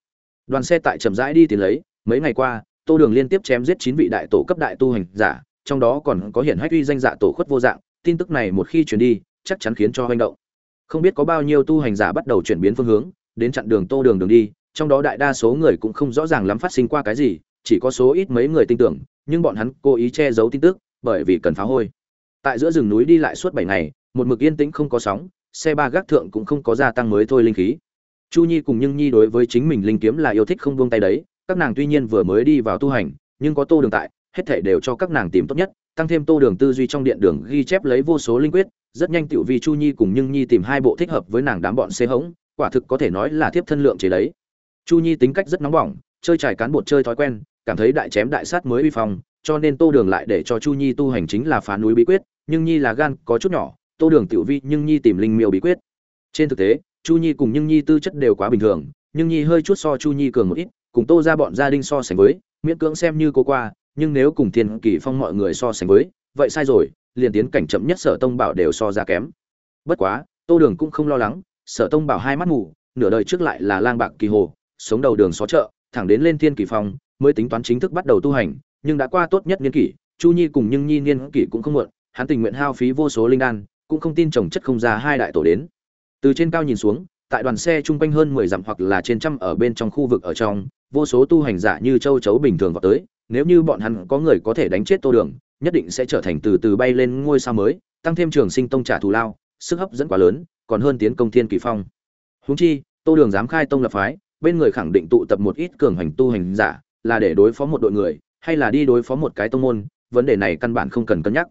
Đoàn xe tại chậm rãi đi tìm lấy, mấy ngày qua, tô đường liên tiếp chém giết chín vị đại tổ cấp đại tu hành giả, trong đó còn có hiển hách uy danh dạ tổ khuất vô dạng, tin tức này một khi truyền đi, chắc chắn khiến cho hành động. Không biết có bao nhiêu tu hành giả bắt đầu chuyển biến phương hướng, đến chặn đường tô đường đường đi, trong đó đại đa số người cũng không rõ ràng lắm phát sinh qua cái gì, chỉ có số ít mấy người tin tưởng, nhưng bọn hắn cố ý che giấu tin tức, bởi vì cần phá hôi. Tại giữa rừng núi đi lại suốt bảy ngày, một mực yên tĩnh không có sóng, xe ba gác thượng cũng không có gia tăng mới thôi linh khí chu nhi cùng nhưng nhi đối với chính mình linh kiếm là yêu thích không buông tay đấy, các nàng tuy nhiên vừa mới đi vào tu hành, nhưng có tô đường tại, hết thể đều cho các nàng tìm tốt nhất, tăng thêm tô đường tư duy trong điện đường ghi chép lấy vô số linh quyết, rất nhanh tiểu vi chu nhi cùng nhưng nhi tìm hai bộ thích hợp với nàng đám bọn xê hống, quả thực có thể nói là thiếp thân lượng chế đấy. Chu nhi tính cách rất nóng bỏng, chơi trải cán bột chơi thói quen, cảm thấy đại chém đại sát mới uy phong, cho nên tô đường lại để cho chu nhi tu hành chính là phá núi bí quyết, nhưng nhi là gan có chút nhỏ, tô đường tiểu vi nhưng nhi tìm linh miêu bí quyết. Trên thực tế chu nhi cùng nhưng nhi tư chất đều quá bình thường, nhưng nhi hơi chút so chu nhi cường một ít, cùng tô ra bọn gia đình so sánh với, miễn cưỡng xem như cô qua, nhưng nếu cùng thiên kỳ phong mọi người so sánh với, vậy sai rồi, liền tiến cảnh chậm nhất sở tông bảo đều so ra kém. Bất quá, tô đường cũng không lo lắng, sở tông bảo hai mắt mù, nửa đời trước lại là lang bạc kỳ hồ, sống đầu đường xó chợ, thẳng đến lên thiên kỳ phong, mới tính toán chính thức bắt đầu tu hành, nhưng đã qua tốt nhất niên kỷ, chu nhi cùng nhưng nhi niên kỷ cũng không muộn, hắn tình nguyện hao phí vô số linh đan, cũng không tin trồng chất không ra hai đại tổ đến từ trên cao nhìn xuống, tại đoàn xe chung quanh hơn mười dặm hoặc là trên trăm ở bên trong khu vực ở trong, vô số tu hành giả như châu chấu bình thường vào tới, nếu như bọn hắn có người có thể đánh chết tô đường, nhất định sẽ trở thành từ từ bay lên ngôi sao mới, tăng thêm trường sinh tông trả thù lao, sức hấp dẫn quá lớn, còn hơn tiến công thiên kỳ phong. Húng chi, tô đường dám khai tông lập phái, bên người khẳng định tụ tập một ít cường hành tu hành giả, là để đối phó một đội người, hay là đi đối phó một cái tông môn, vấn đề này căn bản không cần cân nhắc.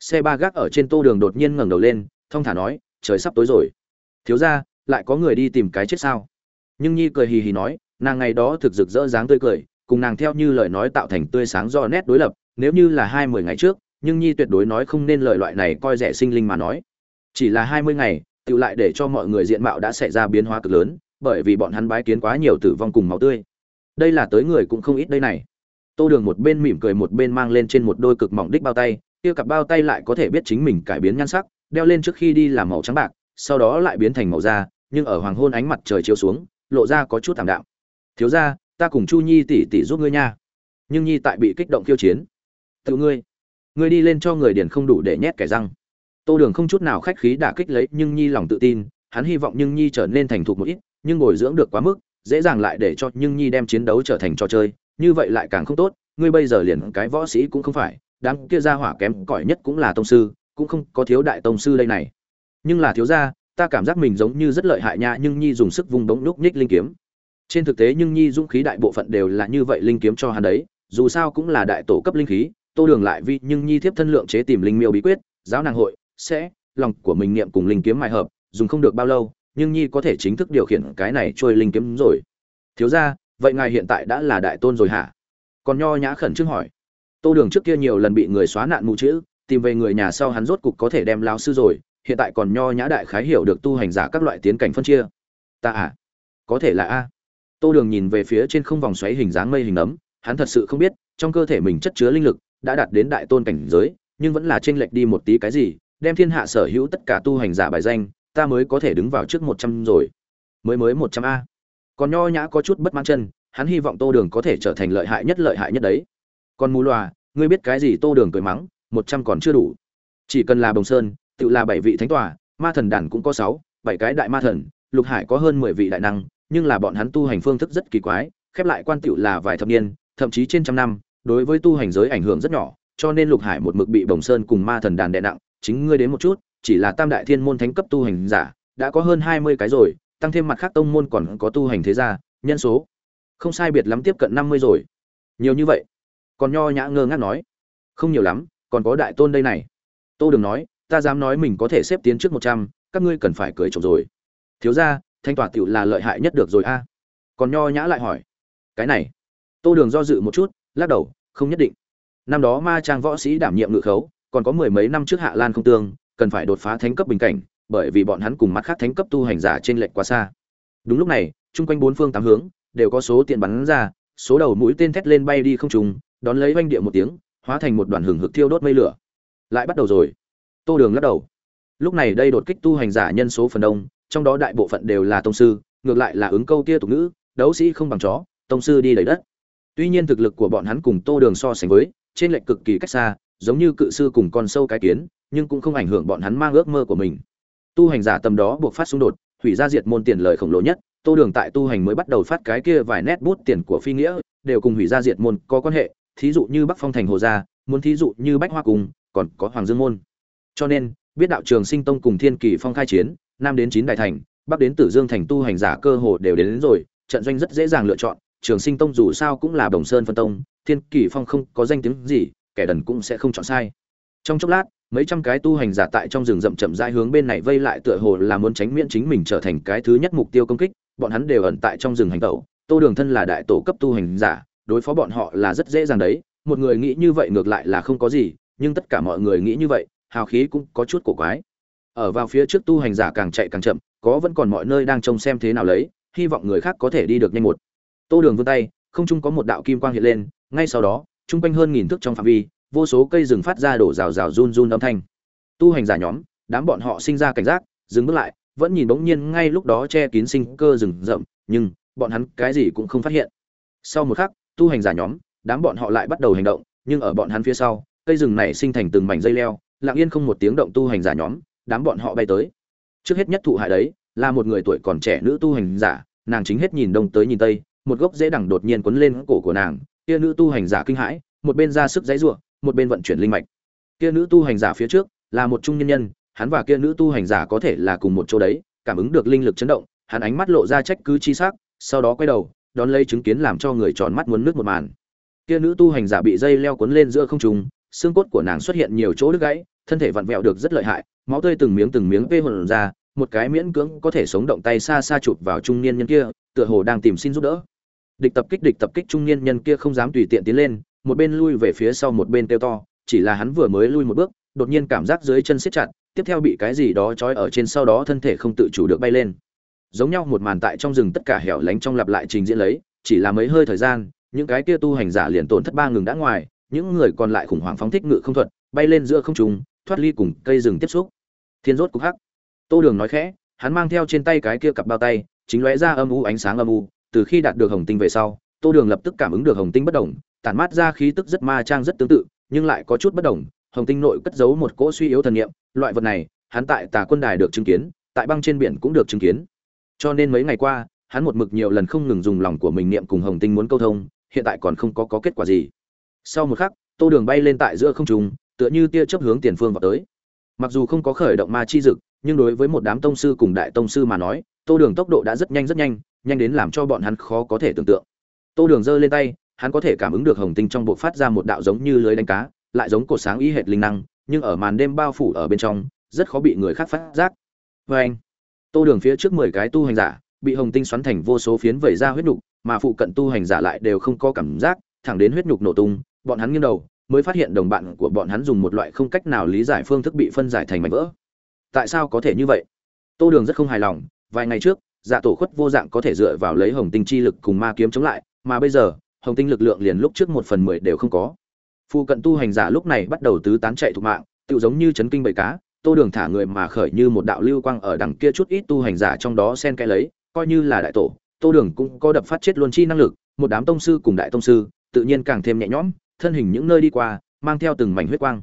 Xe ba gác ở trên tô đường đột nhiên ngẩng đầu lên, thong thả nói, trời sắp tối rồi thiếu ra, lại có người đi tìm cái chết sao? Nhưng nhi cười hì hì nói, nàng ngày đó thực rực rỡ dáng tươi cười, cùng nàng theo như lời nói tạo thành tươi sáng do nét đối lập, nếu như là hai mươi ngày trước, nhưng nhi tuyệt đối nói không nên lời loại này coi rẻ sinh linh mà nói. Chỉ là hai mươi ngày, tự lại để cho mọi người diện mạo đã xảy ra biến hóa cực lớn, bởi vì bọn hắn bái kiến quá nhiều tử vong cùng máu tươi. Đây là tới người cũng không ít đây này. Tô đường một bên mỉm cười một bên mang lên trên một đôi cực mỏng đích bao tay, kia cặp bao tay lại có thể biết chính mình cải biến nhan sắc, đeo lên trước khi đi làm màu trắng bạc sau đó lại biến thành màu da, nhưng ở hoàng hôn ánh mặt trời chiếu xuống, lộ ra có chút thảm đạm. Thiếu ra ta cùng chu nhi tỷ tỷ giúp ngươi nha. Nhưng nhi tại bị kích động khiêu chiến. Tự ngươi ngươi đi lên cho người điền không đủ để nhét kẻ răng. Tô đường không chút nào khách khí đả kích lấy, nhưng nhi lòng tự tin, hắn hy vọng nhưng nhi trở nên thành thục một ít, nhưng ngồi dưỡng được quá mức, dễ dàng lại để cho nhưng nhi đem chiến đấu trở thành trò chơi, như vậy lại càng không tốt, ngươi bây giờ liền cái võ sĩ cũng không phải, đám kia ra hỏa kém cỏi nhất cũng là tông sư, cũng không có thiếu đại tông sư đây này nhưng là thiếu gia, ta cảm giác mình giống như rất lợi hại nha, nhưng nhi dùng sức vung đống lúc nhích linh kiếm. Trên thực tế nhưng nhi dũng khí đại bộ phận đều là như vậy linh kiếm cho hắn đấy, dù sao cũng là đại tổ cấp linh khí, tô đường lại vì nhưng nhi thiếp thân lượng chế tìm linh miêu bí quyết, giáo nàng hội, sẽ, lòng của mình niệm cùng linh kiếm mài hợp, dùng không được bao lâu, nhưng nhi có thể chính thức điều khiển cái này trôi linh kiếm rồi. Thiếu ra vậy ngài hiện tại đã là đại tôn rồi hả? Còn nho nhã khẩn trương hỏi. Tô đường trước kia nhiều lần bị người xóa nạn mù chữ, tìm về người nhà sau hắn rốt cục có thể đem lao sư rồi hiện tại còn nho nhã đại khái hiểu được tu hành giả các loại tiến cảnh phân chia. Ta à có thể là a. Tô đường nhìn về phía trên không vòng xoáy hình dáng mây hình ấm, hắn thật sự không biết, trong cơ thể mình chất chứa linh lực đã đạt đến đại tôn cảnh giới, nhưng vẫn là chênh lệch đi một tí cái gì, đem thiên hạ sở hữu tất cả tu hành giả bài danh, ta mới có thể đứng vào trước một trăm rồi. Mới mới một trăm a. Còn nho nhã có chút bất mãn chân, hắn hy vọng tô đường có thể trở thành lợi hại nhất lợi hại nhất đấy. Còn mù loà, ngươi biết cái gì tô đường cười mắng, một trăm còn chưa đủ. Chỉ cần là bồng sơn tự là bảy vị thánh tòa, ma thần đàn cũng có sáu, bảy cái đại ma thần, lục hải có hơn mười vị đại năng, nhưng là bọn hắn tu hành phương thức rất kỳ quái, khép lại quan tựu là vài thập niên, thậm chí trên trăm năm, đối với tu hành giới ảnh hưởng rất nhỏ, cho nên lục hải một mực bị bồng sơn cùng ma thần đàn đè nặng, chính ngươi đến một chút, chỉ là tam đại thiên môn thánh cấp tu hành giả, đã có hơn hai mươi cái rồi, tăng thêm mặt khác tông môn còn có tu hành thế gia, nhân số. Không sai biệt lắm tiếp cận năm mươi rồi. Nhiều như vậy. Còn nho nhã ngơ ngác nói. Không nhiều lắm, còn có đại tôn đây này. Tô đừng nói ta dám nói mình có thể xếp tiến trước một trăm, các ngươi cần phải cười trộm rồi. Thiếu ra thanh tòa tựu là lợi hại nhất được rồi a. Còn nho nhã lại hỏi. Cái này, tô đường do dự một chút, lắc đầu, không nhất định. Năm đó ma trang võ sĩ đảm nhiệm ngự khấu, còn có mười mấy năm trước hạ lan không tương, cần phải đột phá thánh cấp bình cảnh, bởi vì bọn hắn cùng mắt khác thánh cấp tu hành giả trên lệch quá xa. Đúng lúc này, chung quanh bốn phương tám hướng, đều có số tiện bắn ra, số đầu mũi tên thét lên bay đi không trùng đón lấy oanh địa một tiếng, hóa thành một đoàn hừng hực thiêu đốt mây lửa. Lại bắt đầu rồi tô đường lắc đầu. Lúc này đây đột kích tu hành giả nhân số phần đông, trong đó đại bộ phận đều là tông sư, ngược lại là ứng câu kia tục ngữ, đấu sĩ không bằng chó, tông sư đi lấy đất. Tuy nhiên thực lực của bọn hắn cùng tô đường so sánh với, trên lệch cực kỳ cách xa, giống như cự sư cùng con sâu cái kiến, nhưng cũng không ảnh hưởng bọn hắn mang ước mơ của mình. Tu hành giả tầm đó buộc phát xung đột, hủy ra diệt môn tiền lời khổng lồ nhất, tô đường tại tu hành mới bắt đầu phát cái kia vài nét bút tiền của phi nghĩa, đều cùng hủy ra diệt môn có quan hệ, thí dụ như bắc phong thành hồ gia, muốn thí dụ như bách hoa cùng còn có hoàng dương môn cho nên biết đạo trường sinh tông cùng thiên kỳ phong khai chiến nam đến chín đại thành bắc đến tử dương thành tu hành giả cơ hồ đều đến, đến rồi trận doanh rất dễ dàng lựa chọn. Trường sinh tông dù sao cũng là đồng sơn phân tông thiên kỳ phong không có danh tiếng gì kẻ đần cũng sẽ không chọn sai. Trong chốc lát mấy trăm cái tu hành giả tại trong rừng rậm chậm rãi hướng bên này vây lại tựa hồ là muốn tránh miễn chính mình trở thành cái thứ nhất mục tiêu công kích. Bọn hắn đều ẩn tại trong rừng hành tẩu. Tô đường thân là đại tổ cấp tu hành giả đối phó bọn họ là rất dễ dàng đấy. Một người nghĩ như vậy ngược lại là không có gì nhưng tất cả mọi người nghĩ như vậy hào khí cũng có chút cổ quái. Ở vào phía trước tu hành giả càng chạy càng chậm, có vẫn còn mọi nơi đang trông xem thế nào lấy, hy vọng người khác có thể đi được nhanh một. Tô đường vươn tay, không chung có một đạo kim quang hiện lên, ngay sau đó, trung quanh hơn nghìn thước trong phạm vi, vô số cây rừng phát ra đổ rào rào run run âm thanh. Tu hành giả nhóm, đám bọn họ sinh ra cảnh giác, dừng bước lại, vẫn nhìn bỗng nhiên ngay lúc đó che kín sinh cơ rừng rậm, nhưng bọn hắn cái gì cũng không phát hiện. Sau một khắc, tu hành giả nhóm, đám bọn họ lại bắt đầu hành động, nhưng ở bọn hắn phía sau, cây rừng này sinh thành từng mảnh dây leo lặng yên không một tiếng động tu hành giả nhóm, đám bọn họ bay tới. Trước hết nhất thụ hại đấy, là một người tuổi còn trẻ nữ tu hành giả, nàng chính hết nhìn đông tới nhìn tây, một gốc dễ đằng đột nhiên quấn lên cổ của nàng, kia nữ tu hành giả kinh hãi, một bên ra sức dãy ruộng một bên vận chuyển linh mạch. Kia nữ tu hành giả phía trước, là một trung nhân nhân, hắn và kia nữ tu hành giả có thể là cùng một chỗ đấy, cảm ứng được linh lực chấn động, hắn ánh mắt lộ ra trách cứ chi sắc, sau đó quay đầu, đón lấy chứng kiến làm cho người tròn mắt muốn nước một màn. Kia nữ tu hành giả bị dây leo cuốn lên giữa không trung, xương cốt của nàng xuất hiện nhiều chỗ đứt gãy thân thể vặn vẹo được rất lợi hại, máu tươi từng miếng từng miếng vê hồn ra, một cái miễn cưỡng có thể sống động tay xa xa chụp vào trung niên nhân kia, tựa hồ đang tìm xin giúp đỡ. Địch tập kích, địch tập kích trung niên nhân kia không dám tùy tiện tiến lên, một bên lui về phía sau một bên kêu to, chỉ là hắn vừa mới lui một bước, đột nhiên cảm giác dưới chân siết chặt, tiếp theo bị cái gì đó trói ở trên sau đó thân thể không tự chủ được bay lên. Giống nhau một màn tại trong rừng tất cả hẻo lánh trong lặp lại trình diễn lấy, chỉ là mấy hơi thời gian, những cái kia tu hành giả liền tổn thất ba ngừng đã ngoài, những người còn lại khủng hoảng phóng thích ngự không thuật, bay lên giữa không trung thoát ly cùng cây rừng tiếp xúc. Thiên rốt cục hắc. Tô đường nói khẽ hắn mang theo trên tay cái kia cặp bao tay chính lóe ra âm u ánh sáng âm u từ khi đạt được hồng tinh về sau tô đường lập tức cảm ứng được hồng tinh bất đồng tản mát ra khí tức rất ma trang rất tương tự nhưng lại có chút bất đồng hồng tinh nội cất giấu một cỗ suy yếu thần niệm loại vật này hắn tại tà quân đài được chứng kiến tại băng trên biển cũng được chứng kiến. Cho nên mấy ngày qua hắn một mực nhiều lần không ngừng dùng lòng của mình niệm cùng hồng tinh muốn câu thông hiện tại còn không có, có kết quả gì. Sau một khắc tô đường bay lên tại giữa không trung tựa như tia chớp hướng tiền phương vào tới. Mặc dù không có khởi động ma chi dực, nhưng đối với một đám tông sư cùng đại tông sư mà nói, tô đường tốc độ đã rất nhanh rất nhanh nhanh đến làm cho bọn hắn khó có thể tưởng tượng. Tô đường giơ lên tay, hắn có thể cảm ứng được hồng tinh trong bộ phát ra một đạo giống như lưới đánh cá, lại giống cột sáng ý hệt linh năng, nhưng ở màn đêm bao phủ ở bên trong, rất khó bị người khác phát giác. Vê anh, tô đường phía trước mười cái tu hành giả, bị hồng tinh xoắn thành vô số phiến vẩy ra huyết nhục mà phụ cận tu hành giả lại đều không có cảm giác, thẳng đến huyết nhục nổ tung, bọn hắn nghiêng đầu mới phát hiện đồng bạn của bọn hắn dùng một loại không cách nào lý giải phương thức bị phân giải thành mảnh vỡ. Tại sao có thể như vậy? Tô đường rất không hài lòng, vài ngày trước dạ tổ khuất vô dạng có thể dựa vào lấy hồng tinh chi lực cùng ma kiếm chống lại, mà bây giờ, hồng tinh lực lượng liền lúc trước một phần mười đều không có. Phụ cận tu hành giả lúc này bắt đầu tứ tán chạy thục mạng tự giống như chấn kinh bầy cá, tô đường thả người mà khởi như một đạo lưu quang ở đằng kia chút ít tu hành giả trong đó xen kẽ lấy, coi như là đại tổ, tô đường cũng có đập phát chết luôn chi năng lực, một đám tông sư cùng đại tông sư, tự nhiên càng thêm nhẹ nhõm thân hình những nơi đi qua, mang theo từng mảnh huyết quang.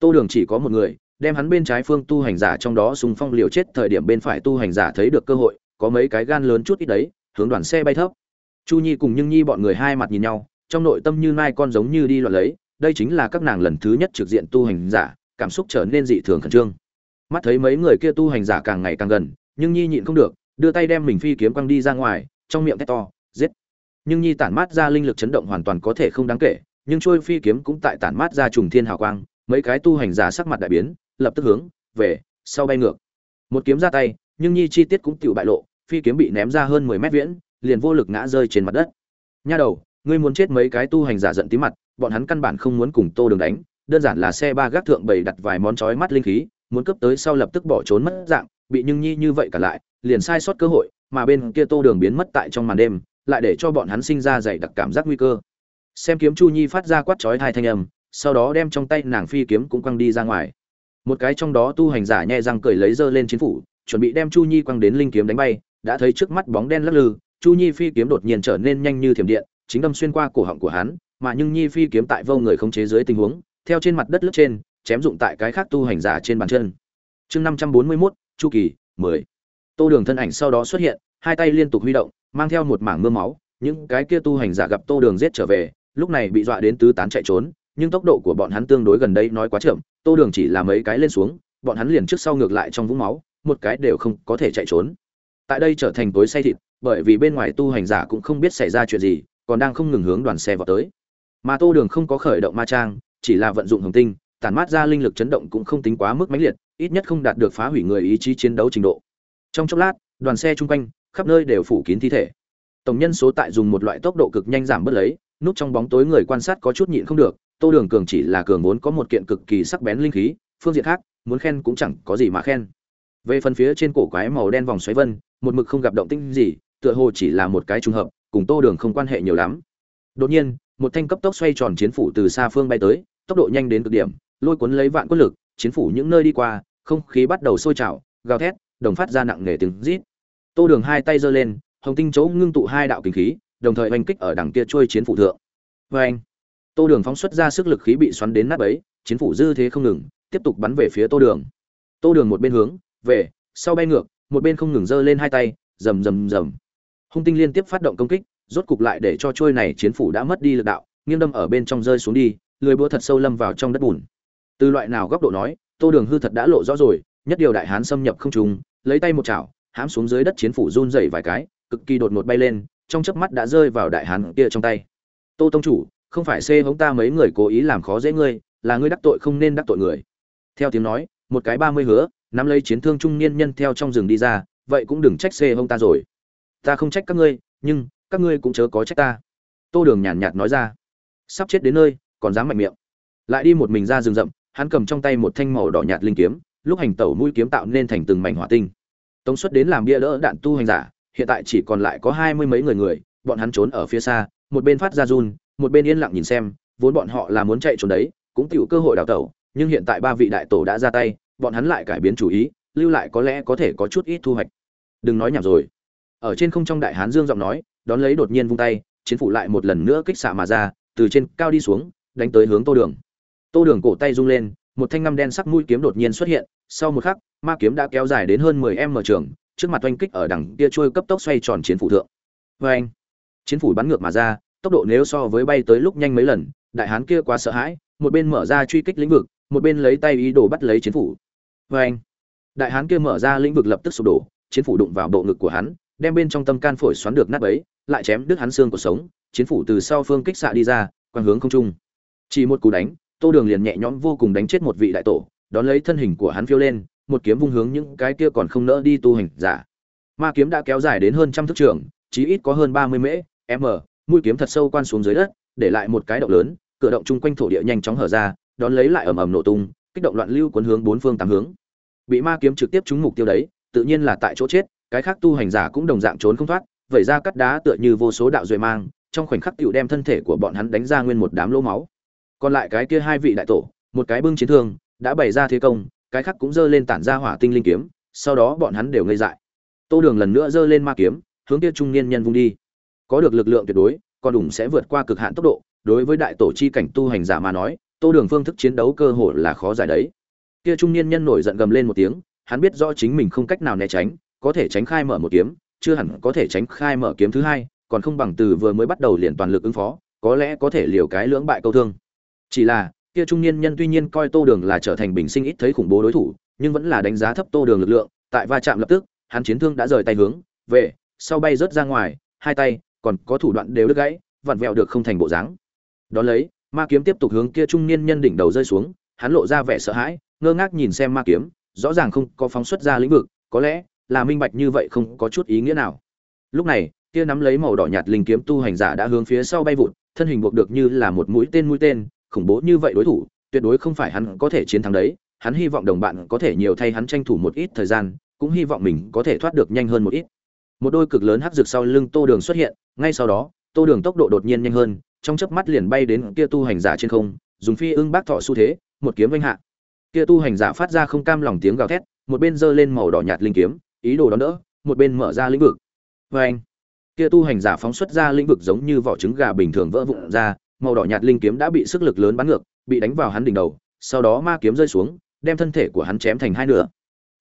Tô đường chỉ có một người, đem hắn bên trái phương tu hành giả trong đó sùng phong liều chết thời điểm bên phải tu hành giả thấy được cơ hội, có mấy cái gan lớn chút ít đấy, hướng đoàn xe bay thấp. Chu nhi cùng nhưng nhi bọn người hai mặt nhìn nhau, trong nội tâm như mai con giống như đi loạn lấy, đây chính là các nàng lần thứ nhất trực diện tu hành giả, cảm xúc trở nên dị thường khẩn trương. Mắt thấy mấy người kia tu hành giả càng ngày càng gần, nhưng nhi nhịn không được, đưa tay đem mình phi kiếm quăng đi ra ngoài, trong miệng thét to, giết. Nhưng nhi tản mát ra linh lực chấn động hoàn toàn có thể không đáng kể nhưng trôi phi kiếm cũng tại tản mát ra trùng thiên hào quang, mấy cái tu hành giả sắc mặt đại biến, lập tức hướng về sau bay ngược. Một kiếm ra tay, nhưng nhi chi tiết cũng tiểu bại lộ, phi kiếm bị ném ra hơn mười mét viễn, liền vô lực ngã rơi trên mặt đất. Nha đầu, ngươi muốn chết mấy cái tu hành giả giận tí mặt, bọn hắn căn bản không muốn cùng tô đường đánh, đơn giản là xe ba gác thượng bầy đặt vài món chói mắt linh khí, muốn cấp tới sau lập tức bỏ trốn mất dạng, bị nhưng nhi như vậy cả lại, liền sai sót cơ hội, mà bên kia tô đường biến mất tại trong màn đêm, lại để cho bọn hắn sinh ra dày đặc cảm giác nguy cơ xem kiếm chu nhi phát ra quát chói hai thanh âm, sau đó đem trong tay nàng phi kiếm cũng quăng đi ra ngoài. Một cái trong đó tu hành giả nhẹ răng cười lấy dơ lên chiến phủ, chuẩn bị đem chu nhi quăng đến linh kiếm đánh bay, đã thấy trước mắt bóng đen lắc lư, chu nhi phi kiếm đột nhiên trở nên nhanh như thiểm điện, chính đâm xuyên qua cổ họng của hắn, mà nhưng nhi phi kiếm tại vô người không chế dưới tình huống, theo trên mặt đất lướt trên, chém dụng tại cái khác tu hành giả trên bàn chân. Chương năm trăm bốn mươi mốt, chu kỳ, mười. Tô đường thân ảnh sau đó xuất hiện, hai tay liên tục huy động, mang theo một mảng mưa máu, những cái kia tu hành giả gặp tô đường giết trở về lúc này bị dọa đến tứ tán chạy trốn, nhưng tốc độ của bọn hắn tương đối gần đây nói quá chậm, tô đường chỉ là mấy cái lên xuống, bọn hắn liền trước sau ngược lại trong vũng máu, một cái đều không có thể chạy trốn. Tại đây trở thành tối say thịt, bởi vì bên ngoài tu hành giả cũng không biết xảy ra chuyện gì, còn đang không ngừng hướng đoàn xe vào tới. Mà tô đường không có khởi động ma trang, chỉ là vận dụng hồng tinh, tản mát ra linh lực chấn động cũng không tính quá mức mãnh liệt, ít nhất không đạt được phá hủy người ý chí chiến đấu trình độ. Trong chốc lát, đoàn xe chung quanh, khắp nơi đều phủ kín thi thể. Tổng nhân số tại dùng một loại tốc độ cực nhanh giảm bớt lấy núp trong bóng tối người quan sát có chút nhịn không được, tô đường cường chỉ là cường vốn có một kiện cực kỳ sắc bén linh khí, phương diện khác, muốn khen cũng chẳng có gì mà khen. Về phần phía trên cổ quái màu đen vòng xoáy vân, một mực không gặp động tinh gì, tựa hồ chỉ là một cái trùng hợp, cùng tô đường không quan hệ nhiều lắm. Đột nhiên, một thanh cấp tốc xoay tròn chiến phủ từ xa phương bay tới, tốc độ nhanh đến cực điểm, lôi cuốn lấy vạn quân lực, chiến phủ những nơi đi qua, không khí bắt đầu sôi trào, gào thét, đồng phát ra nặng nề tiếng rít. Tô đường hai tay giơ lên, hồng tinh chỗ ngưng tụ hai đạo kinh khí đồng thời oanh kích ở đằng kia trôi chiến phủ thượng. Vê anh, tô đường phóng xuất ra sức lực khí bị xoắn đến nát ấy chiến phủ dư thế không ngừng, tiếp tục bắn về phía tô đường. Tô đường một bên hướng, về, sau bay ngược, một bên không ngừng giơ lên hai tay, rầm rầm rầm. Hung tinh liên tiếp phát động công kích, rốt cục lại để cho trôi này chiến phủ đã mất đi lực đạo, nghiêng đâm ở bên trong rơi xuống đi, lười búa thật sâu lâm vào trong đất bùn. Từ loại nào góc độ nói, tô đường hư thật đã lộ rõ rồi, nhất điều đại hán xâm nhập không trùng lấy tay một chảo, hãm xuống dưới đất chiến phủ run dày vài cái, cực kỳ đột ngột bay lên trong chớp mắt đã rơi vào đại hán kia trong tay. Tô tông chủ, không phải xê hống ta mấy người cố ý làm khó dễ ngươi, là ngươi đắc tội không nên đắc tội người. Theo tiếng nói, một cái ba mươi hứa, nắm lấy chiến thương trung niên nhân theo trong rừng đi ra, vậy cũng đừng trách xê hông ta rồi. Ta không trách các ngươi, nhưng, các ngươi cũng chớ có trách ta. Tô đường nhàn nhạt nói ra. Sắp chết đến nơi, còn dám mạnh miệng. Lại đi một mình ra rừng rậm, hắn cầm trong tay một thanh màu đỏ nhạt linh kiếm, lúc hành tẩu mũi kiếm tạo nên thành từng mảnh hỏa tinh. Tống suất đến làm bia đỡ đạn tu hành giả hiện tại chỉ còn lại có hai mươi mấy người người, bọn hắn trốn ở phía xa, một bên phát ra run, một bên yên lặng nhìn xem, vốn bọn họ là muốn chạy trốn đấy, cũng tiểu cơ hội đào tẩu, nhưng hiện tại ba vị đại tổ đã ra tay, bọn hắn lại cải biến chủ ý, lưu lại có lẽ có thể có chút ít thu hoạch. Đừng nói nhảm rồi. Ở trên không trong đại hán dương giọng nói, đón lấy đột nhiên vung tay, chiến phủ lại một lần nữa kích xạ mà ra, từ trên cao đi xuống, đánh tới hướng tô đường. Tô đường cổ tay rung lên, một thanh ngăm đen sắc mũi kiếm đột nhiên xuất hiện, sau một khắc, ma kiếm đã kéo dài đến hơn mười m trường trước mặt oanh kích ở đằng kia trôi cấp tốc xoay tròn chiến phủ thượng. Vê anh, chiến phủ bắn ngược mà ra, tốc độ nếu so với bay tới lúc nhanh mấy lần, đại hán kia quá sợ hãi, một bên mở ra truy kích lĩnh vực, một bên lấy tay ý đồ bắt lấy chiến phủ. Vê anh, đại hán kia mở ra lĩnh vực lập tức sụp đổ, chiến phủ đụng vào bộ ngực của hắn, đem bên trong tâm can phổi xoắn được nát ấy lại chém đứt hắn xương của sống, chiến phủ từ sau phương kích xạ đi ra, quang hướng không trung. Chỉ một cú đánh, tô đường liền nhẹ nhõm vô cùng đánh chết một vị đại tổ, đón lấy thân hình của hắn phiêu lên một kiếm vung hướng những cái kia còn không nỡ đi tu hành giả. Ma kiếm đã kéo dài đến hơn trăm thước trường, chí ít có hơn ba mươi mễ, m, mũi kiếm thật sâu quan xuống dưới đất, để lại một cái động lớn, cửa động chung quanh thổ địa nhanh chóng hở ra, đón lấy lại ầm ầm nổ tung, kích động loạn lưu cuốn hướng bốn phương tám hướng. Bị ma kiếm trực tiếp trúng mục tiêu đấy, tự nhiên là tại chỗ chết, cái khác tu hành giả cũng đồng dạng trốn không thoát, vẩy ra cắt đá tựa như vô số đạo duệ mang, trong khoảnh khắc tiểu đem thân thể của bọn hắn đánh ra nguyên một đám lỗ máu. Còn lại cái kia hai vị đại tổ, một cái bưng chiến thương, đã bày ra thế công cái khác cũng giơ lên tản ra hỏa tinh linh kiếm, sau đó bọn hắn đều ngây dại. Tô đường lần nữa giơ lên ma kiếm, hướng kia trung niên nhân vung đi. Có được lực lượng tuyệt đối, còn đủng sẽ vượt qua cực hạn tốc độ, đối với đại tổ chi cảnh tu hành giả mà nói, tô đường phương thức chiến đấu cơ hội là khó giải đấy. Kia trung niên nhân nổi giận gầm lên một tiếng, hắn biết rõ chính mình không cách nào né tránh, có thể tránh khai mở một kiếm, chưa hẳn có thể tránh khai mở kiếm thứ hai, còn không bằng từ vừa mới bắt đầu liền toàn lực ứng phó, có lẽ có thể liều cái lưỡng bại câu thương. Chỉ là kia trung niên nhân tuy nhiên coi tô đường là trở thành bình sinh ít thấy khủng bố đối thủ, nhưng vẫn là đánh giá thấp tô đường lực lượng, tại va chạm lập tức, hắn chiến thương đã rời tay hướng, về, sau bay rớt ra ngoài, hai tay, còn có thủ đoạn đều đứt gãy, vặn vẹo được không thành bộ dáng. Đón lấy, ma kiếm tiếp tục hướng kia trung niên nhân đỉnh đầu rơi xuống, hắn lộ ra vẻ sợ hãi, ngơ ngác nhìn xem ma kiếm, rõ ràng không có phóng xuất ra lĩnh vực, có lẽ là minh bạch như vậy không có chút ý nghĩa nào. Lúc này, kia nắm lấy màu đỏ nhạt linh kiếm tu hành giả đã hướng phía sau bay vụt, thân hình buộc được như là một mũi tên mũi tên khủng bố như vậy đối thủ, tuyệt đối không phải hắn có thể chiến thắng đấy. Hắn hy vọng đồng bạn có thể nhiều thay hắn tranh thủ một ít thời gian, cũng hy vọng mình có thể thoát được nhanh hơn một ít. Một đôi cực lớn hắc rực sau lưng tô đường xuất hiện, ngay sau đó, tô đường tốc độ đột nhiên nhanh hơn, trong chớp mắt liền bay đến kia tu hành giả trên không, dùng phi ưng bác thọ xu thế, một kiếm vanh hạ. Kia tu hành giả phát ra không cam lòng tiếng gào thét, một bên giơ lên màu đỏ nhạt linh kiếm, ý đồ đón đỡ, một bên mở ra lĩnh vực. Vê anh kia tu hành giả phóng xuất ra lĩnh vực giống như vỏ trứng gà bình thường vỡ vụn ra màu đỏ nhạt linh kiếm đã bị sức lực lớn bắn ngược, bị đánh vào hắn đỉnh đầu, sau đó ma kiếm rơi xuống, đem thân thể của hắn chém thành hai nửa.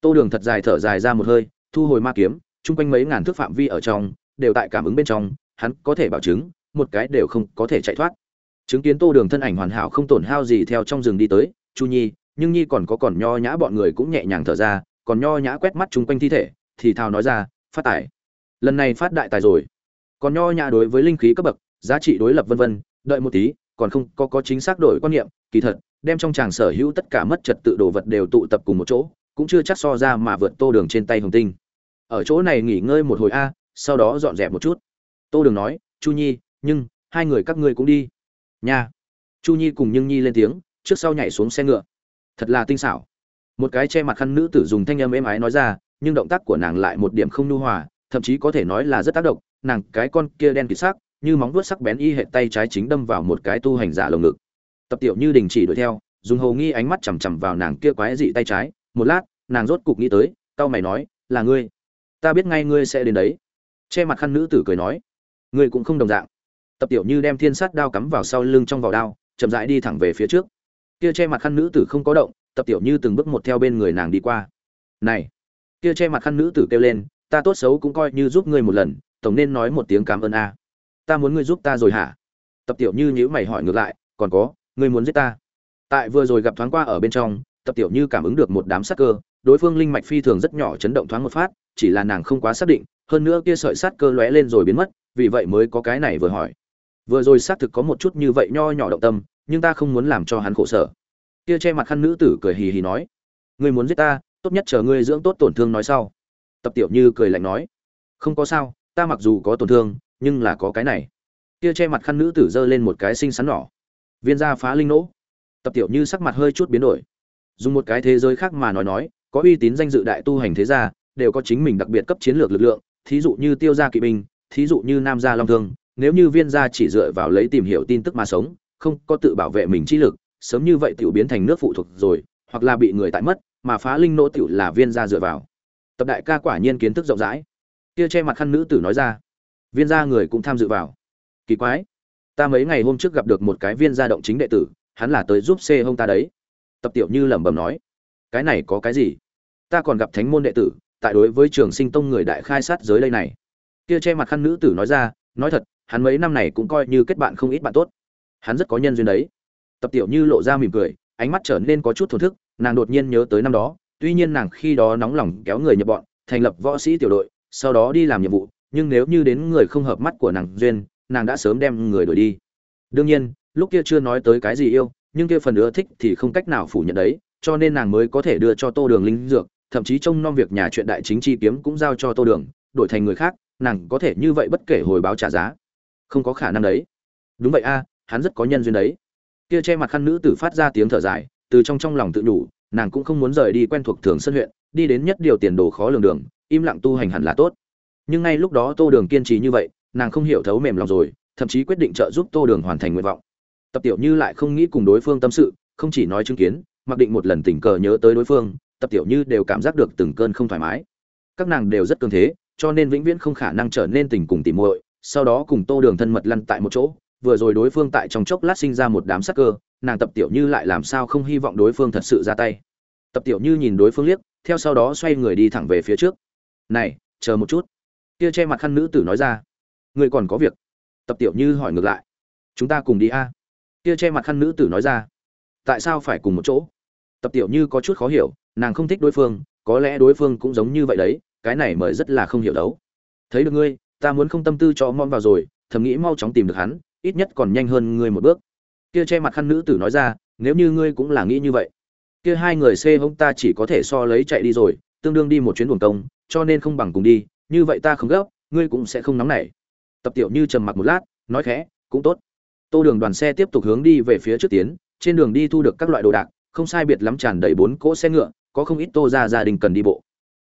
Tô đường thật dài thở dài ra một hơi, thu hồi ma kiếm, chung quanh mấy ngàn thước phạm vi ở trong, đều tại cảm ứng bên trong, hắn có thể bảo chứng, một cái đều không có thể chạy thoát. Chứng kiến tô đường thân ảnh hoàn hảo không tổn hao gì theo trong rừng đi tới, chu nhi, nhưng nhi còn có còn nho nhã bọn người cũng nhẹ nhàng thở ra, còn nho nhã quét mắt chung quanh thi thể, thì thào nói ra, phát tài. Lần này phát đại tài rồi. Còn nho nhã đối với linh khí cấp bậc, giá trị đối lập vân vân đợi một tí, còn không có có chính xác đổi quan niệm, kỳ thật, đem trong tràng sở hữu tất cả mất trật tự đồ vật đều tụ tập cùng một chỗ, cũng chưa chắc so ra mà vượt tô đường trên tay hồng tinh. Ở chỗ này nghỉ ngơi một hồi a, sau đó dọn dẹp một chút. Tô đường nói, chu nhi, nhưng hai người các ngươi cũng đi. Nha. Chu nhi cùng nhưng nhi lên tiếng, trước sau nhảy xuống xe ngựa. Thật là tinh xảo. Một cái che mặt khăn nữ tử dùng thanh âm êm ái nói ra, nhưng động tác của nàng lại một điểm không nhu hòa, thậm chí có thể nói là rất tác động, nàng cái con kia đen kịt sắc như móng vuốt sắc bén y hệ tay trái chính đâm vào một cái tu hành giả lồng ngực. Tập tiểu như đình chỉ đuổi theo, dùng hầu nghi ánh mắt chằm chằm vào nàng kia quái dị tay trái. Một lát, nàng rốt cục nghĩ tới tao mày nói, là ngươi. Ta biết ngay ngươi sẽ đến đấy. Che mặt khăn nữ tử cười nói, ngươi cũng không đồng dạng. Tập tiểu như đem thiên sát đao cắm vào sau lưng trong vỏ đao, chậm rãi đi thẳng về phía trước. Kia che mặt khăn nữ tử không có động, tập tiểu như từng bước một theo bên người nàng đi qua. Này. Kia che mặt khăn nữ tử kêu lên, ta tốt xấu cũng coi như giúp ngươi một lần, tổng nên nói một tiếng cảm ơn a ta muốn ngươi giúp ta rồi hả? Tập tiểu như nhữ mày hỏi ngược lại, còn có, ngươi muốn giết ta? Tại vừa rồi gặp thoáng qua ở bên trong, tập tiểu như cảm ứng được một đám sát cơ, đối phương linh mạch phi thường rất nhỏ chấn động thoáng một phát, chỉ là nàng không quá xác định, hơn nữa kia sợi sát cơ lóe lên rồi biến mất, vì vậy mới có cái này vừa hỏi. Vừa rồi xác thực có một chút như vậy nho nhỏ động tâm, nhưng ta không muốn làm cho hắn khổ sở. Kia che mặt khăn nữ tử cười hì hì nói, ngươi muốn giết ta, tốt nhất chờ ngươi dưỡng tốt tổn thương nói sau. Tập tiểu như cười lạnh nói, không có sao, ta mặc dù có tổn thương nhưng là có cái này. Kia che mặt khăn nữ tử giơ lên một cái xinh xắn nhỏ. Viên gia phá linh nỗ. Tập tiểu như sắc mặt hơi chút biến đổi. Dùng một cái thế giới khác mà nói nói, có uy tín danh dự đại tu hành thế gia, đều có chính mình đặc biệt cấp chiến lược lực lượng, thí dụ như tiêu gia kỵ binh, thí dụ như nam gia long thương, nếu như viên gia chỉ dựa vào lấy tìm hiểu tin tức mà sống, không có tự bảo vệ mình chi lực, sớm như vậy tiểu biến thành nước phụ thuộc rồi, hoặc là bị người tại mất, mà phá linh nỗ tiểu là viên gia dựa vào. Tập đại ca quả nhiên kiến thức rộng rãi. Kia che mặt khăn nữ tử nói ra viên gia người cũng tham dự vào. Kỳ quái, ta mấy ngày hôm trước gặp được một cái viên gia động chính đệ tử, hắn là tới giúp xê hông ta đấy. Tập tiểu như lẩm bẩm nói, cái này có cái gì? Ta còn gặp thánh môn đệ tử, tại đối với trường sinh tông người đại khai sát giới đây này. Kia che mặt khăn nữ tử nói ra, nói thật, hắn mấy năm này cũng coi như kết bạn không ít bạn tốt. Hắn rất có nhân duyên đấy. Tập tiểu như lộ ra mỉm cười, ánh mắt trở nên có chút thổn thức, nàng đột nhiên nhớ tới năm đó, tuy nhiên nàng khi đó nóng lòng kéo người nhập bọn, thành lập võ sĩ tiểu đội, sau đó đi làm nhiệm vụ nhưng nếu như đến người không hợp mắt của nàng duyên, nàng đã sớm đem người đuổi đi. Đương nhiên, lúc kia chưa nói tới cái gì yêu, nhưng kia phần ưa thích thì không cách nào phủ nhận đấy, cho nên nàng mới có thể đưa cho tô đường linh dược, thậm chí trông nom việc nhà chuyện đại chính chi kiếm cũng giao cho tô đường, đổi thành người khác, nàng có thể như vậy bất kể hồi báo trả giá. Không có khả năng đấy. Đúng vậy a, hắn rất có nhân duyên đấy. Kia che mặt khăn nữ tử phát ra tiếng thở dài, từ trong trong lòng tự nhủ, nàng cũng không muốn rời đi quen thuộc thường sân huyện, đi đến nhất điều tiền đồ khó lường đường, im lặng tu hành hẳn là tốt nhưng ngay lúc đó tô đường kiên trì như vậy, nàng không hiểu thấu mềm lòng rồi, thậm chí quyết định trợ giúp tô đường hoàn thành nguyện vọng. Tập tiểu như lại không nghĩ cùng đối phương tâm sự, không chỉ nói chứng kiến, mặc định một lần tình cờ nhớ tới đối phương, tập tiểu như đều cảm giác được từng cơn không thoải mái. Các nàng đều rất cường thế, cho nên vĩnh viễn không khả năng trở nên tình cùng tìm muội, sau đó cùng tô đường thân mật lăn tại một chỗ, vừa rồi đối phương tại trong chốc lát sinh ra một đám sắc cơ, nàng tập tiểu như lại làm sao không hy vọng đối phương thật sự ra tay. Tập tiểu như nhìn đối phương liếc, theo sau đó xoay người đi thẳng về phía trước. Này, chờ một chút kia che mặt khăn nữ tử nói ra người còn có việc. Tập tiểu như hỏi ngược lại, chúng ta cùng đi a. Kia che mặt khăn nữ tử nói ra, tại sao phải cùng một chỗ? Tập tiểu như có chút khó hiểu, nàng không thích đối phương, có lẽ đối phương cũng giống như vậy đấy, cái này mời rất là không hiểu đấu. Thấy được ngươi, ta muốn không tâm tư cho mong vào rồi, thầm nghĩ mau chóng tìm được hắn, ít nhất còn nhanh hơn ngươi một bước. Kia che mặt khăn nữ tử nói ra, nếu như ngươi cũng là nghĩ như vậy, kia hai người xê hông ta chỉ có thể so lấy chạy đi rồi, tương đương đi một chuyến buồng công, cho nên không bằng cùng đi như vậy ta không gấp, ngươi cũng sẽ không nóng nảy. Tập tiểu như trầm mặc một lát, nói khẽ, cũng tốt. Tô đường đoàn xe tiếp tục hướng đi về phía trước tiến, trên đường đi thu được các loại đồ đạc, không sai biệt lắm tràn đầy bốn cỗ xe ngựa, có không ít tô ra gia đình cần đi bộ.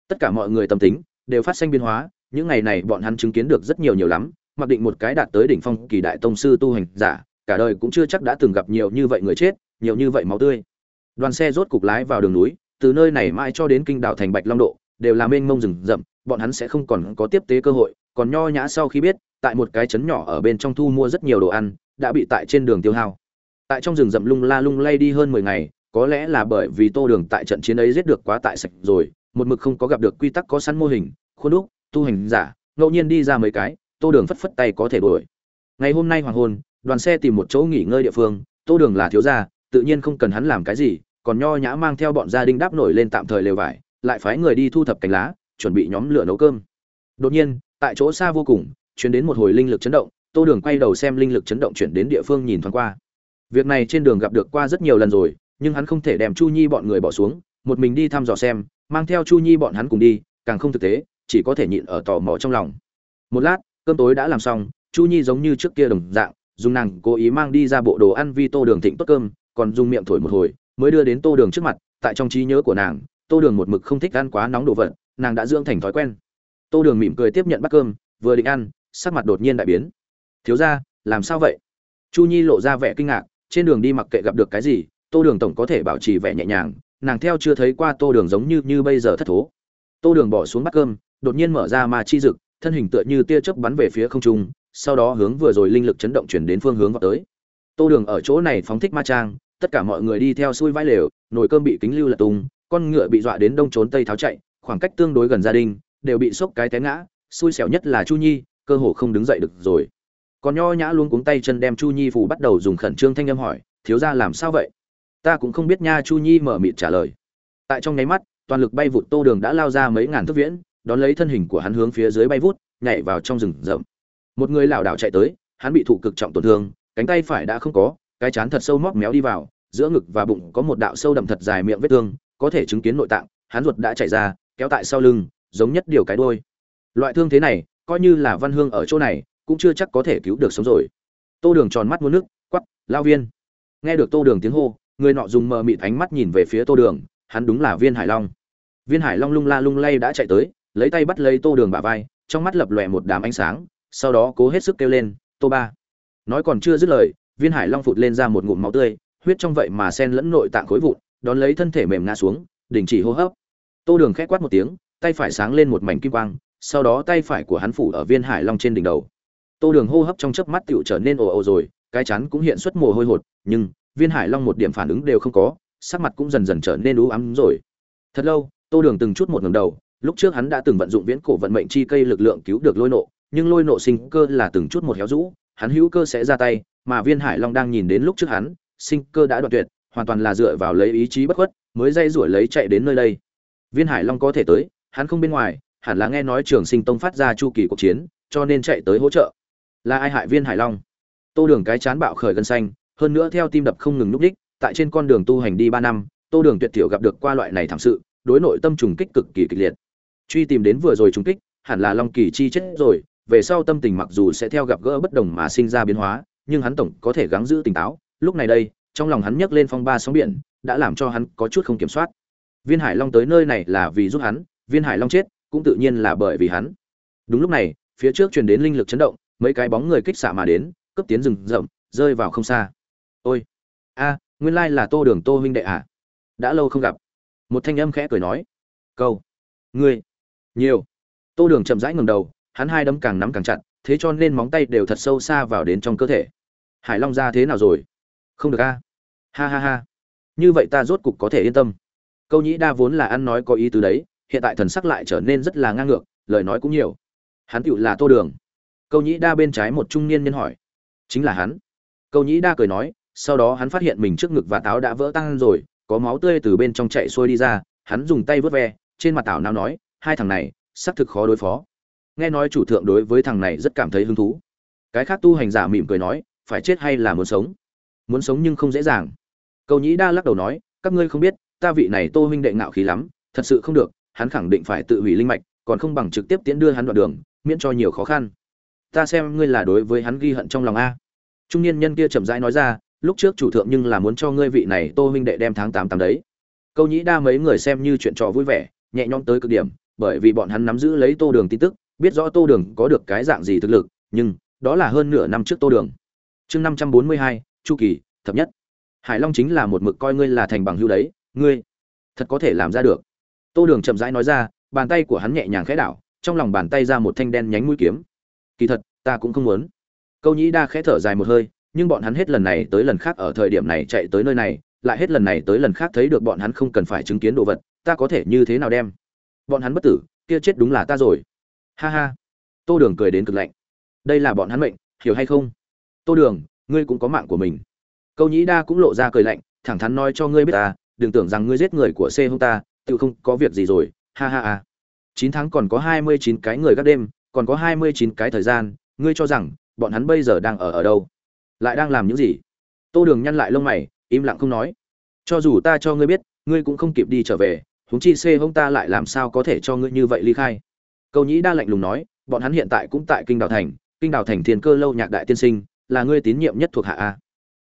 Tất cả mọi người tâm tính đều phát sinh biến hóa, những ngày này bọn hắn chứng kiến được rất nhiều nhiều lắm, mặc định một cái đạt tới đỉnh phong kỳ đại tông sư tu hành giả, cả đời cũng chưa chắc đã từng gặp nhiều như vậy người chết, nhiều như vậy máu tươi. Đoàn xe rốt cục lái vào đường núi, từ nơi này mãi cho đến kinh đảo thành bạch long độ, đều là mênh mông rừng rậm bọn hắn sẽ không còn có tiếp tế cơ hội, còn nho nhã sau khi biết, tại một cái trấn nhỏ ở bên trong thu mua rất nhiều đồ ăn, đã bị tại trên đường tiêu hao. Tại trong rừng rậm lung la lung lay đi hơn mười ngày, có lẽ là bởi vì tô đường tại trận chiến ấy giết được quá tại sạch rồi, một mực không có gặp được quy tắc có sẵn mô hình, khuôn đúc, tu hành giả, ngẫu nhiên đi ra mấy cái, tô đường phất phất tay có thể đuổi. Ngày hôm nay hoàng hôn, đoàn xe tìm một chỗ nghỉ ngơi địa phương, tô đường là thiếu gia, tự nhiên không cần hắn làm cái gì, còn nho nhã mang theo bọn gia đình đáp nổi lên tạm thời lều vải, lại phái người đi thu thập cánh lá chuẩn bị nhóm lửa nấu cơm. Đột nhiên, tại chỗ xa vô cùng chuyển đến một hồi linh lực chấn động, tô đường quay đầu xem linh lực chấn động chuyển đến địa phương nhìn thoáng qua. Việc này trên đường gặp được qua rất nhiều lần rồi, nhưng hắn không thể đem chu nhi bọn người bỏ xuống, một mình đi thăm dò xem, mang theo chu nhi bọn hắn cùng đi, càng không thực tế, chỉ có thể nhịn ở tò mò trong lòng. Một lát, cơm tối đã làm xong, chu nhi giống như trước kia đồng dạng, dùng nàng cố ý mang đi ra bộ đồ ăn vi tô đường thịnh tốt cơm, còn dùng miệng thổi một hồi, mới đưa đến tô đường trước mặt, tại trong trí nhớ của nàng, tô đường một mực không thích ăn quá nóng đồ vật nàng đã dưỡng thành thói quen. Tô đường mỉm cười tiếp nhận bát cơm, vừa định ăn, sắc mặt đột nhiên đại biến. Thiếu ra làm sao vậy? Chu nhi lộ ra vẻ kinh ngạc, trên đường đi mặc kệ gặp được cái gì, tô đường tổng có thể bảo trì vẻ nhẹ nhàng, nàng theo chưa thấy qua tô đường giống như như bây giờ thất thố. Tô đường bỏ xuống bát cơm, đột nhiên mở ra ma chi dực, thân hình tựa như tia chớp bắn về phía không trung, sau đó hướng vừa rồi linh lực chấn động chuyển đến phương hướng vào tới. Tô đường ở chỗ này phóng thích ma trang, tất cả mọi người đi theo xuôi vai lều, nồi cơm bị kính lưu lật tung, con ngựa bị dọa đến đông trốn tây tháo chạy khoảng cách tương đối gần gia đình, đều bị sốc cái té ngã, xui xẻo nhất là chu nhi, cơ hồ không đứng dậy được rồi. Còn nho nhã luôn cuống tay chân đem chu nhi phủ bắt đầu dùng khẩn trương thanh âm hỏi, thiếu ra làm sao vậy? Ta cũng không biết nha, chu nhi mở mịt trả lời. Tại trong nháy mắt, toàn lực bay vụt tô đường đã lao ra mấy ngàn thước viễn, đón lấy thân hình của hắn hướng phía dưới bay vút, nhảy vào trong rừng rậm. Một người lảo đảo chạy tới, hắn bị thụ cực trọng tổn thương, cánh tay phải đã không có, cái chán thật sâu móc méo đi vào, giữa ngực và bụng có một đạo sâu đậm thật dài miệng vết thương, có thể chứng kiến nội tạng, hắn ruột đã chảy ra kéo tại sau lưng, giống nhất điều cái đôi loại thương thế này, coi như là văn hương ở chỗ này, cũng chưa chắc có thể cứu được sống rồi. Tô đường tròn mắt muốn nước quắp lao viên. Nghe được tô đường tiếng hô, người nọ dùng mờ mịt ánh mắt nhìn về phía tô đường, hắn đúng là viên hải long. Viên hải long lung la lung lay đã chạy tới, lấy tay bắt lấy tô đường bả vai, trong mắt lập lòe một đám ánh sáng, sau đó cố hết sức kêu lên, tô ba. Nói còn chưa dứt lời, viên hải long phụt lên ra một ngụm máu tươi, huyết trong vậy mà sen lẫn nội tạng khối vụn, đón lấy thân thể mềm ngã xuống, đình chỉ hô hấp tô đường khẽ quát một tiếng tay phải sáng lên một mảnh kim quang sau đó tay phải của hắn phủ ở viên hải long trên đỉnh đầu tô đường hô hấp trong chớp mắt tựu trở nên ồ ồ rồi cái chán cũng hiện xuất mồ hôi hột nhưng viên hải long một điểm phản ứng đều không có sắc mặt cũng dần dần trở nên u ám rồi thật lâu tô đường từng chút một ngẩng đầu lúc trước hắn đã từng vận dụng viễn cổ vận mệnh chi cây lực lượng cứu được lôi nộ nhưng lôi nộ sinh cơ là từng chút một héo rũ hắn hữu cơ sẽ ra tay mà Viên Hải Long đang nhìn đến lúc trước hắn, sinh cơ đã đoạn tuyệt, hoàn toàn là dựa vào lấy ý chí bất khuất, mới dây rủi lấy chạy đến nơi đây. Viên Hải Long có thể tới, hắn không bên ngoài, hẳn là nghe nói Trường Sinh Tông phát ra chu kỳ cuộc chiến, cho nên chạy tới hỗ trợ. Là ai hại Viên Hải Long? Tô Đường cái chán bạo khởi gần xanh, hơn nữa theo tim đập không ngừng lúc đích, tại trên con đường tu hành đi 3 năm, Tô Đường tuyệt tiểu gặp được qua loại này thảm sự, đối nội tâm trùng kích cực kỳ kịch liệt. Truy tìm đến vừa rồi trùng kích, hẳn là Long Kỳ chi chết rồi, về sau tâm tình mặc dù sẽ theo gặp gỡ bất đồng mà sinh ra biến hóa, nhưng hắn tổng có thể gắng giữ tỉnh táo, lúc này đây, trong lòng hắn nhấc lên phong ba sóng biển, đã làm cho hắn có chút không kiểm soát. Viên Hải Long tới nơi này là vì giúp hắn, Viên Hải Long chết, cũng tự nhiên là bởi vì hắn. Đúng lúc này, phía trước truyền đến linh lực chấn động, mấy cái bóng người kích xạ mà đến, cấp tiến rừng rậm, rơi vào không xa. Ôi, a, nguyên lai là Tô Đường Tô huynh đệ à? Đã lâu không gặp. Một thanh âm khẽ cười nói, "Câu, ngươi, nhiều." Tô Đường chậm rãi ngẩng đầu, hắn hai đấm càng nắm càng chặt, thế cho nên móng tay đều thật sâu xa vào đến trong cơ thể. Hải Long ra thế nào rồi? Không được a. Ha ha ha. Như vậy ta rốt cục có thể yên tâm. Câu nhĩ đa vốn là ăn nói có ý tứ đấy, hiện tại thần sắc lại trở nên rất là ngang ngược, lời nói cũng nhiều. Hắn tựu là Tô Đường. Câu nhĩ đa bên trái một trung niên nhân hỏi. Chính là hắn. Câu nhĩ đa cười nói, sau đó hắn phát hiện mình trước ngực và táo đã vỡ tan rồi, có máu tươi từ bên trong chạy xuôi đi ra, hắn dùng tay vớt ve, trên mặt tảo nào nói, hai thằng này, xác thực khó đối phó. Nghe nói chủ thượng đối với thằng này rất cảm thấy hứng thú. Cái khác tu hành giả mỉm cười nói, phải chết hay là muốn sống? Muốn sống nhưng không dễ dàng. Câu Nhĩ Đa lắc đầu nói, các ngươi không biết, ta vị này Tô huynh đệ ngạo khí lắm, thật sự không được, hắn khẳng định phải tự hủy linh mạch, còn không bằng trực tiếp tiến đưa hắn đoạn đường, miễn cho nhiều khó khăn. Ta xem ngươi là đối với hắn ghi hận trong lòng a. Trung niên nhân kia chậm rãi nói ra, lúc trước chủ thượng nhưng là muốn cho ngươi vị này Tô huynh đệ đem tháng tám tám đấy. Câu Nhĩ Đa mấy người xem như chuyện trò vui vẻ, nhẹ nhõm tới cực điểm, bởi vì bọn hắn nắm giữ lấy Tô Đường tin tức, biết rõ Tô Đường có được cái dạng gì thực lực, nhưng đó là hơn nửa năm trước Tô Đường. Chương năm trăm bốn mươi hai, Chu Kỳ, thập nhất. Hải Long chính là một mực coi ngươi là thành bằng hữu đấy, ngươi thật có thể làm ra được. Tô Đường chậm rãi nói ra, bàn tay của hắn nhẹ nhàng khẽ đảo, trong lòng bàn tay ra một thanh đen nhánh mũi kiếm. Kỳ thật, ta cũng không muốn. Câu Nhĩ Đa khẽ thở dài một hơi, nhưng bọn hắn hết lần này tới lần khác ở thời điểm này chạy tới nơi này, lại hết lần này tới lần khác thấy được bọn hắn không cần phải chứng kiến đồ vật, ta có thể như thế nào đem? Bọn hắn bất tử, kia chết đúng là ta rồi. Ha ha. Tô Đường cười đến cực lạnh. Đây là bọn hắn mệnh, hiểu hay không? Tô Đường, ngươi cũng có mạng của mình. Câu Nhĩ Đa cũng lộ ra cười lạnh, thẳng thắn nói cho ngươi biết ta, đừng tưởng rằng ngươi giết người của C hung ta, tự không có việc gì rồi. Ha ha ha. 9 tháng còn có 29 cái người các đêm, còn có 29 cái thời gian, ngươi cho rằng bọn hắn bây giờ đang ở ở đâu? Lại đang làm những gì? Tô Đường nhăn lại lông mày, im lặng không nói. Cho dù ta cho ngươi biết, ngươi cũng không kịp đi trở về, huống chi C hung ta lại làm sao có thể cho ngươi như vậy ly khai? Câu Nhĩ Đa lạnh lùng nói, bọn hắn hiện tại cũng tại Kinh Đào thành, Kinh Đào thành Thiên Cơ lâu nhạc đại tiên sinh, là ngươi tín nhiệm nhất thuộc hạ a.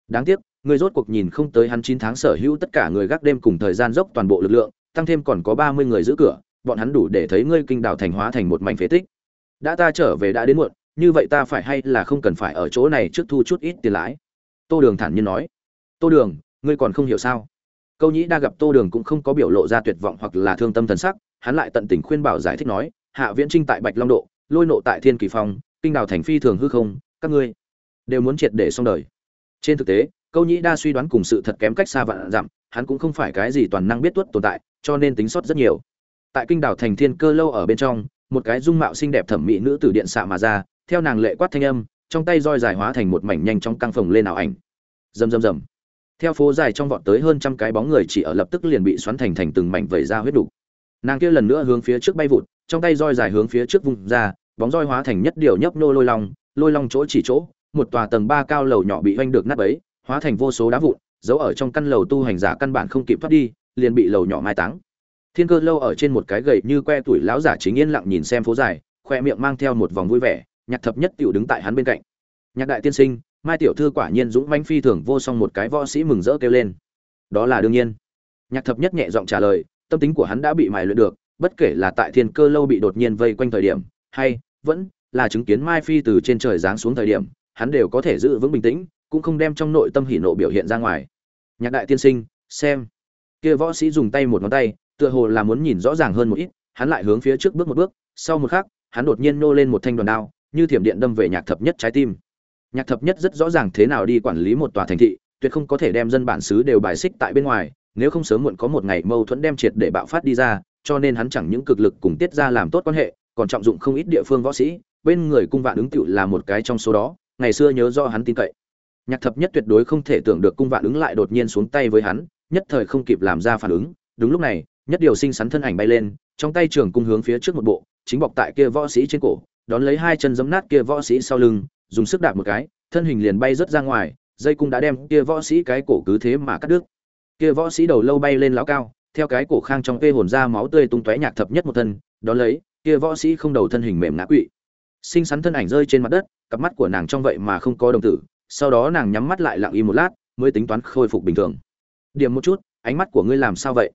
Đáng tiếc, ngươi rốt cuộc nhìn không tới hắn 9 tháng sở hữu tất cả người gác đêm cùng thời gian dốc toàn bộ lực lượng, tăng thêm còn có 30 người giữ cửa, bọn hắn đủ để thấy ngươi Kinh đảo thành hóa thành một mảnh phế tích. Đã ta trở về đã đến muộn, như vậy ta phải hay là không cần phải ở chỗ này trước thu chút ít tiền lãi? Tô Đường thản nhiên nói. Tô Đường, ngươi còn không hiểu sao? Câu Nhĩ đa gặp Tô Đường cũng không có biểu lộ ra tuyệt vọng hoặc là thương tâm thần sắc, hắn lại tận tình khuyên bảo giải thích nói, Hạ Viễn Trinh tại Bạch Long Độ, lôi nộ tại Thiên Kỳ Phong, kinh đảo thành phi thường hư không, các ngươi đều muốn triệt để xong đời. Trên thực tế, Câu Nhĩ đa suy đoán cùng sự thật kém cách xa vạn dặm, hắn cũng không phải cái gì toàn năng biết tuất tồn tại, cho nên tính sót rất nhiều. Tại kinh đảo thành Thiên Cơ lâu ở bên trong, một cái dung mạo xinh đẹp thẩm mỹ nữ tử điện xạ mà ra, theo nàng lệ quát thanh âm, trong tay roi dài hóa thành một mảnh nhanh trong căng phồng lên ảo ảnh. Rầm rầm rầm. Theo phố dài trong vọt tới hơn trăm cái bóng người chỉ ở lập tức liền bị xoắn thành thành từng mảnh vẩy ra huyết đủ. Nàng kia lần nữa hướng phía trước bay vụt, trong tay roi dài hướng phía trước vung ra, bóng roi hóa thành nhất điều nhấp nô lôi long, lôi long chỗ chỉ chỗ, một tòa tầng ba cao lầu nhỏ bị oanh được nát bấy, hóa thành vô số đá vụn, giấu ở trong căn lầu tu hành giả căn bản không kịp thoát đi, liền bị lầu nhỏ mai táng. Thiên Cơ lâu ở trên một cái gậy như que tuổi lão giả chính yên lặng nhìn xem phố dài, khoe miệng mang theo một vòng vui vẻ, nhạc thập nhất tiểu đứng tại hắn bên cạnh. Nhạc đại tiên sinh, Mai tiểu thư quả nhiên dũng mãnh phi thường vô song một cái võ sĩ mừng rỡ kêu lên. Đó là đương nhiên. Nhạc thập nhất nhẹ giọng trả lời, tâm tính của hắn đã bị mài luyện được, bất kể là tại Thiên Cơ lâu bị đột nhiên vây quanh thời điểm, hay vẫn là chứng kiến Mai Phi từ trên trời giáng xuống thời điểm, hắn đều có thể giữ vững bình tĩnh, cũng không đem trong nội tâm hỉ nộ biểu hiện ra ngoài. Nhạc đại tiên sinh, xem. Kia võ sĩ dùng tay một ngón tay, tựa hồ là muốn nhìn rõ ràng hơn một ít, hắn lại hướng phía trước bước một bước, sau một khắc, hắn đột nhiên nô lên một thanh đoàn đao, như thiểm điện đâm về Nhạc Thập Nhất trái tim. Nhạc Thập Nhất rất rõ ràng thế nào đi quản lý một tòa thành thị, tuyệt không có thể đem dân bản xứ đều bài xích tại bên ngoài, nếu không sớm muộn có một ngày mâu thuẫn đem triệt để bạo phát đi ra, cho nên hắn chẳng những cực lực cùng tiết ra làm tốt quan hệ, còn trọng dụng không ít địa phương võ sĩ, bên người cung vạn ứng tiểu là một cái trong số đó, ngày xưa nhớ do hắn tin cậy nhạc thập nhất tuyệt đối không thể tưởng được cung vạn ứng lại đột nhiên xuống tay với hắn, nhất thời không kịp làm ra phản ứng. Đúng lúc này, nhất điều sinh sắn thân ảnh bay lên, trong tay trường cung hướng phía trước một bộ, chính bọc tại kia võ sĩ trên cổ, đón lấy hai chân giấm nát kia võ sĩ sau lưng, dùng sức đạp một cái, thân hình liền bay rớt ra ngoài, dây cung đã đem kia võ sĩ cái cổ cứ thế mà cắt đứt. Kia võ sĩ đầu lâu bay lên lão cao, theo cái cổ khang trong vê hồn ra máu tươi tung tóe nhạc thập nhất một thân, đón lấy, kia võ sĩ không đầu thân hình mềm ngã quỵ. Sinh sắn thân ảnh rơi trên mặt đất, cặp mắt của nàng trong vậy mà không có đồng tử sau đó nàng nhắm mắt lại lặng im một lát, mới tính toán khôi phục bình thường. Điểm một chút, ánh mắt của ngươi làm sao vậy?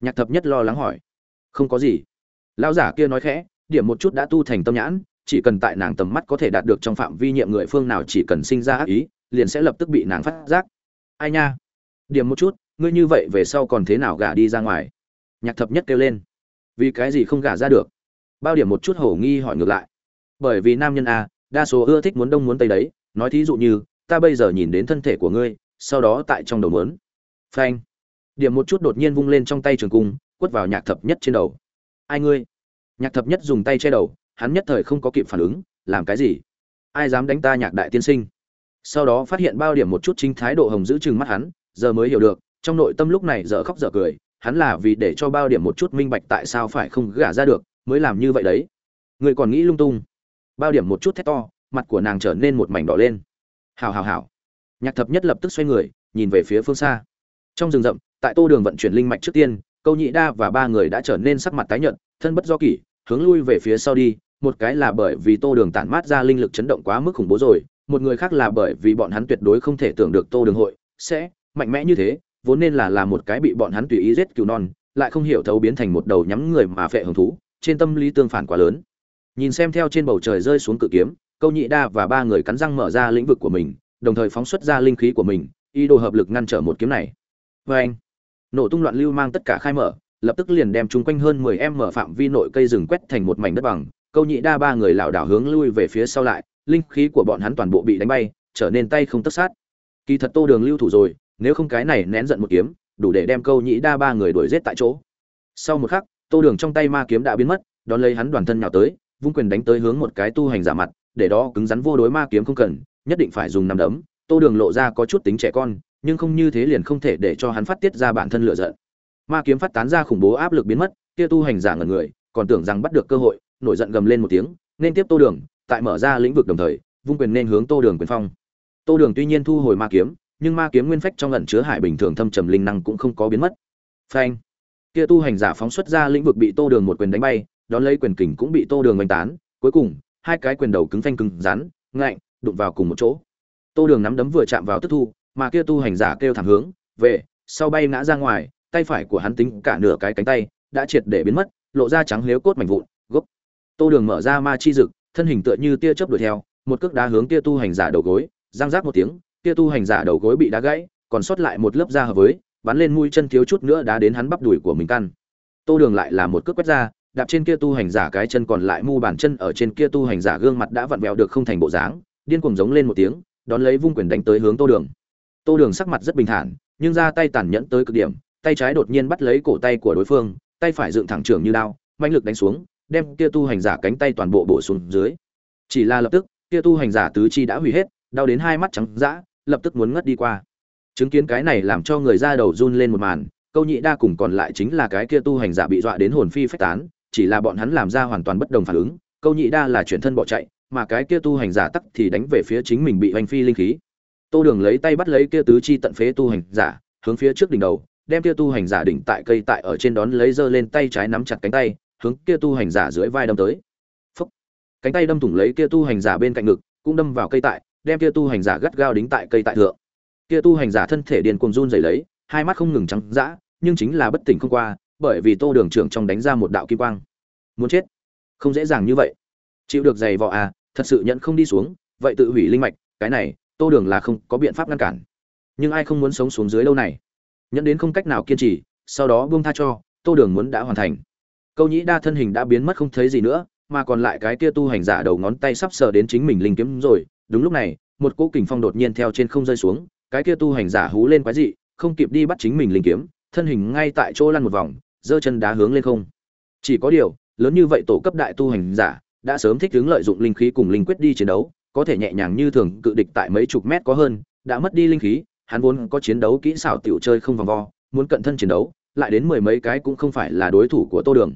Nhạc thập nhất lo lắng hỏi. Không có gì. Lão giả kia nói khẽ, điểm một chút đã tu thành tâm nhãn, chỉ cần tại nàng tầm mắt có thể đạt được trong phạm vi nhiệm người phương nào chỉ cần sinh ra ác ý, liền sẽ lập tức bị nàng phát giác. Ai nha. Điểm một chút, ngươi như vậy về sau còn thế nào gả đi ra ngoài? Nhạc thập nhất kêu lên. Vì cái gì không gả ra được? Bao điểm một chút hổ nghi hỏi ngược lại. Bởi vì nam nhân a, đa số ưa thích muốn đông muốn tây đấy, nói thí dụ như ta bây giờ nhìn đến thân thể của ngươi, sau đó tại trong đầu mớn phanh. Điểm một chút đột nhiên vung lên trong tay trường cung, quất vào nhạc thập nhất trên đầu. Ai ngươi? Nhạc thập nhất dùng tay che đầu, hắn nhất thời không có kịp phản ứng, làm cái gì? Ai dám đánh ta nhạc đại tiên sinh? Sau đó phát hiện bao điểm một chút chính thái độ hồng giữ chừng mắt hắn, giờ mới hiểu được, trong nội tâm lúc này dở khóc dở cười, hắn là vì để cho bao điểm một chút minh bạch tại sao phải không gả ra được, mới làm như vậy đấy. Người còn nghĩ lung tung. Bao điểm một chút thét to, mặt của nàng trở nên một mảnh đỏ lên hào hào hào. Nhạc thập nhất lập tức xoay người, nhìn về phía phương xa. Trong rừng rậm, tại tô đường vận chuyển linh mạch trước tiên, câu nhị đa và ba người đã trở nên sắc mặt tái nhợt, thân bất do kỷ, hướng lui về phía sau đi, một cái là bởi vì tô đường tản mát ra linh lực chấn động quá mức khủng bố rồi, một người khác là bởi vì bọn hắn tuyệt đối không thể tưởng được tô đường hội sẽ mạnh mẽ như thế, vốn nên là là một cái bị bọn hắn tùy ý giết cứu non, lại không hiểu thấu biến thành một đầu nhắm người mà phệ hứng thú, trên tâm lý tương phản quá lớn. Nhìn xem theo trên bầu trời rơi xuống cự kiếm câu nhị đa và ba người cắn răng mở ra lĩnh vực của mình, đồng thời phóng xuất ra linh khí của mình, ý đồ hợp lực ngăn trở một kiếm này. Vê anh, nổ tung loạn lưu mang tất cả khai mở, lập tức liền đem chung quanh hơn 10 em mở phạm vi nội cây rừng quét thành một mảnh đất bằng, câu nhị đa ba người lảo đảo hướng lui về phía sau lại, linh khí của bọn hắn toàn bộ bị đánh bay, trở nên tay không tất sát. Kỳ thật tô đường lưu thủ rồi, nếu không cái này nén giận một kiếm, đủ để đem câu nhị đa ba người đuổi giết tại chỗ. Sau một khắc, tô đường trong tay ma kiếm đã biến mất, đón lấy hắn đoàn thân nhào tới, vung quyền đánh tới hướng một cái tu hành giả mặt để đó cứng rắn vô đối ma kiếm không cần, nhất định phải dùng nằm đấm. Tô đường lộ ra có chút tính trẻ con, nhưng không như thế liền không thể để cho hắn phát tiết ra bản thân lựa giận. Ma kiếm phát tán ra khủng bố áp lực biến mất, kia tu hành giả ngẩn người, còn tưởng rằng bắt được cơ hội, nổi giận gầm lên một tiếng, nên tiếp tô đường, tại mở ra lĩnh vực đồng thời, vung quyền nên hướng tô đường quyền phong. Tô đường tuy nhiên thu hồi ma kiếm, nhưng ma kiếm nguyên phách trong ẩn chứa hải bình thường thâm trầm linh năng cũng không có biến mất. Phanh! Kia tu hành giả phóng xuất ra lĩnh vực bị tô đường một quyền đánh bay, đón lấy quyền kình cũng bị tô đường oanh tán, cuối cùng hai cái quyền đầu cứng phanh cứng rắn, ngạnh, đụng vào cùng một chỗ. Tô đường nắm đấm vừa chạm vào tức thu, mà kia tu hành giả kêu thẳng hướng về sau bay ngã ra ngoài, tay phải của hắn tính cả nửa cái cánh tay, đã triệt để biến mất, lộ ra trắng lếu cốt mảnh vụn, gốc. Tô đường mở ra ma chi dực, thân hình tựa như tia chớp đuổi theo, một cước đá hướng kia tu hành giả đầu gối giang rác một tiếng, kia tu hành giả đầu gối bị đá gãy, còn sót lại một lớp da hợp với, bắn lên mũi chân thiếu chút nữa đá đến hắn bắp đùi của mình căn. Tô đường lại là một cước quét ra đạp trên kia tu hành giả cái chân còn lại mu bàn chân ở trên kia tu hành giả gương mặt đã vặn vẹo được không thành bộ dáng, điên cuồng giống lên một tiếng, đón lấy vung quyền đánh tới hướng tô đường. Tô đường sắc mặt rất bình thản, nhưng ra tay tàn nhẫn tới cực điểm, tay trái đột nhiên bắt lấy cổ tay của đối phương, tay phải dựng thẳng trường như đao, mãnh lực đánh xuống, đem kia tu hành giả cánh tay toàn bộ bổ xuống dưới. Chỉ là lập tức, kia tu hành giả tứ chi đã hủy hết, đau đến hai mắt trắng dã, lập tức muốn ngất đi qua. Chứng kiến cái này làm cho người ra đầu run lên một màn, câu nhị đa cùng còn lại chính là cái kia tu hành giả bị dọa đến hồn phi phách tán chỉ là bọn hắn làm ra hoàn toàn bất đồng phản ứng, câu nhị đa là chuyển thân bỏ chạy, mà cái kia tu hành giả tắc thì đánh về phía chính mình bị hoành phi linh khí. Tô đường lấy tay bắt lấy kia tứ chi tận phế tu hành giả, hướng phía trước đỉnh đầu, đem kia tu hành giả đỉnh tại cây tại ở trên đón lấy giơ lên tay trái nắm chặt cánh tay, hướng kia tu hành giả dưới vai đâm tới. Phúc. cánh tay đâm thủng lấy kia tu hành giả bên cạnh ngực, cũng đâm vào cây tại, đem kia tu hành giả gắt gao đính tại cây tại thượng. Kia tu hành giả thân thể điên cuồng run rẩy lấy, hai mắt không ngừng trắng dã, nhưng chính là bất tỉnh không qua bởi vì tô đường trưởng trong đánh ra một đạo kim quang. Muốn chết? Không dễ dàng như vậy. Chịu được giày vò à thật sự nhận không đi xuống, vậy tự hủy linh mạch, cái này, tô đường là không có biện pháp ngăn cản. Nhưng ai không muốn sống xuống dưới lâu này? Nhận đến không cách nào kiên trì, sau đó buông tha cho, tô đường muốn đã hoàn thành. Câu nhĩ đa thân hình đã biến mất không thấy gì nữa, mà còn lại cái kia tu hành giả đầu ngón tay sắp sờ đến chính mình linh kiếm rồi. Đúng lúc này, một cỗ kình phong đột nhiên theo trên không rơi xuống, cái kia tu hành giả hú lên quái dị, không kịp đi bắt chính mình linh kiếm, thân hình ngay tại chỗ lăn một vòng giơ chân đá hướng lên không. Chỉ có điều, lớn như vậy tổ cấp đại tu hành giả, đã sớm thích ứng lợi dụng linh khí cùng linh quyết đi chiến đấu, có thể nhẹ nhàng như thường, cự địch tại mấy chục mét có hơn, đã mất đi linh khí, hắn vốn có chiến đấu kỹ xảo tiểu chơi không vòng vo, muốn cận thân chiến đấu, lại đến mười mấy cái cũng không phải là đối thủ của tô đường.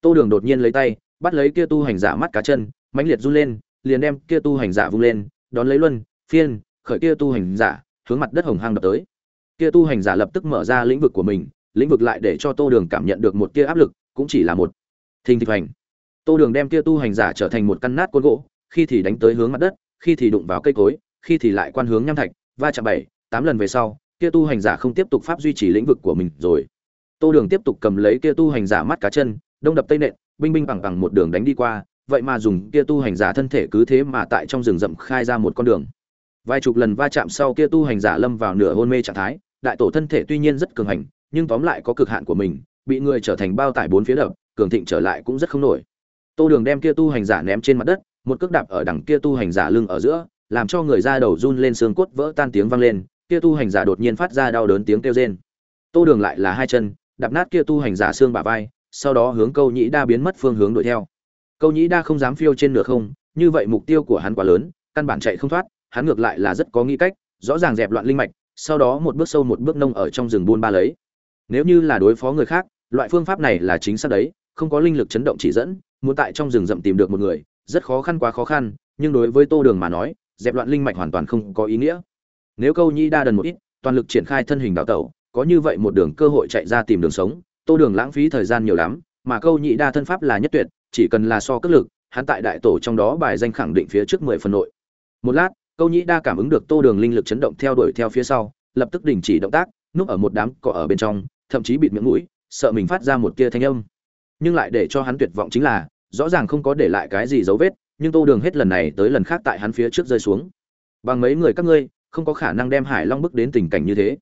Tô đường đột nhiên lấy tay, bắt lấy kia tu hành giả mắt cá chân, mãnh liệt run lên, liền đem kia tu hành giả vung lên, đón lấy luân, phiên, khởi kia tu hành giả, hướng mặt đất hồng hang đập tới. Kia tu hành giả lập tức mở ra lĩnh vực của mình lĩnh vực lại để cho tô đường cảm nhận được một tia áp lực, cũng chỉ là một thình thịch hành tô đường đem tia tu hành giả trở thành một căn nát côn gỗ, khi thì đánh tới hướng mặt đất, khi thì đụng vào cây cối, khi thì lại quan hướng nham thạch, va chạm bảy, tám lần về sau kia tu hành giả không tiếp tục pháp duy trì lĩnh vực của mình rồi. Tô đường tiếp tục cầm lấy kia tu hành giả mắt cá chân, đông đập tây nện, binh binh bằng bằng một đường đánh đi qua, vậy mà dùng kia tu hành giả thân thể cứ thế mà tại trong rừng rậm khai ra một con đường. Vài chục lần va chạm sau kia tu hành giả lâm vào nửa hôn mê trạng thái, đại tổ thân thể tuy nhiên rất cường hành nhưng tóm lại có cực hạn của mình, bị người trở thành bao tải bốn phía đập, cường thịnh trở lại cũng rất không nổi. Tô đường đem kia tu hành giả ném trên mặt đất, một cước đạp ở đằng kia tu hành giả lưng ở giữa, làm cho người ra đầu run lên xương cốt vỡ tan tiếng vang lên, kia tu hành giả đột nhiên phát ra đau đớn tiếng kêu rên. Tô đường lại là hai chân, đạp nát kia tu hành giả xương bả vai, sau đó hướng câu nhĩ đa biến mất phương hướng đuổi theo. Câu nhĩ đa không dám phiêu trên nửa không, như vậy mục tiêu của hắn quá lớn, căn bản chạy không thoát, hắn ngược lại là rất có nghĩ cách, rõ ràng dẹp loạn linh mạch, sau đó một bước sâu một bước nông ở trong rừng buôn ba lấy nếu như là đối phó người khác, loại phương pháp này là chính xác đấy, không có linh lực chấn động chỉ dẫn, muốn tại trong rừng rậm tìm được một người, rất khó khăn quá khó khăn, nhưng đối với tô đường mà nói, dẹp loạn linh mạch hoàn toàn không có ý nghĩa. Nếu câu nhi đa đần một ít, toàn lực triển khai thân hình đào tẩu, có như vậy một đường cơ hội chạy ra tìm đường sống, tô đường lãng phí thời gian nhiều lắm, mà câu nhị đa thân pháp là nhất tuyệt, chỉ cần là so cất lực, hắn tại đại tổ trong đó bài danh khẳng định phía trước mười phần nội. Một lát, câu nhị đa cảm ứng được tô đường linh lực chấn động theo đuổi theo phía sau, lập tức đình chỉ động tác, núp ở một đám cỏ ở bên trong thậm chí bịt miệng mũi, sợ mình phát ra một tia thanh âm. Nhưng lại để cho hắn tuyệt vọng chính là, rõ ràng không có để lại cái gì dấu vết, nhưng tô đường hết lần này tới lần khác tại hắn phía trước rơi xuống. Bằng mấy người các ngươi, không có khả năng đem hải long bức đến tình cảnh như thế.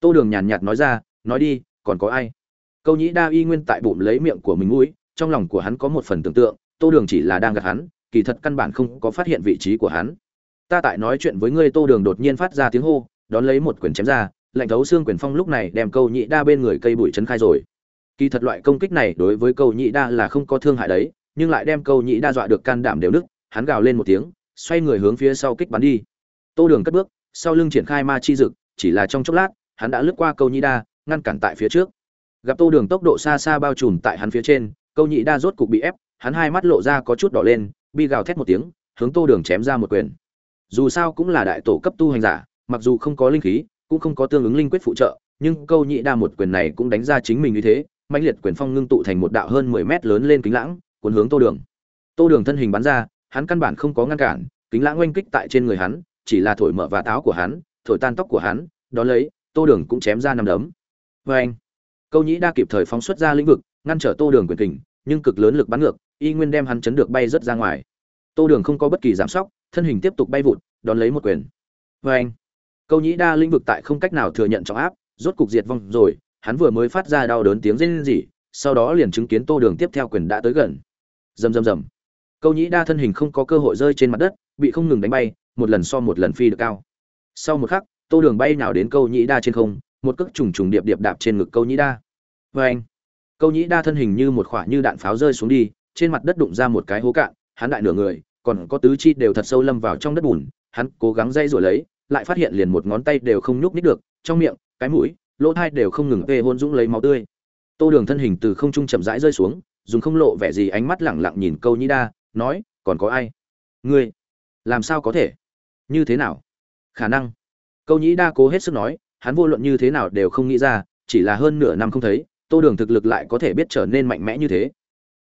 Tô đường nhàn nhạt nói ra, nói đi, còn có ai? Câu nhĩ đa y nguyên tại bụng lấy miệng của mình mũi, trong lòng của hắn có một phần tưởng tượng, tô đường chỉ là đang gạt hắn, kỳ thật căn bản không có phát hiện vị trí của hắn. Ta tại nói chuyện với ngươi. Tô đường đột nhiên phát ra tiếng hô, đón lấy một quyền chém ra lạnh thấu xương quyền phong lúc này đem câu nhị đa bên người cây bụi chấn khai rồi. Kỳ thật loại công kích này đối với câu nhị đa là không có thương hại đấy, nhưng lại đem câu nhị đa dọa được can đảm đều nức, hắn gào lên một tiếng, xoay người hướng phía sau kích bắn đi. Tô đường cất bước, sau lưng triển khai ma chi dực, chỉ là trong chốc lát, hắn đã lướt qua câu nhị đa, ngăn cản tại phía trước. Gặp tô đường tốc độ xa xa bao trùm tại hắn phía trên, câu nhị đa rốt cục bị ép, hắn hai mắt lộ ra có chút đỏ lên, bi gào thét một tiếng, hướng tô đường chém ra một quyền. Dù sao cũng là đại tổ cấp tu hành giả, mặc dù không có linh khí cũng không có tương ứng linh quyết phụ trợ, nhưng câu nhị đa một quyền này cũng đánh ra chính mình như thế mạnh liệt quyền phong ngưng tụ thành một đạo hơn mười mét lớn lên kính lãng, cuốn hướng tô đường. Tô đường thân hình bắn ra, hắn căn bản không có ngăn cản, kính lãng oanh kích tại trên người hắn, chỉ là thổi mở và táo của hắn, thổi tan tóc của hắn, đón lấy, tô đường cũng chém ra năm đấm. Vê anh câu nhĩ đa kịp thời phóng xuất ra lĩnh vực, ngăn trở tô đường quyền kình, nhưng cực lớn lực bắn ngược, y nguyên đem hắn chấn được bay rất ra ngoài. Tô đường không có bất kỳ giảm sóc, thân hình tiếp tục bay vụt, đón lấy một quyền. Vê anh câu nhĩ đa lĩnh vực tại không cách nào thừa nhận trọng áp, rốt cục diệt vong rồi, hắn vừa mới phát ra đau đớn tiếng rên rỉ, sau đó liền chứng kiến tô đường tiếp theo quyền đã tới gần. Rầm rầm rầm. Câu nhĩ đa thân hình không có cơ hội rơi trên mặt đất, bị không ngừng đánh bay, một lần so một lần phi được cao. Sau một khắc, tô đường bay nào đến câu nhĩ đa trên không, một cước trùng trùng điệp điệp đạp trên ngực câu nhĩ đa. Vê anh câu nhĩ đa thân hình như một khoả như đạn pháo rơi xuống đi, trên mặt đất đụng ra một cái hố cạn, hắn đại nửa người, còn có tứ chi đều thật sâu lâm vào trong đất bùn, hắn cố gắng dây rồi lấy lại phát hiện liền một ngón tay đều không nhúc nít được, trong miệng, cái mũi, lỗ tai đều không ngừng tê hôn dũng lấy máu tươi. Tô đường thân hình từ không trung chậm rãi rơi xuống, dùng không lộ vẻ gì ánh mắt lẳng lặng nhìn câu nhĩ đa, nói, còn có ai? Ngươi, làm sao có thể? Như thế nào? Khả năng. Câu nhĩ đa cố hết sức nói, hắn vô luận như thế nào đều không nghĩ ra, chỉ là hơn nửa năm không thấy, tô đường thực lực lại có thể biết trở nên mạnh mẽ như thế.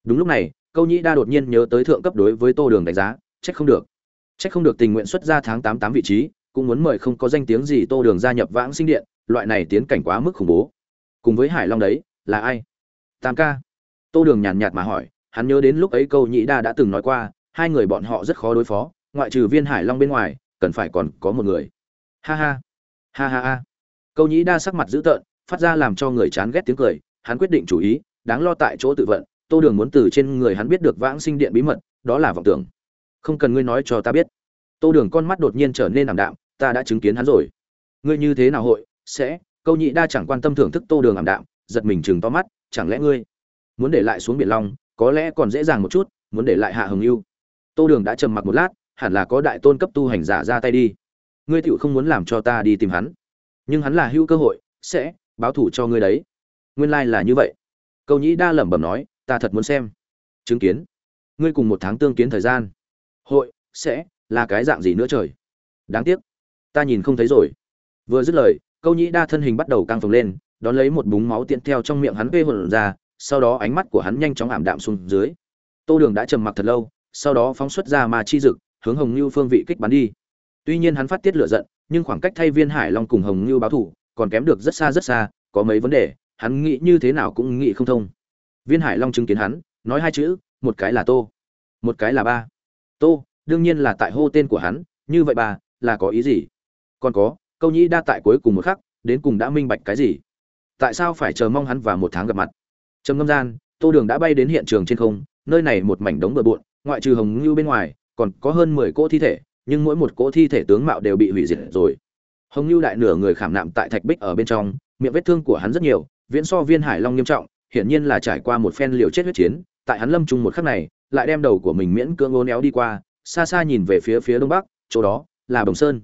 Đúng lúc này, câu nhĩ đa đột nhiên nhớ tới thượng cấp đối với tô đường đánh giá, trách không được. Trách không được tình nguyện xuất ra tháng tám tám vị trí cũng muốn mời không có danh tiếng gì tô đường gia nhập vãng sinh điện, loại này tiến cảnh quá mức khủng bố. Cùng với hải long đấy, là ai? Tam ca. Tô đường nhàn nhạt mà hỏi, hắn nhớ đến lúc ấy câu nhĩ đa đã từng nói qua, hai người bọn họ rất khó đối phó, ngoại trừ viên hải long bên ngoài, cần phải còn có một người. Ha ha. Ha ha ha. Câu nhĩ đa sắc mặt dữ tợn, phát ra làm cho người chán ghét tiếng cười, hắn quyết định chủ ý, đáng lo tại chỗ tự vận. Tô đường muốn từ trên người hắn biết được vãng sinh điện bí mật, đó là vọng tưởng. Không cần ngươi nói cho ta biết tô đường con mắt đột nhiên trở nên ảm đạm, ta đã chứng kiến hắn rồi. Ngươi như thế nào hội? Sẽ, câu nhĩ đa chẳng quan tâm thưởng thức tô đường ảm đạm, giật mình chừng to mắt, chẳng lẽ ngươi muốn để lại xuống biển long, có lẽ còn dễ dàng một chút, muốn để lại hạ hồng yêu tô đường đã trầm mặc một lát, hẳn là có đại tôn cấp tu hành giả ra tay đi. Ngươi tựu không muốn làm cho ta đi tìm hắn. Nhưng hắn là hữu cơ hội, sẽ báo thủ cho ngươi đấy. Nguyên lai là như vậy. Câu nhĩ đa lẩm bẩm nói, ta thật muốn xem. Chứng kiến. Ngươi cùng một tháng tương kiến thời gian. Hội, sẽ là cái dạng gì nữa trời? Đáng tiếc, ta nhìn không thấy rồi. Vừa dứt lời, câu nhĩ đa thân hình bắt đầu căng phồng lên, đón lấy một búng máu tiện theo trong miệng hắn vê hồn ra, sau đó ánh mắt của hắn nhanh chóng ảm đạm xuống dưới. Tô đường đã trầm mặc thật lâu, sau đó phóng xuất ra mà chi dực, hướng hồng như phương vị kích bắn đi. Tuy nhiên hắn phát tiết lửa giận, nhưng khoảng cách thay viên hải long cùng hồng như báo thủ, còn kém được rất xa rất xa, có mấy vấn đề, hắn nghĩ như thế nào cũng nghĩ không thông. Viên hải long chứng kiến hắn, nói hai chữ, một cái là tô, một cái là ba. Tô đương nhiên là tại hô tên của hắn, như vậy bà, là có ý gì? Còn có, câu nhĩ đa tại cuối cùng một khắc, đến cùng đã minh bạch cái gì? Tại sao phải chờ mong hắn vào một tháng gặp mặt? Trầm ngâm gian, tô đường đã bay đến hiện trường trên không, nơi này một mảnh đống bừa bộn, ngoại trừ hồng ngưu bên ngoài, còn có hơn mười cỗ thi thể, nhưng mỗi một cỗ thi thể tướng mạo đều bị hủy diệt rồi. Hồng ngưu đại nửa người khảm nạm tại thạch bích ở bên trong, miệng vết thương của hắn rất nhiều, viễn so viên hải long nghiêm trọng, hiển nhiên là trải qua một phen liều chết huyết chiến, tại hắn lâm chung một khắc này, lại đem đầu của mình miễn cưỡng ô néo đi qua xa xa nhìn về phía phía đông bắc, chỗ đó là bồng sơn.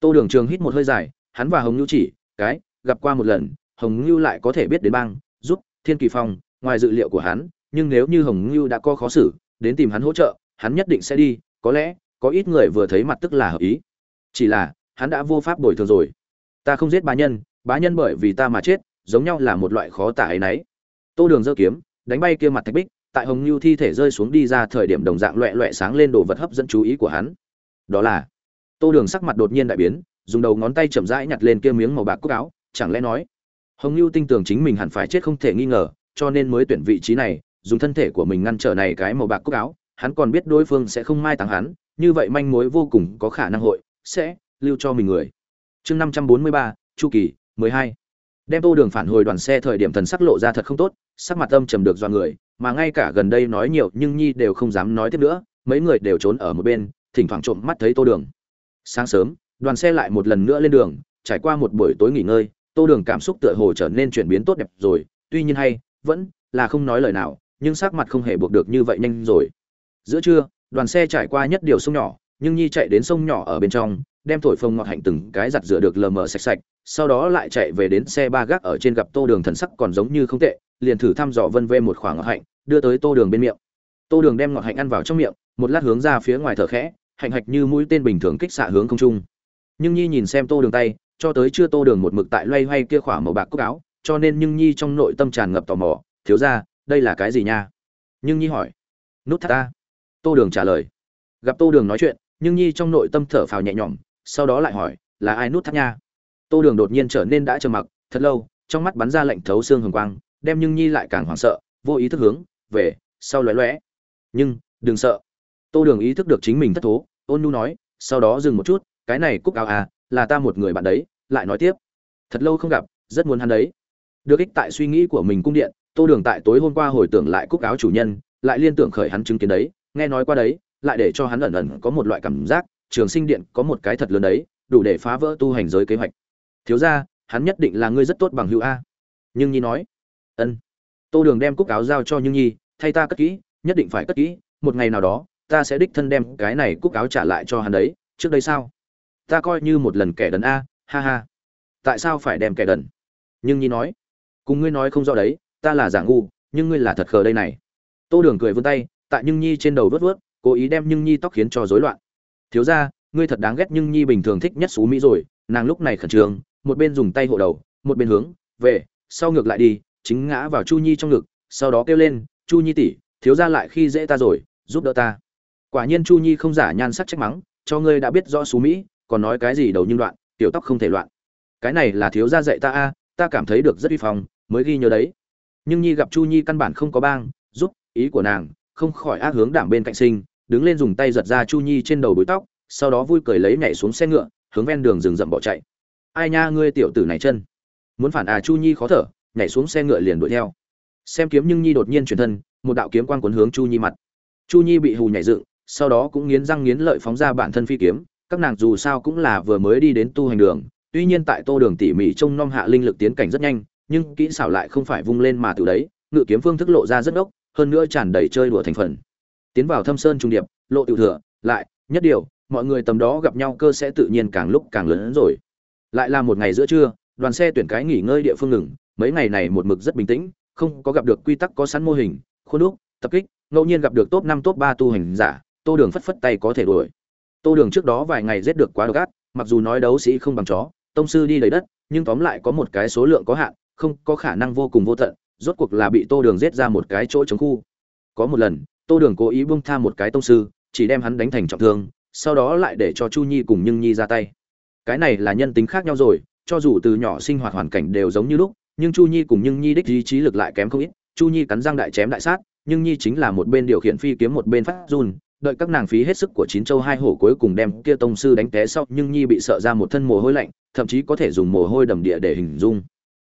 Tô đường trường hít một hơi dài, hắn và hồng ngưu chỉ, cái, gặp qua một lần, hồng ngưu lại có thể biết đến bang, giúp thiên kỳ phong, ngoài dự liệu của hắn, nhưng nếu như hồng ngưu đã có khó xử, đến tìm hắn hỗ trợ, hắn nhất định sẽ đi, có lẽ, có ít người vừa thấy mặt tức là hợp ý. Chỉ là, hắn đã vô pháp bồi thường rồi. Ta không giết bá nhân bá nhân bởi vì ta mà chết, giống nhau là một loại khó tả ấy nấy. Tô đường giơ kiếm, đánh bay kia mặt thạch bích tại hồng lưu thi thể rơi xuống đi ra thời điểm đồng dạng loẹ loẹ sáng lên đồ vật hấp dẫn chú ý của hắn. Đó là, tô đường sắc mặt đột nhiên đại biến, dùng đầu ngón tay chậm rãi nhặt lên kia miếng màu bạc cúc áo, chẳng lẽ nói, hồng lưu tin tưởng chính mình hẳn phải chết không thể nghi ngờ, cho nên mới tuyển vị trí này, dùng thân thể của mình ngăn trở này cái màu bạc cúc áo, hắn còn biết đối phương sẽ không mai táng hắn, như vậy manh mối vô cùng có khả năng hội sẽ lưu cho mình người. Chương năm trăm bốn mươi ba, chu kỳ, mười hai đem tô đường phản hồi đoàn xe thời điểm thần sắc lộ ra thật không tốt, sắc mặt âm trầm được do người, mà ngay cả gần đây nói nhiều nhưng nhi đều không dám nói tiếp nữa, mấy người đều trốn ở một bên, thỉnh thoảng trộm mắt thấy tô đường. Sáng sớm, đoàn xe lại một lần nữa lên đường, trải qua một buổi tối nghỉ ngơi, tô đường cảm xúc tựa hồ trở nên chuyển biến tốt đẹp rồi, tuy nhiên hay, vẫn là không nói lời nào, nhưng sắc mặt không hề buộc được như vậy nhanh rồi. Giữa trưa, đoàn xe trải qua nhất điều sông nhỏ, nhưng nhi chạy đến sông nhỏ ở bên trong, đem thổi phồng ngọt hạnh từng cái giặt rửa được lờ mờ sạch sạch sau đó lại chạy về đến xe ba gác ở trên gặp tô đường thần sắc còn giống như không tệ, liền thử thăm dò vân vê một khoảng ngọt hạnh, đưa tới tô đường bên miệng. Tô đường đem ngọt hạnh ăn vào trong miệng, một lát hướng ra phía ngoài thở khẽ, hạnh hạch như mũi tên bình thường kích xạ hướng không trung. Nhưng nhi nhìn xem tô đường tay, cho tới chưa tô đường một mực tại loay hoay kia khỏa màu bạc cúc áo, cho nên nhưng nhi trong nội tâm tràn ngập tò mò, thiếu ra đây là cái gì nha? Nhưng nhi hỏi, nút thắt ta. Tô đường trả lời. Gặp tô đường nói chuyện, nhưng nhi trong nội tâm thở phào nhẹ nhõm, sau đó lại hỏi, là ai nút thắt nha? Tô đường đột nhiên trở nên đã trầm mặc, thật lâu, trong mắt bắn ra lệnh thấu xương hồng quang, đem nhưng nhi lại càng hoảng sợ, vô ý thức hướng về sau lóe lóe. Nhưng, đừng sợ. Tô đường ý thức được chính mình thất thố, ôn nhu nói, sau đó dừng một chút, cái này cúc áo à là ta một người bạn đấy, lại nói tiếp. Thật lâu không gặp, rất muốn hắn đấy. Được ích tại suy nghĩ của mình cung điện, tô đường tại tối hôm qua hồi tưởng lại cúc áo chủ nhân, lại liên tưởng khởi hắn chứng kiến đấy. Nghe nói qua đấy, lại để cho hắn ẩn ẩn có một loại cảm giác, trường sinh điện có một cái thật lớn đấy, đủ để phá vỡ tu hành giới kế hoạch thiếu ra, hắn nhất định là ngươi rất tốt bằng hữu a. Nhưng nhi nói, ân, tô đường đem cúc áo giao cho nhưng nhi, thay ta cất kỹ, nhất định phải cất kỹ, một ngày nào đó, ta sẽ đích thân đem cái này cúc áo trả lại cho hắn đấy, trước đây sao? Ta coi như một lần kẻ đần a, ha ha. Tại sao phải đem kẻ đần? Nhưng nhi nói, cùng ngươi nói không rõ đấy, ta là giả ngu, nhưng ngươi là thật khờ đây này. Tô đường cười vươn tay, tại nhưng nhi trên đầu vớt vớt, cố ý đem nhưng nhi tóc khiến cho rối loạn. Thiếu ra, ngươi thật đáng ghét nhưng nhi bình thường thích nhất xú mỹ rồi, nàng lúc này khẩn trương một bên dùng tay hộ đầu, một bên hướng về sau ngược lại đi, chính ngã vào chu nhi trong ngực, sau đó kêu lên, chu nhi tỷ, thiếu ra lại khi dễ ta rồi, giúp đỡ ta. Quả nhiên chu nhi không giả nhan sắc trách mắng, cho ngươi đã biết rõ xú mỹ, còn nói cái gì đầu nhưng loạn, tiểu tóc không thể loạn. Cái này là thiếu gia dạy ta a, ta cảm thấy được rất uy phong, mới ghi nhớ đấy. Nhưng nhi gặp chu nhi căn bản không có bang, giúp ý của nàng, không khỏi ác hướng đảm bên cạnh sinh, đứng lên dùng tay giật ra chu nhi trên đầu búi tóc, sau đó vui cười lấy nhảy xuống xe ngựa, hướng ven đường rừng rậm bỏ chạy ai nha ngươi tiểu tử này chân. Muốn phản à chu nhi khó thở, nhảy xuống xe ngựa liền đuổi theo. Xem kiếm nhưng nhi đột nhiên chuyển thân, một đạo kiếm quang cuốn hướng chu nhi mặt. Chu nhi bị hù nhảy dựng, sau đó cũng nghiến răng nghiến lợi phóng ra bản thân phi kiếm. Các nàng dù sao cũng là vừa mới đi đến tu hành đường, tuy nhiên tại tô đường tỉ mỉ trông nom hạ linh lực tiến cảnh rất nhanh, nhưng kỹ xảo lại không phải vung lên mà từ đấy, ngự kiếm phương thức lộ ra rất ốc hơn nữa tràn đầy chơi đùa thành phần. Tiến vào thâm sơn trung điệp, lộ tiểu thừa, lại, nhất điều, mọi người tầm đó gặp nhau cơ sẽ tự nhiên càng lúc càng lớn hơn rồi lại là một ngày giữa trưa, đoàn xe tuyển cái nghỉ ngơi địa phương ngừng, mấy ngày này một mực rất bình tĩnh, không có gặp được quy tắc có sẵn mô hình, khuôn đúc, tập kích, ngẫu nhiên gặp được top năm, top ba tu hành giả, tô đường phất phất tay có thể đuổi. Tô đường trước đó vài ngày giết được quá độc ác, mặc dù nói đấu sĩ không bằng chó, tông sư đi đầy đất, nhưng tóm lại có một cái số lượng có hạn, không có khả năng vô cùng vô tận, rốt cuộc là bị tô đường giết ra một cái chỗ chống khu. Có một lần, tô đường cố ý bung tha một cái tông sư, chỉ đem hắn đánh thành trọng thương, sau đó lại để cho chu nhi cùng nhưng nhi ra tay cái này là nhân tính khác nhau rồi, cho dù từ nhỏ sinh hoạt hoàn cảnh đều giống như lúc, nhưng chu nhi cùng nhưng nhi đích ý trí lực lại kém không ít, chu nhi cắn răng đại chém đại sát, nhưng nhi chính là một bên điều khiển phi kiếm một bên phát run, đợi các nàng phí hết sức của chín châu hai hổ cuối cùng đem kia tông sư đánh té sau, nhưng nhi bị sợ ra một thân mồ hôi lạnh, thậm chí có thể dùng mồ hôi đầm địa để hình dung.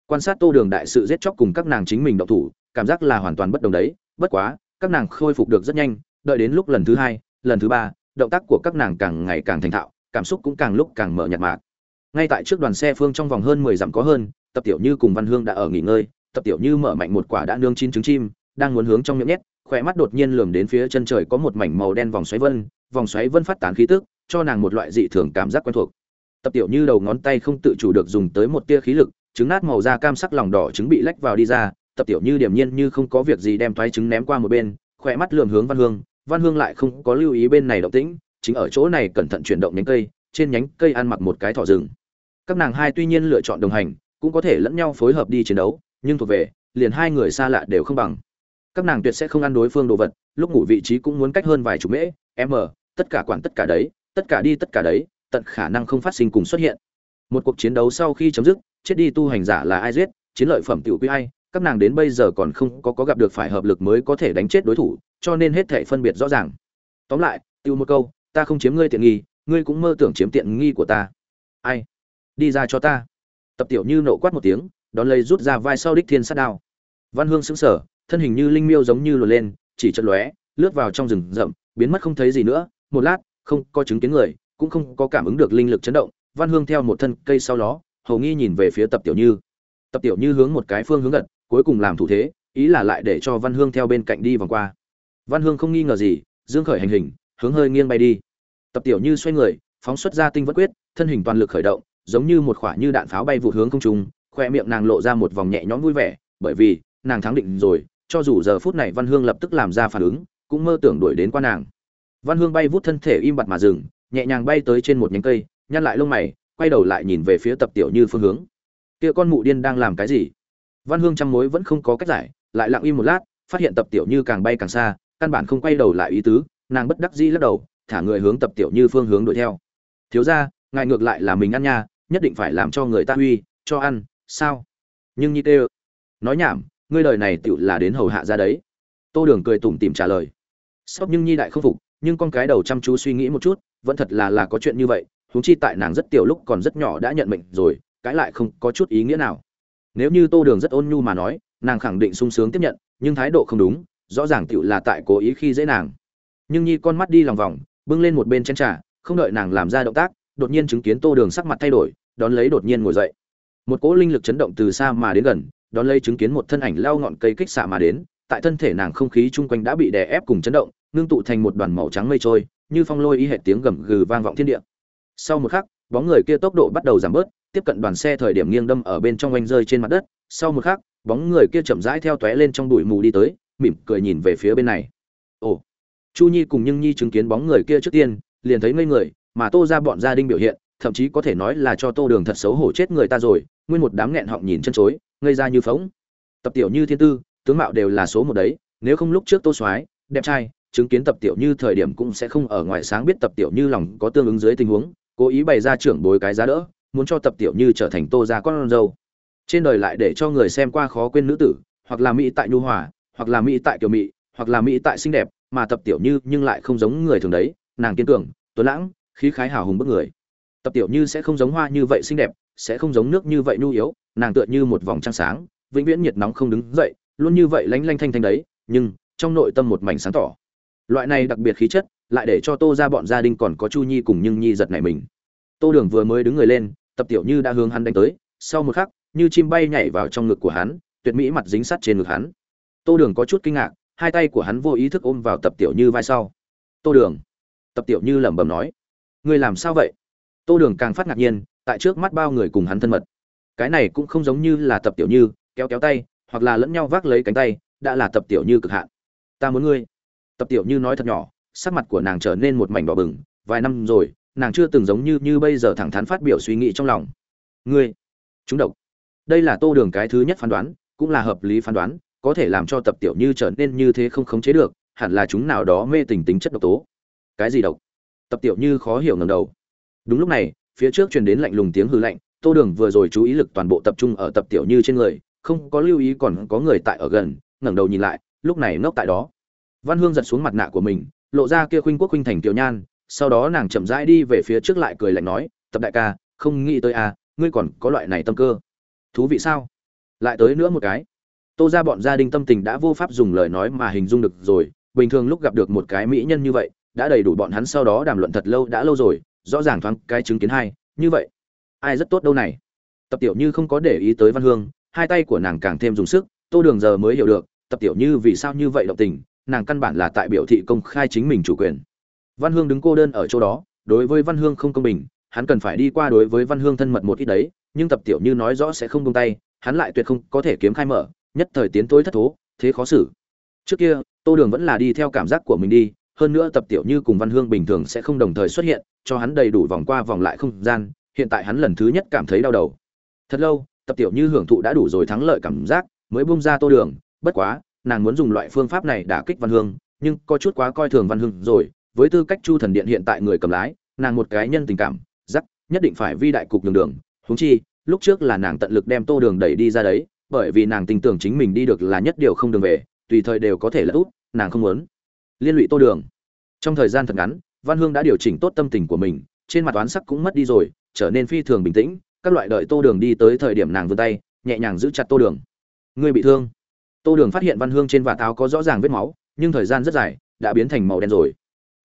Quan sát tô đường đại sự giết chóc cùng các nàng chính mình động thủ, cảm giác là hoàn toàn bất đồng đấy, bất quá, các nàng khôi phục được rất nhanh, đợi đến lúc lần thứ hai, lần thứ ba, động tác của các nàng càng ngày càng thành thạo cảm xúc cũng càng lúc càng mở nhạt mạc. Ngay tại trước đoàn xe phương trong vòng hơn mười dặm có hơn, tập tiểu như cùng văn hương đã ở nghỉ ngơi, tập tiểu như mở mạnh một quả đã nương chín trứng chim, đang muốn hướng trong miệng nhét, khỏe mắt đột nhiên lườm đến phía chân trời có một mảnh màu đen vòng xoáy vân, vòng xoáy vân phát tán khí tức, cho nàng một loại dị thường cảm giác quen thuộc. Tập tiểu như đầu ngón tay không tự chủ được dùng tới một tia khí lực, trứng nát màu da cam sắc lòng đỏ trứng bị lách vào đi ra, tập tiểu như điềm nhiên như không có việc gì đem thoái trứng ném qua một bên, khỏe mắt lườm hướng văn hương văn hương lại không có lưu ý bên này động tĩnh chính ở chỗ này cẩn thận chuyển động nhánh cây, trên nhánh cây ăn mặc một cái thỏ rừng. Các nàng hai tuy nhiên lựa chọn đồng hành, cũng có thể lẫn nhau phối hợp đi chiến đấu, nhưng thuộc về, liền hai người xa lạ đều không bằng. Các nàng tuyệt sẽ không ăn đối phương đồ vật, lúc ngủ vị trí cũng muốn cách hơn vài chục mễ m tất cả quản tất cả đấy, tất cả đi tất cả đấy, tận khả năng không phát sinh cùng xuất hiện. Một cuộc chiến đấu sau khi chấm dứt, chết đi tu hành giả là ai giết, chiến lợi phẩm tiểu quy ai, các nàng đến bây giờ còn không có có gặp được phải hợp lực mới có thể đánh chết đối thủ, cho nên hết thể phân biệt rõ ràng. Tóm lại, tiêu một câu ta không chiếm ngươi tiện nghi, ngươi cũng mơ tưởng chiếm tiện nghi của ta. Ai? Đi ra cho ta. Tập tiểu như nộ quát một tiếng, đón lấy rút ra vai sau đích thiên sát đao. Văn hương sững sờ, thân hình như linh miêu giống như lùa lên, chỉ chật lóe, lướt vào trong rừng rậm, biến mất không thấy gì nữa. Một lát, không có chứng kiến người, cũng không có cảm ứng được linh lực chấn động. Văn hương theo một thân cây sau đó, hầu nghi nhìn về phía tập tiểu như. Tập tiểu như hướng một cái phương hướng gật, cuối cùng làm thủ thế, ý là lại để cho văn hương theo bên cạnh đi vòng qua. Văn hương không nghi ngờ gì, dương khởi hành hình hướng hơi nghiêng bay đi. Tập tiểu như xoay người, phóng xuất ra tinh vẫn quyết, thân hình toàn lực khởi động, giống như một quả như đạn pháo bay vụt hướng không trung, khoe miệng nàng lộ ra một vòng nhẹ nhõm vui vẻ, bởi vì, nàng thắng định rồi, cho dù giờ phút này văn hương lập tức làm ra phản ứng, cũng mơ tưởng đuổi đến qua nàng. Văn hương bay vút thân thể im bặt mà dừng, nhẹ nhàng bay tới trên một nhánh cây, nhăn lại lông mày, quay đầu lại nhìn về phía tập tiểu như phương hướng. Kia con mụ điên đang làm cái gì? Văn hương trăm mối vẫn không có cách giải, lại lặng im một lát, phát hiện tập tiểu như càng bay càng xa, căn bản không quay đầu lại ý tứ nàng bất đắc dĩ lắc đầu thả người hướng tập tiểu như phương hướng đuổi theo. Thiếu ra ngài ngược lại là mình ăn nha nhất định phải làm cho người ta huy, cho ăn sao? Nhưng như tê nói nhảm ngươi đời này tựu là đến hầu hạ ra đấy. Tô đường cười tủm tỉm trả lời. Sóc nhưng nhi đại không phục nhưng con cái đầu chăm chú suy nghĩ một chút vẫn thật là là có chuyện như vậy huống chi tại nàng rất tiểu lúc còn rất nhỏ đã nhận mệnh rồi cái lại không có chút ý nghĩa nào. Nếu như tô đường rất ôn nhu mà nói nàng khẳng định sung sướng tiếp nhận nhưng thái độ không đúng rõ ràng tựu là tại cố ý khi dễ nàng nhưng nhi con mắt đi lòng vòng, bưng lên một bên chén trà, không đợi nàng làm ra động tác, đột nhiên chứng kiến tô đường sắc mặt thay đổi, đón lấy đột nhiên ngồi dậy. Một cỗ linh lực chấn động từ xa mà đến gần, đón lấy chứng kiến một thân ảnh lao ngọn cây kích xạ mà đến, tại thân thể nàng không khí chung quanh đã bị đè ép cùng chấn động, ngưng tụ thành một đoàn màu trắng mây trôi, như phong lôi y hệ tiếng gầm gừ vang vọng thiên địa. Sau một khắc, bóng người kia tốc độ bắt đầu giảm bớt, tiếp cận đoàn xe thời điểm nghiêng đâm ở bên trong oanh rơi trên mặt đất. Sau một khắc, bóng người kia chậm rãi theo tóe lên trong bụi mù đi tới, mỉm cười nhìn về phía bên này. Ồ! Chu nhi cùng nhưng nhi chứng kiến bóng người kia trước tiên, liền thấy ngây người, mà tô ra bọn gia đình biểu hiện, thậm chí có thể nói là cho tô đường thật xấu hổ chết người ta rồi, nguyên một đám nghẹn họng nhìn chân chối, ngây ra như phóng tập tiểu như thiên tư, tướng mạo đều là số một đấy, nếu không lúc trước tô soái, đẹp trai, chứng kiến tập tiểu như thời điểm cũng sẽ không ở ngoài sáng biết tập tiểu như lòng có tương ứng dưới tình huống, cố ý bày ra trưởng bối cái giá đỡ, muốn cho tập tiểu như trở thành tô ra con dâu. Trên đời lại để cho người xem qua khó quên nữ tử, hoặc là mỹ tại nhu hòa, hoặc là mỹ tại kiểu mỹ, hoặc là mỹ tại xinh đẹp mà tập tiểu như nhưng lại không giống người thường đấy, nàng kiên cường, tuấn lãng, khí khái hào hùng bức người. Tập tiểu như sẽ không giống hoa như vậy xinh đẹp, sẽ không giống nước như vậy nhu yếu, nàng tựa như một vòng trăng sáng, vĩnh viễn nhiệt nóng không đứng dậy, luôn như vậy lánh lanh thanh thanh đấy, nhưng trong nội tâm một mảnh sáng tỏ. Loại này đặc biệt khí chất, lại để cho tô ra bọn gia đình còn có chu nhi cùng nhưng nhi giật này mình. Tô đường vừa mới đứng người lên, tập tiểu như đã hướng hắn đánh tới, sau một khắc, như chim bay nhảy vào trong ngực của hắn, tuyệt mỹ mặt dính sắt trên ngực hắn. Tô đường có chút kinh ngạc hai tay của hắn vô ý thức ôm vào tập tiểu như vai sau. Tô đường. Tập tiểu như lẩm bẩm nói. Ngươi làm sao vậy? Tô đường càng phát ngạc nhiên, tại trước mắt bao người cùng hắn thân mật. Cái này cũng không giống như là tập tiểu như, kéo kéo tay, hoặc là lẫn nhau vác lấy cánh tay, đã là tập tiểu như cực hạn. Ta muốn ngươi. Tập tiểu như nói thật nhỏ, sắc mặt của nàng trở nên một mảnh đỏ bừng, vài năm rồi, nàng chưa từng giống như như bây giờ thẳng thắn phát biểu suy nghĩ trong lòng. Ngươi. Chúng độc. Đây là tô đường cái thứ nhất phán đoán, cũng là hợp lý phán đoán có thể làm cho tập tiểu như trở nên như thế không khống chế được, hẳn là chúng nào đó mê tình tính chất độc tố. Cái gì độc? Tập tiểu như khó hiểu ngầm đầu. Đúng lúc này, phía trước truyền đến lạnh lùng tiếng hư lạnh, tô đường vừa rồi chú ý lực toàn bộ tập trung ở tập tiểu như trên người, không có lưu ý còn có người tại ở gần, ngẩng đầu nhìn lại, lúc này ngốc tại đó. Văn hương giật xuống mặt nạ của mình, lộ ra kia khuynh quốc khuynh thành tiểu nhan, sau đó nàng chậm rãi đi về phía trước lại cười lạnh nói, tập đại ca, không nghĩ tới à ngươi còn có loại này tâm cơ. Thú vị sao? Lại tới nữa một cái tô ra bọn gia đình tâm tình đã vô pháp dùng lời nói mà hình dung được rồi, bình thường lúc gặp được một cái mỹ nhân như vậy, đã đầy đủ bọn hắn sau đó đàm luận thật lâu đã lâu rồi, rõ ràng thoáng cái chứng kiến hai, như vậy, ai rất tốt đâu này? Tập tiểu như không có để ý tới văn hương, hai tay của nàng càng thêm dùng sức, tô đường giờ mới hiểu được, tập tiểu như vì sao như vậy động tình, nàng căn bản là tại biểu thị công khai chính mình chủ quyền. Văn hương đứng cô đơn ở chỗ đó, đối với văn hương không công bình, hắn cần phải đi qua đối với văn hương thân mật một ít đấy, nhưng tập tiểu như nói rõ sẽ không buông tay, hắn lại tuyệt không có thể kiếm khai mở nhất thời tiến tối thất thố, thế khó xử. Trước kia, tô đường vẫn là đi theo cảm giác của mình đi, hơn nữa tập tiểu như cùng văn hương bình thường sẽ không đồng thời xuất hiện, cho hắn đầy đủ vòng qua vòng lại không gian, hiện tại hắn lần thứ nhất cảm thấy đau đầu. Thật lâu, tập tiểu như hưởng thụ đã đủ rồi thắng lợi cảm giác, mới bung ra tô đường, bất quá, nàng muốn dùng loại phương pháp này đả kích văn hương, nhưng có chút quá coi thường văn hương rồi, với tư cách chu thần điện hiện tại người cầm lái, nàng một cái nhân tình cảm giắc nhất định phải vi đại cục đường đường, huống chi, lúc trước là nàng tận lực đem tô đường đẩy đi ra đấy bởi vì nàng tin tưởng chính mình đi được là nhất điều không đường về, tùy thời đều có thể là út, nàng không muốn. Liên lụy tô đường. Trong thời gian thật ngắn, văn hương đã điều chỉnh tốt tâm tình của mình, trên mặt toán sắc cũng mất đi rồi, trở nên phi thường bình tĩnh, các loại đợi tô đường đi tới thời điểm nàng vươn tay, nhẹ nhàng giữ chặt tô đường. Ngươi bị thương. Tô đường phát hiện văn hương trên vạt áo có rõ ràng vết máu, nhưng thời gian rất dài, đã biến thành màu đen rồi.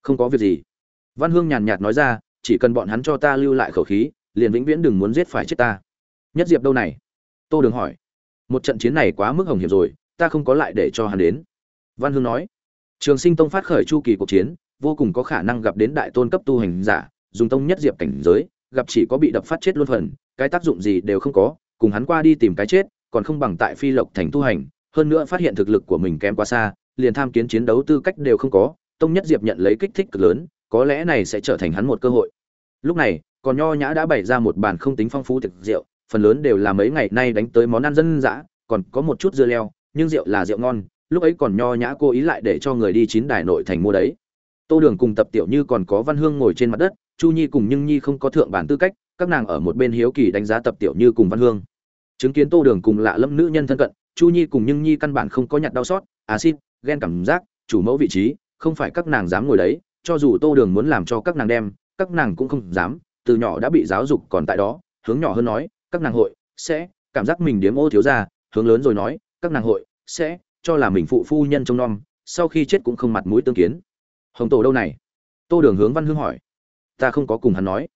Không có việc gì. Văn hương nhàn nhạt nói ra, chỉ cần bọn hắn cho ta lưu lại khẩu khí, liền vĩnh viễn đừng muốn giết phải chết ta. Nhất diệp đâu này? Tô đường hỏi một trận chiến này quá mức hồng hiểm rồi, ta không có lại để cho hắn đến. Văn hương nói, trường sinh tông phát khởi chu kỳ cuộc chiến, vô cùng có khả năng gặp đến đại tôn cấp tu hành giả, dùng tông nhất diệp cảnh giới, gặp chỉ có bị đập phát chết luôn phần, cái tác dụng gì đều không có, cùng hắn qua đi tìm cái chết, còn không bằng tại phi lộc thành tu hành, hơn nữa phát hiện thực lực của mình kém quá xa, liền tham kiến chiến đấu tư cách đều không có, tông nhất diệp nhận lấy kích thích cực lớn, có lẽ này sẽ trở thành hắn một cơ hội. Lúc này, còn nho nhã đã bày ra một bàn không tính phong phú thực rượu phần lớn đều là mấy ngày nay đánh tới món ăn dân dã, còn có một chút dưa leo, nhưng rượu là rượu ngon, lúc ấy còn nho nhã cô ý lại để cho người đi chín đài nội thành mua đấy. Tô đường cùng tập tiểu như còn có văn hương ngồi trên mặt đất, chu nhi cùng nhưng nhi không có thượng bản tư cách, các nàng ở một bên hiếu kỳ đánh giá tập tiểu như cùng văn hương. Chứng kiến tô đường cùng lạ lâm nữ nhân thân cận, chu nhi cùng nhưng nhi căn bản không có nhặt đau xót acid ghen cảm giác, chủ mẫu vị trí, không phải các nàng dám ngồi đấy, cho dù tô đường muốn làm cho các nàng đem, các nàng cũng không dám, từ nhỏ đã bị giáo dục còn tại đó, hướng nhỏ hơn nói các nàng hội sẽ cảm giác mình điếm ô thiếu gia, hướng lớn rồi nói, các nàng hội sẽ cho là mình phụ phu nhân trông nom, sau khi chết cũng không mặt mũi tương kiến. Hồng tổ đâu này? Tô đường hướng văn hương hỏi. Ta không có cùng hắn nói.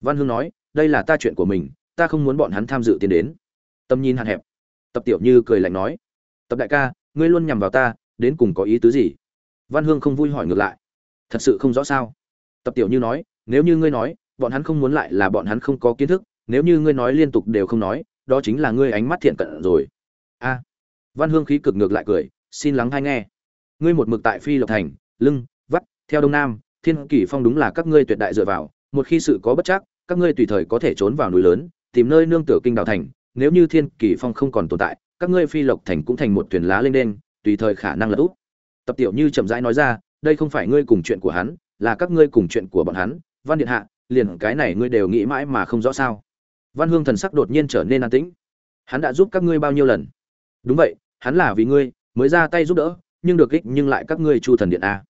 Văn hương nói, đây là ta chuyện của mình, ta không muốn bọn hắn tham dự tiến đến. Tâm nhìn hạn hẹp. Tập tiểu như cười lạnh nói. Tập đại ca, ngươi luôn nhằm vào ta, đến cùng có ý tứ gì? Văn hương không vui hỏi ngược lại. Thật sự không rõ sao? Tập tiểu như nói, nếu như ngươi nói, bọn hắn không muốn lại là bọn hắn không có kiến thức nếu như ngươi nói liên tục đều không nói, đó chính là ngươi ánh mắt thiện cận rồi. A. Văn hương khí cực ngược lại cười, xin lắng hay nghe. Ngươi một mực tại phi lộc thành, lưng, vắt, theo đông nam, thiên kỷ phong đúng là các ngươi tuyệt đại dựa vào, một khi sự có bất chắc, các ngươi tùy thời có thể trốn vào núi lớn, tìm nơi nương tựa kinh đào thành, nếu như thiên kỷ phong không còn tồn tại, các ngươi phi lộc thành cũng thành một thuyền lá lên đen tùy thời khả năng là úp tập tiểu như chậm rãi nói ra, đây không phải ngươi cùng chuyện của hắn, là các ngươi cùng chuyện của bọn hắn. Văn điện hạ, liền cái này ngươi đều nghĩ mãi mà không rõ sao? Văn hương thần sắc đột nhiên trở nên an tĩnh. Hắn đã giúp các ngươi bao nhiêu lần? Đúng vậy, hắn là vì ngươi, mới ra tay giúp đỡ, nhưng được ích nhưng lại các ngươi chu thần điện a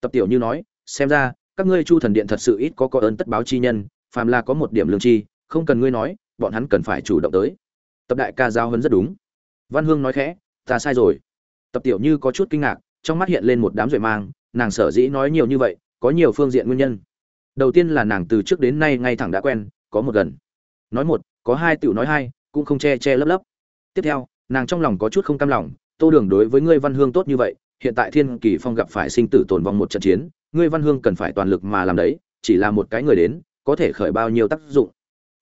tập tiểu như nói, xem ra, các ngươi chu thần điện thật sự ít có có ơn tất báo chi nhân, phàm là có một điểm lương chi không cần ngươi nói, bọn hắn cần phải chủ động tới. Tập đại ca giao hơn rất đúng. Văn hương nói khẽ, ta sai rồi. Tập tiểu như có chút kinh ngạc, trong mắt hiện lên một đám duệ mang, nàng sở dĩ nói nhiều như vậy, có nhiều phương diện nguyên nhân. Đầu tiên là nàng từ trước đến nay ngay thẳng đã quen, có một gần nói một, có hai tiểu nói hai, cũng không che che lấp lấp. Tiếp theo, nàng trong lòng có chút không cam lòng, tô đường đối với ngươi văn hương tốt như vậy, hiện tại thiên kỳ phong gặp phải sinh tử tồn vong một trận chiến, ngươi văn hương cần phải toàn lực mà làm đấy, chỉ là một cái người đến, có thể khởi bao nhiêu tác dụng.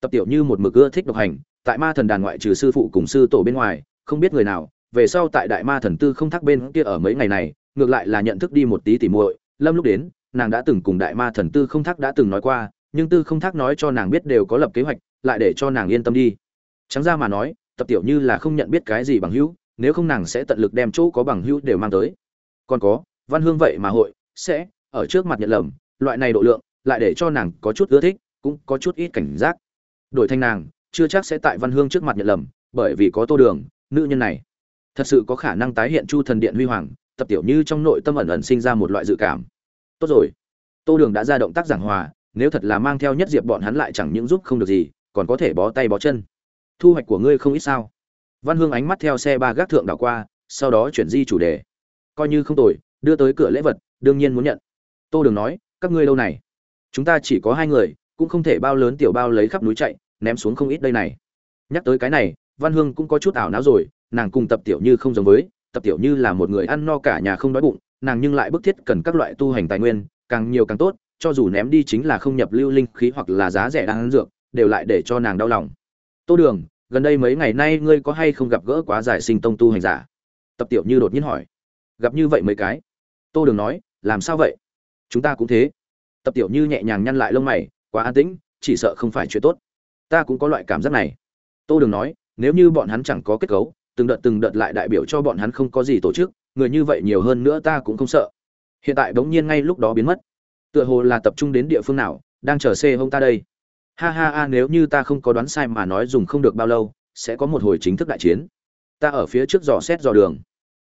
Tập tiểu như một mực ưa thích độc hành, tại ma thần đàn ngoại trừ sư phụ cùng sư tổ bên ngoài, không biết người nào, về sau tại đại ma thần tư không Thác bên kia ở mấy ngày này, ngược lại là nhận thức đi một tí tỉ muội. Lâm lúc đến, nàng đã từng cùng đại ma thần tư không Thác đã từng nói qua, nhưng tư không Thác nói cho nàng biết đều có lập kế hoạch lại để cho nàng yên tâm đi. Trắng ra mà nói, tập tiểu như là không nhận biết cái gì bằng hữu, nếu không nàng sẽ tận lực đem chỗ có bằng hữu đều mang tới. Còn có, văn hương vậy mà hội, sẽ, ở trước mặt nhận lầm, loại này độ lượng, lại để cho nàng có chút ưa thích, cũng có chút ít cảnh giác. Đổi thanh nàng, chưa chắc sẽ tại văn hương trước mặt nhận lầm, bởi vì có tô đường, nữ nhân này. Thật sự có khả năng tái hiện chu thần điện huy hoàng, tập tiểu như trong nội tâm ẩn ẩn sinh ra một loại dự cảm. Tốt rồi. Tô đường đã ra động tác giảng hòa, nếu thật là mang theo nhất diệp bọn hắn lại chẳng những giúp không được gì còn có thể bó tay bó chân. Thu hoạch của ngươi không ít sao? Văn hương ánh mắt theo xe ba gác thượng đảo qua, sau đó chuyển di chủ đề. Coi như không tồi, đưa tới cửa lễ vật, đương nhiên muốn nhận. Tô đường nói, các ngươi lâu này? Chúng ta chỉ có hai người, cũng không thể bao lớn tiểu bao lấy khắp núi chạy, ném xuống không ít đây này. Nhắc tới cái này, văn hương cũng có chút ảo não rồi, nàng cùng tập tiểu như không giống với, tập tiểu như là một người ăn no cả nhà không đói bụng, nàng nhưng lại bức thiết cần các loại tu hành tài nguyên, càng nhiều càng tốt, cho dù ném đi chính là không nhập lưu linh khí hoặc là giá rẻ đang ăn dược đều lại để cho nàng đau lòng. Tô đường, gần đây mấy ngày nay ngươi có hay không gặp gỡ quá giải sinh tông tu hành giả? Tập tiểu như đột nhiên hỏi. Gặp như vậy mấy cái. Tô đường nói, làm sao vậy? Chúng ta cũng thế. Tập tiểu như nhẹ nhàng nhăn lại lông mày, quá an tĩnh, chỉ sợ không phải chuyện tốt. Ta cũng có loại cảm giác này. Tô đường nói, nếu như bọn hắn chẳng có kết cấu, từng đợt từng đợt lại đại biểu cho bọn hắn không có gì tổ chức, người như vậy nhiều hơn nữa ta cũng không sợ. Hiện tại bỗng nhiên ngay lúc đó biến mất. Tựa hồ là tập trung đến địa phương nào, đang chờ xe hông ta đây ha ha ha, nếu như ta không có đoán sai mà nói dùng không được bao lâu, sẽ có một hồi chính thức đại chiến. Ta ở phía trước dò xét dò đường.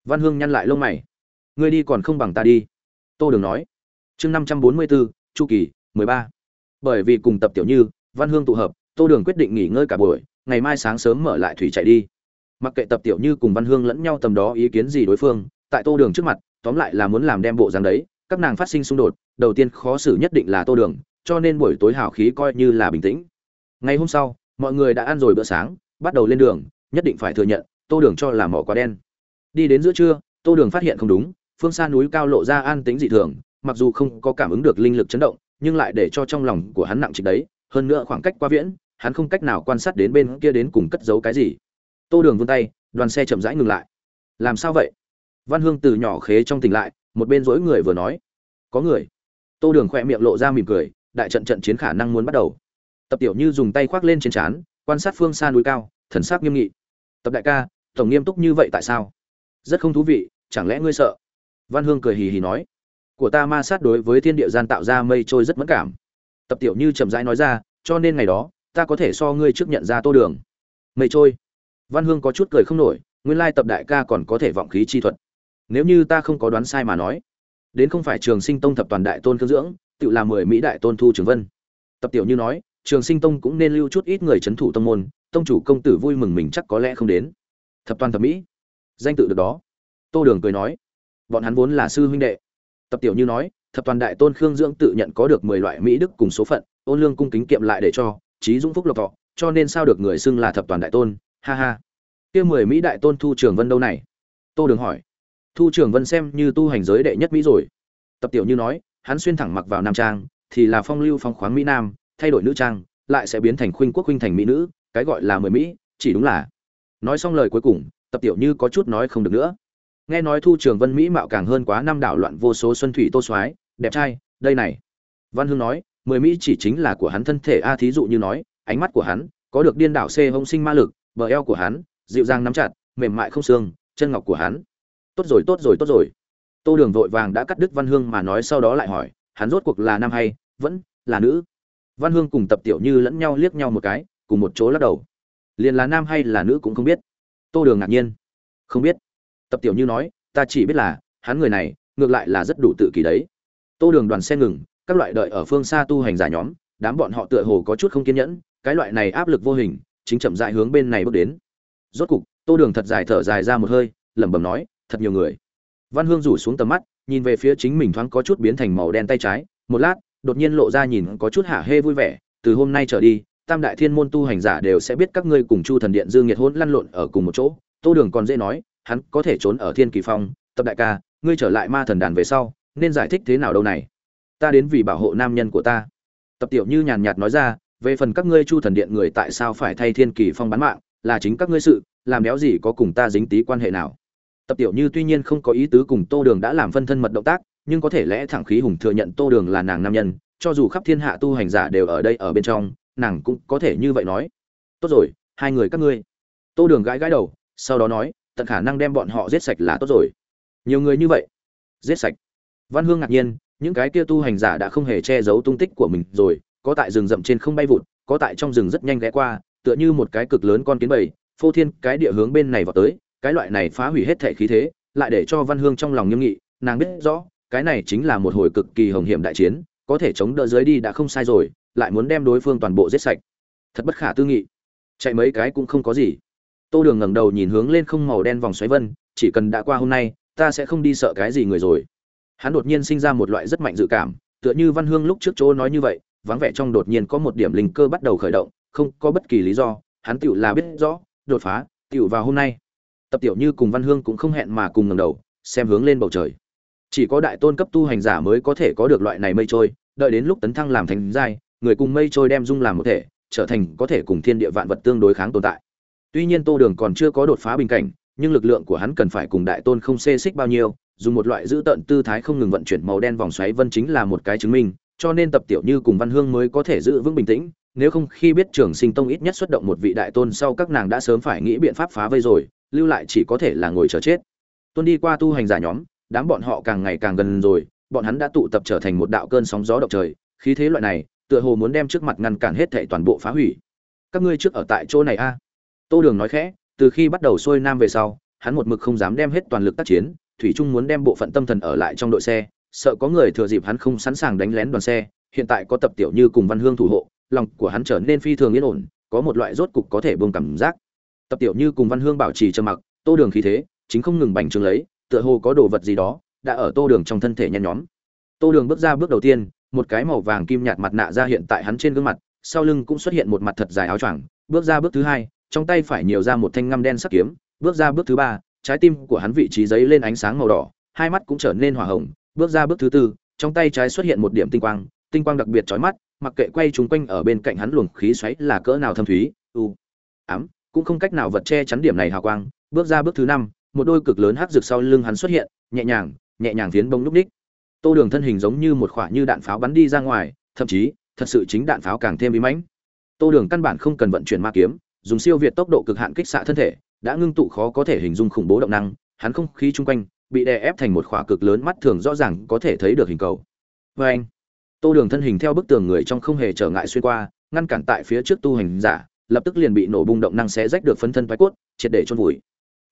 Văn hương nhăn lại lông mày. Ngươi đi còn không bằng ta đi. Tô đường nói. Chương năm trăm bốn mươi bốn chu kỳ, mười ba. Bởi vì cùng tập tiểu như, văn hương tụ hợp, tô đường quyết định nghỉ ngơi cả buổi, ngày mai sáng sớm mở lại thủy chạy đi. Mặc kệ tập tiểu như cùng văn hương lẫn nhau tầm đó ý kiến gì đối phương, tại tô đường trước mặt, tóm lại là muốn làm đem bộ dáng đấy, các nàng phát sinh xung đột, đầu tiên khó xử nhất định là tô đường cho nên buổi tối hào khí coi như là bình tĩnh. Ngày hôm sau, mọi người đã ăn rồi bữa sáng, bắt đầu lên đường, nhất định phải thừa nhận, tô đường cho là mỏ quá đen. Đi đến giữa trưa, tô đường phát hiện không đúng, phương xa núi cao lộ ra an tính dị thường, mặc dù không có cảm ứng được linh lực chấn động, nhưng lại để cho trong lòng của hắn nặng trịch đấy, hơn nữa khoảng cách quá viễn, hắn không cách nào quan sát đến bên kia đến cùng cất giấu cái gì. Tô đường vươn tay, đoàn xe chậm rãi ngừng lại. Làm sao vậy? Văn hương từ nhỏ khế trong tỉnh lại, một bên dối người vừa nói. Có người. Tô đường khỏe miệng lộ ra mỉm cười đại trận trận chiến khả năng muốn bắt đầu. Tập tiểu như dùng tay khoác lên trên trán, quan sát phương xa núi cao, thần sắc nghiêm nghị. Tập đại ca, tổng nghiêm túc như vậy tại sao? Rất không thú vị, chẳng lẽ ngươi sợ? Văn hương cười hì hì nói. Của ta ma sát đối với thiên địa gian tạo ra mây trôi rất mất cảm. Tập tiểu như chậm rãi nói ra, cho nên ngày đó, ta có thể so ngươi trước nhận ra tô đường. Mây trôi. Văn hương có chút cười không nổi, nguyên lai tập đại ca còn có thể vọng khí chi thuật. Nếu như ta không có đoán sai mà nói, đến không phải trường sinh tông thập toàn đại tôn khương dưỡng tự là mười mỹ đại tôn thu trường vân. Tập tiểu như nói, trường sinh tông cũng nên lưu chút ít người c h ấ n thủ tông môn, tông chủ công tử vui mừng mình chắc có lẽ không đến. Thập toàn thập mỹ. Danh tự được đó. Tô đường cười nói, bọn hắn vốn là sư huynh đệ. Tập tiểu như nói, thập toàn đại tôn khương dưỡng tự nhận có được mười loại mỹ đức cùng số phận, ôn lương cung kính kiệm lại để cho trí dũng phúc lộc thọ, cho nên sao được người xưng là thập toàn đại tôn? Ha ha. Kia mười mỹ đại tôn thu trường vân đâu này? Tô đường hỏi. Thu trường vân xem như tu hành giới đệ nhất mỹ rồi. Tập tiểu như nói hắn xuyên thẳng mặc vào nam trang, thì là phong lưu phong khoáng mỹ nam, thay đổi nữ trang, lại sẽ biến thành khuynh quốc khuynh thành mỹ nữ, cái gọi là mười mỹ, chỉ đúng là. Nói xong lời cuối cùng, tập tiểu như có chút nói không được nữa. Nghe nói thu trường vân mỹ mạo càng hơn quá năm đảo loạn vô số xuân thủy tô soái, đẹp trai, đây này. Văn hương nói, mười mỹ chỉ chính là của hắn thân thể a, thí dụ như nói, ánh mắt của hắn có được điên đảo c hông sinh ma lực, bờ eo của hắn, dịu dàng nắm chặt, mềm mại không xương, chân ngọc của hắn. Tốt rồi tốt rồi tốt rồi tô đường vội vàng đã cắt đứt văn hương mà nói sau đó lại hỏi, hắn rốt cuộc là nam hay vẫn là nữ? Văn hương cùng tập tiểu như lẫn nhau liếc nhau một cái, cùng một chỗ lắc đầu. Liền là nam hay là nữ cũng không biết. Tô đường ngạc nhiên. Không biết. Tập tiểu như nói, ta chỉ biết là, hắn người này, ngược lại là rất đủ tự kỳ đấy. Tô đường đoàn xe ngừng, các loại đợi ở phương xa tu hành giả nhóm, đám bọn họ tựa hồ có chút không kiên nhẫn, cái loại này áp lực vô hình, chính chậm dại hướng bên này bước đến. Rốt cục, tô đường thật dài thở dài ra một hơi, lẩm bẩm nói, thật nhiều người văn hương rủ xuống tầm mắt, nhìn về phía chính mình thoáng có chút biến thành màu đen tay trái, một lát, đột nhiên lộ ra nhìn có chút hả hê vui vẻ, từ hôm nay trở đi, tam đại thiên môn tu hành giả đều sẽ biết các ngươi cùng chu thần điện dương nhiệt hôn lăn lộn ở cùng một chỗ. Tô đường còn dễ nói, hắn có thể trốn ở thiên kỳ phong, tập đại ca, ngươi trở lại ma thần đàn về sau, nên giải thích thế nào đâu này? Ta đến vì bảo hộ nam nhân của ta. Tập tiểu như nhàn nhạt nói ra, về phần các ngươi chu thần điện người tại sao phải thay thiên kỳ phong bán mạng, là chính các ngươi sự, làm đéo gì có cùng ta dính tí quan hệ nào? Tập tiểu như tuy nhiên không có ý tứ cùng tô đường đã làm phân thân mật động tác, nhưng có thể lẽ thẳng khí hùng thừa nhận tô đường là nàng nam nhân, cho dù khắp thiên hạ tu hành giả đều ở đây ở bên trong, nàng cũng có thể như vậy nói. Tốt rồi, hai người các ngươi. Tô đường gãi gãi đầu, sau đó nói, tận khả năng đem bọn họ giết sạch là tốt rồi. Nhiều người như vậy? Giết sạch. Văn hương ngạc nhiên, những cái kia tu hành giả đã không hề che giấu tung tích của mình rồi, có tại rừng rậm trên không bay vụt, có tại trong rừng rất nhanh ghé qua, tựa như một cái cực lớn con kiến bầy, phô thiên cái địa hướng bên này vào tới cái loại này phá hủy hết thể khí thế, lại để cho văn hương trong lòng nghiêm nghị, nàng biết rõ, cái này chính là một hồi cực kỳ hồng hiểm đại chiến, có thể chống đỡ dưới đi đã không sai rồi, lại muốn đem đối phương toàn bộ giết sạch. Thật bất khả tư nghị. Chạy mấy cái cũng không có gì. Tô đường ngẩng đầu nhìn hướng lên không màu đen vòng xoáy vân, chỉ cần đã qua hôm nay, ta sẽ không đi sợ cái gì người rồi. Hắn đột nhiên sinh ra một loại rất mạnh dự cảm, tựa như văn hương lúc trước chỗ nói như vậy, vắng vẻ trong đột nhiên có một điểm linh cơ bắt đầu khởi động, không có bất kỳ lý do, hắn tựu là biết rõ, đột phá, tựu vào hôm nay tập tiểu như cùng văn hương cũng không hẹn mà cùng ngẩng đầu, xem hướng lên bầu trời. Chỉ có đại tôn cấp tu hành giả mới có thể có được loại này mây trôi, đợi đến lúc tấn thăng làm thành giai, người cùng mây trôi đem dung làm một thể, trở thành có thể cùng thiên địa vạn vật tương đối kháng tồn tại. Tuy nhiên tô đường còn chưa có đột phá bình cảnh, nhưng lực lượng của hắn cần phải cùng đại tôn không xê xích bao nhiêu, dùng một loại giữ tận tư thái không ngừng vận chuyển màu đen vòng xoáy vân chính là một cái chứng minh, cho nên tập tiểu như cùng văn hương mới có thể giữ vững bình tĩnh, nếu không khi biết trường sinh tông ít nhất xuất động một vị đại tôn sau các nàng đã sớm phải nghĩ biện pháp phá vây rồi lưu lại chỉ có thể là ngồi chờ chết. Tuân đi qua tu hành giả nhóm, đám bọn họ càng ngày càng gần rồi, bọn hắn đã tụ tập trở thành một đạo cơn sóng gió động trời, khí thế loại này, tựa hồ muốn đem trước mặt ngăn cản hết thảy toàn bộ phá hủy. Các ngươi trước ở tại chỗ này a. Tô đường nói khẽ, từ khi bắt đầu xuôi nam về sau, hắn một mực không dám đem hết toàn lực tác chiến, thủy trung muốn đem bộ phận tâm thần ở lại trong đội xe, sợ có người thừa dịp hắn không sẵn sàng đánh lén đoàn xe, hiện tại có tập tiểu như cùng văn hương thủ hộ, lòng của hắn trở nên phi thường yên ổn, có một loại rốt cục có thể buông cảm giác tập tiểu như cùng văn hương bảo trì trầm mặc, tô đường khí thế, chính không ngừng bành trướng lấy, tựa hồ có đồ vật gì đó đã ở tô đường trong thân thể nhen nhóm. Tô đường bước ra bước đầu tiên, một cái màu vàng kim nhạt mặt nạ ra hiện tại hắn trên gương mặt, sau lưng cũng xuất hiện một mặt thật dài áo choàng, bước ra bước thứ hai, trong tay phải nhiều ra một thanh ngăm đen sắc kiếm, bước ra bước thứ ba, trái tim của hắn vị trí giấy lên ánh sáng màu đỏ, hai mắt cũng trở nên hỏa hồng, bước ra bước thứ tư, trong tay trái xuất hiện một điểm tinh quang tinh quang đặc biệt chói mắt, mặc kệ quay chúng quanh ở bên cạnh hắn luồng khí xoáy là cỡ nào thâm thúy, u, ám cũng không cách nào vật che chắn điểm này hào quang, bước ra bước thứ năm, một đôi cực lớn hắc rực sau lưng hắn xuất hiện, nhẹ nhàng nhẹ nhàng phiến bông núp ních. Tô đường thân hình giống như một khoả như đạn pháo bắn đi ra ngoài, thậm chí, thật sự chính đạn pháo càng thêm bí mãnh. Tô đường căn bản không cần vận chuyển ma kiếm, dùng siêu việt tốc độ cực hạn kích xạ thân thể, đã ngưng tụ khó có thể hình dung khủng bố động năng, hắn không khí chung quanh bị đè ép thành một khỏa cực lớn mắt thường rõ ràng có thể thấy được hình cầu. Vê anh tô đường thân hình theo bức tường người trong không hề trở ngại xuyên qua, ngăn cản tại phía trước tu hành giả lập tức liền bị nổ bung động năng xé rách được phân thân phái cốt, triệt để chôn vùi.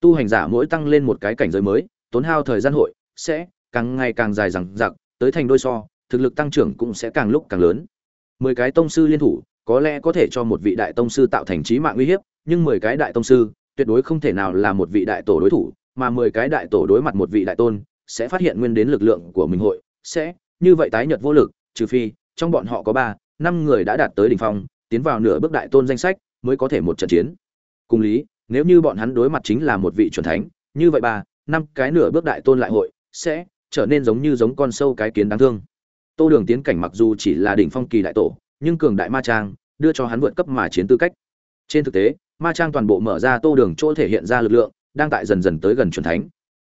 Tu hành giả mỗi tăng lên một cái cảnh giới mới, tốn hao thời gian hội, sẽ càng ngày càng dài dằng dặc, tới thành đôi so, thực lực tăng trưởng cũng sẽ càng lúc càng lớn. Mười cái tông sư liên thủ, có lẽ có thể cho một vị đại tông sư tạo thành trí mạng uy hiếp, nhưng mười cái đại tông sư, tuyệt đối không thể nào là một vị đại tổ đối thủ, mà mười cái đại tổ đối mặt một vị đại tôn, sẽ phát hiện nguyên đến lực lượng của mình hội, sẽ như vậy tái nhật vô lực, trừ phi trong bọn họ có ba, năm người đã đạt tới đỉnh phong, tiến vào nửa bước đại tôn danh sách mới có thể một trận chiến. Cùng lý, nếu như bọn hắn đối mặt chính là một vị chuẩn thánh, như vậy ba năm cái nửa bước đại tôn lại hội, sẽ trở nên giống như giống con sâu cái kiến đáng thương. Tô đường tiến cảnh mặc dù chỉ là đỉnh phong kỳ đại tổ, nhưng cường đại ma trang đưa cho hắn vượt cấp mà chiến tư cách. Trên thực tế, ma trang toàn bộ mở ra tô đường chỗ thể hiện ra lực lượng, đang tại dần dần tới gần chuẩn thánh.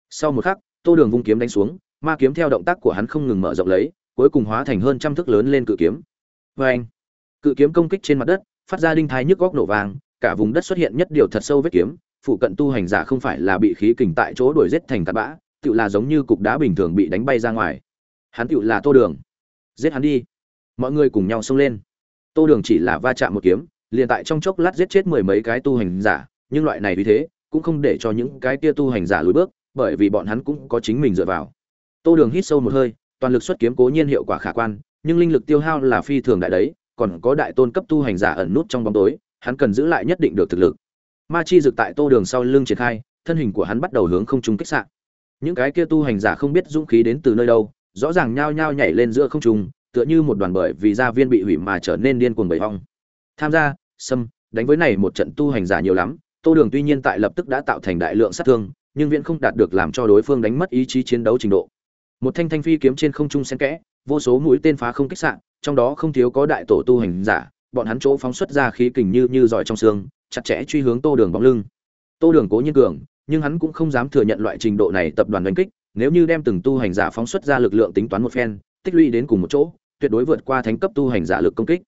Sau một khắc, tô đường vung kiếm đánh xuống, ma kiếm theo động tác của hắn không ngừng mở rộng lấy, cuối cùng hóa thành hơn trăm thước lớn lên cự kiếm. Vê anh cự kiếm công kích trên mặt đất phát ra đinh thái nhức góc nổ vàng cả vùng đất xuất hiện nhất điều thật sâu vết kiếm, phụ cận tu hành giả không phải là bị khí kình tại chỗ đuổi giết thành tạt bã tự là giống như cục đá bình thường bị đánh bay ra ngoài. Hắn tự là tô đường. Giết hắn đi. Mọi người cùng nhau xông lên. Tô đường chỉ là va chạm một kiếm, liền tại trong chốc lát giết chết mười mấy cái tu hành giả, nhưng loại này vì thế cũng không để cho những cái kia tu hành giả lùi bước, bởi vì bọn hắn cũng có chính mình dựa vào. Tô đường hít sâu một hơi, toàn lực xuất kiếm cố nhiên hiệu quả khả quan, nhưng linh lực tiêu hao là phi thường đại đấy còn có đại tôn cấp tu hành giả ẩn nút trong bóng tối, hắn cần giữ lại nhất định được thực lực ma chi dược tại tô đường sau lưng triển khai, thân hình của hắn bắt đầu hướng không trung kích xạ. những cái kia tu hành giả không biết dũng khí đến từ nơi đâu, rõ ràng nhao nhao nhảy lên giữa không trung, tựa như một đoàn bởi vì gia viên bị hủy mà trở nên điên cuồng bầy ong. tham gia xâm đánh với này một trận tu hành giả nhiều lắm, tô đường tuy nhiên tại lập tức đã tạo thành đại lượng sát thương, nhưng viễn không đạt được làm cho đối phương đánh mất ý chí chiến đấu trình độ một thanh thanh phi kiếm trên không trung xen kẽ, vô số mũi tên phá không kích sạn trong đó không thiếu có đại tổ tu hành giả, bọn hắn chỗ phóng xuất ra khí kình như như giỏi trong xương, chặt chẽ truy hướng tô đường bóng lưng. Tô đường cố nhiên cường, nhưng hắn cũng không dám thừa nhận loại trình độ này tập đoàn đánh kích, nếu như đem từng tu hành giả phóng xuất ra lực lượng tính toán một phen, tích lũy đến cùng một chỗ, tuyệt đối vượt qua thánh cấp tu hành giả lực công kích.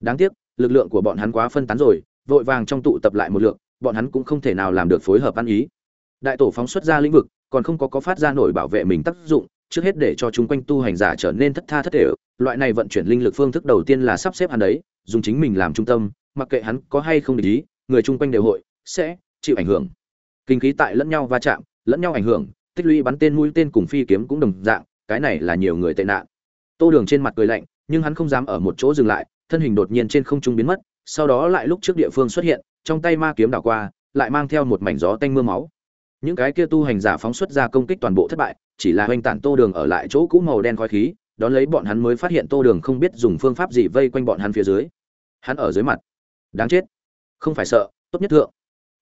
Đáng tiếc, lực lượng của bọn hắn quá phân tán rồi, vội vàng trong tụ tập lại một lượng, bọn hắn cũng không thể nào làm được phối hợp ăn ý. Đại tổ phóng xuất ra lĩnh vực, còn không có có phát ra nổi bảo vệ mình tác dụng trước hết để cho chúng quanh tu hành giả trở nên thất tha thất thể, loại này vận chuyển linh lực phương thức đầu tiên là sắp xếp hắn đấy, dùng chính mình làm trung tâm, mặc kệ hắn có hay không để ý, người chung quanh đều hội sẽ chịu ảnh hưởng. Kinh khí tại lẫn nhau va chạm, lẫn nhau ảnh hưởng, tích lũy bắn tên mũi tên cùng phi kiếm cũng đồng dạng, cái này là nhiều người tệ nạn. Tô đường trên mặt cười lạnh, nhưng hắn không dám ở một chỗ dừng lại, thân hình đột nhiên trên không trung biến mất, sau đó lại lúc trước địa phương xuất hiện, trong tay ma kiếm đảo qua, lại mang theo một mảnh gió tanh mưa máu những cái kia tu hành giả phóng xuất ra công kích toàn bộ thất bại, chỉ là hoành tản tô đường ở lại chỗ cũ màu đen khói khí, đón lấy bọn hắn mới phát hiện tô đường không biết dùng phương pháp gì vây quanh bọn hắn phía dưới. Hắn ở dưới mặt. Đáng chết. Không phải sợ, tốt nhất thượng.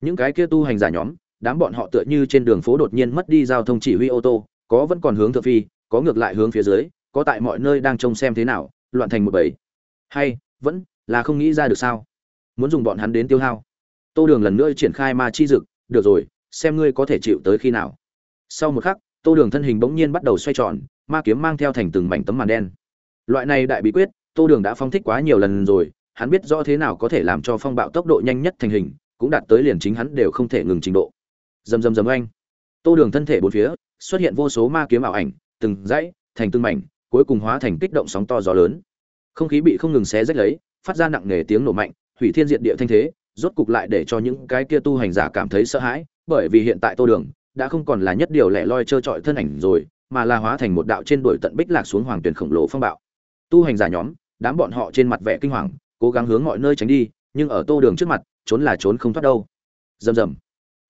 Những cái kia tu hành giả nhóm, đám bọn họ tựa như trên đường phố đột nhiên mất đi giao thông chỉ huy ô tô, có vẫn còn hướng thượng phi, có ngược lại hướng phía dưới, có tại mọi nơi đang trông xem thế nào, loạn thành một bầy. Hay, vẫn là không nghĩ ra được sao? Muốn dùng bọn hắn đến tiêu hao. Tô đường lần nữa triển khai ma chi dực, được rồi xem ngươi có thể chịu tới khi nào. Sau một khắc, tô đường thân hình bỗng nhiên bắt đầu xoay tròn, ma kiếm mang theo thành từng mảnh tấm màn đen. Loại này đại bí quyết, tô đường đã phong thích quá nhiều lần rồi, hắn biết rõ thế nào có thể làm cho phong bạo tốc độ nhanh nhất thành hình, cũng đạt tới liền chính hắn đều không thể ngừng trình độ. Rầm rầm rầm oanh. Tô đường thân thể bốn phía, xuất hiện vô số ma kiếm ảo ảnh, từng dãy, thành từng mảnh, cuối cùng hóa thành kích động sóng to gió lớn. Không khí bị không ngừng xé rách lấy, phát ra nặng nề tiếng nổ mạnh, hủy thiên diện địa thanh thế, rốt cục lại để cho những cái kia tu hành giả cảm thấy sợ hãi bởi vì hiện tại tô đường đã không còn là nhất điều lẻ loi trơ trọi thân ảnh rồi, mà là hóa thành một đạo trên đồi tận bích lạc xuống hoàng tuyển khổng lồ phong bạo. Tu hành giả nhóm, đám bọn họ trên mặt vẻ kinh hoàng, cố gắng hướng mọi nơi tránh đi, nhưng ở tô đường trước mặt, trốn là trốn không thoát đâu. Rầm rầm.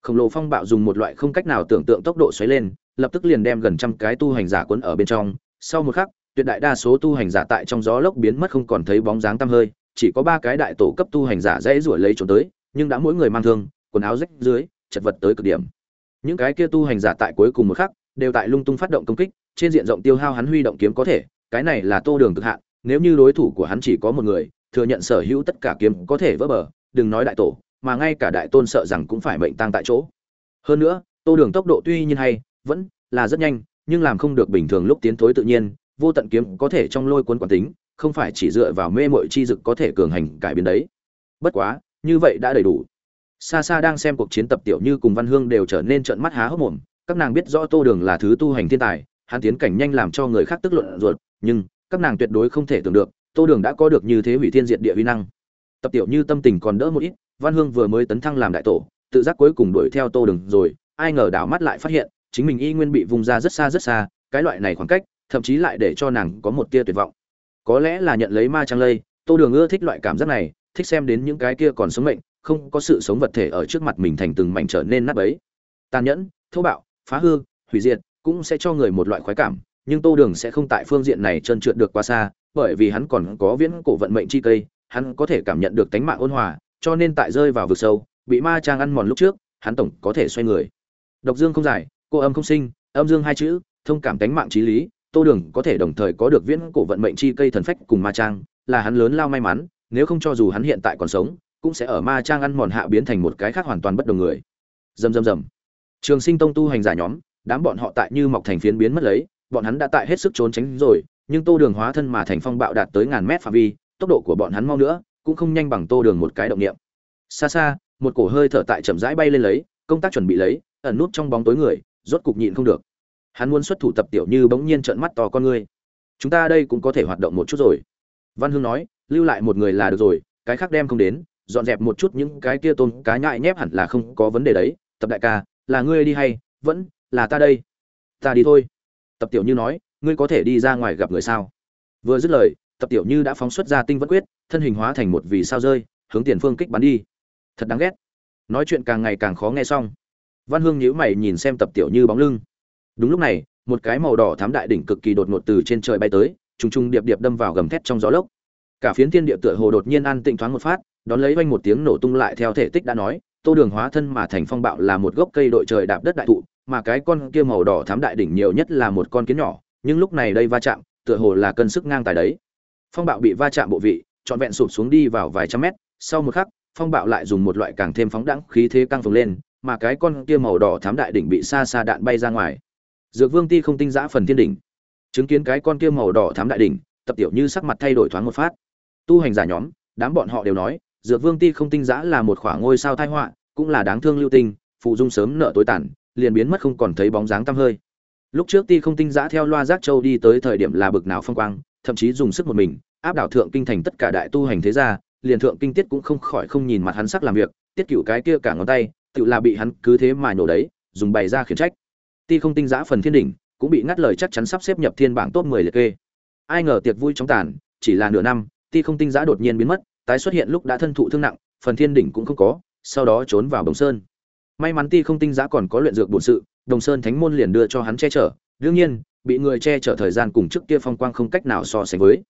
Khổng lồ phong bạo dùng một loại không cách nào tưởng tượng tốc độ xoáy lên, lập tức liền đem gần trăm cái tu hành giả cuốn ở bên trong. Sau một khắc, tuyệt đại đa số tu hành giả tại trong gió lốc biến mất không còn thấy bóng dáng tăm hơi, chỉ có ba cái đại tổ cấp tu hành giả dễ rủi lấy trốn tới, nhưng đã mỗi người mang thương, quần áo rách dưới chật vật tới cực điểm. Những cái kia tu hành giả tại cuối cùng một khắc, đều tại lung tung phát động công kích, trên diện rộng tiêu hao hắn huy động kiếm có thể, cái này là tô đường cực hạn, nếu như đối thủ của hắn chỉ có một người, thừa nhận sở hữu tất cả kiếm có thể vỡ bờ, đừng nói đại tổ, mà ngay cả đại tôn sợ rằng cũng phải mệnh tăng tại chỗ. Hơn nữa, tô đường tốc độ tuy nhiên hay, vẫn là rất nhanh, nhưng làm không được bình thường lúc tiến thối tự nhiên, vô tận kiếm có thể trong lôi cuốn quán tính, không phải chỉ dựa vào mê mội chi dực có thể cường hành cải biến đấy. Bất quá, như vậy đã đầy đủ xa xa đang xem cuộc chiến tập tiểu như cùng văn hương đều trở nên trợn mắt há hốc mồm, các nàng biết rõ tô đường là thứ tu hành thiên tài, hắn tiến cảnh nhanh làm cho người khác tức luận ruột, nhưng các nàng tuyệt đối không thể tưởng được, tô đường đã có được như thế hủy thiên diệt địa vi năng. Tập tiểu như tâm tình còn đỡ một ít, văn hương vừa mới tấn thăng làm đại tổ, tự giác cuối cùng đuổi theo tô đường rồi, ai ngờ đảo mắt lại phát hiện, chính mình y nguyên bị vùng ra rất xa rất xa, cái loại này khoảng cách, thậm chí lại để cho nàng có một tia tuyệt vọng. Có lẽ là nhận lấy ma trang lây, tô đường ưa thích loại cảm giác này, thích xem đến những cái kia còn sống mệnh không có sự sống vật thể ở trước mặt mình thành từng mảnh trở nên nát bấy. Tàn nhẫn, thô bạo, phá hư, hủy diệt cũng sẽ cho người một loại khoái cảm, nhưng tô đường sẽ không tại phương diện này trơn trượt được quá xa, bởi vì hắn còn có viễn cổ vận mệnh chi cây, hắn có thể cảm nhận được tánh mạng ôn hòa, cho nên tại rơi vào vực sâu, bị ma trang ăn mòn lúc trước, hắn tổng có thể xoay người. Độc dương không giải, cô âm không sinh, âm dương hai chữ, thông cảm tánh mạng trí lý, tô đường có thể đồng thời có được viễn cổ vận mệnh chi cây thần phách cùng ma trang, là hắn lớn lao may mắn, nếu không cho dù hắn hiện tại còn sống cũng sẽ ở ma trang ăn mòn hạ biến thành một cái khác hoàn toàn bất đồng người. Dầm dầm dầm. Trường sinh tông tu hành giả nhóm, đám bọn họ tại như mọc thành phiến biến mất lấy, bọn hắn đã tại hết sức trốn tránh rồi, nhưng tô đường hóa thân mà thành phong bạo đạt tới ngàn mét phạm vi, tốc độ của bọn hắn mau nữa, cũng không nhanh bằng tô đường một cái động niệm. Xa xa, một cổ hơi thở tại chậm rãi bay lên lấy, công tác chuẩn bị lấy, ẩn nút trong bóng tối người, rốt cục nhịn không được. Hắn muốn xuất thủ tập tiểu như bỗng nhiên trợn mắt to con ngươi. Chúng ta đây cũng có thể hoạt động một chút rồi. Văn hương nói, lưu lại một người là được rồi, cái khác đem không đến dọn dẹp một chút những cái kia tôn cá nhại nhép hẳn là không có vấn đề đấy. Tập đại ca, là ngươi đi hay? Vẫn là ta đây. Ta đi thôi. Tập tiểu như nói, ngươi có thể đi ra ngoài gặp người sao? Vừa dứt lời, tập tiểu như đã phóng xuất ra tinh vẫn quyết, thân hình hóa thành một vì sao rơi, hướng tiền phương kích bắn đi. Thật đáng ghét. Nói chuyện càng ngày càng khó nghe xong. Văn hương nhíu mày nhìn xem tập tiểu như bóng lưng. Đúng lúc này, một cái màu đỏ thám đại đỉnh cực kỳ đột ngột từ trên trời bay tới, trùng trùng điệp điệp đâm vào gầm thét trong gió lốc. Cả phiến thiên địa tựa hồ đột nhiên an tịnh thoáng một phát đón lấy vang một tiếng nổ tung lại theo thể tích đã nói, tô đường hóa thân mà thành phong bạo là một gốc cây đội trời đạp đất đại thụ, mà cái con kia màu đỏ thám đại đỉnh nhiều nhất là một con kiến nhỏ, nhưng lúc này đây va chạm, tựa hồ là cân sức ngang tài đấy. Phong bạo bị va chạm bộ vị, trọn vẹn sụp xuống đi vào vài trăm mét, sau một khắc, phong bạo lại dùng một loại càng thêm phóng đẳng khí thế căng phồng lên, mà cái con kia màu đỏ thám đại đỉnh bị xa xa đạn bay ra ngoài. Dược vương ti không tinh dã phần thiên đỉnh. Chứng kiến cái con kia màu đỏ thám đại đỉnh, tập tiểu như sắc mặt thay đổi thoáng một phát. Tu hành giả nhóm, đám bọn họ đều nói dược vương ti không tinh giã là một khoảng ngôi sao thai họa, cũng là đáng thương lưu tinh, phụ dung sớm nợ tối tàn, liền biến mất không còn thấy bóng dáng tăm hơi. Lúc trước ti không tinh giã theo loa giác châu đi tới thời điểm là bực nào phong quang, thậm chí dùng sức một mình, áp đảo thượng kinh thành tất cả đại tu hành thế gia, liền thượng kinh tiết cũng không khỏi không nhìn mặt hắn sắc làm việc, tiết cựu cái kia cả ngón tay, tự là bị hắn cứ thế mà nổ đấy, dùng bày ra khiển trách. Ti không tinh giã phần thiên đỉnh, cũng bị ngắt lời chắc chắn sắp xếp nhập thiên bảng top 10 liệt kê. Ai ngờ tiệc vui chóng tàn, chỉ là nửa năm, ti không tinh giã đột nhiên biến mất tái xuất hiện lúc đã thân thụ thương nặng, phần thiên đỉnh cũng không có, sau đó trốn vào đồng sơn. May mắn ti không tinh giã còn có luyện dược bổn sự, đồng sơn thánh môn liền đưa cho hắn che chở. Đương nhiên, bị người che chở thời gian cùng trước kia phong quang không cách nào so sánh với.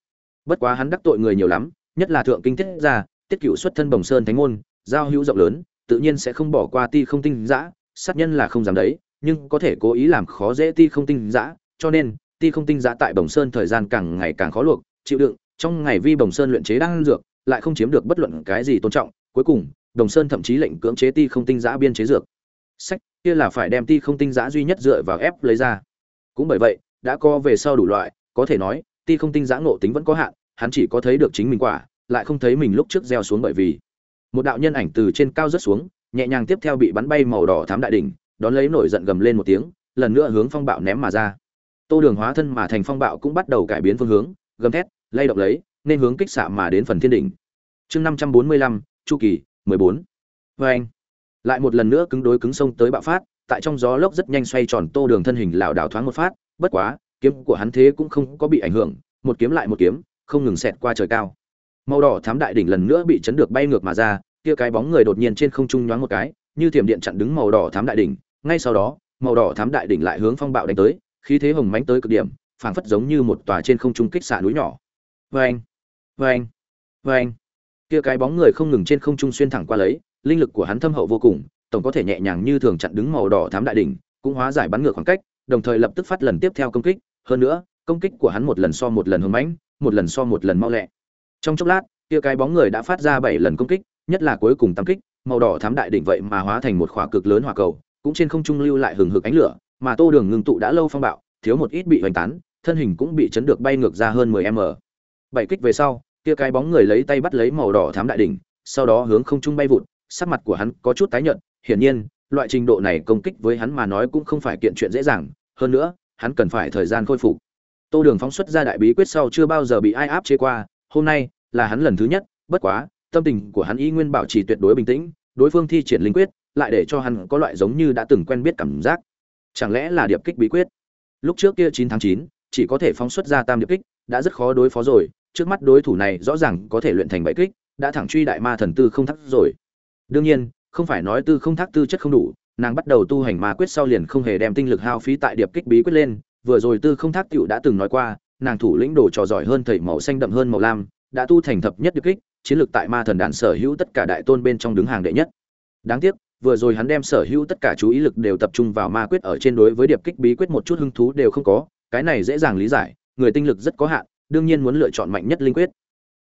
Bất quá hắn đắc tội người nhiều lắm, nhất là thượng kinh tiết gia, tiết cựu xuất thân bồng sơn thánh môn, giao hữu rộng lớn, tự nhiên sẽ không bỏ qua ti không tinh giã, sát nhân là không dám đấy, nhưng có thể cố ý làm khó dễ ti không tinh giã, cho nên, ti không tinh giã tại bồng sơn thời gian càng ngày càng khó luộc, chịu đựng, trong ngày vi bồng sơn luyện chế đang dược lại không chiếm được bất luận cái gì tôn trọng. Cuối cùng, đồng sơn thậm chí lệnh cưỡng chế ti không tinh giã biên chế dược. Sách, kia là phải đem ti không tinh giã duy nhất dựa vào ép lấy ra. Cũng bởi vậy, đã co về sau đủ loại, có thể nói, ti không tinh giã ngộ tính vẫn có hạn, hắn chỉ có thấy được chính mình quả, lại không thấy mình lúc trước gieo xuống bởi vì. Một đạo nhân ảnh từ trên cao rớt xuống, nhẹ nhàng tiếp theo bị bắn bay màu đỏ thám đại đỉnh, đón lấy nổi giận gầm lên một tiếng, lần nữa hướng phong bạo ném mà ra. Tô đường hóa thân mà thành phong bạo cũng bắt đầu cải biến phương hướng, gầm thét, lay động lấy nên hướng kích xạ mà đến phần thiên đỉnh. Chương năm trăm bốn mươi lăm, chu kỳ, mười bốn. Anh, lại một lần nữa cứng đối cứng sông tới bạo phát, tại trong gió lốc rất nhanh xoay tròn tô đường thân hình lảo đảo thoáng một phát, bất quá, kiếm của hắn thế cũng không có bị ảnh hưởng, một kiếm lại một kiếm, không ngừng xẹt qua trời cao. Màu đỏ thám đại đỉnh lần nữa bị chấn được bay ngược mà ra, kia cái bóng người đột nhiên trên không trung nhoáng một cái, như thiểm điện chặn đứng màu đỏ thám đại đỉnh, ngay sau đó, màu đỏ thám đại đỉnh lại hướng phong bạo đánh tới, khí thế hùng mãnh tới cực điểm, phảng phất giống như một tòa trên không trung kích xạ núi nhỏ vê anh vê kia cái bóng người không ngừng trên không trung xuyên thẳng qua lấy, linh lực của hắn thâm hậu vô cùng, tổng có thể nhẹ nhàng như thường chặn đứng màu đỏ thám đại đỉnh, cũng hóa giải bắn ngược khoảng cách, đồng thời lập tức phát lần tiếp theo công kích. Hơn nữa, công kích của hắn một lần so một lần hưng mãnh, một lần so một lần mau lẹ. Trong chốc lát, kia cái bóng người đã phát ra bảy lần công kích, nhất là cuối cùng tam kích, màu đỏ thám đại đỉnh vậy mà hóa thành một khỏa cực lớn hỏa cầu, cũng trên không trung lưu lại hừng hực ánh lửa, mà tô đường ngưng tụ đã lâu phong bạo, thiếu một ít bị hoành tán, thân hình cũng bị chấn được bay ngược ra hơn 10 m bảy kích về sau, kia cái bóng người lấy tay bắt lấy màu đỏ thám đại đỉnh, sau đó hướng không trung bay vụt, sắc mặt của hắn có chút tái nhợt, hiển nhiên, loại trình độ này công kích với hắn mà nói cũng không phải kiện chuyện dễ dàng, hơn nữa, hắn cần phải thời gian khôi phục. Tô đường phóng xuất ra đại bí quyết sau chưa bao giờ bị ai áp chế qua, hôm nay là hắn lần thứ nhất, bất quá, tâm tình của hắn y nguyên bảo trì tuyệt đối bình tĩnh, đối phương thi triển linh quyết, lại để cho hắn có loại giống như đã từng quen biết cảm giác. Chẳng lẽ là điệp kích bí quyết? Lúc trước kia chín tháng chín, chỉ có thể phóng xuất ra tam điệp kích, đã rất khó đối phó rồi trước mắt đối thủ này rõ ràng có thể luyện thành bảy kích, đã thẳng truy đại ma thần tư không thắc rồi. Đương nhiên, không phải nói tư không thắc tư chất không đủ, nàng bắt đầu tu hành ma quyết sau liền không hề đem tinh lực hao phí tại điệp kích bí quyết lên, vừa rồi tư không thác tiểu đã từng nói qua, nàng thủ lĩnh đồ trò giỏi hơn thầy màu xanh đậm hơn màu lam, đã tu thành thập nhất điệp kích, chiến lược tại ma thần đàn sở hữu tất cả đại tôn bên trong đứng hàng đệ nhất. Đáng tiếc, vừa rồi hắn đem sở hữu tất cả chú ý lực đều tập trung vào ma quyết ở trên đối với điệp kích bí quyết một chút hứng thú đều không có, cái này dễ dàng lý giải, người tinh lực rất có hạn đương nhiên muốn lựa chọn mạnh nhất linh quyết.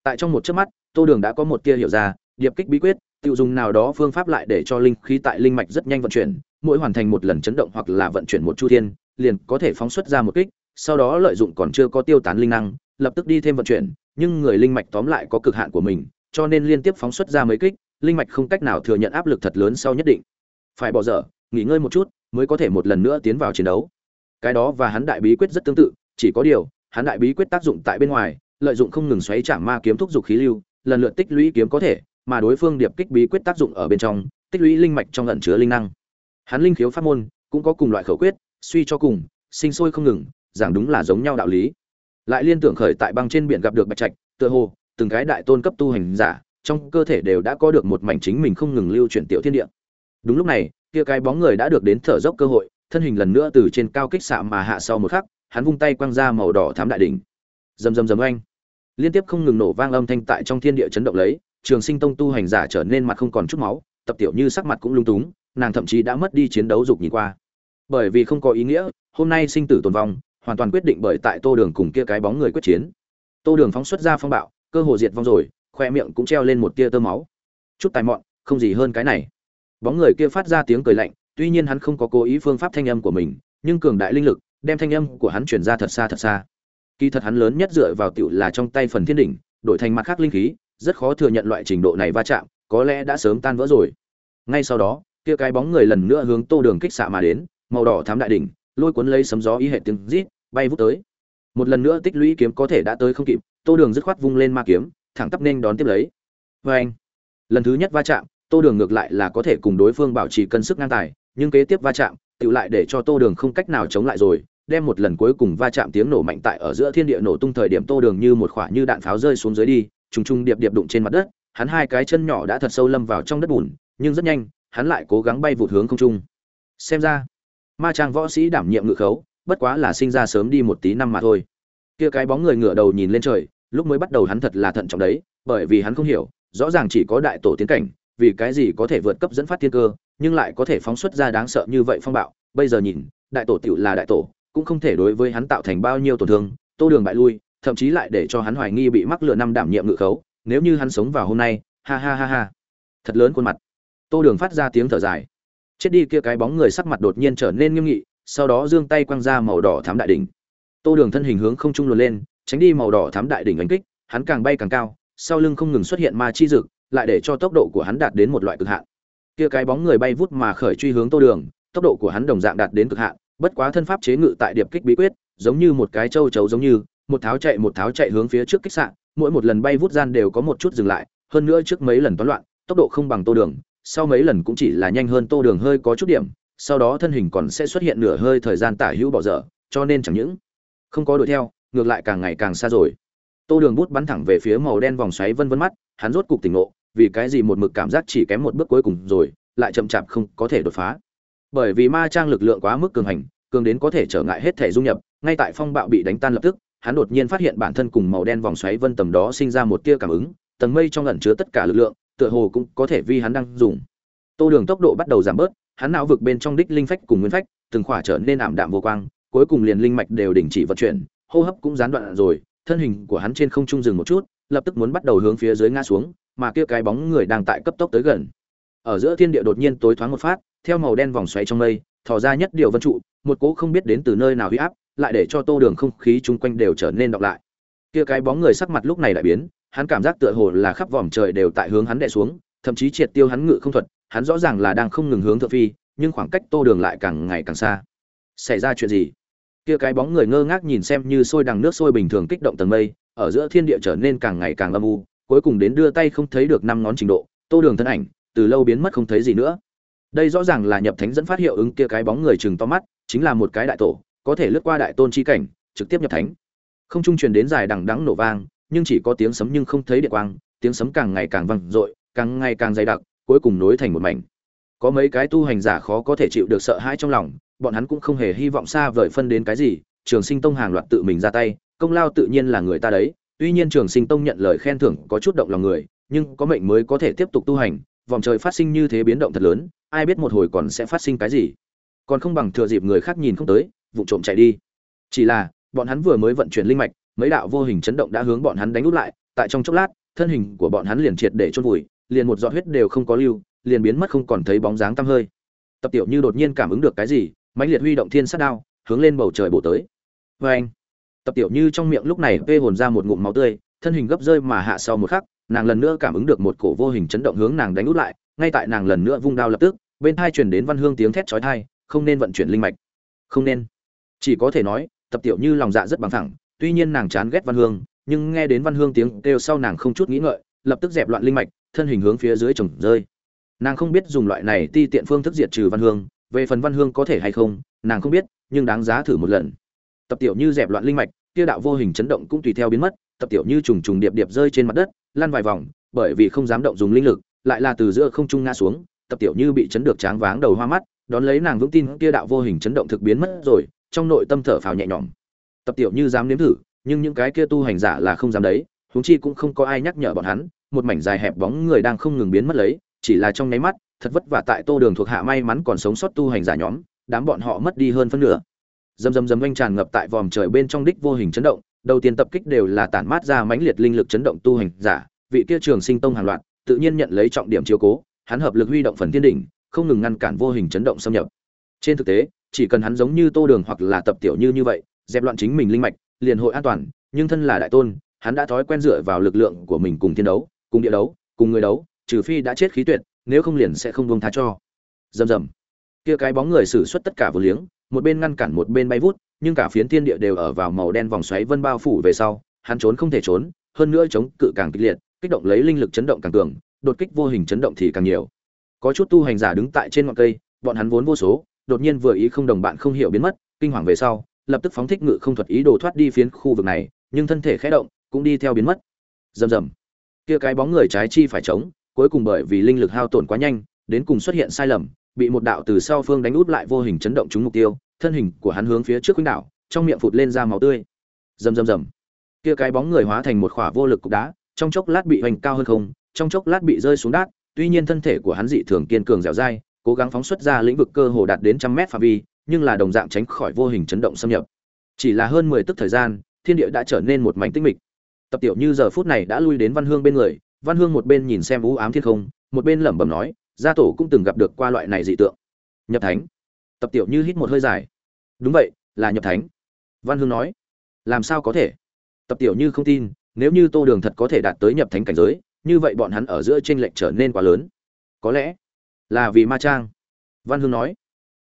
Tại trong một chớp mắt, tô đường đã có một tia hiểu ra, điệp kích bí quyết, tiêu dùng nào đó phương pháp lại để cho linh khí tại linh mạch rất nhanh vận chuyển, mỗi hoàn thành một lần chấn động hoặc là vận chuyển một chu thiên, liền có thể phóng xuất ra một kích, sau đó lợi dụng còn chưa có tiêu tán linh năng, lập tức đi thêm vận chuyển, nhưng người linh mạch tóm lại có cực hạn của mình, cho nên liên tiếp phóng xuất ra mấy kích, linh mạch không cách nào thừa nhận áp lực thật lớn sau nhất định. Phải bỏ dở, nghỉ ngơi một chút, mới có thể một lần nữa tiến vào chiến đấu. Cái đó và hắn đại bí quyết rất tương tự, chỉ có điều hắn đại bí quyết tác dụng tại bên ngoài, lợi dụng không ngừng xoáy chạm ma kiếm thúc dục khí lưu, lần lượt tích lũy kiếm có thể, mà đối phương điệp kích bí quyết tác dụng ở bên trong, tích lũy linh mạch trong ẩn chứa linh năng. Hắn linh khiếu pháp môn, cũng có cùng loại khẩu quyết, suy cho cùng, sinh sôi không ngừng, giảng đúng là giống nhau đạo lý. Lại liên tưởng khởi tại băng trên biển gặp được bạch trạch, tựa hồ, từng cái đại tôn cấp tu hành giả, trong cơ thể đều đã có được một mảnh chính mình không ngừng lưu chuyển tiểu thiên địa. Đúng lúc này, kia cái bóng người đã được đến thở dốc cơ hội, thân hình lần nữa từ trên cao kích xạ mà hạ sau một khắc hắn vung tay quăng ra màu đỏ thám đại đỉnh. Rầm rầm rầm oanh. Liên tiếp không ngừng nổ vang âm thanh tại trong thiên địa chấn động lấy, trường sinh tông tu hành giả trở nên mặt không còn chút máu, tập tiểu như sắc mặt cũng lung túng, nàng thậm chí đã mất đi chiến đấu dục nhìn qua. Bởi vì không có ý nghĩa, hôm nay sinh tử tồn vong, hoàn toàn quyết định bởi tại tô đường cùng kia cái bóng người quyết chiến. Tô đường phóng xuất ra phong bạo, cơ hồ diệt vong rồi, khoe miệng cũng treo lên một tia tơ máu. Chút tài mọn, không gì hơn cái này. Bóng người kia phát ra tiếng cười lạnh, tuy nhiên hắn không có cố ý phương pháp thanh âm của mình, nhưng cường đại linh lực đem thanh âm của hắn chuyển ra thật xa thật xa. Kỳ thật hắn lớn nhất dựa vào tiểu là trong tay phần thiên đỉnh, đổi thành mặt khác linh khí, rất khó thừa nhận loại trình độ này va chạm, có lẽ đã sớm tan vỡ rồi. Ngay sau đó, kia cái bóng người lần nữa hướng tô đường kích xạ mà đến, màu đỏ thám đại đỉnh, lôi cuốn lấy sấm gió ý hệ tiếng rít, bay vút tới. Một lần nữa tích lũy kiếm có thể đã tới không kịp, tô đường dứt khoát vung lên ma kiếm, thẳng tắp nên đón tiếp lấy. Vê anh lần thứ nhất va chạm, tô đường ngược lại là có thể cùng đối phương bảo trì cân sức ngang tài, nhưng kế tiếp va chạm tự lại để cho tô đường không cách nào chống lại rồi đem một lần cuối cùng va chạm tiếng nổ mạnh tại ở giữa thiên địa nổ tung thời điểm tô đường như một khoả như đạn pháo rơi xuống dưới đi, trùng trùng điệp điệp đụng trên mặt đất, hắn hai cái chân nhỏ đã thật sâu lâm vào trong đất bùn, nhưng rất nhanh, hắn lại cố gắng bay vụt hướng không trung. Xem ra, ma trang võ sĩ đảm nhiệm ngự khấu, bất quá là sinh ra sớm đi một tí năm mà thôi. Kia cái bóng người ngửa đầu nhìn lên trời, lúc mới bắt đầu hắn thật là thận trọng đấy, bởi vì hắn không hiểu, rõ ràng chỉ có đại tổ tiến cảnh, vì cái gì có thể vượt cấp dẫn phát thiên cơ, nhưng lại có thể phóng xuất ra đáng sợ như vậy phong bạo. Bây giờ nhìn, đại tổ tiểu là đại tổ cũng không thể đối với hắn tạo thành bao nhiêu tổn thương, tô đường bại lui, thậm chí lại để cho hắn hoài nghi bị mắc lừa năm đảm nhiệm ngự khấu, nếu như hắn sống vào hôm nay, ha ha ha ha. Thật lớn khuôn mặt. Tô đường phát ra tiếng thở dài. Chết đi kia cái bóng người sắc mặt đột nhiên trở nên nghiêm nghị, sau đó giương tay quăng ra màu đỏ thám đại đỉnh. Tô đường thân hình hướng không trung luồn lên, tránh đi màu đỏ thám đại đỉnh đánh kích, hắn càng bay càng cao, sau lưng không ngừng xuất hiện ma chi dực, lại để cho tốc độ của hắn đạt đến một loại cực hạn. Kia cái bóng người bay vút mà khởi truy hướng tô đường, tốc độ của hắn đồng dạng đạt đến cực hạn bất quá thân pháp chế ngự tại điệp kích bí quyết, giống như một cái châu chấu giống như, một tháo chạy một tháo chạy hướng phía trước kích sạn mỗi một lần bay vút gian đều có một chút dừng lại, hơn nữa trước mấy lần toán loạn, tốc độ không bằng tô đường, sau mấy lần cũng chỉ là nhanh hơn tô đường hơi có chút điểm, sau đó thân hình còn sẽ xuất hiện nửa hơi thời gian tả hữu bỏ dở, cho nên chẳng những không có đuổi theo, ngược lại càng ngày càng xa rồi. Tô đường bút bắn thẳng về phía màu đen vòng xoáy vân vân mắt, hắn rốt cục tỉnh ngộ, vì cái gì một mực cảm giác chỉ kém một bước cuối cùng rồi, lại chậm chạp không có thể đột phá bởi vì ma trang lực lượng quá mức cường hành, cường đến có thể trở ngại hết thể dung nhập, ngay tại phong bạo bị đánh tan lập tức, hắn đột nhiên phát hiện bản thân cùng màu đen vòng xoáy vân tầm đó sinh ra một tia cảm ứng, tầng mây trong ẩn chứa tất cả lực lượng, tựa hồ cũng có thể vi hắn đang dùng. Tô đường tốc độ bắt đầu giảm bớt, hắn não vực bên trong đích linh phách cùng nguyên phách, từng khỏa trở nên ảm đạm vô quang, cuối cùng liền linh mạch đều đình chỉ vận chuyển, hô hấp cũng gián đoạn rồi, thân hình của hắn trên không trung dừng một chút, lập tức muốn bắt đầu hướng phía dưới ngã xuống, mà kia cái bóng người đang tại cấp tốc tới gần. Ở giữa thiên địa đột nhiên tối thoáng một phát theo màu đen vòng xoáy trong mây, thò ra nhất điều vân trụ, một cỗ không biết đến từ nơi nào huy áp, lại để cho tô đường không khí chung quanh đều trở nên đọc lại. Kia cái bóng người sắc mặt lúc này lại biến, hắn cảm giác tựa hồ là khắp vòm trời đều tại hướng hắn đè xuống, thậm chí triệt tiêu hắn ngự không thuật, hắn rõ ràng là đang không ngừng hướng thượng phi, nhưng khoảng cách tô đường lại càng ngày càng xa. Xảy ra chuyện gì? Kia cái bóng người ngơ ngác nhìn xem như sôi đằng nước sôi bình thường kích động tầng mây, ở giữa thiên địa trở nên càng ngày càng âm u, cuối cùng đến đưa tay không thấy được năm ngón trình độ, tô đường thân ảnh, từ lâu biến mất không thấy gì nữa đây rõ ràng là nhập thánh dẫn phát hiệu ứng kia cái bóng người chừng to mắt, chính là một cái đại tổ, có thể lướt qua đại tôn chi cảnh, trực tiếp nhập thánh. Không trung truyền đến dài đằng đắng nổ vang, nhưng chỉ có tiếng sấm nhưng không thấy điện quang, tiếng sấm càng ngày càng vang dội, càng ngày càng dày đặc, cuối cùng nối thành một mảnh. Có mấy cái tu hành giả khó có thể chịu được sợ hãi trong lòng, bọn hắn cũng không hề hy vọng xa vời phân đến cái gì, trường sinh tông hàng loạt tự mình ra tay, công lao tự nhiên là người ta đấy. Tuy nhiên trường sinh tông nhận lời khen thưởng có chút động lòng người, nhưng có mệnh mới có thể tiếp tục tu hành, vòng trời phát sinh như thế biến động thật lớn ai biết một hồi còn sẽ phát sinh cái gì. Còn không bằng thừa dịp người khác nhìn không tới vụ trộm chạy đi. Chỉ là, bọn hắn vừa mới vận chuyển linh mạch, mấy đạo vô hình chấn động đã hướng bọn hắn đánh út lại. Tại trong chốc lát, thân hình của bọn hắn liền triệt để chôn vùi, liền một giọt huyết đều không có lưu, liền biến mất không còn thấy bóng dáng tăm hơi. Tập tiểu như đột nhiên cảm ứng được cái gì, mãnh liệt huy động thiên sát đao, hướng lên bầu trời bổ tới. Vê anh tập tiểu như trong miệng lúc này vê hồn ra một ngụm máu tươi, thân hình gấp rơi mà hạ sau một khắc, nàng lần nữa cảm ứng được một cổ vô hình chấn động hướng nàng đánh út lại, ngay tại nàng lần nữa vung đao lập tức bên thai truyền đến văn hương tiếng thét chói tai, không nên vận chuyển linh mạch. Không nên. Chỉ có thể nói, tập tiểu như lòng dạ rất bằng thẳng tuy nhiên nàng chán ghét văn hương, nhưng nghe đến văn hương tiếng kêu sau nàng không chút nghĩ ngợi, lập tức dẹp loạn linh mạch, thân hình hướng phía dưới trồng rơi. Nàng không biết dùng loại này ti tiện phương thức diệt trừ văn hương, về phần văn hương có thể hay không, nàng không biết, nhưng đáng giá thử một lần. Tập tiểu như dẹp loạn linh mạch, kia đạo vô hình chấn động cũng tùy theo biến mất, tập tiểu như trùng trùng điệp điệp rơi trên mặt đất, lăn vài vòng, bởi vì không dám động dùng linh lực, lại là từ giữa không trung ngã xuống tập tiểu như bị chấn được tráng váng đầu hoa mắt, đón lấy nàng vững tin kia đạo vô hình chấn động thực biến mất rồi, trong nội tâm thở phào nhẹ nhõm. Tập tiểu như dám nếm thử, nhưng những cái kia tu hành giả là không dám đấy, huống chi cũng không có ai nhắc nhở bọn hắn, một mảnh dài hẹp bóng người đang không ngừng biến mất lấy, chỉ là trong nháy mắt, thật vất vả tại tô đường thuộc hạ may mắn còn sống sót tu hành giả nhóm, đám bọn họ mất đi hơn phân nửa. Dầm dầm dầm oanh tràn ngập tại vòm trời bên trong đích vô hình chấn động, đầu tiên tập kích đều là tản mát ra mãnh liệt linh lực chấn động tu hành giả, vị kia trường sinh tông hàng loạt, tự nhiên nhận lấy trọng điểm chiếu cố hắn hợp lực huy động phần thiên đỉnh không ngừng ngăn cản vô hình chấn động xâm nhập. Trên thực tế chỉ cần hắn giống như tô đường hoặc là tập tiểu như như vậy dẹp loạn chính mình linh mạch liền hội an toàn nhưng thân là đại tôn hắn đã thói quen dựa vào lực lượng của mình cùng thiên đấu cùng địa đấu cùng người đấu trừ phi đã chết khí tuyệt nếu không liền sẽ không buông tha cho. Dầm dầm, kia cái bóng người sử xuất tất cả vô liếng một bên ngăn cản một bên bay vút nhưng cả phiến thiên địa đều ở vào màu đen vòng xoáy vân bao phủ về sau hắn trốn không thể trốn hơn nữa chống cự càng kịch liệt kích động lấy linh lực chấn động càng cường đột kích vô hình chấn động thì càng nhiều. Có chút tu hành giả đứng tại trên ngọn cây bọn hắn vốn vô số đột nhiên vừa ý không đồng bạn không hiểu biến mất kinh hoàng về sau lập tức phóng thích ngự không thuật ý đồ thoát đi phiến khu vực này nhưng thân thể khẽ động cũng đi theo biến mất. Rầm rầm. Kia cái bóng người trái chi phải trống, cuối cùng bởi vì linh lực hao tổn quá nhanh đến cùng xuất hiện sai lầm bị một đạo từ sau phương đánh út lại vô hình chấn động trúng mục tiêu thân hình của hắn hướng phía trước khuynh đảo trong miệng phụt lên ra máu tươi. Rầm rầm rầm. Kia cái bóng người hóa thành một khỏa vô lực cục đá trong chốc lát bị hoành cao hơn không trong chốc lát bị rơi xuống đát, tuy nhiên thân thể của hắn dị thường kiên cường dẻo dai, cố gắng phóng xuất ra lĩnh vực cơ hồ đạt đến trăm mét phạm vi, nhưng là đồng dạng tránh khỏi vô hình chấn động xâm nhập. Chỉ là hơn mười tức thời gian, thiên địa đã trở nên một mảnh tĩnh mịch. Tập tiểu như giờ phút này đã lui đến văn hương bên người, văn hương một bên nhìn xem u ám thiên không, một bên lẩm bẩm nói, gia tổ cũng từng gặp được qua loại này dị tượng. Nhập thánh. Tập tiểu như hít một hơi dài. Đúng vậy, là nhập thánh. Văn hương nói. Làm sao có thể? Tập tiểu như không tin, nếu như tô đường thật có thể đạt tới nhập thánh cảnh giới như vậy bọn hắn ở giữa t lệch trở nên quá lớn. Có lẽ là vì ma trang. Văn hương nói,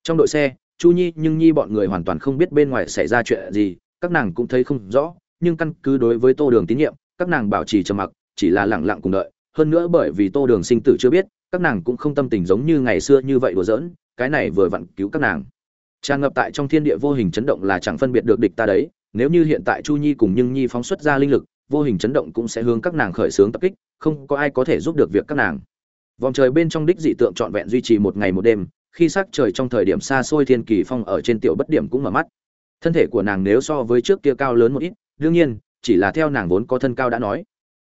trong đội xe, chu nhi, nhưng nhi bọn người hoàn toàn không biết bên ngoài xảy ra chuyện gì, các nàng cũng thấy không rõ, nhưng căn cứ đối với tô đường tín nhiệm, các nàng bảo trì trầm mặc, chỉ là lẳng lặng cùng đợi. Hơn nữa bởi vì tô đường sinh tử chưa biết, các nàng cũng không tâm tình giống như ngày xưa như vậy đùa giỡn, cái này vừa vặn cứu các nàng. Tràn ngập tại trong thiên địa vô hình chấn động là chẳng phân biệt được địch ta đấy, nếu như hiện tại chu nhi cùng nhưng nhi phóng xuất ra linh lực, vô hình chấn động cũng sẽ hướng các nàng khởi xướng tập kích không có ai có thể giúp được việc các nàng. Vòng trời bên trong đích dị tượng trọn vẹn duy trì một ngày một đêm, khi sắc trời trong thời điểm xa xôi thiên kỳ phong ở trên tiểu bất điểm cũng mở mắt. Thân thể của nàng nếu so với trước kia cao lớn một ít, đương nhiên, chỉ là theo nàng vốn có thân cao đã nói.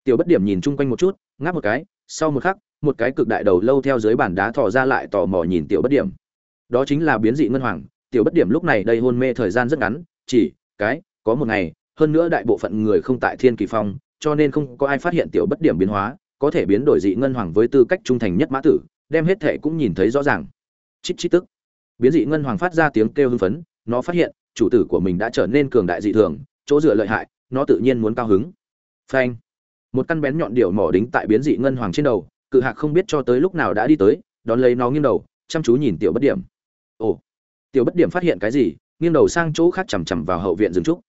Tiểu bất điểm nhìn chung quanh một chút, ngáp một cái, sau một khắc, một cái cực đại đầu lâu theo dưới bàn đá thò ra lại tò mò nhìn tiểu bất điểm. Đó chính là biến dị ngân hoàng, tiểu bất điểm lúc này đây hôn mê thời gian rất ngắn, chỉ, cái, có một ngày, hơn nữa đại bộ phận người không tại thiên kỳ phong cho nên không có ai phát hiện tiểu bất điểm biến hóa, có thể biến đổi dị ngân hoàng với tư cách trung thành nhất mã tử, đem hết thệ cũng nhìn thấy rõ ràng. Chít chít tức. Biến dị ngân hoàng phát ra tiếng kêu hưng phấn, nó phát hiện, chủ tử của mình đã trở nên cường đại dị thường, chỗ dựa lợi hại, nó tự nhiên muốn cao hứng. Phanh. Một căn bén nhọn điệu mỏ đính tại biến dị ngân hoàng trên đầu, cự hạc không biết cho tới lúc nào đã đi tới, đón lấy nó nghiêng đầu, chăm chú nhìn tiểu bất điểm. Ồ. Tiểu bất điểm phát hiện cái gì, nghiêng đầu sang chỗ khác chằm chằm vào hậu viện rừng trúc.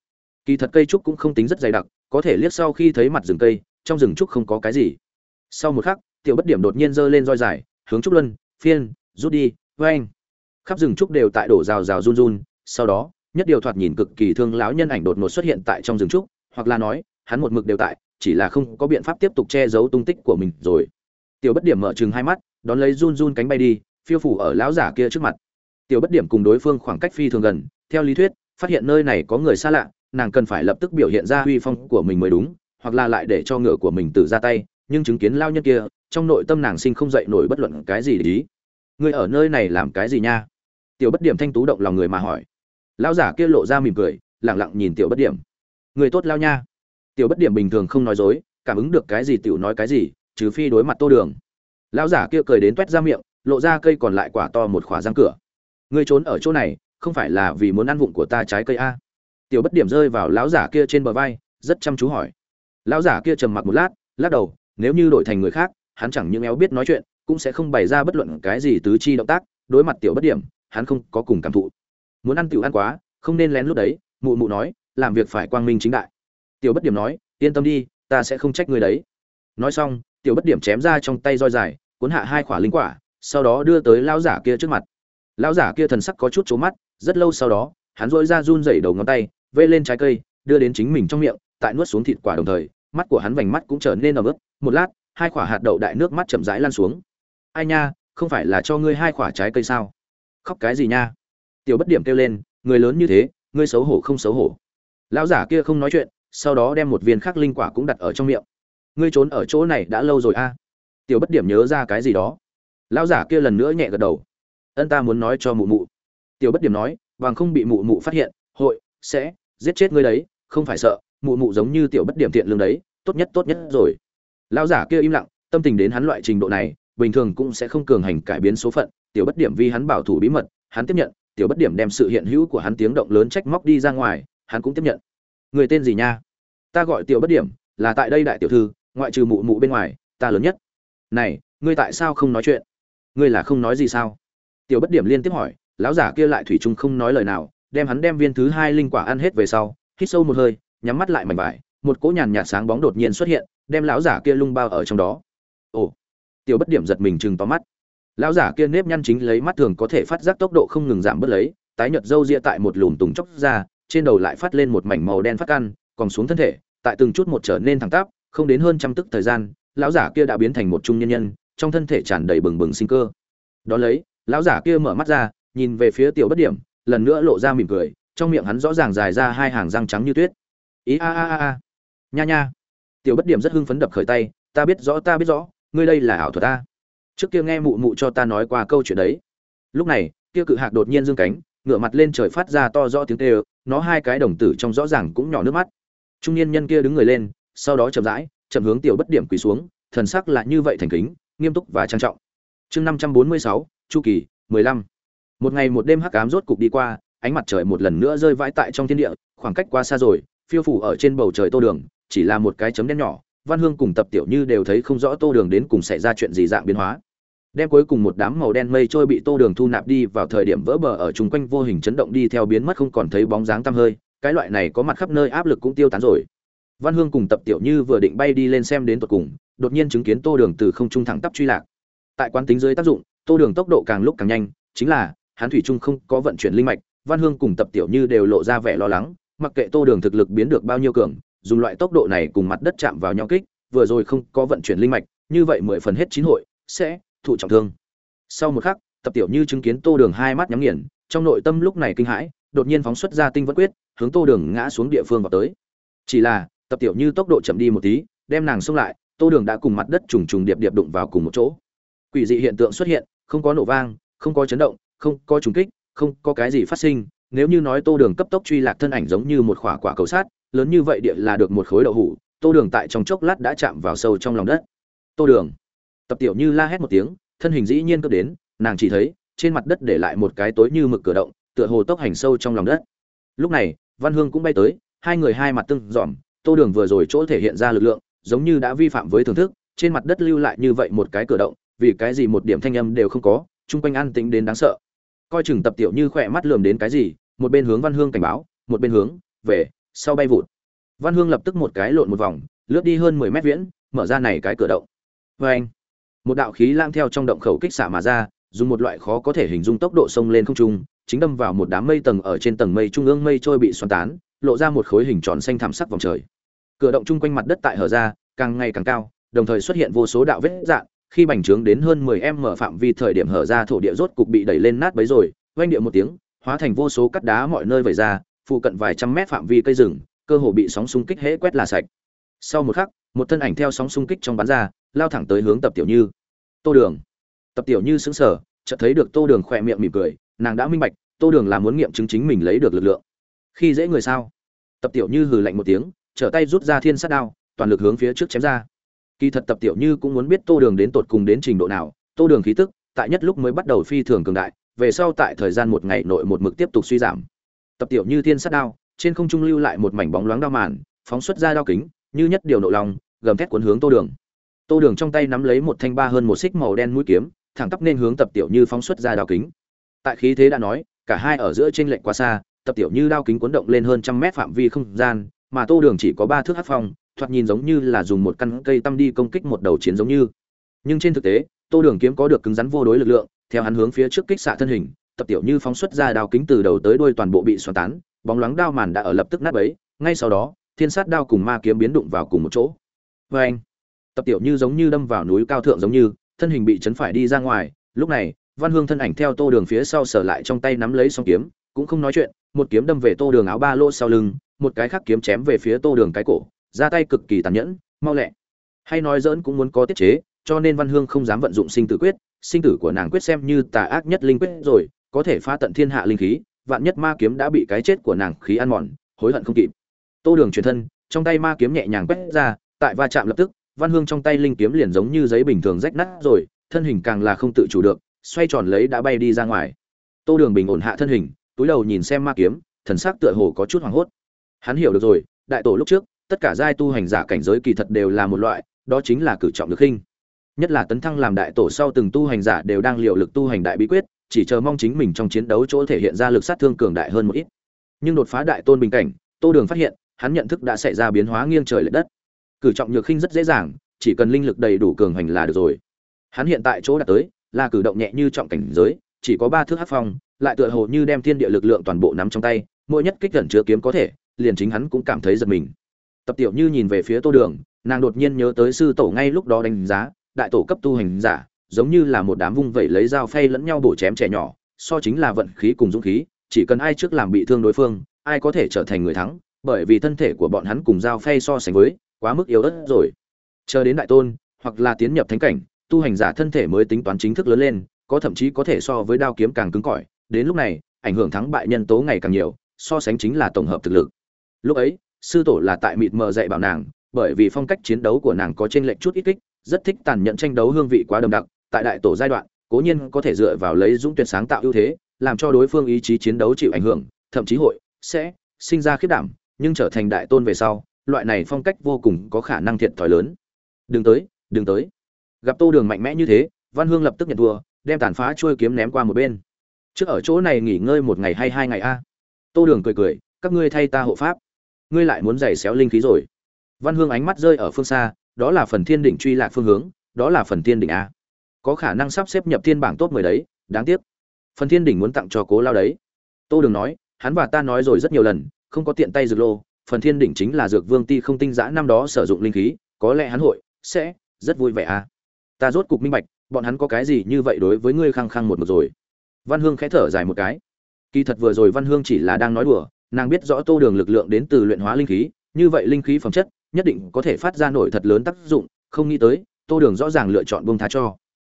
Kỳ thật cây trúc cũng không tính rất dày đặc có thể liếc sau khi thấy mặt rừng cây, trong rừng trúc không có cái gì. Sau một khắc, tiểu bất điểm đột nhiên giơ lên roi dài, hướng trúc luân, phiên, rút đi vê anh khắp rừng trúc đều tại đổ rào rào run run, sau đó, nhất điều thoạt nhìn cực kỳ thương láo nhân ảnh đột ngột xuất hiện tại trong rừng trúc, hoặc là nói, hắn một mực đều tại, chỉ là không có biện pháp tiếp tục che giấu tung tích của mình rồi. Tiểu bất điểm mở chừng hai mắt, đón lấy run run cánh bay đi, phiêu phủ ở lão giả kia trước mặt. Tiểu bất điểm cùng đối phương khoảng cách phi thường gần, theo lý thuyết, phát hiện nơi này có người xa lạ nàng cần phải lập tức biểu hiện ra uy phong của mình mới đúng, hoặc là lại để cho ngựa của mình tự ra tay, nhưng chứng kiến lao nhân kia, trong nội tâm nàng sinh không dậy nổi bất luận cái gì để ý. Ngươi ở nơi này làm cái gì nha? Tiểu bất điểm thanh tú động lòng người mà hỏi. Lão giả kia lộ ra mỉm cười lẳng lặng nhìn tiểu bất điểm. Người tốt lao nha. Tiểu bất điểm bình thường không nói dối, cảm ứng được cái gì tiểu nói cái gì, trừ phi đối mặt tô đường. Lão giả kia cười đến t ra miệng, lộ ra cây còn lại quả to một khóa răng cửa. Ngươi trốn ở chỗ này, không phải là vì muốn ăn vụng của ta trái cây a? Tiểu bất điểm rơi vào lão giả kia trên bờ vai, rất chăm chú hỏi. Lão giả kia trầm mặc một lát, lắc đầu, nếu như đổi thành người khác, hắn chẳng những éo biết nói chuyện, cũng sẽ không bày ra bất luận cái gì tứ chi động tác, đối mặt tiểu bất điểm, hắn không có cùng cảm thụ. Muốn ăn tiểu ăn quá, không nên lén lút đấy, mụ mụ nói, làm việc phải quang minh chính đại. Tiểu bất điểm nói, yên tâm đi, ta sẽ không trách người đấy. Nói xong, tiểu bất điểm chém ra trong tay roi dài, cuốn hạ hai quả linh quả, sau đó đưa tới lão giả kia trước mặt. Lão giả kia thần sắc có chút trố mắt, rất lâu sau đó, hắn dội ra run rẩy đầu ngón tay vây lên trái cây, đưa đến chính mình trong miệng, tại nuốt xuống thịt quả đồng thời, mắt của hắn vành mắt cũng trở nên ẩm ướt. Một lát, hai quả hạt đậu đại nước mắt chậm rãi lan xuống. Ai nha, không phải là cho ngươi hai quả trái cây sao? Khóc cái gì nha? Tiểu bất điểm kêu lên, người lớn như thế, ngươi xấu hổ không xấu hổ? Lão giả kia không nói chuyện, sau đó đem một viên khắc linh quả cũng đặt ở trong miệng. Ngươi trốn ở chỗ này đã lâu rồi a. Tiểu bất điểm nhớ ra cái gì đó. Lão giả kia lần nữa nhẹ gật đầu. Ân ta muốn nói cho mụ mụ. Tiểu bất điểm nói, bằng không bị mụ mụ phát hiện, hội sẽ giết chết ngươi đấy không phải sợ mụ mụ giống như tiểu bất điểm tiện lương đấy tốt nhất tốt nhất rồi. Lão giả kia im lặng tâm tình đến hắn loại trình độ này bình thường cũng sẽ không cường hành cải biến số phận tiểu bất điểm vì hắn bảo thủ bí mật hắn tiếp nhận tiểu bất điểm đem sự hiện hữu của hắn tiếng động lớn trách móc đi ra ngoài hắn cũng tiếp nhận. Người tên gì nha? Ta gọi tiểu bất điểm là tại đây đại tiểu thư ngoại trừ mụ mụ bên ngoài ta lớn nhất. Này ngươi tại sao không nói chuyện? Ngươi là không nói gì sao? Tiểu bất điểm liên tiếp hỏi lão giả kia lại thủy chung không nói lời nào đem hắn đem viên thứ hai linh quả ăn hết về sau, hít sâu một hơi, nhắm mắt lại mảnh vải, một cỗ nhàn nhạt sáng bóng đột nhiên xuất hiện, đem lão giả kia lung bao ở trong đó. Ồ, tiểu bất điểm giật mình chừng to mắt. Lão giả kia nếp nhăn chính lấy mắt thường có thể phát giác tốc độ không ngừng giảm bớt lấy, tái nhợt râu ria tại một lùm tùng chốc ra, trên đầu lại phát lên một mảnh màu đen phát căn còn xuống thân thể, tại từng chút một trở nên thẳng tắp, không đến hơn trăm tức thời gian, lão giả kia đã biến thành một trung nhân nhân, trong thân thể tràn đầy bừng bừng sinh cơ. Đó lấy, lão giả kia mở mắt ra, nhìn về phía tiểu bất điểm lần nữa lộ ra mỉm cười, trong miệng hắn rõ ràng dài ra hai hàng răng trắng như tuyết. Ý a a a a. Nha nha. Tiểu bất điểm rất hưng phấn đập khởi tay, ta biết rõ, ta biết rõ, ngươi đây là ảo thuật ta. Trước kia nghe mụ mụ cho ta nói qua câu chuyện đấy. Lúc này, kia cự hạc đột nhiên dương cánh, ngửa mặt lên trời phát ra to rõ tiếng tê nó hai cái đồng tử trong rõ ràng cũng nhỏ nước mắt. Trung niên nhân kia đứng người lên, sau đó chậm rãi, chậm hướng tiểu bất điểm quỳ xuống, thần sắc là như vậy thành kính, nghiêm túc và trang trọng. Chương năm trăm bốn mươi sáu, chu kỳ, mười lăm một ngày một đêm hắc ám rốt cục đi qua, ánh mặt trời một lần nữa rơi vãi tại trong thiên địa, khoảng cách quá xa rồi, phiêu phủ ở trên bầu trời tô đường, chỉ là một cái chấm đen nhỏ, văn hương cùng tập tiểu như đều thấy không rõ tô đường đến cùng xảy ra chuyện gì dạng biến hóa. Đem cuối cùng một đám màu đen mây trôi bị tô đường thu nạp đi vào thời điểm vỡ bờ ở chung quanh vô hình chấn động đi theo biến mất không còn thấy bóng dáng tăm hơi, cái loại này có mặt khắp nơi áp lực cũng tiêu tán rồi. Văn hương cùng tập tiểu như vừa định bay đi lên xem đến tột cùng, đột nhiên chứng kiến tô đường từ không trung thẳng tắp truy lạc. Tại quán tính dưới tác dụng, tô đường tốc độ càng lúc càng nhanh, chính là hắn thủy trung không có vận chuyển linh mạch, văn hương cùng tập tiểu như đều lộ ra vẻ lo lắng, mặc kệ tô đường thực lực biến được bao nhiêu cường, dùng loại tốc độ này cùng mặt đất chạm vào nhau kích, vừa rồi không có vận chuyển linh mạch, như vậy mười phần hết chín hội, sẽ thụ trọng thương. Sau một khắc, tập tiểu như chứng kiến tô đường hai mắt nhắm nghiền, trong nội tâm lúc này kinh hãi, đột nhiên phóng xuất ra tinh vẫn quyết, hướng tô đường ngã xuống địa phương vào tới. Chỉ là, tập tiểu như tốc độ chậm đi một tí, đem nàng xông lại, tô đường đã cùng mặt đất trùng trùng điệp điệp đụng vào cùng một chỗ. Quỷ dị hiện tượng xuất hiện, không có nổ vang, không có chấn động không có trùng kích, không có cái gì phát sinh, nếu như nói tô đường cấp tốc truy lạc thân ảnh giống như một quả quả cầu sát lớn như vậy địa là được một khối đậu hủ, tô đường tại trong chốc lát đã chạm vào sâu trong lòng đất. Tô đường. Tập tiểu như la hét một tiếng, thân hình dĩ nhiên cướp đến, nàng chỉ thấy, trên mặt đất để lại một cái tối như mực cửa động, tựa hồ tốc hành sâu trong lòng đất. Lúc này, văn hương cũng bay tới, hai người hai mặt tương dòm tô đường vừa rồi chỗ thể hiện ra lực lượng, giống như đã vi phạm với thưởng thức, trên mặt đất lưu lại như vậy một cái cửa động, vì cái gì một điểm thanh âm đều không có, chung quanh an tĩnh đến đáng sợ coi chừng tập tiểu như khỏe mắt lườm đến cái gì, một bên hướng văn hương cảnh báo, một bên hướng về sau bay vụt. Văn hương lập tức một cái lộn một vòng, lướt đi hơn mười mét viễn, mở ra này cái cửa động. Vê anh, một đạo khí lang theo trong động khẩu kích xả mà ra, dùng một loại khó có thể hình dung tốc độ sông lên không trung, chính đâm vào một đám mây tầng ở trên tầng mây trung ương mây trôi bị xoắn tán, lộ ra một khối hình tròn xanh thảm sắc vòng trời. Cửa động chung quanh mặt đất tại hở ra, càng ngày càng cao, đồng thời xuất hiện vô số đạo vết dạn khi bành trướng đến hơn 10 em mở phạm vi thời điểm hở ra thổ địa rốt cục bị đẩy lên nát bấy rồi, vang địa một tiếng, hóa thành vô số cắt đá mọi nơi vẩy ra, phụ cận vài trăm mét phạm vi cây rừng, cơ hồ bị sóng xung kích hễ quét là sạch. Sau một khắc, một thân ảnh theo sóng xung kích trong bắn ra, lao thẳng tới hướng Tập Tiểu Như. Tô Đường. Tập Tiểu Như sững sờ, chợt thấy được Tô Đường khỏe miệng mỉm cười, nàng đã minh bạch, Tô Đường là muốn nghiệm chứng chính mình lấy được lực lượng. Khi dễ người sao? Tập Tiểu Như hừ lạnh một tiếng, trở tay rút ra thiên sát đao, toàn lực hướng phía trước chém ra kỳ thật tập tiểu như cũng muốn biết tô đường đến tột cùng đến trình độ nào, tô đường khí tức, tại nhất lúc mới bắt đầu phi thường cường đại, về sau tại thời gian một ngày nội một mực tiếp tục suy giảm. Tập tiểu như thiên sát đao, trên không trung lưu lại một mảnh bóng loáng đao màn, phóng xuất ra đao kính, như nhất điều nộ lòng, gầm thét cuốn hướng tô đường. Tô đường trong tay nắm lấy một thanh ba hơn một xích màu đen mũi kiếm, thẳng tắp nên hướng tập tiểu như phóng xuất ra đao kính. Tại khí thế đã nói, cả hai ở giữa trên lệnh quá xa, tập tiểu như đao kính cuốn động lên hơn trăm mét phạm vi không gian, mà tô đường chỉ có ba thước hát phong thoạt nhìn giống như là dùng một căn cây tăm đi công kích một đầu chiến giống như. Nhưng trên thực tế, tô đường kiếm có được cứng rắn vô đối lực lượng, theo hắn hướng phía trước kích xạ thân hình, tập tiểu như phóng xuất ra đao kính từ đầu tới đuôi toàn bộ bị xoắn tán, bóng loáng đao màn đã ở lập tức nát bấy, ngay sau đó, thiên sát đao cùng ma kiếm biến đụng vào cùng một chỗ. Vê anh tập tiểu như giống như đâm vào núi cao thượng giống như, thân hình bị chấn phải đi ra ngoài, lúc này, văn hương thân ảnh theo tô đường phía sau sở lại trong tay nắm lấy song kiếm, cũng không nói chuyện, một kiếm đâm về tô đường áo ba lô sau lưng, một cái khác kiếm chém về phía tô đường cái cổ ra tay cực kỳ tàn nhẫn, mau lẹ. Hay nói dỡn cũng muốn có tiết chế, cho nên văn hương không dám vận dụng sinh tử quyết. Sinh tử của nàng quyết xem như tà ác nhất linh quyết rồi, có thể phá tận thiên hạ linh khí, vạn nhất ma kiếm đã bị cái chết của nàng khí ăn mòn, hối hận không kịp. Tô đường chuyển thân, trong tay ma kiếm nhẹ nhàng quét ra, tại va chạm lập tức, văn hương trong tay linh kiếm liền giống như giấy bình thường rách nát rồi, thân hình càng là không tự chủ được, xoay tròn lấy đã bay đi ra ngoài. Tô đường bình ổn hạ thân hình, túi đầu nhìn xem ma kiếm, thần sắc tựa hồ có chút hoảng hốt. Hắn hiểu được rồi, đại tổ lúc trước tất cả giai tu hành giả cảnh giới kỳ thật đều là một loại, đó chính là cử trọng lực hình. nhất là tấn thăng làm đại tổ sau từng tu hành giả đều đang liệu lực tu hành đại bí quyết, chỉ chờ mong chính mình trong chiến đấu chỗ thể hiện ra lực sát thương cường đại hơn một ít. Nhưng đột phá đại tôn bình cảnh, tô đường phát hiện, hắn nhận thức đã xảy ra biến hóa nghiêng trời lệch đất. Cử trọng nhược khinh rất dễ dàng, chỉ cần linh lực đầy đủ cường hành là được rồi. Hắn hiện tại chỗ đã tới, là cử động nhẹ như trọng cảnh giới, chỉ có ba thước hắc phong, lại tựa hồ như đem thiên địa lực lượng toàn bộ nắm trong tay, mỗi nhất kích gần chứa kiếm có thể, liền chính hắn cũng cảm thấy giật mình tập tiểu như nhìn về phía tô đường, nàng đột nhiên nhớ tới sư tổ ngay lúc đó đánh giá, đại tổ cấp tu hành giả, giống như là một đám vung vẩy lấy dao phay lẫn nhau bổ chém trẻ nhỏ, so chính là vận khí cùng dũng khí, chỉ cần ai trước làm bị thương đối phương, ai có thể trở thành người thắng, bởi vì thân thể của bọn hắn cùng dao phay so sánh với, quá mức yếu ớt rồi. Chờ đến đại tôn, hoặc là tiến nhập thánh cảnh, tu hành giả thân thể mới tính toán chính thức lớn lên, có thậm chí có thể so với đao kiếm càng cứng cỏi, đến lúc này, ảnh hưởng thắng bại nhân tố ngày càng nhiều, so sánh chính là tổng hợp thực lực. Lúc ấy sư tổ là tại mịt mờ dạy bảo nàng, bởi vì phong cách chiến đấu của nàng có trên lệch chút ít kích, rất thích tàn nhẫn tranh đấu hương vị quá đậm đặc, tại đại tổ giai đoạn, cố nhiên có thể dựa vào lấy dũng tuyệt sáng tạo ưu thế, làm cho đối phương ý chí chiến đấu chịu ảnh hưởng, thậm chí hội sẽ sinh ra khiết đảm, nhưng trở thành đại tôn về sau, loại này phong cách vô cùng có khả năng thiệt thòi lớn. Đừng tới đừng tới. Gặp tô đường mạnh mẽ như thế, văn hương lập tức nhận thua, đem tàn phá trôi kiếm ném qua một bên. Trước ở chỗ này nghỉ ngơi một ngày hay hai ngày a? Tô đường cười cười, các ngươi thay ta hộ pháp ngươi lại muốn giày xéo linh khí rồi. Văn hương ánh mắt rơi ở phương xa, đó là phần thiên đỉnh truy lạc phương hướng, đó là phần thiên đỉnh a. Có khả năng sắp xếp nhập thiên bảng top mười đấy, đáng tiếc. Phần thiên đỉnh muốn tặng cho cố lao đấy. Tô đường nói, hắn và ta nói rồi rất nhiều lần, không có tiện tay dược lô, phần thiên đỉnh chính là dược vương ti không tinh giã năm đó sử dụng linh khí, có lẽ hắn hội, sẽ, rất vui vẻ à ta rốt cục minh bạch, bọn hắn có cái gì như vậy đối với ngươi khăng khăng một một rồi. Văn hương khẽ thở dài một cái. Kỳ thật vừa rồi văn hương chỉ là đang nói đùa nàng biết rõ tô đường lực lượng đến từ luyện hóa linh khí, như vậy linh khí phẩm chất nhất định có thể phát ra nổi thật lớn tác dụng, không nghĩ tới, tô đường rõ ràng lựa chọn bông thá cho.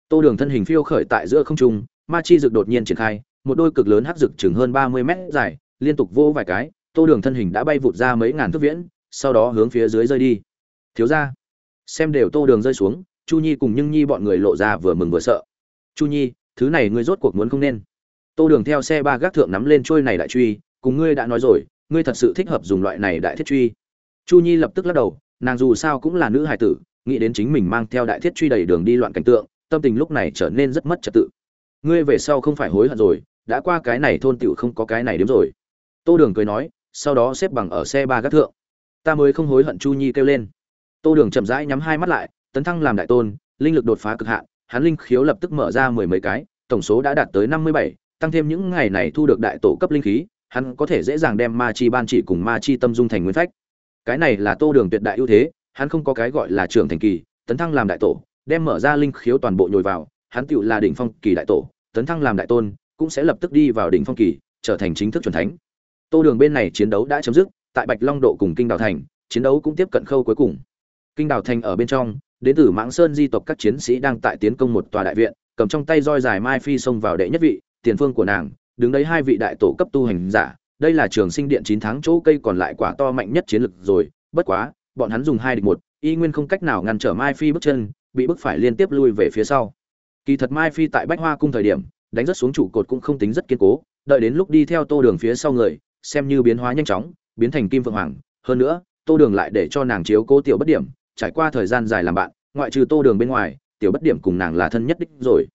Tô đường thân hình phiêu khởi tại giữa không trung, ma chi rực đột nhiên triển khai, một đôi cực lớn hắc rực chừng hơn ba mươi mét dài, liên tục vô vài cái, tô đường thân hình đã bay vụt ra mấy ngàn thước viễn, sau đó hướng phía dưới rơi đi. Thiếu ra xem đều tô đường rơi xuống, chu nhi cùng nhưng nhi bọn người lộ ra vừa mừng vừa sợ. Chu nhi, thứ này ngươi rốt cuộc muốn không nên. Tô đường theo xe ba gác thượng nắm lên trôi này đại truy cùng ngươi đã nói rồi, ngươi thật sự thích hợp dùng loại này đại thiết truy. Chu nhi lập tức lắc đầu, nàng dù sao cũng là nữ hài tử, nghĩ đến chính mình mang theo đại thiết truy đầy đường đi loạn cảnh tượng, tâm tình lúc này trở nên rất mất trật tự. Ngươi về sau không phải hối hận rồi, đã qua cái này thôn tiểu không có cái này đếm rồi. Tô đường cười nói, sau đó xếp bằng ở xe ba gác thượng. Ta mới không hối hận chu nhi kêu lên. Tô đường chậm rãi nhắm hai mắt lại, tấn thăng làm đại tôn, linh lực đột phá cực hạn, hắn linh khiếu lập tức mở ra mười mấy cái, tổng số đã đạt tới năm mươi bảy, tăng thêm những ngày này thu được đại tổ cấp linh khí hắn có thể dễ dàng đem ma chi ban chỉ cùng ma chi tâm dung thành nguyên phách. Cái này là tô đường tuyệt đại ưu thế, hắn không có cái gọi là trưởng thành kỳ, tấn thăng làm đại tổ, đem mở ra linh khiếu toàn bộ nhồi vào, hắn tựu là đỉnh phong kỳ đại tổ, tấn thăng làm đại tôn, cũng sẽ lập tức đi vào đỉnh phong kỳ, trở thành chính thức chuẩn thánh. Tô đường bên này chiến đấu đã chấm dứt, tại bạch long độ cùng kinh đào thành, chiến đấu cũng tiếp cận khâu cuối cùng. Kinh đào thành ở bên trong, đến từ mãng sơn di tộc các chiến sĩ đang tại tiến công một tòa đại viện, cầm trong tay roi dài mai phi xông vào đệ nhất vị, tiền phương của nàng đứng đấy hai vị đại tổ cấp tu hành giả, đây là trường sinh điện chín tháng chỗ cây còn lại quả to mạnh nhất chiến lực rồi, bất quá, bọn hắn dùng hai địch một, y nguyên không cách nào ngăn trở mai phi bước chân, bị bức phải liên tiếp lui về phía sau. Kỳ thật mai phi tại bách hoa cung thời điểm, đánh rất xuống trụ cột cũng không tính rất kiên cố, đợi đến lúc đi theo tô đường phía sau người, xem như biến hóa nhanh chóng, biến thành kim vượng hoàng. Hơn nữa, tô đường lại để cho nàng chiếu cố tiểu bất điểm, trải qua thời gian dài làm bạn, ngoại trừ tô đường bên ngoài, tiểu bất điểm cùng nàng là thân nhất đích rồi.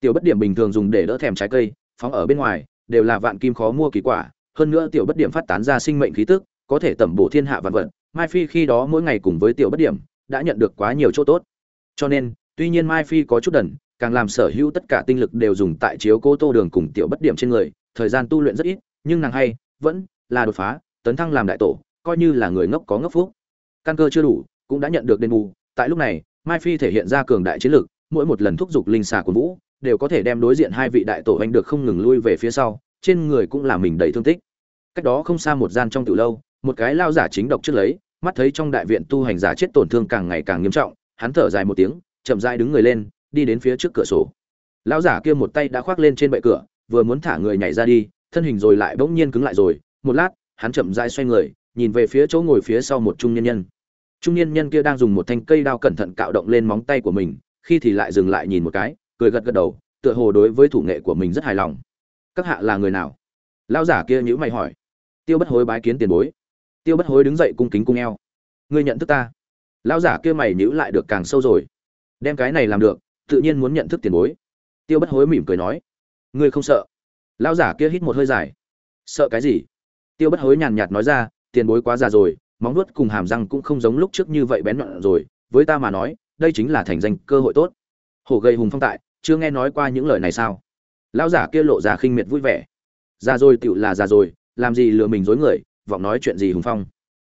Tiểu bất điểm bình thường dùng để đỡ thèm trái cây phóng ở bên ngoài, đều là vạn kim khó mua kỳ quả, hơn nữa tiểu bất điểm phát tán ra sinh mệnh khí tức, có thể tẩm bổ thiên hạ vạn vật. Mai phi khi đó mỗi ngày cùng với tiểu bất điểm, đã nhận được quá nhiều chỗ tốt. Cho nên, tuy nhiên mai phi có chút đần, càng làm sở hữu tất cả tinh lực đều dùng tại chiếu cố tô đường cùng tiểu bất điểm trên người, thời gian tu luyện rất ít, nhưng nàng hay, vẫn là đột phá, tấn thăng làm đại tổ, coi như là người ngốc có ngốc phúc. Căn cơ chưa đủ, cũng đã nhận được đền bù. Tại lúc này, mai phi thể hiện ra cường đại chiến lực, mỗi một lần thúc giục linh xà của vũ đều có thể đem đối diện hai vị đại tổ anh được không ngừng lui về phía sau, trên người cũng là mình đầy thương tích. Cách đó không xa một gian trong từ lâu, một cái lao giả chính độc trước lấy, mắt thấy trong đại viện tu hành giả chết tổn thương càng ngày càng nghiêm trọng, hắn thở dài một tiếng, chậm rãi đứng người lên, đi đến phía trước cửa sổ. Lão giả kia một tay đã khoác lên trên bệ cửa, vừa muốn thả người nhảy ra đi, thân hình rồi lại bỗng nhiên cứng lại rồi, một lát, hắn chậm rãi xoay người, nhìn về phía chỗ ngồi phía sau một trung nhân nhân. Trung nhân nhân kia đang dùng một thanh cây đao cẩn thận cạo động lên móng tay của mình, khi thì lại dừng lại nhìn một cái cười gật gật đầu, tựa hồ đối với thủ nghệ của mình rất hài lòng. Các hạ là người nào? Lão giả kia nhữ mày hỏi. Tiêu bất hối bái kiến tiền bối. Tiêu bất hối đứng dậy cung kính cung eo. Ngươi nhận thức ta? Lão giả kia mày nhữ lại được càng sâu rồi. Đem cái này làm được, tự nhiên muốn nhận thức tiền bối. Tiêu bất hối mỉm cười nói. Ngươi không sợ? Lão giả kia hít một hơi dài. Sợ cái gì? Tiêu bất hối nhàn nhạt nói ra, tiền bối quá già rồi, móng nuốt cùng hàm răng cũng không giống lúc trước như vậy bén nhọn rồi. Với ta mà nói, đây chính là thành danh cơ hội tốt. Hổ gây hùng phong tại chưa nghe nói qua những lời này sao? Lão giả kia lộ ra khinh miệt vui vẻ. Già rồi tựu là già rồi, làm gì lừa mình dối người, vọng nói chuyện gì hùng phong.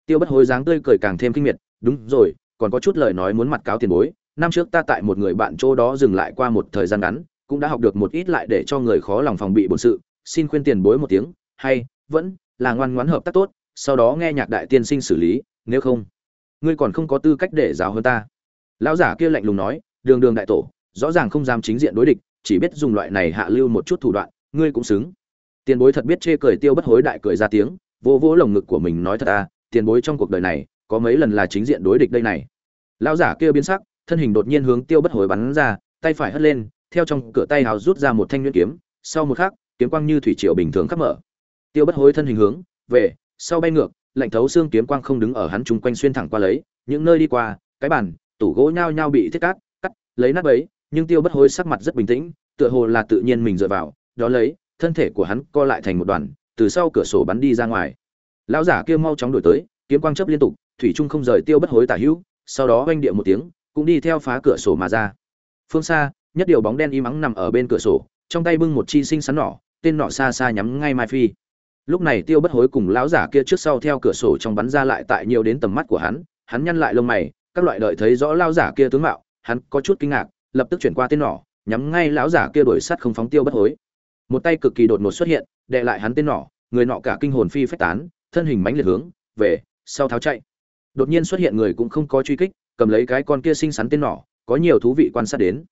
Tiêu bất hối dáng tươi cười càng thêm kinh miệt, đúng rồi, còn có chút lời nói muốn mặt cáo tiền bối, năm trước ta tại một người bạn chỗ đó dừng lại qua một thời gian ngắn, cũng đã học được một ít lại để cho người khó lòng phòng bị bổn sự, xin khuyên tiền bối một tiếng, hay, vẫn là ngoan ngoãn hợp tác tốt, sau đó nghe nhạc đại tiên sinh xử lý, nếu không, ngươi còn không có tư cách để giáo hơn ta. Lão giả kia lạnh lùng nói, đường đường đại tổ rõ ràng không dám chính diện đối địch, chỉ biết dùng loại này hạ lưu một chút thủ đoạn, ngươi cũng xứng. Tiền bối thật biết chê cười tiêu bất hối đại cười ra tiếng, vô vỗ lồng ngực của mình nói thật à tiền bối trong cuộc đời này, có mấy lần là chính diện đối địch đây này. Lão giả kia biến sắc, thân hình đột nhiên hướng tiêu bất hối bắn ra, tay phải hất lên, theo trong cửa tay hào rút ra một thanh nhuyễn kiếm, sau một khắc, kiếm quang như thủy triều bình thường khắp mở. Tiêu bất hối thân hình hướng về sau bay ngược, lạnh thấu xương kiếm quang không đứng ở hắn chung quanh xuyên thẳng qua lấy, những nơi đi qua, cái bàn, tủ gỗ nhao nhao bị thiết cát, cắt, lấy nát bấy nhưng tiêu bất hối sắc mặt rất bình tĩnh, tựa hồ là tự nhiên mình dựa vào, đó lấy, thân thể của hắn co lại thành một đoàn, từ sau cửa sổ bắn đi ra ngoài. Lão giả kia mau chóng đổi tới, kiếm quang chấp liên tục, thủy trung không rời tiêu bất hối tả hữu, sau đó oanh địa một tiếng, cũng đi theo phá cửa sổ mà ra. Phương xa, nhất điều bóng đen im ắng nằm ở bên cửa sổ, trong tay bưng một chi sinh sắn nỏ, tên nọ xa xa nhắm ngay mai phi. Lúc này tiêu bất hối cùng lão giả kia trước sau theo cửa sổ trong bắn ra lại tại nhiều đến tầm mắt của hắn hắn nhăn lại lông mày, các loại đợi thấy rõ lão giả kia tướng mạo, hắn có chút kinh ngạc lập tức chuyển qua tên nỏ, nhắm ngay lão giả kia đuổi sắt không phóng tiêu bất hối. Một tay cực kỳ đột ngột xuất hiện đệ lại hắn tên nỏ, người nọ cả kinh hồn phi phách tán, thân hình mánh liệt hướng về sau tháo chạy. Đột nhiên xuất hiện người cũng không có truy kích, cầm lấy cái con kia xinh xắn tên nỏ, có nhiều thú vị quan sát đến.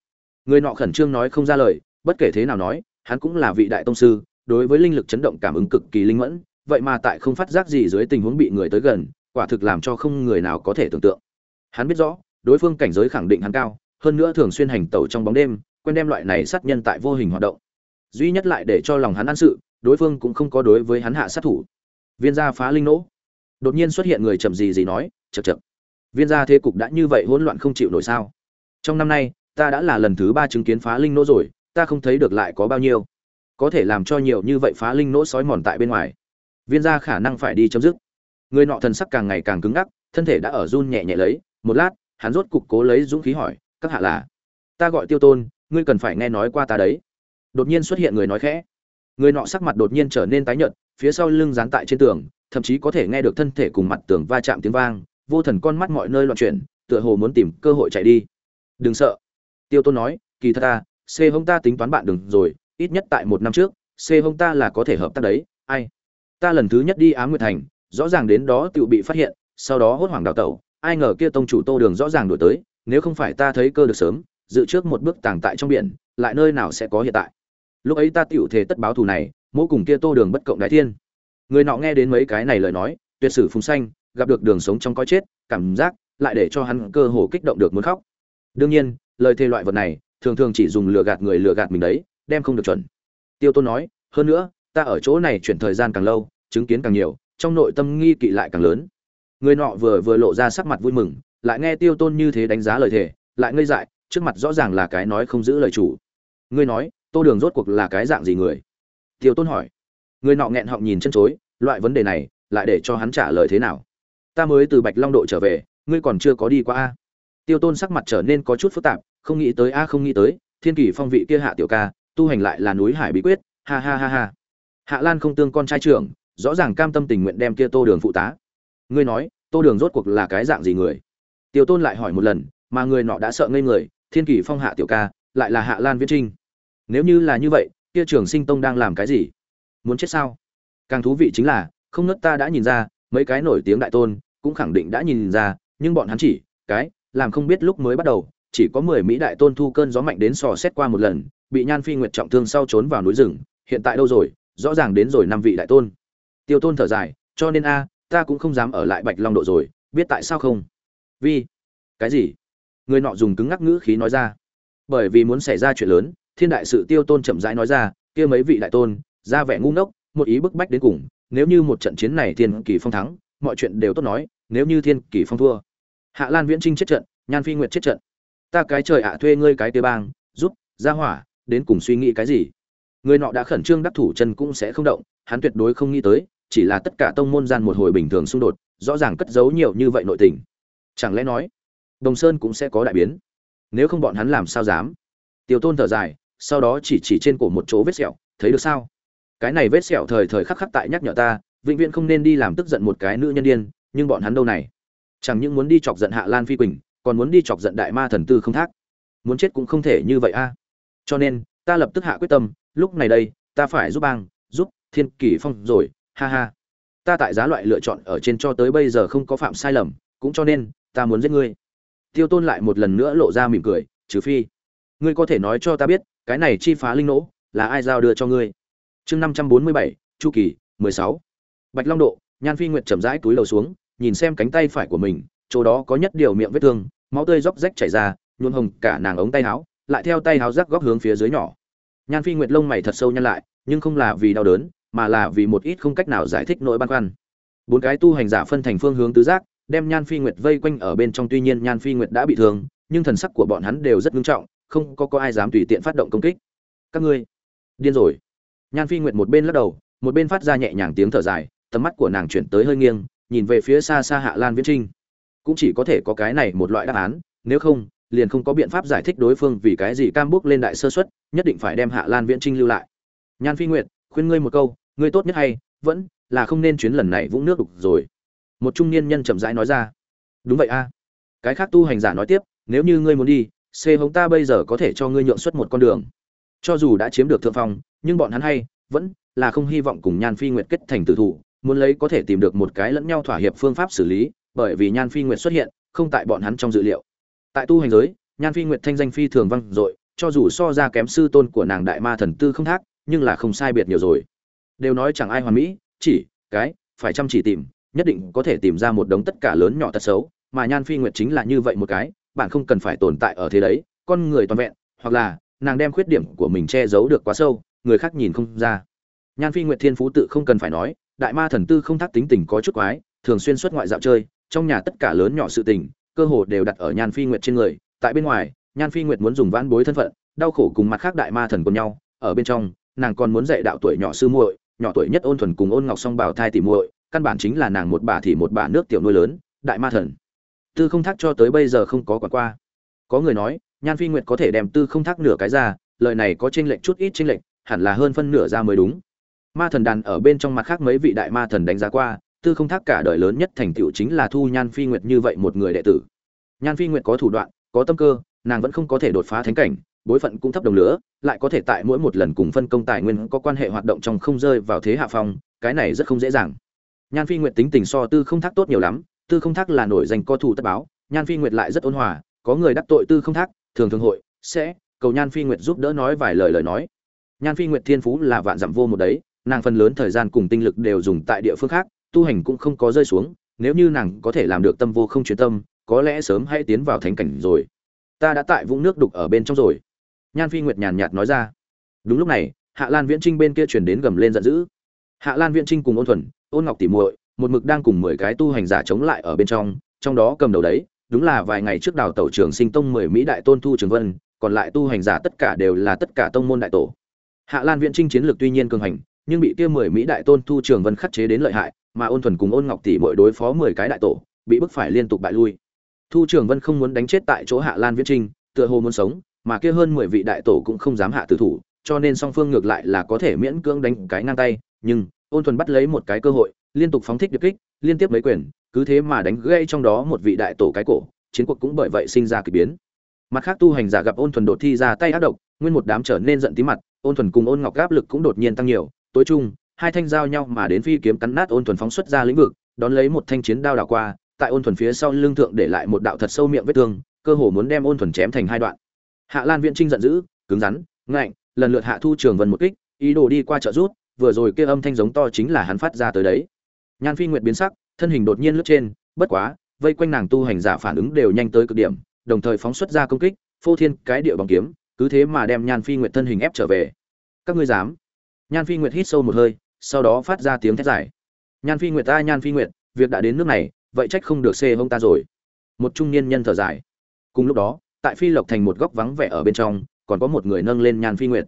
Người nọ khẩn trương nói không ra lời, bất kể thế nào nói, hắn cũng là vị đại tông sư, đối với linh lực chấn động cảm ứng cực kỳ linh mẫn, vậy mà tại không phát giác gì dưới tình huống bị người tới gần, quả thực làm cho không người nào có thể tưởng tượng. Hắn biết rõ, đối phương cảnh giới khẳng định hắn cao hơn nữa thường xuyên hành tẩu trong bóng đêm, quen đem loại này sát nhân tại vô hình hoạt động. Duy nhất lại để cho lòng hắn ăn sự, đối phương cũng không có đối với hắn hạ sát thủ. Viên gia phá linh nỗ. Đột nhiên xuất hiện người chậm gì gì nói chật chật viên gia thế cục đã như vậy hỗn loạn không chịu nổi sao? Trong năm nay, ta đã là lần thứ ba chứng kiến phá linh nỗ rồi, ta không thấy được lại có bao nhiêu. Có thể làm cho nhiều như vậy phá linh nỗ sói mòn tại bên ngoài. Viên gia khả năng phải đi chấm dứt. Người nọ thần sắc càng ngày càng cứng ngắc, thân thể đã ở run nhẹ nhẹ lấy. Một lát, hắn rốt cục cố lấy dũng khí hỏi các hạ là, ta gọi tiêu tôn, ngươi cần phải nghe nói qua ta đấy. Đột nhiên xuất hiện người nói khẽ. Người nọ sắc mặt đột nhiên trở nên tái nhợt, phía sau lưng dán tại trên tường, thậm chí có thể nghe được thân thể cùng mặt tường va chạm tiếng vang, vô thần con mắt mọi nơi loạn chuyển, tựa hồ muốn tìm cơ hội chạy đi. Đừng sợ. Tiêu tôn nói, kỳ thật ta, c hông ta tính toán bạn đừng rồi, ít nhất tại một năm trước, c hông ta là có thể hợp tác đấy, ai? Ta lần thứ nhất đi á nguyệt thành, rõ ràng đến đó tự bị phát hiện, sau đó hốt hoảng đào tẩu, ai ngờ kia tông chủ tô đường rõ ràng đổi tới nếu không phải ta thấy cơ được sớm, dự trước một bước tàng tại trong biển, lại nơi nào sẽ có hiện tại? Lúc ấy ta tựu thể tất báo thù này, mỗ cùng kia tô đường bất cộng đại thiên. Người nọ nghe đến mấy cái này lời nói, tuyệt sử phùng xanh gặp được đường sống trong coi chết, cảm giác lại để cho hắn cơ hồ kích động được muốn khóc. Đương nhiên, lời thề loại vật này, thường thường chỉ dùng lừa gạt người lừa gạt mình đấy, đem không được chuẩn. Tiêu tôn nói, hơn nữa, ta ở chỗ này chuyển thời gian càng lâu, chứng kiến càng nhiều, trong nội tâm nghi kỵ lại càng lớn. Người nọ vừa vừa lộ ra sắc mặt vui mừng lại nghe tiêu tôn như thế đánh giá lời thề, lại ngây dại, trước mặt rõ ràng là cái nói không giữ lời chủ. Ngươi nói, tô đường rốt cuộc là cái dạng gì người? Tiêu tôn hỏi. Người nọ nghẹn họng nhìn chân chối, loại vấn đề này, lại để cho hắn trả lời thế nào? Ta mới từ bạch long độ trở về, ngươi còn chưa có đi qua a. Tiêu tôn sắc mặt trở nên có chút phức tạp, không nghĩ tới a, không nghĩ tới, thiên kỷ phong vị kia hạ tiểu ca, tu hành lại là núi hải bí quyết, ha ha ha ha. Hạ lan không tương con trai trưởng, rõ ràng cam tâm tình nguyện đem kia tô đường phụ tá. Ngươi nói, tô đường rốt cuộc là cái dạng gì người? Tiêu tôn lại hỏi một lần, mà người nọ đã sợ ngây người, thiên kỷ phong hạ tiểu ca, lại là hạ lan viễn trinh. Nếu như là như vậy, kia trường sinh tông đang làm cái gì? Muốn chết sao? Càng thú vị chính là, không nớt ta đã nhìn ra, mấy cái nổi tiếng đại tôn cũng khẳng định đã nhìn ra, nhưng bọn hắn chỉ, cái, làm không biết lúc mới bắt đầu, chỉ có mười mỹ đại tôn thu cơn gió mạnh đến sò xét qua một lần, bị nhan phi nguyệt trọng thương sau trốn vào núi rừng, hiện tại đâu rồi? Rõ ràng đến rồi năm vị đại tôn. Tiêu tôn thở dài, cho nên a, ta cũng không dám ở lại bạch long độ rồi, biết tại sao không? Vì cái gì? Người nọ dùng cứng ngắc ngữ khí nói ra. Bởi vì muốn xảy ra chuyện lớn, thiên đại sự tiêu tôn chậm rãi nói ra, kia mấy vị đại tôn, ra vẻ ngu ngốc, một ý bức bách đến cùng, nếu như một trận chiến này thiên kỳ phong thắng, mọi chuyện đều tốt nói, nếu như thiên kỳ phong thua. Hạ lan viễn trinh chết trận, nhan phi nguyệt chết trận. Ta cái trời ạ, thuê ngươi cái tế bang, giúp, ra hỏa, đến cùng suy nghĩ cái gì? Người nọ đã khẩn trương đắc thủ chân cũng sẽ không động, hắn tuyệt đối không nghĩ tới, chỉ là tất cả tông môn gian một hồi bình thường xung đột, rõ ràng cất giấu nhiều như vậy nội tình chẳng lẽ nói, đồng sơn cũng sẽ có đại biến? Nếu không bọn hắn làm sao dám? Tiêu tôn thở dài, sau đó chỉ chỉ trên cổ một chỗ vết sẹo, thấy được sao? Cái này vết sẹo thời thời khắc khắc tại nhắc nhở ta, vĩnh viễn không nên đi làm tức giận một cái nữ nhân điên, nhưng bọn hắn đâu này? Chẳng những muốn đi chọc giận hạ lan phi quỳnh, còn muốn đi chọc giận đại ma thần tư không thác. Muốn chết cũng không thể như vậy a. Cho nên, ta lập tức hạ quyết tâm, lúc này đây, ta phải giúp bang, giúp thiên kỷ phong rồi, ha ha. Ta tại giá loại lựa chọn ở trên cho tới bây giờ không có phạm sai lầm, cũng cho nên ta muốn giết ngươi. Tiêu tôn lại một lần nữa lộ ra mỉm cười, trừ phi, ngươi có thể nói cho ta biết, cái này chi phá linh nỗ là ai giao đưa cho ngươi? Chương năm trăm bốn mươi bảy, chu kỳ, mười sáu. Bạch long độ, nhan phi nguyệt chậm rãi túi đầu xuống, nhìn xem cánh tay phải của mình, chỗ đó có nhất điều miệng vết thương, máu tươi róc rách chảy ra nhuộn hồng cả nàng ống tay áo, lại theo tay áo rắc góc hướng phía dưới nhỏ. Nhan phi nguyệt lông mày thật sâu nhăn lại, nhưng không là vì đau đớn, mà là vì một ít không cách nào giải thích nỗi băn khoăn. Bốn cái tu hành giả phân thành phương hướng tứ giác đem nhan phi nguyệt vây quanh ở bên trong, tuy nhiên nhan phi nguyệt đã bị thương, nhưng thần sắc của bọn hắn đều rất nghiêm trọng, không có có ai dám tùy tiện phát động công kích. Các ngươi, điên rồi. Nhan phi nguyệt một bên lắc đầu, một bên phát ra nhẹ nhàng tiếng thở dài, tầm mắt của nàng chuyển tới hơi nghiêng, nhìn về phía xa xa hạ lan viễn trinh. Cũng chỉ có thể có cái này một loại đáp án, nếu không, liền không có biện pháp giải thích đối phương vì cái gì cam bước lên đại sơ suất, nhất định phải đem hạ lan viễn trinh lưu lại. Nhan phi nguyệt, khuyên ngươi một câu, ngươi tốt nhất hay vẫn là không nên chuyến lần này vũng nước đục rồi một trung niên nhân chậm rãi nói ra. Đúng vậy a. Cái khác tu hành giả nói tiếp, nếu như ngươi muốn đi xê hống ta bây giờ có thể cho ngươi nhượng xuất một con đường. Cho dù đã chiếm được thượng phong, nhưng bọn hắn hay, vẫn là không hy vọng cùng nhan phi nguyệt kết thành tử thủ, muốn lấy có thể tìm được một cái lẫn nhau thỏa hiệp phương pháp xử lý, bởi vì nhan phi nguyệt xuất hiện, không tại bọn hắn trong dự liệu. Tại tu hành giới, nhan phi nguyệt thanh danh phi thường vang dội, cho dù so ra kém sư tôn của nàng đại ma thần tư không thác, nhưng là không sai biệt nhiều rồi. Đều nói chẳng ai hoàn mỹ, chỉ, cái, phải chăm chỉ tìm nhất định có thể tìm ra một đống tất cả lớn nhỏ tật xấu, mà nhan phi nguyệt chính là như vậy một cái, bạn không cần phải tồn tại ở thế đấy, con người toàn vẹn, hoặc là nàng đem khuyết điểm của mình che giấu được quá sâu, người khác nhìn không ra. Nhan phi nguyệt thiên phú tự không cần phải nói, đại ma thần tư không thắc tính tình có chút quái, thường xuyên xuất ngoại dạo chơi, trong nhà tất cả lớn nhỏ sự tình, cơ hồ đều đặt ở nhan phi nguyệt trên người, tại bên ngoài, nhan phi nguyệt muốn dùng vãn bối thân phận, đau khổ cùng mặt khác đại ma thần cùng nhau, ở bên trong, nàng còn muốn dạy đạo tuổi nhỏ sư muội, nhỏ tuổi nhất ôn thuần cùng ôn ngọc song bảo thai tỉ muội căn bản chính là nàng một bà thì một bà nước tiểu nuôi lớn, đại ma thần. Tư không thác cho tới bây giờ không có quả qua. Có người nói, nhan phi nguyệt có thể đem tư không thác nửa cái ra, lời này có chênh lệch chút ít chênh lệch, hẳn là hơn phân nửa ra mới đúng. Ma thần đàn ở bên trong mặt khác mấy vị đại ma thần đánh giá qua, tư không thác cả đời lớn nhất thành tựu chính là thu nhan phi nguyệt như vậy một người đệ tử. Nhan phi nguyệt có thủ đoạn, có tâm cơ, nàng vẫn không có thể đột phá thánh cảnh, bối phận cũng thấp đồng lửa, lại có thể tại mỗi một lần cùng phân công tài nguyên có quan hệ hoạt động trong không rơi vào thế hạ phong, cái này rất không dễ dàng nhan phi nguyệt tính tình so tư không thác tốt nhiều lắm, tư không thác là nổi danh co thủ tất báo, nhan phi nguyệt lại rất ôn hòa, có người đắc tội tư không thác, thường thường hội sẽ cầu nhan phi nguyệt giúp đỡ nói vài lời lời nói. Nhan phi nguyệt thiên phú là vạn dặm vô một đấy, nàng phần lớn thời gian cùng tinh lực đều dùng tại địa phương khác, tu hành cũng không có rơi xuống, nếu như nàng có thể làm được tâm vô không chuyên tâm, có lẽ sớm hay tiến vào thánh cảnh rồi. Ta đã tại vũng nước đục ở bên trong rồi. Nhan phi nguyệt nhàn nhạt nói ra. Đúng lúc này, hạ lan viễn trinh bên kia chuyển đến gầm lên giận dữ. Hạ lan viễn trinh cùng ôn thuần ôn ngọc tỉ muội, một mực đang cùng mười cái tu hành giả chống lại ở bên trong trong đó cầm đầu đấy, đúng là vài ngày trước đào tẩu trường sinh tông mười mỹ đại tôn thu trường vân, còn lại tu hành giả tất cả đều là tất cả tông môn đại tổ. Hạ lan viện trinh chiến lược tuy nhiên cường hành, nhưng bị kia mười mỹ đại tôn thu trường vân khắc chế đến lợi hại, mà ôn thuần cùng ôn ngọc tỷ mỗi đối phó mười cái đại tổ, bị bức phải liên tục bại lui. Thu trường vân không muốn đánh chết tại chỗ hạ lan viễn trinh, tựa hồ muốn sống, mà kia hơn mười vị đại tổ cũng không dám hạ tử thủ, cho nên song phương ngược lại là có thể miễn cưỡng đánh cái ngang tay, nhưng ôn thuần bắt lấy một cái cơ hội, liên tục phóng thích điệp kích, liên tiếp mấy quyền, cứ thế mà đánh gây trong đó một vị đại tổ cái cổ, chiến cuộc cũng bởi vậy sinh ra kỳ biến. Mặt khác tu hành giả gặp ôn thuần đột thi ra tay ác độc, nguyên một đám trở nên giận tí mặt, ôn thuần cùng ôn ngọc gáp lực cũng đột nhiên tăng nhiều, tối trung hai thanh giao nhau mà đến phi kiếm cắn nát ôn thuần phóng xuất ra lĩnh vực, đón lấy một thanh chiến đao đảo qua, tại ôn thuần phía sau lưng thượng để lại một đạo thật sâu miệng vết thương, cơ hồ muốn đem ôn thuần chém thành hai đoạn. Hạ lan viễn trinh giận dữ, cứng rắn, ngạnh, lần lượt hạ thu trường vân một kích, ý đồ đi qua trợ rút vừa rồi kia âm thanh giống to chính là hắn phát ra tới đấy. Nhan phi nguyệt biến sắc, thân hình đột nhiên lướt trên, bất quá, vây quanh nàng tu hành giả phản ứng đều nhanh tới cực điểm, đồng thời phóng xuất ra công kích, phô thiên cái địa bằng kiếm, cứ thế mà đem nhan phi nguyệt thân hình ép trở về. Các ngươi dám? Nhan phi nguyệt hít sâu một hơi, sau đó phát ra tiếng thét dài. Nhan phi nguyệt ta nhan phi nguyệt, việc đã đến nước này, vậy trách không được xê hông ta rồi. Một trung niên nhân thở dài. Cùng lúc đó, tại phi lộc thành một góc vắng vẻ ở bên trong, còn có một người nâng lên nhan phi nguyệt.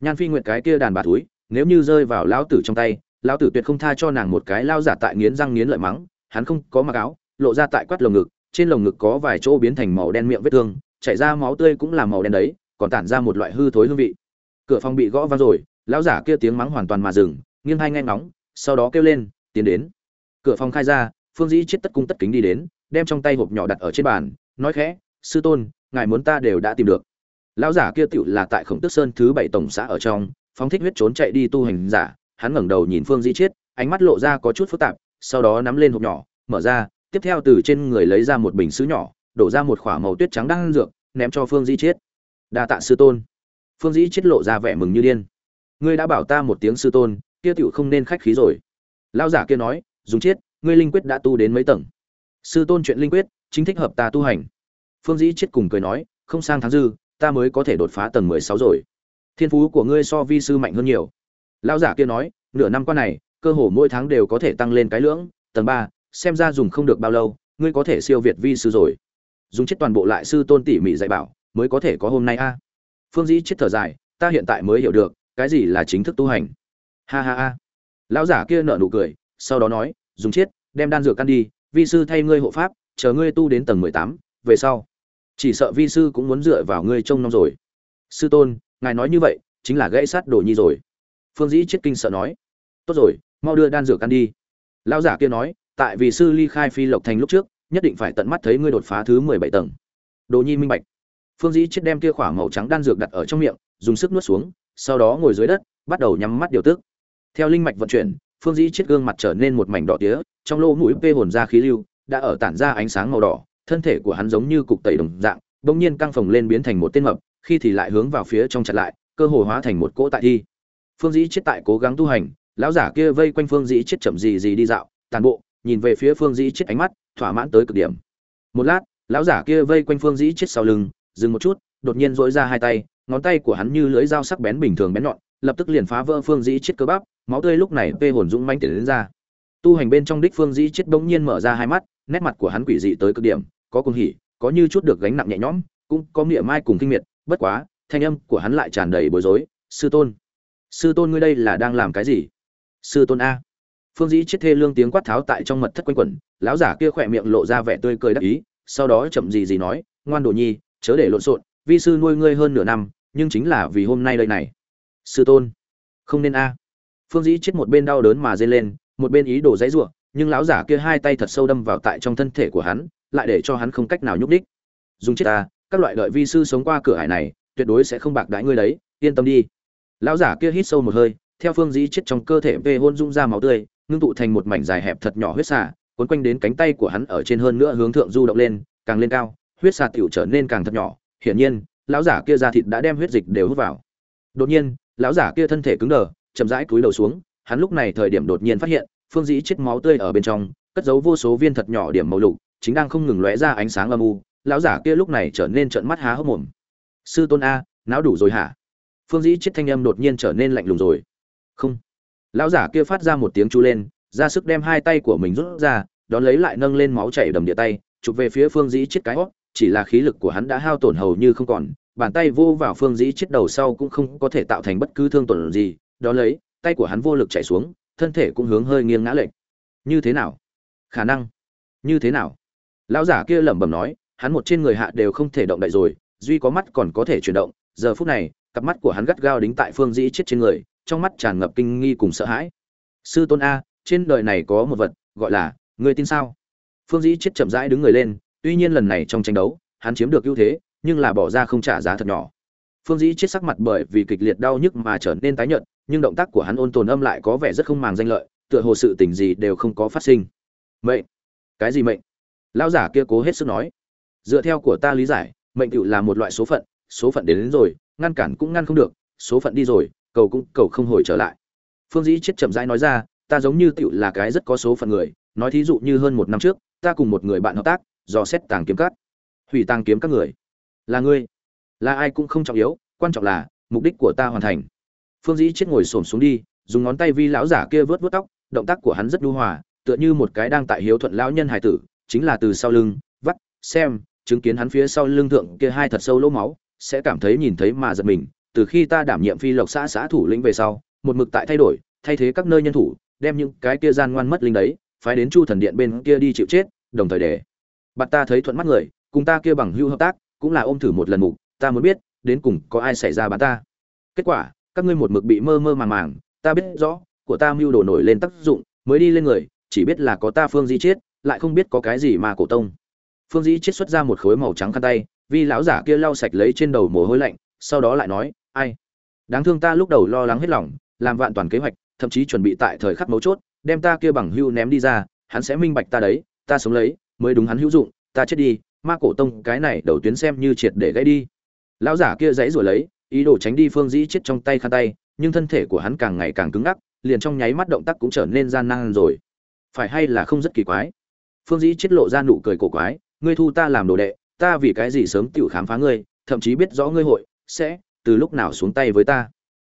Nhan phi nguyệt cái kia đàn bà túi nếu như rơi vào lão tử trong tay, lão tử tuyệt không tha cho nàng một cái lao giả tại nghiến răng nghiến lợi mắng, hắn không có mặc áo, lộ ra tại quát lồng ngực, trên lồng ngực có vài chỗ biến thành màu đen miệng vết thương, chảy ra máu tươi cũng là màu đen đấy, còn tản ra một loại hư thối hương vị. Cửa phòng bị gõ vang rồi, lão giả kia tiếng mắng hoàn toàn mà dừng, nghiêng hai nghe ngóng, sau đó kêu lên, tiến đến. Cửa phòng khai ra, phương dĩ chết tất cung tất kính đi đến, đem trong tay hộp nhỏ đặt ở trên bàn, nói khẽ, sư tôn, ngài muốn ta đều đã tìm được. Lão giả kia tựu là tại khổng tước sơn thứ bảy tổng xã ở trong phóng thích huyết trốn chạy đi tu hành giả hắn ngẩng đầu nhìn phương dĩ Chiết, ánh mắt lộ ra có chút phức tạp sau đó nắm lên hộp nhỏ mở ra tiếp theo từ trên người lấy ra một bình sứ nhỏ đổ ra một k h ỏ a màu tuyết trắng đang dược ném cho phương dĩ Chiết. đa tạ sư tôn. Phương dĩ Chiết lộ ra vẻ mừng như điên. Ngươi đã bảo ta một tiếng sư tôn kia tựu không nên khách khí rồi. Lão giả kia nói dùng Chiết, ngươi linh quyết đã tu đến mấy tầng? Sư tôn chuyện linh quyết chính thích hợp ta tu hành. Phương dĩ chết cùng cười nói không sang tháng dư ta mới có thể đột phá tầng mười sáu rồi thiên phú của ngươi so vi sư mạnh hơn nhiều. Lão giả kia nói, nửa năm qua này, cơ hồ mỗi tháng đều có thể tăng lên cái lưỡng, tầng ba, xem ra dùng không được bao lâu, ngươi có thể siêu việt vi sư rồi. Dùng chết toàn bộ lại sư tôn tỉ mỉ dạy bảo, mới có thể có hôm nay a. Phương dĩ chết thở dài, ta hiện tại mới hiểu được, cái gì là chính thức tu hành. Ha ha ha. Lão giả kia nở nụ cười, sau đó nói, dùng chết, đem đan dược ăn đi, vi sư thay ngươi hộ pháp, chờ ngươi tu đến tầng mười tám, về sau. Chỉ sợ vi sư cũng muốn dựa vào ngươi trông nom rồi. Sư tôn ngài nói như vậy, chính là gãy sát đồ nhi rồi. Phương dĩ chết kinh sợ nói. Tốt rồi, mau đưa đan dược ăn đi. Lão giả kia nói, tại vì sư ly khai phi lộc thành lúc trước, nhất định phải tận mắt thấy ngươi đột phá thứ mười bảy tầng. Đồ nhi minh bạch. Phương dĩ chết đem kia khỏa màu trắng đan dược đặt ở trong miệng, dùng sức nuốt xuống, sau đó ngồi dưới đất, bắt đầu nhắm mắt điều tức. Theo linh mạch vận chuyển, phương dĩ chết gương mặt trở nên một mảnh đỏ tía, trong lỗ mũi vê hồn ra khí lưu, đã ở tản ra ánh sáng màu đỏ, thân thể của hắn giống như cục tẩy đồng dạng, bỗng nhiên căng phồng lên biến thành một tên mập khi thì lại hướng vào phía trong chặt lại, cơ hồ hóa thành một cỗ tại thi. Phương dĩ chết tại cố gắng tu hành, lão giả kia vây quanh phương dĩ chết chậm gì gì đi dạo, tàn bộ, nhìn về phía phương dĩ chết ánh mắt, thỏa mãn tới cực điểm. Một lát, lão giả kia vây quanh phương dĩ chết sau lưng, dừng một chút, đột nhiên dỗi ra hai tay, ngón tay của hắn như lưỡi dao sắc bén bình thường bén nhọn, lập tức liền phá vỡ phương dĩ chết cơ bắp, máu tươi lúc này vê hồn dũng manh tiền đến ra. Tu hành bên trong đích phương dĩ chết bỗng nhiên mở ra hai mắt, nét mặt của hắn quỷ dị tới cực điểm, có cuồng hỉ, có như chút được gánh nặng nhẹ nhõm, cũng có nghĩa mai cùng kinh miệt bất quá, thanh âm của hắn lại tràn đầy bối rối, sư tôn sư tôn ngươi đây là đang làm cái gì? Sư tôn a. Phương dĩ chết thê lương tiếng quát tháo tại trong mật thất quanh quẩn, lão giả kia khỏe miệng lộ ra vẻ tươi cười đắc ý, sau đó chậm gì gì nói, ngoan đồ nhi, chớ để lộn xộn, vi sư nuôi ngươi hơn nửa năm, nhưng chính là vì hôm nay đây này. Sư tôn. Không nên a. Phương dĩ chết một bên đau đớn mà dây lên, một bên ý đồ dãy ruộng nhưng lão giả kia hai tay thật sâu đâm vào tại trong thân thể của hắn, lại để cho hắn không cách nào nhúc đích dùng chết ta các loại đợi vi sư sống qua cửa hải này, tuyệt đối sẽ không bạc đãi ngươi đấy, yên tâm đi. Lão giả kia hít sâu một hơi, theo phương dĩ chết trong cơ thể vê hôn rung ra máu tươi, ngưng tụ thành một mảnh dài hẹp thật nhỏ huyết xả cuốn quanh đến cánh tay của hắn ở trên hơn nữa hướng thượng du động lên, càng lên cao, huyết xà tiểu trở nên càng thật nhỏ. Hiển nhiên, lão giả kia da thịt đã đem huyết dịch đều hút vào. Đột nhiên, lão giả kia thân thể cứng đờ, chậm rãi cúi đầu xuống, hắn lúc này thời điểm đột nhiên phát hiện, phương dĩ chết máu tươi ở bên trong, cất giấu vô số viên thật nhỏ điểm màu lục, chính đang không ngừng lóe ra ánh sáng âm u lão giả kia lúc này trở nên trợn mắt há hốc mồm. Sư tôn a, não đủ rồi hả? Phương dĩ chết thanh âm đột nhiên trở nên lạnh lùng rồi. Không. Lão giả kia phát ra một tiếng chú lên, ra sức đem hai tay của mình rút ra, đón lấy lại nâng lên máu chảy đầm địa tay, chụp về phía phương dĩ chết cái hót chỉ là khí lực của hắn đã hao tổn hầu như không còn, bàn tay vô vào phương dĩ chết đầu sau cũng không có thể tạo thành bất cứ thương tổn gì, đón lấy, tay của hắn vô lực chảy xuống, thân thể cũng hướng hơi nghiêng ngã lệch. Như thế nào? Khả năng? Như thế nào? Lão giả kia lẩm bẩm nói hắn một trên người hạ đều không thể động đậy rồi, duy có mắt còn có thể chuyển động. Giờ phút này, cặp mắt của hắn gắt gao đính tại phương dĩ chết trên người, trong mắt tràn ngập kinh nghi cùng sợ hãi. Sư tôn a, trên đời này có một vật, gọi là, ngươi tin sao? Phương dĩ chết chậm rãi đứng người lên, tuy nhiên lần này trong tranh đấu, hắn chiếm được ưu thế, nhưng là bỏ ra không trả giá thật nhỏ. Phương dĩ chết sắc mặt bởi vì kịch liệt đau nhức mà trở nên tái nhợt, nhưng động tác của hắn ôn tồn âm lại có vẻ rất không màng danh lợi, tựa hồ sự tình gì đều không có phát sinh. Mệnh. Cái gì mệnh? Lão giả kia cố hết sức nói dựa theo của ta lý giải mệnh tựu là một loại số phận số phận đến, đến rồi ngăn cản cũng ngăn không được số phận đi rồi cầu cũng cầu không hồi trở lại. Phương dĩ chết chậm rãi nói ra ta giống như tựu là cái rất có số phận người nói thí dụ như hơn một năm trước ta cùng một người bạn hợp tác dò xét tàng kiếm cắt hủy tàng kiếm các người. Là ngươi. Là ai cũng không trọng yếu quan trọng là mục đích của ta hoàn thành. Phương dĩ chết ngồi xổm xuống đi dùng ngón tay vi lão giả kia vớt vớt tóc động tác của hắn rất nhu hòa tựa như một cái đang tại hiếu thuận lão nhân hải tử chính là từ sau lưng vắt xem chứng kiến hắn phía sau lưng thượng kia hai thật sâu lỗ máu, sẽ cảm thấy nhìn thấy mà giật mình. Từ khi ta đảm nhiệm phi lộc xã xã thủ lĩnh về sau, một mực tại thay đổi, thay thế các nơi nhân thủ, đem những cái kia gian ngoan mất linh đấy, phái đến chu thần điện bên kia đi chịu chết, đồng thời để bạn ta thấy thuận mắt người, cùng ta kia bằng hữu hợp tác, cũng là ôm thử một lần mục, ta muốn biết, đến cùng có ai xảy ra bán ta. Kết quả, các ngươi một mực bị mơ mơ màng màng, ta biết rõ, của ta mưu đồ nổi lên tác dụng, mới đi lên người, chỉ biết là có ta phương di chết, lại không biết có cái gì mà cổ tông phương Dĩ chết xuất ra một khối màu trắng khăn tay, vì lão giả kia lau sạch lấy trên đầu mồ hôi lạnh, sau đó lại nói, ai? Đáng thương ta lúc đầu lo lắng hết lòng, làm vạn toàn kế hoạch, thậm chí chuẩn bị tại thời khắc mấu chốt, đem ta kia bằng hưu ném đi ra, hắn sẽ minh bạch ta đấy, ta sống lấy, mới đúng hắn hữu dụng, ta chết đi, ma cổ tông cái này đầu tuyến xem như triệt để gãy đi. Lão giả kia dãy rồi lấy, ý đồ tránh đi phương dĩ chết trong tay khăn tay, nhưng thân thể của hắn càng ngày càng cứng ngắc, liền trong nháy mắt động tác cũng trở nên gian nan rồi. Phải hay là không rất kỳ quái? Phương dĩ chết lộ ra nụ cười cổ quái ngươi thu ta làm đồ đệ, ta vì cái gì sớm tự khám phá ngươi, thậm chí biết rõ ngươi hội sẽ từ lúc nào xuống tay với ta.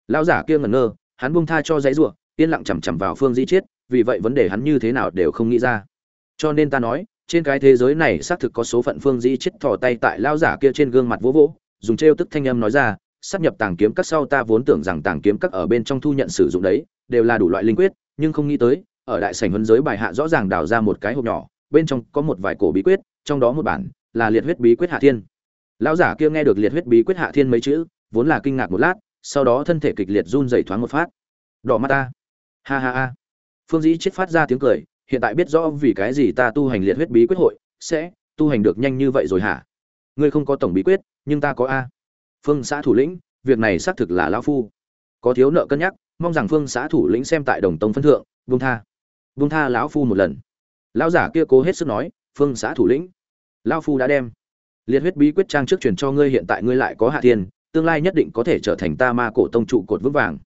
Lão giả kia ngẩn ngơ, hắn buông tha cho dãy ruộng yên lặng chằm chằm vào phương dĩ chết vì vậy vấn đề hắn như thế nào đều không nghĩ ra. Cho nên ta nói, trên cái thế giới này xác thực có số phận phương dĩ chết thò tay tại lão giả kia trên gương mặt vỗ vỗ, dùng trêu tức thanh âm nói ra, sắp nhập tàng kiếm các sau ta vốn tưởng rằng tàng kiếm các ở bên trong thu nhận sử dụng đấy, đều là đủ loại linh quyết, nhưng không nghĩ tới, ở đại sảnh huấn giới bài hạ rõ ràng đào ra một cái hộp nhỏ, bên trong có một vài cổ bí quyết trong đó một bản là liệt huyết bí quyết hạ thiên. Lão giả kia nghe được liệt huyết bí quyết hạ thiên mấy chữ, vốn là kinh ngạc một lát, sau đó thân thể kịch liệt run rẩy thoáng một phát. Đỏ mắt ta. Ha ha ha. Phương dĩ chết phát ra tiếng cười, hiện tại biết rõ vì cái gì ta tu hành liệt huyết bí quyết hội, sẽ tu hành được nhanh như vậy rồi hả? Ngươi không có tổng bí quyết, nhưng ta có a. Phương xã thủ lĩnh, việc này xác thực là lão phu. Có thiếu nợ cân nhắc, mong rằng phương xã thủ lĩnh xem tại đồng tông phân thượng vung tha. Vung tha lão phu một lần. Lão giả kia cố hết sức nói phương xã thủ lĩnh. Lão phu đã đem liệt huyết bí quyết trang trước truyền cho ngươi, hiện tại ngươi lại có hạ thiên, tương lai nhất định có thể trở thành ta ma cổ tông trụ cột vững vàng.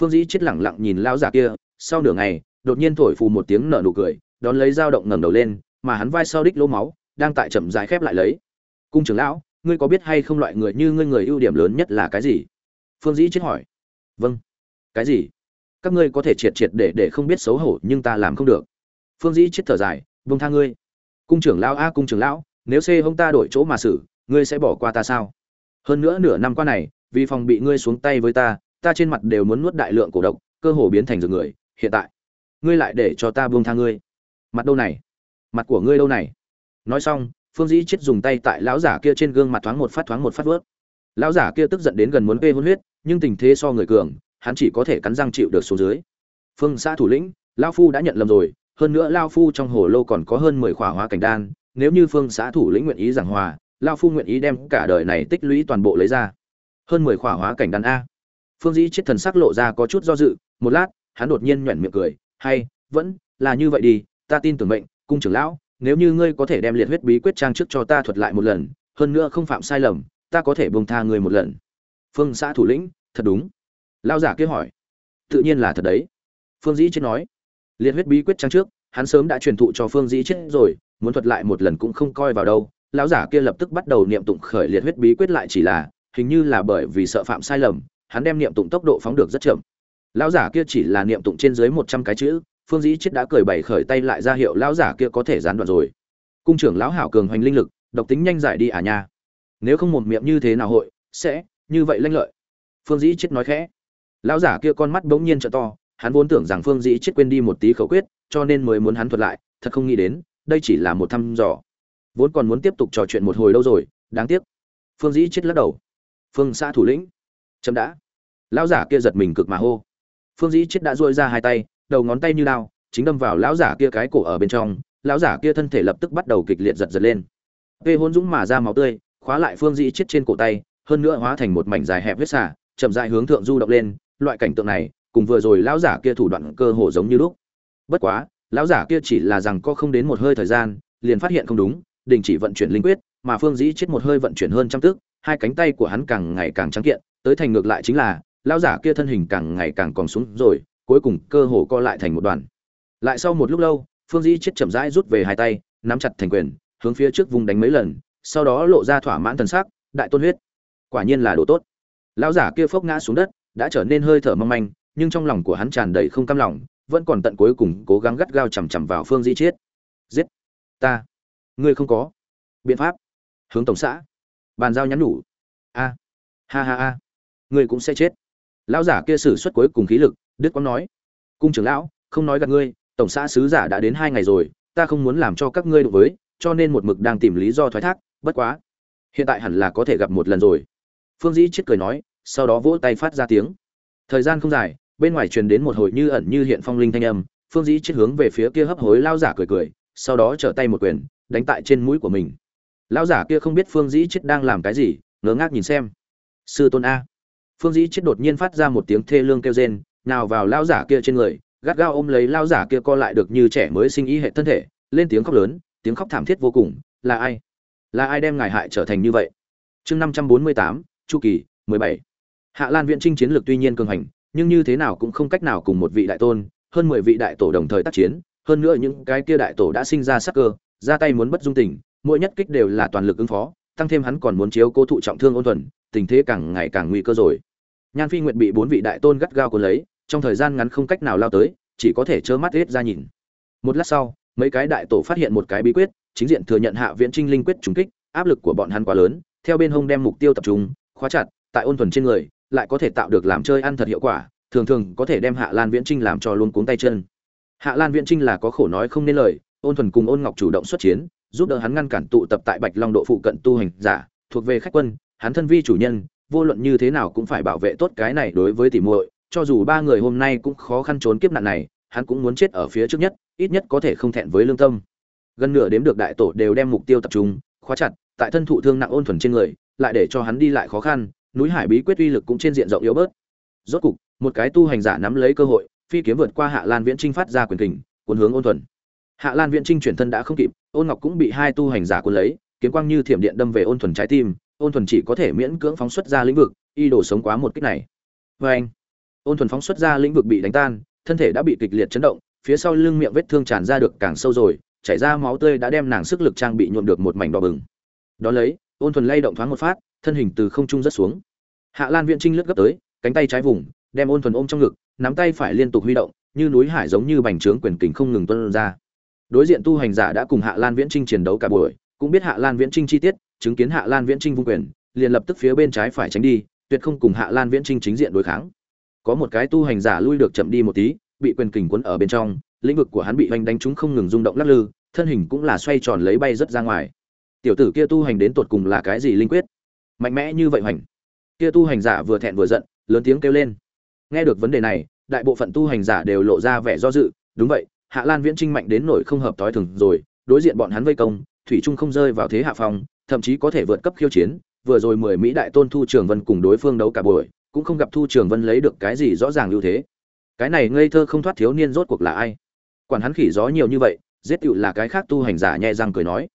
Phương dĩ chết lẳng lặng nhìn lão giả kia, sau nửa ngày, đột nhiên thổi phù một tiếng nở nụ cười, đón lấy dao động ngẩng đầu lên, mà hắn vai sau đích lỗ máu, đang tại chậm dài khép lại lấy. Cung trưởng lão, ngươi có biết hay không loại người như ngươi người ưu điểm lớn nhất là cái gì? Phương dĩ chết hỏi. Vâng. Cái gì? Các ngươi có thể triệt triệt để để không biết xấu hổ, nhưng ta làm không được. Phương dĩ chết thở dài vung tha ngươi cung trưởng lão a, cung trưởng lão, nếu c hông ta đổi chỗ mà xử, ngươi sẽ bỏ qua ta sao? Hơn nữa nửa năm qua này, vì phòng bị ngươi xuống tay với ta ta trên mặt đều muốn nuốt đại lượng cổ độc, cơ hồ biến thành rừng người, hiện tại, ngươi lại để cho ta buông tha ngươi. Mặt đâu này? Mặt của ngươi đâu này? Nói xong, phương dĩ chết dùng tay tại lão giả kia trên gương mặt thoáng một phát thoáng một phát vớt. Lão giả kia tức giận đến gần muốn vê hôn huyết, nhưng tình thế so người cường, hắn chỉ có thể cắn răng chịu được số dưới. Phương xã thủ lĩnh, lão phu đã nhận lầm rồi hơn nữa lao phu trong hồ lô còn có hơn mười khỏa hóa cảnh đan, nếu như phương xã thủ lĩnh nguyện ý giảng hòa, lao phu nguyện ý đem cả đời này tích lũy toàn bộ lấy ra. Hơn mười khỏa hóa cảnh đan a. Phương dĩ chết thần sắc lộ ra có chút do dự, một lát, hắn đột nhiên nhoẻn miệng cười, hay, vẫn là như vậy đi, ta tin tưởng mệnh, cung trưởng lão, nếu như ngươi có thể đem liệt huyết bí quyết trang trước cho ta thuật lại một lần, hơn nữa không phạm sai lầm, ta có thể bông tha ngươi một lần. Phương xã thủ lĩnh, thật đúng. Lao giả kia hỏi, tự nhiên là thật đấy. Phương dĩ chết nói liệt huyết bí quyết trang trước, hắn sớm đã truyền thụ cho phương dĩ chết rồi, muốn thuật lại một lần cũng không coi vào đâu. Lão giả kia lập tức bắt đầu niệm tụng khởi liệt huyết bí quyết lại chỉ là, hình như là bởi vì sợ phạm sai lầm, hắn đem niệm tụng tốc độ phóng được rất chậm. Lão giả kia chỉ là niệm tụng trên dưới một trăm cái chữ, phương dĩ chết đã cười bày khởi tay lại ra hiệu lão giả kia có thể gián đoạn rồi. Cung trưởng lão hảo cường hoành linh lực, độc tính nhanh giải đi à nha. Nếu không một miệng như thế nào hội, sẽ như vậy lanh lợi. Phương dĩ chết nói khẽ. Lão giả kia con mắt bỗng nhiên trợ to hắn vốn tưởng rằng phương dĩ chết quên đi một tí khẩu quyết, cho nên mới muốn hắn thuật lại, thật không nghĩ đến, đây chỉ là một thăm dò. Vốn còn muốn tiếp tục trò chuyện một hồi lâu rồi, đáng tiếc. Phương dĩ chết lắc đầu. Phương xã thủ lĩnh. Chậm đã. Lão giả kia giật mình cực mà hô. Phương dĩ chết đã dôi ra hai tay, đầu ngón tay như lao, chính đâm vào lão giả kia cái cổ ở bên trong, lão giả kia thân thể lập tức bắt đầu kịch liệt giật giật lên. Vê hôn dũng mà ra máu tươi, khóa lại phương dĩ chết trên cổ tay, hơn nữa hóa thành một mảnh dài hẹp huyết xả chậm dại hướng thượng du động lên, loại cảnh tượng này cùng vừa rồi lão giả kia thủ đoạn cơ hồ giống như lúc. Bất quá, lão giả kia chỉ là rằng có không đến một hơi thời gian, liền phát hiện không đúng, đình chỉ vận chuyển linh quyết, mà phương dĩ chết một hơi vận chuyển hơn trăm tức hai cánh tay của hắn càng ngày càng trắng kiện, tới thành ngược lại chính là, lão giả kia thân hình càng ngày càng còn xuống rồi, cuối cùng cơ hồ co lại thành một đoàn. Lại sau một lúc lâu, phương dĩ chết chậm rãi rút về hai tay, nắm chặt thành quyền, hướng phía trước vùng đánh mấy lần, sau đó lộ ra thỏa mãn thần sắc, đại tôn huyết. Quả nhiên là đồ tốt. Lão giả kia phốc ngã xuống đất, đã trở nên hơi thở mong manh nhưng trong lòng của hắn tràn đầy không cam lòng, vẫn còn tận cuối cùng cố gắng gắt gao chằm chằm vào phương dĩ chiết. Giết! Ta! Ngươi không có! Biện pháp! Hướng tổng xã! Bàn giao nhắn nhủ. A! Ha ha ha! Ngươi cũng sẽ chết. Lão giả kia sử xuất cuối cùng khí lực đức quang nói. Cung trưởng lão, không nói gặp ngươi, tổng xã sứ giả đã đến hai ngày rồi, ta không muốn làm cho các ngươi đụng với, cho nên một mực đang tìm lý do thoái thác, bất quá. Hiện tại hẳn là có thể gặp một lần rồi. Phương dĩ chết cười nói, sau đó vỗ tay phát ra tiếng thời gian không dài, bên ngoài truyền đến một hồi như ẩn như hiện phong linh thanh âm, phương dĩ chết hướng về phía kia hấp hối lao giả cười cười, sau đó trở tay một quyền, đánh tại trên mũi của mình. Lao giả kia không biết phương dĩ chết đang làm cái gì ngớ ngác nhìn xem. Sư tôn a. Phương dĩ chết đột nhiên phát ra một tiếng thê lương kêu rên, nào vào lao giả kia trên người, gắt gao ôm lấy lao giả kia co lại được như trẻ mới sinh ý hệ thân thể, lên tiếng khóc lớn, tiếng khóc thảm thiết vô cùng, là ai? Là ai đem ngài hại trở thành như vậy? Chương năm trăm bốn mươi tám, chu kỳ, mười bảy hạ lan viễn trinh chiến lược tuy nhiên cường hành, nhưng như thế nào cũng không cách nào cùng một vị đại tôn, hơn mười vị đại tổ đồng thời tác chiến, hơn nữa những cái kia đại tổ đã sinh ra sắc cơ, ra tay muốn bất dung tình, mỗi nhất kích đều là toàn lực ứng phó, tăng thêm hắn còn muốn chiếu cố thụ trọng thương ôn thuần, tình thế càng ngày càng nguy cơ rồi. Nhan phi nguyện bị bốn vị đại tôn gắt gao cuốn lấy, trong thời gian ngắn không cách nào lao tới, chỉ có thể trơ mắt hết ra nhìn. Một lát sau, mấy cái đại tổ phát hiện một cái bí quyết, chính diện thừa nhận hạ viễn trinh linh quyết trùng kích, áp lực của bọn hắn quá lớn, theo bên hông đem mục tiêu tập trung, khóa chặt, tại ôn thuần trên người lại có thể tạo được làm chơi ăn thật hiệu quả, thường thường có thể đem hạ lan viễn trinh làm cho luôn cuống tay chân. Hạ lan viễn trinh là có khổ nói không nên lời, ôn thuần cùng ôn ngọc chủ động xuất chiến, giúp đỡ hắn ngăn cản tụ tập tại bạch long độ phụ cận tu hành giả, thuộc về khách quân, hắn thân vi chủ nhân, vô luận như thế nào cũng phải bảo vệ tốt cái này đối với tỷ muội, cho dù ba người hôm nay cũng khó khăn trốn kiếp nạn này, hắn cũng muốn chết ở phía trước nhất, ít nhất có thể không thẹn với lương tâm. Gần nửa đếm được đại tổ đều đem mục tiêu tập trung, khóa chặt, tại thân thụ thương nặng ôn thuần trên người, lại để cho hắn đi lại khó khăn núi hải bí quyết uy lực cũng trên diện rộng yếu bớt. Rốt cục, một cái tu hành giả nắm lấy cơ hội, phi kiếm vượt qua hạ lan viễn trinh phát ra quyền kình, cuốn hướng ôn thuần. Hạ lan viễn trinh chuyển thân đã không kịp, ôn ngọc cũng bị hai tu hành giả cuốn lấy, kiếm quang như thiểm điện đâm về ôn thuần trái tim, ôn thuần chỉ có thể miễn cưỡng phóng xuất ra lĩnh vực, y đổ sống quá một kích này. Vê anh ôn thuần phóng xuất ra lĩnh vực bị đánh tan, thân thể đã bị kịch liệt chấn động, phía sau lưng miệng vết thương tràn ra được càng sâu rồi, chảy ra máu tươi đã đem nàng sức lực trang bị nhuộm được một mảnh đỏ bừng. Đó lấy, ôn thuần lay động thoáng một phát thân hình từ không trung rất xuống. Hạ lan viễn trinh lướt gấp tới, cánh tay trái vùng, đem ôn thuần ôm trong ngực, nắm tay phải liên tục huy động, như núi hải giống như bành trướng quyền kình không ngừng tuân ra. Đối diện tu hành giả đã cùng hạ lan viễn trinh chiến đấu cả buổi, cũng biết hạ lan viễn trinh chi tiết, chứng kiến hạ lan viễn trinh vung quyền, liền lập tức phía bên trái phải tránh đi, tuyệt không cùng hạ lan viễn trinh chính diện đối kháng. Có một cái tu hành giả lui được chậm đi một tí, bị quyền kình cuốn ở bên trong, lĩnh vực của hắn bị hoành đánh trúng không ngừng rung động lắc lư, thân hình cũng là xoay tròn lấy bay rất ra ngoài. Tiểu tử kia tu hành đến tột cùng là cái gì linh quyết? Mạnh mẽ như vậy hoành. Kia tu hành giả vừa thẹn vừa giận, lớn tiếng kêu lên. Nghe được vấn đề này, đại bộ phận tu hành giả đều lộ ra vẻ do dự. Đúng vậy, hạ lan viễn trinh mạnh đến nổi không hợp thói thường rồi, đối diện bọn hắn vây công, thủy trung không rơi vào thế hạ phong, thậm chí có thể vượt cấp khiêu chiến, vừa rồi mười mỹ đại tôn thu trường vân cùng đối phương đấu cả buổi, cũng không gặp thu trường vân lấy được cái gì rõ ràng ưu thế. Cái này ngây thơ không thoát thiếu niên rốt cuộc là ai? Quản hắn khỉ gió nhiều như vậy, giết tựu là cái khác tu hành giả nhẹ răng cười nói.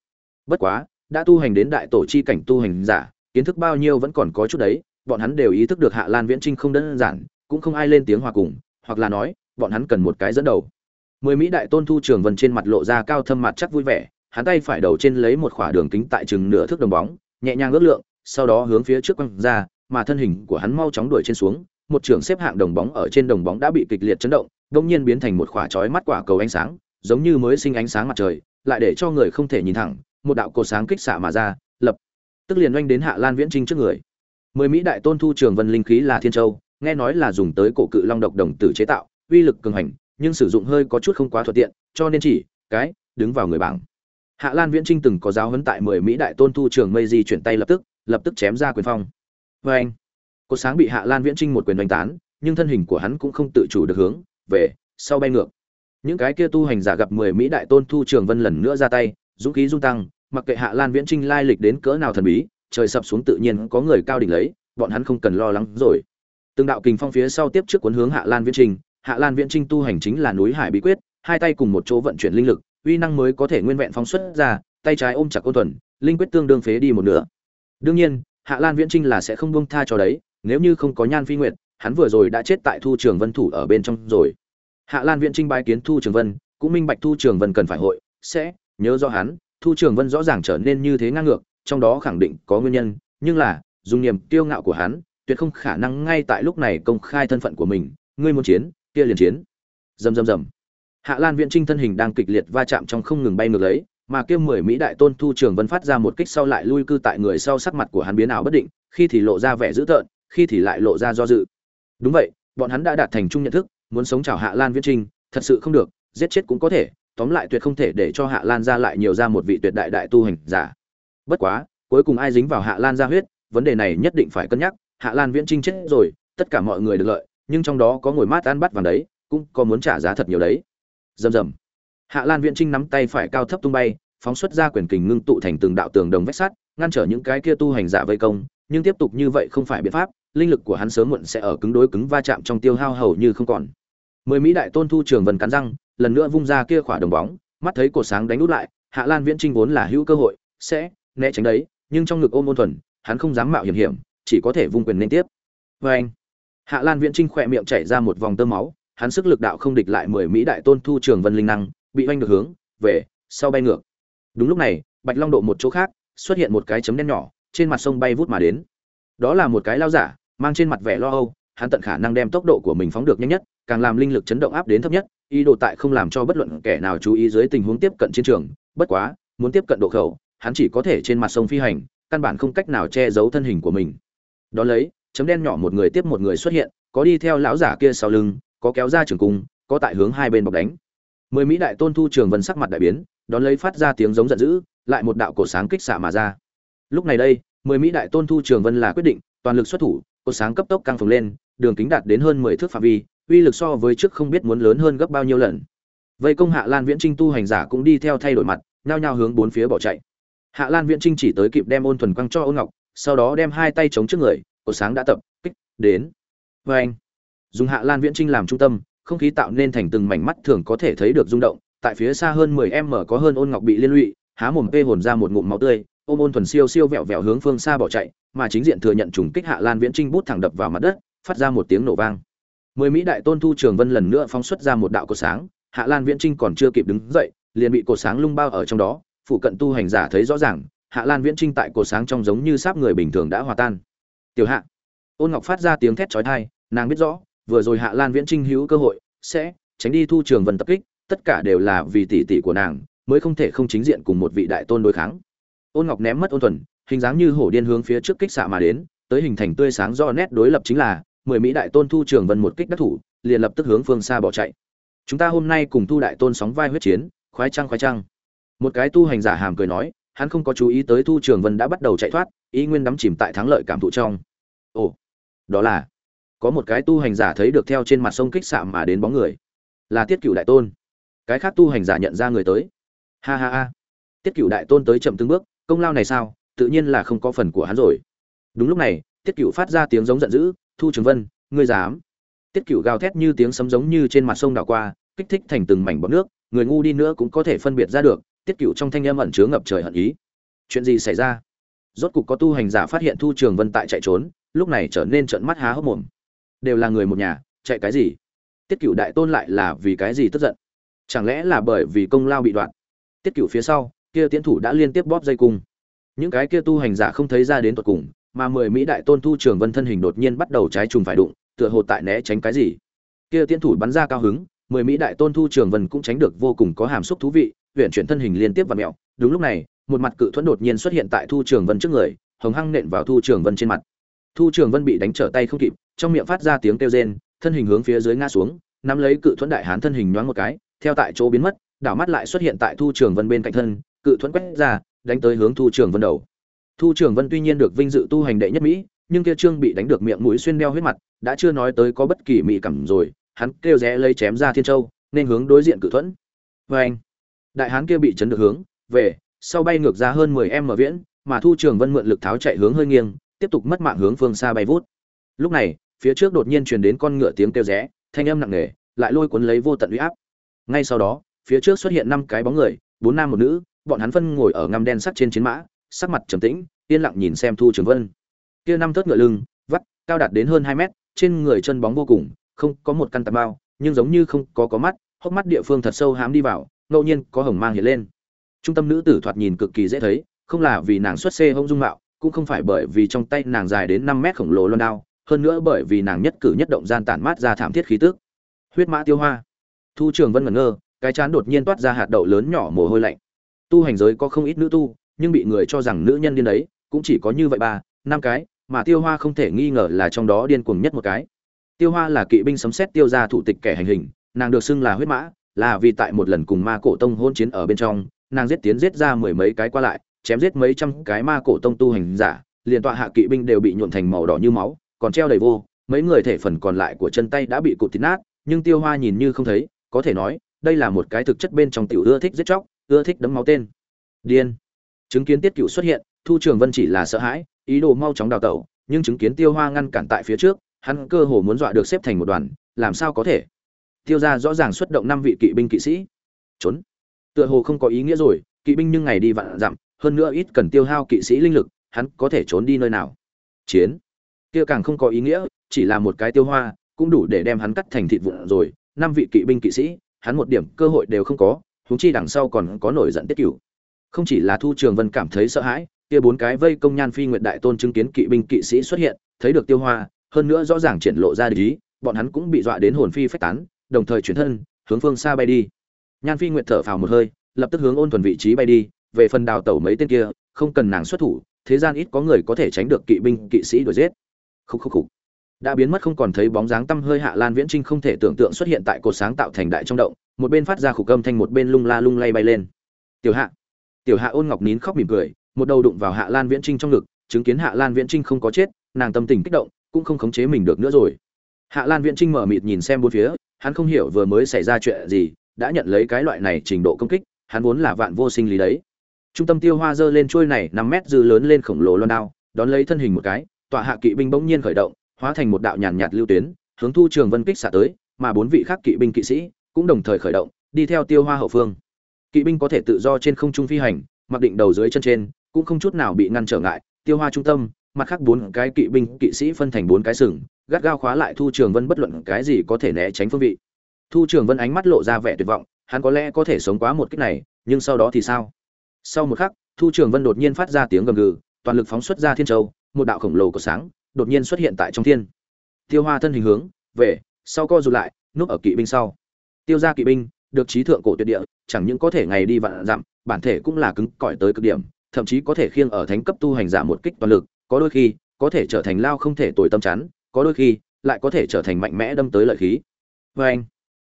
Bất quá, đã tu hành đến đại tổ chi cảnh tu hành giả kiến thức bao nhiêu vẫn còn có chút đấy, bọn hắn đều ý thức được hạ lan viễn trinh không đơn giản, cũng không ai lên tiếng hòa cùng, hoặc là nói, bọn hắn cần một cái dẫn đầu. Mười mỹ đại tôn thu trường vân trên mặt lộ ra cao thâm mặt chắc vui vẻ, hắn tay phải đầu trên lấy một khỏa đường kính tại chừng nửa thước đồng bóng, nhẹ nhàng ước lượng, sau đó hướng phía trước quăng ra, mà thân hình của hắn mau chóng đuổi trên xuống, một trường xếp hạng đồng bóng ở trên đồng bóng đã bị kịch liệt chấn động, đông nhiên biến thành một khỏa chói mắt quả cầu ánh sáng, giống như mới sinh ánh sáng mặt trời, lại để cho người không thể nhìn thẳng, một đạo cột sáng kích xạ mà ra, lập tức liền oanh đến hạ lan viễn trinh trước người. Mười mỹ đại tôn thu trường vân linh khí là thiên châu, nghe nói là dùng tới cổ cự long độc đồng tử chế tạo, uy lực cường hành, nhưng sử dụng hơi có chút không quá thuận tiện, cho nên chỉ cái đứng vào người bảng. Hạ lan viễn trinh từng có giáo huấn tại mười mỹ đại tôn thu trường mây di chuyển tay lập tức lập tức chém ra quyền phong. Vê anh cột sáng bị hạ lan viễn trinh một quyền đánh tán, nhưng thân hình của hắn cũng không tự chủ được hướng về sau bay ngược. Những cái kia tu hành giả gặp mười mỹ đại tôn thu trường vân lần nữa ra tay, dũng khí dung tăng mặc kệ hạ lan viễn trinh lai lịch đến cỡ nào thần bí trời sập xuống tự nhiên có người cao đỉnh lấy bọn hắn không cần lo lắng rồi. Từng đạo kình phong phía sau tiếp trước cuốn hướng hạ lan viễn trinh hạ lan viễn trinh tu hành chính là núi hải bí quyết hai tay cùng một chỗ vận chuyển linh lực uy năng mới có thể nguyên vẹn phóng xuất ra tay trái ôm chặt ôn Tuần, linh quyết tương đương phế đi một nửa. Đương nhiên hạ lan viễn trinh là sẽ không buông tha cho đấy nếu như không có nhan phi nguyệt hắn vừa rồi đã chết tại thu trường vân thủ ở bên trong rồi. Hạ lan viễn trinh bái kiến thu trường vân cũng minh bạch thu trường vân cần phải hội sẽ nhớ do hắn thu trường vân rõ ràng trở nên như thế ngang ngược, trong đó khẳng định có nguyên nhân, nhưng là, dùng niềm kiêu ngạo của hắn, tuyệt không khả năng ngay tại lúc này công khai thân phận của mình, ngươi muốn chiến, kia liền chiến. Rầm rầm rầm. Hạ lan viễn trinh thân hình đang kịch liệt va chạm trong không ngừng bay ngược lấy, mà kia mười mỹ đại tôn thu trường vân phát ra một kích sau lại lui cư tại người sau sắc mặt của hắn biến ảo bất định, khi thì lộ ra vẻ dữ tợn, khi thì lại lộ ra do dự. Đúng vậy, bọn hắn đã đạt thành chung nhận thức, muốn sống chào hạ lan viễn trinh, thật sự không được, giết chết cũng có thể tóm lại tuyệt không thể để cho hạ lan gia lại nhiều ra một vị tuyệt đại đại tu hành giả. Bất quá, cuối cùng ai dính vào hạ lan gia huyết, vấn đề này nhất định phải cân nhắc. Hạ lan viễn trinh chết rồi, tất cả mọi người được lợi, nhưng trong đó có ngồi mát ăn bắt vàng đấy, cũng có muốn trả giá thật nhiều đấy. Rầm rầm. Hạ lan viễn trinh nắm tay phải cao thấp tung bay, phóng xuất ra quyền kình ngưng tụ thành từng đạo tường đồng vách sắt, ngăn trở những cái kia tu hành giả vây công. Nhưng tiếp tục như vậy không phải biện pháp, linh lực của hắn sớm muộn sẽ ở cứng đối cứng va chạm trong tiêu hao hầu như không còn. Mười mỹ đại tôn thu trường vần cắn răng lần nữa vung ra kia khỏa đồng bóng, mắt thấy cột sáng đánh út lại, hạ lan viễn trinh vốn là hữu cơ hội, sẽ né tránh đấy, nhưng trong ngực ôm ôn thuần, hắn không dám mạo hiểm hiểm, chỉ có thể vung quyền liên tiếp. Vê anh, hạ lan viễn trinh khỏe miệng chảy ra một vòng tơ máu, hắn sức lực đạo không địch lại mười mỹ đại tôn thu trường vân linh năng, bị oanh được hướng, về, sau bay ngược. Đúng lúc này, bạch long độ một chỗ khác, xuất hiện một cái chấm đen nhỏ, trên mặt sông bay vút mà đến. Đó là một cái lao giả, mang trên mặt vẻ lo âu, hắn tận khả năng đem tốc độ của mình phóng được nhanh nhất càng làm linh lực chấn động áp đến thấp nhất, ý đồ tại không làm cho bất luận kẻ nào chú ý dưới tình huống tiếp cận chiến trường. Bất quá, muốn tiếp cận độ khẩu, hắn chỉ có thể trên mặt sông phi hành, căn bản không cách nào che giấu thân hình của mình. Đó lấy, chấm đen nhỏ một người tiếp một người xuất hiện, có đi theo lão giả kia sau lưng, có kéo ra trường cung, có tại hướng hai bên bọc đánh. Mười mỹ đại tôn thu trường vân sắc mặt đại biến, đón lấy phát ra tiếng giống giận dữ, lại một đạo cổ sáng kích xạ mà ra. Lúc này đây, mười mỹ đại tôn thu trường vân là quyết định, toàn lực xuất thủ, cổ sáng cấp tốc căng phồng lên, đường kính đạt đến hơn mười thước phạm vi uy lực so với trước không biết muốn lớn hơn gấp bao nhiêu lần. Vây công hạ lan viễn trinh tu hành giả cũng đi theo thay đổi mặt, nhao nhao hướng bốn phía bỏ chạy. Hạ lan viễn trinh chỉ tới kịp đem ôn thuần quăng cho ôn ngọc, sau đó đem hai tay chống trước người, cổ sáng đã tập, kích, đến. Vê anh, dùng hạ lan viễn trinh làm trung tâm, không khí tạo nên thành từng mảnh mắt thường có thể thấy được rung động, tại phía xa hơn mười m có hơn ôn ngọc bị liên lụy, há mồm pê hồn ra một ngụm máu tươi, ôm ôn thuần siêu siêu vẹo vẹo hướng phương xa bỏ chạy, mà chính diện thừa nhận trùng kích hạ lan viễn trinh bút thẳng đập vào mặt đất, phát ra một tiếng nổ vang mười mỹ đại tôn thu trường vân lần nữa phóng xuất ra một đạo cột sáng, hạ lan viễn trinh còn chưa kịp đứng dậy, liền bị cột sáng lung bao ở trong đó phụ cận tu hành giả thấy rõ ràng, hạ lan viễn trinh tại cột sáng trong giống như sáp người bình thường đã hòa tan. Tiểu hạ. Ôn ngọc phát ra tiếng thét chói tai, nàng biết rõ, vừa rồi hạ lan viễn trinh hữu cơ hội, sẽ tránh đi thu trường vân tập kích, tất cả đều là vì tỷ tỷ của nàng, mới không thể không chính diện cùng một vị đại tôn đối kháng. Ôn ngọc ném mất ôn thuần, hình dáng như hổ điên hướng phía trước kích xạ mà đến, tới hình thành tươi sáng do nét đối lập chính là mười mỹ đại tôn thu trường vân một kích đắc thủ, liền lập tức hướng phương xa bỏ chạy. Chúng ta hôm nay cùng thu đại tôn sóng vai huyết chiến, khoái trăng khoái trăng. Một cái tu hành giả hàm cười nói, hắn không có chú ý tới thu trường vân đã bắt đầu chạy thoát, ý nguyên đắm chìm tại thắng lợi cảm thụ trong. Ồ, đó là, có một cái tu hành giả thấy được theo trên mặt sông kích xạ mà đến bóng người. Là tiết cựu đại tôn. Cái khác tu hành giả nhận ra người tới. Ha ha ha. Tiết cựu đại tôn tới chậm từng bước, công lao này sao? Tự nhiên là không có phần của hắn rồi. Đúng lúc này, tiết cựu phát ra tiếng giống giận dữ thu trường vân, ngươi dám. Tiết cựu gào thét như tiếng sấm giống như trên mặt sông đảo qua, kích thích thành từng mảnh bọt nước, người ngu đi nữa cũng có thể phân biệt ra được, tiết cựu trong thanh âm ẩn chứa ngập trời hận ý. Chuyện gì xảy ra? Rốt cục có tu hành giả phát hiện thu trường vân tại chạy trốn, lúc này trở nên trợn mắt há hốc mồm. Đều là người một nhà, chạy cái gì? Tiết cựu đại tôn lại là vì cái gì tức giận? Chẳng lẽ là bởi vì công lao bị đoạn? Tiết cựu phía sau, kia tiến thủ đã liên tiếp bóp dây cung. Những cái kia tu hành giả không thấy ra đến tuột cùng mà mười mỹ đại tôn thu trường vân thân hình đột nhiên bắt đầu trái trùng phải đụng, tựa hồ tại né tránh cái gì. Kia tiến thủ bắn ra cao hứng, mười mỹ đại tôn thu trường vân cũng tránh được vô cùng có hàm xúc thú vị huyện chuyển thân hình liên tiếp và mẹo đúng lúc này, một mặt cự thuẫn đột nhiên xuất hiện tại thu trường vân trước người, hồng hăng nện vào thu trường vân trên mặt. Thu trường vân bị đánh trở tay không kịp, trong miệng phát ra tiếng kêu rên, thân hình hướng phía dưới ngã xuống, nắm lấy cự thuẫn đại hán thân hình nhoáng một cái, theo tại chỗ biến mất, đảo mắt lại xuất hiện tại thu trường vân bên cạnh thân, cự thuẫn quét ra, đánh tới hướng thu trường vân đầu thu trường vân tuy nhiên được vinh dự tu hành đệ nhất mỹ, nhưng kia trương bị đánh được miệng mũi xuyên đeo huyết mặt, đã chưa nói tới có bất kỳ mỹ cảm rồi, hắn kêu rẽ lấy chém ra thiên châu, nên hướng đối diện cự thuẫn. Và anh, đại hán kia bị chấn được hướng, về, sau bay ngược ra hơn mười em mở viễn, mà thu trường vân mượn lực tháo chạy hướng hơi nghiêng, tiếp tục mất mạng hướng phương xa bay vút. Lúc này, phía trước đột nhiên truyền đến con ngựa tiếng kêu rẽ, thanh âm nặng nề, lại lôi cuốn lấy vô tận uy áp. Ngay sau đó, phía trước xuất hiện năm cái bóng người, bốn nam một nữ, bọn hắn phân ngồi ở ngăm đen sắt trên chiến mã sắc mặt trầm tĩnh, yên lặng nhìn xem thu trường vân. Kia năm thớt ngựa lưng, vắt, cao đạt đến hơn hai mét, trên người chân bóng vô cùng, không có một căn tạp bao nhưng giống như không có có mắt, hốc mắt địa phương thật sâu hám đi vào, ngẫu nhiên có hồng mang hiện lên. Trung tâm nữ tử thoạt nhìn cực kỳ dễ thấy, không là vì nàng xuất xê hông dung mạo, cũng không phải bởi vì trong tay nàng dài đến năm mét khổng lồ loan đao, hơn nữa bởi vì nàng nhất cử nhất động gian tản mát ra thảm thiết khí tức. Huyết mã tiêu hoa. Thu trường vân ngẩn ngơ, cái chán đột nhiên toát ra hạt đậu lớn nhỏ mồ hôi lạnh. Tu hành giới có không ít nữ tu nhưng bị người cho rằng nữ nhân điên đấy, cũng chỉ có như vậy ba, năm cái, mà tiêu hoa không thể nghi ngờ là trong đó điên cuồng nhất một cái. Tiêu hoa là kỵ binh sấm xét tiêu ra thủ tịch kẻ hành hình, nàng được xưng là huyết mã, là vì tại một lần cùng ma cổ tông hôn chiến ở bên trong, nàng giết tiến giết ra mười mấy cái qua lại, chém giết mấy trăm cái ma cổ tông tu hành giả, liền tọa hạ kỵ binh đều bị nhuộn thành màu đỏ như máu, còn treo đầy vô, mấy người thể phần còn lại của chân tay đã bị cụt thịt nát, nhưng tiêu hoa nhìn như không thấy, có thể nói, đây là một cái thực chất bên trong tiểu ưa thích giết chóc, ưa thích đấm máu tên. Điên chứng kiến tiết cựu xuất hiện, thu trường vân chỉ là sợ hãi, ý đồ mau chóng đào tẩu, nhưng chứng kiến tiêu hoa ngăn cản tại phía trước, hắn cơ hồ muốn dọa được xếp thành một đoàn, làm sao có thể? Tiêu ra rõ ràng xuất động năm vị kỵ binh kỵ sĩ. Trốn. Tựa hồ không có ý nghĩa rồi, kỵ binh nhưng ngày đi vạn dặm, hơn nữa ít cần tiêu hao kỵ sĩ linh lực, hắn có thể trốn đi nơi nào? Chiến. Kia càng không có ý nghĩa, chỉ là một cái tiêu hoa, cũng đủ để đem hắn cắt thành thịt vụn rồi, năm vị kỵ binh kỵ sĩ, hắn một điểm cơ hội đều không có, huống chi đằng sau còn có nổi giận tiết cửu không chỉ là thu trường vân cảm thấy sợ hãi, kia bốn cái vây công nhan phi nguyệt đại tôn chứng kiến kỵ binh kỵ sĩ xuất hiện, thấy được tiêu hoa, hơn nữa rõ ràng triển lộ ra ý, bọn hắn cũng bị dọa đến hồn phi phách tán, đồng thời chuyển thân, hướng phương xa bay đi. Nhan phi nguyệt thở phào một hơi, lập tức hướng ôn thuần vị trí bay đi, về phần đào tẩu mấy tên kia, không cần nàng xuất thủ, thế gian ít có người có thể tránh được kỵ binh kỵ sĩ đuổi giết. Khúc khúc khúc. Đã biến mất không còn thấy bóng dáng tăm hơi hạ lan viễn trinh không thể tưởng tượng xuất hiện tại cột sáng tạo thành đại trong động, một bên phát ra khục âm thanh một bên lung la lung lay bay lên. Tiểu hạ tiểu hạ ôn ngọc nín khóc mỉm cười, một đầu đụng vào hạ lan viễn trinh trong ngực, chứng kiến hạ lan viễn trinh không có chết, nàng tâm tình kích động, cũng không khống chế mình được nữa rồi. Hạ lan viễn trinh mở mịt nhìn xem bốn phía, hắn không hiểu vừa mới xảy ra chuyện gì, đã nhận lấy cái loại này trình độ công kích, hắn vốn là vạn vô sinh lý đấy. Trung tâm tiêu hoa dơ lên trôi này năm mét dư lớn lên khổng lồ loan đao, đón lấy thân hình một cái, tọa hạ kỵ binh bỗng nhiên khởi động, hóa thành một đạo nhàn nhạt lưu tuyến, hướng thu trường vân kích xạ tới, mà bốn vị khác kỵ binh kỵ sĩ cũng đồng thời khởi động, đi theo tiêu hoa hậu phương kỵ binh có thể tự do trên không trung phi hành, mặc định đầu dưới chân trên, cũng không chút nào bị ngăn trở ngại. Tiêu hoa trung tâm, mặt khác bốn cái kỵ binh, kỵ sĩ phân thành bốn cái sừng, gắt gao khóa lại thu trường vân bất luận cái gì có thể né tránh phương vị. Thu trường vân ánh mắt lộ ra vẻ tuyệt vọng, hắn có lẽ có thể sống quá một cách này, nhưng sau đó thì sao? Sau một khắc, thu trường vân đột nhiên phát ra tiếng gầm gừ, toàn lực phóng xuất ra thiên châu, một đạo khổng lồ của sáng đột nhiên xuất hiện tại trong thiên. Tiêu hoa thân hình hướng về, sau co rụt lại, núp ở kỵ binh sau. Tiêu ra kỵ binh được trí thượng cổ tuyệt địa, chẳng những có thể ngày đi vạn dặm, bản thể cũng là cứng cỏi tới cực điểm, thậm chí có thể khiêng ở thánh cấp tu hành giả một kích toàn lực, có đôi khi, có thể trở thành lao không thể tồi tâm chắn, có đôi khi, lại có thể trở thành mạnh mẽ đâm tới lợi khí. Vê anh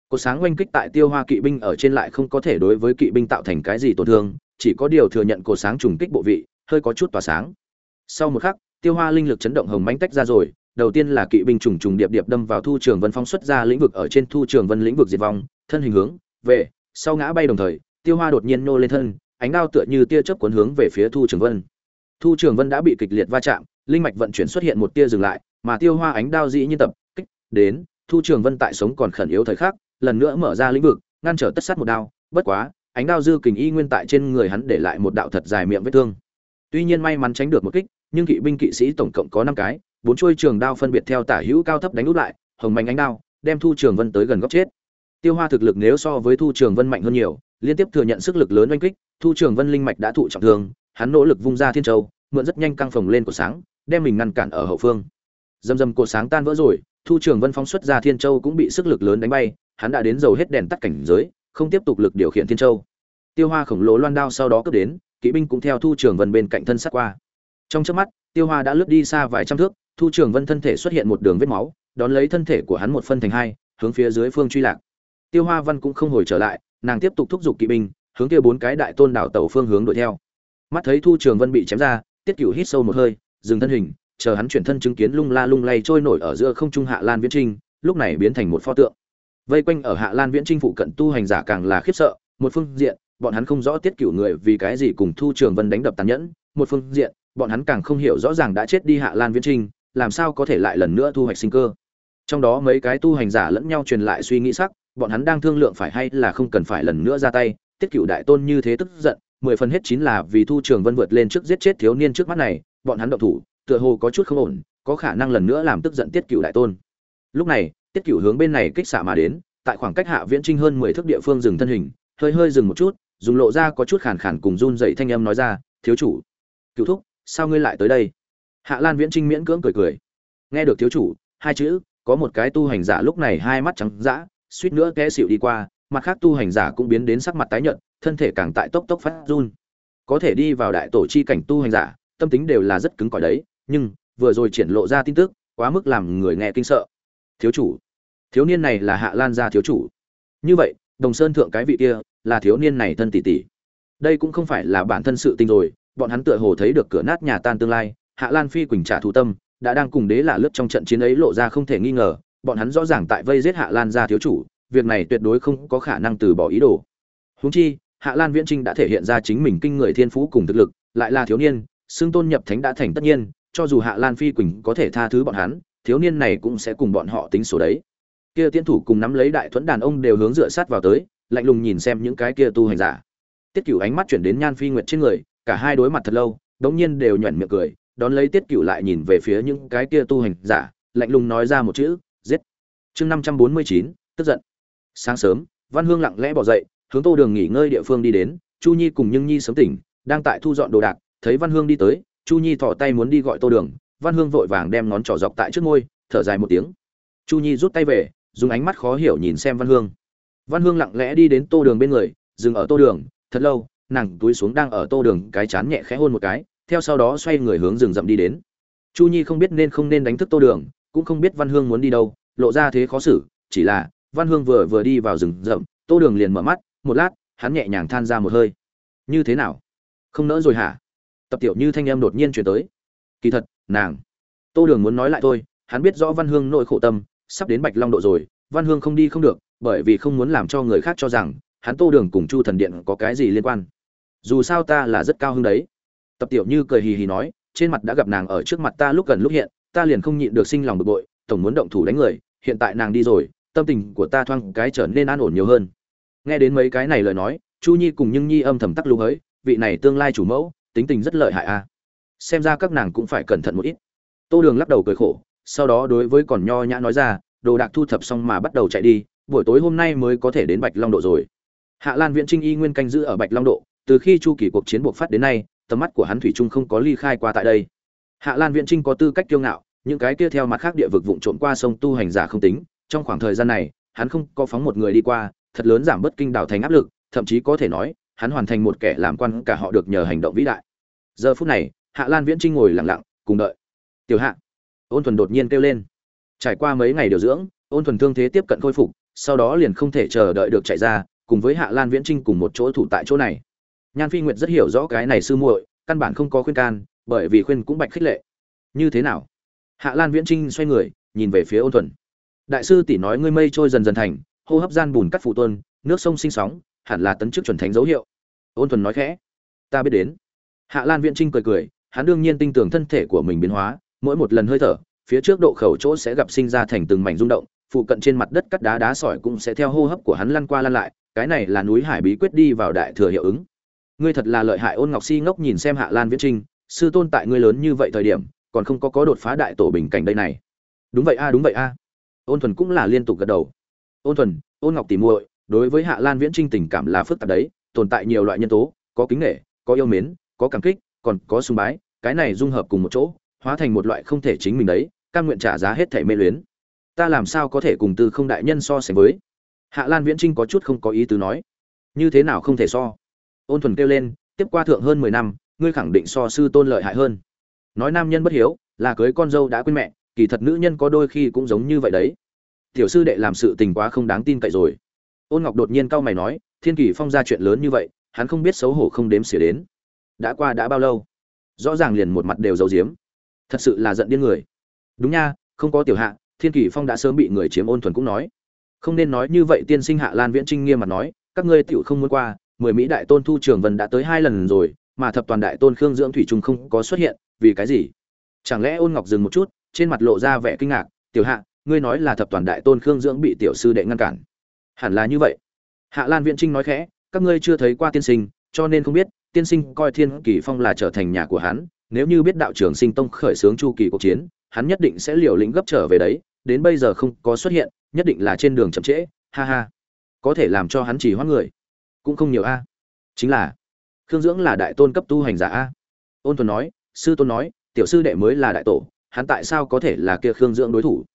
cột sáng oanh kích tại tiêu hoa kỵ binh ở trên lại không có thể đối với kỵ binh tạo thành cái gì tổn thương, chỉ có điều thừa nhận cột sáng trùng kích bộ vị, hơi có chút tỏa sáng. Sau một khắc, tiêu hoa linh lực chấn động hồng mánh tách ra rồi, đầu tiên là kỵ binh trùng trùng điệp điệp đâm vào thu trường vân phong xuất ra lĩnh vực ở trên thu trường vân lĩnh vực diệt vong, thân hình hướng về, sau ngã bay đồng thời, tiêu hoa đột nhiên nô lên thân, ánh đao tựa như tia chớp cuốn hướng về phía thu trường vân. Thu trường vân đã bị kịch liệt va chạm, linh mạch vận chuyển xuất hiện một tia dừng lại, mà tiêu hoa ánh đao dĩ nhiên tập kích đến, thu trường vân tại sống còn khẩn yếu thời khắc, lần nữa mở ra lĩnh vực, ngăn trở tất sát một đao, bất quá, ánh đao dư kình y nguyên tại trên người hắn để lại một đạo thật dài miệng vết thương. Tuy nhiên may mắn tránh được một kích, nhưng kỵ binh kỵ sĩ tổng cộng có năm cái, bốn chuôi trường đao phân biệt theo tả hữu cao thấp đánh út lại, hồng mạnh ánh đao, đem thu trường vân tới gần góc chết tiêu hoa thực lực nếu so với thu trường vân mạnh hơn nhiều, liên tiếp thừa nhận sức lực lớn oanh kích, thu trường vân linh mạch đã thụ trọng thương, hắn nỗ lực vung ra thiên châu, mượn rất nhanh căng phồng lên của sáng, đem mình ngăn cản ở hậu phương. Dầm dầm cột sáng tan vỡ rồi, thu trường vân phóng xuất ra thiên châu cũng bị sức lực lớn đánh bay, hắn đã đến dầu hết đèn tắt cảnh giới, không tiếp tục lực điều khiển thiên châu. Tiêu hoa khổng lồ loan đao sau đó cướp đến, kỵ binh cũng theo thu trường vân bên cạnh thân sát qua. Trong trước mắt, tiêu hoa đã lướt đi xa vài trăm thước, thu trường vân thân thể xuất hiện một đường vết máu, đón lấy thân thể của hắn một phân thành hai, hướng phía dưới phương truy lạc tiêu hoa văn cũng không hồi trở lại, nàng tiếp tục thúc giục kỵ binh, hướng kia bốn cái đại tôn đảo tàu phương hướng đuổi theo. Mắt thấy thu trường vân bị chém ra, tiết cửu hít sâu một hơi, dừng thân hình, chờ hắn chuyển thân chứng kiến lung la lung lay trôi nổi ở giữa không trung hạ lan viễn trinh, lúc này biến thành một pho tượng. Vây quanh ở hạ lan viễn trinh phụ cận tu hành giả càng là khiếp sợ, một phương diện, bọn hắn không rõ tiết cửu người vì cái gì cùng thu trường vân đánh đập tàn nhẫn, một phương diện, bọn hắn càng không hiểu rõ ràng đã chết đi hạ lan viễn trinh, làm sao có thể lại lần nữa thu hoạch sinh cơ. Trong đó mấy cái tu hành giả lẫn nhau truyền lại suy nghĩ sắc bọn hắn đang thương lượng phải hay là không cần phải lần nữa ra tay, tiết cựu đại tôn như thế tức giận, mười phần hết chín là vì thu trường vân vượt lên trước giết chết thiếu niên trước mắt này, bọn hắn động thủ, tựa hồ có chút không ổn, có khả năng lần nữa làm tức giận tiết cựu đại tôn. Lúc này, tiết cựu hướng bên này kích xạ mà đến, tại khoảng cách hạ viễn trinh hơn mười thước địa phương dừng thân hình, hơi hơi dừng một chút, dùng lộ ra có chút khàn khàn cùng run dậy thanh âm nói ra, thiếu chủ cựu thúc, sao ngươi lại tới đây? Hạ lan viễn trinh miễn cưỡng cười cười. Nghe được thiếu chủ, hai chữ, có một cái tu hành giả lúc này hai mắt trắng dã suýt nữa té xịu đi qua, mặt khác tu hành giả cũng biến đến sắc mặt tái nhợt, thân thể càng tại tốc tốc phát run. Có thể đi vào đại tổ chi cảnh tu hành giả, tâm tính đều là rất cứng cỏi đấy, nhưng vừa rồi triển lộ ra tin tức, quá mức làm người nghe kinh sợ. Thiếu chủ, thiếu niên này là hạ lan gia thiếu chủ. Như vậy, đồng sơn thượng cái vị kia là thiếu niên này thân tỷ tỷ. Đây cũng không phải là bản thân sự tình rồi, bọn hắn tựa hồ thấy được cửa nát nhà tan tương lai, hạ lan phi quỳnh trả thù tâm, đã đang cùng đế là lướt trong trận chiến ấy lộ ra không thể nghi ngờ bọn hắn rõ ràng tại vây giết hạ lan gia thiếu chủ, việc này tuyệt đối không có khả năng từ bỏ ý đồ. Huống chi, hạ lan viễn trinh đã thể hiện ra chính mình kinh người thiên phú cùng thực lực, lại là thiếu niên, xưng tôn nhập thánh đã thành tất nhiên, cho dù hạ lan phi quỳnh có thể tha thứ bọn hắn, thiếu niên này cũng sẽ cùng bọn họ tính số đấy. Kia tiên thủ cùng nắm lấy đại thuẫn đàn ông đều hướng dựa sát vào tới, lạnh lùng nhìn xem những cái kia tu hành giả. Tiết cửu ánh mắt chuyển đến nhan phi nguyệt trên người, cả hai đối mặt thật lâu, đống nhiên đều nhoẻn miệng cười, đón lấy tiết cửu lại nhìn về phía những cái kia tu hành giả, lạnh lùng nói ra một chữ chương năm trăm bốn mươi chín, tức giận. Sáng sớm, văn hương lặng lẽ bỏ dậy, hướng tô đường nghỉ ngơi địa phương đi đến, chu nhi cùng nhưng nhi sớm tỉnh, đang tại thu dọn đồ đạc, thấy văn hương đi tới, chu nhi thỏ tay muốn đi gọi tô đường, văn hương vội vàng đem ngón trỏ dọc tại trước ngôi thở dài một tiếng. Chu nhi rút tay về, dùng ánh mắt khó hiểu nhìn xem văn hương. Văn hương lặng lẽ đi đến tô đường bên người, dừng ở tô đường, thật lâu, nàng túi xuống đang ở tô đường, cái chán nhẹ khẽ hôn một cái, theo sau đó xoay người hướng rừng rậm đi đến. Chu nhi không biết nên không nên đánh thức tô đường, cũng không biết văn hương muốn đi đâu lộ ra thế khó xử, chỉ là, văn hương vừa vừa đi vào rừng rậm, tô đường liền mở mắt, một lát, hắn nhẹ nhàng than ra một hơi. Như thế nào? Không nỡ rồi hả? Tập tiểu như thanh em đột nhiên chuyển tới. Kỳ thật, nàng. Tô đường muốn nói lại thôi, hắn biết rõ văn hương nội khổ tâm, sắp đến bạch long độ rồi, văn hương không đi không được, bởi vì không muốn làm cho người khác cho rằng, hắn tô đường cùng chu thần điện có cái gì liên quan. Dù sao ta là rất cao hứng đấy. Tập tiểu như cười hì hì nói, trên mặt đã gặp nàng ở trước mặt ta lúc gần lúc hiện, ta liền không nhịn được sinh lòng bực bội tổng muốn động thủ đánh người, hiện tại nàng đi rồi, tâm tình của ta thoang cái trở nên an ổn nhiều hơn. Nghe đến mấy cái này lời nói, chu nhi cùng nhưng nhi âm thầm tắc lưu ấy vị này tương lai chủ mẫu, tính tình rất lợi hại a. À. xem ra các nàng cũng phải cẩn thận một ít. Tô đường lắc đầu cười khổ, sau đó đối với còn nho nhã nói ra, đồ đạc thu thập xong mà bắt đầu chạy đi, buổi tối hôm nay mới có thể đến bạch long độ rồi. Hạ lan viễn trinh y nguyên canh giữ ở bạch long độ, từ khi chu kỳ cuộc chiến buộc phát đến nay, tầm mắt của hắn thủy trung không có ly khai qua tại đây. Hạ lan viễn trinh có tư cách kiêu ngạo những cái kia theo mặt khác địa vực vụng trộm qua sông tu hành giả không tính, trong khoảng thời gian này, hắn không có phóng một người đi qua, thật lớn giảm bớt kinh đảo thành áp lực, thậm chí có thể nói, hắn hoàn thành một kẻ làm quan cả họ được nhờ hành động vĩ đại. Giờ phút này, hạ lan viễn trinh ngồi lặng lặng, cùng đợi. Tiểu hạ, ôn thuần đột nhiên kêu lên. Trải qua mấy ngày điều dưỡng, ôn thuần thương thế tiếp cận khôi phục, sau đó liền không thể chờ đợi được chạy ra, cùng với hạ lan viễn trinh cùng một chỗ thủ tại chỗ này. Nhan phi nguyệt rất hiểu rõ cái này sư muội, căn bản không có khuyên can, bởi vì khuyên cũng bạch khích lệ. Như thế nào? Hạ lan viễn trinh xoay người, nhìn về phía ôn thuần. Đại sư tỷ nói ngươi mây trôi dần dần thành, hô hấp gian bùn cắt phụ tuân nước sông sinh sóng, hẳn là tấn chức chuẩn thánh dấu hiệu. Ôn thuần nói khẽ. Ta biết đến. Hạ lan viễn trinh cười cười, hắn đương nhiên tin tưởng thân thể của mình biến hóa, mỗi một lần hơi thở, phía trước độ khẩu chỗ sẽ gặp sinh ra thành từng mảnh rung động, phụ cận trên mặt đất cắt đá đá sỏi cũng sẽ theo hô hấp của hắn lăn qua lăn lại, cái này là núi hải bí quyết đi vào đại thừa hiệu ứng. Ngươi thật là lợi hại, ôn ngọc si ngốc nhìn xem hạ lan viễn trinh, sư tôn tại ngươi lớn như vậy thời điểm còn không có có đột phá đại tổ bình cảnh đây này. Đúng vậy a, đúng vậy a. Ôn thuần cũng là liên tục gật đầu. Ôn thuần, ôn ngọc tỉ muội, đối với hạ lan viễn trinh tình cảm là phức tạp đấy, tồn tại nhiều loại nhân tố, có kính nghệ có yêu mến, có cảm kích, còn có sùng bái, cái này dung hợp cùng một chỗ, hóa thành một loại không thể chính mình đấy căn nguyện trả giá hết thể mê luyến. Ta làm sao có thể cùng tư không đại nhân so sánh với? Hạ lan viễn trinh có chút không có ý tứ nói. Như thế nào không thể so? Ôn thuần kêu lên, tiếp qua thượng hơn mười năm, ngươi khẳng định so sư tôn lợi hại hơn nói nam nhân bất hiếu, là cưới con dâu đã quên mẹ, kỳ thật nữ nhân có đôi khi cũng giống như vậy đấy. Tiểu sư đệ làm sự tình quá không đáng tin cậy rồi. Ôn ngọc đột nhiên cau mày nói, thiên kỳ phong ra chuyện lớn như vậy, hắn không biết xấu hổ không đếm xỉa đến. Đã qua đã bao lâu? Rõ ràng liền một mặt đều giấu giếm. Thật sự là giận điên người. Đúng nha, không có tiểu hạ, thiên kỳ phong đã sớm bị người chiếm ôn thuần cũng nói. Không nên nói như vậy, tiên sinh hạ lan viễn trinh nghiêm mặt nói, các ngươi tựu không muốn qua, mười mỹ đại tôn thu trường vân đã tới hai lần rồi, mà thập toàn đại tôn khương dưỡng thủy trung không có xuất hiện vì cái gì? Chẳng lẽ ôn ngọc dừng một chút, trên mặt lộ ra vẻ kinh ngạc, tiểu hạ, ngươi nói là thập toàn đại tôn khương dưỡng bị tiểu sư đệ ngăn cản. Hẳn là như vậy. Hạ lan viễn trinh nói khẽ, các ngươi chưa thấy qua tiên sinh, cho nên không biết, tiên sinh coi thiên kỳ phong là trở thành nhà của hắn, nếu như biết đạo trưởng sinh tông khởi xướng chu kỳ cuộc chiến, hắn nhất định sẽ liều lĩnh gấp trở về đấy, đến bây giờ không có xuất hiện, nhất định là trên đường chậm trễ, ha ha. Có thể làm cho hắn chỉ hoãn người, cũng không nhiều a. Chính là, khương dưỡng là đại tôn cấp tu hành giả a. Ôn thuần nói sư tôn nói, tiểu sư đệ mới là đại tổ, hắn tại sao có thể là kia khương dưỡng đối thủ?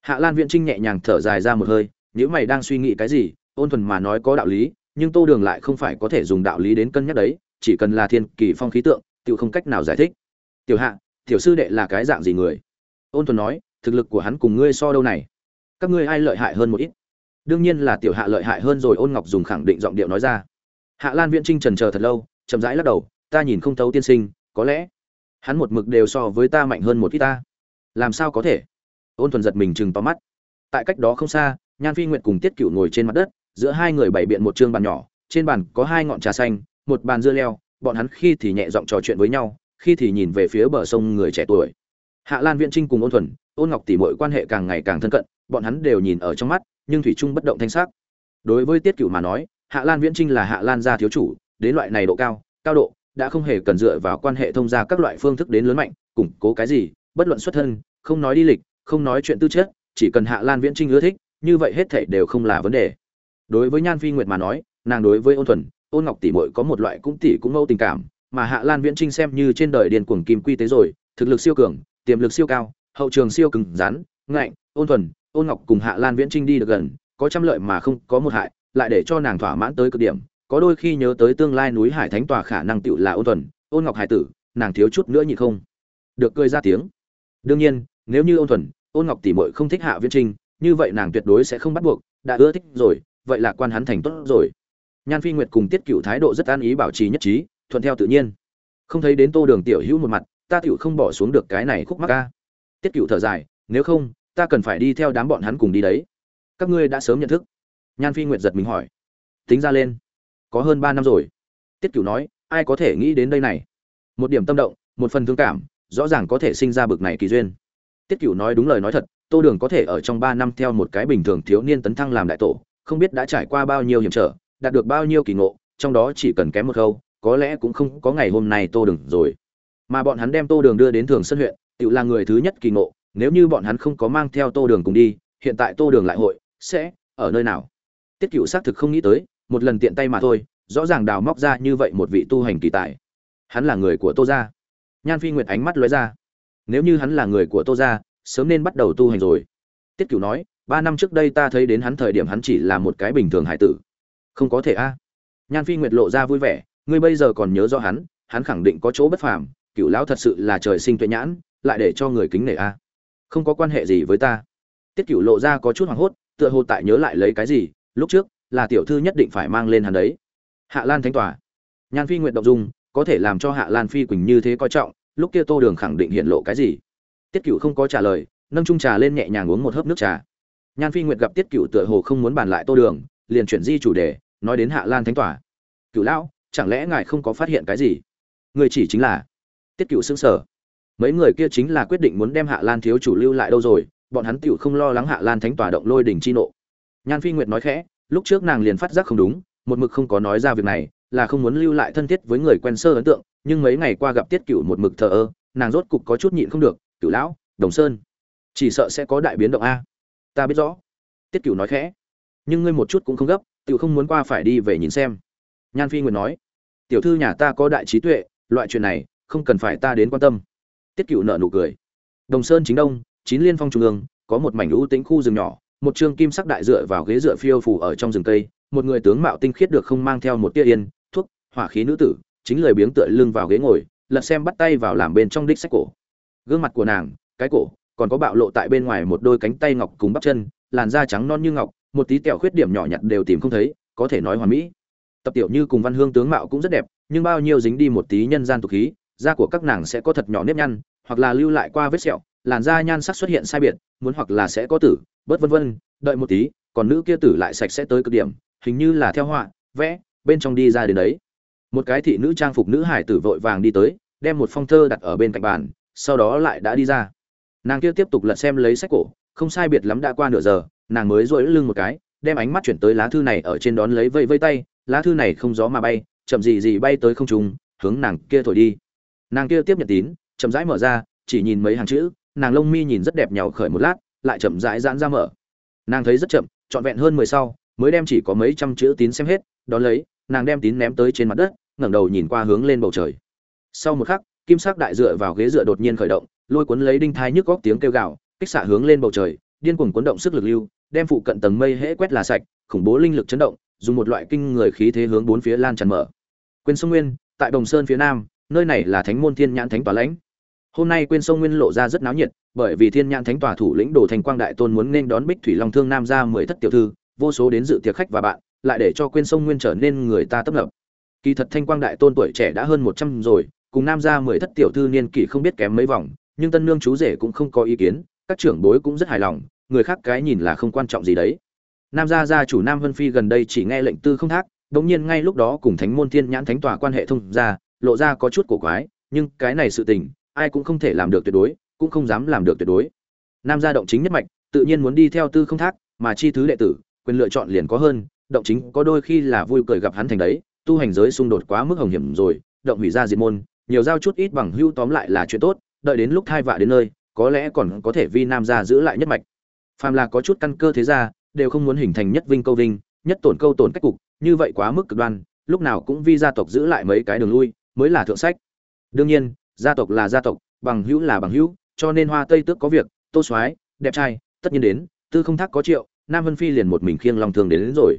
Hạ lan viễn trinh nhẹ nhàng thở dài ra một hơi, nếu mày đang suy nghĩ cái gì, ôn thuần mà nói có đạo lý, nhưng tô đường lại không phải có thể dùng đạo lý đến cân nhắc đấy, chỉ cần là thiên kỳ phong khí tượng tự không cách nào giải thích. Tiểu hạ, tiểu sư đệ là cái dạng gì người? Ôn thuần nói, thực lực của hắn cùng ngươi so đâu này? Các ngươi ai lợi hại hơn một ít? Đương nhiên là tiểu hạ lợi hại hơn rồi, ôn ngọc dùng khẳng định giọng điệu nói ra. Hạ lan viễn trinh trần chờ thật lâu, chậm rãi lắc đầu, ta nhìn không thấu tiên sinh, có lẽ hắn một mực đều so với ta mạnh hơn một ít ta. Làm sao có thể? Ôn thuần giật mình chừng to mắt. Tại cách đó không xa, nhan phi nguyệt cùng tiết cựu ngồi trên mặt đất, giữa hai người bày biện một chương bàn nhỏ, trên bàn có hai ngọn trà xanh, một bàn dưa leo, bọn hắn khi thì nhẹ giọng trò chuyện với nhau, khi thì nhìn về phía bờ sông người trẻ tuổi. Hạ lan viễn trinh cùng ôn thuần, ôn ngọc Tỉ mọi quan hệ càng ngày càng thân cận, bọn hắn đều nhìn ở trong mắt, nhưng thủy trung bất động thanh sắc. Đối với tiết cựu mà nói, hạ lan viễn trinh là hạ lan gia thiếu chủ, đến loại này độ cao cao độ đã không hề cần dựa vào quan hệ thông gia các loại phương thức đến lớn mạnh, củng cố cái gì, bất luận xuất thân, không nói đi lịch, không nói chuyện tư chất, chỉ cần hạ lan viễn trinh ưa thích, như vậy hết thảy đều không là vấn đề. Đối với nhan phi nguyệt mà nói, nàng đối với ôn thuần, ôn ngọc tỷ muội có một loại cũng tỷ cũng mâu tình cảm, mà hạ lan viễn trinh xem như trên đời điền cuồng kim quy tế rồi, thực lực siêu cường, tiềm lực siêu cao, hậu trường siêu cứng rắn, ngạnh, ôn thuần, ôn ngọc cùng hạ lan viễn trinh đi được gần, có trăm lợi mà không có một hại, lại để cho nàng thỏa mãn tới cực điểm có đôi khi nhớ tới tương lai núi hải thánh tòa khả năng tựu là ôn thuần, ôn ngọc hải tử, nàng thiếu chút nữa nhị không. Được cười ra tiếng. Đương nhiên, nếu như ôn thuần, ôn ngọc tỷ muội không thích hạ viễn trinh, như vậy nàng tuyệt đối sẽ không bắt buộc, đã ưa thích rồi, vậy là quan hắn thành tốt rồi. Nhan phi nguyệt cùng tiết cựu thái độ rất an ý bảo trì nhất trí, thuận theo tự nhiên. Không thấy đến tô đường tiểu hữu một mặt, ta tiểu không bỏ xuống được cái này khúc mắc ca. Tiết cựu thở dài, nếu không, ta cần phải đi theo đám bọn hắn cùng đi đấy. Các ngươi đã sớm nhận thức. Nhan phi nguyệt giật mình hỏi. Tính ra lên có hơn ba năm rồi. Tiết Cửu nói, ai có thể nghĩ đến đây này? Một điểm tâm động, một phần thương cảm, rõ ràng có thể sinh ra bực này kỳ duyên. Tiết Cửu nói đúng lời nói thật, tô đường có thể ở trong ba năm theo một cái bình thường thiếu niên tấn thăng làm đại tổ, không biết đã trải qua bao nhiêu hiểm trở, đạt được bao nhiêu kỳ ngộ, trong đó chỉ cần kém một khâu có lẽ cũng không có ngày hôm nay tô đường rồi. Mà bọn hắn đem tô đường đưa đến thường sân huyện, tự là người thứ nhất kỳ ngộ, nếu như bọn hắn không có mang theo tô đường cùng đi, hiện tại tô đường lại hội, sẽ ở nơi nào? Tiết cựu xác thực không nghĩ tới một lần tiện tay mà thôi, rõ ràng đào móc ra như vậy một vị tu hành kỳ tài. Hắn là người của tô gia. Nhan phi nguyệt ánh mắt lóe ra. Nếu như hắn là người của tô gia, sớm nên bắt đầu tu hành rồi. Tiết cửu nói, ba năm trước đây ta thấy đến hắn thời điểm hắn chỉ là một cái bình thường hải tử. Không có thể a. Nhan phi nguyệt lộ ra vui vẻ, ngươi bây giờ còn nhớ rõ hắn hắn khẳng định có chỗ bất phàm, cửu lão thật sự là trời sinh tuệ nhãn, lại để cho người kính nể a. Không có quan hệ gì với ta. Tiết cửu lộ ra có chút hoảng hốt, tựa hồ tại nhớ lại lấy cái gì, lúc trước là tiểu thư nhất định phải mang lên hắn đấy. Hạ lan thánh tòa. Nhan phi nguyện động dung, có thể làm cho hạ lan phi quỳnh như thế coi trọng, lúc kia tô đường khẳng định hiện lộ cái gì? Tiết cựu không có trả lời, nâng trung trà lên nhẹ nhàng uống một hớp nước trà. Nhan phi nguyệt gặp tiết cựu tựa hồ không muốn bàn lại tô đường, liền chuyển di chủ đề, nói đến hạ lan thánh tòa. Cựu lão, chẳng lẽ ngài không có phát hiện cái gì? Người chỉ chính là tiết cựu xứng sở mấy người kia chính là quyết định muốn đem hạ lan thiếu chủ lưu lại đâu rồi, bọn hắn tựu không lo lắng hạ lan thánh tòa động lôi đỉnh chi nộ. Nhan phi nguyệt nói khẽ lúc trước nàng liền phát giác không đúng, một mực không có nói ra việc này, là không muốn lưu lại thân thiết với người quen sơ ấn tượng, nhưng mấy ngày qua gặp tiết cựu một mực thờ ơ, nàng rốt cục có chút nhịn không được cựu lão, đồng sơn, chỉ sợ sẽ có đại biến động a. Ta biết rõ. Tiết cựu nói khẽ. Nhưng ngươi một chút cũng không gấp tự không muốn qua phải đi về nhìn xem. Nhan phi nguyệt nói. Tiểu thư nhà ta có đại trí tuệ, loại chuyện này, không cần phải ta đến quan tâm. Tiết cựu nợ nụ cười. Đồng sơn chính đông, chín liên phong trung ương, có một mảnh ưu tĩnh khu rừng nhỏ một trương kim sắc đại dựa vào ghế dựa phiêu phủ ở trong rừng cây, một người tướng mạo tinh khiết được không mang theo một tia yên, thuốc, hỏa khí nữ tử, chính lời biếng tựa lưng vào ghế ngồi, lật xem bắt tay vào làm bên trong đích sách cổ. Gương mặt của nàng, cái cổ, còn có bạo lộ tại bên ngoài một đôi cánh tay ngọc cùng bắp chân, làn da trắng non như ngọc, một tí tẹo khuyết điểm nhỏ nhặt đều tìm không thấy, có thể nói hoàn mỹ. Tập tiểu như cùng văn hương tướng mạo cũng rất đẹp, nhưng bao nhiêu dính đi một tí nhân gian tục khí, da của các nàng sẽ có thật nhỏ nếp nhăn, hoặc là lưu lại qua vết sẹo, làn da nhan sắc xuất hiện sai biệt, muốn hoặc là sẽ có tử bớt vân vân, đợi một tí, còn nữ kia tử lại sạch sẽ tới cực điểm, hình như là theo họa, vẽ, bên trong đi ra đến đấy. Một cái thị nữ trang phục nữ hải tử vội vàng đi tới, đem một phong thơ đặt ở bên cạnh bàn, sau đó lại đã đi ra. Nàng kia tiếp tục lật xem lấy sách cổ, không sai biệt lắm đã qua nửa giờ, nàng mới dội lưng một cái, đem ánh mắt chuyển tới lá thư này ở trên đón lấy vây vây tay, lá thư này không gió mà bay, chậm gì gì bay tới không trung, hướng nàng kia thổi đi. Nàng kia tiếp nhận tín, chậm rãi mở ra, chỉ nhìn mấy hàng chữ, nàng lông mi nhìn rất đẹp nhàu khởi một lát lại chậm rãi giãn ra mở. Nàng thấy rất chậm, trọn vẹn hơn mười sau, mới đem chỉ có mấy trăm chữ tín xem hết đón lấy, nàng đem tín ném tới trên mặt đất, ngẩng đầu nhìn qua hướng lên bầu trời. Sau một khắc, kim sắc đại dựa vào ghế dựa đột nhiên khởi động, lôi cuốn lấy đinh thai nhức góc tiếng kêu gào, kích xạ hướng lên bầu trời, điên cuồng cuốn động sức lực lưu, đem phụ cận tầng mây hễ quét là sạch, khủng bố linh lực chấn động, dùng một loại kinh người khí thế hướng bốn phía lan tràn mở. Quên sông nguyên, tại đồng sơn phía nam, nơi này là thánh môn thiên nhãn thánh tòa lãnh hôm nay quên sông nguyên lộ ra rất náo nhiệt, bởi vì thiên nhãn thánh tòa thủ lĩnh đồ thành quang đại tôn muốn nên đón bích thủy long thương nam ra mười thất tiểu thư, vô số đến dự tiệc khách và bạn, lại để cho quên sông nguyên trở nên người ta tấp nập. Kỳ thật thanh quang đại tôn tuổi trẻ đã hơn một trăm rồi, cùng nam ra mười thất tiểu thư niên kỷ không biết kém mấy vòng, nhưng tân nương chú rể cũng không có ý kiến, các trưởng bối cũng rất hài lòng, người khác cái nhìn là không quan trọng gì đấy. Nam gia gia chủ nam vân phi gần đây chỉ nghe lệnh tư không thác, đống nhiên ngay lúc đó cùng thánh môn thiên nhãn thánh tòa quan hệ thông ra lộ ra có chút cổ quái, nhưng cái này sự tình ai cũng không thể làm được tuyệt đối, cũng không dám làm được tuyệt đối. Nam gia động chính nhất mạch, tự nhiên muốn đi theo tư không thác, mà chi thứ đệ tử, quyền lựa chọn liền có hơn, động chính có đôi khi là vui cười gặp hắn thành đấy, tu hành giới xung đột quá mức hồng hiểm rồi, động hủy ra diệt môn, nhiều giao chút ít bằng hưu tóm lại là chuyện tốt, đợi đến lúc thai vạ đến nơi, có lẽ còn có thể vi nam gia giữ lại nhất mạch. Phàm là có chút căn cơ thế gia, đều không muốn hình thành nhất vinh câu vinh, nhất tổn câu tổn cách cục, như vậy quá mức cực đoan, lúc nào cũng vi gia tộc giữ lại mấy cái đường lui, mới là thượng sách. Đương nhiên gia tộc là gia tộc bằng hữu là bằng hữu cho nên hoa tây tước có việc tô soái đẹp trai tất nhiên đến tư không thác có triệu nam vân phi liền một mình khiêng lòng thường đến, đến rồi.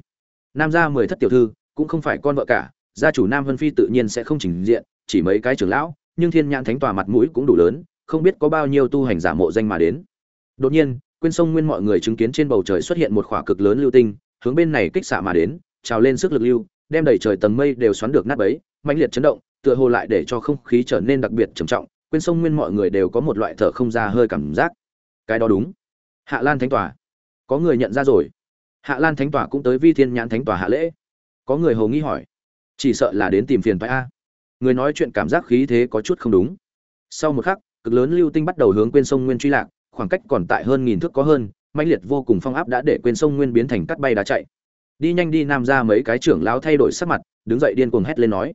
Nam gia mười thất tiểu thư cũng không phải con vợ cả gia chủ nam vân phi tự nhiên sẽ không trình diện chỉ mấy cái trưởng lão nhưng thiên nhãn thánh tòa mặt mũi cũng đủ lớn không biết có bao nhiêu tu hành giả mộ danh mà đến. Đột nhiên quên sông nguyên mọi người chứng kiến trên bầu trời xuất hiện một khỏa cực lớn lưu tinh hướng bên này kích xạ mà đến trào lên sức lực lưu đem đầy trời tầng mây đều xoắn được nát bấy, mãnh liệt chấn động, tựa hồ lại để cho không khí trở nên đặc biệt trầm trọng, quên sông nguyên mọi người đều có một loại thở không ra hơi cảm giác. Cái đó đúng. Hạ lan thánh tòa. Có người nhận ra rồi. Hạ lan thánh tòa cũng tới vi thiên nhãn thánh tòa hạ lễ. Có người hầu nghĩ hỏi. Chỉ sợ là đến tìm phiền phải a. Người nói chuyện cảm giác khí thế có chút không đúng. Sau một khắc, cực lớn lưu tinh bắt đầu hướng quên sông nguyên truy lạc, khoảng cách còn tại hơn nghìn thước có hơn, mãnh liệt vô cùng phong áp đã để quên sông nguyên biến thành cắt bay đá chạy đi nhanh đi nam ra mấy cái trưởng lão thay đổi sắc mặt, đứng dậy điên cuồng hét lên nói.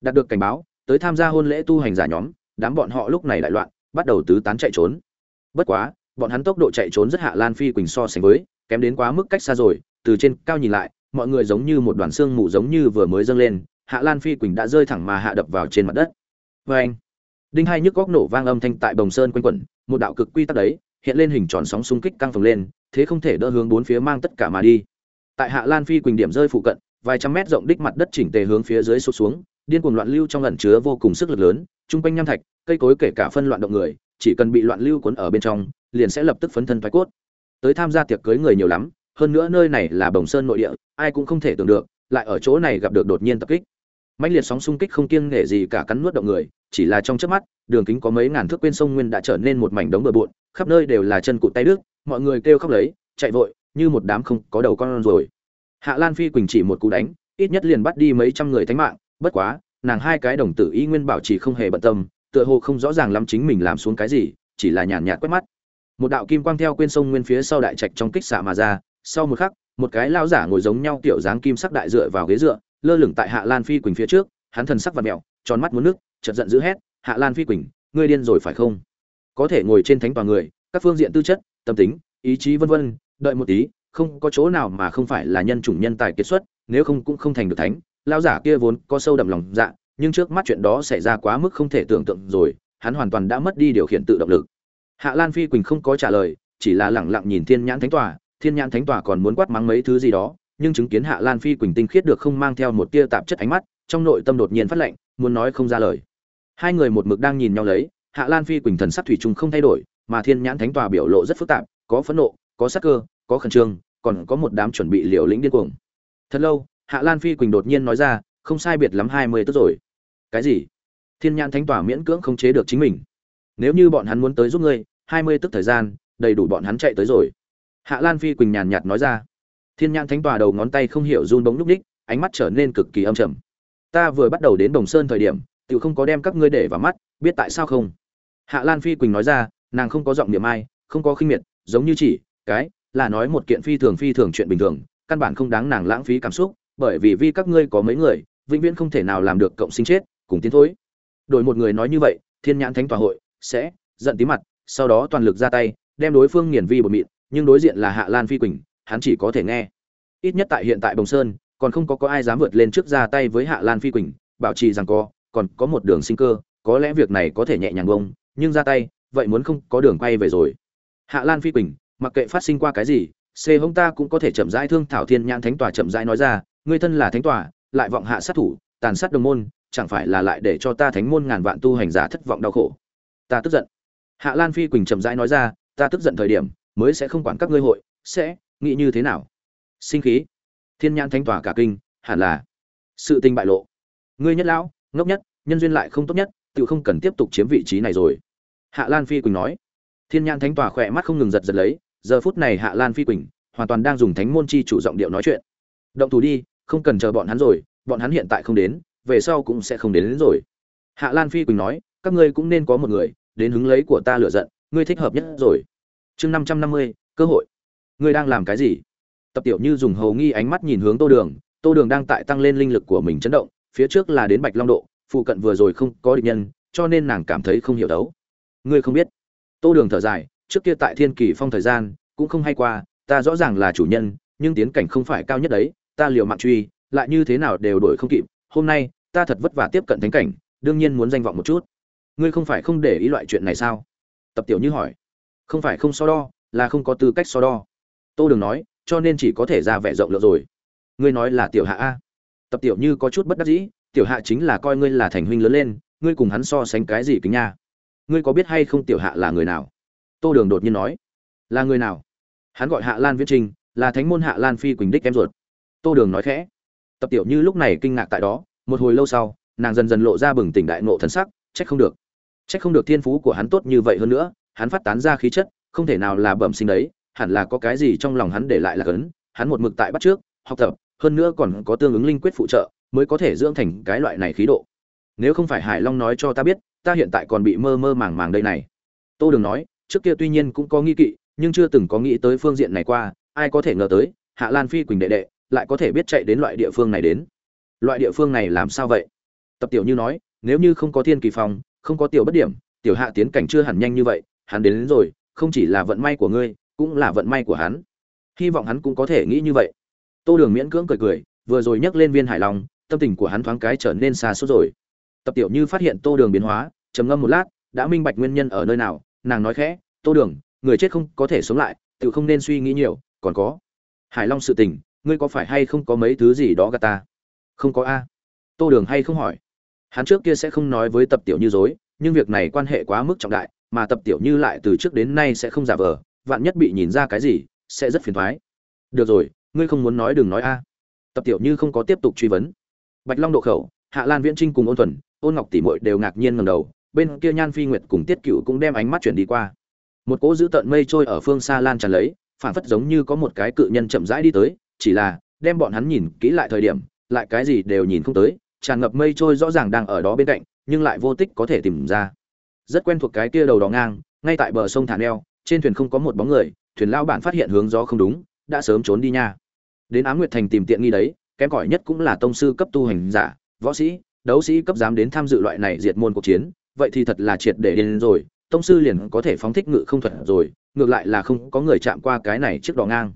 Đạt được cảnh báo, tới tham gia hôn lễ tu hành giả nhóm, đám bọn họ lúc này đại loạn, bắt đầu tứ tán chạy trốn. Bất quá, bọn hắn tốc độ chạy trốn rất hạ lan phi quỳnh so sánh với, kém đến quá mức cách xa rồi, từ trên cao nhìn lại, mọi người giống như một đoàn xương mù giống như vừa mới dâng lên, hạ lan phi quỳnh đã rơi thẳng mà hạ đập vào trên mặt đất. Vê anh, đinh hai nhức góc nổ vang âm thanh tại bồng sơn quanh quẩn, một đạo cực quy tắc đấy, hiện lên hình tròn sóng xung kích căng phồng lên, thế không thể đỡ hướng bốn phía mang tất cả mà đi tại hạ lan phi quỳnh điểm rơi phụ cận, vài trăm mét rộng đích mặt đất chỉnh tề hướng phía dưới sụt xuống, điên cuồng loạn lưu trong ẩn chứa vô cùng sức lực lớn, chung quanh nham thạch, cây cối kể cả phân loạn động người, chỉ cần bị loạn lưu cuốn ở bên trong, liền sẽ lập tức phấn thân thoái cốt. Tới tham gia tiệc cưới người nhiều lắm, hơn nữa nơi này là bồng sơn nội địa, ai cũng không thể tưởng được, lại ở chỗ này gặp được đột nhiên tập kích. Mãnh liệt sóng xung kích không kiêng nể gì cả cắn nuốt động người, chỉ là trong chớp mắt, đường kính có mấy ngàn thước quên sông nguyên đã trở nên một mảnh đống bừa bộn, khắp nơi đều là chân cụt tay đứt, mọi người kêu khóc lấy, chạy vội như một đám không có đầu con rồi. Hạ lan phi quỳnh chỉ một cú đánh, ít nhất liền bắt đi mấy trăm người thánh mạng, bất quá, nàng hai cái đồng tử y nguyên bảo trì không hề bận tâm, tựa hồ không rõ ràng lắm chính mình làm xuống cái gì, chỉ là nhàn nhạt quét mắt. Một đạo kim quang theo quên sông nguyên phía sau đại trạch trong kích xạ mà ra, sau một khắc, một cái lao giả ngồi giống nhau kiểu dáng kim sắc đại dựa vào ghế dựa, lơ lửng tại hạ lan phi quỳnh phía trước, hắn thần sắc và mẹo tròn mắt muốn nước, chợt giận dữ hét, hạ lan phi quỳnh, ngươi điên rồi phải không? Có thể ngồi trên thánh tòa người, các phương diện tư chất, tâm tính, ý chí vân vân đợi một tí, không có chỗ nào mà không phải là nhân chủng nhân tài kiệt xuất, nếu không cũng không thành được thánh. Lao giả kia vốn có sâu đậm lòng dạ nhưng trước mắt chuyện đó xảy ra quá mức không thể tưởng tượng rồi, hắn hoàn toàn đã mất đi điều khiển tự động lực. Hạ lan phi quỳnh không có trả lời, chỉ là lẳng lặng nhìn thiên nhãn thánh tòa. Thiên nhãn thánh tòa còn muốn quát mắng mấy thứ gì đó, nhưng chứng kiến hạ lan phi quỳnh tinh khiết được không mang theo một tia tạp chất ánh mắt, trong nội tâm đột nhiên phát lệnh, muốn nói không ra lời. Hai người một mực đang nhìn nhau lấy, hạ lan phi quỳnh thần sắc thủy chung không thay đổi, mà thiên nhãn thánh tòa biểu lộ rất phức tạp, có phẫn nộ có sắc cơ, có khẩn trương, còn có một đám chuẩn bị liều lĩnh điên cuồng. Thật lâu, hạ lan phi quỳnh đột nhiên nói ra, không sai biệt lắm hai mươi tức rồi. Cái gì? Thiên nhãn thánh tỏa miễn cưỡng không chế được chính mình. Nếu như bọn hắn muốn tới giúp ngươi, hai mươi tức thời gian, đầy đủ bọn hắn chạy tới rồi. Hạ lan phi quỳnh nhàn nhạt nói ra. Thiên nhãn thánh tỏa đầu ngón tay không hiểu run bóng núp ních ánh mắt trở nên cực kỳ âm trầm. Ta vừa bắt đầu đến đồng sơn thời điểm tự không có đem các ngươi để vào mắt, biết tại sao không? Hạ lan phi quỳnh nói ra, nàng không có giọng niệm ai, không có khinh miệt, giống như chỉ cái, là nói một kiện phi thường phi thường chuyện bình thường, căn bản không đáng nàng lãng phí cảm xúc, bởi vì vì các ngươi có mấy người, vĩnh viễn không thể nào làm được cộng sinh chết, cùng tiến thối. Đổi một người nói như vậy, thiên nhãn thánh tòa hội sẽ giận tí mặt, sau đó toàn lực ra tay, đem đối phương nghiền vi bột mịn, nhưng đối diện là hạ lan phi quỳnh, hắn chỉ có thể nghe. Ít nhất tại hiện tại bồng sơn, còn không có có ai dám vượt lên trước ra tay với hạ lan phi quỳnh, bảo trì rằng có còn có một đường sinh cơ, có lẽ việc này có thể nhẹ nhàng bông, nhưng ra tay, vậy muốn không có đường quay về rồi. Hạ lan phi quỳnh mặc kệ phát sinh qua cái gì c hông ta cũng có thể chậm rãi thương thảo thiên nhãn thánh tòa chậm rãi nói ra, ngươi thân là thánh tòa, lại vọng hạ sát thủ, tàn sát đồng môn, chẳng phải là lại để cho ta thánh môn ngàn vạn tu hành giả thất vọng đau khổ? Ta tức giận. Hạ lan phi quỳnh chậm rãi nói ra, ta tức giận thời điểm, mới sẽ không quản các ngươi hội, sẽ nghĩ như thế nào? Sinh khí. Thiên nhãn thánh tòa cả kinh, hẳn là sự tình bại lộ. Ngươi nhất lão, ngốc nhất, nhân duyên lại không tốt nhất, tự không cần tiếp tục chiếm vị trí này rồi. Hạ lan phi quỳnh nói. Thiên nhãn thánh tòa khỏe mắt không ngừng giật giật lấy giờ phút này hạ lan phi quỳnh hoàn toàn đang dùng thánh môn chi chủ giọng điệu nói chuyện. Động thủ đi không cần chờ bọn hắn rồi bọn hắn hiện tại không đến về sau cũng sẽ không đến, đến rồi. Hạ lan phi quỳnh nói các ngươi cũng nên có một người đến hứng lấy của ta lựa giận ngươi thích hợp nhất rồi. Chương năm trăm năm mươi cơ hội. Ngươi đang làm cái gì? Tập tiểu như dùng hầu nghi ánh mắt nhìn hướng tô đường tô đường đang tại tăng lên linh lực của mình chấn động phía trước là đến bạch long độ phụ cận vừa rồi không có địch nhân cho nên nàng cảm thấy không hiểu đấu. Ngươi không biết. Tô đường thở dài trước kia tại thiên kỳ phong thời gian, cũng không hay qua, ta rõ ràng là chủ nhân, nhưng tiến cảnh không phải cao nhất đấy, ta liều mạng truy, lại như thế nào đều đổi không kịp, hôm nay, ta thật vất vả tiếp cận thánh cảnh, đương nhiên muốn danh vọng một chút. Ngươi không phải không để ý loại chuyện này sao? Tập tiểu như hỏi. Không phải không so đo, là không có tư cách so đo. Tô đường nói, cho nên chỉ có thể ra vẻ rộng lượng rồi. Ngươi nói là tiểu hạ a. Tập tiểu như có chút bất đắc dĩ, tiểu hạ chính là coi ngươi là thành huynh lớn lên, ngươi cùng hắn so sánh cái gì kính nha? Ngươi có biết hay không tiểu hạ là người nào? Tô đường đột nhiên nói, là người nào? Hắn gọi hạ lan viễn trinh là thánh môn hạ lan phi quỳnh đích em ruột. Tô đường nói khẽ, tập tiểu như lúc này kinh ngạc tại đó, một hồi lâu sau, nàng dần dần lộ ra bừng tỉnh đại nộ thần sắc, trách không được. Trách không được thiên phú của hắn tốt như vậy hơn nữa, hắn phát tán ra khí chất, không thể nào là bẩm sinh đấy, hẳn là có cái gì trong lòng hắn để lại là cấn. Hắn một mực tại bắt trước, học tập, hơn nữa còn có tương ứng linh quyết phụ trợ, mới có thể dưỡng thành cái loại này khí độ. Nếu không phải hải long nói cho ta biết, ta hiện tại còn bị mơ mơ màng màng đây này. Tô đường nói trước kia tuy nhiên cũng có nghi kỵ nhưng chưa từng có nghĩ tới phương diện này qua ai có thể ngờ tới hạ lan phi quỳnh đệ đệ lại có thể biết chạy đến loại địa phương này đến. Loại địa phương này làm sao vậy? Tập tiểu như nói nếu như không có thiên kỳ phòng, không có tiểu bất điểm tiểu hạ tiến cảnh chưa hẳn nhanh như vậy hắn đến, đến rồi không chỉ là vận may của ngươi cũng là vận may của hắn. Hy vọng hắn cũng có thể nghĩ như vậy. Tô đường miễn cưỡng cười cười vừa rồi nhắc lên viên hải long tâm tình của hắn thoáng cái trở nên xa suốt rồi. Tập tiểu như phát hiện tô đường biến hóa trầm ngâm một lát đã minh bạch nguyên nhân ở nơi nào nàng nói khẽ, tô đường, người chết không có thể sống lại, tự không nên suy nghĩ nhiều, còn có hải long sự tình, ngươi có phải hay không có mấy thứ gì đó gạt ta? Không có a. Tô đường hay không hỏi. Hắn trước kia sẽ không nói với tập tiểu như dối, nhưng việc này quan hệ quá mức trọng đại, mà tập tiểu như lại từ trước đến nay sẽ không giả vờ, vạn nhất bị nhìn ra cái gì, sẽ rất phiền thoái. Được rồi, ngươi không muốn nói đừng nói a. Tập tiểu như không có tiếp tục truy vấn. Bạch long độ khẩu, hạ lan viễn trinh cùng ôn thuần, ôn ngọc tỷ mội đều ngạc nhiên ngầm đầu bên kia nhan phi nguyệt cùng tiết cựu cũng đem ánh mắt chuyển đi qua. Một cỗ giữ tận mây trôi ở phương xa lan tràn lấy phản phất giống như có một cái cự nhân chậm rãi đi tới, chỉ là, đem bọn hắn nhìn kỹ lại thời điểm, lại cái gì đều nhìn không tới, tràn ngập mây trôi rõ ràng đang ở đó bên cạnh, nhưng lại vô tích có thể tìm ra. Rất quen thuộc cái kia đầu đỏ ngang, ngay tại bờ sông thả neo, trên thuyền không có một bóng người, thuyền lao bản phát hiện hướng gió không đúng, đã sớm trốn đi nha. Đến á nguyệt thành tìm tiện nghi đấy, kém cỏi nhất cũng là tông sư cấp tu hành giả, võ sĩ, đấu sĩ cấp dám đến tham dự loại này diệt môn cuộc chiến vậy thì thật là triệt để điên rồi, tông sư liền có thể phóng thích ngự không thuật rồi, ngược lại là không có người chạm qua cái này trước đó ngang.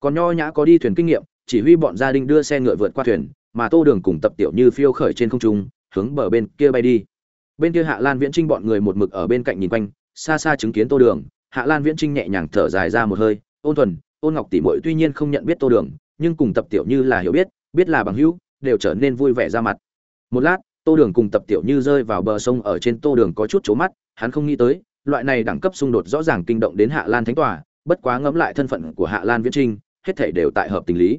Còn nho nhã có đi thuyền kinh nghiệm, chỉ huy bọn gia đình đưa xe ngựa vượt qua thuyền, mà tô đường cùng tập tiểu như phiêu khởi trên không trung, hướng bờ bên kia bay đi. Bên kia hạ lan viễn trinh bọn người một mực ở bên cạnh nhìn quanh, xa xa chứng kiến tô đường, hạ lan viễn trinh nhẹ nhàng thở dài ra một hơi, ôn thuần, ôn ngọc tỷ mội tuy nhiên không nhận biết tô đường, nhưng cùng tập tiểu như là hiểu biết biết là bằng hữu, đều trở nên vui vẻ ra mặt. Một lát tô đường cùng tập tiểu như rơi vào bờ sông ở trên tô đường có chút c mắt, hắn không nghĩ tới, loại này đẳng cấp xung đột rõ ràng kinh động đến hạ lan thánh tòa, bất quá ngẫm lại thân phận của hạ lan viễn trinh, hết thể đều tại hợp tình lý.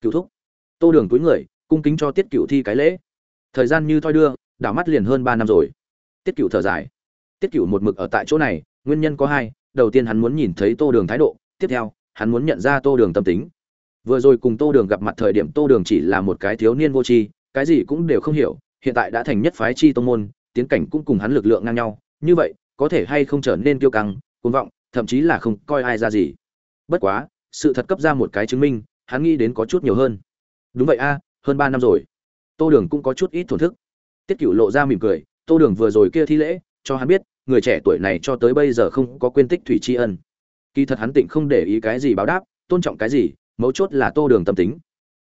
Cựu thúc. Tô đường túi người, cung kính cho tiết cựu thi cái lễ. Thời gian như thoi đưa, đảo mắt liền hơn ba năm rồi. Tiết cựu thở dài. Tiết cựu một mực ở tại chỗ này, nguyên nhân có hai, đầu tiên hắn muốn nhìn thấy tô đường thái độ, tiếp theo, hắn muốn nhận ra tô đường tâm tính. Vừa rồi cùng tô đường gặp mặt thời điểm tô đường chỉ là một cái thiếu niên vô tri, cái gì cũng đều không hiểu hiện tại đã thành nhất phái chi tông môn, tiến cảnh cũng cùng hắn lực lượng ngang nhau, như vậy, có thể hay không trở nên kiêu căng, cuồng vọng, thậm chí là không coi ai ra gì. Bất quá, sự thật cấp ra một cái chứng minh, hắn nghĩ đến có chút nhiều hơn. Đúng vậy a, hơn ba năm rồi. Tô đường cũng có chút ít thổn thức. Tiết cửu lộ ra mỉm cười, tô đường vừa rồi kia thi lễ, cho hắn biết, người trẻ tuổi này cho tới bây giờ không có quên tích thủy tri ân. Kỳ thật hắn tịnh không để ý cái gì báo đáp, tôn trọng cái gì, mấu chốt là tô đường tâm tính.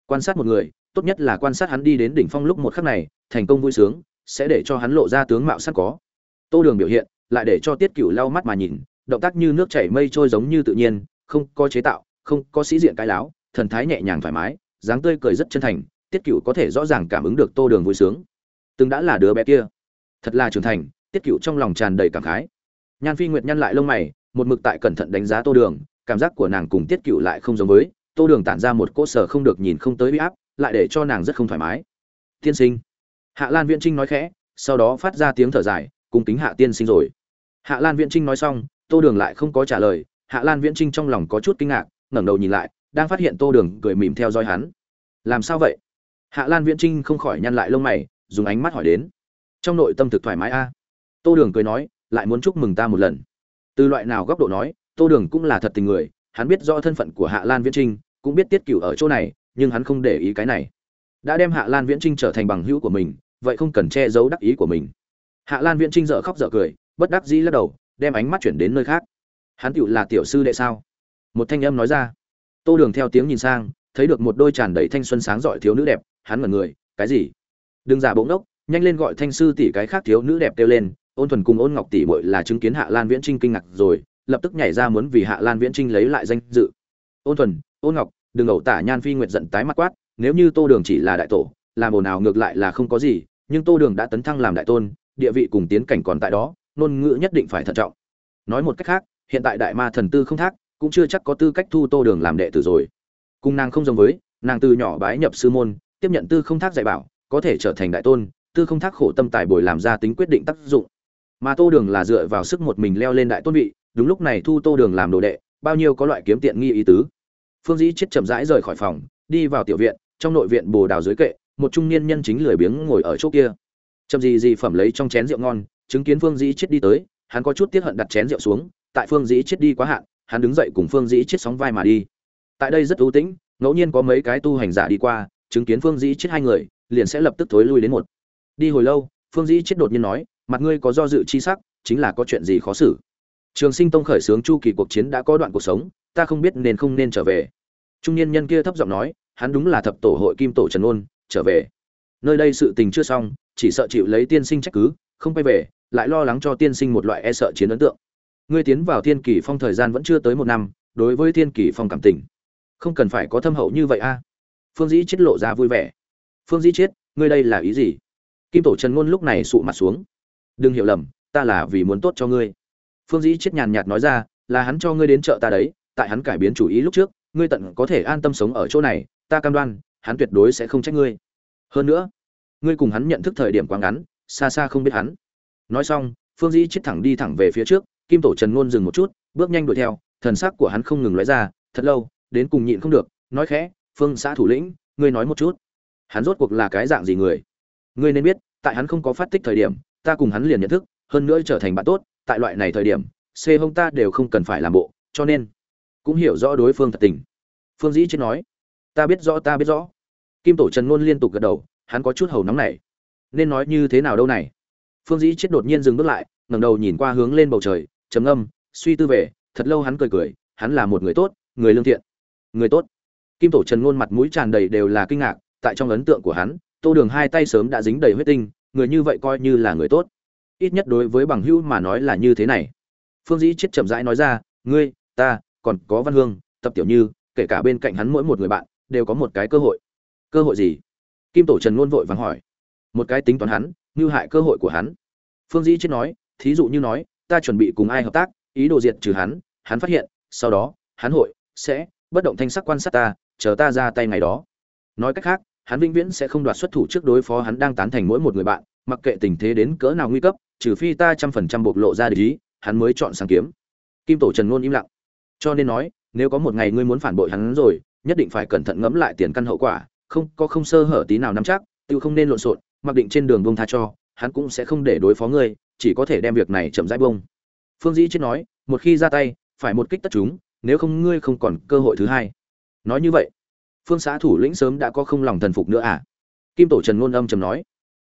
Quan sát một người tốt nhất là quan sát hắn đi đến đỉnh phong lúc một khắc này, thành công vui sướng, sẽ để cho hắn lộ ra tướng mạo sẵn có. Tô đường biểu hiện, lại để cho tiết cựu lau mắt mà nhìn, động tác như nước chảy mây trôi giống như tự nhiên, không có chế tạo, không có sĩ diện cái láo, thần thái nhẹ nhàng thoải mái, dáng tươi cười rất chân thành, tiết cựu có thể rõ ràng cảm ứng được tô đường vui sướng. Từng đã là đứa bé kia. Thật là trưởng thành, tiết cựu trong lòng tràn đầy cảm khái. Nhan phi nguyệt nhăn lại lông mày, một mực tại cẩn thận đánh giá tô đường, cảm giác của nàng cùng tiết cựu lại không giống với, tô đường tản ra một cỗ sở không được nhìn không tới uy áp lại để cho nàng rất không thoải mái. Tiên sinh. Hạ lan viễn trinh nói khẽ, sau đó phát ra tiếng thở dài, cùng kính hạ tiên sinh rồi. Hạ lan viễn trinh nói xong, tô đường lại không có trả lời. Hạ lan viễn trinh trong lòng có chút kinh ngạc, ngẩng đầu nhìn lại, đang phát hiện tô đường cười mỉm theo dõi hắn. Làm sao vậy? Hạ lan viễn trinh không khỏi nhăn lại lông mày, dùng ánh mắt hỏi đến. Trong nội tâm thực thoải mái a. À? Tô đường cười nói, lại muốn chúc mừng ta một lần. Từ loại nào góc độ nói, tô đường cũng là thật tình người, hắn biết rõ thân phận của hạ lan viễn trinh, cũng biết tiết cửu ở chỗ này nhưng hắn không để ý cái này. Đã đem hạ lan viễn trinh trở thành bằng hữu của mình, vậy không cần che giấu đắc ý của mình. Hạ lan viễn trinh dở khóc dở cười, bất đắc dĩ lắc đầu, đem ánh mắt chuyển đến nơi khác. Hắn tựu là tiểu sư đệ sao? Một thanh âm nói ra. Tô đường theo tiếng nhìn sang, thấy được một đôi tràn đầy thanh xuân sáng giỏi thiếu nữ đẹp, hắn ngẩn người, cái gì? Đừng giả bỗng đốc nhanh lên gọi thanh sư tỷ cái khác thiếu nữ đẹp kêu lên. Ôn thuần cùng ôn ngọc tỷ bội là chứng kiến hạ lan viễn trinh kinh ngạc rồi, lập tức nhảy ra muốn vì hạ lan viễn trinh lấy lại danh dự. Ôn thuần, ôn ngọc đừng ẩu tả nhan phi nguyệt giận tái mặt quát, nếu như tô đường chỉ là đại tổ, làm ồn nào ngược lại là không có gì, nhưng tô đường đã tấn thăng làm đại tôn, địa vị cùng tiến cảnh còn tại đó, ngôn ngữ nhất định phải thận trọng. Nói một cách khác, hiện tại đại ma thần tư không thác, cũng chưa chắc có tư cách thu tô đường làm đệ tử rồi. Cung nàng không giống với, nàng từ nhỏ bái nhập sư môn, tiếp nhận tư không thác dạy bảo, có thể trở thành đại tôn, tư không thác khổ tâm tài bồi làm ra tính quyết định tác dụng. Mà tô đường là dựa vào sức một mình leo lên đại tôn vị, đúng lúc này thu tô đường làm đồ đệ, bao nhiêu có loại kiếm tiện nghi ý tứ phương dĩ chết chậm rãi rời khỏi phòng, đi vào tiểu viện, trong nội viện bồ đào dưới kệ, một trung niên nhân chính lười biếng ngồi ở chỗ kia. Chậm gì gì phẩm lấy trong chén rượu ngon, chứng kiến phương dĩ chết đi tới, hắn có chút tiếc hận đặt chén rượu xuống, tại phương dĩ chết đi quá hạn, hắn đứng dậy cùng phương dĩ chết sóng vai mà đi. Tại đây rất ưu tĩnh, ngẫu nhiên có mấy cái tu hành giả đi qua, chứng kiến phương dĩ chết hai người, liền sẽ lập tức thối lui đến một. Đi hồi lâu, phương dĩ chết đột nhiên nói, mặt ngươi có do dự chi sắc, chính là có chuyện gì khó xử trường sinh tông khởi xướng chu kỳ cuộc chiến đã có đoạn cuộc sống, ta không biết nên không nên trở về. Trung niên nhân kia thấp giọng nói, hắn đúng là thập tổ hội kim tổ trần ôn, trở về. Nơi đây sự tình chưa xong, chỉ sợ chịu lấy tiên sinh trách cứ, không quay về, lại lo lắng cho tiên sinh một loại e sợ chiến ấn tượng. Ngươi tiến vào thiên kỳ phong thời gian vẫn chưa tới một năm, đối với thiên kỳ phong cảm tình, không cần phải có thâm hậu như vậy a. Phương dĩ chết lộ ra vui vẻ. Phương dĩ chết ngươi đây là ý gì? Kim tổ trần ngôn lúc này sụ mặt xuống. Đừng hiểu lầm, ta là vì muốn tốt cho ngươi phương dĩ chết nhàn nhạt nói ra, là hắn cho ngươi đến chợ ta đấy, tại hắn cải biến chủ ý lúc trước, ngươi tận có thể an tâm sống ở chỗ này, ta cam đoan, hắn tuyệt đối sẽ không trách ngươi. Hơn nữa, ngươi cùng hắn nhận thức thời điểm quá ngắn, xa xa không biết hắn. Nói xong, phương dĩ chết thẳng đi thẳng về phía trước, kim tổ trần ngôn dừng một chút, bước nhanh đuổi theo, thần sắc của hắn không ngừng lóe ra, thật lâu, đến cùng nhịn không được, nói khẽ, phương xã thủ lĩnh, ngươi nói một chút, hắn rốt cuộc là cái dạng gì người? Ngươi nên biết, tại hắn không có phát tích thời điểm, ta cùng hắn liền nhận thức, hơn nữa trở thành bạn tốt tại loại này thời điểm xê hông ta đều không cần phải làm bộ, cho nên cũng hiểu rõ đối phương thật tình. Phương dĩ chết nói, ta biết rõ, ta biết rõ. Kim tổ trần ngôn liên tục gật đầu, hắn có chút hầu nóng này. Nên nói như thế nào đâu này? Phương dĩ chết đột nhiên dừng bước lại, ngẩng đầu nhìn qua hướng lên bầu trời, trầm âm suy tư về, thật lâu hắn cười cười, hắn là một người tốt, người lương thiện. Người tốt. Kim tổ trần ngôn mặt mũi tràn đầy đều là kinh ngạc, tại trong ấn tượng của hắn, tô đường hai tay sớm đã dính đầy huyết tinh, người như vậy coi như là người tốt ít nhất đối với bằng hữu mà nói là như thế này. Phương dĩ chết chậm rãi nói ra, ngươi, ta, còn có văn hương, tập tiểu như, kể cả bên cạnh hắn mỗi một người bạn, đều có một cái cơ hội. Cơ hội gì? Kim tổ trần ngôn vội vàng hỏi. Một cái tính toán hắn, như hại cơ hội của hắn. Phương dĩ chết nói, thí dụ như nói, ta chuẩn bị cùng ai hợp tác, ý đồ diệt trừ hắn hắn phát hiện, sau đó, hắn hội sẽ bất động thanh sắc quan sát ta, chờ ta ra tay ngày đó. Nói cách khác, hắn vĩnh viễn sẽ không đoạt xuất thủ trước đối phó hắn đang tán thành mỗi một người bạn mặc kệ tình thế đến cỡ nào nguy cấp trừ phi ta trăm phần trăm bộc lộ ra ý, hắn mới chọn sáng kiếm. Kim tổ trần ngôn im lặng. Cho nên nói nếu có một ngày ngươi muốn phản bội hắn rồi nhất định phải cẩn thận ngẫm lại tiền căn hậu quả không có không sơ hở tí nào nắm chắc tự không nên lộn xộn mặc định trên đường bông tha cho hắn cũng sẽ không để đối phó ngươi chỉ có thể đem việc này chậm rãi bông phương dĩ chết nói một khi ra tay phải một kích tất chúng nếu không ngươi không còn cơ hội thứ hai. Nói như vậy phương xã thủ lĩnh sớm đã có không lòng thần phục nữa à? Kim tổ trần ngôn âm trầm nói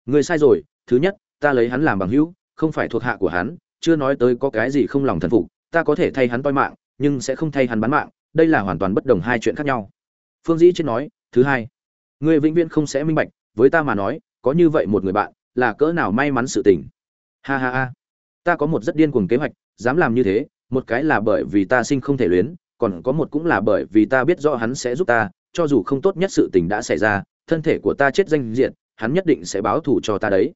ngươi sai rồi thứ nhất, ta lấy hắn làm bằng hữu, không phải thuộc hạ của hắn, chưa nói tới có cái gì không lòng thần phục, ta có thể thay hắn toi mạng, nhưng sẽ không thay hắn bán mạng, đây là hoàn toàn bất đồng hai chuyện khác nhau. Phương dĩ chết nói, thứ hai, ngươi vĩnh viễn không sẽ minh bạch, với ta mà nói, có như vậy một người bạn, là cỡ nào may mắn sự tình. Ha ha ha. Ta có một rất điên cuồng kế hoạch, dám làm như thế, một cái là bởi vì ta sinh không thể luyến, còn có một cũng là bởi vì ta biết rõ hắn sẽ giúp ta, cho dù không tốt nhất sự tình đã xảy ra, thân thể của ta chết danh diện hắn nhất định sẽ báo thù cho ta đấy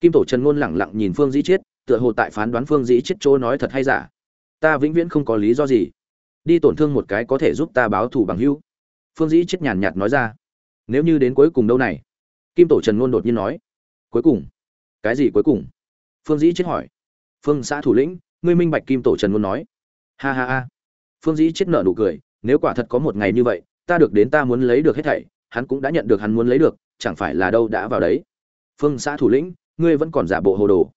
kim tổ trần ngôn lẳng lặng nhìn phương dĩ chết tựa hồ tại phán đoán phương dĩ chết chỗ nói thật hay giả. Ta vĩnh viễn không có lý do gì. Đi tổn thương một cái có thể giúp ta báo thù bằng hữu. Phương dĩ chết nhàn nhạt nói ra. Nếu như đến cuối cùng đâu này? Kim tổ trần ngôn đột nhiên nói. Cuối cùng. Cái gì cuối cùng? Phương dĩ chết hỏi. Phương xã thủ lĩnh, ngươi minh bạch kim tổ trần ngôn nói. Ha ha ha. Phương dĩ chết nợ nụ cười. Nếu quả thật có một ngày như vậy, ta được đến ta muốn lấy được hết thảy, hắn cũng đã nhận được hắn muốn lấy được, chẳng phải là đâu đã vào đấy. Phương xã thủ lĩnh ngươi vẫn còn giả bộ hồ đồ.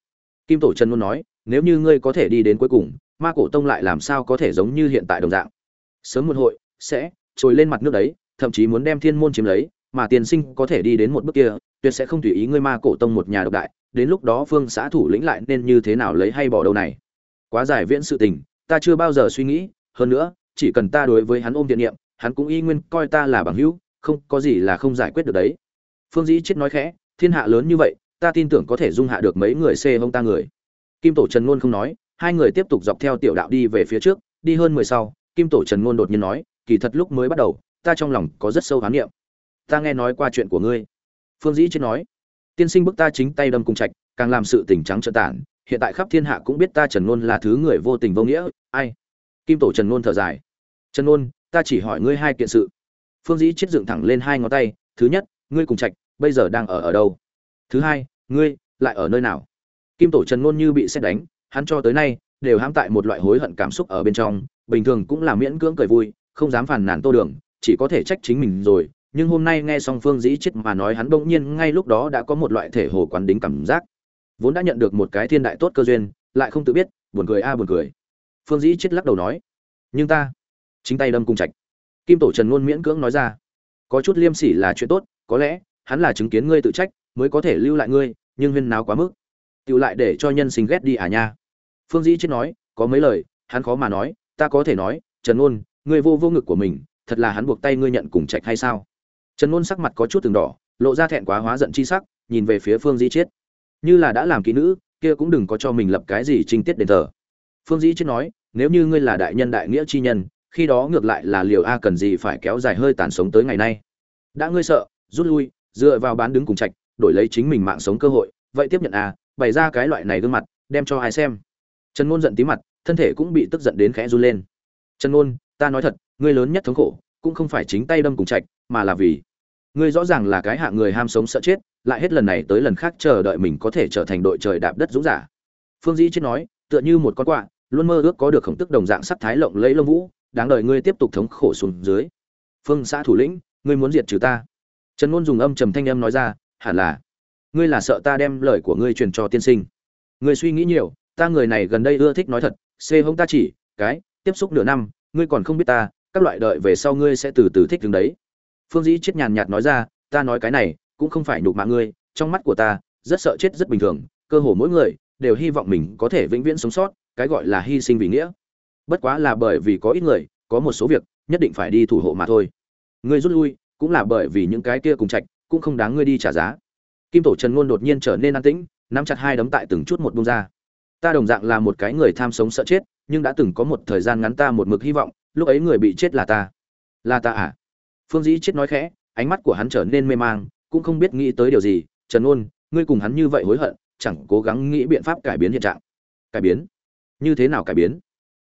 Kim tổ trần luôn nói, nếu như ngươi có thể đi đến cuối cùng, ma cổ tông lại làm sao có thể giống như hiện tại đồng dạng? Sớm một hội, sẽ trồi lên mặt nước đấy, thậm chí muốn đem thiên môn chiếm lấy, mà tiền sinh có thể đi đến một bước kia, tuyệt sẽ không tùy ý ngươi ma cổ tông một nhà độc đại, đến lúc đó phương xã thủ lĩnh lại nên như thế nào lấy hay bỏ đâu này? Quá giải viễn sự tình, ta chưa bao giờ suy nghĩ, hơn nữa, chỉ cần ta đối với hắn ôm thiện niệm, hắn cũng y nguyên coi ta là bằng hữu, không có gì là không giải quyết được đấy. Phương dĩ chết nói khẽ, thiên hạ lớn như vậy ta tin tưởng có thể dung hạ được mấy người xê hông ta người. Kim tổ trần ngôn không nói, hai người tiếp tục dọc theo tiểu đạo đi về phía trước, đi hơn mười sau, kim tổ trần ngôn đột nhiên nói, kỳ thật lúc mới bắt đầu, ta trong lòng có rất sâu khám nghiệm ta nghe nói qua chuyện của ngươi. Phương dĩ chết nói, tiên sinh bức ta chính tay đâm Cung trạch, càng làm sự tình trắng trợn tản hiện tại khắp thiên hạ cũng biết ta trần ngôn là thứ người vô tình vô nghĩa, ai? Kim tổ trần ngôn thở dài, trần ngôn, ta chỉ hỏi ngươi hai kiện sự. Phương dĩ chết dựng thẳng lên hai ngón tay, thứ nhất, ngươi cùng trạch, bây giờ đang ở ở đâu? Thứ hai, ngươi, lại ở nơi nào? Kim tổ trần ngôn như bị xét đánh, hắn cho tới nay, đều hãm tại một loại hối hận cảm xúc ở bên trong, bình thường cũng là miễn cưỡng cười vui, không dám phản nàn tô đường, chỉ có thể trách chính mình rồi. Nhưng hôm nay nghe Song phương dĩ chết mà nói, hắn bỗng nhiên ngay lúc đó đã có một loại thể hồ quán đính cảm giác. Vốn đã nhận được một cái thiên đại tốt cơ duyên, lại không tự biết, buồn cười a à buồn cười. Phương dĩ chết lắc đầu nói, nhưng ta chính tay đâm cung trạch. Kim tổ trần ngôn miễn cưỡng nói ra, có chút liêm sỉ là chuyện tốt, có lẽ hắn là chứng kiến ngươi tự trách mới có thể lưu lại ngươi, nhưng huyên náo quá mức. Tự lại để cho nhân sinh ghét đi à nha. Phương dĩ chết nói, có mấy lời, hắn khó mà nói, ta có thể nói, trần ngôn, ngươi vô vô ngực của mình, thật là hắn buộc tay ngươi nhận cùng trạch hay sao? Trần ngôn sắc mặt có chút từng đỏ, lộ ra thẹn quá hóa giận chi sắc, nhìn về phía phương dĩ chết. Như là đã làm kỹ nữ, kia cũng đừng có cho mình lập cái gì trinh tiết đền thờ. Phương dĩ chết nói, nếu như ngươi là đại nhân đại nghĩa chi nhân, khi đó ngược lại là liều a cần gì phải kéo dài hơi tàn sống tới ngày nay. Đã ngươi sợ, rút lui, dựa vào bán đứng cùng trạch đổi lấy chính mình mạng sống cơ hội, vậy tiếp nhận à bày ra cái loại này gương mặt, đem cho ai xem. Trần ngôn giận tí mặt, thân thể cũng bị tức giận đến khẽ run lên. Trần ngôn, ta nói thật, ngươi lớn nhất thống khổ, cũng không phải chính tay đâm cùng trạch mà là vì ngươi rõ ràng là cái hạng người ham sống sợ chết, lại hết lần này tới lần khác chờ đợi mình có thể trở thành đội trời đạp đất dũng giả. Phương dĩ chết nói, tựa như một con quạ, luôn mơ ước có được khổng tức đồng dạng sắc thái lộng lẫy lông vũ, đáng đợi ngươi tiếp tục thống khổ xuống dưới. Phương xã thủ lĩnh, ngươi muốn diệt trừ ta. Trần ngôn dùng âm trầm thanh âm nói ra hẳn là, ngươi là sợ ta đem lời của ngươi truyền cho tiên sinh. Ngươi suy nghĩ nhiều, ta người này gần đây ưa thích nói thật, xê hông ta chỉ, cái, tiếp xúc nửa năm, ngươi còn không biết ta, các loại đợi về sau ngươi sẽ từ từ thích đứng đấy. Phương dĩ chết nhàn nhạt nói ra, ta nói cái này, cũng không phải nhục mạ ngươi, trong mắt của ta, rất sợ chết rất bình thường, cơ hồ mỗi người, đều hy vọng mình có thể vĩnh viễn sống sót, cái gọi là hy sinh vì nghĩa. Bất quá là bởi vì có ít người, có một số việc, nhất định phải đi thủ hộ mà thôi. Ngươi rút lui, cũng là bởi vì những cái kia cùng trạch cũng không đáng ngươi đi trả giá. Kim tổ trần ngôn đột nhiên trở nên an tĩnh, nắm chặt hai đấm tại từng chút một bông ra. Ta đồng dạng là một cái người tham sống sợ chết, nhưng đã từng có một thời gian ngắn ta một mực hy vọng, lúc ấy người bị chết là ta. Là ta à? Phương dĩ chết nói khẽ, ánh mắt của hắn trở nên mê mang, cũng không biết nghĩ tới điều gì. Trần ôn ngươi cùng hắn như vậy hối hận, chẳng cố gắng nghĩ biện pháp cải biến hiện trạng. Cải biến? Như thế nào cải biến?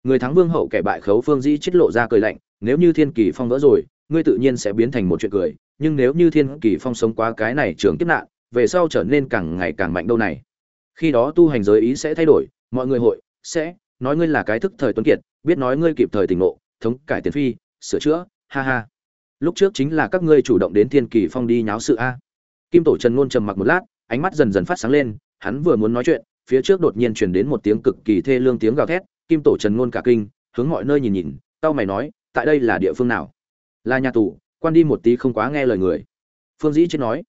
Người thắng vương hậu kẻ bại khấu phương dĩ chết lộ ra cười lạnh, nếu như thiên kỳ phong vỡ rồi, ngươi tự nhiên sẽ biến thành một chuyện cười nhưng nếu như thiên kỳ phong sống qua cái này trường kiếp nạn, về sau trở nên càng ngày càng mạnh đâu này. Khi đó tu hành giới ý sẽ thay đổi, mọi người hội sẽ nói ngươi là cái thức thời tuấn kiệt, biết nói ngươi kịp thời tỉnh ngộ, thống cải tiền phi, sửa chữa, ha ha. Lúc trước chính là các ngươi chủ động đến thiên kỳ phong đi nháo sự a. Kim tổ trần ngôn trầm mặc một lát, ánh mắt dần dần phát sáng lên, hắn vừa muốn nói chuyện, phía trước đột nhiên truyền đến một tiếng cực kỳ thê lương tiếng gào thét, kim tổ trần ngôn cả kinh, hướng mọi nơi nhìn nhìn, tao mày nói, tại đây là địa phương nào? Là nhà tù quan đi một tí không quá nghe lời người. Phương dĩ chết nói.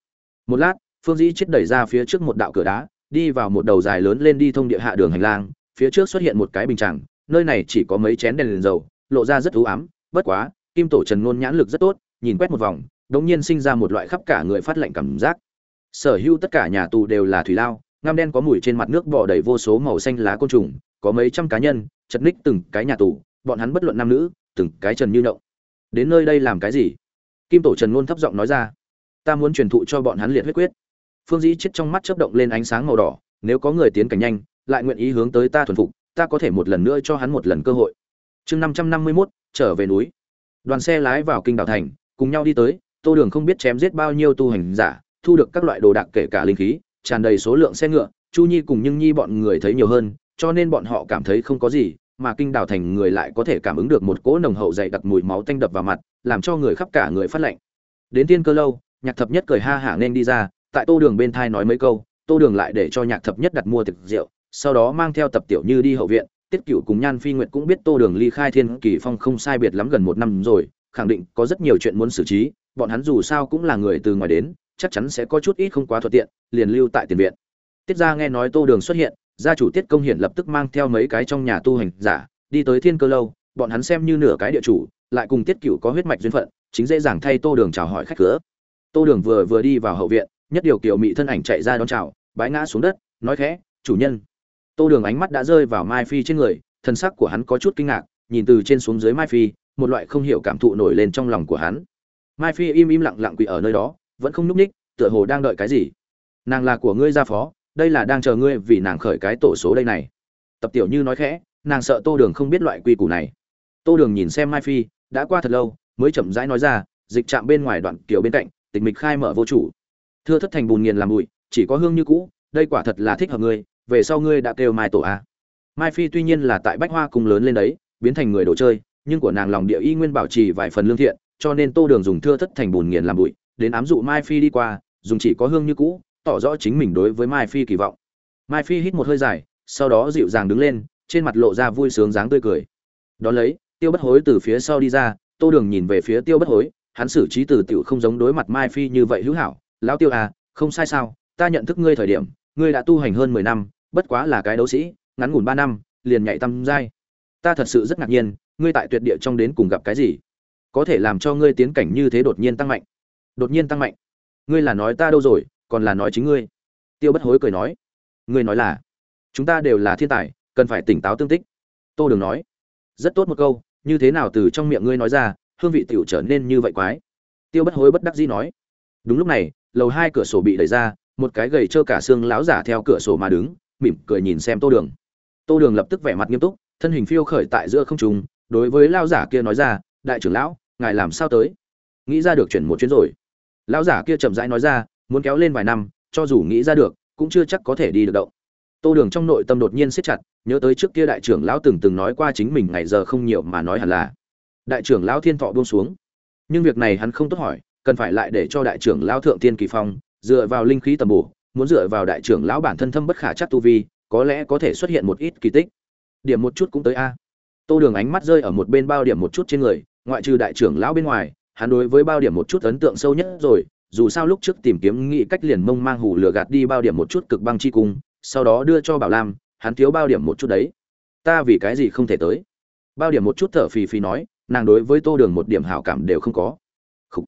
Một lát phương dĩ chết đẩy ra phía trước một đạo cửa đá đi vào một đầu dài lớn lên đi thông địa hạ đường hành lang phía trước xuất hiện một cái bình tràng nơi này chỉ có mấy chén đèn, liền dầu lộ ra rất thú ám bất quá kim tổ trần ngôn nhãn lực rất tốt nhìn quét một vòng đống nhiên sinh ra một loại khắp cả người phát lạnh cảm giác. Sở hữu tất cả nhà tù đều là thủy lao ngăm đen có mùi trên mặt nước bò đầy vô số màu xanh lá côn trùng có mấy trăm cá nhân chật ních từng cái nhà tù bọn hắn bất luận nam nữ từng cái trần như nậu đến nơi đây làm cái gì? Kim tổ trần ngôn thấp giọng nói ra, ta muốn truyền thụ cho bọn hắn liệt huyết quyết. Phương dĩ chết trong mắt chớp động lên ánh sáng màu đỏ, nếu có người tiến cảnh nhanh, lại nguyện ý hướng tới ta thuần phục, ta có thể một lần nữa cho hắn một lần cơ hội. Chương năm trăm năm mươi mốt, trở về núi. Đoàn xe lái vào kinh đảo thành, cùng nhau đi tới, tô đường không biết chém giết bao nhiêu tu hành giả, thu được các loại đồ đạc kể cả linh khí, tràn đầy số lượng xe ngựa, chu nhi cùng nhưng nhi bọn người thấy nhiều hơn, cho nên bọn họ cảm thấy không có gì mà kinh đảo thành người lại có thể cảm ứng được một cỗ nồng hậu dày đặc mùi máu tanh đập vào mặt, làm cho người khắp cả người phát lạnh. Đến tiên cơ lâu, nhạc thập nhất cười ha hả nên đi ra, tại tô đường bên thai nói mấy câu, tô đường lại để cho nhạc thập nhất đặt mua thực rượu, sau đó mang theo tập tiểu như đi hậu viện, tiết cựu cùng nhan phi nguyệt cũng biết tô đường ly khai thiên kỳ phong không sai biệt lắm gần một năm rồi, khẳng định có rất nhiều chuyện muốn xử trí, bọn hắn dù sao cũng là người từ ngoài đến, chắc chắn sẽ có chút ít không quá thuận tiện, liền lưu tại tiền viện. Tiết ra nghe nói tô đường xuất hiện gia chủ tiết công hiển lập tức mang theo mấy cái trong nhà tu hành giả, đi tới thiên cơ lâu, bọn hắn xem như nửa cái địa chủ, lại cùng tiết cựu có huyết mạch duyên phận, chính dễ dàng thay tô đường chào hỏi khách cửa. Tô đường vừa vừa đi vào hậu viện, nhất điều kiểu mị thân ảnh chạy ra đón chào, bái ngã xuống đất, nói khẽ, chủ nhân. Tô đường ánh mắt đã rơi vào mai phi trên người, thân sắc của hắn có chút kinh ngạc, nhìn từ trên xuống dưới mai phi, một loại không hiểu cảm thụ nổi lên trong lòng của hắn. Mai phi im im lặng lặng quỳ ở nơi đó, vẫn không nhúc ních tựa hồ đang đợi cái gì. Nàng là của ngươi gia phó đây là đang chờ ngươi vì nàng khởi cái tổ số đây này. Tập tiểu như nói khẽ, nàng sợ tô đường không biết loại quy củ này. Tô đường nhìn xem mai phi, đã qua thật lâu, mới chậm rãi nói ra, dịch chạm bên ngoài đoạn kiểu bên cạnh, tịch mịch khai mở vô chủ. Thưa thất thành bùn nghiền làm bụi, chỉ có hương như cũ, đây quả thật là thích hợp ngươi, về sau ngươi đã kêu mai tổ a. Mai phi tuy nhiên là tại bách hoa cùng lớn lên đấy, biến thành người đồ chơi, nhưng của nàng lòng địa y nguyên bảo trì vài phần lương thiện, cho nên tô đường dùng thưa thất thành bùn nghiền làm bụi, đến ám dụ mai phi đi qua, dùng chỉ có hương như cũ tỏ rõ chính mình đối với mai phi kỳ vọng. Mai phi hít một hơi dài, sau đó dịu dàng đứng lên, trên mặt lộ ra vui sướng dáng tươi cười. Đón lấy, tiêu bất hối từ phía sau đi ra, tô đường nhìn về phía tiêu bất hối, hắn xử trí từ tiểu không giống đối mặt mai phi như vậy hữu hảo. Lão tiêu à không sai sao? Ta nhận thức ngươi thời điểm, ngươi đã tu hành hơn mười năm, bất quá là cái đấu sĩ, ngắn ngủn ba năm, liền nhảy tăm giai ta thật sự rất ngạc nhiên, ngươi tại tuyệt địa trong đến cùng gặp cái gì? Có thể làm cho ngươi tiến cảnh như thế đột nhiên tăng mạnh. Đột nhiên tăng mạnh. Ngươi là nói ta đâu rồi còn là nói chính ngươi. Tiêu bất hối cười nói, ngươi nói là, chúng ta đều là thiên tài, cần phải tỉnh táo tương tích. Tô đường nói, rất tốt một câu, như thế nào từ trong miệng ngươi nói ra, hương vị tiểu trở nên như vậy quái. Tiêu bất hối bất đắc dĩ nói, đúng lúc này, lầu hai cửa sổ bị đẩy ra, một cái gầy trơ cả xương láo giả theo cửa sổ mà đứng, mỉm cười nhìn xem tô đường. Tô đường lập tức vẻ mặt nghiêm túc, thân hình phiêu khởi tại giữa không trung, đối với lao giả kia nói ra, đại trưởng lão, ngài làm sao tới? Nghĩ ra được chuyển một chuyến rồi. Lão giả kia chậm rãi nói ra muốn kéo lên vài năm, cho dù nghĩ ra được, cũng chưa chắc có thể đi được động. Tô đường trong nội tâm đột nhiên siết chặt, nhớ tới trước kia đại trưởng lão từng từng nói qua chính mình ngày giờ không nhiều mà nói hẳn là, đại trưởng lão thiên thọ buông xuống. Nhưng việc này hắn không tốt hỏi, cần phải lại để cho đại trưởng lão thượng tiên kỳ phong, dựa vào linh khí tầm bổ, muốn dựa vào đại trưởng lão bản thân thâm bất khả chắc tu vi, có lẽ có thể xuất hiện một ít kỳ tích. Điểm một chút cũng tới a. Tô đường ánh mắt rơi ở một bên bao điểm một chút trên người, ngoại trừ đại trưởng lão bên ngoài, hắn đối với bao điểm một chút ấn tượng sâu nhất rồi dù sao lúc trước tìm kiếm nghị cách liền mông mang hủ lửa gạt đi bao điểm một chút cực băng chi cung, sau đó đưa cho bảo lam, hắn thiếu bao điểm một chút đấy. Ta vì cái gì không thể tới? Bao điểm một chút thở phì phì nói, nàng đối với tô đường một điểm hảo cảm đều không có. Khủ.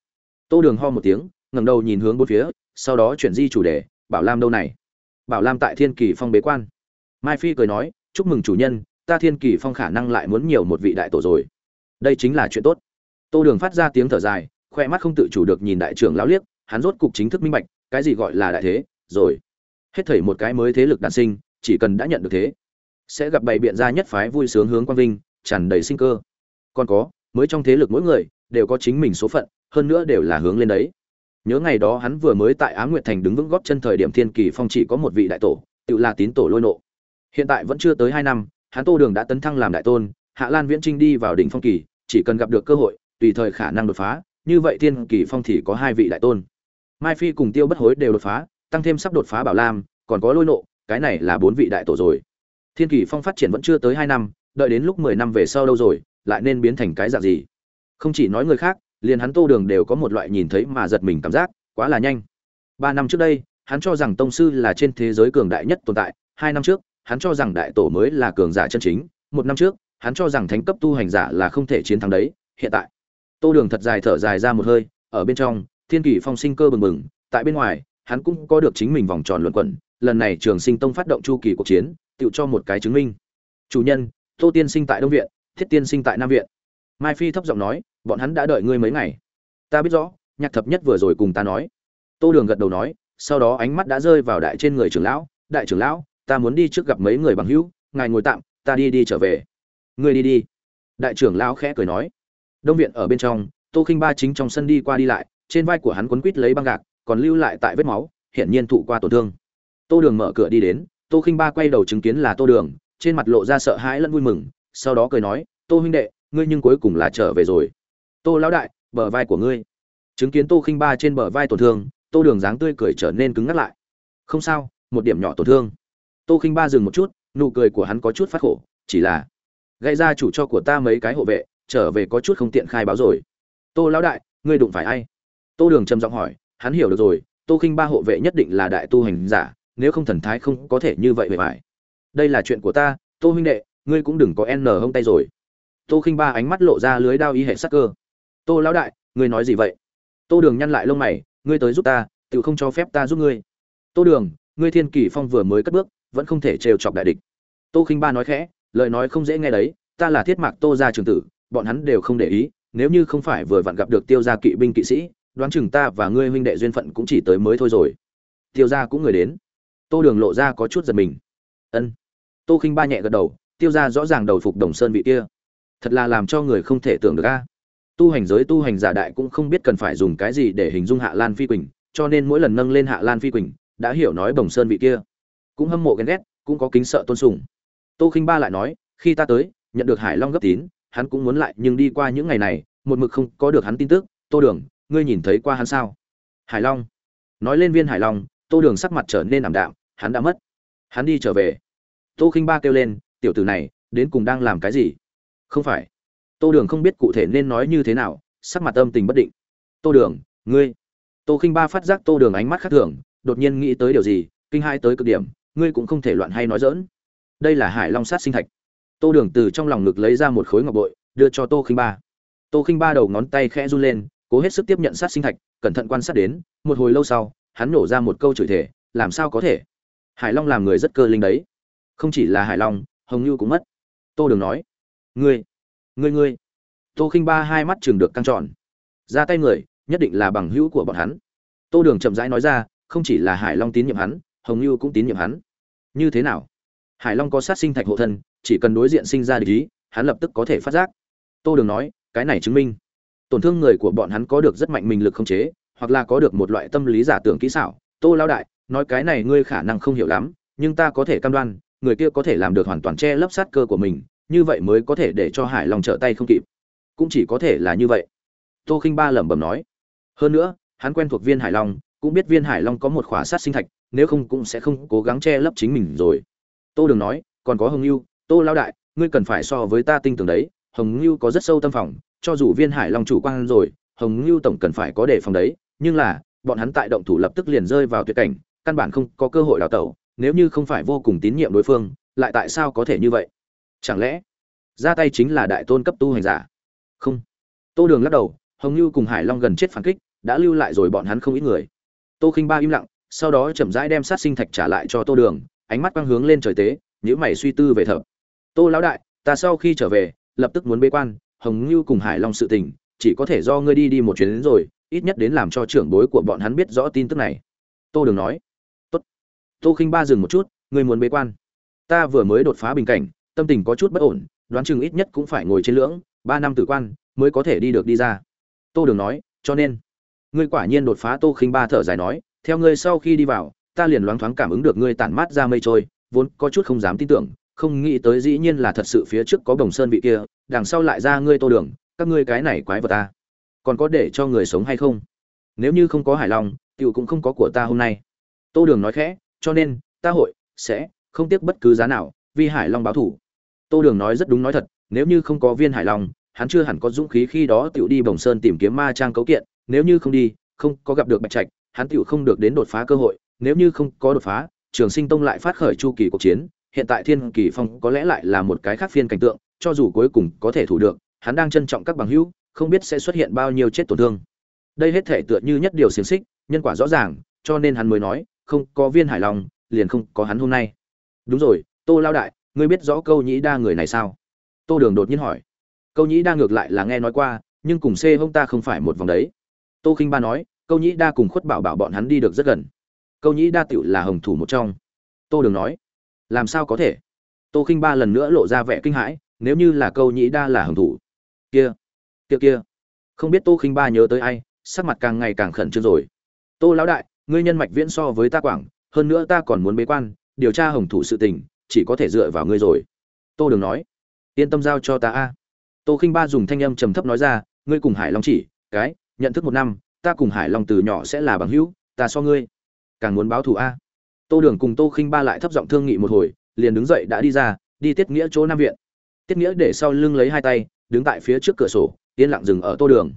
tô đường ho một tiếng, ngẩng đầu nhìn hướng bốn phía, sau đó chuyển di chủ đề, bảo lam đâu này? Bảo lam tại thiên kỳ phong bế quan. Mai phi cười nói, chúc mừng chủ nhân, ta thiên kỳ phong khả năng lại muốn nhiều một vị đại tổ rồi. Đây chính là chuyện tốt. Tô đường phát ra tiếng thở dài, khoe mắt không tự chủ được nhìn đại trưởng lão liếc hắn rốt cục chính thức minh bạch, cái gì gọi là đại thế, rồi. Hết thảy một cái mới thế lực đản sinh, chỉ cần đã nhận được thế, sẽ gặp bày biện ra nhất phái vui sướng hướng quang vinh, tràn đầy sinh cơ. Còn có, mới trong thế lực mỗi người, đều có chính mình số phận, hơn nữa đều là hướng lên đấy. Nhớ ngày đó hắn vừa mới tại á nguyệt thành đứng vững góp chân thời điểm thiên kỳ phong chỉ có một vị đại tổ, tự là tín tổ lôi nộ. Hiện tại vẫn chưa tới hai năm, hắn tô đường đã tấn thăng làm đại tôn, hạ lan viễn trinh đi vào đỉnh phong kỳ, chỉ cần gặp được cơ hội, tùy thời khả năng đột phá, như vậy thiên kỳ phong thì có hai vị đại tôn mai phi cùng tiêu bất hối đều đột phá, tăng thêm sắp đột phá bảo lam, còn có lôi nộ, cái này là bốn vị đại tổ rồi. Thiên kỳ phong phát triển vẫn chưa tới hai năm, đợi đến lúc mười năm về sau đâu rồi, lại nên biến thành cái dạng gì? Không chỉ nói người khác, liền hắn tô đường đều có một loại nhìn thấy mà giật mình cảm giác, quá là nhanh. Ba năm trước đây, hắn cho rằng tông sư là trên thế giới cường đại nhất tồn tại, hai năm trước, hắn cho rằng đại tổ mới là cường giả chân chính, một năm trước, hắn cho rằng thánh cấp tu hành giả là không thể chiến thắng đấy, hiện tại. Tô đường thật dài thở dài ra một hơi, ở bên trong thiên kỷ phong sinh cơ bừng bừng, tại bên ngoài, hắn cũng có được chính mình vòng tròn luận quẩn. Lần này trường sinh tông phát động chu kỳ cuộc chiến tự cho một cái chứng minh. Chủ nhân, tô tiên sinh tại đông viện, thiết tiên sinh tại nam viện. Mai phi thấp giọng nói, bọn hắn đã đợi ngươi mấy ngày. Ta biết rõ, nhạc thập nhất vừa rồi cùng ta nói. Tô đường gật đầu nói, sau đó ánh mắt đã rơi vào đại trên người trưởng lão, đại trưởng lão, ta muốn đi trước gặp mấy người bằng hữu, ngài ngồi tạm, ta đi đi trở về. Ngươi đi đi. Đại trưởng lão khẽ cười nói. Đông viện ở bên trong, tô khinh ba chính trong sân đi qua đi lại trên vai của hắn quấn quít lấy băng gạc, còn lưu lại tại vết máu, hiển nhiên thụ qua tổn thương. Tô đường mở cửa đi đến, tô khinh ba quay đầu chứng kiến là tô đường, trên mặt lộ ra sợ hãi lẫn vui mừng, sau đó cười nói, tô huynh đệ, ngươi nhưng cuối cùng là trở về rồi. Tô lão đại, bờ vai của ngươi. Chứng kiến tô khinh ba trên bờ vai tổn thương, tô đường dáng tươi cười trở nên cứng ngắt lại. Không sao, một điểm nhỏ tổn thương. Tô khinh ba dừng một chút, nụ cười của hắn có chút phát khổ, chỉ là gây ra chủ cho của ta mấy cái hộ vệ, trở về có chút không tiện khai báo rồi. Tô lão đại, ngươi đụng phải ai? Tô đường trầm giọng hỏi, hắn hiểu được rồi, tô khinh ba hộ vệ nhất định là đại tu hành giả, nếu không thần thái không có thể như vậy bề bài đây là chuyện của ta, tô huynh đệ, ngươi cũng đừng có n hông tay rồi. Tô khinh ba ánh mắt lộ ra lưới đao ý hệ sắc cơ. Tô lão đại, ngươi nói gì vậy? Tô đường nhăn lại lông mày, ngươi tới giúp ta tự không cho phép ta giúp ngươi. Tô đường, ngươi thiên kỷ phong vừa mới cất bước, vẫn không thể trêu chọc đại địch. Tô khinh ba nói khẽ, lời nói không dễ nghe đấy, ta là thiết mạc tô gia trưởng tử, bọn hắn đều không để ý, nếu như không phải vừa vặn gặp được tiêu gia kỵ binh kỵ sĩ đoán chừng ta và ngươi huynh đệ duyên phận cũng chỉ tới mới thôi rồi. Tiêu gia cũng người đến. Tô đường lộ ra có chút giật mình. Ân. Tô khinh ba nhẹ gật đầu, tiêu gia rõ ràng đầu phục đồng sơn vị kia. Thật là làm cho người không thể tưởng được a. Tu hành giới tu hành giả đại cũng không biết cần phải dùng cái gì để hình dung hạ lan phi quỳnh, cho nên mỗi lần nâng lên hạ lan phi quỳnh, đã hiểu nói đồng sơn vị kia. Cũng hâm mộ ghen ghét, cũng có kính sợ tôn sùng. Tô khinh ba lại nói, khi ta tới, nhận được hải long gấp tín, hắn cũng muốn lại, nhưng đi qua những ngày này, một mực không có được hắn tin tức. Tô đường ngươi nhìn thấy qua hắn sao? Hải long. Nói lên viên hải long, tô đường sắc mặt trở nên ảm đạm, hắn đã mất. Hắn đi trở về. Tô khinh ba kêu lên, tiểu tử này, đến cùng đang làm cái gì? Không phải. Tô đường không biết cụ thể nên nói như thế nào, sắc mặt âm tình bất định. Tô đường, ngươi. Tô khinh ba phát giác tô đường ánh mắt khác thường, đột nhiên nghĩ tới điều gì, kinh hai tới cực điểm, ngươi cũng không thể loạn hay nói dỡn đây là hải long sát sinh thạch. Tô đường từ trong lòng ngực lấy ra một khối ngọc bội, đưa cho tô khinh ba. Tô khinh ba đầu ngón tay khẽ run lên cố hết sức tiếp nhận sát sinh thạch, cẩn thận quan sát đến, một hồi lâu sau, hắn nổ ra một câu chửi thể làm sao có thể? Hải long làm người rất cơ linh đấy. Không chỉ là hải long, hồng như cũng mất. Tô đường nói, ngươi ngươi ngươi. Tô khinh ba hai mắt chừng được căng tròn. Ra tay người, nhất định là bằng hữu của bọn hắn. Tô đường chậm rãi nói ra, không chỉ là hải long tín nhiệm hắn, hồng như cũng tín nhiệm hắn. Như thế nào? Hải long có sát sinh thạch hộ thân, chỉ cần đối diện sinh ra địch ý, hắn lập tức có thể phát giác. Tô đường nói, cái này chứng minh tổn thương người của bọn hắn có được rất mạnh mình lực không chế, hoặc là có được một loại tâm lý giả tưởng kỹ xảo. Tô lao đại, nói cái này ngươi khả năng không hiểu lắm, nhưng ta có thể cam đoan, người kia có thể làm được hoàn toàn che lấp sát cơ của mình, như vậy mới có thể để cho hải long trở tay không kịp. Cũng chỉ có thể là như vậy. Tô khinh ba lẩm bẩm nói. Hơn nữa, hắn quen thuộc viên hải long, cũng biết viên hải long có một khỏa sát sinh thạch, nếu không cũng sẽ không cố gắng che lấp chính mình rồi. Tô đường nói, còn có hồng lưu tô lao đại, ngươi cần phải so với ta tin tưởng đấy, hồng lưu có rất sâu tâm phòng cho dù viên hải long chủ quan rồi, hồng lưu tổng cần phải có đề phòng đấy, nhưng là, bọn hắn tại động thủ lập tức liền rơi vào tuyệt cảnh, căn bản không có cơ hội đào tẩu, nếu như không phải vô cùng tín nhiệm đối phương, lại tại sao có thể như vậy? Chẳng lẽ, ra tay chính là đại tôn cấp tu hành giả? Không. Tô đường lắc đầu, hồng ngưu cùng hải long gần chết phản kích, đã lưu lại rồi bọn hắn không ít người. Tô khinh ba im lặng, sau đó chậm rãi đem sát sinh thạch trả lại cho tô đường, ánh mắt quang hướng lên trời tế nhữ mày suy tư về thợ. Tô lão đại, ta sau khi trở về, lập tức muốn bế quan hồng ngưu cùng hải long sự tình, chỉ có thể do ngươi đi đi một chuyến đến rồi, ít nhất đến làm cho trưởng bối của bọn hắn biết rõ tin tức này. Tô đường nói. Tốt. Tô khinh ba dừng một chút, ngươi muốn bế quan. Ta vừa mới đột phá bình cảnh, tâm tình có chút bất ổn, đoán chừng ít nhất cũng phải ngồi trên lưỡng, ba năm tử quan mới có thể đi được đi ra. Tô đường nói. Cho nên, ngươi quả nhiên đột phá tô khinh ba thở dài nói, theo ngươi sau khi đi vào, ta liền loáng thoáng cảm ứng được ngươi tản mát ra mây trôi, vốn có chút không dám tin tưởng, không nghĩ tới dĩ nhiên là thật sự phía trước có đồng sơn vị kia đằng sau lại ra ngươi tô đường, các ngươi cái này quái vật ta còn có để cho người sống hay không? Nếu như không có hải long tiểu cũng không có của ta hôm nay. Tô đường nói khẽ, cho nên, ta hội, sẽ, không tiếc bất cứ giá nào, vì hải long báo thủ. Tô đường nói rất đúng nói thật, nếu như không có viên hải long hắn chưa hẳn có dũng khí khi đó tiểu đi bồng sơn tìm kiếm ma trang cấu kiện, nếu như không đi, không có gặp được bạch trạch, hắn tiểu không được đến đột phá cơ hội, nếu như không có đột phá, trường sinh tông lại phát khởi chu kỳ cuộc chiến, hiện tại thiên kỳ phong có lẽ lại là một cái khác phiên cảnh tượng cho dù cuối cùng có thể thủ được, hắn đang trân trọng các bằng hữu, không biết sẽ xuất hiện bao nhiêu chết tổn thương. Đây hết thể tựa như nhất điều xiềng xích, nhân quả rõ ràng, cho nên hắn mới nói, không có viên hải long, liền không có hắn hôm nay. Đúng rồi, tô lao đại, ngươi biết rõ câu nhĩ đa người này sao? Tô đường đột nhiên hỏi. Câu nhĩ đa ngược lại là nghe nói qua, nhưng cùng c hông ta không phải một vòng đấy. Tô khinh ba nói, câu nhĩ đa cùng khuất bảo bảo bọn hắn đi được rất gần. Câu nhĩ đa tựu là hồng thủ một trong. Tô đường nói, làm sao có thể? Tô khinh ba lần nữa lộ ra vẻ kinh hãi nếu như là câu nhĩ đa là hồng thủ kia kia kia. Không biết tô khinh ba nhớ tới ai, sắc mặt càng ngày càng khẩn trương rồi. Tô lão đại, ngươi nhân mạch viễn so với ta quảng, hơn nữa ta còn muốn bế quan, điều tra hồng thủ sự tình, chỉ có thể dựa vào ngươi rồi. Tô đường nói, yên tâm giao cho ta a. Tô khinh ba dùng thanh âm trầm thấp nói ra, ngươi cùng hải long chỉ, cái, nhận thức một năm, ta cùng hải long từ nhỏ sẽ là bằng hữu, ta so ngươi càng muốn báo thù a. Tô đường cùng tô khinh ba lại thấp giọng thương nghị một hồi, liền đứng dậy đã đi ra, đi tiết nghĩa chỗ nam viện tiết nghĩa để sau lưng lấy hai tay, đứng tại phía trước cửa sổ, yên lặng dừng ở tô đường.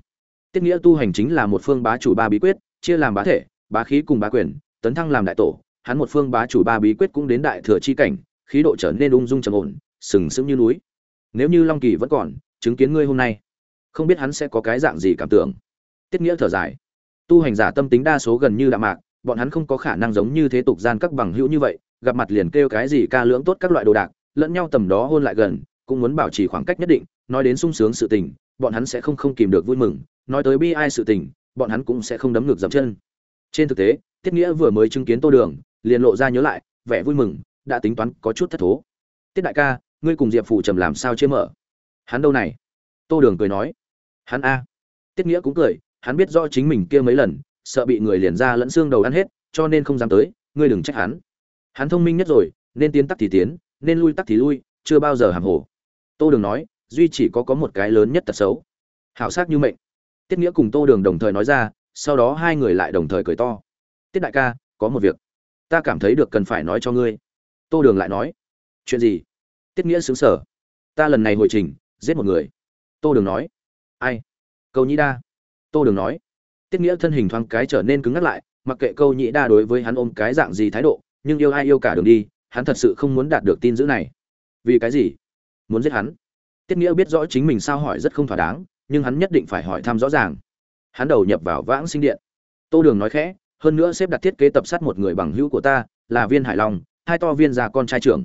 Tiết nghĩa tu hành chính là một phương bá chủ ba bí quyết, chia làm bá thể, bá khí cùng bá quyền, tấn thăng làm đại tổ. Hắn một phương bá chủ ba bí quyết cũng đến đại thừa chi cảnh, khí độ trở nên ung dung trầm ổn, sừng sững như núi. Nếu như long kỳ vẫn còn, chứng kiến ngươi hôm nay, không biết hắn sẽ có cái dạng gì cảm tưởng. Tiết nghĩa thở dài. Tu hành giả tâm tính đa số gần như đạm mạc, bọn hắn không có khả năng giống như thế tục gian các bằng hữu như vậy, gặp mặt liền kêu cái gì ca lưỡng tốt các loại đồ đạc, lẫn nhau tầm đó hôn lại gần cũng muốn bảo trì khoảng cách nhất định, nói đến sung sướng sự tình, bọn hắn sẽ không không kìm được vui mừng, nói tới bi ai sự tình, bọn hắn cũng sẽ không đấm ngược dập chân. Trên thực tế, tiết nghĩa vừa mới chứng kiến tô đường, liền lộ ra nhớ lại, vẻ vui mừng, đã tính toán có chút thất thố. Tiết đại ca, ngươi cùng diệp phủ trầm làm sao chế mở? Hắn đâu này? Tô đường cười nói. Hắn a. Tiết nghĩa cũng cười, hắn biết rõ chính mình kia mấy lần, sợ bị người liền ra lẫn xương đầu ăn hết, cho nên không dám tới, ngươi đừng trách hắn. Hắn thông minh nhất rồi, nên tiến tắc thì tiến, nên lui tắc thì lui, chưa bao giờ hàm hồ tô đường nói, duy chỉ có có một cái lớn nhất tật xấu. Hảo sát như mệnh. Tiết nghĩa cùng tô đường đồng thời nói ra, sau đó hai người lại đồng thời cười to. Tiết đại ca, có một việc. Ta cảm thấy được cần phải nói cho ngươi. Tô đường lại nói, chuyện gì? Tiết nghĩa xứng sở ta lần này hồi trình, giết một người. Tô đường nói, ai? Câu nhĩ đa. Tô đường nói, tiết nghĩa thân hình thoáng cái trở nên cứng ngắt lại, mặc kệ câu nhĩ đa đối với hắn ôm cái dạng gì thái độ, nhưng yêu ai yêu cả đường đi, hắn thật sự không muốn đạt được tin dữ này. Vì cái gì? Muốn giết hắn. Tiết nghĩa biết rõ chính mình sao hỏi rất không thỏa đáng, nhưng hắn nhất định phải hỏi thăm rõ ràng. Hắn đầu nhập vào vãng sinh điện. Tô đường nói khẽ, hơn nữa xếp đặt thiết kế tập sát một người bằng hữu của ta, là viên hải long, hai to viên già con trai trưởng.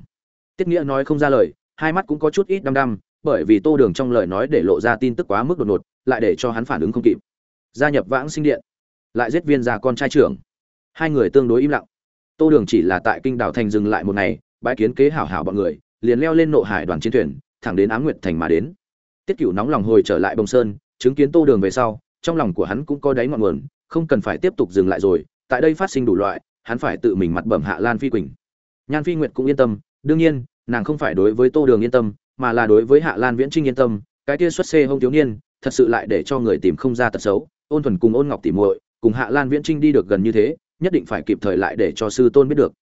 Tiết nghĩa nói không ra lời, hai mắt cũng có chút ít đăm đăm, bởi vì tô đường trong lời nói để lộ ra tin tức quá mức đột ngột, lại để cho hắn phản ứng không kịp. Gia nhập vãng sinh điện, lại giết viên già con trai trưởng. Hai người tương đối im lặng. Tô đường chỉ là tại kinh đảo thành dừng lại một ngày, bãi kiến kế hảo hảo bọn người liền leo lên nộ hải đoàn chiến thuyền, thẳng đến ám nguyệt thành mà đến. Tiết cửu nóng lòng hồi trở lại bồng sơn, chứng kiến tô đường về sau, trong lòng của hắn cũng có đáy ngọn nguồn, không cần phải tiếp tục dừng lại rồi, tại đây phát sinh đủ loại, hắn phải tự mình mặt bẩm hạ lan phi quỳnh. Nhan phi nguyệt cũng yên tâm, đương nhiên, nàng không phải đối với tô đường yên tâm, mà là đối với hạ lan viễn trinh yên tâm, cái kia xuất xê hông thiếu niên, thật sự lại để cho người tìm không ra tật xấu, ôn thuần cùng ôn ngọc tìm muội, cùng hạ lan viễn trinh đi được gần như thế, nhất định phải kịp thời lại để cho sư tôn biết được.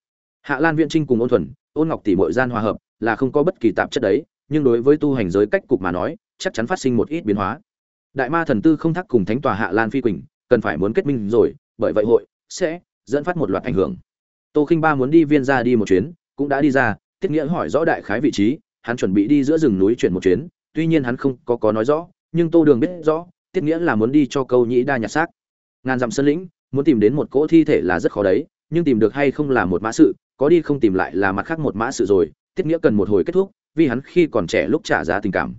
Hạ lan viễn trinh cùng ôn thuần, ôn ngọc tỉ muội gian hòa hợp là không có bất kỳ tạp chất đấy, nhưng đối với tu hành giới cách cục mà nói, chắc chắn phát sinh một ít biến hóa. Đại ma thần tư không thắc cùng thánh tòa hạ lan phi quỳnh, cần phải muốn kết minh rồi, bởi vậy hội sẽ dẫn phát một loạt ảnh hưởng. Tô khinh ba muốn đi viên ra đi một chuyến, cũng đã đi ra, tiết nghĩa hỏi rõ đại khái vị trí, hắn chuẩn bị đi giữa rừng núi chuyển một chuyến, tuy nhiên hắn không có có nói rõ, nhưng tô đường biết rõ, tiết nghĩa là muốn đi cho câu nhĩ đa nhặt xác. Ngàn dặm sơn lĩnh, muốn tìm đến một cỗ thi thể là rất khó đấy, nhưng tìm được hay không là một mã sự, có đi không tìm lại là mặt khác một mã sự rồi tiết nghĩa cần một hồi kết thúc, vì hắn khi còn trẻ lúc trả giá tình cảm.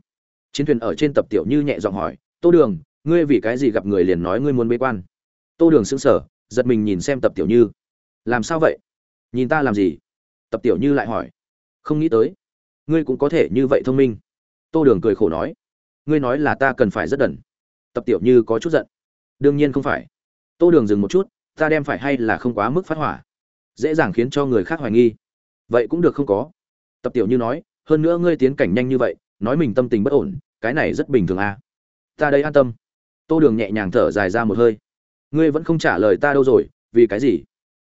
Chiến thuyền ở trên tập tiểu như nhẹ giọng hỏi, tô đường, ngươi vì cái gì gặp người liền nói ngươi muốn bế quan? Tô đường sững sờ, giật mình nhìn xem tập tiểu như. Làm sao vậy? Nhìn ta làm gì? Tập tiểu như lại hỏi. Không nghĩ tới. Ngươi cũng có thể như vậy thông minh. Tô đường cười khổ nói. Ngươi nói là ta cần phải rất đần. Tập tiểu như có chút giận. Đương nhiên không phải. Tô đường dừng một chút, ta đem phải hay là không quá mức phát hỏa. Dễ dàng khiến cho người khác hoài nghi. Vậy cũng được không có tập tiểu như nói, hơn nữa ngươi tiến cảnh nhanh như vậy, nói mình tâm tình bất ổn, cái này rất bình thường à. Ta đây an tâm. Tô đường nhẹ nhàng thở dài ra một hơi. Ngươi vẫn không trả lời ta đâu rồi, vì cái gì?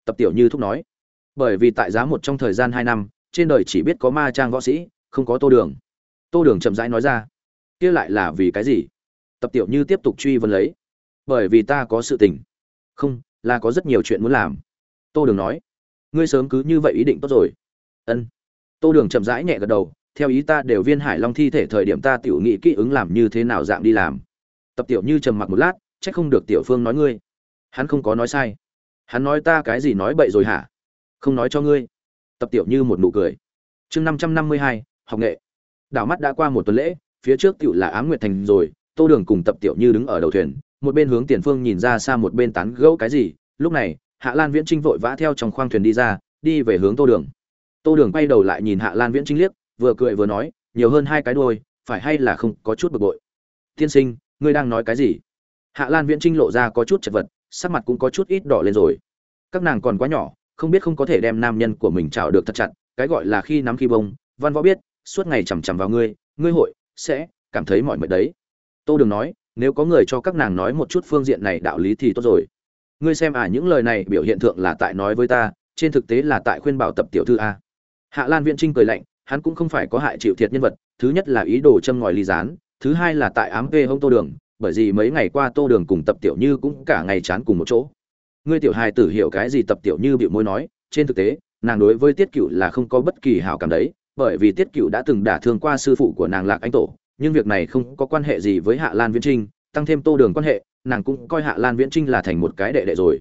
Tập tiểu như thúc nói. Bởi vì tại giá một trong thời gian hai năm, trên đời chỉ biết có ma trang võ sĩ, không có tô đường. Tô đường chậm rãi nói ra. Kia lại là vì cái gì? Tập tiểu như tiếp tục truy vấn lấy. Bởi vì ta có sự tình. Không, là có rất nhiều chuyện muốn làm. Tô đường nói. Ngươi sớm cứ như vậy ý định tốt rồi. Ân tô đường chậm rãi nhẹ gật đầu, theo ý ta đều viên hải long thi thể thời điểm ta tiểu nghị kỹ ứng làm như thế nào dạng đi làm. Tập tiểu như trầm mặc một lát trách không được tiểu phương nói ngươi. Hắn không có nói sai. Hắn nói ta cái gì nói bậy rồi hả? Không nói cho ngươi. Tập tiểu như một nụ cười. Chương năm trăm năm mươi hai, học nghệ. Đảo mắt đã qua một tuần lễ, phía trước tiểu là ám nguyệt thành rồi, tô đường cùng tập tiểu như đứng ở đầu thuyền, một bên hướng tiền phương nhìn ra xa một bên tán gẫu cái gì. Lúc này, hạ lan viễn trinh vội vã theo trong khoang thuyền đi ra, đi về hướng tô đường tô đường quay đầu lại nhìn hạ lan viễn trinh liếc, vừa cười vừa nói, nhiều hơn hai cái đôi, phải hay là không có chút bực bội. Tiên sinh, ngươi đang nói cái gì? Hạ lan viễn trinh lộ ra có chút chật vật, sắc mặt cũng có chút ít đỏ lên rồi. Các nàng còn quá nhỏ, không biết không có thể đem nam nhân của mình chào được thật chặt, cái gọi là khi nắm khi bông, văn võ biết, suốt ngày chằm chằm vào ngươi ngươi hội, sẽ cảm thấy mỏi mệt đấy. Tô đường nói, nếu có người cho các nàng nói một chút phương diện này đạo lý thì tốt rồi. Ngươi xem à những lời này biểu hiện thượng là tại nói với ta, trên thực tế là tại khuyên bảo tập tiểu thư a hạ lan viễn trinh cười lạnh, hắn cũng không phải có hại chịu thiệt nhân vật, thứ nhất là ý đồ châm ngòi ly gián, thứ hai là tại ám vê hông tô đường, bởi vì mấy ngày qua tô đường cùng tập tiểu như cũng cả ngày chán cùng một chỗ. Ngươi tiểu hài tử hiểu cái gì tập tiểu như bị môi nói, trên thực tế, nàng đối với tiết cựu là không có bất kỳ hảo cảm đấy, bởi vì tiết cựu đã từng đả thương qua sư phụ của nàng lạc anh tổ, nhưng việc này không có quan hệ gì với hạ lan viễn trinh, tăng thêm tô đường quan hệ, nàng cũng coi hạ lan viễn trinh là thành một cái đệ đệ rồi.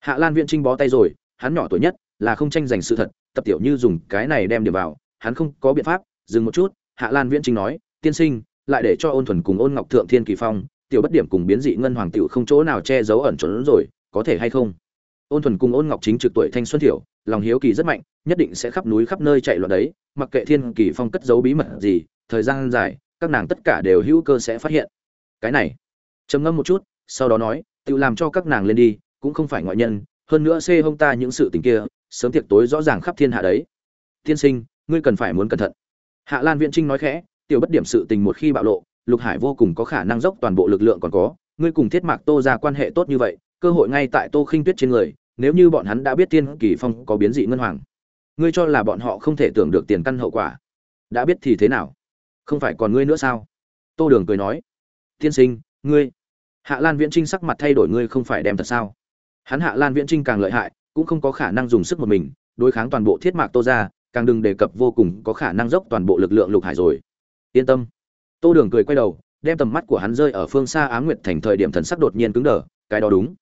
Hạ lan viễn trinh bó tay rồi, hắn nhỏ tuổi nhất là không tranh giành sự thật, tập tiểu như dùng cái này đem điểm vào, hắn không có biện pháp, dừng một chút, hạ lan viễn trinh nói, tiên sinh, lại để cho ôn thuần cùng ôn ngọc thượng thiên kỳ phong, tiểu bất điểm cùng biến dị ngân hoàng tiểu không chỗ nào che giấu ẩn trốn rồi, có thể hay không? Ôn thuần cùng ôn ngọc chính trực tuổi thanh xuân thiểu lòng hiếu kỳ rất mạnh, nhất định sẽ khắp núi khắp nơi chạy loạn đấy, mặc kệ thiên kỳ phong cất giấu bí mật gì, thời gian dài, các nàng tất cả đều hữu cơ sẽ phát hiện. Cái này, trầm ngâm một chút, sau đó nói tự làm cho các nàng lên đi, cũng không phải ngoại nhân, hơn nữa xê hông ta những sự tình kia sớm tiệc tối rõ ràng khắp thiên hạ đấy. Tiên sinh, ngươi cần phải muốn cẩn thận. Hạ lan viễn trinh nói khẽ, tiểu bất điểm sự tình một khi bạo lộ, lục hải vô cùng có khả năng dốc toàn bộ lực lượng còn có, ngươi cùng thiết mạc tô ra quan hệ tốt như vậy, cơ hội ngay tại tô khinh tuyết trên người, nếu như bọn hắn đã biết tiên kỳ phong có biến dị ngân hoàng, ngươi cho là bọn họ không thể tưởng được tiền căn hậu quả. Đã biết thì thế nào? Không phải còn ngươi nữa sao? Tô đường cười nói. Tiên sinh, ngươi. Hạ lan viễn trinh sắc mặt thay đổi, ngươi không phải đem thật sao? Hắn hạ lan viễn trinh càng lợi hại cũng không có khả năng dùng sức một mình, đối kháng toàn bộ thiết mạc tô ra càng đừng đề cập vô cùng có khả năng dốc toàn bộ lực lượng lục hải rồi. Yên tâm. Tô đường cười quay đầu, đem tầm mắt của hắn rơi ở phương xa á nguyệt thành thời điểm thần sắc đột nhiên cứng đờ, cái đó đúng.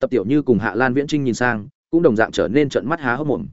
Tập tiểu như cùng hạ lan viễn trinh nhìn sang, cũng đồng dạng trở nên trận mắt há hốc mồm.